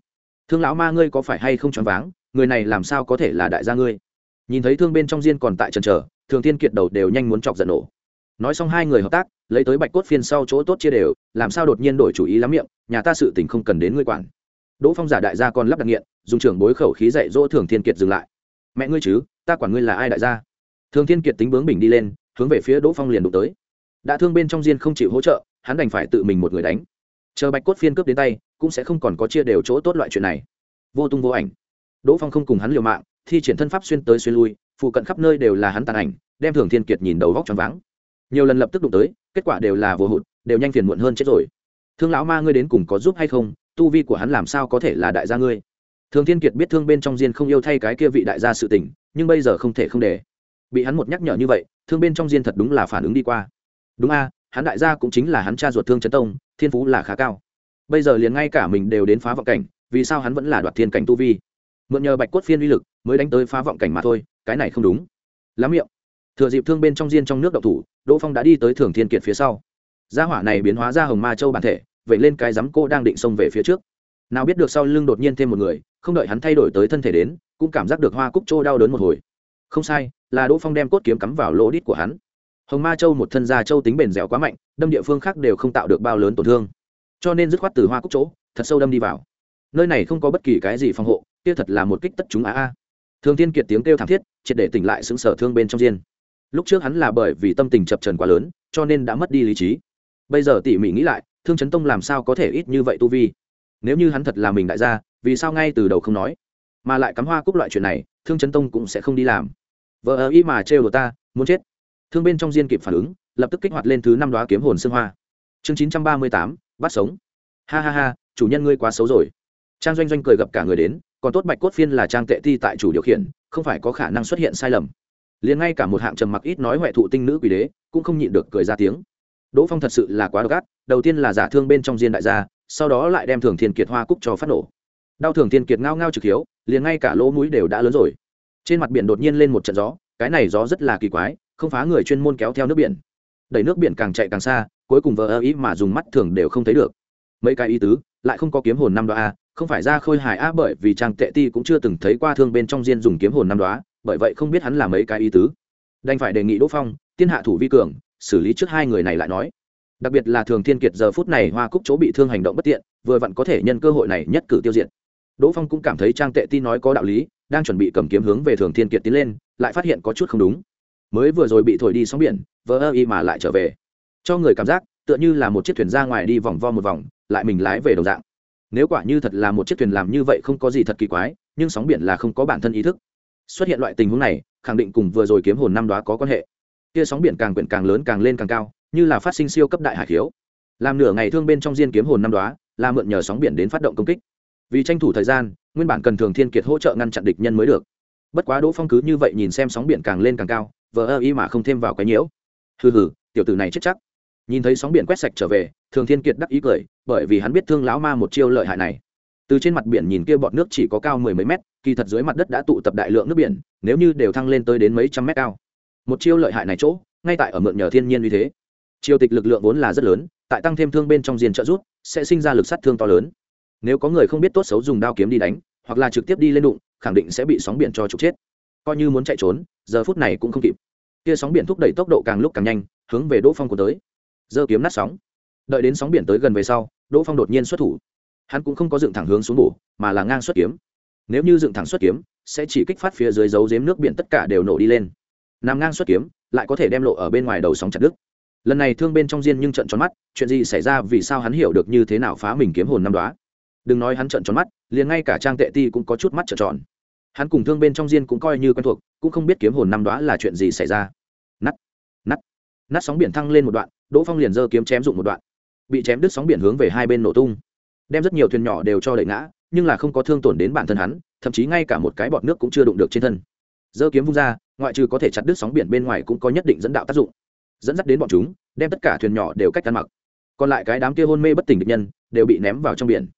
Thương lão ma ngươi có phải hay không choáng váng, người này làm sao có thể là đại gia ngươi? Nhìn thấy thương bên trong diên còn tại trần trở thường thiên kiệt đầu đều nhanh muốn chọc giận nổ. Nói xong hai người hợp tác, lấy tới bạch cốt phiên sau chỗ tốt chia đều, làm sao đột nhiên đổi chủ ý lắm miệng, nhà ta sự tình không cần đến ngươi quản. Đỗ phong giả đại gia còn lắp đặc nghiện, dùng trưởng bối khẩu khí dạy dỗ thường thiên kiệt dừng lại. Mẹ ngươi chứ, ta quản ngươi là ai đại gia? Thường thiên kiệt tính bướng bình đi lên, hướng về phía đỗ phong liền đụng tới. Đã thương bên trong diên không chịu hỗ trợ, hắn đành phải tự mình một người đánh. Chờ bạch cốt phiên cướp đến tay, cũng sẽ không còn có chia đều chỗ tốt loại chuyện này. Vô tung vô ảnh. Đỗ phong không cùng hắn liều mạng thi triển thân pháp xuyên tới xuyên lui, phụ cận khắp nơi đều là hắn tàn ảnh, đem thường thiên kiệt nhìn đầu vóc choáng váng. Nhiều lần lập tức đụng tới, kết quả đều là vô hụt, đều nhanh phiền muộn hơn chết rồi. Thương lão ma ngươi đến cùng có giúp hay không? Tu vi của hắn làm sao có thể là đại gia ngươi? Thường thiên kiệt biết thương bên trong diên không yêu thay cái kia vị đại gia sự tình, nhưng bây giờ không thể không để. Bị hắn một nhắc nhở như vậy, thương bên trong diên thật đúng là phản ứng đi qua. Đúng a, hắn đại gia cũng chính là hắn cha ruột thương trấn tông, thiên phú là khá cao. Bây giờ liền ngay cả mình đều đến phá vọng cảnh, vì sao hắn vẫn là đoạt thiên cảnh tu vi? Mượn nhờ bạch cốt phiên uy lực mới đánh tới phá vọng cảnh mà thôi, cái này không đúng. Lắm miệng. Thừa dịp thương bên trong diên trong nước đậu thủ, đỗ phong đã đi tới thường thiên kiệt phía sau. Gia hỏa này biến hóa ra hồng ma châu bản thể vậy lên cái rắm cô đang định xông về phía trước. Nào biết được sau lưng đột nhiên thêm một người, không đợi hắn thay đổi tới thân thể đến, cũng cảm giác được hoa cúc trô đau đớn một hồi. Không sai, là đỗ phong đem cốt kiếm cắm vào lỗ đít của hắn. Hồng ma châu một thân gia châu tính bền dẻo quá mạnh, đâm địa phương khác đều không tạo được bao lớn tổn thương. Cho nên dứt khoát từ hoa cúc chỗ, thật sâu đâm đi vào. Nơi này không có bất kỳ cái gì phòng hộ, kia thật là một kích tất chúng á a thường tiên kiệt tiếng kêu thảm thiết, triệt để tỉnh lại xứng sở thương bên trong diên lúc trước hắn là bởi vì tâm tình chập trần quá lớn, cho nên đã mất đi lý trí. Bây giờ tỉ mỉ nghĩ lại, thương chấn tông làm sao có thể ít như vậy tu vi? Nếu như hắn thật là mình đại gia, vì sao ngay từ đầu không nói? Mà lại cắm hoa cúc loại chuyện này, thương chấn tông cũng sẽ không đi làm. Vợ ơ ý mà trêu đồ ta, muốn chết. Thương bên trong diên kịp phản ứng, lập tức kích hoạt lên thứ năm đoá kiếm hồn xương hoa. Chương chín trăm ba mươi tám, bắt sống. Ha ha ha, chủ nhân ngươi quá xấu rồi. Trang doanh doanh cười gặp cả người đến còn tốt bạch cốt phiên là trang tệ thi tại chủ điều khiển, không phải có khả năng xuất hiện sai lầm. Liền ngay cả một hạng trầm mặc ít nói huệ thụ tinh nữ quỷ đế, cũng không nhịn được cười ra tiếng. Đỗ phong thật sự là quá độc ác, đầu tiên là giả thương bên trong diên đại gia, sau đó lại đem thường thiên kiệt hoa cúc cho phát nổ. Đau thường thiên kiệt ngao ngao trực hiếu, liền ngay cả lỗ mũi đều đã lớn rồi. Trên mặt biển đột nhiên lên một trận gió, cái này gió rất là kỳ quái, không phá người chuyên môn kéo theo nước biển. Đẩy nước biển càng chạy càng xa, cuối cùng vờ ơ ý mà dùng mắt thường đều không thấy được. Mấy cái ý tứ, lại không có kiếm hồn năm đoá a không phải ra khôi hài á bởi vì trang tệ ti cũng chưa từng thấy qua thương bên trong diên dùng kiếm hồn năm đoá, bởi vậy không biết hắn là mấy cái ý tứ. Đành phải đề nghị đỗ phong, tiên hạ thủ vi cường, xử lý trước hai người này lại nói. Đặc biệt là thường thiên kiệt giờ phút này hoa cúc chỗ bị thương hành động bất tiện, vừa vặn có thể nhân cơ hội này nhất cử tiêu diệt. Đỗ phong cũng cảm thấy trang tệ ti nói có đạo lý, đang chuẩn bị cầm kiếm hướng về thường thiên kiệt tiến lên, lại phát hiện có chút không đúng. Mới vừa rồi bị thổi đi sóng biển vỡ ơ y mà lại trở về. Cho người cảm giác, tựa như là một chiếc thuyền ra ngoài đi vòng vo một vòng, lại mình lái về đầu dạng nếu quả như thật là một chiếc thuyền làm như vậy không có gì thật kỳ quái, nhưng sóng biển là không có bản thân ý thức. Xuất hiện loại tình huống này, khẳng định cùng vừa rồi kiếm hồn năm đó có quan hệ. Kia sóng biển càng quyện càng lớn càng lên càng cao, như là phát sinh siêu cấp đại hải khiếu. Làm nửa ngày thương bên trong diên kiếm hồn năm đó, là mượn nhờ sóng biển đến phát động công kích. Vì tranh thủ thời gian, nguyên bản cần thường thiên kiệt hỗ trợ ngăn chặn địch nhân mới được. Bất quá đỗ phong cứ như vậy nhìn xem sóng biển càng lên càng cao, vờ ơ y mà không thêm vào cái nhiễu. Hừ hừ, tiểu tử này chết chắc. Nhìn thấy sóng biển quét sạch trở về thường thiên kiệt đắc ý cười, bởi vì hắn biết thương lão ma một chiêu lợi hại này. Từ trên mặt biển nhìn kia bọt nước chỉ có cao mười mấy mét, kỳ thật dưới mặt đất đã tụ tập đại lượng nước biển, nếu như đều thăng lên tới đến mấy trăm mét cao. Một chiêu lợi hại này chỗ, ngay tại ở mượn nhờ thiên nhiên như thế. Chiêu tịch lực lượng vốn là rất lớn, tại tăng thêm thương bên trong diền trợ rút sẽ sinh ra lực sát thương to lớn. Nếu có người không biết tốt xấu dùng đao kiếm đi đánh, hoặc là trực tiếp đi lên đụng, khẳng định sẽ bị sóng biển cho trục chết. Coi như muốn chạy trốn, giờ phút này cũng không kịp. Kia sóng biển thúc đẩy tốc độ càng lúc càng nhanh, hướng về đỗ phong của tới. Giơ kiếm nát sóng đợi đến sóng biển tới gần về sau, đỗ phong đột nhiên xuất thủ. Hắn cũng không có dựng thẳng hướng xuống bổ, mà là ngang xuất kiếm. Nếu như dựng thẳng xuất kiếm, sẽ chỉ kích phát phía dưới dấu dếm nước biển tất cả đều nổ đi lên. Nằm ngang xuất kiếm, lại có thể đem lộ ở bên ngoài đầu sóng chặt đứt. Lần này thương bên trong diên nhưng trận tròn mắt, chuyện gì xảy ra, vì sao hắn hiểu được như thế nào phá mình kiếm hồn năm đó đừng nói hắn trận tròn mắt, liền ngay cả trang tệ ti cũng có chút mắt trợn tròn. Hắn cùng thương bên trong diên cũng coi như quen thuộc, cũng không biết kiếm hồn năm đó là chuyện gì xảy ra. Nắt nắt nắt sóng biển thăng lên một đoạn, đỗ phong liền giơ kiếm chém dụng một đoạn bị chém đứt sóng biển hướng về hai bên nổ tung. Đem rất nhiều thuyền nhỏ đều cho đẩy ngã, nhưng là không có thương tổn đến bản thân hắn, thậm chí ngay cả một cái bọt nước cũng chưa đụng được trên thân. Dơ kiếm vung ra, ngoại trừ có thể chặt đứt sóng biển bên ngoài cũng có nhất định dẫn đạo tác dụng, dẫn dắt đến bọn chúng, đem tất cả thuyền nhỏ đều cách ăn mặc. Còn lại cái đám kia hôn mê bất tỉnh địch nhân đều bị ném vào trong biển.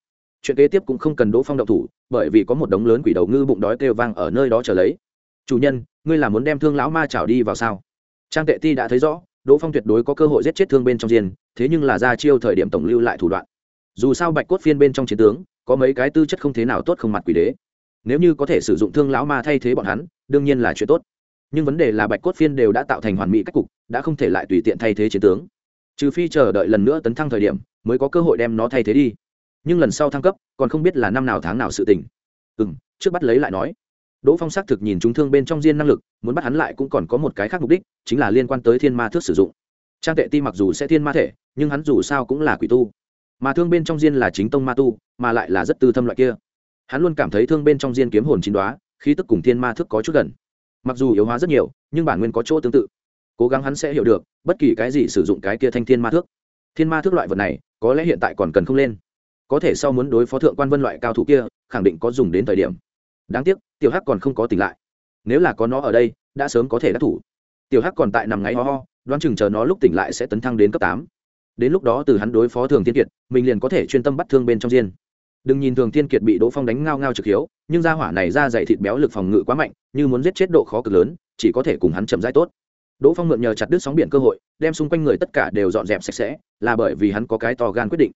Chuyện kế tiếp cũng không cần đỗ phong động thủ, bởi vì có một đống lớn quỷ đầu ngư bụng đói kêu vang ở nơi đó trở lấy. Chủ nhân, ngươi là muốn đem thương lão ma chảo đi vào sao? Trang tệ ti đã thấy rõ đỗ phong tuyệt đối có cơ hội giết chết thương bên trong diên, thế nhưng là ra chiêu thời điểm tổng lưu lại thủ đoạn. Dù sao bạch cốt phiên bên trong chiến tướng, có mấy cái tư chất không thế nào tốt không mặt quỷ đế. Nếu như có thể sử dụng thương lão ma thay thế bọn hắn, đương nhiên là chuyện tốt. Nhưng vấn đề là bạch cốt phiên đều đã tạo thành hoàn mỹ cách cục, đã không thể lại tùy tiện thay thế chiến tướng. Trừ phi chờ đợi lần nữa tấn thăng thời điểm, mới có cơ hội đem nó thay thế đi. Nhưng lần sau thăng cấp, còn không biết là năm nào tháng nào sự tình. Ừ m trước bắt lấy lại nói đỗ phong xác thực nhìn chúng thương bên trong diên năng lực muốn bắt hắn lại cũng còn có một cái khác mục đích chính là liên quan tới thiên ma thước sử dụng. Trang tệ ti mặc dù sẽ thiên ma thể nhưng hắn dù sao cũng là quỷ tu. Mà thương bên trong diên là chính tông ma tu mà lại là rất tư thâm loại kia. Hắn luôn cảm thấy thương bên trong diên kiếm hồn chín Đóa, khi tức cùng thiên ma Thước có chút gần. Mặc dù yếu hóa rất nhiều nhưng bản nguyên có chỗ tương tự. Cố gắng hắn sẽ hiểu được bất kỳ cái gì sử dụng cái kia thanh thiên ma thước. Thiên ma thước loại vật này có lẽ hiện tại còn cần không lên. Có thể sau muốn đối phó thượng quan vân loại cao thủ kia khẳng định có dùng đến thời điểm đáng tiếc, tiểu hắc còn không có tỉnh lại. Nếu là có nó ở đây, đã sớm có thể đắc thủ. Tiểu hắc còn tại nằm ngáy ho ho, đoán chừng chờ nó lúc tỉnh lại sẽ tấn thăng đến cấp tám. Đến lúc đó từ hắn đối phó thường thiên kiệt, mình liền có thể chuyên tâm bắt thương bên trong diên. Đừng nhìn thường thiên kiệt bị đỗ phong đánh ngao ngao trực hiếu, nhưng ra hỏa này ra dày thịt béo lực phòng ngự quá mạnh, như muốn giết chết độ khó cực lớn, chỉ có thể cùng hắn chậm rãi tốt. Đỗ phong mượn nhờ chặt đứt sóng biển cơ hội, đem xung quanh người tất cả đều dọn dẹp sạch sẽ, là bởi vì hắn có cái to gan quyết định.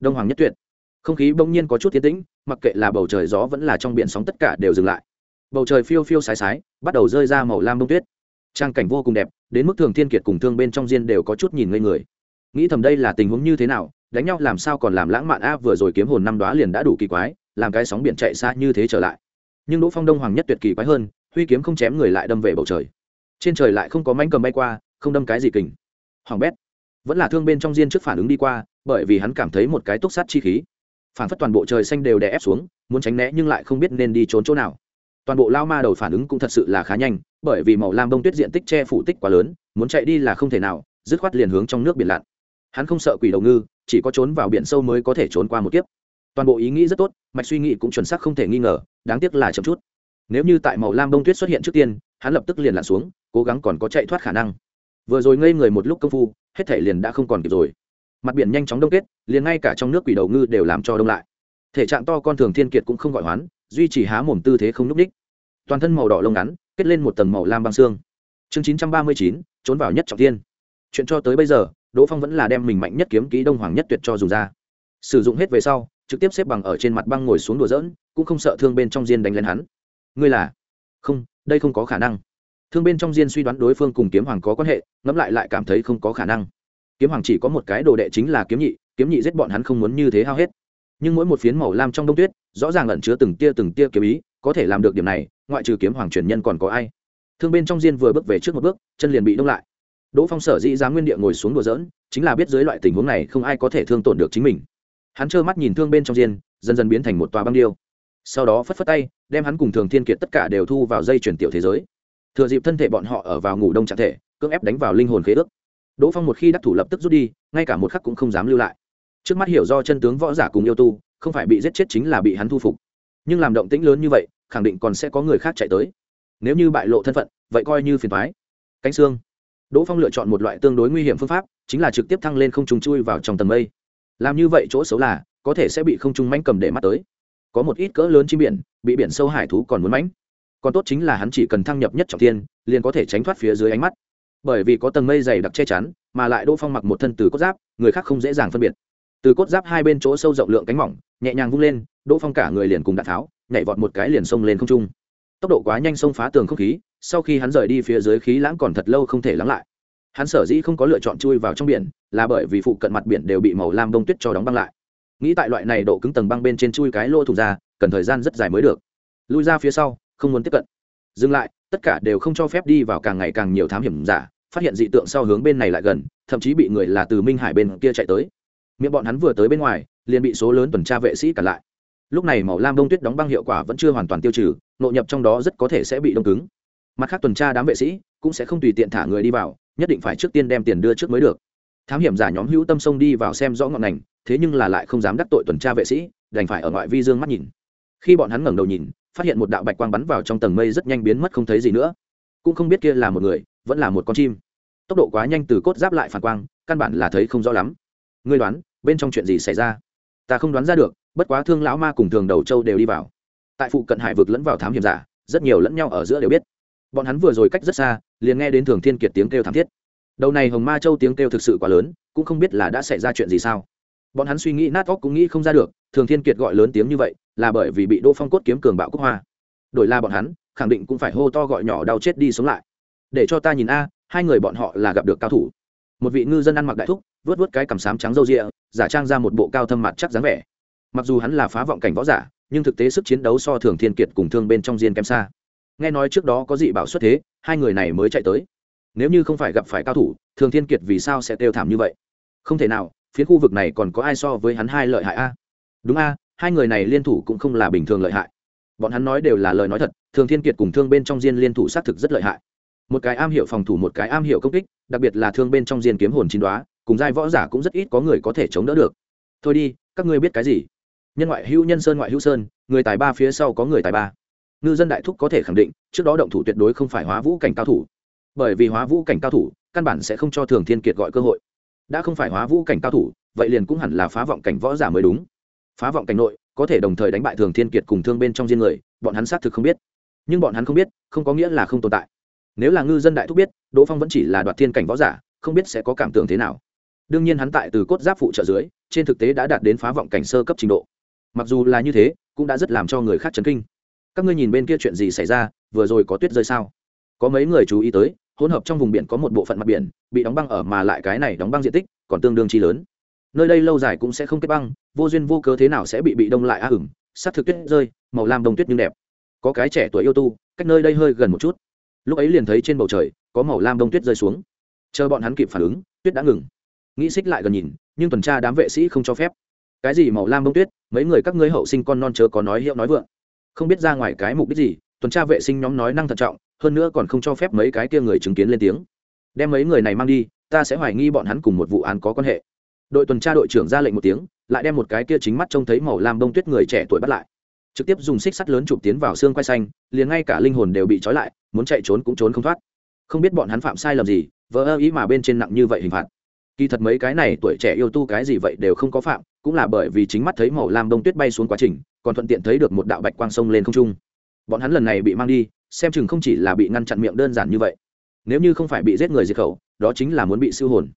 Đông hoàng nhất tuyệt không khí bỗng nhiên có chút tiến tĩnh, mặc kệ là bầu trời gió vẫn là trong biển sóng tất cả đều dừng lại. Bầu trời phiêu phiêu sái sái, bắt đầu rơi ra màu lam bông tuyết. Trang cảnh vô cùng đẹp, đến mức thường thiên kiệt cùng thương bên trong diên đều có chút nhìn ngây người. Nghĩ thầm đây là tình huống như thế nào, đánh nhau làm sao còn làm lãng mạn a, vừa rồi kiếm hồn năm đoá liền đã đủ kỳ quái, làm cái sóng biển chạy xa như thế trở lại. Nhưng đỗ phong đông hoàng nhất tuyệt kỳ quái hơn, huy kiếm không chém người lại đâm về bầu trời. Trên trời lại không có mánh cầm bay qua, không đâm cái gì kình. Hoàng bét vẫn là thương bên trong diên trước phản ứng đi qua, bởi vì hắn cảm thấy một cái túc sát chi khí phản phất toàn bộ trời xanh đều đè ép xuống, muốn tránh né nhưng lại không biết nên đi trốn chỗ nào. Toàn bộ lao ma đầu phản ứng cũng thật sự là khá nhanh, bởi vì màu lam bông tuyết diện tích che phủ tích quá lớn, muốn chạy đi là không thể nào, dứt khoát liền hướng trong nước biển lặn. Hắn không sợ quỷ đầu ngư, chỉ có trốn vào biển sâu mới có thể trốn qua một kiếp. Toàn bộ ý nghĩ rất tốt, mạch suy nghĩ cũng chuẩn xác không thể nghi ngờ, đáng tiếc là chậm chút. Nếu như tại màu lam bông tuyết xuất hiện trước tiên, hắn lập tức liền lặn xuống, cố gắng còn có chạy thoát khả năng. Vừa rồi ngây người một lúc công phu, hết thể liền đã không còn kịp rồi mặt biển nhanh chóng đông kết, liền ngay cả trong nước quỷ đầu ngư đều làm cho đông lại. Thể trạng to con thường thiên kiệt cũng không gọi hoán, duy trì há mồm tư thế không n ú c ních toàn thân màu đỏ lông ngắn, kết lên một tầng màu lam băng xương. Chương chín trăm ba mươi chín, trốn vào nhất trọng tiên chuyện cho tới bây giờ, đỗ phong vẫn là đem mình mạnh nhất kiếm ký đông hoàng nhất tuyệt cho dùng ra. Sử dụng hết về sau, trực tiếp xếp bằng ở trên mặt băng ngồi xuống đùa dỡn cũng không sợ thương bên trong diên đánh lên hắn. Ngươi là? Không, đây không có khả năng. Thương bên trong diên suy đoán đối phương cùng kiếm hoàng có quan hệ, ngẫm lại lại cảm thấy không có khả năng kiếm hoàng chỉ có một cái đồ đệ chính là kiếm nhị kiếm nhị giết bọn hắn không muốn như thế hao hết. Nhưng mỗi một phiến màu lam trong đông tuyết, rõ ràng ẩn chứa từng tia từng tia kiếm ý, có thể làm được điểm này, ngoại trừ kiếm hoàng truyền nhân còn có ai? Thương bên trong diên vừa bước về trước một bước, chân liền bị đông lại. Đỗ phong sở dĩ giá nguyên địa ngồi xuống đùa dỡn chính là biết dưới loại tình huống này không ai có thể thương tổn được chính mình. Hắn trơ mắt nhìn thương bên trong diên, dần dần biến thành một tòa băng điêu. Sau đó phất phất tay, đem hắn cùng thường thiên kiệt tất cả đều thu vào dây chuyển tiểu thế giới. Thừa dịp thân thể bọn họ ở vào ngủ đông trạng thể, cưỡng ép đánh vào linh hồn khế ước đỗ phong một khi đắc thủ lập tức rút đi, ngay cả một khắc cũng không dám lưu lại. Trước mắt hiểu do chân tướng võ giả cùng yêu tu, không phải bị giết chết chính là bị hắn thu phục. Nhưng làm động tĩnh lớn như vậy, khẳng định còn sẽ có người khác chạy tới. Nếu như bại lộ thân phận, vậy coi như phiền thoái cánh xương. Đỗ phong lựa chọn một loại tương đối nguy hiểm phương pháp, chính là trực tiếp thăng lên không trùng chui vào trong tầng mây. Làm như vậy chỗ xấu là, có thể sẽ bị không trung manh cầm để mắt tới. Có một ít cỡ lớn trên biển, bị biển sâu hải thú còn muốn mánh còn tốt chính là hắn chỉ cần thăng nhập nhất trọng thiên, liền có thể tránh thoát phía dưới ánh mắt bởi vì có tầng mây dày đặc che chắn, mà lại đỗ phong mặc một thân từ cốt giáp, người khác không dễ dàng phân biệt. Từ cốt giáp hai bên chỗ sâu rộng lượng cánh mỏng, nhẹ nhàng vung lên, đỗ phong cả người liền cùng đạn tháo, nhảy vọt một cái liền xông lên không trung. Tốc độ quá nhanh xông phá tường không khí, sau khi hắn rời đi phía dưới khí lãng còn thật lâu không thể lắng lại. Hắn sở dĩ không có lựa chọn chui vào trong biển, là bởi vì phụ cận mặt biển đều bị màu lam đông tuyết cho đóng băng lại. Nghĩ tại loại này độ cứng tầng băng bên trên chui cái lô thủng ra, cần thời gian rất dài mới được. Lui ra phía sau, không muốn tiếp cận. Dừng lại tất cả đều không cho phép đi vào càng ngày càng nhiều thám hiểm giả, phát hiện dị tượng sau hướng bên này lại gần, thậm chí bị người là từ minh hải bên kia chạy tới. Miệng bọn hắn vừa tới bên ngoài, liền bị số lớn tuần tra vệ sĩ cản lại. Lúc này màu lam đông tuyết đóng băng hiệu quả vẫn chưa hoàn toàn tiêu trừ, nội nhập trong đó rất có thể sẽ bị đông cứng. Mặt khác tuần tra đám vệ sĩ cũng sẽ không tùy tiện thả người đi vào, nhất định phải trước tiên đem tiền đưa trước mới được. Thám hiểm giả nhóm hữu tâm sông đi vào xem rõ ngọn ngành, thế nhưng là lại không dám đắc tội tuần tra vệ sĩ, đành phải ở ngoại vi dương mắt nhìn. Khi bọn hắn ngẩng đầu nhìn phát hiện một đạo bạch quang bắn vào trong tầng mây rất nhanh biến mất không thấy gì nữa. Cũng không biết kia là một người, vẫn là một con chim. Tốc độ quá nhanh từ cốt giáp lại phản quang, căn bản là thấy không rõ lắm. Ngươi đoán, bên trong chuyện gì xảy ra? Ta không đoán ra được, bất quá thương lão ma cùng thường đầu châu đều đi vào. Tại phụ cận hải vực lẫn vào thám hiểm giả, rất nhiều lẫn nhau ở giữa đều biết. Bọn hắn vừa rồi cách rất xa, liền nghe đến thường thiên kiệt tiếng kêu thảm thiết. Đầu này hồng ma châu tiếng kêu thực sự quá lớn, cũng không biết là đã xảy ra chuyện gì sao. Bọn hắn suy nghĩ nát óc cũng nghĩ không ra được, thường thiên kiệt gọi lớn tiếng như vậy là bởi vì bị đỗ phong cốt kiếm cường bạo cúc hoa. Đổi la bọn hắn, khẳng định cũng phải hô to gọi nhỏ đau chết đi sống lại. Để cho ta nhìn a, hai người bọn họ là gặp được cao thủ. Một vị ngư dân ăn mặc đại thúc, vớt vớt cái cằm sám trắng râu rịa giả trang ra một bộ cao thâm mặt chắc dáng vẻ. Mặc dù hắn là phá vọng cảnh võ giả, nhưng thực tế sức chiến đấu so thường thiên kiệt cùng thương bên trong diên kém xa. Nghe nói trước đó có dị bảo xuất thế, hai người này mới chạy tới. Nếu như không phải gặp phải cao thủ, thường thiên kiệt vì sao sẽ tiêu thảm như vậy? Không thể nào, phía khu vực này còn có ai so với hắn hai lợi hại a? Đúng a hai người này liên thủ cũng không là bình thường lợi hại. Bọn hắn nói đều là lời nói thật, thường thiên kiệt cùng thương bên trong diên liên thủ xác thực rất lợi hại. Một cái am hiểu phòng thủ một cái am hiểu công kích, đặc biệt là thương bên trong diên kiếm hồn chín đoá cùng giai võ giả cũng rất ít có người có thể chống đỡ được. Thôi đi, các ngươi biết cái gì? Nhân ngoại hữu nhân sơn ngoại hữu sơn, người tài ba phía sau có người tài ba. Ngư dân đại thúc có thể khẳng định, trước đó động thủ tuyệt đối không phải hóa vũ cảnh cao thủ. Bởi vì hóa vũ cảnh cao thủ, căn bản sẽ không cho thường thiên kiệt gọi cơ hội. Đã không phải hóa vũ cảnh cao thủ, vậy liền cũng hẳn là phá vọng cảnh võ giả mới đúng phá vọng cảnh nội, có thể đồng thời đánh bại thường thiên kiệt cùng thương bên trong riêng người, bọn hắn xác thực không biết. Nhưng bọn hắn không biết, không có nghĩa là không tồn tại. Nếu là ngư dân đại thúc biết, đỗ phong vẫn chỉ là đoạt thiên cảnh võ giả, không biết sẽ có cảm tưởng thế nào. Đương nhiên hắn tại từ cốt giáp phụ trợ dưới, trên thực tế đã đạt đến phá vọng cảnh sơ cấp trình độ. Mặc dù là như thế, cũng đã rất làm cho người khác chấn kinh. Các ngươi nhìn bên kia chuyện gì xảy ra, vừa rồi có tuyết rơi sao? Có mấy người chú ý tới, hỗn hợp trong vùng biển có một bộ phận mặt biển, bị đóng băng ở mà lại cái này đóng băng diện tích, còn tương đương chi lớn. Nơi đây lâu dài cũng sẽ không kết băng vô duyên vô cớ thế nào sẽ bị bị đông lại a hửng s thực tuyết rơi, màu lam đông tuyết nhưng đẹp. Có cái trẻ tuổi yêu tu, cách nơi đây hơi gần một chút. Lúc ấy liền thấy trên bầu trời, có màu lam đông tuyết rơi xuống. Chờ bọn hắn kịp phản ứng, tuyết đã ngừng. Nghĩ xích lại gần nhìn, nhưng tuần tra đám vệ sĩ không cho phép. Cái gì màu lam đông tuyết? Mấy người các ngươi hậu sinh con non chớ có nói hiệu nói vượng. Không biết ra ngoài cái mục đích gì, tuần tra vệ sinh nhóm nói năng thận trọng, hơn nữa còn không cho phép mấy cái kia người chứng kiến lên tiếng. Đem mấy người này mang đi, ta sẽ hoài nghi bọn hắn cùng một vụ án có quan hệ. Đội tuần tra đội trưởng ra lệnh một tiếng lại đem một cái kia chính mắt trông thấy màu lam bông tuyết người trẻ tuổi bắt lại. Trực tiếp dùng xích sắt lớn chụp tiến vào xương quay xanh, liền ngay cả linh hồn đều bị trói lại, muốn chạy trốn cũng trốn không thoát. Không biết bọn hắn phạm sai lầm gì vỡ ơ ý mà bên trên nặng như vậy hình phạt. Kỳ thật mấy cái này tuổi trẻ yêu tu cái gì vậy đều không có phạm, cũng là bởi vì chính mắt thấy màu lam bông tuyết bay xuống quá trình, còn thuận tiện thấy được một đạo bạch quang sông lên không trung. Bọn hắn lần này bị mang đi, xem chừng không chỉ là bị ngăn chặn miệng đơn giản như vậy. Nếu như không phải bị giết người diệt khẩu, đó chính là muốn bị siêu hồn.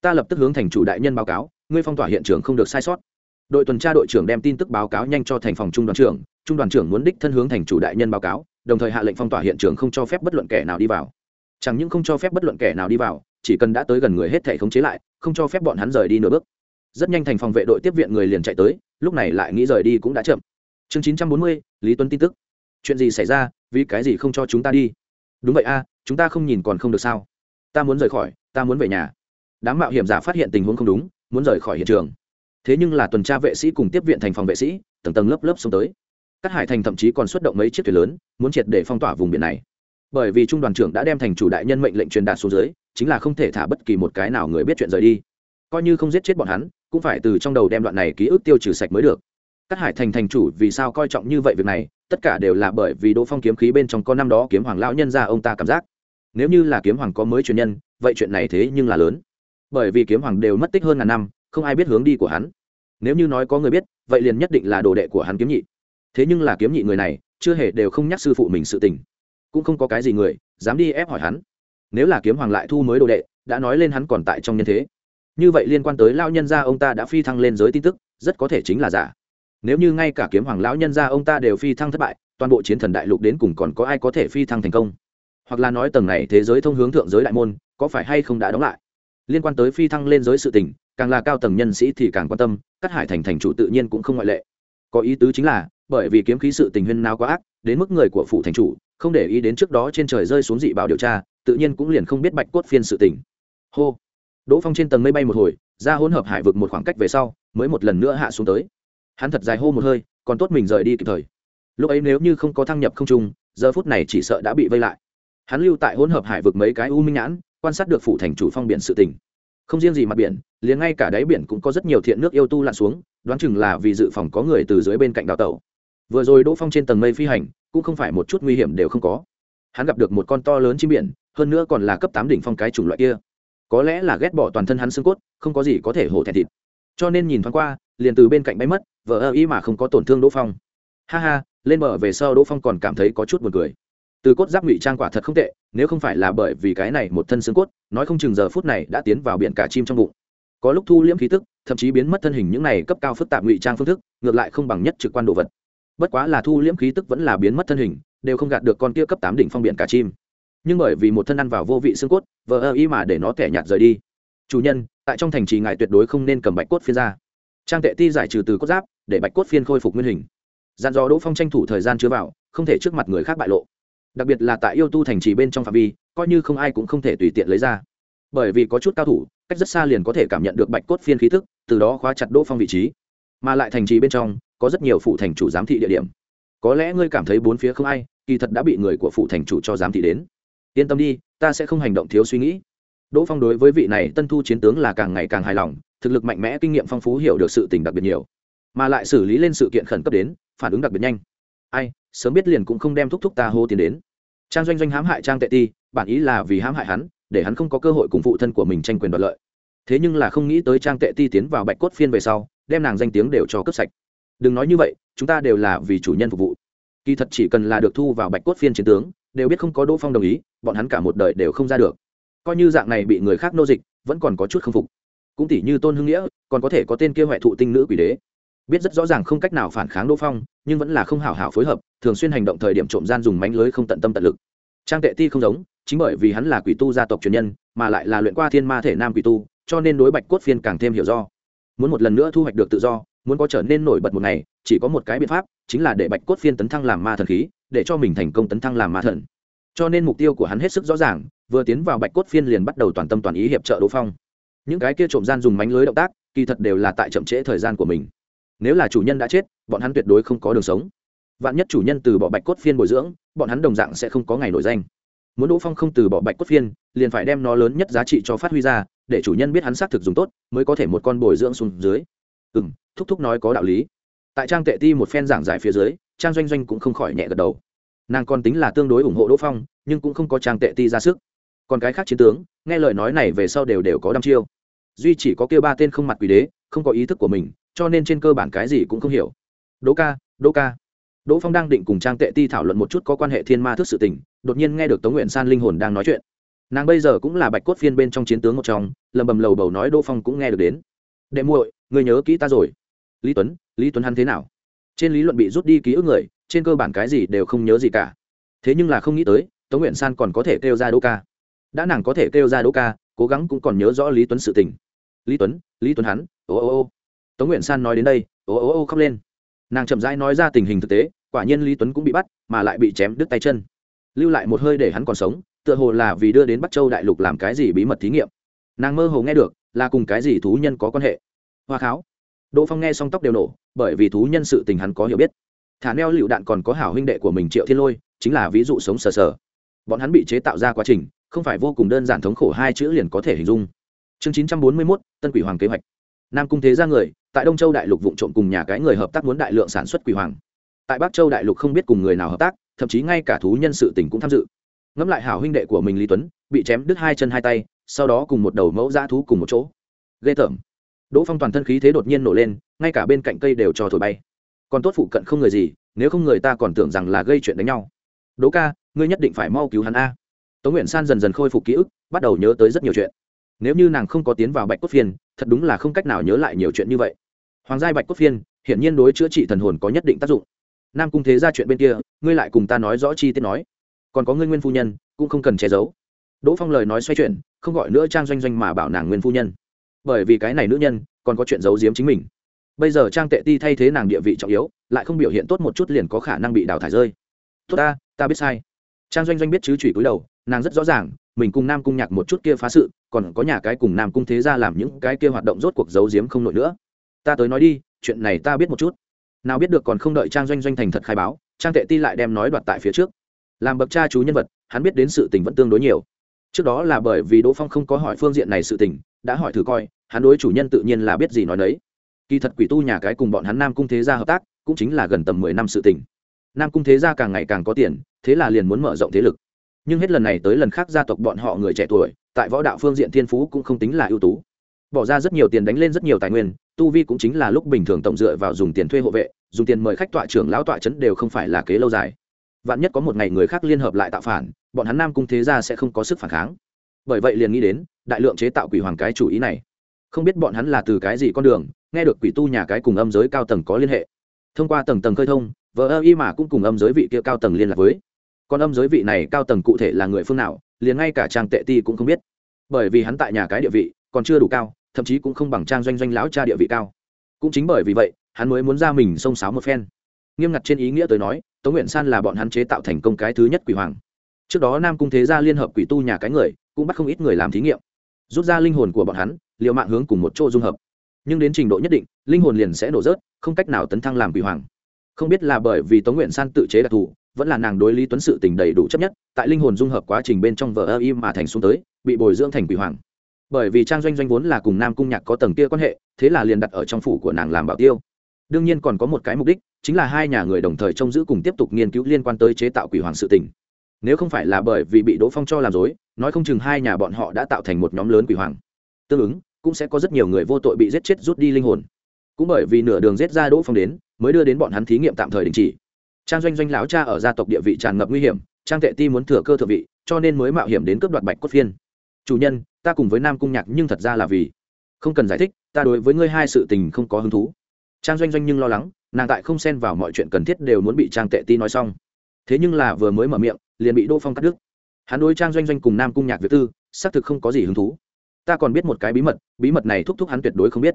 Ta lập tức hướng thành chủ đại nhân báo cáo ngươi phong tỏa hiện trường không được sai sót. Đội tuần tra đội trưởng đem tin tức báo cáo nhanh cho thành phòng trung đoàn trưởng, trung đoàn trưởng muốn đích thân hướng thành chủ đại nhân báo cáo, đồng thời hạ lệnh phong tỏa hiện trường không cho phép bất luận kẻ nào đi vào. Chẳng những không cho phép bất luận kẻ nào đi vào, chỉ cần đã tới gần người hết thể khống chế lại, không cho phép bọn hắn rời đi nửa bước. Rất nhanh thành phòng vệ đội tiếp viện người liền chạy tới, lúc này lại nghĩ rời đi cũng đã chậm. Chương chín trăm bốn mươi, lý tuấn tin tức. Chuyện gì xảy ra, vì cái gì không cho chúng ta đi? Đúng vậy a, chúng ta không nhìn còn không được sao? Ta muốn rời khỏi, ta muốn về nhà. Đám mạo hiểm giả phát hiện tình huống không đúng muốn rời khỏi hiện trường. Thế nhưng là tuần tra vệ sĩ cùng tiếp viện thành phòng vệ sĩ, tầng tầng lớp lớp xông tới. Các hải thành thậm chí còn xuất động mấy chiếc thuyền lớn, muốn triệt để phong tỏa vùng biển này. Bởi vì trung đoàn trưởng đã đem thành chủ đại nhân mệnh lệnh truyền đạt xuống dưới, chính là không thể thả bất kỳ một cái nào người biết chuyện rời đi. Coi như không giết chết bọn hắn, cũng phải từ trong đầu đem đoạn này ký ức tiêu trừ sạch mới được. Các hải thành thành chủ vì sao coi trọng như vậy việc này, tất cả đều là bởi vì đỗ phong kiếm khí bên trong con năm đó kiếm hoàng lão nhân ra ông ta cảm giác. Nếu như là kiếm hoàng có mới truyền nhân, vậy chuyện này thế nhưng là lớn bởi vì kiếm hoàng đều mất tích hơn ngàn năm, không ai biết hướng đi của hắn. Nếu như nói có người biết, vậy liền nhất định là đồ đệ của hắn kiếm nhị. Thế nhưng là kiếm nhị người này, chưa hề đều không nhắc sư phụ mình sự tình. Cũng không có cái gì người dám đi ép hỏi hắn. Nếu là kiếm hoàng lại thu mới đồ đệ, đã nói lên hắn còn tại trong nhân thế. Như vậy liên quan tới lao nhân gia ông ta đã phi thăng lên giới tin tức, rất có thể chính là giả. Nếu như ngay cả kiếm hoàng lão nhân gia ông ta đều phi thăng thất bại, toàn bộ chiến thần đại lục đến cùng còn có ai có thể phi thăng thành công? Hoặc là nói tầng này thế giới thông hướng thượng giới đại môn, có phải hay không đã đóng lại? Liên quan tới phi thăng lên giới sự tình, càng là cao tầng nhân sĩ thì càng quan tâm các hải thành thành chủ tự nhiên cũng không ngoại lệ. Có ý tứ chính là, bởi vì kiếm khí sự tình huyên nào quá ác, đến mức người của phủ thành chủ, không để ý đến trước đó trên trời rơi xuống dị bảo điều tra, tự nhiên cũng liền không biết bạch cốt phiên sự tình. Hô! Đỗ phong trên tầng mây bay một hồi, ra hỗn hợp hải vực một khoảng cách về sau, mới một lần nữa hạ xuống tới. Hắn thật dài hô một hơi, còn tốt mình rời đi kịp thời. Lúc ấy nếu như không có thăng nhập không trung, giờ phút này chỉ sợ đã bị vây lại. Hắn lưu tại hỗn hợp hải vực mấy cái u minh nhãn quan sát được phủ thành chủ phong biển sự tình. Không riêng gì mặt biển, liền ngay cả đáy biển cũng có rất nhiều thiện nước yêu tu lặn xuống, đoán chừng là vì dự phòng có người từ dưới bên cạnh đào tẩu. Vừa rồi đỗ phong trên tầng mây phi hành, cũng không phải một chút nguy hiểm đều không có. Hắn gặp được một con to lớn chim biển, hơn nữa còn là cấp tám đỉnh phong cái chủng loại kia. Có lẽ là ghét bỏ toàn thân hắn xương cốt, không có gì có thể hổ thẹn thịt. Cho nên nhìn thoáng qua, liền từ bên cạnh bay mất vợ ơ ý mà không có tổn thương đỗ phong. Ha ha, lên bờ về sau đỗ phong còn cảm thấy có chút buồn cười từ cốt giáp ngụy trang quả thật không tệ, nếu không phải là bởi vì cái này một thân xương cốt, nói không chừng giờ phút này đã tiến vào biển cả chim trong bụng. Có lúc thu liễm khí tức, thậm chí biến mất thân hình những này cấp cao phức tạp ngụy trang phương thức, ngược lại không bằng nhất trực quan đồ vật. Bất quá là thu liễm khí tức vẫn là biến mất thân hình, đều không gạt được con kia cấp tám đỉnh phong biển cả chim. Nhưng bởi vì một thân ăn vào vô vị xương cốt, vờ ơ ý mà để nó tẻ nhạt rời đi. Chủ nhân, tại trong thành trì ngài tuyệt đối không nên cầm bạch cốt phiên ra. Trang tệ ti giải trừ từ cốt giáp, để bạch cốt phiên khôi phục nguyên hình. Dàn dò đỗ phong tranh thủ thời gian chứa vào, không thể trước mặt người khác bại lộ đặc biệt là tại yêu tu thành trì bên trong phạm vi, coi như không ai cũng không thể tùy tiện lấy ra. Bởi vì có chút cao thủ, cách rất xa liền có thể cảm nhận được bạch cốt phiên khí thức, từ đó khóa chặt đỗ phong vị trí. Mà lại thành trì bên trong, có rất nhiều phụ thành chủ giám thị địa điểm. Có lẽ ngươi cảm thấy bốn phía không ai, kỳ thật đã bị người của phụ thành chủ cho giám thị đến. Yên tâm đi, ta sẽ không hành động thiếu suy nghĩ. Đỗ phong đối với vị này tân thu chiến tướng là càng ngày càng hài lòng, thực lực mạnh mẽ, kinh nghiệm phong phú, hiểu được sự tình đặc biệt nhiều. Mà lại xử lý lên sự kiện khẩn cấp đến, phản ứng đặc biệt nhanh. Ai, sớm biết liền cũng không đem thúc thúc ta hô tiền đến trang doanh doanh hãm hại trang tệ ti, bản ý là vì hãm hại hắn, để hắn không có cơ hội cùng phụ thân của mình tranh quyền đoạt lợi. Thế nhưng là không nghĩ tới trang tệ ti tiến vào bạch cốt phiên về sau, đem nàng danh tiếng đều cho cướp sạch. Đừng nói như vậy, chúng ta đều là vì chủ nhân phục vụ. Kỳ thật chỉ cần là được thu vào bạch cốt phiên chiến tướng, đều biết không có đỗ phong đồng ý, bọn hắn cả một đời đều không ra được. Coi như dạng này bị người khác nô dịch, vẫn còn có chút k phục. Cũng tỷ như tôn hưng nghĩa, còn có thể có tên kia huệ thụ tinh nữ quỷ đế biết rất rõ ràng không cách nào phản kháng đỗ phong, nhưng vẫn là không hảo hảo phối hợp, thường xuyên hành động thời điểm trộm gian dùng mánh lưới không tận tâm tận lực. Trang tệ ti không giống, chính bởi vì hắn là quỷ tu gia tộc truyền nhân, mà lại là luyện qua thiên ma thể nam quỷ tu, cho nên đối bạch cốt phiên càng thêm hiểu do. Muốn một lần nữa thu hoạch được tự do, muốn có trở nên nổi bật một ngày, chỉ có một cái biện pháp, chính là để bạch cốt phiên tấn thăng làm ma thần khí, để cho mình thành công tấn thăng làm ma thần. Cho nên mục tiêu của hắn hết sức rõ ràng, vừa tiến vào bạch cốt phiên liền bắt đầu toàn tâm toàn ý hiệp trợ đỗ phong. Những cái kia trộm gian dùng mánh lưới động tác, kỳ thật đều là tại chậm trễ thời gian của mình nếu là chủ nhân đã chết, bọn hắn tuyệt đối không có đường sống. Vạn nhất chủ nhân từ bỏ bạch cốt phiên bồi dưỡng, bọn hắn đồng dạng sẽ không có ngày nổi danh. Muốn đỗ phong không từ bỏ bạch cốt phiên, liền phải đem nó lớn nhất giá trị cho phát huy ra, để chủ nhân biết hắn xác thực dùng tốt, mới có thể một con bồi dưỡng xuống dưới. Ừ m thúc thúc nói có đạo lý. Tại trang tệ ti một phen giảng giải phía dưới, trang doanh doanh cũng không khỏi nhẹ gật đầu. Nàng còn tính là tương đối ủng hộ đỗ phong, nhưng cũng không có trang tệ ti ra sức. Còn cái khác chiến tướng, nghe lời nói này về sau đều đều có đăm chiêu. Duy chỉ có kêu ba tên không mặt quỷ đế, không có ý thức của mình cho nên trên cơ bản cái gì cũng không hiểu. Đỗ ca đỗ ca. Đỗ phong đang định cùng trang tệ ti thảo luận một chút có quan hệ thiên ma thức sự tình, đột nhiên nghe được tống nguyện san linh hồn đang nói chuyện. Nàng bây giờ cũng là bạch cốt phiên bên trong chiến tướng một trong, lầm bầm lầu bầu nói đỗ phong cũng nghe được đến. Đệ muội người nhớ kỹ ta rồi. Lý tuấn lý tuấn hắn thế nào? Trên lý luận bị rút đi ký ức người, trên cơ bản cái gì đều không nhớ gì cả. Thế nhưng là không nghĩ tới, tống nguyện san còn có thể kêu ra đỗ ca. Đã nàng có thể kêu ra đỗ ca, cố gắng cũng còn nhớ rõ lý tuấn sự tình. Lý tuấn lý tuấn hắn, ô ô ô tống nguyện san nói đến đây ô ô ô khóc lên. Nàng chậm rãi nói ra tình hình thực tế, quả nhiên lý tuấn cũng bị bắt, mà lại bị chém đứt tay chân. Lưu lại một hơi để hắn còn sống, tựa hồ là vì đưa đến bắc châu đại lục làm cái gì bí mật thí nghiệm. Nàng mơ hồ nghe được, là cùng cái gì thú nhân có quan hệ. Hoa kháo. Đỗ phong nghe xong tóc đều nổ, bởi vì thú nhân sự tình hắn có hiểu biết. Thả neo lựu đạn còn có hảo huynh đệ của mình triệu thiên lôi, chính là ví dụ sống sờ sờ. Bọn hắn bị chế tạo ra quá trình, không phải vô cùng đơn giản thống khổ hai chữ liền có thể hình dung. Chương chín trăm bốn mươi mốt, tân quỷ hoàng kế hoạch. Nam cung thế ra người tại đông châu đại lục vụ trộm cùng nhà cái người hợp tác muốn đại lượng sản xuất quỷ hoàng. Tại bắc châu đại lục không biết cùng người nào hợp tác, thậm chí ngay cả thú nhân sự tỉnh cũng tham dự. Ngẫm lại hảo huynh đệ của mình lý tuấn, bị chém đứt hai chân hai tay, sau đó cùng một đầu mẫu dã thú cùng một chỗ. Ghê tởm. Đỗ phong toàn thân khí thế đột nhiên nổ lên, ngay cả bên cạnh cây đều cho thổi bay. Còn tốt phụ cận không người gì, nếu không người ta còn tưởng rằng là gây chuyện đánh nhau. Đỗ ca, ngươi nhất định phải mau cứu hắn a. Tống nguyện san dần dần khôi phục ký ức, bắt đầu nhớ tới rất nhiều chuyện nếu như nàng không có tiến vào bạch cốt phiên, thật đúng là không cách nào nhớ lại nhiều chuyện như vậy. Hoàng giai bạch cốt phiên, hiển nhiên đối chữa trị thần hồn có nhất định tác dụng. Nam cung thế ra chuyện bên kia, ngươi lại cùng ta nói rõ chi tiết nói. Còn có ngươi nguyên phu nhân, cũng không cần che giấu. Đỗ phong lời nói xoay chuyển, không gọi nữa trang doanh doanh mà bảo nàng nguyên phu nhân. Bởi vì cái này nữ nhân, còn có chuyện giấu giếm chính mình. Bây giờ trang tệ ti thay thế nàng địa vị trọng yếu, lại không biểu hiện tốt một chút liền có khả năng bị đào thải rơi. Tốt ta ta biết sai. Trang doanh doanh biết chứ chủy cúi đầu, nàng rất rõ ràng mình cùng nam cung nhạc một chút kia phá sự, còn có nhà cái cùng nam cung thế ra làm những cái kia hoạt động rốt cuộc giấu giếm không nổi nữa. Ta tới nói đi, chuyện này ta biết một chút. Nào biết được còn không đợi trang doanh doanh thành thật khai báo, trang tệ ti lại đem nói đoạt tại phía trước. Làm bậc cha chú nhân vật, hắn biết đến sự tình vẫn tương đối nhiều. Trước đó là bởi vì đỗ phong không có hỏi phương diện này sự tình, đã hỏi thử coi, hắn đối chủ nhân tự nhiên là biết gì nói đấy kỳ thật quỷ tu nhà cái cùng bọn hắn nam cung thế gia hợp tác, cũng chính là gần tầm mười năm sự tình. Nam cung thế gia càng ngày càng có tiền, thế là liền muốn mở rộng thế lực nhưng hết lần này tới lần khác gia tộc bọn họ người trẻ tuổi, tại võ đạo phương diện thiên phú cũng không tính là ưu tú. Bỏ ra rất nhiều tiền đánh lên rất nhiều tài nguyên, tu vi cũng chính là lúc bình thường tổng dựa vào dùng tiền thuê hộ vệ, dùng tiền mời khách tọa trưởng lão tọa chấn đều không phải là kế lâu dài. Vạn nhất có một ngày người khác liên hợp lại tạo phản, bọn hắn nam cung thế gia sẽ không có sức phản kháng. Bởi vậy liền nghĩ đến, đại lượng chế tạo quỷ hoàng cái chủ ý này. Không biết bọn hắn là từ cái gì con đường, nghe được quỷ tu nhà cái cùng âm giới cao tầng có liên hệ. Thông qua tầng tầng khơi thông vợ ơ y mà cũng cùng âm giới vị kia cao tầng liên lạc với còn âm giới vị này cao tầng cụ thể là người phương nào, liền ngay cả trang tệ ti cũng không biết. Bởi vì hắn tại nhà cái địa vị còn chưa đủ cao, thậm chí cũng không bằng trang doanh doanh lão cha địa vị cao. Cũng chính bởi vì vậy, hắn mới muốn ra mình xông xáo một phen. Nghiêm ngặt trên ý nghĩa tới nói, tống nguyện san là bọn hắn chế tạo thành công cái thứ nhất quỷ hoàng. Trước đó nam cung thế gia liên hợp quỷ tu nhà cái người, cũng bắt không ít người làm thí nghiệm. Rút ra linh hồn của bọn hắn liệu mạng hướng cùng một chỗ dung hợp. Nhưng đến trình độ nhất định, linh hồn liền sẽ nổ rớt, không cách nào tấn thăng làm quỷ hoàng. Không biết là bởi vì tống nguyện san tự chế đặc thù vẫn là nàng đối lý tuấn sự tình đầy đủ chấp nhất, tại linh hồn dung hợp quá trình bên trong vở ơ im mà thành xuống tới, bị bồi dưỡng thành quỷ hoàng. Bởi vì trang doanh doanh vốn là cùng nam cung nhạc có tầng kia quan hệ, thế là liền đặt ở trong phủ của nàng làm bảo tiêu. Đương nhiên còn có một cái mục đích, chính là hai nhà người đồng thời trông giữ cùng tiếp tục nghiên cứu liên quan tới chế tạo quỷ hoàng sự tình. Nếu không phải là bởi vì bị đỗ phong cho làm dối nói không chừng hai nhà bọn họ đã tạo thành một nhóm lớn quỷ hoàng. Tương ứng, cũng sẽ có rất nhiều người vô tội bị giết chết rút đi linh hồn. Cũng bởi vì nửa đường giết ra đỗ phong đến, mới đưa đến bọn hắn thí nghiệm tạm thời đình chỉ trang doanh doanh lão cha ở gia tộc địa vị tràn ngập nguy hiểm, trang tệ ti muốn thừa cơ thừa vị, cho nên mới mạo hiểm đến cướp đoạt bạch cốt phiên. Chủ nhân, ta cùng với nam cung nhạc nhưng thật ra là vì không cần giải thích, ta đối với ngươi hai sự tình không có hứng thú. Trang doanh doanh nhưng lo lắng, nàng tại không xen vào mọi chuyện cần thiết đều muốn bị trang tệ ti nói xong. Thế nhưng là vừa mới mở miệng, liền bị đỗ phong cắt đứt. Hắn đối trang doanh doanh cùng nam cung nhạc việt tư, xác thực không có gì hứng thú. Ta còn biết một cái bí mật bí mật này thúc thúc hắn tuyệt đối không biết.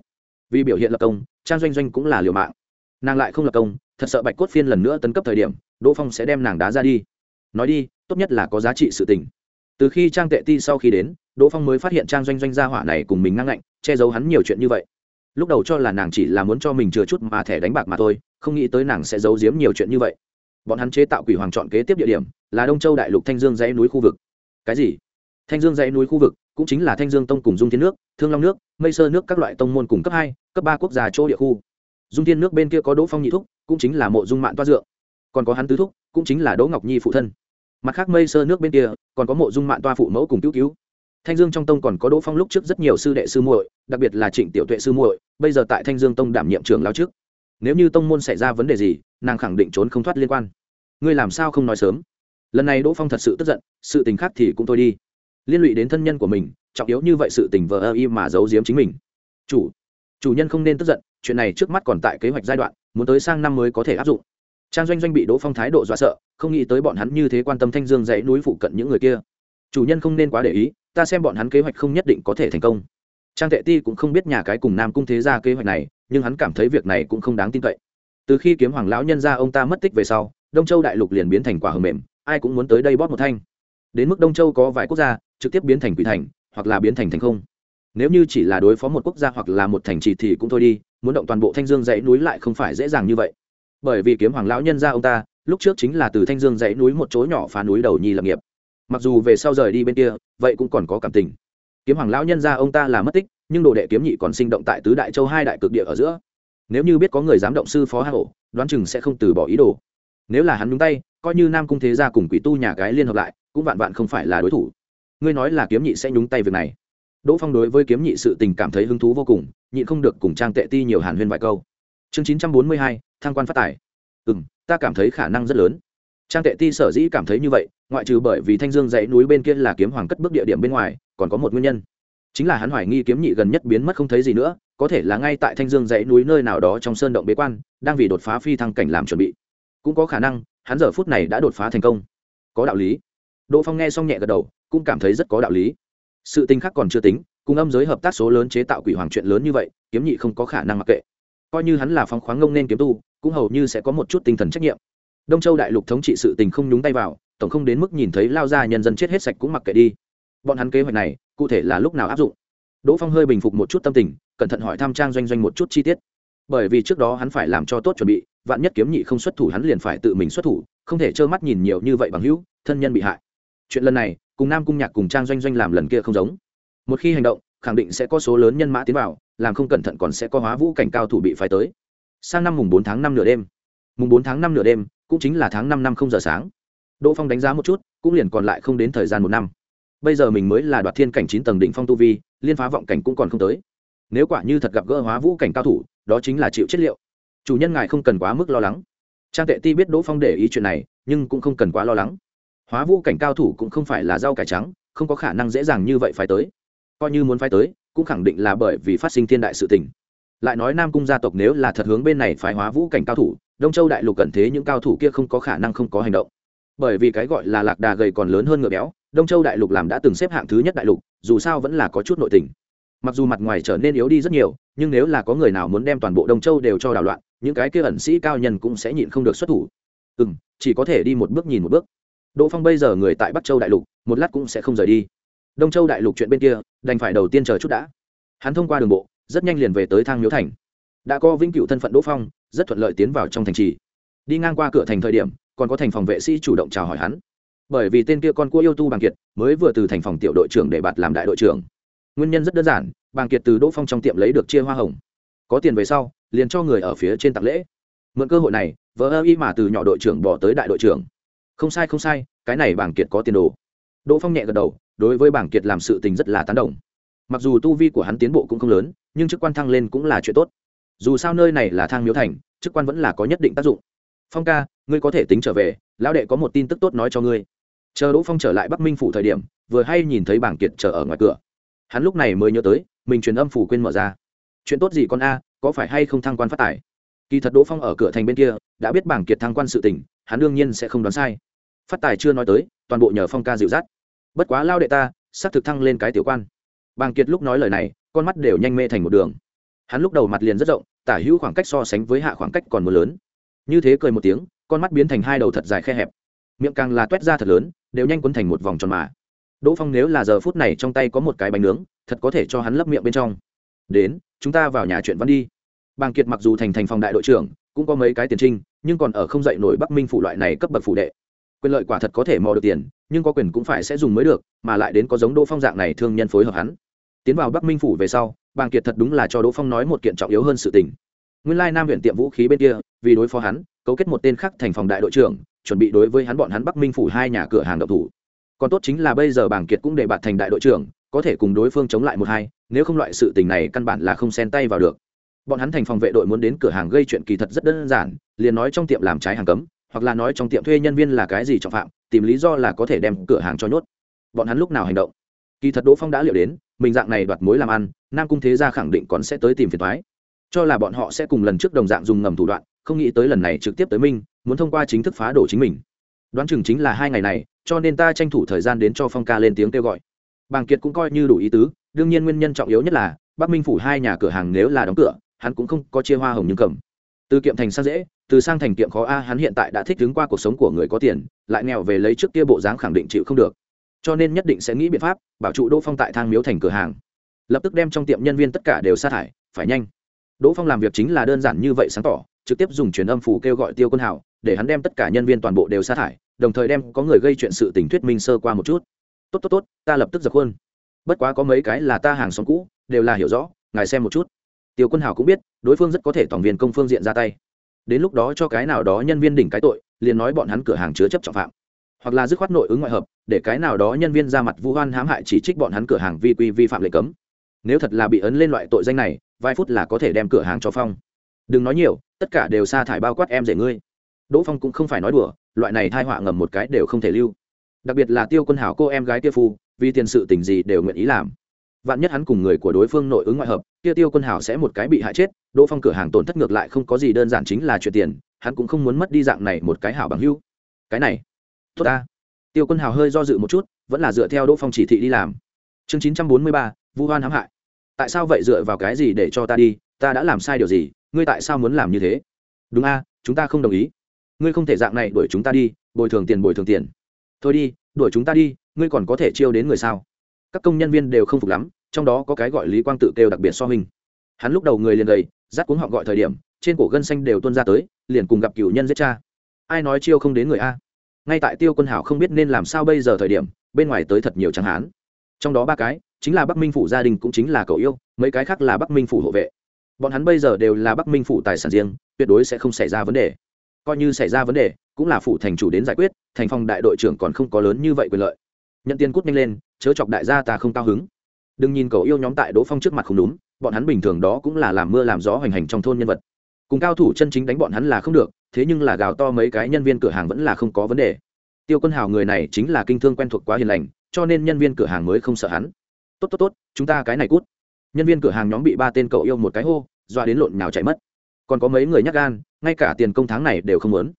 Vì biểu hiện lập công, trang doanh doanh cũng là liều mạng nàng lại không lập công, thật sợ bạch cốt phiên lần nữa tấn cấp thời điểm, đỗ phong sẽ đem nàng đá ra đi. Nói đi, tốt nhất là có giá trị sự tình. Từ khi trang tệ ti sau khi đến, đỗ phong mới phát hiện trang doanh doanh gia hỏa này cùng mình ngang ngạnh, che giấu hắn nhiều chuyện như vậy. Lúc đầu cho là nàng chỉ là muốn cho mình chừa chút mà thẻ đánh bạc mà thôi, không nghĩ tới nàng sẽ giấu giếm nhiều chuyện như vậy. Bọn hắn chế tạo quỷ hoàng chọn kế tiếp địa điểm, là đông châu đại lục thanh dương dãy núi khu vực. Cái gì? Thanh dương dãy núi khu vực, cũng chính là thanh dương tông cùng dung thiên nước, thương long nước, mây sơ nước các loại tông môn cùng cấp hai, cấp ba quốc gia chỗ địa khu dung thiên nước bên kia có đỗ phong nhị thúc, cũng chính là mộ dung mạng toa dượng. Còn có hắn tứ thúc, cũng chính là đỗ ngọc nhi phụ thân. Mặt khác mây sơ nước bên kia, còn có mộ dung mạng toa phụ mẫu cùng cứu cứu. Thanh dương trong tông còn có đỗ phong lúc trước rất nhiều sư đệ sư muội, đặc biệt là trịnh tiểu tuệ sư muội, bây giờ tại thanh dương tông đảm nhiệm trường lao trước. Nếu như tông môn xảy ra vấn đề gì, nàng khẳng định trốn không thoát liên quan. Ngươi làm sao không nói sớm? Lần này đỗ phong thật sự tức giận, sự tình khác thì cũng thôi đi. Liên lụy đến thân nhân của mình, trọng yếu như vậy sự tình vờ ơ y mà giấu giếm chính mình. Chủ chủ nhân không nên tức giận chuyện này trước mắt còn tại kế hoạch giai đoạn, muốn tới sang năm mới có thể áp dụng. Trang doanh doanh bị đỗ phong thái độ dọa sợ, không nghĩ tới bọn hắn như thế quan tâm thanh dương dãy núi phụ cận những người kia. Chủ nhân không nên quá để ý, ta xem bọn hắn kế hoạch không nhất định có thể thành công. Trang tệ ti cũng không biết nhà cái cùng nam cung thế ra kế hoạch này, nhưng hắn cảm thấy việc này cũng không đáng tin cậy. Từ khi kiếm hoàng lão nhân ra ông ta mất tích về sau, đông châu đại lục liền biến thành quả hầm mềm, ai cũng muốn tới đây bóp một thanh. Đến mức đông châu có vài quốc gia, trực tiếp biến thành quỷ thành, hoặc là biến thành thành không. Nếu như chỉ là đối phó một quốc gia hoặc là một thành trì thì cũng thôi đi muốn động toàn bộ thanh dương dãy núi lại không phải dễ dàng như vậy. Bởi vì kiếm hoàng lão nhân ra ông ta, lúc trước chính là từ thanh dương dãy núi một chỗ nhỏ phá núi đầu nhi lập nghiệp. Mặc dù về sau rời đi bên kia, vậy cũng còn có cảm tình. Kiếm hoàng lão nhân ra ông ta là mất tích, nhưng đồ đệ kiếm nhị còn sinh động tại tứ đại châu hai đại cực địa ở giữa. Nếu như biết có người dám động sư phó hạ hổ đoán chừng sẽ không từ bỏ ý đồ. Nếu là hắn nhúng tay, coi như nam cung thế gia cùng quỷ tu nhà cái liên hợp lại, cũng vạn vạn không phải là đối thủ. Ngươi nói là kiếm nhị sẽ nhúng tay việc này. Đỗ phong đối với kiếm nhị sự tình cảm thấy hứng thú vô cùng nhịn không được cùng trang tệ ti nhiều hàn huyên vài câu. Chương chín trăm bốn mươi hai thang quan phát tài. Ừ m ta cảm thấy khả năng rất lớn. Trang tệ ti sở dĩ cảm thấy như vậy, ngoại trừ bởi vì thanh dương dãy núi bên kia là kiếm hoàng cất bước địa điểm bên ngoài, còn có một nguyên nhân. Chính là hắn hoài nghi kiếm nhị gần nhất biến mất không thấy gì nữa, có thể là ngay tại thanh dương dãy núi nơi nào đó trong sơn động bế quan, đang vì đột phá phi thăng cảnh làm chuẩn bị. Cũng có khả năng, hắn giờ phút này đã đột phá thành công. Có đạo lý. Đỗ phong nghe xong nhẹ gật đầu, cũng cảm thấy rất có đạo lý. Sự tình khác còn chưa tính cùng âm giới hợp tác số lớn chế tạo quỷ hoàng chuyện lớn như vậy, kiếm nhị không có khả năng mặc kệ. Coi như hắn là phong khoáng ngông nên kiếm tu, cũng hầu như sẽ có một chút tinh thần trách nhiệm. Đông châu đại lục thống trị sự tình không nhúng tay vào, tổng không đến mức nhìn thấy lao ra nhân dân chết hết sạch cũng mặc kệ đi. Bọn hắn kế hoạch này, cụ thể là lúc nào áp dụng? Đỗ phong hơi bình phục một chút tâm tình, cẩn thận hỏi Tham trang doanh doanh một chút chi tiết. Bởi vì trước đó hắn phải làm cho tốt chuẩn bị, vạn nhất kiếm nhị không xuất thủ hắn liền phải tự mình xuất thủ, không thể trơ mắt nhìn nhiều như vậy bằng hữu, thân nhân bị hại. Chuyện lần này, cùng nam cung nhạc cùng trang doanh doanh làm lần kia không giống một khi hành động, khẳng định sẽ có số lớn nhân mã tiến vào, làm không cẩn thận còn sẽ có hóa vũ cảnh cao thủ bị phái tới. Sang năm mùng bốn tháng năm nửa đêm. Mùng bốn tháng năm nửa đêm, cũng chính là tháng năm năm không giờ sáng. Đỗ phong đánh giá một chút, cũng liền còn lại không đến thời gian một năm. Bây giờ mình mới là đoạt thiên cảnh chín tầng đỉnh phong tu vi, liên phá vọng cảnh cũng còn không tới. Nếu quả như thật gặp gỡ hóa vũ cảnh cao thủ, đó chính là chịu chất liệu. Chủ nhân ngài không cần quá mức lo lắng. Trang tệ ti biết đỗ phong để ý chuyện này, nhưng cũng không cần quá lo lắng. Hóa vũ cảnh cao thủ cũng không phải là rau cải trắng, không có khả năng dễ dàng như vậy phải tới coi như muốn phái tới, cũng khẳng định là bởi vì phát sinh thiên đại sự tình. Lại nói nam cung gia tộc nếu là thật hướng bên này phái hóa vũ cảnh cao thủ, đông châu đại lục cần thế những cao thủ kia không có khả năng không có hành động. Bởi vì cái gọi là lạc đà gầy còn lớn hơn ngựa béo, đông châu đại lục làm đã từng xếp hạng thứ nhất đại lục, dù sao vẫn là có chút nội tình. Mặc dù mặt ngoài trở nên yếu đi rất nhiều, nhưng nếu là có người nào muốn đem toàn bộ đông châu đều cho đảo loạn, những cái kia ẩn sĩ cao nhân cũng sẽ nhịn không được xuất thủ. Ừ m chỉ có thể đi một bước nhìn một bước. Đỗ phong bây giờ người tại bắc châu đại lục, một lát cũng sẽ không rời đi đông châu đại lục chuyện bên kia, đành phải đầu tiên chờ chút đã. Hắn thông qua đường bộ, rất nhanh liền về tới thang miếu thành. Đã có vĩnh cựu thân phận đỗ phong, rất thuận lợi tiến vào trong thành trì. Đi ngang qua cửa thành thời điểm, còn có thành phòng vệ sĩ chủ động chào hỏi hắn. Bởi vì tên kia con cua yêu tu bằng kiệt mới vừa từ thành phòng tiểu đội trưởng để bạt làm đại đội trưởng. Nguyên nhân rất đơn giản, bàng kiệt từ đỗ phong trong tiệm lấy được chia hoa hồng. Có tiền về sau, liền cho người ở phía trên tặng lễ. Mượn cơ hội này, vợ ơ y mà từ nhỏ đội trưởng bỏ tới đại đội trưởng. Không sai không sai, cái này bàng kiệt có tiền đồ. Đỗ phong nhẹ gật đầu đối với bảng kiệt làm sự tình rất là tán đồng. Mặc dù tu vi của hắn tiến bộ cũng không lớn, nhưng chức quan thăng lên cũng là chuyện tốt. Dù sao nơi này là thang miếu thành, chức quan vẫn là có nhất định tác dụng. Phong ca, ngươi có thể tính trở về, lão đệ có một tin tức tốt nói cho ngươi. Chờ đỗ phong trở lại bắc minh phủ thời điểm, vừa hay nhìn thấy bảng kiệt chờ ở ngoài cửa. Hắn lúc này mới nhớ tới, mình truyền âm phủ quên mở ra. Chuyện tốt gì con a, có phải hay không thăng quan phát tài? Kỳ thật đỗ phong ở cửa thành bên kia, đã biết bảng kiệt thăng quan sự tình, hắn đương nhiên sẽ không đoán sai. Phát tài chưa nói tới, toàn bộ nhờ phong ca dịu dắt bất quá lao đệ ta sắp thực thăng lên cái tiểu quan. Bàng kiệt lúc nói lời này, con mắt đều nhanh mê thành một đường. Hắn lúc đầu mặt liền rất rộng, tả hữu khoảng cách so sánh với hạ khoảng cách còn mưa lớn. Như thế cười một tiếng, con mắt biến thành hai đầu thật dài khe hẹp. Miệng càng là t u é t ra thật lớn, đều nhanh quấn thành một vòng tròn mà. Đỗ phong nếu là giờ phút này trong tay có một cái bánh nướng, thật có thể cho hắn lấp miệng bên trong. Đến, chúng ta vào nhà chuyện văn đi. Bàng kiệt mặc dù thành thành phòng đại đội trưởng, cũng có mấy cái tiền trinh, nhưng còn ở không dạy nổi bắc minh phủ loại này cấp bậc phủ đệ quyền lợi quả thật có thể mò được tiền, nhưng có quyền cũng phải sẽ dùng mới được, mà lại đến có giống đỗ phong dạng này thương nhân phối hợp hắn. Tiến vào bắc minh phủ về sau, bàng kiệt thật đúng là cho đỗ phong nói một kiện trọng yếu hơn sự tình. Nguyên lai nam huyện tiệm vũ khí bên kia, vì đối phó hắn, cấu kết một tên khác thành phòng đại đội trưởng, chuẩn bị đối với hắn bọn hắn bắc minh phủ hai nhà cửa hàng độc thủ. Còn tốt chính là bây giờ bàng kiệt cũng để bạt thành đại đội trưởng, có thể cùng đối phương chống lại một hai, nếu không loại sự tình này căn bản là không xen tay vào được. Bọn hắn thành phòng vệ đội muốn đến cửa hàng gây chuyện kỳ thật rất đơn giản, liền nói trong tiệm làm trái hàng cấm hoặc là nói trong tiệm thuê nhân viên là cái gì trọng phạm, tìm lý do là có thể đem cửa hàng cho nhốt. Bọn hắn lúc nào hành động? Kỳ thật đỗ phong đã liệu đến, mình dạng này đoạt mối làm ăn, nam cung thế gia khẳng định còn sẽ tới tìm phiền thoái cho là bọn họ sẽ cùng lần trước đồng dạng dùng ngầm thủ đoạn, không nghĩ tới lần này trực tiếp tới minh, muốn thông qua chính thức phá đổ chính mình. Đoán chừng chính là hai ngày này, cho nên ta tranh thủ thời gian đến cho phong ca lên tiếng kêu gọi. Bàng kiệt cũng coi như đủ ý tứ, đương nhiên nguyên nhân trọng yếu nhất là, bắc minh phủ hai nhà cửa hàng nếu là đóng cửa, hắn cũng không có chia hoa hồng nhưng cầm. Từ kiệm thành sang dễ từ sang thành kiệm khó a, hắn hiện tại đã thích đứng qua cuộc sống của người có tiền, lại nghèo về lấy trước kia bộ dáng khẳng định chịu không được. Cho nên nhất định sẽ nghĩ biện pháp, bảo trụ đỗ phong tại thang miếu thành cửa hàng. Lập tức đem trong tiệm nhân viên tất cả đều sa thải, phải nhanh. Đỗ phong làm việc chính là đơn giản như vậy sáng tỏ, trực tiếp dùng truyền âm phủ kêu gọi tiêu quân hảo, để hắn đem tất cả nhân viên toàn bộ đều sa thải, đồng thời đem có người gây chuyện sự tình thuyết minh sơ qua một chút. Tốt tốt tốt, ta lập tức dập khuôn. Bất quá có mấy cái là ta hàng xóm cũ, đều là hiểu rõ, ngài xem một chút. Tiêu quân hảo cũng biết, đối phương rất có thể tổng viên công phương diện ra tay đến lúc đó cho cái nào đó nhân viên đỉnh cái tội, liền nói bọn hắn cửa hàng chứa chấp trọng phạm. Hoặc là dứt khoát nội ứng ngoại hợp, để cái nào đó nhân viên ra mặt vu hoan hãm hại chỉ trích bọn hắn cửa hàng vi quy vi phạm lệnh cấm. Nếu thật là bị ấn lên loại tội danh này, vài phút là có thể đem cửa hàng cho phong. Đừng nói nhiều, tất cả đều sa thải bao quát em rể ngươi. Đỗ phong cũng không phải nói đùa, loại này thai họa ngầm một cái đều không thể lưu. Đặc biệt là tiêu quân hảo cô em gái kia phu, vì tiền sự tình gì đều nguyện ý làm. Vạn nhất hắn cùng người của đối phương nội ứng ngoại hợp kia tiêu quân hảo sẽ một cái bị hại chết, đỗ phong cửa hàng tổn thất ngược lại không có gì đơn giản chính là chuyện tiền, hắn cũng không muốn mất đi dạng này một cái hảo bằng hưu cái này, tốt ta. Tiêu quân hào hơi do dự một chút, vẫn là dựa theo đỗ phong chỉ thị đi làm. Chương chín trăm bốn mươi ba, vu hoan hãm hại. Tại sao vậy dựa vào cái gì để cho ta đi? Ta đã làm sai điều gì? Ngươi tại sao muốn làm như thế? Đúng a, chúng ta không đồng ý. Ngươi không thể dạng này đuổi chúng ta đi, bồi thường tiền bồi thường tiền. Thôi đi, đuổi chúng ta đi, ngươi còn có thể chiêu đến người sao? Các công nhân viên đều không phục lắm trong đó có cái gọi lý quang tự kêu đặc biệt so hình hắn lúc đầu người liền gầy, rát cuống họ gọi thời điểm, trên cổ gân xanh đều tuôn ra tới, liền cùng gặp cựu nhân giết cha. Ai nói chiêu không đến người a? Ngay tại tiêu quân hảo không biết nên làm sao bây giờ thời điểm, bên ngoài tới thật nhiều tráng hán. Trong đó ba cái, chính là bắc minh phủ gia đình cũng chính là cậu yêu, mấy cái khác là bắc minh phủ hộ vệ. Bọn hắn bây giờ đều là bắc minh phủ tài sản riêng, tuyệt đối sẽ không xảy ra vấn đề. Coi như xảy ra vấn đề, cũng là phủ thành chủ đến giải quyết, thành phong đại đội trưởng còn không có lớn như vậy quyền lợi. Nhận tiền cút nhanh lên, chớ chọc đại gia ta không cao hứng đừng nhìn cậu yêu nhóm tại đỗ phong trước mặt không đúng, bọn hắn bình thường đó cũng là làm mưa làm gió hoành hành trong thôn nhân vật. Cùng cao thủ chân chính đánh bọn hắn là không được, thế nhưng là gào to mấy cái nhân viên cửa hàng vẫn là không có vấn đề. Tiêu quân hào người này chính là kinh thương quen thuộc quá hiền lành, cho nên nhân viên cửa hàng mới không sợ hắn. Tốt tốt tốt, chúng ta cái này cút. Nhân viên cửa hàng nhóm bị ba tên cậu yêu một cái hô doa đến lộn nhào chạy mất. Còn có mấy người nhắc gan, ngay cả tiền công tháng này đều không muốn.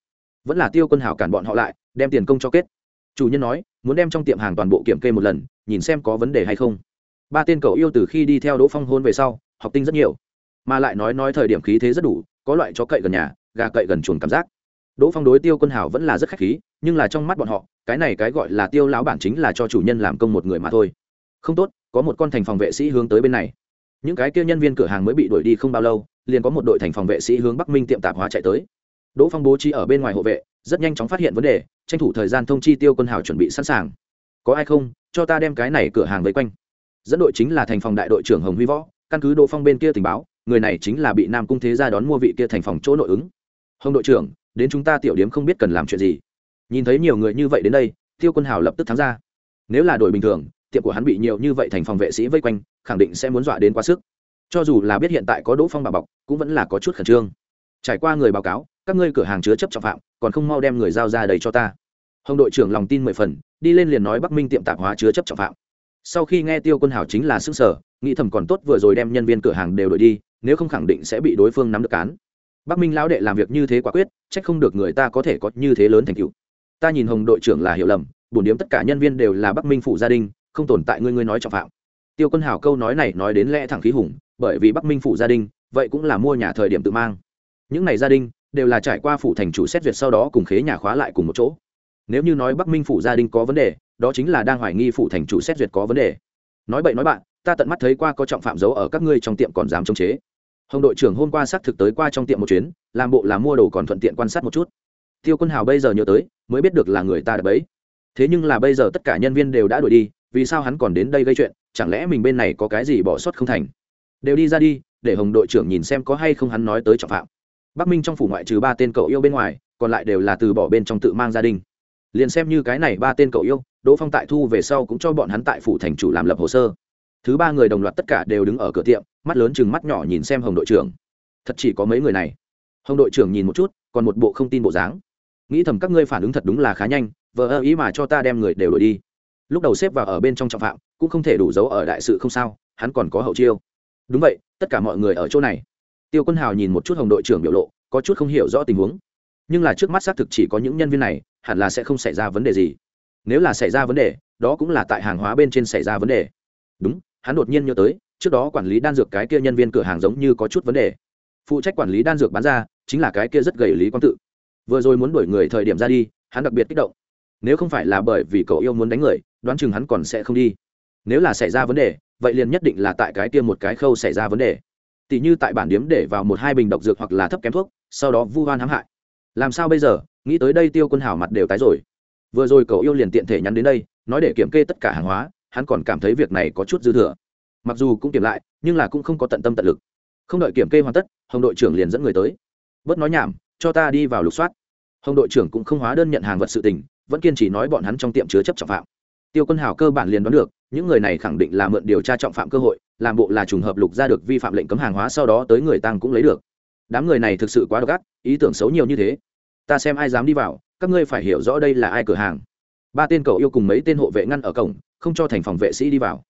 Vẫn là tiêu quân hào cản bọn họ lại, đem tiền công cho kết. Chủ nhân nói, muốn đem trong tiệm hàng toàn bộ kiểm kê một lần, nhìn xem có vấn đề hay không ba tên cậu yêu từ khi đi theo đỗ phong hôn về sau, học tinh rất nhiều. Mà lại nói nói thời điểm khí thế rất đủ, có loại chó cậy gần nhà, gà cậy gần chuồng cảm giác. Đỗ phong đối tiêu quân Hào vẫn là rất khách khí, nhưng là trong mắt bọn họ, cái này cái gọi là tiêu lão bản chính là cho chủ nhân làm công một người mà thôi. Không tốt, có một con thành phòng vệ sĩ hướng tới bên này. Những cái kia nhân viên cửa hàng mới bị đuổi đi không bao lâu, liền có một đội thành phòng vệ sĩ hướng bắc minh tiệm tạp hóa chạy tới. Đỗ phong bố trí ở bên ngoài hộ vệ, rất nhanh chóng phát hiện vấn đề, tranh thủ thời gian thông chi tiêu quân Hào chuẩn bị sẵn sàng. Có ai không, cho ta đem cái này cửa hàng vây quanh dẫn đội chính là thành phòng đại đội trưởng hồng huy võ, căn cứ đỗ phong bên kia tình báo, người này chính là bị nam cung thế gia đón mua vị kia thành phòng chỗ nội ứng. Hồng đội trưởng, đến chúng ta tiểu điếm không biết cần làm chuyện gì. Nhìn thấy nhiều người như vậy đến đây, tiêu quân hào lập tức thắng ra. Nếu là đội bình thường, tiệm của hắn bị nhiều như vậy thành phòng vệ sĩ vây quanh, khẳng định sẽ muốn dọa đến quá sức. Cho dù là biết hiện tại có đỗ phong bà bọc, cũng vẫn là có chút khẩn trương. Trải qua người báo cáo, các ngươi cửa hàng chứa chấp trọng phạm, còn không mau đem người giao ra đầy cho ta. Hồng đội trưởng lòng tin mười phần, đi lên liền nói bắc minh tiệm tạp hóa chứa chấp trọng phạm sau khi nghe tiêu quân hảo chính là xứng sở nghĩ thầm còn tốt vừa rồi đem nhân viên cửa hàng đều đổi đi, nếu không khẳng định sẽ bị đối phương nắm được cán. Bắc minh lão đệ làm việc như thế quả quyết trách không được người ta có thể có như thế lớn thành cựu ta nhìn hồng đội trưởng là hiểu lầm, bổn điếm tất cả nhân viên đều là bắc minh phủ gia đình, không tồn tại ngươi ngươi nói trọng phạm. Tiêu quân hảo câu nói này nói đến lẽ thẳng khí hùng, bởi vì bắc minh phủ gia đình, vậy cũng là mua nhà thời điểm tự mang. Những này gia đình đều là trải qua phủ thành chủ xét duyệt sau đó cùng khế nhà khóa lại cùng một chỗ. Nếu như nói bắc minh phủ gia đình có vấn đề đó chính là đang hoài nghi phủ thành chủ xét duyệt có vấn đề. Nói bậy nói bạn, ta tận mắt thấy qua có trọng phạm giấu ở các ngươi trong tiệm còn dám chống chế. Hồng đội trưởng hôm qua xác thực tới qua trong tiệm một chuyến, làm bộ là mua đồ còn thuận tiện quan sát một chút. Tiêu quân hào bây giờ nhớ tới, mới biết được là người ta đã bấy. Thế nhưng là bây giờ tất cả nhân viên đều đã đuổi đi, vì sao hắn còn đến đây gây chuyện, chẳng lẽ mình bên này có cái gì bỏ sót không thành? Đều đi ra đi, để hồng đội trưởng nhìn xem có hay không hắn nói tới trọng phạm. Bắc minh trong phủ ngoại trừ ba tên cậu yêu bên ngoài, còn lại đều là từ bỏ bên trong tự mang gia đình. Liền xem như cái này ba tên cậu yêu đỗ phong tại thu về sau cũng cho bọn hắn tại phủ thành chủ làm lập hồ sơ. Thứ ba người đồng loạt tất cả đều đứng ở cửa tiệm, mắt lớn chừng mắt nhỏ nhìn xem hồng đội trưởng. Thật chỉ có mấy người này. Hồng đội trưởng nhìn một chút, còn một bộ không tin bộ dáng. Nghĩ thầm các ngươi phản ứng thật đúng là khá nhanh vợ ơ ý mà cho ta đem người đều đổi đi. Lúc đầu xếp vào ở bên trong trọng phạm, cũng không thể đủ giấu ở đại sự không sao, hắn còn có hậu chiêu. Đúng vậy, tất cả mọi người ở chỗ này. Tiêu quân hào nhìn một chút hồng đội trưởng biểu lộ, có chút không hiểu rõ tình huống. Nhưng là trước mắt xác thực chỉ có những nhân viên này, hẳn là sẽ không xảy ra vấn đề gì nếu là xảy ra vấn đề, đó cũng là tại hàng hóa bên trên xảy ra vấn đề. Đúng, hắn đột nhiên nhớ tới, trước đó quản lý đan dược cái kia nhân viên cửa hàng giống như có chút vấn đề. Phụ trách quản lý đan dược bán ra, chính là cái kia rất gầy lý quang tự. Vừa rồi muốn đuổi người thời điểm ra đi, hắn đặc biệt kích động. Nếu không phải là bởi vì cậu yêu muốn đánh người, đoán chừng hắn còn sẽ không đi. Nếu là xảy ra vấn đề, vậy liền nhất định là tại cái kia một cái khâu xảy ra vấn đề. Tỷ như tại bản điếm để vào một hai bình độc dược hoặc là thấp kém thuốc, sau đó vu hoan hãm hại. Làm sao bây giờ? Nghĩ tới đây tiêu quân hào mặt đều tái rồi vừa rồi cậu yêu liền tiện thể nhắn đến đây, nói để kiểm kê tất cả hàng hóa, hắn còn cảm thấy việc này có chút dư thừa. Mặc dù cũng kiểm lại, nhưng là cũng không có tận tâm tận lực. Không đợi kiểm kê hoàn tất, hồng đội trưởng liền dẫn người tới. Bớt nói nhảm, cho ta đi vào lục soát. Hồng đội trưởng cũng không hóa đơn nhận hàng vật sự tình, vẫn kiên trì nói bọn hắn trong tiệm chứa chấp trọng phạm. Tiêu quân hảo cơ bản liền đoán được, những người này khẳng định là mượn điều tra trọng phạm cơ hội, làm bộ là trùng hợp lục ra được vi phạm lệnh cấm hàng hóa sau đó tới người tăng cũng lấy được. Đám người này thực sự quá độc ác, ý tưởng xấu nhiều như thế ta xem ai dám đi vào, các ngươi phải hiểu rõ đây là ai cửa hàng. Ba tên cậu yêu cùng mấy tên hộ vệ ngăn ở cổng, không cho thành phòng vệ sĩ đi vào.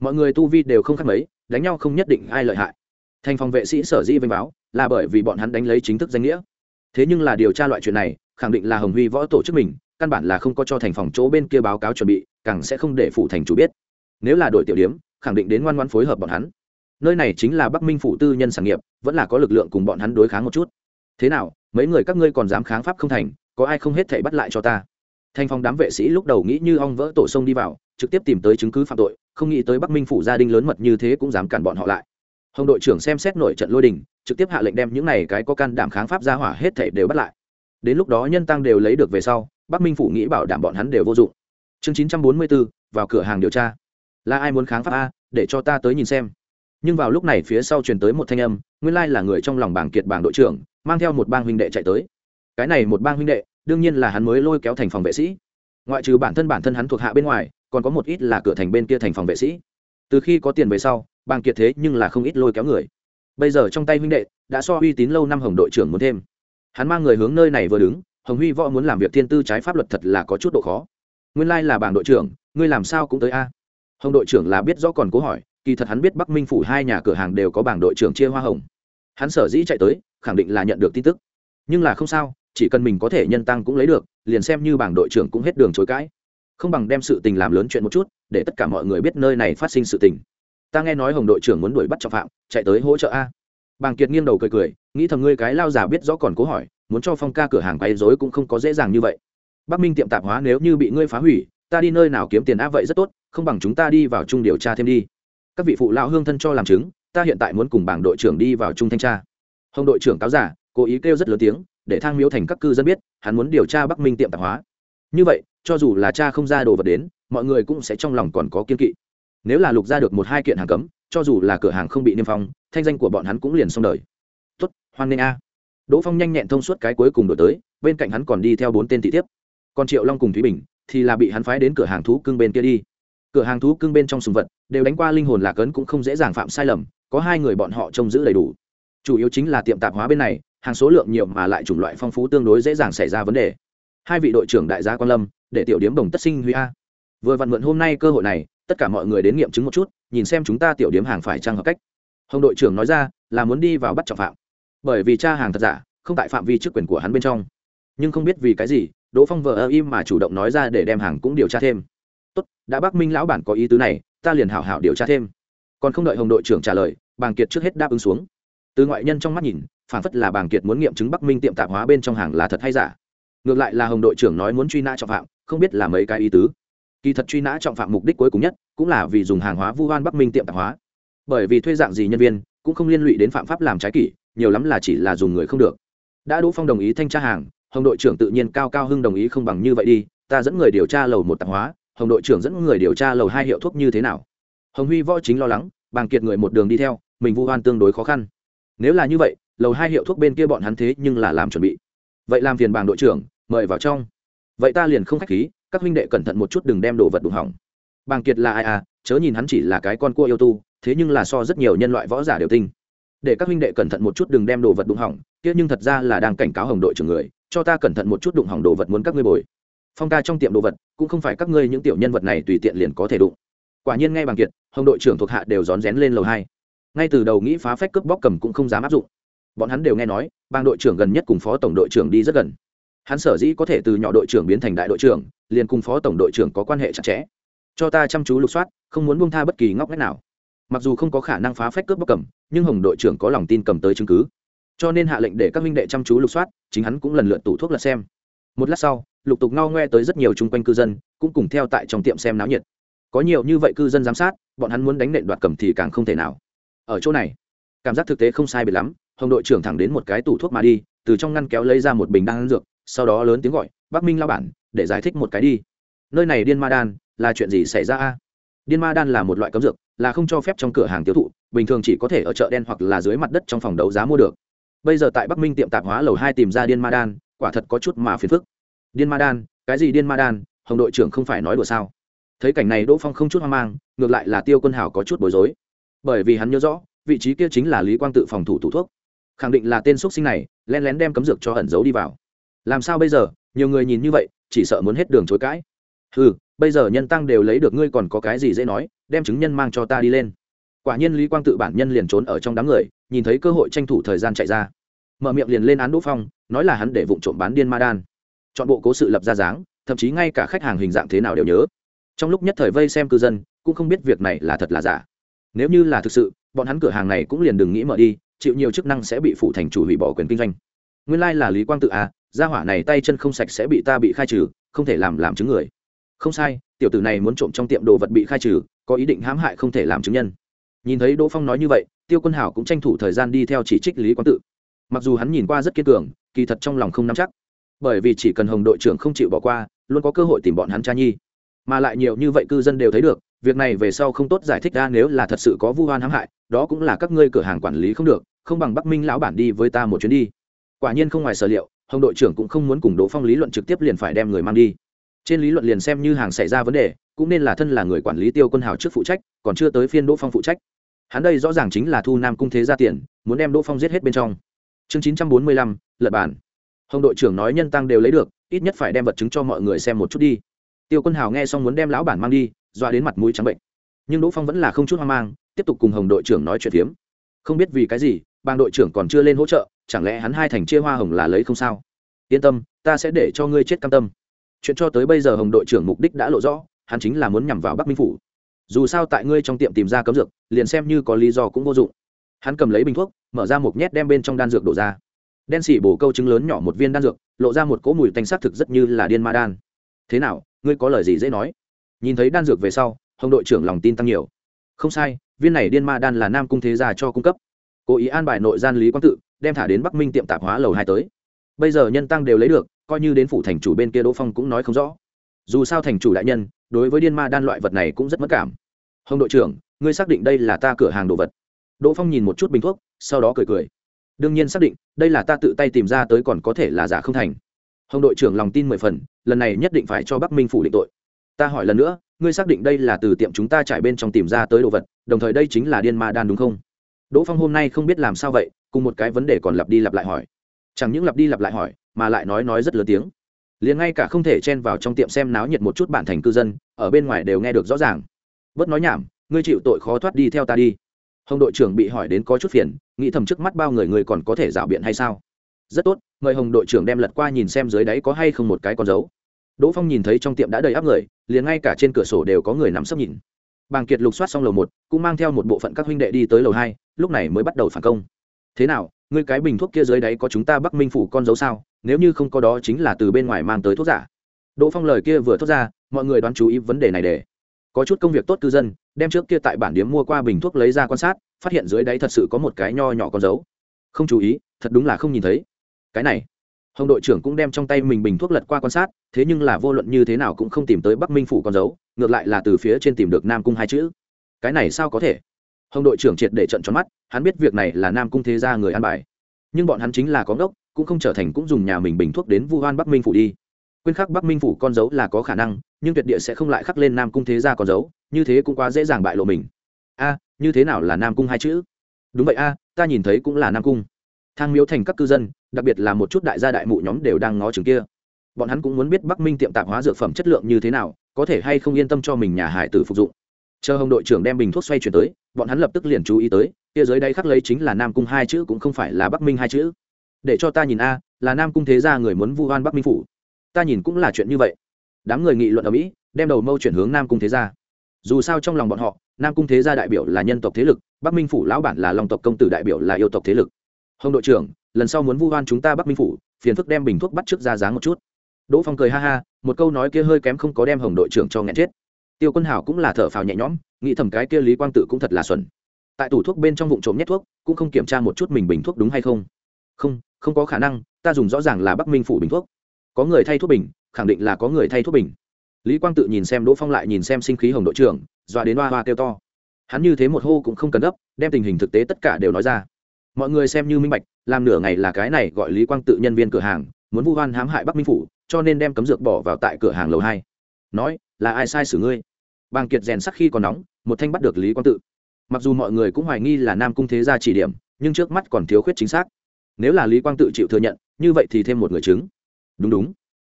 Mọi người tu vi đều không khác mấy, đánh nhau không nhất định ai lợi hại. Thành phòng vệ sĩ sở dĩ vênh báo là bởi vì bọn hắn đánh lấy chính thức danh nghĩa. Thế nhưng là điều tra loại chuyện này, khẳng định là hồng huy võ tổ chức mình, căn bản là không có cho thành phòng chỗ bên kia báo cáo chuẩn bị, càng sẽ không để phủ thành chủ biết. Nếu là đội tiểu điếm khẳng định đến ngoan ngoan phối hợp bọn hắn. Nơi này chính là bắc minh phủ tư nhân sản nghiệp, vẫn là có lực lượng cùng bọn hắn đối kháng một chút thế nào, mấy người các ngươi còn dám kháng pháp không thành, có ai không hết thể bắt lại cho ta? Thành phong đám vệ sĩ lúc đầu nghĩ như ong vỡ tổ sông đi vào, trực tiếp tìm tới chứng cứ phạm tội, không nghĩ tới bắc minh phủ gia đình lớn mật như thế cũng dám cản bọn họ lại. Hồng đội trưởng xem xét nổi trận lôi đình, trực tiếp hạ lệnh đem những này cái có can đảm kháng pháp ra hỏa hết thể đều bắt lại. Đến lúc đó nhân tăng đều lấy được về sau, bắc minh phủ nghĩ bảo đảm bọn hắn đều vô dụng. Chương chín trăm bốn mươi bốn, vào cửa hàng điều tra. Là ai muốn kháng pháp a, để cho ta tới nhìn xem nhưng vào lúc này phía sau truyền tới một thanh âm, nguyên lai là người trong lòng bảng kiệt bảng đội trưởng, mang theo một bang huynh đệ chạy tới. Cái này một bang huynh đệ, đương nhiên là hắn mới lôi kéo thành phòng vệ sĩ. Ngoại trừ bản thân bản thân hắn thuộc hạ bên ngoài, còn có một ít là cửa thành bên kia thành phòng vệ sĩ. Từ khi có tiền về sau, bang kiệt thế nhưng là không ít lôi kéo người. Bây giờ trong tay huynh đệ, đã so uy tín lâu năm hồng đội trưởng muốn thêm. Hắn mang người hướng nơi này vừa đứng, hồng huy võ muốn làm việc thiên tư trái pháp luật thật là có chút độ khó. Nguyên lai là bảng đội trưởng, ngươi làm sao cũng tới a? Hồng đội trưởng là biết rõ còn cố hỏi kỳ thật hắn biết bắc minh phủ hai nhà cửa hàng đều có bảng đội trưởng chia hoa hồng. Hắn sở dĩ chạy tới, khẳng định là nhận được tin tức. Nhưng là không sao, chỉ cần mình có thể nhân tăng cũng lấy được, liền xem như bảng đội trưởng cũng hết đường chối cãi. Không bằng đem sự tình làm lớn chuyện một chút, để tất cả mọi người biết nơi này phát sinh sự tình. Ta nghe nói hồng đội trưởng muốn đuổi bắt trọng phạm, chạy tới hỗ trợ a. Bàng kiệt nghiêng đầu cười cười, nghĩ thầm ngươi cái lao già biết rõ còn cố hỏi, muốn cho phong ca cửa hàng quay dối cũng không có dễ dàng như vậy. Bắc minh tiệm tạp hóa nếu như bị ngươi phá hủy, ta đi nơi nào kiếm tiền á vậy rất tốt, không bằng chúng ta đi vào chung điều tra thêm đi các vị phụ lão hương thân cho làm chứng ta hiện tại muốn cùng bảng đội trưởng đi vào trung thanh tra. Hồng đội trưởng cáo giả cố ý kêu rất lớn tiếng để thang miếu thành các cư dân biết hắn muốn điều tra bắc minh tiệm tạp hóa. Như vậy cho dù là cha không ra đồ vật đến mọi người cũng sẽ trong lòng còn có kiên kỵ. Nếu là lục ra được một hai kiện hàng cấm cho dù là cửa hàng không bị niêm phong thanh danh của bọn hắn cũng liền xong đời. Tuất, hoan nghênh a. Đỗ phong nhanh nhẹn thông suốt cái cuối cùng đổi tới bên cạnh hắn còn đi theo bốn tên thị tiếp còn triệu long cùng thúy bình thì là bị hắn phái đến cửa hàng thú cưng bên kia đi. Cửa hàng thú cưng bên trong sùng vật đều đánh qua linh hồn lạc ấn cũng không dễ dàng phạm sai lầm, có hai người bọn họ trông giữ đầy đủ. Chủ yếu chính là tiệm tạp hóa bên này, hàng số lượng nhiều mà lại chủng loại phong phú tương đối dễ dàng xảy ra vấn đề. Hai vị đội trưởng đại gia quan lâm, để tiểu điếm đồng tất sinh huy a. Vừa vặn mượn hôm nay cơ hội này, tất cả mọi người đến nghiệm chứng một chút, nhìn xem chúng ta tiểu điếm hàng phải trang hợp cách. Hồng đội trưởng nói ra, là muốn đi vào bắt trọng phạm. Bởi vì cha hàng thật giả, không tại phạm vi chức quyền của hắn bên trong. Nhưng không biết vì cái gì, đỗ phong vợ ơ im mà chủ động nói ra để đem hàng cũng điều tra thêm. Tốt, đã bác minh lão bản có ý tứ này ta liền hảo hảo điều tra thêm. Còn không đợi hồng đội trưởng trả lời, bàng kiệt trước hết đáp ứng xuống. Từ ngoại nhân trong mắt nhìn phản phất là bàng kiệt muốn nghiệm chứng bắc minh tiệm tạp hóa bên trong hàng là thật hay giả. Ngược lại là hồng đội trưởng nói muốn truy nã trọng phạm, không biết là mấy cái ý tứ. Kỳ thật truy nã trọng phạm mục đích cuối cùng nhất cũng là vì dùng hàng hóa vu hoan bắc minh tiệm tạp hóa. Bởi vì thuê dạng gì nhân viên cũng không liên lụy đến phạm pháp làm trái kỷ, nhiều lắm là chỉ là dùng người không được. Đã đỗ phong đồng ý thanh tra hàng, hồng đội trưởng tự nhiên cao cao hưng đồng ý không bằng như vậy đi, ta dẫn người điều tra lầu một tạp hóa hồng đội trưởng dẫn người điều tra lầu hai hiệu thuốc như thế nào. Hồng huy võ chính lo lắng, bàng kiệt người một đường đi theo, mình vu hoan tương đối khó khăn. Nếu là như vậy, lầu hai hiệu thuốc bên kia bọn hắn thế nhưng là làm chuẩn bị. Vậy làm phiền bàng đội trưởng, mời vào trong. Vậy ta liền không khách khí, các huynh đệ cẩn thận một chút đừng đem đồ vật đụng hỏng. Bàng kiệt là ai à chớ nhìn hắn chỉ là cái con cua yêu tu, thế nhưng là so rất nhiều nhân loại võ giả đều tinh. Để các huynh đệ cẩn thận một chút đừng đem đồ vật đụng hỏng, kia nhưng thật ra là đang cảnh cáo hồng đội trưởng người, cho ta cẩn thận một chút đụng hỏng đồ vật muốn các ngươi bồi phong ca trong tiệm đồ vật, cũng không phải các ngươi những tiểu nhân vật này tùy tiện liền có thể đụng. Quả nhiên ngay bằng kiệt, hồng đội trưởng thuộc hạ đều rón rén lên lầu hai. Ngay từ đầu nghĩ phá phách cướp bóc cầm cũng không dám áp dụng. Bọn hắn đều nghe nói, bang đội trưởng gần nhất cùng phó tổng đội trưởng đi rất gần. Hắn sở dĩ có thể từ nhỏ đội trưởng biến thành đại đội trưởng, liền cùng phó tổng đội trưởng có quan hệ chặt chẽ. Cho ta chăm chú lục soát, không muốn buông tha bất kỳ ngóc ngách nào. Mặc dù không có khả năng phá phách cướp bóc cầm, nhưng hồng đội trưởng có lòng tin cầm tới chứng cứ. Cho nên hạ lệnh để các minh đệ chăm chú lục soát, chính hắn cũng lần lượt tủ thuốc lật xem một lát sau, lục tục ngao ngoe tới rất nhiều chung quanh cư dân, cũng cùng theo tại trong tiệm xem náo nhiệt. Có nhiều như vậy cư dân giám sát, bọn hắn muốn đánh nện đoạt cầm thì càng không thể nào. Ở chỗ này, cảm giác thực tế không sai biệt lắm, hồng đội trưởng thẳng đến một cái tủ thuốc mà đi, từ trong ngăn kéo lấy ra một bình đan dược, sau đó lớn tiếng gọi, bắc minh lao bản, để giải thích một cái đi. Nơi này điên ma đan, là chuyện gì xảy ra a? Điên ma đan là một loại cấm dược, là không cho phép trong cửa hàng tiêu thụ, bình thường chỉ có thể ở chợ đen hoặc là dưới mặt đất trong phòng đấu giá mua được. Bây giờ tại bắc minh tiệm tạp hóa lầu hai tìm ra điên ma đan quả thật có chút mà phiền phức. Điên ma đan, cái gì điên ma đan, hồng đội trưởng không phải nói đùa sao? Thấy cảnh này đỗ phong không chút hoang mang, ngược lại là tiêu quân hào có chút bối rối. Bởi vì hắn nhớ rõ, vị trí kia chính là lý quang tự phòng thủ thủ thuốc. Khẳng định là tên x sinh này len lén đem cấm dược cho ẩn giấu đi vào. Làm sao bây giờ? Nhiều người nhìn như vậy, chỉ sợ muốn hết đường chối cãi. Ừ bây giờ nhân tăng đều lấy được ngươi còn có cái gì dễ nói, đem chứng nhân mang cho ta đi lên. Quả nhiên lý quang tự bản nhân liền trốn ở trong đám người, nhìn thấy cơ hội tranh thủ thời gian chạy ra mở miệng liền lên án đỗ phong, nói là hắn để vụ trộm bán điên ma đan. Chọn bộ cố sự lập ra dáng, thậm chí ngay cả khách hàng hình dạng thế nào đều nhớ. Trong lúc nhất thời vây xem cư dân, cũng không biết việc này là thật là giả. Nếu như là thực sự, bọn hắn cửa hàng này cũng liền đừng nghĩ mở đi, chịu nhiều chức năng sẽ bị phụ thành chủ hủy bỏ quyền kinh doanh. Nguyên lai、like、là lý quang tự à gia hỏa này tay chân không sạch sẽ bị ta bị khai trừ, không thể làm làm chứng người. Không sai, tiểu tử này muốn trộm trong tiệm đồ vật bị khai trừ, có ý định hãm hại không thể làm chứng nhân. Nhìn thấy đỗ phong nói như vậy, tiêu quân hảo cũng tranh thủ thời gian đi theo chỉ trích lý quang tự mặc dù hắn nhìn qua rất kiên cường, kỳ thật trong lòng không nắm chắc. Bởi vì chỉ cần hồng đội trưởng không chịu bỏ qua, luôn có cơ hội tìm bọn hắn cha nhi. Mà lại nhiều như vậy cư dân đều thấy được, việc này về sau không tốt giải thích ra nếu là thật sự có vu oan hãm hại, đó cũng là các ngươi cửa hàng quản lý không được, không bằng bắc minh lão bản đi với ta một chuyến đi. Quả nhiên không ngoài sở liệu, hồng đội trưởng cũng không muốn cùng đỗ phong lý luận trực tiếp liền phải đem người mang đi. Trên lý luận liền xem như hàng xảy ra vấn đề, cũng nên là thân là người quản lý tiêu quân hào trước phụ trách, còn chưa tới phiên đỗ phong phụ trách. Hắn đây rõ ràng chính là thu nam cung thế ra tiền, muốn đem đỗ phong giết hết bên trong chương chín trăm bốn mươi lăm, lật bản hồng đội trưởng nói nhân tăng đều lấy được, ít nhất phải đem vật chứng cho mọi người xem một chút đi. Tiêu quân hào nghe xong muốn đem lão bản mang đi doa đến mặt mũi trắng bệnh. Nhưng đỗ phong vẫn là không chút hoang mang, tiếp tục cùng hồng đội trưởng nói chuyện phiếm. Không biết vì cái gì, bang đội trưởng còn chưa lên hỗ trợ, chẳng lẽ hắn hai thành chia hoa hồng là lấy không sao? Yên tâm, ta sẽ để cho ngươi chết cam tâm. Chuyện cho tới bây giờ hồng đội trưởng mục đích đã lộ rõ, hắn chính là muốn nhằm vào bắc minh phủ. Dù sao tại ngươi trong tiệm tìm ra cấm dược, liền xem như có lý do cũng vô dụng hắn cầm lấy bình thuốc, mở ra một nhét đem bên trong đan dược đổ ra. Đen xỉ bổ câu trứng lớn nhỏ một viên đan dược, lộ ra một cỗ mùi tanh sắc thực rất như là điên ma đan. Thế nào, ngươi có lời gì dễ nói? Nhìn thấy đan dược về sau, hồng đội trưởng lòng tin tăng nhiều. Không sai, viên này điên ma đan là nam cung thế gia cho cung cấp. Cố ý an bài nội gian lý quang tự, đem thả đến bắc minh tiệm tạp hóa lầu hai tới. Bây giờ nhân tăng đều lấy được, coi như đến phủ thành chủ bên kia đỗ phong cũng nói không rõ. Dù sao thành chủ đại nhân, đối với điên ma đan loại vật này cũng rất mất cảm. Hồng đội trưởng, ngươi xác định đây là ta cửa hàng đồ vật? Đỗ phong nhìn một chút bình thuốc, sau đó cười cười. Đương nhiên xác định, đây là ta tự tay tìm ra tới còn có thể là giả không thành. Hồng đội trưởng lòng tin mười phần, lần này nhất định phải cho bắc minh phủ định tội. Ta hỏi lần nữa, ngươi xác định đây là từ tiệm chúng ta trải bên trong tìm ra tới đồ vật, đồng thời đây chính là điên ma đan đúng không? Đỗ phong hôm nay không biết làm sao vậy, cùng một cái vấn đề còn lặp đi lặp lại hỏi. Chẳng những lặp đi lặp lại hỏi, mà lại nói nói rất lớn tiếng. Liền ngay cả không thể chen vào trong tiệm xem náo nhiệt một chút bản thành cư dân, ở bên ngoài đều nghe được rõ ràng. Bớt nói nhảm, ngươi chịu tội khó thoát đi theo ta đi hồng đội trưởng bị hỏi đến có chút phiền, nghĩ thầm trước mắt bao người người còn có thể rảo biện hay sao? Rất tốt, mời hồng đội trưởng đem lật qua nhìn xem dưới đáy có hay không một cái con dấu. Đỗ phong nhìn thấy trong tiệm đã đầy áp người, liền ngay cả trên cửa sổ đều có người nằm sấp nhìn. Bàng kiệt lục soát xong lầu một, cũng mang theo một bộ phận các huynh đệ đi tới lầu hai, lúc này mới bắt đầu phản công. Thế nào người cái bình thuốc kia dưới đáy có chúng ta bắc minh phủ con dấu sao? Nếu như không có đó chính là từ bên ngoài mang tới thuốc giả. Đỗ phong lời kia vừa thốt ra, mọi người đoán chú ý vấn đề này để. Có chút công việc tốt cư dân đem trước kia tại bản điếm mua qua bình thuốc lấy ra quan sát, phát hiện dưới đáy thật sự có một cái nho nhỏ con dấu. Không chú ý, thật đúng là không nhìn thấy. Cái này, hồng đội trưởng cũng đem trong tay mình bình thuốc lật qua quan sát, thế nhưng là vô luận như thế nào cũng không tìm tới bắc minh phủ con dấu, ngược lại là từ phía trên tìm được nam cung hai chữ. Cái này sao có thể? Hồng đội trưởng triệt để trận tròn mắt, hắn biết việc này là nam cung thế gia người ăn bài. Nhưng bọn hắn chính là có ngốc, cũng không trở thành cũng dùng nhà mình bình thuốc đến vu hoan bắc minh phủ đi. Quên khắc bắc minh phủ con dấu là có khả năng, nhưng tuyệt địa sẽ không lại khắc lên nam cung thế gia con dấu như thế cũng quá dễ dàng bại lộ mình. A, như thế nào là nam cung hai chữ? Đúng vậy a, ta nhìn thấy cũng là nam cung. Thang miếu thành các cư dân, đặc biệt là một chút đại gia đại mụ nhóm đều đang ngó chừng kia. Bọn hắn cũng muốn biết bắc minh tiệm tạp hóa dược phẩm chất lượng như thế nào, có thể hay không yên tâm cho mình nhà hải tử phục dụng. Chờ hồng đội trưởng đem bình thuốc xoay chuyển tới, bọn hắn lập tức liền chú ý tới, kia dưới đây khắc lấy chính là nam cung hai chữ cũng không phải là bắc minh hai chữ. Để cho ta nhìn a, là nam cung thế gia người muốn vu oan bắc minh phủ. Ta nhìn cũng là chuyện như vậy. Đám người nghị luận ở mỹ, đem đầu mâu chuyển hướng nam cung thế gia dù sao trong lòng bọn họ, nam cung thế gia đại biểu là nhân tộc thế lực, bắc minh phủ lão bản là lòng tộc công tử đại biểu là yêu tộc thế lực. Hồng đội trưởng, lần sau muốn vu oan chúng ta bắc minh phủ, phiền phức đem bình thuốc bắt trước ra dáng một chút. Đỗ phong cười ha ha, một câu nói kia hơi kém không có đem hồng đội trưởng cho nghẹn chết. Tiêu quân hảo cũng là thở phào nhẹ nhõm, nghĩ thầm cái kia lý quang tự cũng thật là xuẩn. Tại tủ thuốc bên trong vụ trộm nhét thuốc, cũng không kiểm tra một chút mình bình thuốc đúng hay không. Không không có khả năng, ta dùng rõ ràng là bắc minh phủ bình thuốc. Có người thay thuốc bình, khẳng định là có người thay thuốc bình lý quang tự nhìn xem đỗ phong lại nhìn xem sinh khí hồng đội trưởng, dọa đến hoa hoa kêu to. Hắn như thế một hô cũng không cần gấp, đem tình hình thực tế tất cả đều nói ra. Mọi người xem như minh bạch, làm nửa ngày là cái này gọi lý quang tự nhân viên cửa hàng, muốn vu hoan hãm hại bắc minh phủ, cho nên đem cấm dược bỏ vào tại cửa hàng lầu hai. Nói, là ai sai xử ngươi? Bàng kiệt rèn sắc khi còn nóng, một thanh bắt được lý quang tự. Mặc dù mọi người cũng hoài nghi là nam cung thế gia chỉ điểm, nhưng trước mắt còn thiếu khuyết chính xác. Nếu là lý quang tự chịu thừa nhận, như vậy thì thêm một người chứng. Đúng đúng.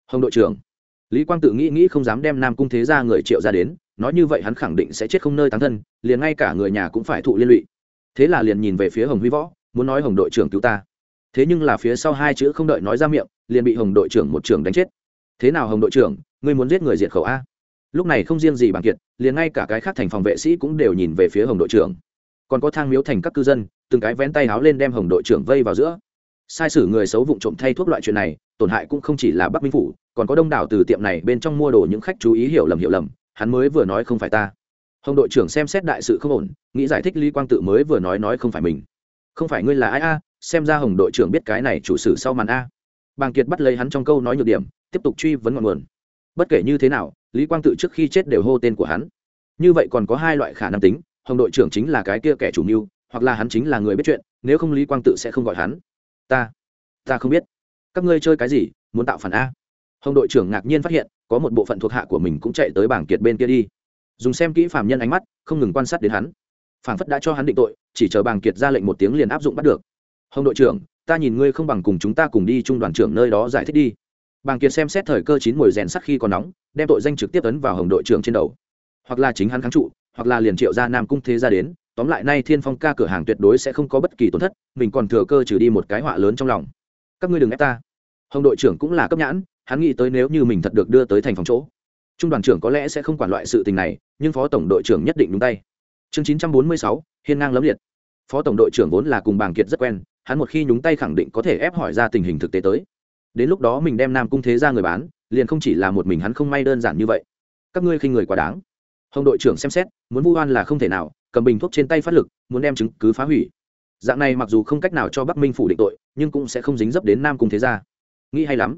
Hồng đội trưởng lý quang tự nghĩ nghĩ không dám đem nam cung thế gia người triệu ra đến, nói như vậy hắn khẳng định sẽ chết không nơi tán thân, liền ngay cả người nhà cũng phải thụ liên lụy. Thế là liền nhìn về phía hồng huy võ, muốn nói hồng đội trưởng cứu ta. Thế nhưng là phía sau hai chữ không đợi nói ra miệng, liền bị hồng đội trưởng một trưởng đánh chết. Thế nào hồng đội trưởng, ngươi muốn giết người diệt khẩu a? Lúc này không riêng gì bằng kiệt liền ngay cả cái khác thành phòng vệ sĩ cũng đều nhìn về phía hồng đội trưởng. Còn có thang miếu thành các cư dân, từng cái vén tay háo lên đem hồng đội trưởng vây vào giữa sai sử người xấu vụng trộm thay thuốc loại chuyện này, tổn hại cũng không chỉ là bắc minh phủ, còn có đông đảo từ tiệm này bên trong mua đồ những khách chú ý hiểu lầm hiểu lầm, hắn mới vừa nói không phải ta. Hồng đội trưởng xem xét đại sự không ổn, nghĩ giải thích lý quang tự mới vừa nói nói không phải mình. Không phải ngươi là ai a? Xem ra hồng đội trưởng biết cái này chủ sử sau màn a. Bàng kiệt bắt lấy hắn trong câu nói nhược điểm, tiếp tục truy vấn ngọn nguồn. Bất kể như thế nào, lý quang tự trước khi chết đều hô tên của hắn. Như vậy còn có hai loại khả năng tính, hồng đội trưởng chính là cái kia kẻ chủ mưu, hoặc là hắn chính là người biết chuyện, nếu không lý quang tự sẽ không gọi hắn ta ta không biết. Các ngươi chơi cái gì, muốn tạo phản a? Hồng đội trưởng ngạc nhiên phát hiện, có một bộ phận thuộc hạ của mình cũng chạy tới bảng kiệt bên kia đi. Dùng xem kỹ phạm nhân ánh mắt, không ngừng quan sát đến hắn. Phản phất đã cho hắn định tội, chỉ chờ bàng kiệt ra lệnh một tiếng liền áp dụng bắt được. Hồng đội trưởng, ta nhìn ngươi không bằng cùng chúng ta cùng đi trung đoàn trưởng nơi đó giải thích đi. Bàng kiệt xem xét thời cơ chín mùi rèn sắc khi còn nóng, đem tội danh trực tiếp ấn vào hồng đội trưởng trên đầu. Hoặc là chính hắn kháng trụ, hoặc là liền triệu ra nam cung thế ra đến tóm lại nay thiên phong ca cửa hàng tuyệt đối sẽ không có bất kỳ tổn thất, mình còn thừa cơ trừ đi một cái họa lớn trong lòng. Các ngươi đừng ép ta. Hồng đội trưởng cũng là cấp nhãn, hắn nghĩ tới nếu như mình thật được đưa tới thành phòng chỗ. Trung đoàn trưởng có lẽ sẽ không quản loại sự tình này, nhưng phó tổng đội trưởng nhất định đúng tay. Chương chín trăm bốn mươi sáu, hiên ngang lấm liệt. Phó tổng đội trưởng vốn là cùng bàng kiệt rất quen, hắn một khi nhúng tay khẳng định có thể ép hỏi ra tình hình thực tế tới. Đến lúc đó mình đem nam cung thế ra người bán, liền không chỉ là một mình hắn không may đơn giản như vậy. Các ngươi khinh người quá đáng. Hồng đội trưởng xem xét, muốn vu oan là không thể nào cầm bình thuốc trên tay phát lực, muốn đem chứng cứ phá hủy. Dạng này mặc dù không cách nào cho bắc minh phủ định tội, nhưng cũng sẽ không dính dấp đến nam cung thế gia. Nghĩ hay lắm.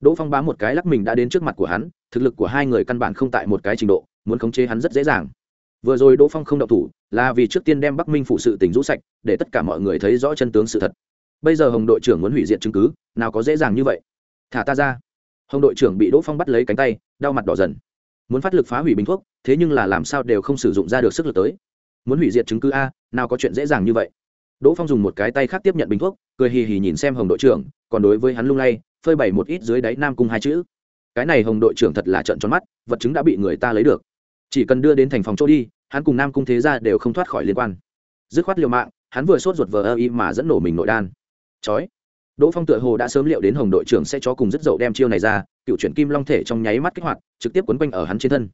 Đỗ phong bám một cái lắc mình đã đến trước mặt của hắn, thực lực của hai người căn bản không tại một cái trình độ, muốn khống chế hắn rất dễ dàng. Vừa rồi đỗ phong không đậu thủ, là vì trước tiên đem bắc minh phụ sự tình rũ sạch, để tất cả mọi người thấy rõ chân tướng sự thật. Bây giờ hồng đội trưởng muốn hủy diệt chứng cứ, nào có dễ dàng như vậy? Thả ta ra. Hồng đội trưởng bị đỗ phong bắt lấy cánh tay, đau mặt đỏ dần. Muốn phát lực phá hủy bình thuốc, thế nhưng là làm sao đều không sử dụng ra được sức lực tới muốn hủy diệt chứng cứ a, nào có chuyện dễ dàng như vậy. Đỗ phong dùng một cái tay khác tiếp nhận bình thuốc, cười hì hì nhìn xem hồng đội trưởng, còn đối với hắn lung lay, phơi bày một ít dưới đáy nam cung hai chữ. Cái này hồng đội trưởng thật là trận tròn mắt, vật chứng đã bị người ta lấy được. Chỉ cần đưa đến thành phòng chỗ đi, hắn cùng nam cung thế gia đều không thoát khỏi liên quan. Dứt khoát liều mạng, hắn vừa sốt ruột vờ ơ y mà dẫn nổ mình nội đan. Chói. Đỗ phong tựa hồ đã sớm liệu đến hồng đội trưởng sẽ cho cùng rất dậu đem chiêu này ra, cựu chuyển kim long thể trong nháy mắt kích hoạt, trực tiếp quấn quanh ở hắn trên thân.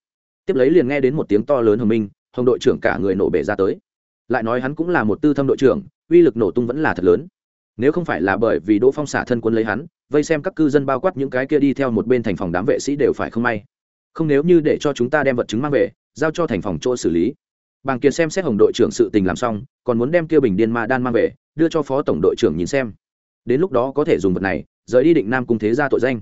Tiếp lấy liền nghe đến một tiếng to lớn hồng minh hồng đội trưởng cả người nổ bể ra tới. Lại nói hắn cũng là một tư thâm đội trưởng, uy lực nổ tung vẫn là thật lớn. Nếu không phải là bởi vì đỗ phong xả thân quân lấy hắn, vây xem các cư dân bao quát những cái kia đi theo một bên thành phòng đám vệ sĩ đều phải không may. Không nếu như để cho chúng ta đem vật chứng mang về, giao cho thành phòng chỗ xử lý. Bàng kiệt xem xét hồng đội trưởng sự tình làm xong, còn muốn đem kia bình điên ma đan mang về, đưa cho phó tổng đội trưởng nhìn xem. Đến lúc đó có thể dùng vật này, rời đi định nam cung thế ra tội danh.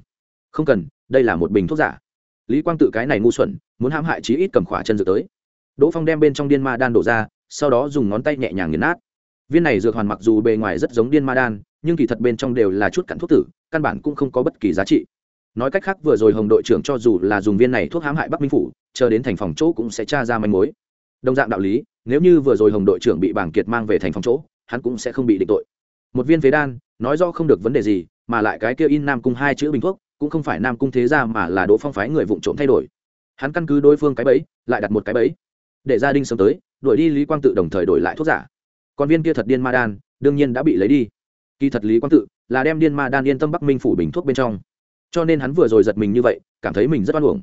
Không cần, đây là một bình thuốc giả. Lý quang tự cái này ngu xuẩn, muốn hãm hại chí ít cầm khỏa chân dược tới đỗ phong đem bên trong điên ma đan đổ ra, sau đó dùng ngón tay nhẹ nhàng nghiền nát. Viên này dược hoàn mặc dù bề ngoài rất giống điên ma đan, nhưng kỳ thật bên trong đều là chút cặn thuốc tử, căn bản cũng không có bất kỳ giá trị. Nói cách khác, vừa rồi hồng đội trưởng cho dù là dùng viên này thuốc hãm hại bắc minh phủ, chờ đến thành phòng chỗ cũng sẽ tra ra manh mối. Đồng dạng đạo lý, nếu như vừa rồi hồng đội trưởng bị bảng kiệt mang về thành phòng chỗ, hắn cũng sẽ không bị định tội. Một viên phế đan, nói do không được vấn đề gì, mà lại cái kia in nam cung hai chữ bình thuốc, cũng không phải nam cung thế gia mà là đỗ phong phái người vụng trộm thay đổi. Hắn căn cứ đối phương cái bẫy, lại đặt một cái bẫy để gia đình sớm tới, đuổi đi lý quang tự đồng thời đổi lại thuốc giả. Còn viên kia thật điên ma đan, đương nhiên đã bị lấy đi. Kỳ thật lý quang tự là đem điên ma đan yên tâm bắc minh phủ bình thuốc bên trong. Cho nên hắn vừa rồi giật mình như vậy, cảm thấy mình rất oan uổng.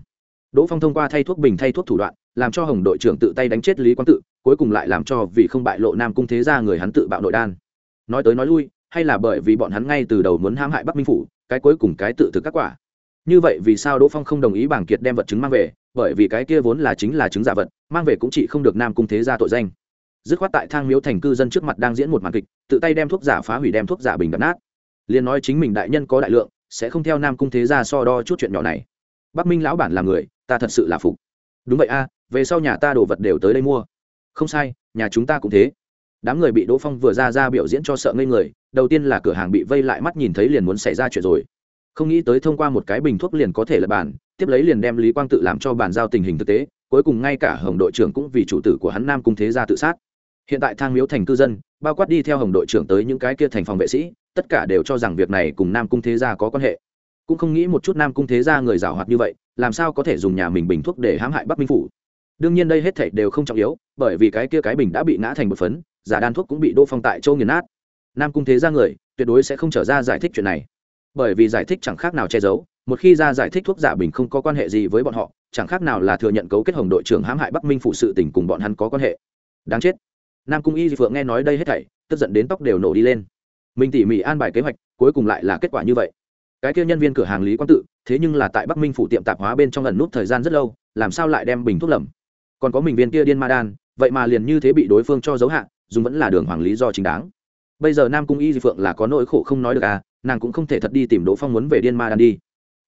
Đỗ phong thông qua thay thuốc bình thay thuốc thủ đoạn, làm cho hồng đội trưởng tự tay đánh chết lý quang tự, cuối cùng lại làm cho vì không bại lộ nam cung thế ra người hắn tự bạo nội đan. Nói tới nói lui, hay là bởi vì bọn hắn ngay từ đầu muốn hãm hại bắc minh phủ, cái cuối cùng cái tự thực các quả. Như vậy vì sao đỗ phong không đồng ý bảng kiệt đem vật chứng mang về bởi vì cái kia vốn là chính là chứng giả vật, mang về cũng chỉ không được nam cung thế gia tội danh. Dứt khoát tại thang miếu thành cư dân trước mặt đang diễn một màn kịch, tự tay đem thuốc giả phá hủy đem thuốc giả bình đập nát. Liền nói chính mình đại nhân có đại lượng, sẽ không theo nam cung thế gia so đo chút chuyện nhỏ này. Bắc minh lão bản là người, ta thật sự là phục. Đúng vậy a à, về sau nhà ta đồ vật đều tới đây mua. Không sai, nhà chúng ta cũng thế. Đám người bị đỗ phong vừa ra ra biểu diễn cho sợ ngây người, đầu tiên là cửa hàng bị vây lại mắt nhìn thấy liền muốn xảy ra chuyện rồi. Không nghĩ tới thông qua một cái bình thuốc liền có thể là bản tiếp lấy liền đem lý quang tự làm cho bàn giao tình hình thực tế, cuối cùng ngay cả hồng đội trưởng cũng vì chủ tử của hắn nam cung thế gia tự sát. Hiện tại thang miếu thành cư dân, bao quát đi theo hồng đội trưởng tới những cái kia thành phòng vệ sĩ, tất cả đều cho rằng việc này cùng nam cung thế gia có quan hệ. Cũng không nghĩ một chút nam cung thế gia người giảo hoạt như vậy, làm sao có thể dùng nhà mình bình thuốc để hãm hại bắc minh phủ? Đương nhiên đây hết thảy đều không trọng yếu, bởi vì cái kia cái bình đã bị ngã thành một phấn, giả đan thuốc cũng bị đô phong tại châu nghiền nát. Nam cung thế gia người, tuyệt đối sẽ không trở ra giải thích chuyện này. Bởi vì giải thích chẳng khác nào che giấu một khi ra giải thích thuốc giả bình không có quan hệ gì với bọn họ, chẳng khác nào là thừa nhận cấu kết hồng đội trưởng hãm hại bắc minh phụ sự tình cùng bọn hắn có quan hệ. Đáng chết. Nam cung y phượng nghe nói đây hết thảy, tức giận đến tóc đều nổ đi lên. Mình tỉ mỉ an bài kế hoạch, cuối cùng lại là kết quả như vậy. Cái kia nhân viên cửa hàng lý quang tự, thế nhưng là tại bắc minh phủ tiệm tạp hóa bên trong lần nút thời gian rất lâu, làm sao lại đem bình thuốc lầm? Còn có mình viên kia điên ma đan, vậy mà liền như thế bị đối phương cho giấu hạn dùng vẫn là đường hoàng lý do chính đáng. Bây giờ nam cung y di phượng là có nỗi khổ không nói được à nàng cũng không thể thật đi tìm đỗ phong muốn về điên ma đan đi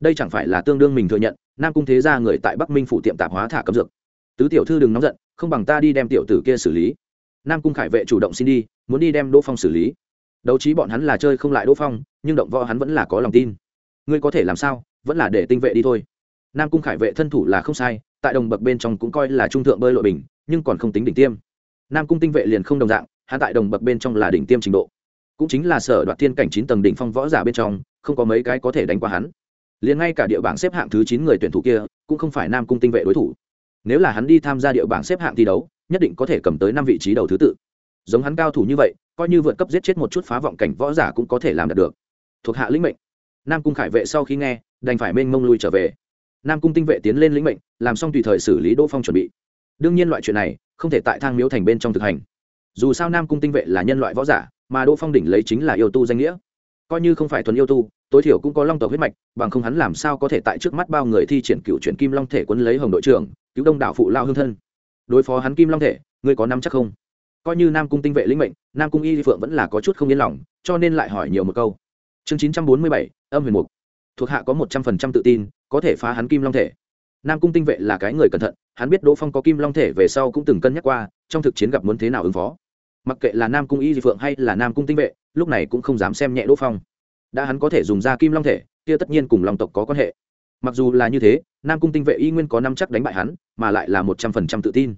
đây chẳng phải là tương đương mình thừa nhận, nam cung thế ra người tại bắc minh phủ tiệm tạp hóa thả cấm dược. Tứ tiểu thư đừng nóng giận, không bằng ta đi đem tiểu tử kia xử lý. Nam cung khải vệ chủ động xin đi, muốn đi đem đỗ phong xử lý. Đấu trí bọn hắn là chơi không lại đỗ phong, nhưng động võ hắn vẫn là có lòng tin. Ngươi có thể làm sao, vẫn là để tinh vệ đi thôi. Nam cung khải vệ thân thủ là không sai, tại đồng bậc bên trong cũng coi là trung thượng bơi lội bình, nhưng còn không tính đỉnh tiêm. Nam cung tinh vệ liền không đồng dạng, hắn tại đồng bậc bên trong là đỉnh tiêm trình độ. Cũng chính là sở đoạt thiên cảnh chín tầng đỉnh phong võ giả bên trong, không có mấy cái có thể đánh qua hắn liền ngay cả địa bảng xếp hạng thứ chín người tuyển thủ kia cũng không phải nam cung tinh vệ đối thủ. Nếu là hắn đi tham gia địa bảng xếp hạng thi đấu nhất định có thể cầm tới năm vị trí đầu thứ tự. Giống hắn cao thủ như vậy coi như vượt cấp giết chết một chút phá vọng cảnh võ giả cũng có thể làm được, được. thuộc hạ lĩnh mệnh. Nam cung khải vệ sau khi nghe đành phải mênh mông lui trở về. Nam cung tinh vệ tiến lên lĩnh mệnh làm xong tùy thời xử lý đỗ phong chuẩn bị. Đương nhiên loại chuyện này không thể tại thang miếu thành bên trong thực hành. Dù sao nam cung tinh vệ là nhân loại võ giả mà đỗ phong đỉnh lấy chính là yêu tu danh nghĩa. Coi như không phải thuần yêu tu tối thiểu cũng có long tộc huyết mạch, bằng không hắn làm sao có thể tại trước mắt bao người thi triển cựu chuyển kim long thể quân lấy hồng đội trưởng, cứu đông đảo phụ lao hương thân. Đối phó hắn kim long thể, ngươi có nắm chắc không? Coi như nam cung tinh vệ lĩnh mệnh, nam cung y phượng vẫn là có chút không yên lòng, cho nên lại hỏi nhiều một câu. Chương chín trăm bốn mươi bảy, âm huyền mục. Thuộc hạ có một trăm phần trăm tự tin, có thể phá hắn kim long thể. Nam cung tinh vệ là cái người cẩn thận, hắn biết đỗ phong có kim long thể về sau cũng từng cân nhắc qua, trong thực chiến gặp muốn thế nào ứng phó. Mặc kệ là nam cung y di phượng hay là nam cung tinh vệ, lúc này cũng không dám xem nhẹ đỗ phong đã hắn có thể dùng ra kim long thể, kia tất nhiên cùng long tộc có quan hệ. Mặc dù là như thế, nam cung tinh vệ y nguyên có năm chắc đánh bại hắn, mà lại là một trăm phần trăm tự tin.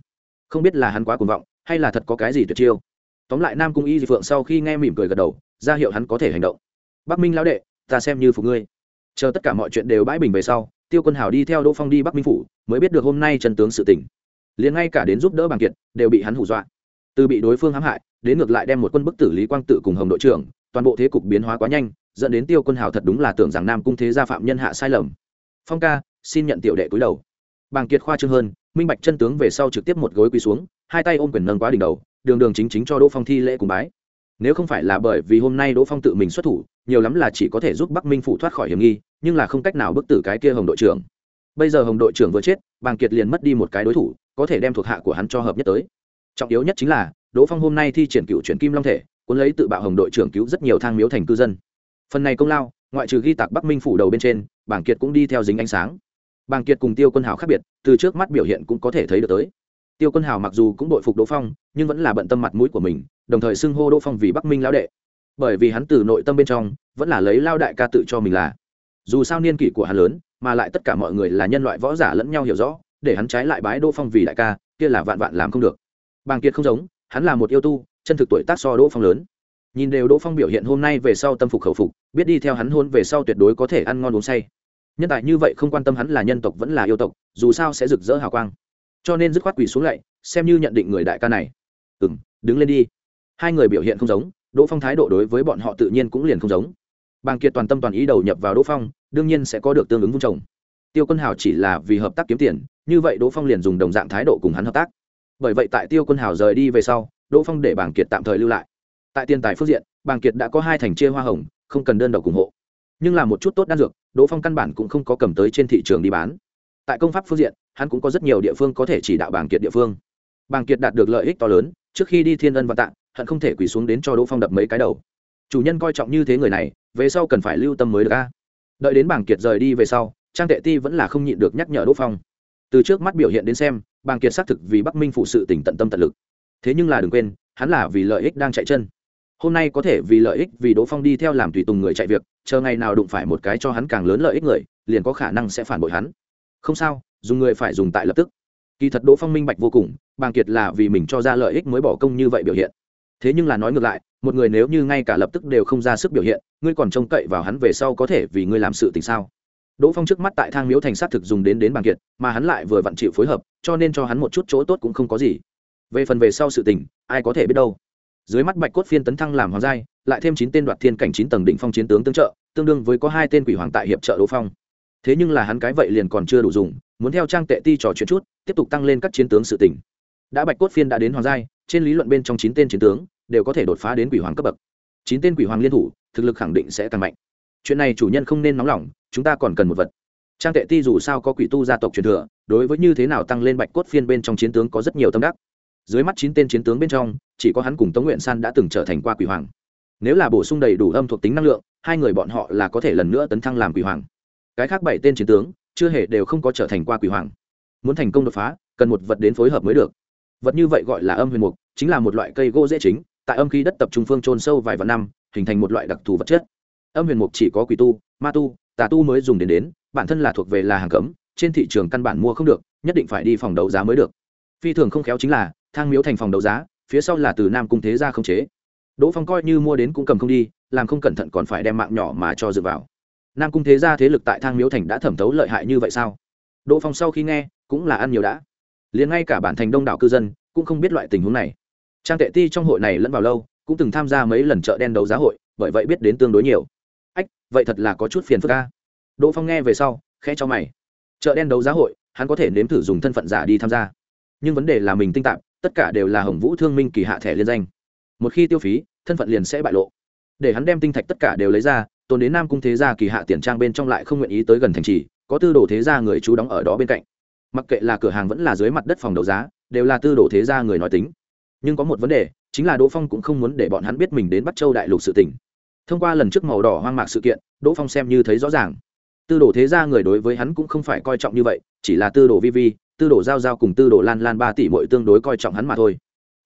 Không biết là hắn quá cuồng vọng, hay là thật có cái gì tuyệt chiêu. Tóm lại nam cung y dị phượng sau khi nghe mỉm cười gật đầu, ra hiệu hắn có thể hành động. Bắc minh lão đệ, ta xem như phục ngươi. Chờ tất cả mọi chuyện đều bãi bình về sau, tiêu quân Hảo đi theo đỗ phong đi bắc minh phủ, mới biết được hôm nay Trần tướng sự tỉnh liền ngay cả đến giúp đỡ bằng kiệt, đều bị hắn hù dọa. Từ bị đối phương hãm hại, đến ngược lại đem một quân bức tử lý quang tự cùng hồng đội trưởng, toàn bộ thế cục biến hóa quá nhanh dẫn đến tiêu quân hào thật đúng là tưởng rằng nam cung thế gia phạm nhân hạ sai lầm. Phong ca, xin nhận tiểu đệ cúi đầu. Bàng kiệt khoa trương hơn, minh bạch chân tướng về sau trực tiếp một gối quỳ xuống, hai tay ôm quyền nâng quá đỉnh đầu, đường đường chính chính cho đỗ phong thi lễ cùng bái. Nếu không phải là bởi vì hôm nay đỗ phong tự mình xuất thủ, nhiều lắm là chỉ có thể giúp bắc minh phủ thoát khỏi hiểm nghi, nhưng là không cách nào bức tử cái kia hồng đội trưởng. Bây giờ hồng đội trưởng vừa chết, bàng kiệt liền mất đi một cái đối thủ, có thể đem thuộc hạ của hắn cho hợp nhất tới. Trọng yếu nhất chính là, đỗ phong hôm nay thi triển cựu chuyển kim long thể, cuốn lấy tự bạo hồng đội trưởng cứu rất nhiều thang miếu thành cư dân phần này công lao, ngoại trừ ghi tạc bắc minh phủ đầu bên trên, bàng kiệt cũng đi theo dính ánh sáng. Bàng kiệt cùng tiêu quân hào khác biệt, từ trước mắt biểu hiện cũng có thể thấy được tới. Tiêu quân hào mặc dù cũng đội phục đỗ phong, nhưng vẫn là bận tâm mặt mũi của mình, đồng thời xưng hô đỗ phong vì bắc minh lão đệ. Bởi vì hắn từ nội tâm bên trong, vẫn là lấy lao đại ca tự cho mình là. Dù sao niên kỷ của hắn lớn, mà lại tất cả mọi người là nhân loại võ giả lẫn nhau hiểu rõ, để hắn trái lại bái đỗ phong vì đại ca, kia là vạn vạn làm không được. Bàng kiệt không giống, hắn là một yêu tu, chân thực tuổi tác so đỗ phong lớn nhìn đều đỗ phong biểu hiện hôm nay về sau tâm phục khẩu phục, biết đi theo hắn hôn về sau tuyệt đối có thể ăn ngon uống say. Nhân tài như vậy không quan tâm hắn là nhân tộc vẫn là yêu tộc, dù sao sẽ rực rỡ hào quang. Cho nên dứt khoát quỳ xuống lạy xem như nhận định người đại ca này. Ừ m đứng lên đi. Hai người biểu hiện không giống, đỗ phong thái độ đối với bọn họ tự nhiên cũng liền không giống. Bàng kiệt toàn tâm toàn ý đầu nhập vào đỗ phong, đương nhiên sẽ có được tương ứng vung trồng tiêu quân hào chỉ là vì hợp tác kiếm tiền, như vậy đỗ phong liền dùng đồng dạng thái độ cùng hắn hợp tác. Bởi vậy tại tiêu quân hào rời đi về sau, đỗ phong để bàng kiệt tạm thời lưu lại tại tiền tài phương diện, bàng kiệt đã có hai thành chia hoa hồng, không cần đơn độc ủng hộ. Nhưng là một chút tốt đan dược, đỗ phong căn bản cũng không có cầm tới trên thị trường đi bán. Tại công pháp phương diện, hắn cũng có rất nhiều địa phương có thể chỉ đạo bàng kiệt địa phương. Bàng kiệt đạt được lợi ích to lớn, trước khi đi thiên ân và tạng hận không thể quỳ xuống đến cho đỗ phong đập mấy cái đầu. Chủ nhân coi trọng như thế người này, về sau cần phải lưu tâm mới được a. Đợi đến bàng kiệt rời đi về sau, trang tệ ti vẫn là không nhịn được nhắc nhở đỗ phong. Từ trước mắt biểu hiện đến xem, bàng kiệt xác thực vì bắc minh phụ sự tỉnh tận tâm tận lực. Thế nhưng là đừng quên, hắn là vì lợi ích đang chạy chân hôm nay có thể vì lợi ích vì đỗ phong đi theo làm tùy tùng người chạy việc, chờ ngày nào đụng phải một cái cho hắn càng lớn lợi ích người, liền có khả năng sẽ phản bội hắn. Không sao, dùng người phải dùng tại lập tức. Kỳ thật đỗ phong minh bạch vô cùng, bàng kiệt là vì mình cho ra lợi ích mới bỏ công như vậy biểu hiện. Thế nhưng là nói ngược lại, một người nếu như ngay cả lập tức đều không ra sức biểu hiện, ngươi còn trông cậy vào hắn về sau có thể vì ngươi làm sự tình sao? Đỗ phong trước mắt tại thang miếu thành s á t thực dùng đến đến bàng kiệt, mà hắn lại vừa vặn chịu phối hợp, cho nên cho hắn một chút chỗ tốt cũng không có gì. Về phần về sau sự tình, ai có thể biết đâu dưới mắt bạch cốt phiên tấn thăng làm hoàng giai, lại thêm chín tên đoạt thiên cảnh chín tầng đỉnh phong chiến tướng tương trợ, tương đương với có hai tên quỷ hoàng tại hiệp trợ đỗ phong. Thế nhưng là hắn cái vậy liền còn chưa đủ dùng, muốn theo trang tệ ti trò chuyện chút, tiếp tục tăng lên các chiến tướng sự tỉnh đã bạch cốt phiên đã đến hoàng giai, trên lý luận bên trong chín tên chiến tướng đều có thể đột phá đến quỷ hoàng cấp bậc. Chín tên quỷ hoàng liên thủ, thực lực khẳng định sẽ càng mạnh. Chuyện này chủ nhân không nên nóng lòng, chúng ta còn cần một vật. Trang tệ ti dù sao có quỷ tu gia tộc truyền thừa, đối với như thế nào tăng lên bạch cốt phiên bên trong chiến tướng có rất nhiều tâm đắc dưới mắt chín tên chiến tướng bên trong, chỉ có hắn cùng tống nguyện san đã từng trở thành qua quỷ hoàng. Nếu là bổ sung đầy đủ âm thuộc tính năng lượng, hai người bọn họ là có thể lần nữa tấn thăng làm quỷ hoàng. Cái khác bảy tên chiến tướng, chưa hề đều không có trở thành qua quỷ hoàng. Muốn thành công đột phá, cần một vật đến phối hợp mới được. Vật như vậy gọi là âm huyền mục, chính là một loại cây gỗ dễ chính, tại âm khí đất tập trung phương trôn sâu vài vạn năm, hình thành một loại đặc thù vật chất. Âm huyền mục chỉ có quỷ tu, ma tu, tà tu mới dùng đến đến, bản thân là thuộc về là hàng cấm, trên thị trường căn bản mua không được, nhất định phải đi phòng đấu giá mới được. Phi thường không khéo chính là thang miếu thành phòng đấu giá, phía sau là từ nam cung thế gia không chế. Đỗ phong coi như mua đến cũng cầm không đi, làm không cẩn thận còn phải đem mạng nhỏ mà cho dựa vào. Nam cung thế gia thế lực tại thang miếu thành đã thẩm thấu lợi hại như vậy sao? Đỗ phong sau khi nghe, cũng là ăn nhiều đã. Liền ngay cả bản thành đông đảo cư dân, cũng không biết loại tình huống này. Trang tệ ti trong hội này lẫn vào lâu, cũng từng tham gia mấy lần chợ đen đấu giá hội, bởi vậy biết đến tương đối nhiều. Ách, vậy thật là có chút phiền phức ca đỗ phong nghe về sau, khẽ cho mày. Chợ đen đấu giá hội, hắn có thể nếm thử dùng thân phận giả đi tham gia. Nhưng vấn đề là mình tinh tạp tất cả đều là hồng vũ thương minh kỳ hạ thẻ liên danh. Một khi tiêu phí, thân phận liền sẽ bại lộ. Để hắn đem tinh thạch tất cả đều lấy ra, tồn đến nam cung thế gia kỳ hạ tiền trang bên trong lại không nguyện ý tới gần thành trì, có tư đồ thế gia người chú đóng ở đó bên cạnh. Mặc kệ là cửa hàng vẫn là dưới mặt đất phòng đấu giá, đều là tư đồ thế gia người nói tính. Nhưng có một vấn đề, chính là đỗ phong cũng không muốn để bọn hắn biết mình đến bắt châu đại lục sự tỉnh thông qua lần trước màu đỏ hoang mạc sự kiện, đỗ phong xem như thấy rõ ràng. Tư đồ thế gia người đối với hắn cũng không phải coi trọng như vậy, chỉ là tư đồ vi vi tư đồ giao giao cùng tư đồ lan lan ba tỷ mỗi tương đối coi trọng hắn mà thôi.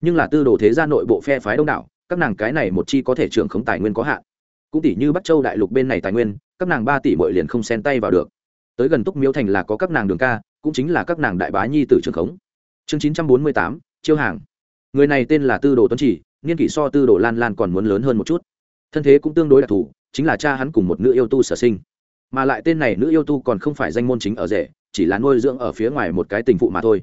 Nhưng là tư đồ thế gia nội bộ phe phái đông đảo, các nàng cái này một chi có thể trưởng khống tài nguyên có hạn. Cũng tỷ như bắc châu đại lục bên này tài nguyên, các nàng ba tỷ mỗi liền không xen tay vào được. Tới gần túc miếu thành là có các nàng đường ca, cũng chính là các nàng đại bá nhi tử trưởng khống. Chương chín trăm bốn mươi tám, chiêu hàng. Người này tên là tư đồ tuấn chỉ, niên kỷ so tư đồ lan lan còn muốn lớn hơn một chút. Thân thế cũng tương đối đặc thù, chính là cha hắn cùng một nữ yêu tu sở sinh. Mà lại tên này nữ yêu tu còn không phải danh môn chính ở rể chỉ là nuôi dưỡng ở phía ngoài một cái tình phụ mà thôi.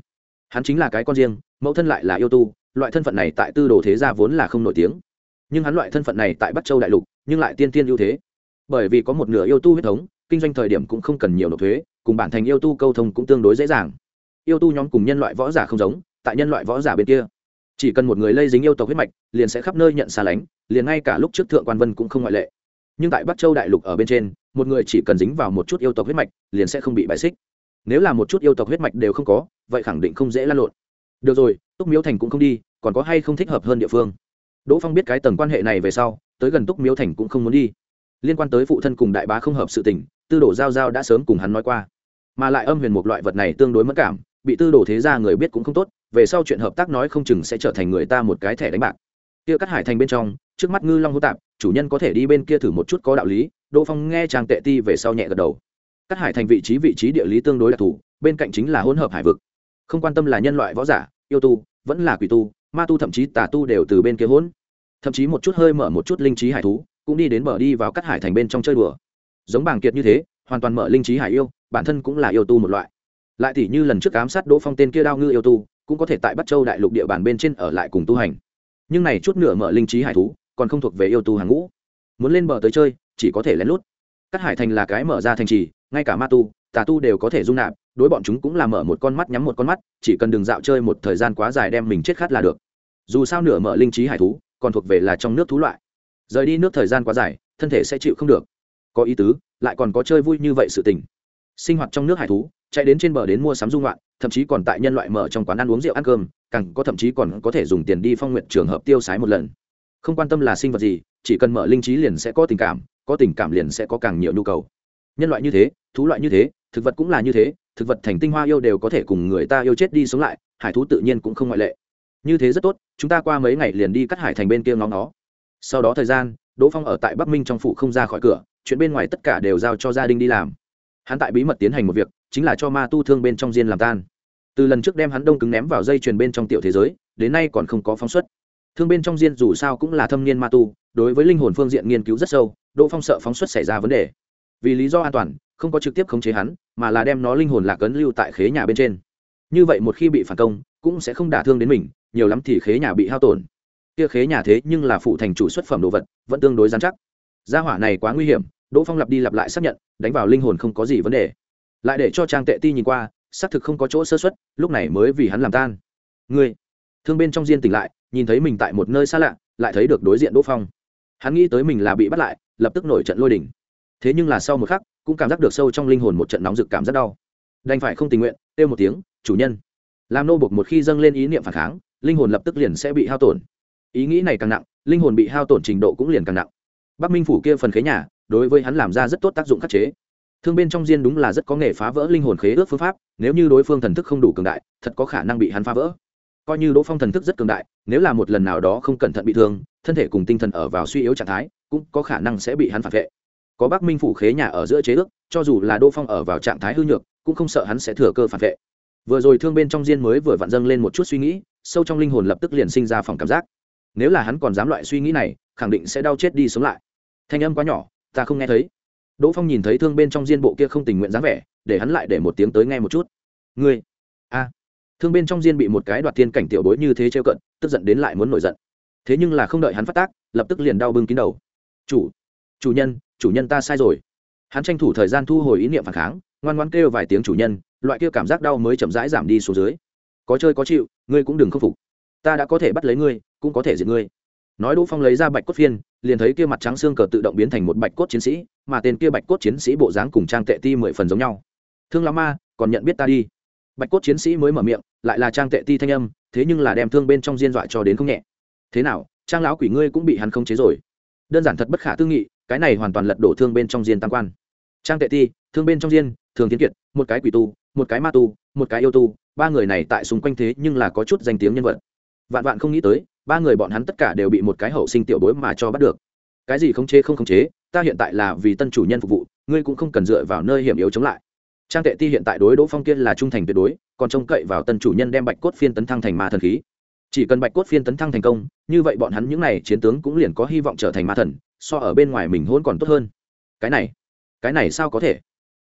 Hắn chính là cái con riêng, mẫu thân lại là yêu tu, loại thân phận này tại tư đồ thế gia vốn là không nổi tiếng. Nhưng hắn loại thân phận này tại bắc châu đại lục, nhưng lại tiên tiên ưu thế. Bởi vì có một nửa yêu tu huyết thống, kinh doanh thời điểm cũng không cần nhiều nộp thuế, cùng bản thành yêu tu câu thông cũng tương đối dễ dàng. Yêu tu nhóm cùng nhân loại võ giả không giống, tại nhân loại võ giả bên kia, chỉ cần một người lây dính yêu tộc huyết mạch, liền sẽ khắp nơi nhận xa lánh, liền ngay cả lúc trước thượng quan vân cũng không ngoại lệ. Nhưng tại bắc châu đại lục ở bên trên, một người chỉ cần dính vào một chút yêu tộc huyết mạch, liền sẽ không bị bài xích nếu là một chút yêu tộc huyết mạch đều không có, vậy khẳng định không dễ lan lộn. Được rồi, túc miếu thành cũng không đi, còn có hay không thích hợp hơn địa phương? Đỗ phong biết cái tầng quan hệ này về sau, tới gần túc miếu thành cũng không muốn đi. Liên quan tới phụ thân cùng đại bá không hợp sự tình, tư đồ giao giao đã sớm cùng hắn nói qua. Mà lại âm huyền một loại vật này tương đối mất cảm, bị tư đồ thế ra người biết cũng không tốt, về sau chuyện hợp tác nói không chừng sẽ trở thành người ta một cái thẻ đánh bạc. Kia cắt hải thành bên trong, trước mắt ngư long hô tạp, chủ nhân có thể đi bên kia thử một chút có đạo lý, đỗ phong nghe trang tệ ti về sau nhẹ gật đầu cắt hải thành vị trí vị trí địa lý tương đối đặc thù, bên cạnh chính là hỗn hợp hải vực. Không quan tâm là nhân loại võ giả, yêu tu, vẫn là quỷ tu, ma tu thậm chí tà tu đều từ bên kia hỗn. Thậm chí một chút hơi mở một chút linh trí hải thú, cũng đi đến bờ đi vào cắt hải thành bên trong chơi đùa. Giống bảng kiệt như thế, hoàn toàn mở linh trí hải yêu, bản thân cũng là yêu tu một loại. Lại thì như lần trước ám sát đỗ phong tên kia đao ngư yêu tu, cũng có thể tại bắc châu đại lục địa bàn bên trên ở lại cùng tu hành. Nhưng này chút nửa mở linh trí hải thú, còn không thuộc về yêu tu hàng ngũ. Muốn lên bờ tới chơi, chỉ có thể lén lút cắt hải thành là cái mở ra thành trì, ngay cả ma tu, tà tu đều có thể dung nạp, đối bọn chúng cũng là mở một con mắt nhắm một con mắt, chỉ cần đừng dạo chơi một thời gian quá dài đem mình chết khát là được. Dù sao nửa mở linh trí hải thú, còn thuộc về là trong nước thú loại. Rời đi nước thời gian quá dài, thân thể sẽ chịu không được. Có ý tứ, lại còn có chơi vui như vậy sự tình. Sinh hoạt trong nước hải thú, chạy đến trên bờ đến mua sắm dung loạn, thậm chí còn tại nhân loại mở trong quán ăn uống rượu ăn cơm, càng có thậm chí còn có thể dùng tiền đi phong nguyện trường hợp tiêu sái một lần. Không quan tâm là sinh vật gì, chỉ cần mở linh trí liền sẽ có tình cảm có tình cảm liền sẽ có càng nhiều nhu cầu. Nhân loại như thế, thú loại như thế, thực vật cũng là như thế, thực vật thành tinh hoa yêu đều có thể cùng người ta yêu chết đi sống lại, hải thú tự nhiên cũng không ngoại lệ. Như thế rất tốt, chúng ta qua mấy ngày liền đi cắt hải thành bên kia ngóng nó sau đó thời gian, đỗ phong ở tại bắc minh trong phủ không ra khỏi cửa, chuyện bên ngoài tất cả đều giao cho gia đình đi làm. Hắn tại bí mật tiến hành một việc, chính là cho ma tu thương bên trong diên làm tan. Từ lần trước đem hắn đông cứng ném vào dây chuyền bên trong tiểu thế giới, đến nay còn không có phóng xuất. Thương bên trong diên dù sao cũng là thâm niên ma tu đối với linh hồn phương diện nghiên cứu rất sâu, đỗ phong sợ phóng xuất xảy ra vấn đề. Vì lý do an toàn, không có trực tiếp khống chế hắn, mà là đem nó linh hồn lạc ấn lưu tại khế nhà bên trên. Như vậy một khi bị phản công, cũng sẽ không đả thương đến mình, nhiều lắm thì khế nhà bị hao tổn. Kia khế nhà thế nhưng là phụ thành chủ xuất phẩm đồ vật, vẫn tương đối giám chắc. Gia hỏa này quá nguy hiểm, đỗ phong lặp đi lặp lại xác nhận, đánh vào linh hồn không có gì vấn đề. Lại để cho trang tệ ti nhìn qua, xác thực không có chỗ sơ xuất lúc này mới vì hắn làm tan. Ngươi, thương bên trong diên tỉnh lại, nhìn thấy mình tại một nơi xa lạ, lại thấy được đối diện đỗ phong hắn nghĩ tới mình là bị bắt lại, lập tức nổi trận lôi đỉnh thế nhưng là sau một khắc, cũng cảm giác được sâu trong linh hồn một trận nóng rực cảm rất đau. Đành phải không tình nguyện, kêu một tiếng, chủ nhân. Làm nô bộc một khi dâng lên ý niệm phản kháng, linh hồn lập tức liền sẽ bị hao tổn. Ý nghĩ này càng nặng, linh hồn bị hao tổn trình độ cũng liền càng nặng. Bắc minh phủ kia phần khế nhà, đối với hắn làm ra rất tốt tác dụng khắc chế. Thương bên trong diên đúng là rất có nghề phá vỡ linh hồn khế ước phương pháp, nếu như đối phương thần thức không đủ cường đại, thật có khả năng bị hắn phá vỡ coi như đỗ phong thần thức rất cường đại, nếu là một lần nào đó không cẩn thận bị thương, thân thể cùng tinh thần ở vào suy yếu trạng thái, cũng có khả năng sẽ bị hắn phản vệ. Có bắc minh phủ khế nhà ở giữa chế ước, cho dù là đỗ phong ở vào trạng thái hư nhược, cũng không sợ hắn sẽ thừa cơ phản vệ. Vừa rồi thương bên trong diên mới vừa vặn dâng lên một chút suy nghĩ, sâu trong linh hồn lập tức liền sinh ra phòng cảm giác. Nếu là hắn còn dám loại suy nghĩ này, khẳng định sẽ đau chết đi sống lại. Thanh âm quá nhỏ, ta không nghe thấy. Đỗ phong nhìn thấy thương bên trong diên bộ kia không tình nguyện dáng vẻ, để hắn lại để một tiếng tới nghe một chút. Ngươi, a thương bên trong diên bị một cái đoạt thiên cảnh tiểu bối như thế trêu cận, tức giận đến lại muốn nổi giận. Thế nhưng là không đợi hắn phát tác, lập tức liền đau bưng kín đầu. Chủ chủ nhân chủ nhân ta sai rồi. Hắn tranh thủ thời gian thu hồi ý niệm phản kháng, ngoan ngoan kêu vài tiếng chủ nhân loại kia cảm giác đau mới chậm rãi giảm đi xuống dưới. Có chơi có chịu, ngươi cũng đừng khâm phục. Ta đã có thể bắt lấy ngươi, cũng có thể diệt ngươi. Nói đỗ phong lấy ra bạch cốt phiên, liền thấy kia mặt trắng xương cờ tự động biến thành một bạch cốt chiến sĩ, mà tên kia bạch cốt chiến sĩ bộ dáng cùng trang tệ ti mười phần giống nhau. Thương lão ma, còn nhận biết ta đi bạch cốt chiến sĩ mới mở miệng, lại là trang tệ ti thanh âm, thế nhưng là đem thương bên trong diên dọa cho đến không nhẹ. Thế nào, trang lão quỷ ngươi cũng bị hắn không chế rồi. Đơn giản thật bất khả tư nghị, cái này hoàn toàn lật đổ thương bên trong diên tam quan. Trang tệ ti, thương bên trong diên, thường tiến kiệt, một cái quỷ tu, một cái ma tu, một cái yêu tu, ba người này tại xung quanh thế nhưng là có chút danh tiếng nhân vật. Vạn vạn không nghĩ tới, ba người bọn hắn tất cả đều bị một cái hậu sinh tiểu bối mà cho bắt được. Cái gì không chế không không chế, ta hiện tại là vì tân chủ nhân phục vụ, ngươi cũng không cần dựa vào nơi hiểm yếu chống lại trang tệ ti hiện tại đối đỗ phong kiên là trung thành tuyệt đối, còn trông cậy vào tân chủ nhân đem bạch cốt phiên tấn thăng thành ma thần khí. Chỉ cần bạch cốt phiên tấn thăng thành công, như vậy bọn hắn những n à y chiến tướng cũng liền có hy vọng trở thành ma thần, so ở bên ngoài mình hôn còn tốt hơn. Cái này cái này sao có thể?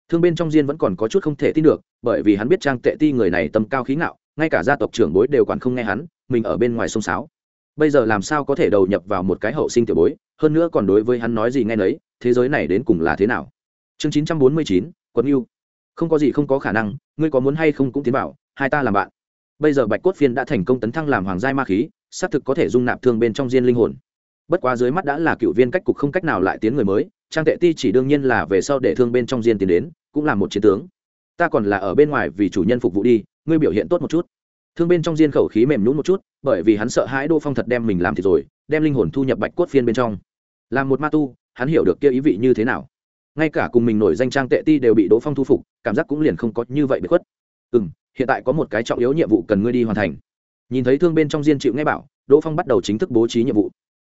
Thương bên trong diên vẫn còn có chút không thể tin được, bởi vì hắn biết trang tệ ti người này tâm cao khí ngạo, ngay cả gia tộc trưởng bối đều còn không nghe hắn, mình ở bên ngoài sông sáo. Bây giờ làm sao có thể đầu nhập vào một cái hậu sinh tiểu bối, hơn nữa còn đối với hắn nói gì nghe nấy, thế giới này đến cùng là thế nào? Chương chín trăm bốn mươi chín, quân yêu không có gì không có khả năng, ngươi có muốn hay không cũng tiến bảo hai ta làm bạn. Bây giờ bạch cốt phiên đã thành công tấn thăng làm hoàng giai ma khí, xác thực có thể dung nạp thương bên trong diên linh hồn. Bất quá dưới mắt đã là cựu viên cách cục không cách nào lại tiến người mới, trang tệ ti chỉ đương nhiên là về sau để thương bên trong diên tiến đến, cũng là một chiến tướng. Ta còn là ở bên ngoài vì chủ nhân phục vụ đi, ngươi biểu hiện tốt một chút. Thương bên trong diên khẩu khí mềm nhún một chút, bởi vì hắn sợ hãi đô phong thật đem mình làm thì rồi, đem linh hồn thu nhập bạch cốt phiên bên trong. Làm một ma tu, hắn hiểu được kia ý vị như thế nào ngay cả cùng mình nổi danh trang tệ ti đều bị đỗ phong thu phục, cảm giác cũng liền không có như vậy bị khuất. Ừ m hiện tại có một cái trọng yếu nhiệm vụ cần ngươi đi hoàn thành. Nhìn thấy thương bên trong diên chịu ngay bảo, đỗ phong bắt đầu chính thức bố trí nhiệm vụ.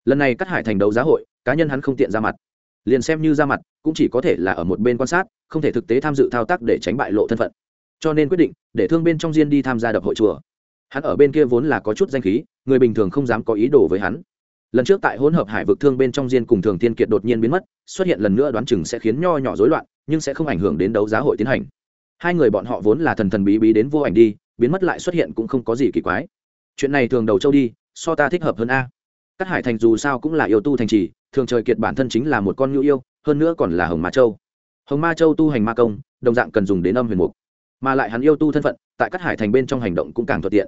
Lần này cắt hải thành đấu giá hội, cá nhân hắn không tiện ra mặt. Liền xem như ra mặt, cũng chỉ có thể là ở một bên quan sát, không thể thực tế tham dự thao tác để tránh bại lộ thân phận. Cho nên quyết định, để thương bên trong diên đi tham gia đập hội chùa. Hắn ở bên kia vốn là có chút danh khí, người bình thường không dám có ý đồ với hắn lần trước tại hỗn hợp hải vực thương bên trong diên cùng thường tiên kiệt đột nhiên biến mất xuất hiện lần nữa đoán chừng sẽ khiến nho nhỏ rối loạn nhưng sẽ không ảnh hưởng đến đấu giá hội tiến hành hai người bọn họ vốn là thần thần bí bí đến vô ảnh đi biến mất lại xuất hiện cũng không có gì kỳ quái chuyện này thường đầu châu đi so ta thích hợp hơn a Cát Hải Thành dù sao cũng là yêu tu thành trì, thường trời kiệt bản thân chính là một con nhu yêu, hơn nữa còn là Hồng Ma Châu. Hồng Ma Châu tu hành ma công, đồng dạng cần dùng đến âm huyền mục, mà lại hắn yêu tu thân phận, tại Cát Hải Thành bên trong hành động cũng càng thuận tiện.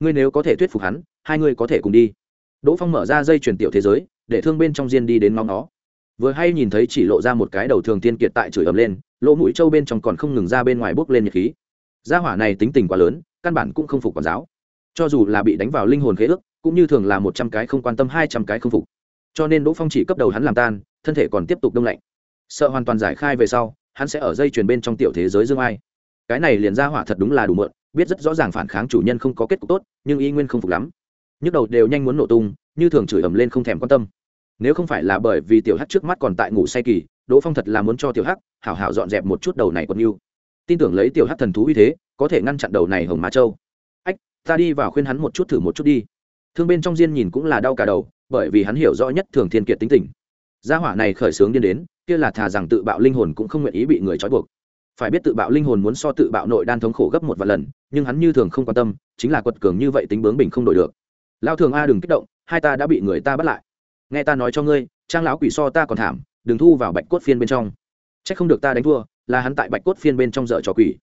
Ngươi nếu có thể thuyết phục hắn, hai người có thể cùng đi. Đỗ Phong mở ra dây truyền tiểu thế giới, để thương bên trong diên đi đến ngóng nó. Vừa hay nhìn thấy chỉ lộ ra một cái đầu thường tiên kiệt tại chửi ầm lên, lỗ mũi châu bên trong còn không ngừng ra bên ngoài bốc lên nhiệt khí. Gia hỏa này tính tình quá lớn, căn bản cũng không phục quản giáo. Cho dù là bị đánh vào linh hồn khế ước, cũng như thường là một trăm cái không quan tâm hai trăm cái không phục cho nên đỗ phong chỉ cấp đầu hắn làm tan thân thể còn tiếp tục đông lạnh sợ hoàn toàn giải khai về sau hắn sẽ ở dây chuyền bên trong tiểu thế giới dương ai cái này liền ra hỏa thật đúng là đủ mượn biết rất rõ ràng phản kháng chủ nhân không có kết cục tốt nhưng y nguyên không phục lắm nhức đầu đều nhanh muốn nổ tung, như thường chửi ầm lên không thèm quan tâm. Nếu không phải là bởi vì tiểu hắc trước mắt còn tại ngủ say kỳ, đỗ phong thật là muốn cho tiểu hắc hảo hảo dọn dẹp một chút đầu này còn yêu tin tưởng lấy tiểu hắc thần thú uy thế, có thể ngăn chặn đầu này hồng má châu. Ách, ta đi vào khuyên hắn một chút thử một chút đi. Thương bên trong diên nhìn cũng là đau cả đầu, bởi vì hắn hiểu rõ nhất thường thiên kiệt tính tình. Gia hỏa này khởi sướng điên đến, kia là thà rằng tự bạo linh hồn cũng không nguyện ý bị người trói buộc. Phải biết tự bạo linh hồn muốn so tự bạo nội đan thống khổ gấp một vài lần, nhưng hắn như thường không quan tâm, chính là quật cường như vậy tính bướng bình không đổi được lao thường a đừng kích động, hai ta đã bị người ta bắt lại. Nghe ta nói cho ngươi, trang lão quỷ so ta còn thảm, đừng thu vào bạch cốt phiên bên trong. C h ắ c không được ta đánh thua, là hắn tại bạch cốt phiên bên trong dợ trò quỷ.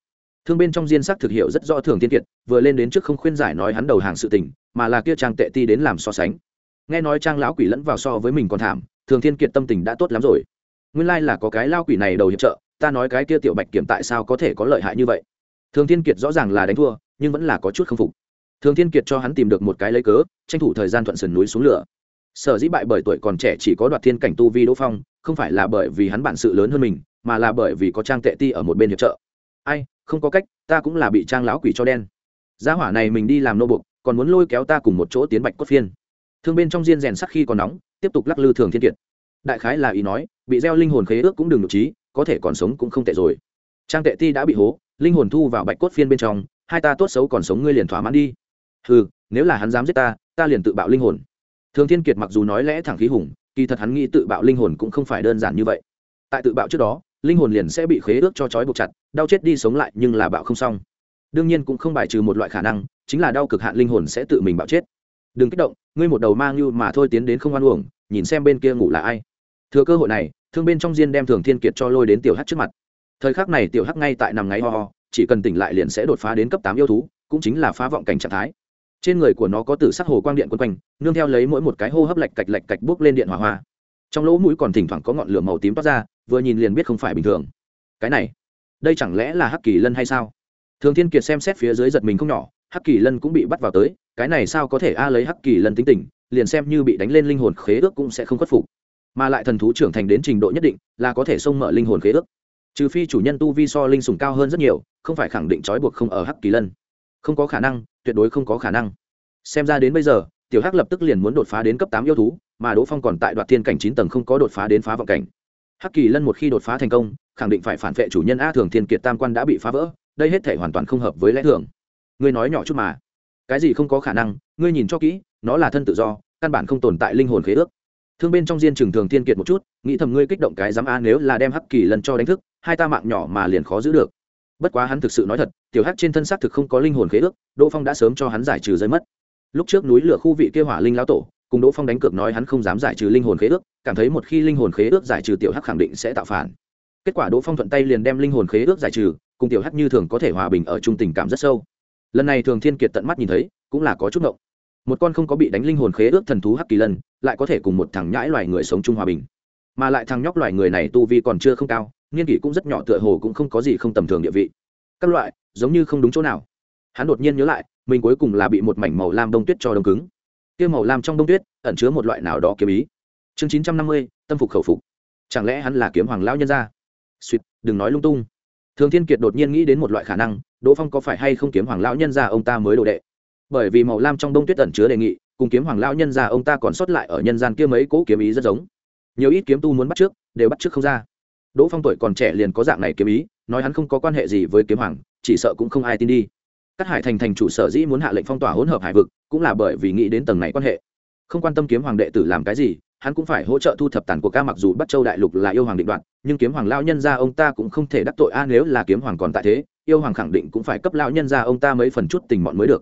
Thương bên trong diên sắc thực hiệu rất rõ thường tiên kiệt, vừa lên đến trước không khuyên giải nói hắn đầu hàng sự tình, mà là kia trang tệ ti đến làm so sánh. Nghe nói trang lão quỷ lẫn vào so với mình còn thảm, thường thiên kiệt tâm tình đã tốt lắm rồi. Nguyên lai là có cái lao quỷ này đầu hiệp trợ, ta nói cái kia tiểu bạch kiểm tại sao có thể có lợi hại như vậy? Thường thiên kiệt rõ ràng là đánh thua, nhưng vẫn là có chút không phục thường thiên kiệt cho hắn tìm được một cái lấy cớ, tranh thủ thời gian thuận sườn núi xuống lửa. Sở dĩ bại bởi tuổi còn trẻ chỉ có đoạt thiên cảnh tu vi đỗ phong, không phải là bởi vì hắn bản sự lớn hơn mình, mà là bởi vì có trang tệ ti ở một bên hiệp trợ. Ai, không có cách, ta cũng là bị trang lão quỷ cho đen. Gia hỏa này mình đi làm nô bục còn muốn lôi kéo ta cùng một chỗ tiến bạch cốt phiên. Thương bên trong diên rèn sắc khi còn nóng, tiếp tục lắc lư thường thiên kiệt. Đại khái là ý nói, bị gieo linh hồn khế ước cũng đừng được trí, có thể còn sống cũng không tệ rồi. Trang tệ ti đã bị hố, linh hồn thu vào bạch cốt phiên bên trong, hai ta tốt xấu còn sống ngươi liền thỏa mãn đi ừ nếu là hắn dám giết ta ta liền tự bạo linh hồn. Thường thiên kiệt mặc dù nói lẽ thẳng khí hùng, kỳ thật hắn nghĩ tự bạo linh hồn cũng không phải đơn giản như vậy. Tại tự bạo trước đó, linh hồn liền sẽ bị khế ước cho trói buộc chặt, đau chết đi sống lại nhưng là bạo không xong. Đương nhiên cũng không bài trừ một loại khả năng, chính là đau cực hạn linh hồn sẽ tự mình bạo chết. Đừng kích động, ngươi một đầu mang như mà thôi tiến đến không ăn uổng, nhìn xem bên kia ngủ là ai. Thừa cơ hội này, thương bên trong diên đem thường thiên kiệt cho lôi đến tiểu hắc trước mặt. Thời khắc này tiểu hắc ngay tại nằm ngáy ho ho, chỉ cần tỉnh lại liền sẽ đột phá đến cấp tám yêu thú, cũng chính là phá vọng cảnh trạng thái trên người của nó có tử sắc hồ quang điện quân quanh, nương theo lấy mỗi một cái hô hấp lạch cạch lạch cạch bước lên điện hỏa hoa. Trong lỗ mũi còn thỉnh thoảng có ngọn lửa màu tím toát ra, vừa nhìn liền biết không phải bình thường. Cái này, đây chẳng lẽ là hắc kỳ lân hay sao? Thường thiên kiệt xem xét phía dưới giật mình không nhỏ, hắc kỳ lân cũng bị bắt vào tới, cái này sao có thể a lấy hắc kỳ lân tính tình, liền xem như bị đánh lên linh hồn khế ước cũng sẽ không khuất phục. Mà lại thần thú trưởng thành đến trình độ nhất định, là có thể xông mở linh hồn khế ước. Trừ phi chủ nhân tu vi so linh sùng cao hơn rất nhiều, không phải khẳng định trói buộc không ở hắc kỳ lân. Không có khả năng tuyệt đối không có khả năng. Xem ra đến bây giờ, tiểu hắc lập tức liền muốn đột phá đến cấp tám yêu thú, mà đỗ phong còn tại đoạt thiên cảnh chín tầng không có đột phá đến phá vọng cảnh. Hắc kỳ lân một khi đột phá thành công, khẳng định phải phản vệ chủ nhân a thường thiên kiệt tam quan đã bị phá vỡ, đây hết thể hoàn toàn không hợp với lẽ thường. Ngươi nói nhỏ chút mà. Cái gì không có khả năng, ngươi nhìn cho kỹ, nó là thân tự do, căn bản không tồn tại linh hồn khế ước. Thương bên trong diên trường thường thiên kiệt một chút, nghĩ thầm ngươi kích động cái dám a nếu là đem hắc kỳ lần cho đánh thức, hai ta mạng nhỏ mà liền khó giữ được bất quá hắn thực sự nói thật, tiểu hắc trên thân xác thực không có linh hồn khế ước, đỗ phong đã sớm cho hắn giải trừ rơi mất. Lúc trước núi lửa khu vị kêu hỏa linh lão tổ, cùng đỗ phong đánh cược nói hắn không dám giải trừ linh hồn khế ước, cảm thấy một khi linh hồn khế ước giải trừ tiểu hắc khẳng định sẽ tạo phản. Kết quả đỗ phong thuận tay liền đem linh hồn khế ước giải trừ, cùng tiểu hắc như thường có thể hòa bình ở chung tình cảm rất sâu. Lần này thường thiên kiệt tận mắt nhìn thấy, cũng là có chút ngộng. Một con không có bị đánh linh hồn khế ước thần thú hắc kỳ lân, lại có thể cùng một thằng nhãi loài người sống chung hòa bình. Mà lại thằng nhóc loài người này tu vi còn chưa không cao Niên kỷ cũng rất nhỏ tựa hồ cũng không có gì không tầm thường địa vị. Các loại, giống như không đúng chỗ nào. Hắn đột nhiên nhớ lại, mình cuối cùng là bị một mảnh màu lam đông tuyết cho đông cứng. Kia màu lam trong đông tuyết, ẩn chứa một loại nào đó kiếm ý. Chương chín trăm năm mươi, tâm phục khẩu phục. Chẳng lẽ hắn là kiếm hoàng lão nhân gia? Suýt đừng nói lung tung. Thường thiên kiệt đột nhiên nghĩ đến một loại khả năng, đỗ phong có phải hay không kiếm hoàng lão nhân gia ông ta mới đồ đệ? Bởi vì màu lam trong đông tuyết ẩn chứa đề nghị, cùng kiếm hoàng lão nhân gia ông ta còn sót lại ở nhân gian kia mấy cỗ kiếm ý rất giống. Nhiều ít kiếm tu muốn bắt trước, đều bắt trước không ra đỗ phong tuổi còn trẻ liền có dạng này kiếm ý, nói hắn không có quan hệ gì với kiếm hoàng, chỉ sợ cũng không ai tin đi. Các hải thành thành chủ sở dĩ muốn hạ lệnh phong tỏa hỗn hợp hải vực, cũng là bởi vì nghĩ đến tầng này quan hệ. Không quan tâm kiếm hoàng đệ tử làm cái gì, hắn cũng phải hỗ trợ thu thập tàn của ca mặc dù bắt châu đại lục là yêu hoàng định đoạn nhưng kiếm hoàng lao nhân ra ông ta cũng không thể đắc tội a nếu là kiếm hoàng còn tại thế, yêu hoàng khẳng định cũng phải cấp lao nhân ra ông ta mấy phần chút tình mọn mới được.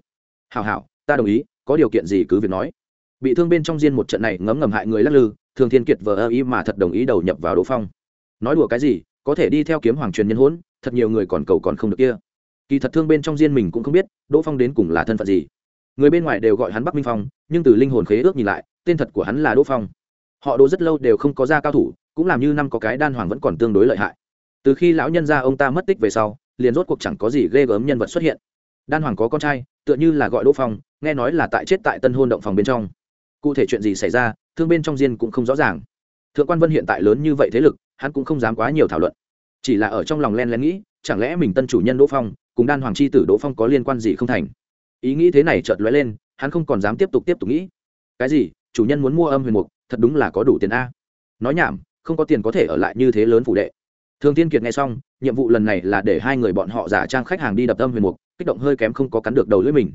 Hào hảo, ta đồng ý, có điều kiện gì cứ việc nói. Bị thương bên trong diên một trận này ngấm ngầm hại người lắc lư, thường thiên kiệt vờ ơ ý mà thật đồng ý đầu nhập vào đỗ phong nói đùa cái gì, có thể đi theo kiếm hoàng truyền nhân hỗn, thật nhiều người còn cầu còn không được kia. Kỳ thật thương bên trong riêng mình cũng không biết, đỗ phong đến cùng là thân phận gì. Người bên ngoài đều gọi hắn bắc minh phong, nhưng từ linh hồn khế ước nhìn lại, tên thật của hắn là đỗ phong. Họ đỗ rất lâu đều không có ra cao thủ, cũng làm như năm có cái đan hoàng vẫn còn tương đối lợi hại. Từ khi lão nhân ra ông ta mất tích về sau, liền rốt cuộc chẳng có gì ghê gớm nhân vật xuất hiện. Đan hoàng có con trai, tựa như là gọi đỗ phong, nghe nói là tại chết tại tân hôn động phòng bên trong. Cụ thể chuyện gì xảy ra, thương bên trong diên cũng không rõ ràng. Thượng quan vân hiện tại lớn như vậy thế lực hắn cũng không dám quá nhiều thảo luận. Chỉ là ở trong lòng len lén nghĩ, chẳng lẽ mình tân chủ nhân đỗ phong cùng đan hoàng c h i tử đỗ phong có liên quan gì không thành? Ý nghĩ thế này chợt lóe lên, hắn không còn dám tiếp tục tiếp tục nghĩ. Cái gì? Chủ nhân muốn mua âm huyền mục, thật đúng là có đủ tiền a. Nói nhảm, không có tiền có thể ở lại như thế lớn phủ đệ. Thường tiên kiệt nghe xong, nhiệm vụ lần này là để hai người bọn họ giả trang khách hàng đi đập âm huyền mục, kích động hơi kém không có cắn được đầu lưỡi mình.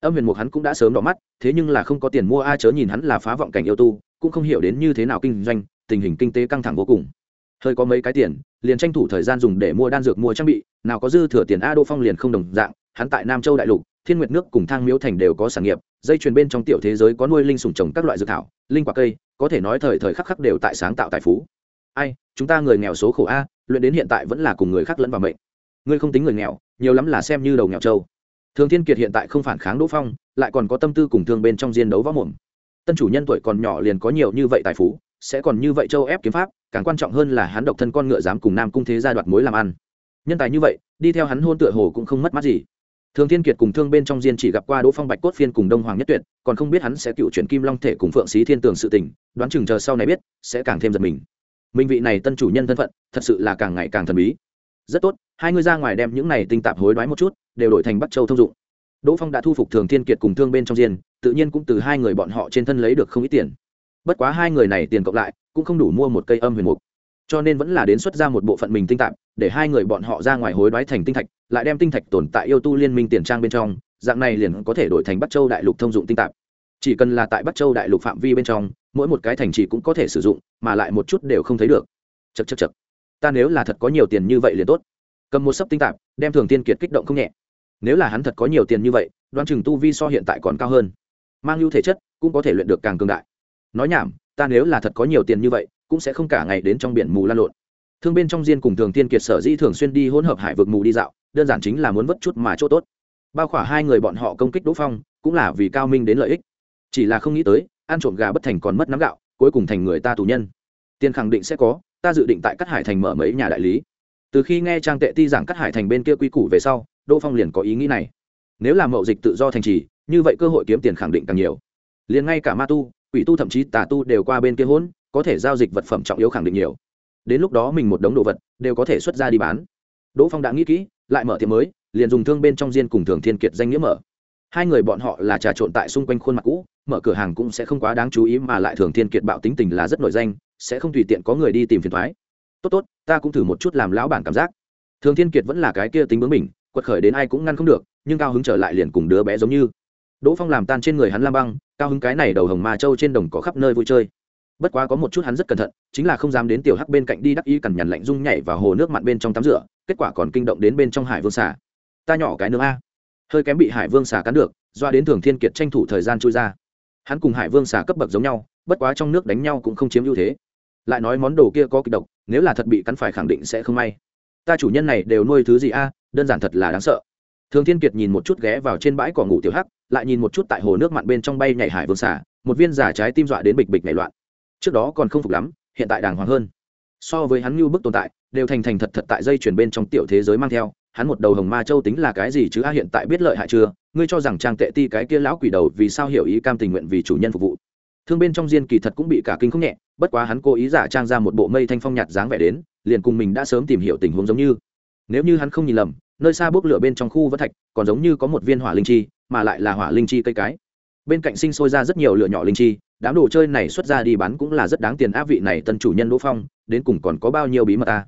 Âm huyền mục hắn cũng đã sớm đỏ mắt, thế nhưng là không có tiền mua a chớ nhìn hắn là phá vọng cảnh yêu tu, cũng không hiểu đến như thế nào kinh doanh, tình hình kinh tế căng thẳng vô cùng hơi có mấy cái tiền, liền tranh thủ thời gian dùng để mua đan dược mua trang bị, nào có dư thừa tiền a đô phong liền không đồng dạng, hắn tại nam châu đại lục, thiên nguyệt nước cùng thang miếu thành đều có sản nghiệp, dây chuyền bên trong tiểu thế giới có nuôi linh sủng trồng các loại dược thảo, linh quả cây, có thể nói thời thời khắc khắc đều tại sáng tạo tài phú. Ai, chúng ta người nghèo số khổ a, luyện đến hiện tại vẫn là cùng người khác lẫn vào mệnh. Ngươi không tính người nghèo, nhiều lắm là xem như đầu nghèo châu thường thiên kiệt hiện tại không phản kháng đỗ phong, lại còn có tâm tư cùng thương bên trong diên đấu võ mồm. Tân chủ nhân tuổi còn nhỏ liền có nhiều như vậy tài phú sẽ còn như vậy châu ép kiếm pháp, càng quan trọng hơn là hắn độc thân con ngựa dám cùng nam cung thế gia đoạt mối làm ăn. Nhân tài như vậy, đi theo hắn hôn tựa hồ cũng không mất mát gì. Thường thiên kiệt cùng thương bên trong diên chỉ gặp qua đỗ phong bạch cốt phiên cùng đông hoàng nhất tuyệt, còn không biết hắn sẽ cựu chuyển kim long thể cùng phượng xí thiên tường sự tình, đoán chừng chờ sau này biết, sẽ càng thêm giật mình. Minh vị này tân chủ nhân thân phận, thật sự là càng ngày càng thần bí. Rất tốt, hai người ra ngoài đem những này tinh tạp hối đoái một chút, đều đổi thành bắc châu thông dụng. Đỗ phong đã thu phục thường thiên kiệt cùng thương bên trong diên, tự nhiên cũng từ hai người bọn họ trên thân lấy được không ít tiền bất quá hai người này tiền cộng lại, cũng không đủ mua một cây âm huyền mục. Cho nên vẫn là đến xuất ra một bộ phận mình tinh tạp để hai người bọn họ ra ngoài hối đoái thành tinh thạch, lại đem tinh thạch tồn tại yêu tu liên minh tiền trang bên trong, dạng này liền có thể đổi thành bắc châu đại lục thông dụng tinh tạp chỉ cần là tại bắc châu đại lục phạm vi bên trong, mỗi một cái thành trì cũng có thể sử dụng, mà lại một chút đều không thấy được. Chật chật chật ta nếu là thật có nhiều tiền như vậy liền tốt. Cầm một sấp tinh tạp đem thường tiên kiệt kích động không nhẹ. Nếu là hắn thật có nhiều tiền như vậy, đoan chừng tu vi so hiện tại còn cao hơn. Mang ưu thể chất, cũng có thể luyện được càng cường đại nói nhảm, ta nếu là thật có nhiều tiền như vậy, cũng sẽ không cả ngày đến trong biển mù lan lộn. Thương bên trong diên cùng thường tiên kiệt sở dĩ thường xuyên đi hỗn hợp hải vực mù đi dạo, đơn giản chính là muốn vất chút mà chỗ tốt. Bao khỏa hai người bọn họ công kích đỗ phong, cũng là vì cao minh đến lợi ích. Chỉ là không nghĩ tới, ăn trộm gà bất thành còn mất nắm gạo, cuối cùng thành người ta tù nhân. Tiền khẳng định sẽ có, ta dự định tại cát hải thành mở mấy nhà đại lý. Từ khi nghe trang tệ ti giảng cát hải thành bên kia quy củ về sau, đỗ phong liền có ý nghĩ này. Nếu làm mậu dịch tự do thành trì, như vậy cơ hội kiếm tiền khẳng định càng nhiều. Liền ngay cả ma tu quỷ tu thậm chí tà tu đều qua bên kia hỗn có thể giao dịch vật phẩm trọng yếu khẳng định nhiều. Đến lúc đó mình một đống đồ vật đều có thể xuất ra đi bán. Đỗ phong đã nghĩ kỹ, lại mở tiệm mới, liền dùng thương bên trong diên cùng thường thiên kiệt danh nghĩa mở. Hai người bọn họ là trà trộn tại xung quanh khuôn mặt cũ, mở cửa hàng cũng sẽ không quá đáng chú ý mà lại thường thiên kiệt bạo tính tình là rất nổi danh, sẽ không tùy tiện có người đi tìm phiền thoái tốt tốt, ta cũng thử một chút làm lão bản cảm giác. Thường thiên kiệt vẫn là cái kia tính bướng mình quật khởi đến ai cũng ngăn không được, nhưng cao hứng trở lại liền cùng đứa bé giống như. Đỗ phong làm tan trên người hắn lam băng cao hứng cái này đầu hồng ma châu trên đồng có khắp nơi vui chơi. Bất quá có một chút hắn rất cẩn thận, chính là không dám đến tiểu hắc bên cạnh đi đắc ý cằn nhằn lạnh rung nhảy vào hồ nước mặn bên trong tắm rửa, kết quả còn kinh động đến bên trong hải vương xà. Ta nhỏ cái nướng a. Hơi kém bị hải vương xà cắn được, doa đến thường thiên kiệt tranh thủ thời gian chui ra. Hắn cùng hải vương xà cấp bậc giống nhau, bất quá trong nước đánh nhau cũng không chiếm ưu thế. Lại nói món đồ kia có kịch độc, nếu là thật bị cắn phải khẳng định sẽ không may. Ta chủ nhân này đều nuôi thứ gì a, đơn giản thật là đáng sợ. Thường thiên kiệt nhìn một chút ghé vào trên bãi cỏ ngủ tiểu hắc lại nhìn một chút tại hồ nước mặn bên trong bay nhảy hải vương xả một viên giả trái tim dọa đến bịch bịch nảy loạn. Trước đó còn không phục lắm, hiện tại đàng hoàng hơn. So với hắn như bức tồn tại, đều thành thành thật thật tại dây chuyển bên trong tiểu thế giới mang theo, hắn một đầu hồng ma châu tính là cái gì chứ? A, hiện tại biết lợi hại chưa? Ngươi cho rằng trang tệ ti cái kia lão quỷ đầu vì sao hiểu ý cam tình nguyện vì chủ nhân phục vụ? Thương bên trong diên kỳ thật cũng bị cả kinh không nhẹ, bất quá hắn cố ý giả trang ra một bộ mây thanh phong nhạt dáng vẻ đến, liền cùng mình đã sớm tìm hiểu tình huống giống như. Nếu như hắn không nhìn lầm, nơi xa bốc lửa bên trong khu vỡ thạch, còn giống như có một viên hỏa linh chi mà lại là hỏa linh chi cây cái. Bên cạnh sinh sôi ra rất nhiều lửa nhỏ linh chi, đám đồ chơi này xuất ra đi bán cũng là rất đáng tiền áp vị này tân chủ nhân đỗ phong, đến cùng còn có bao nhiêu bí mật ta.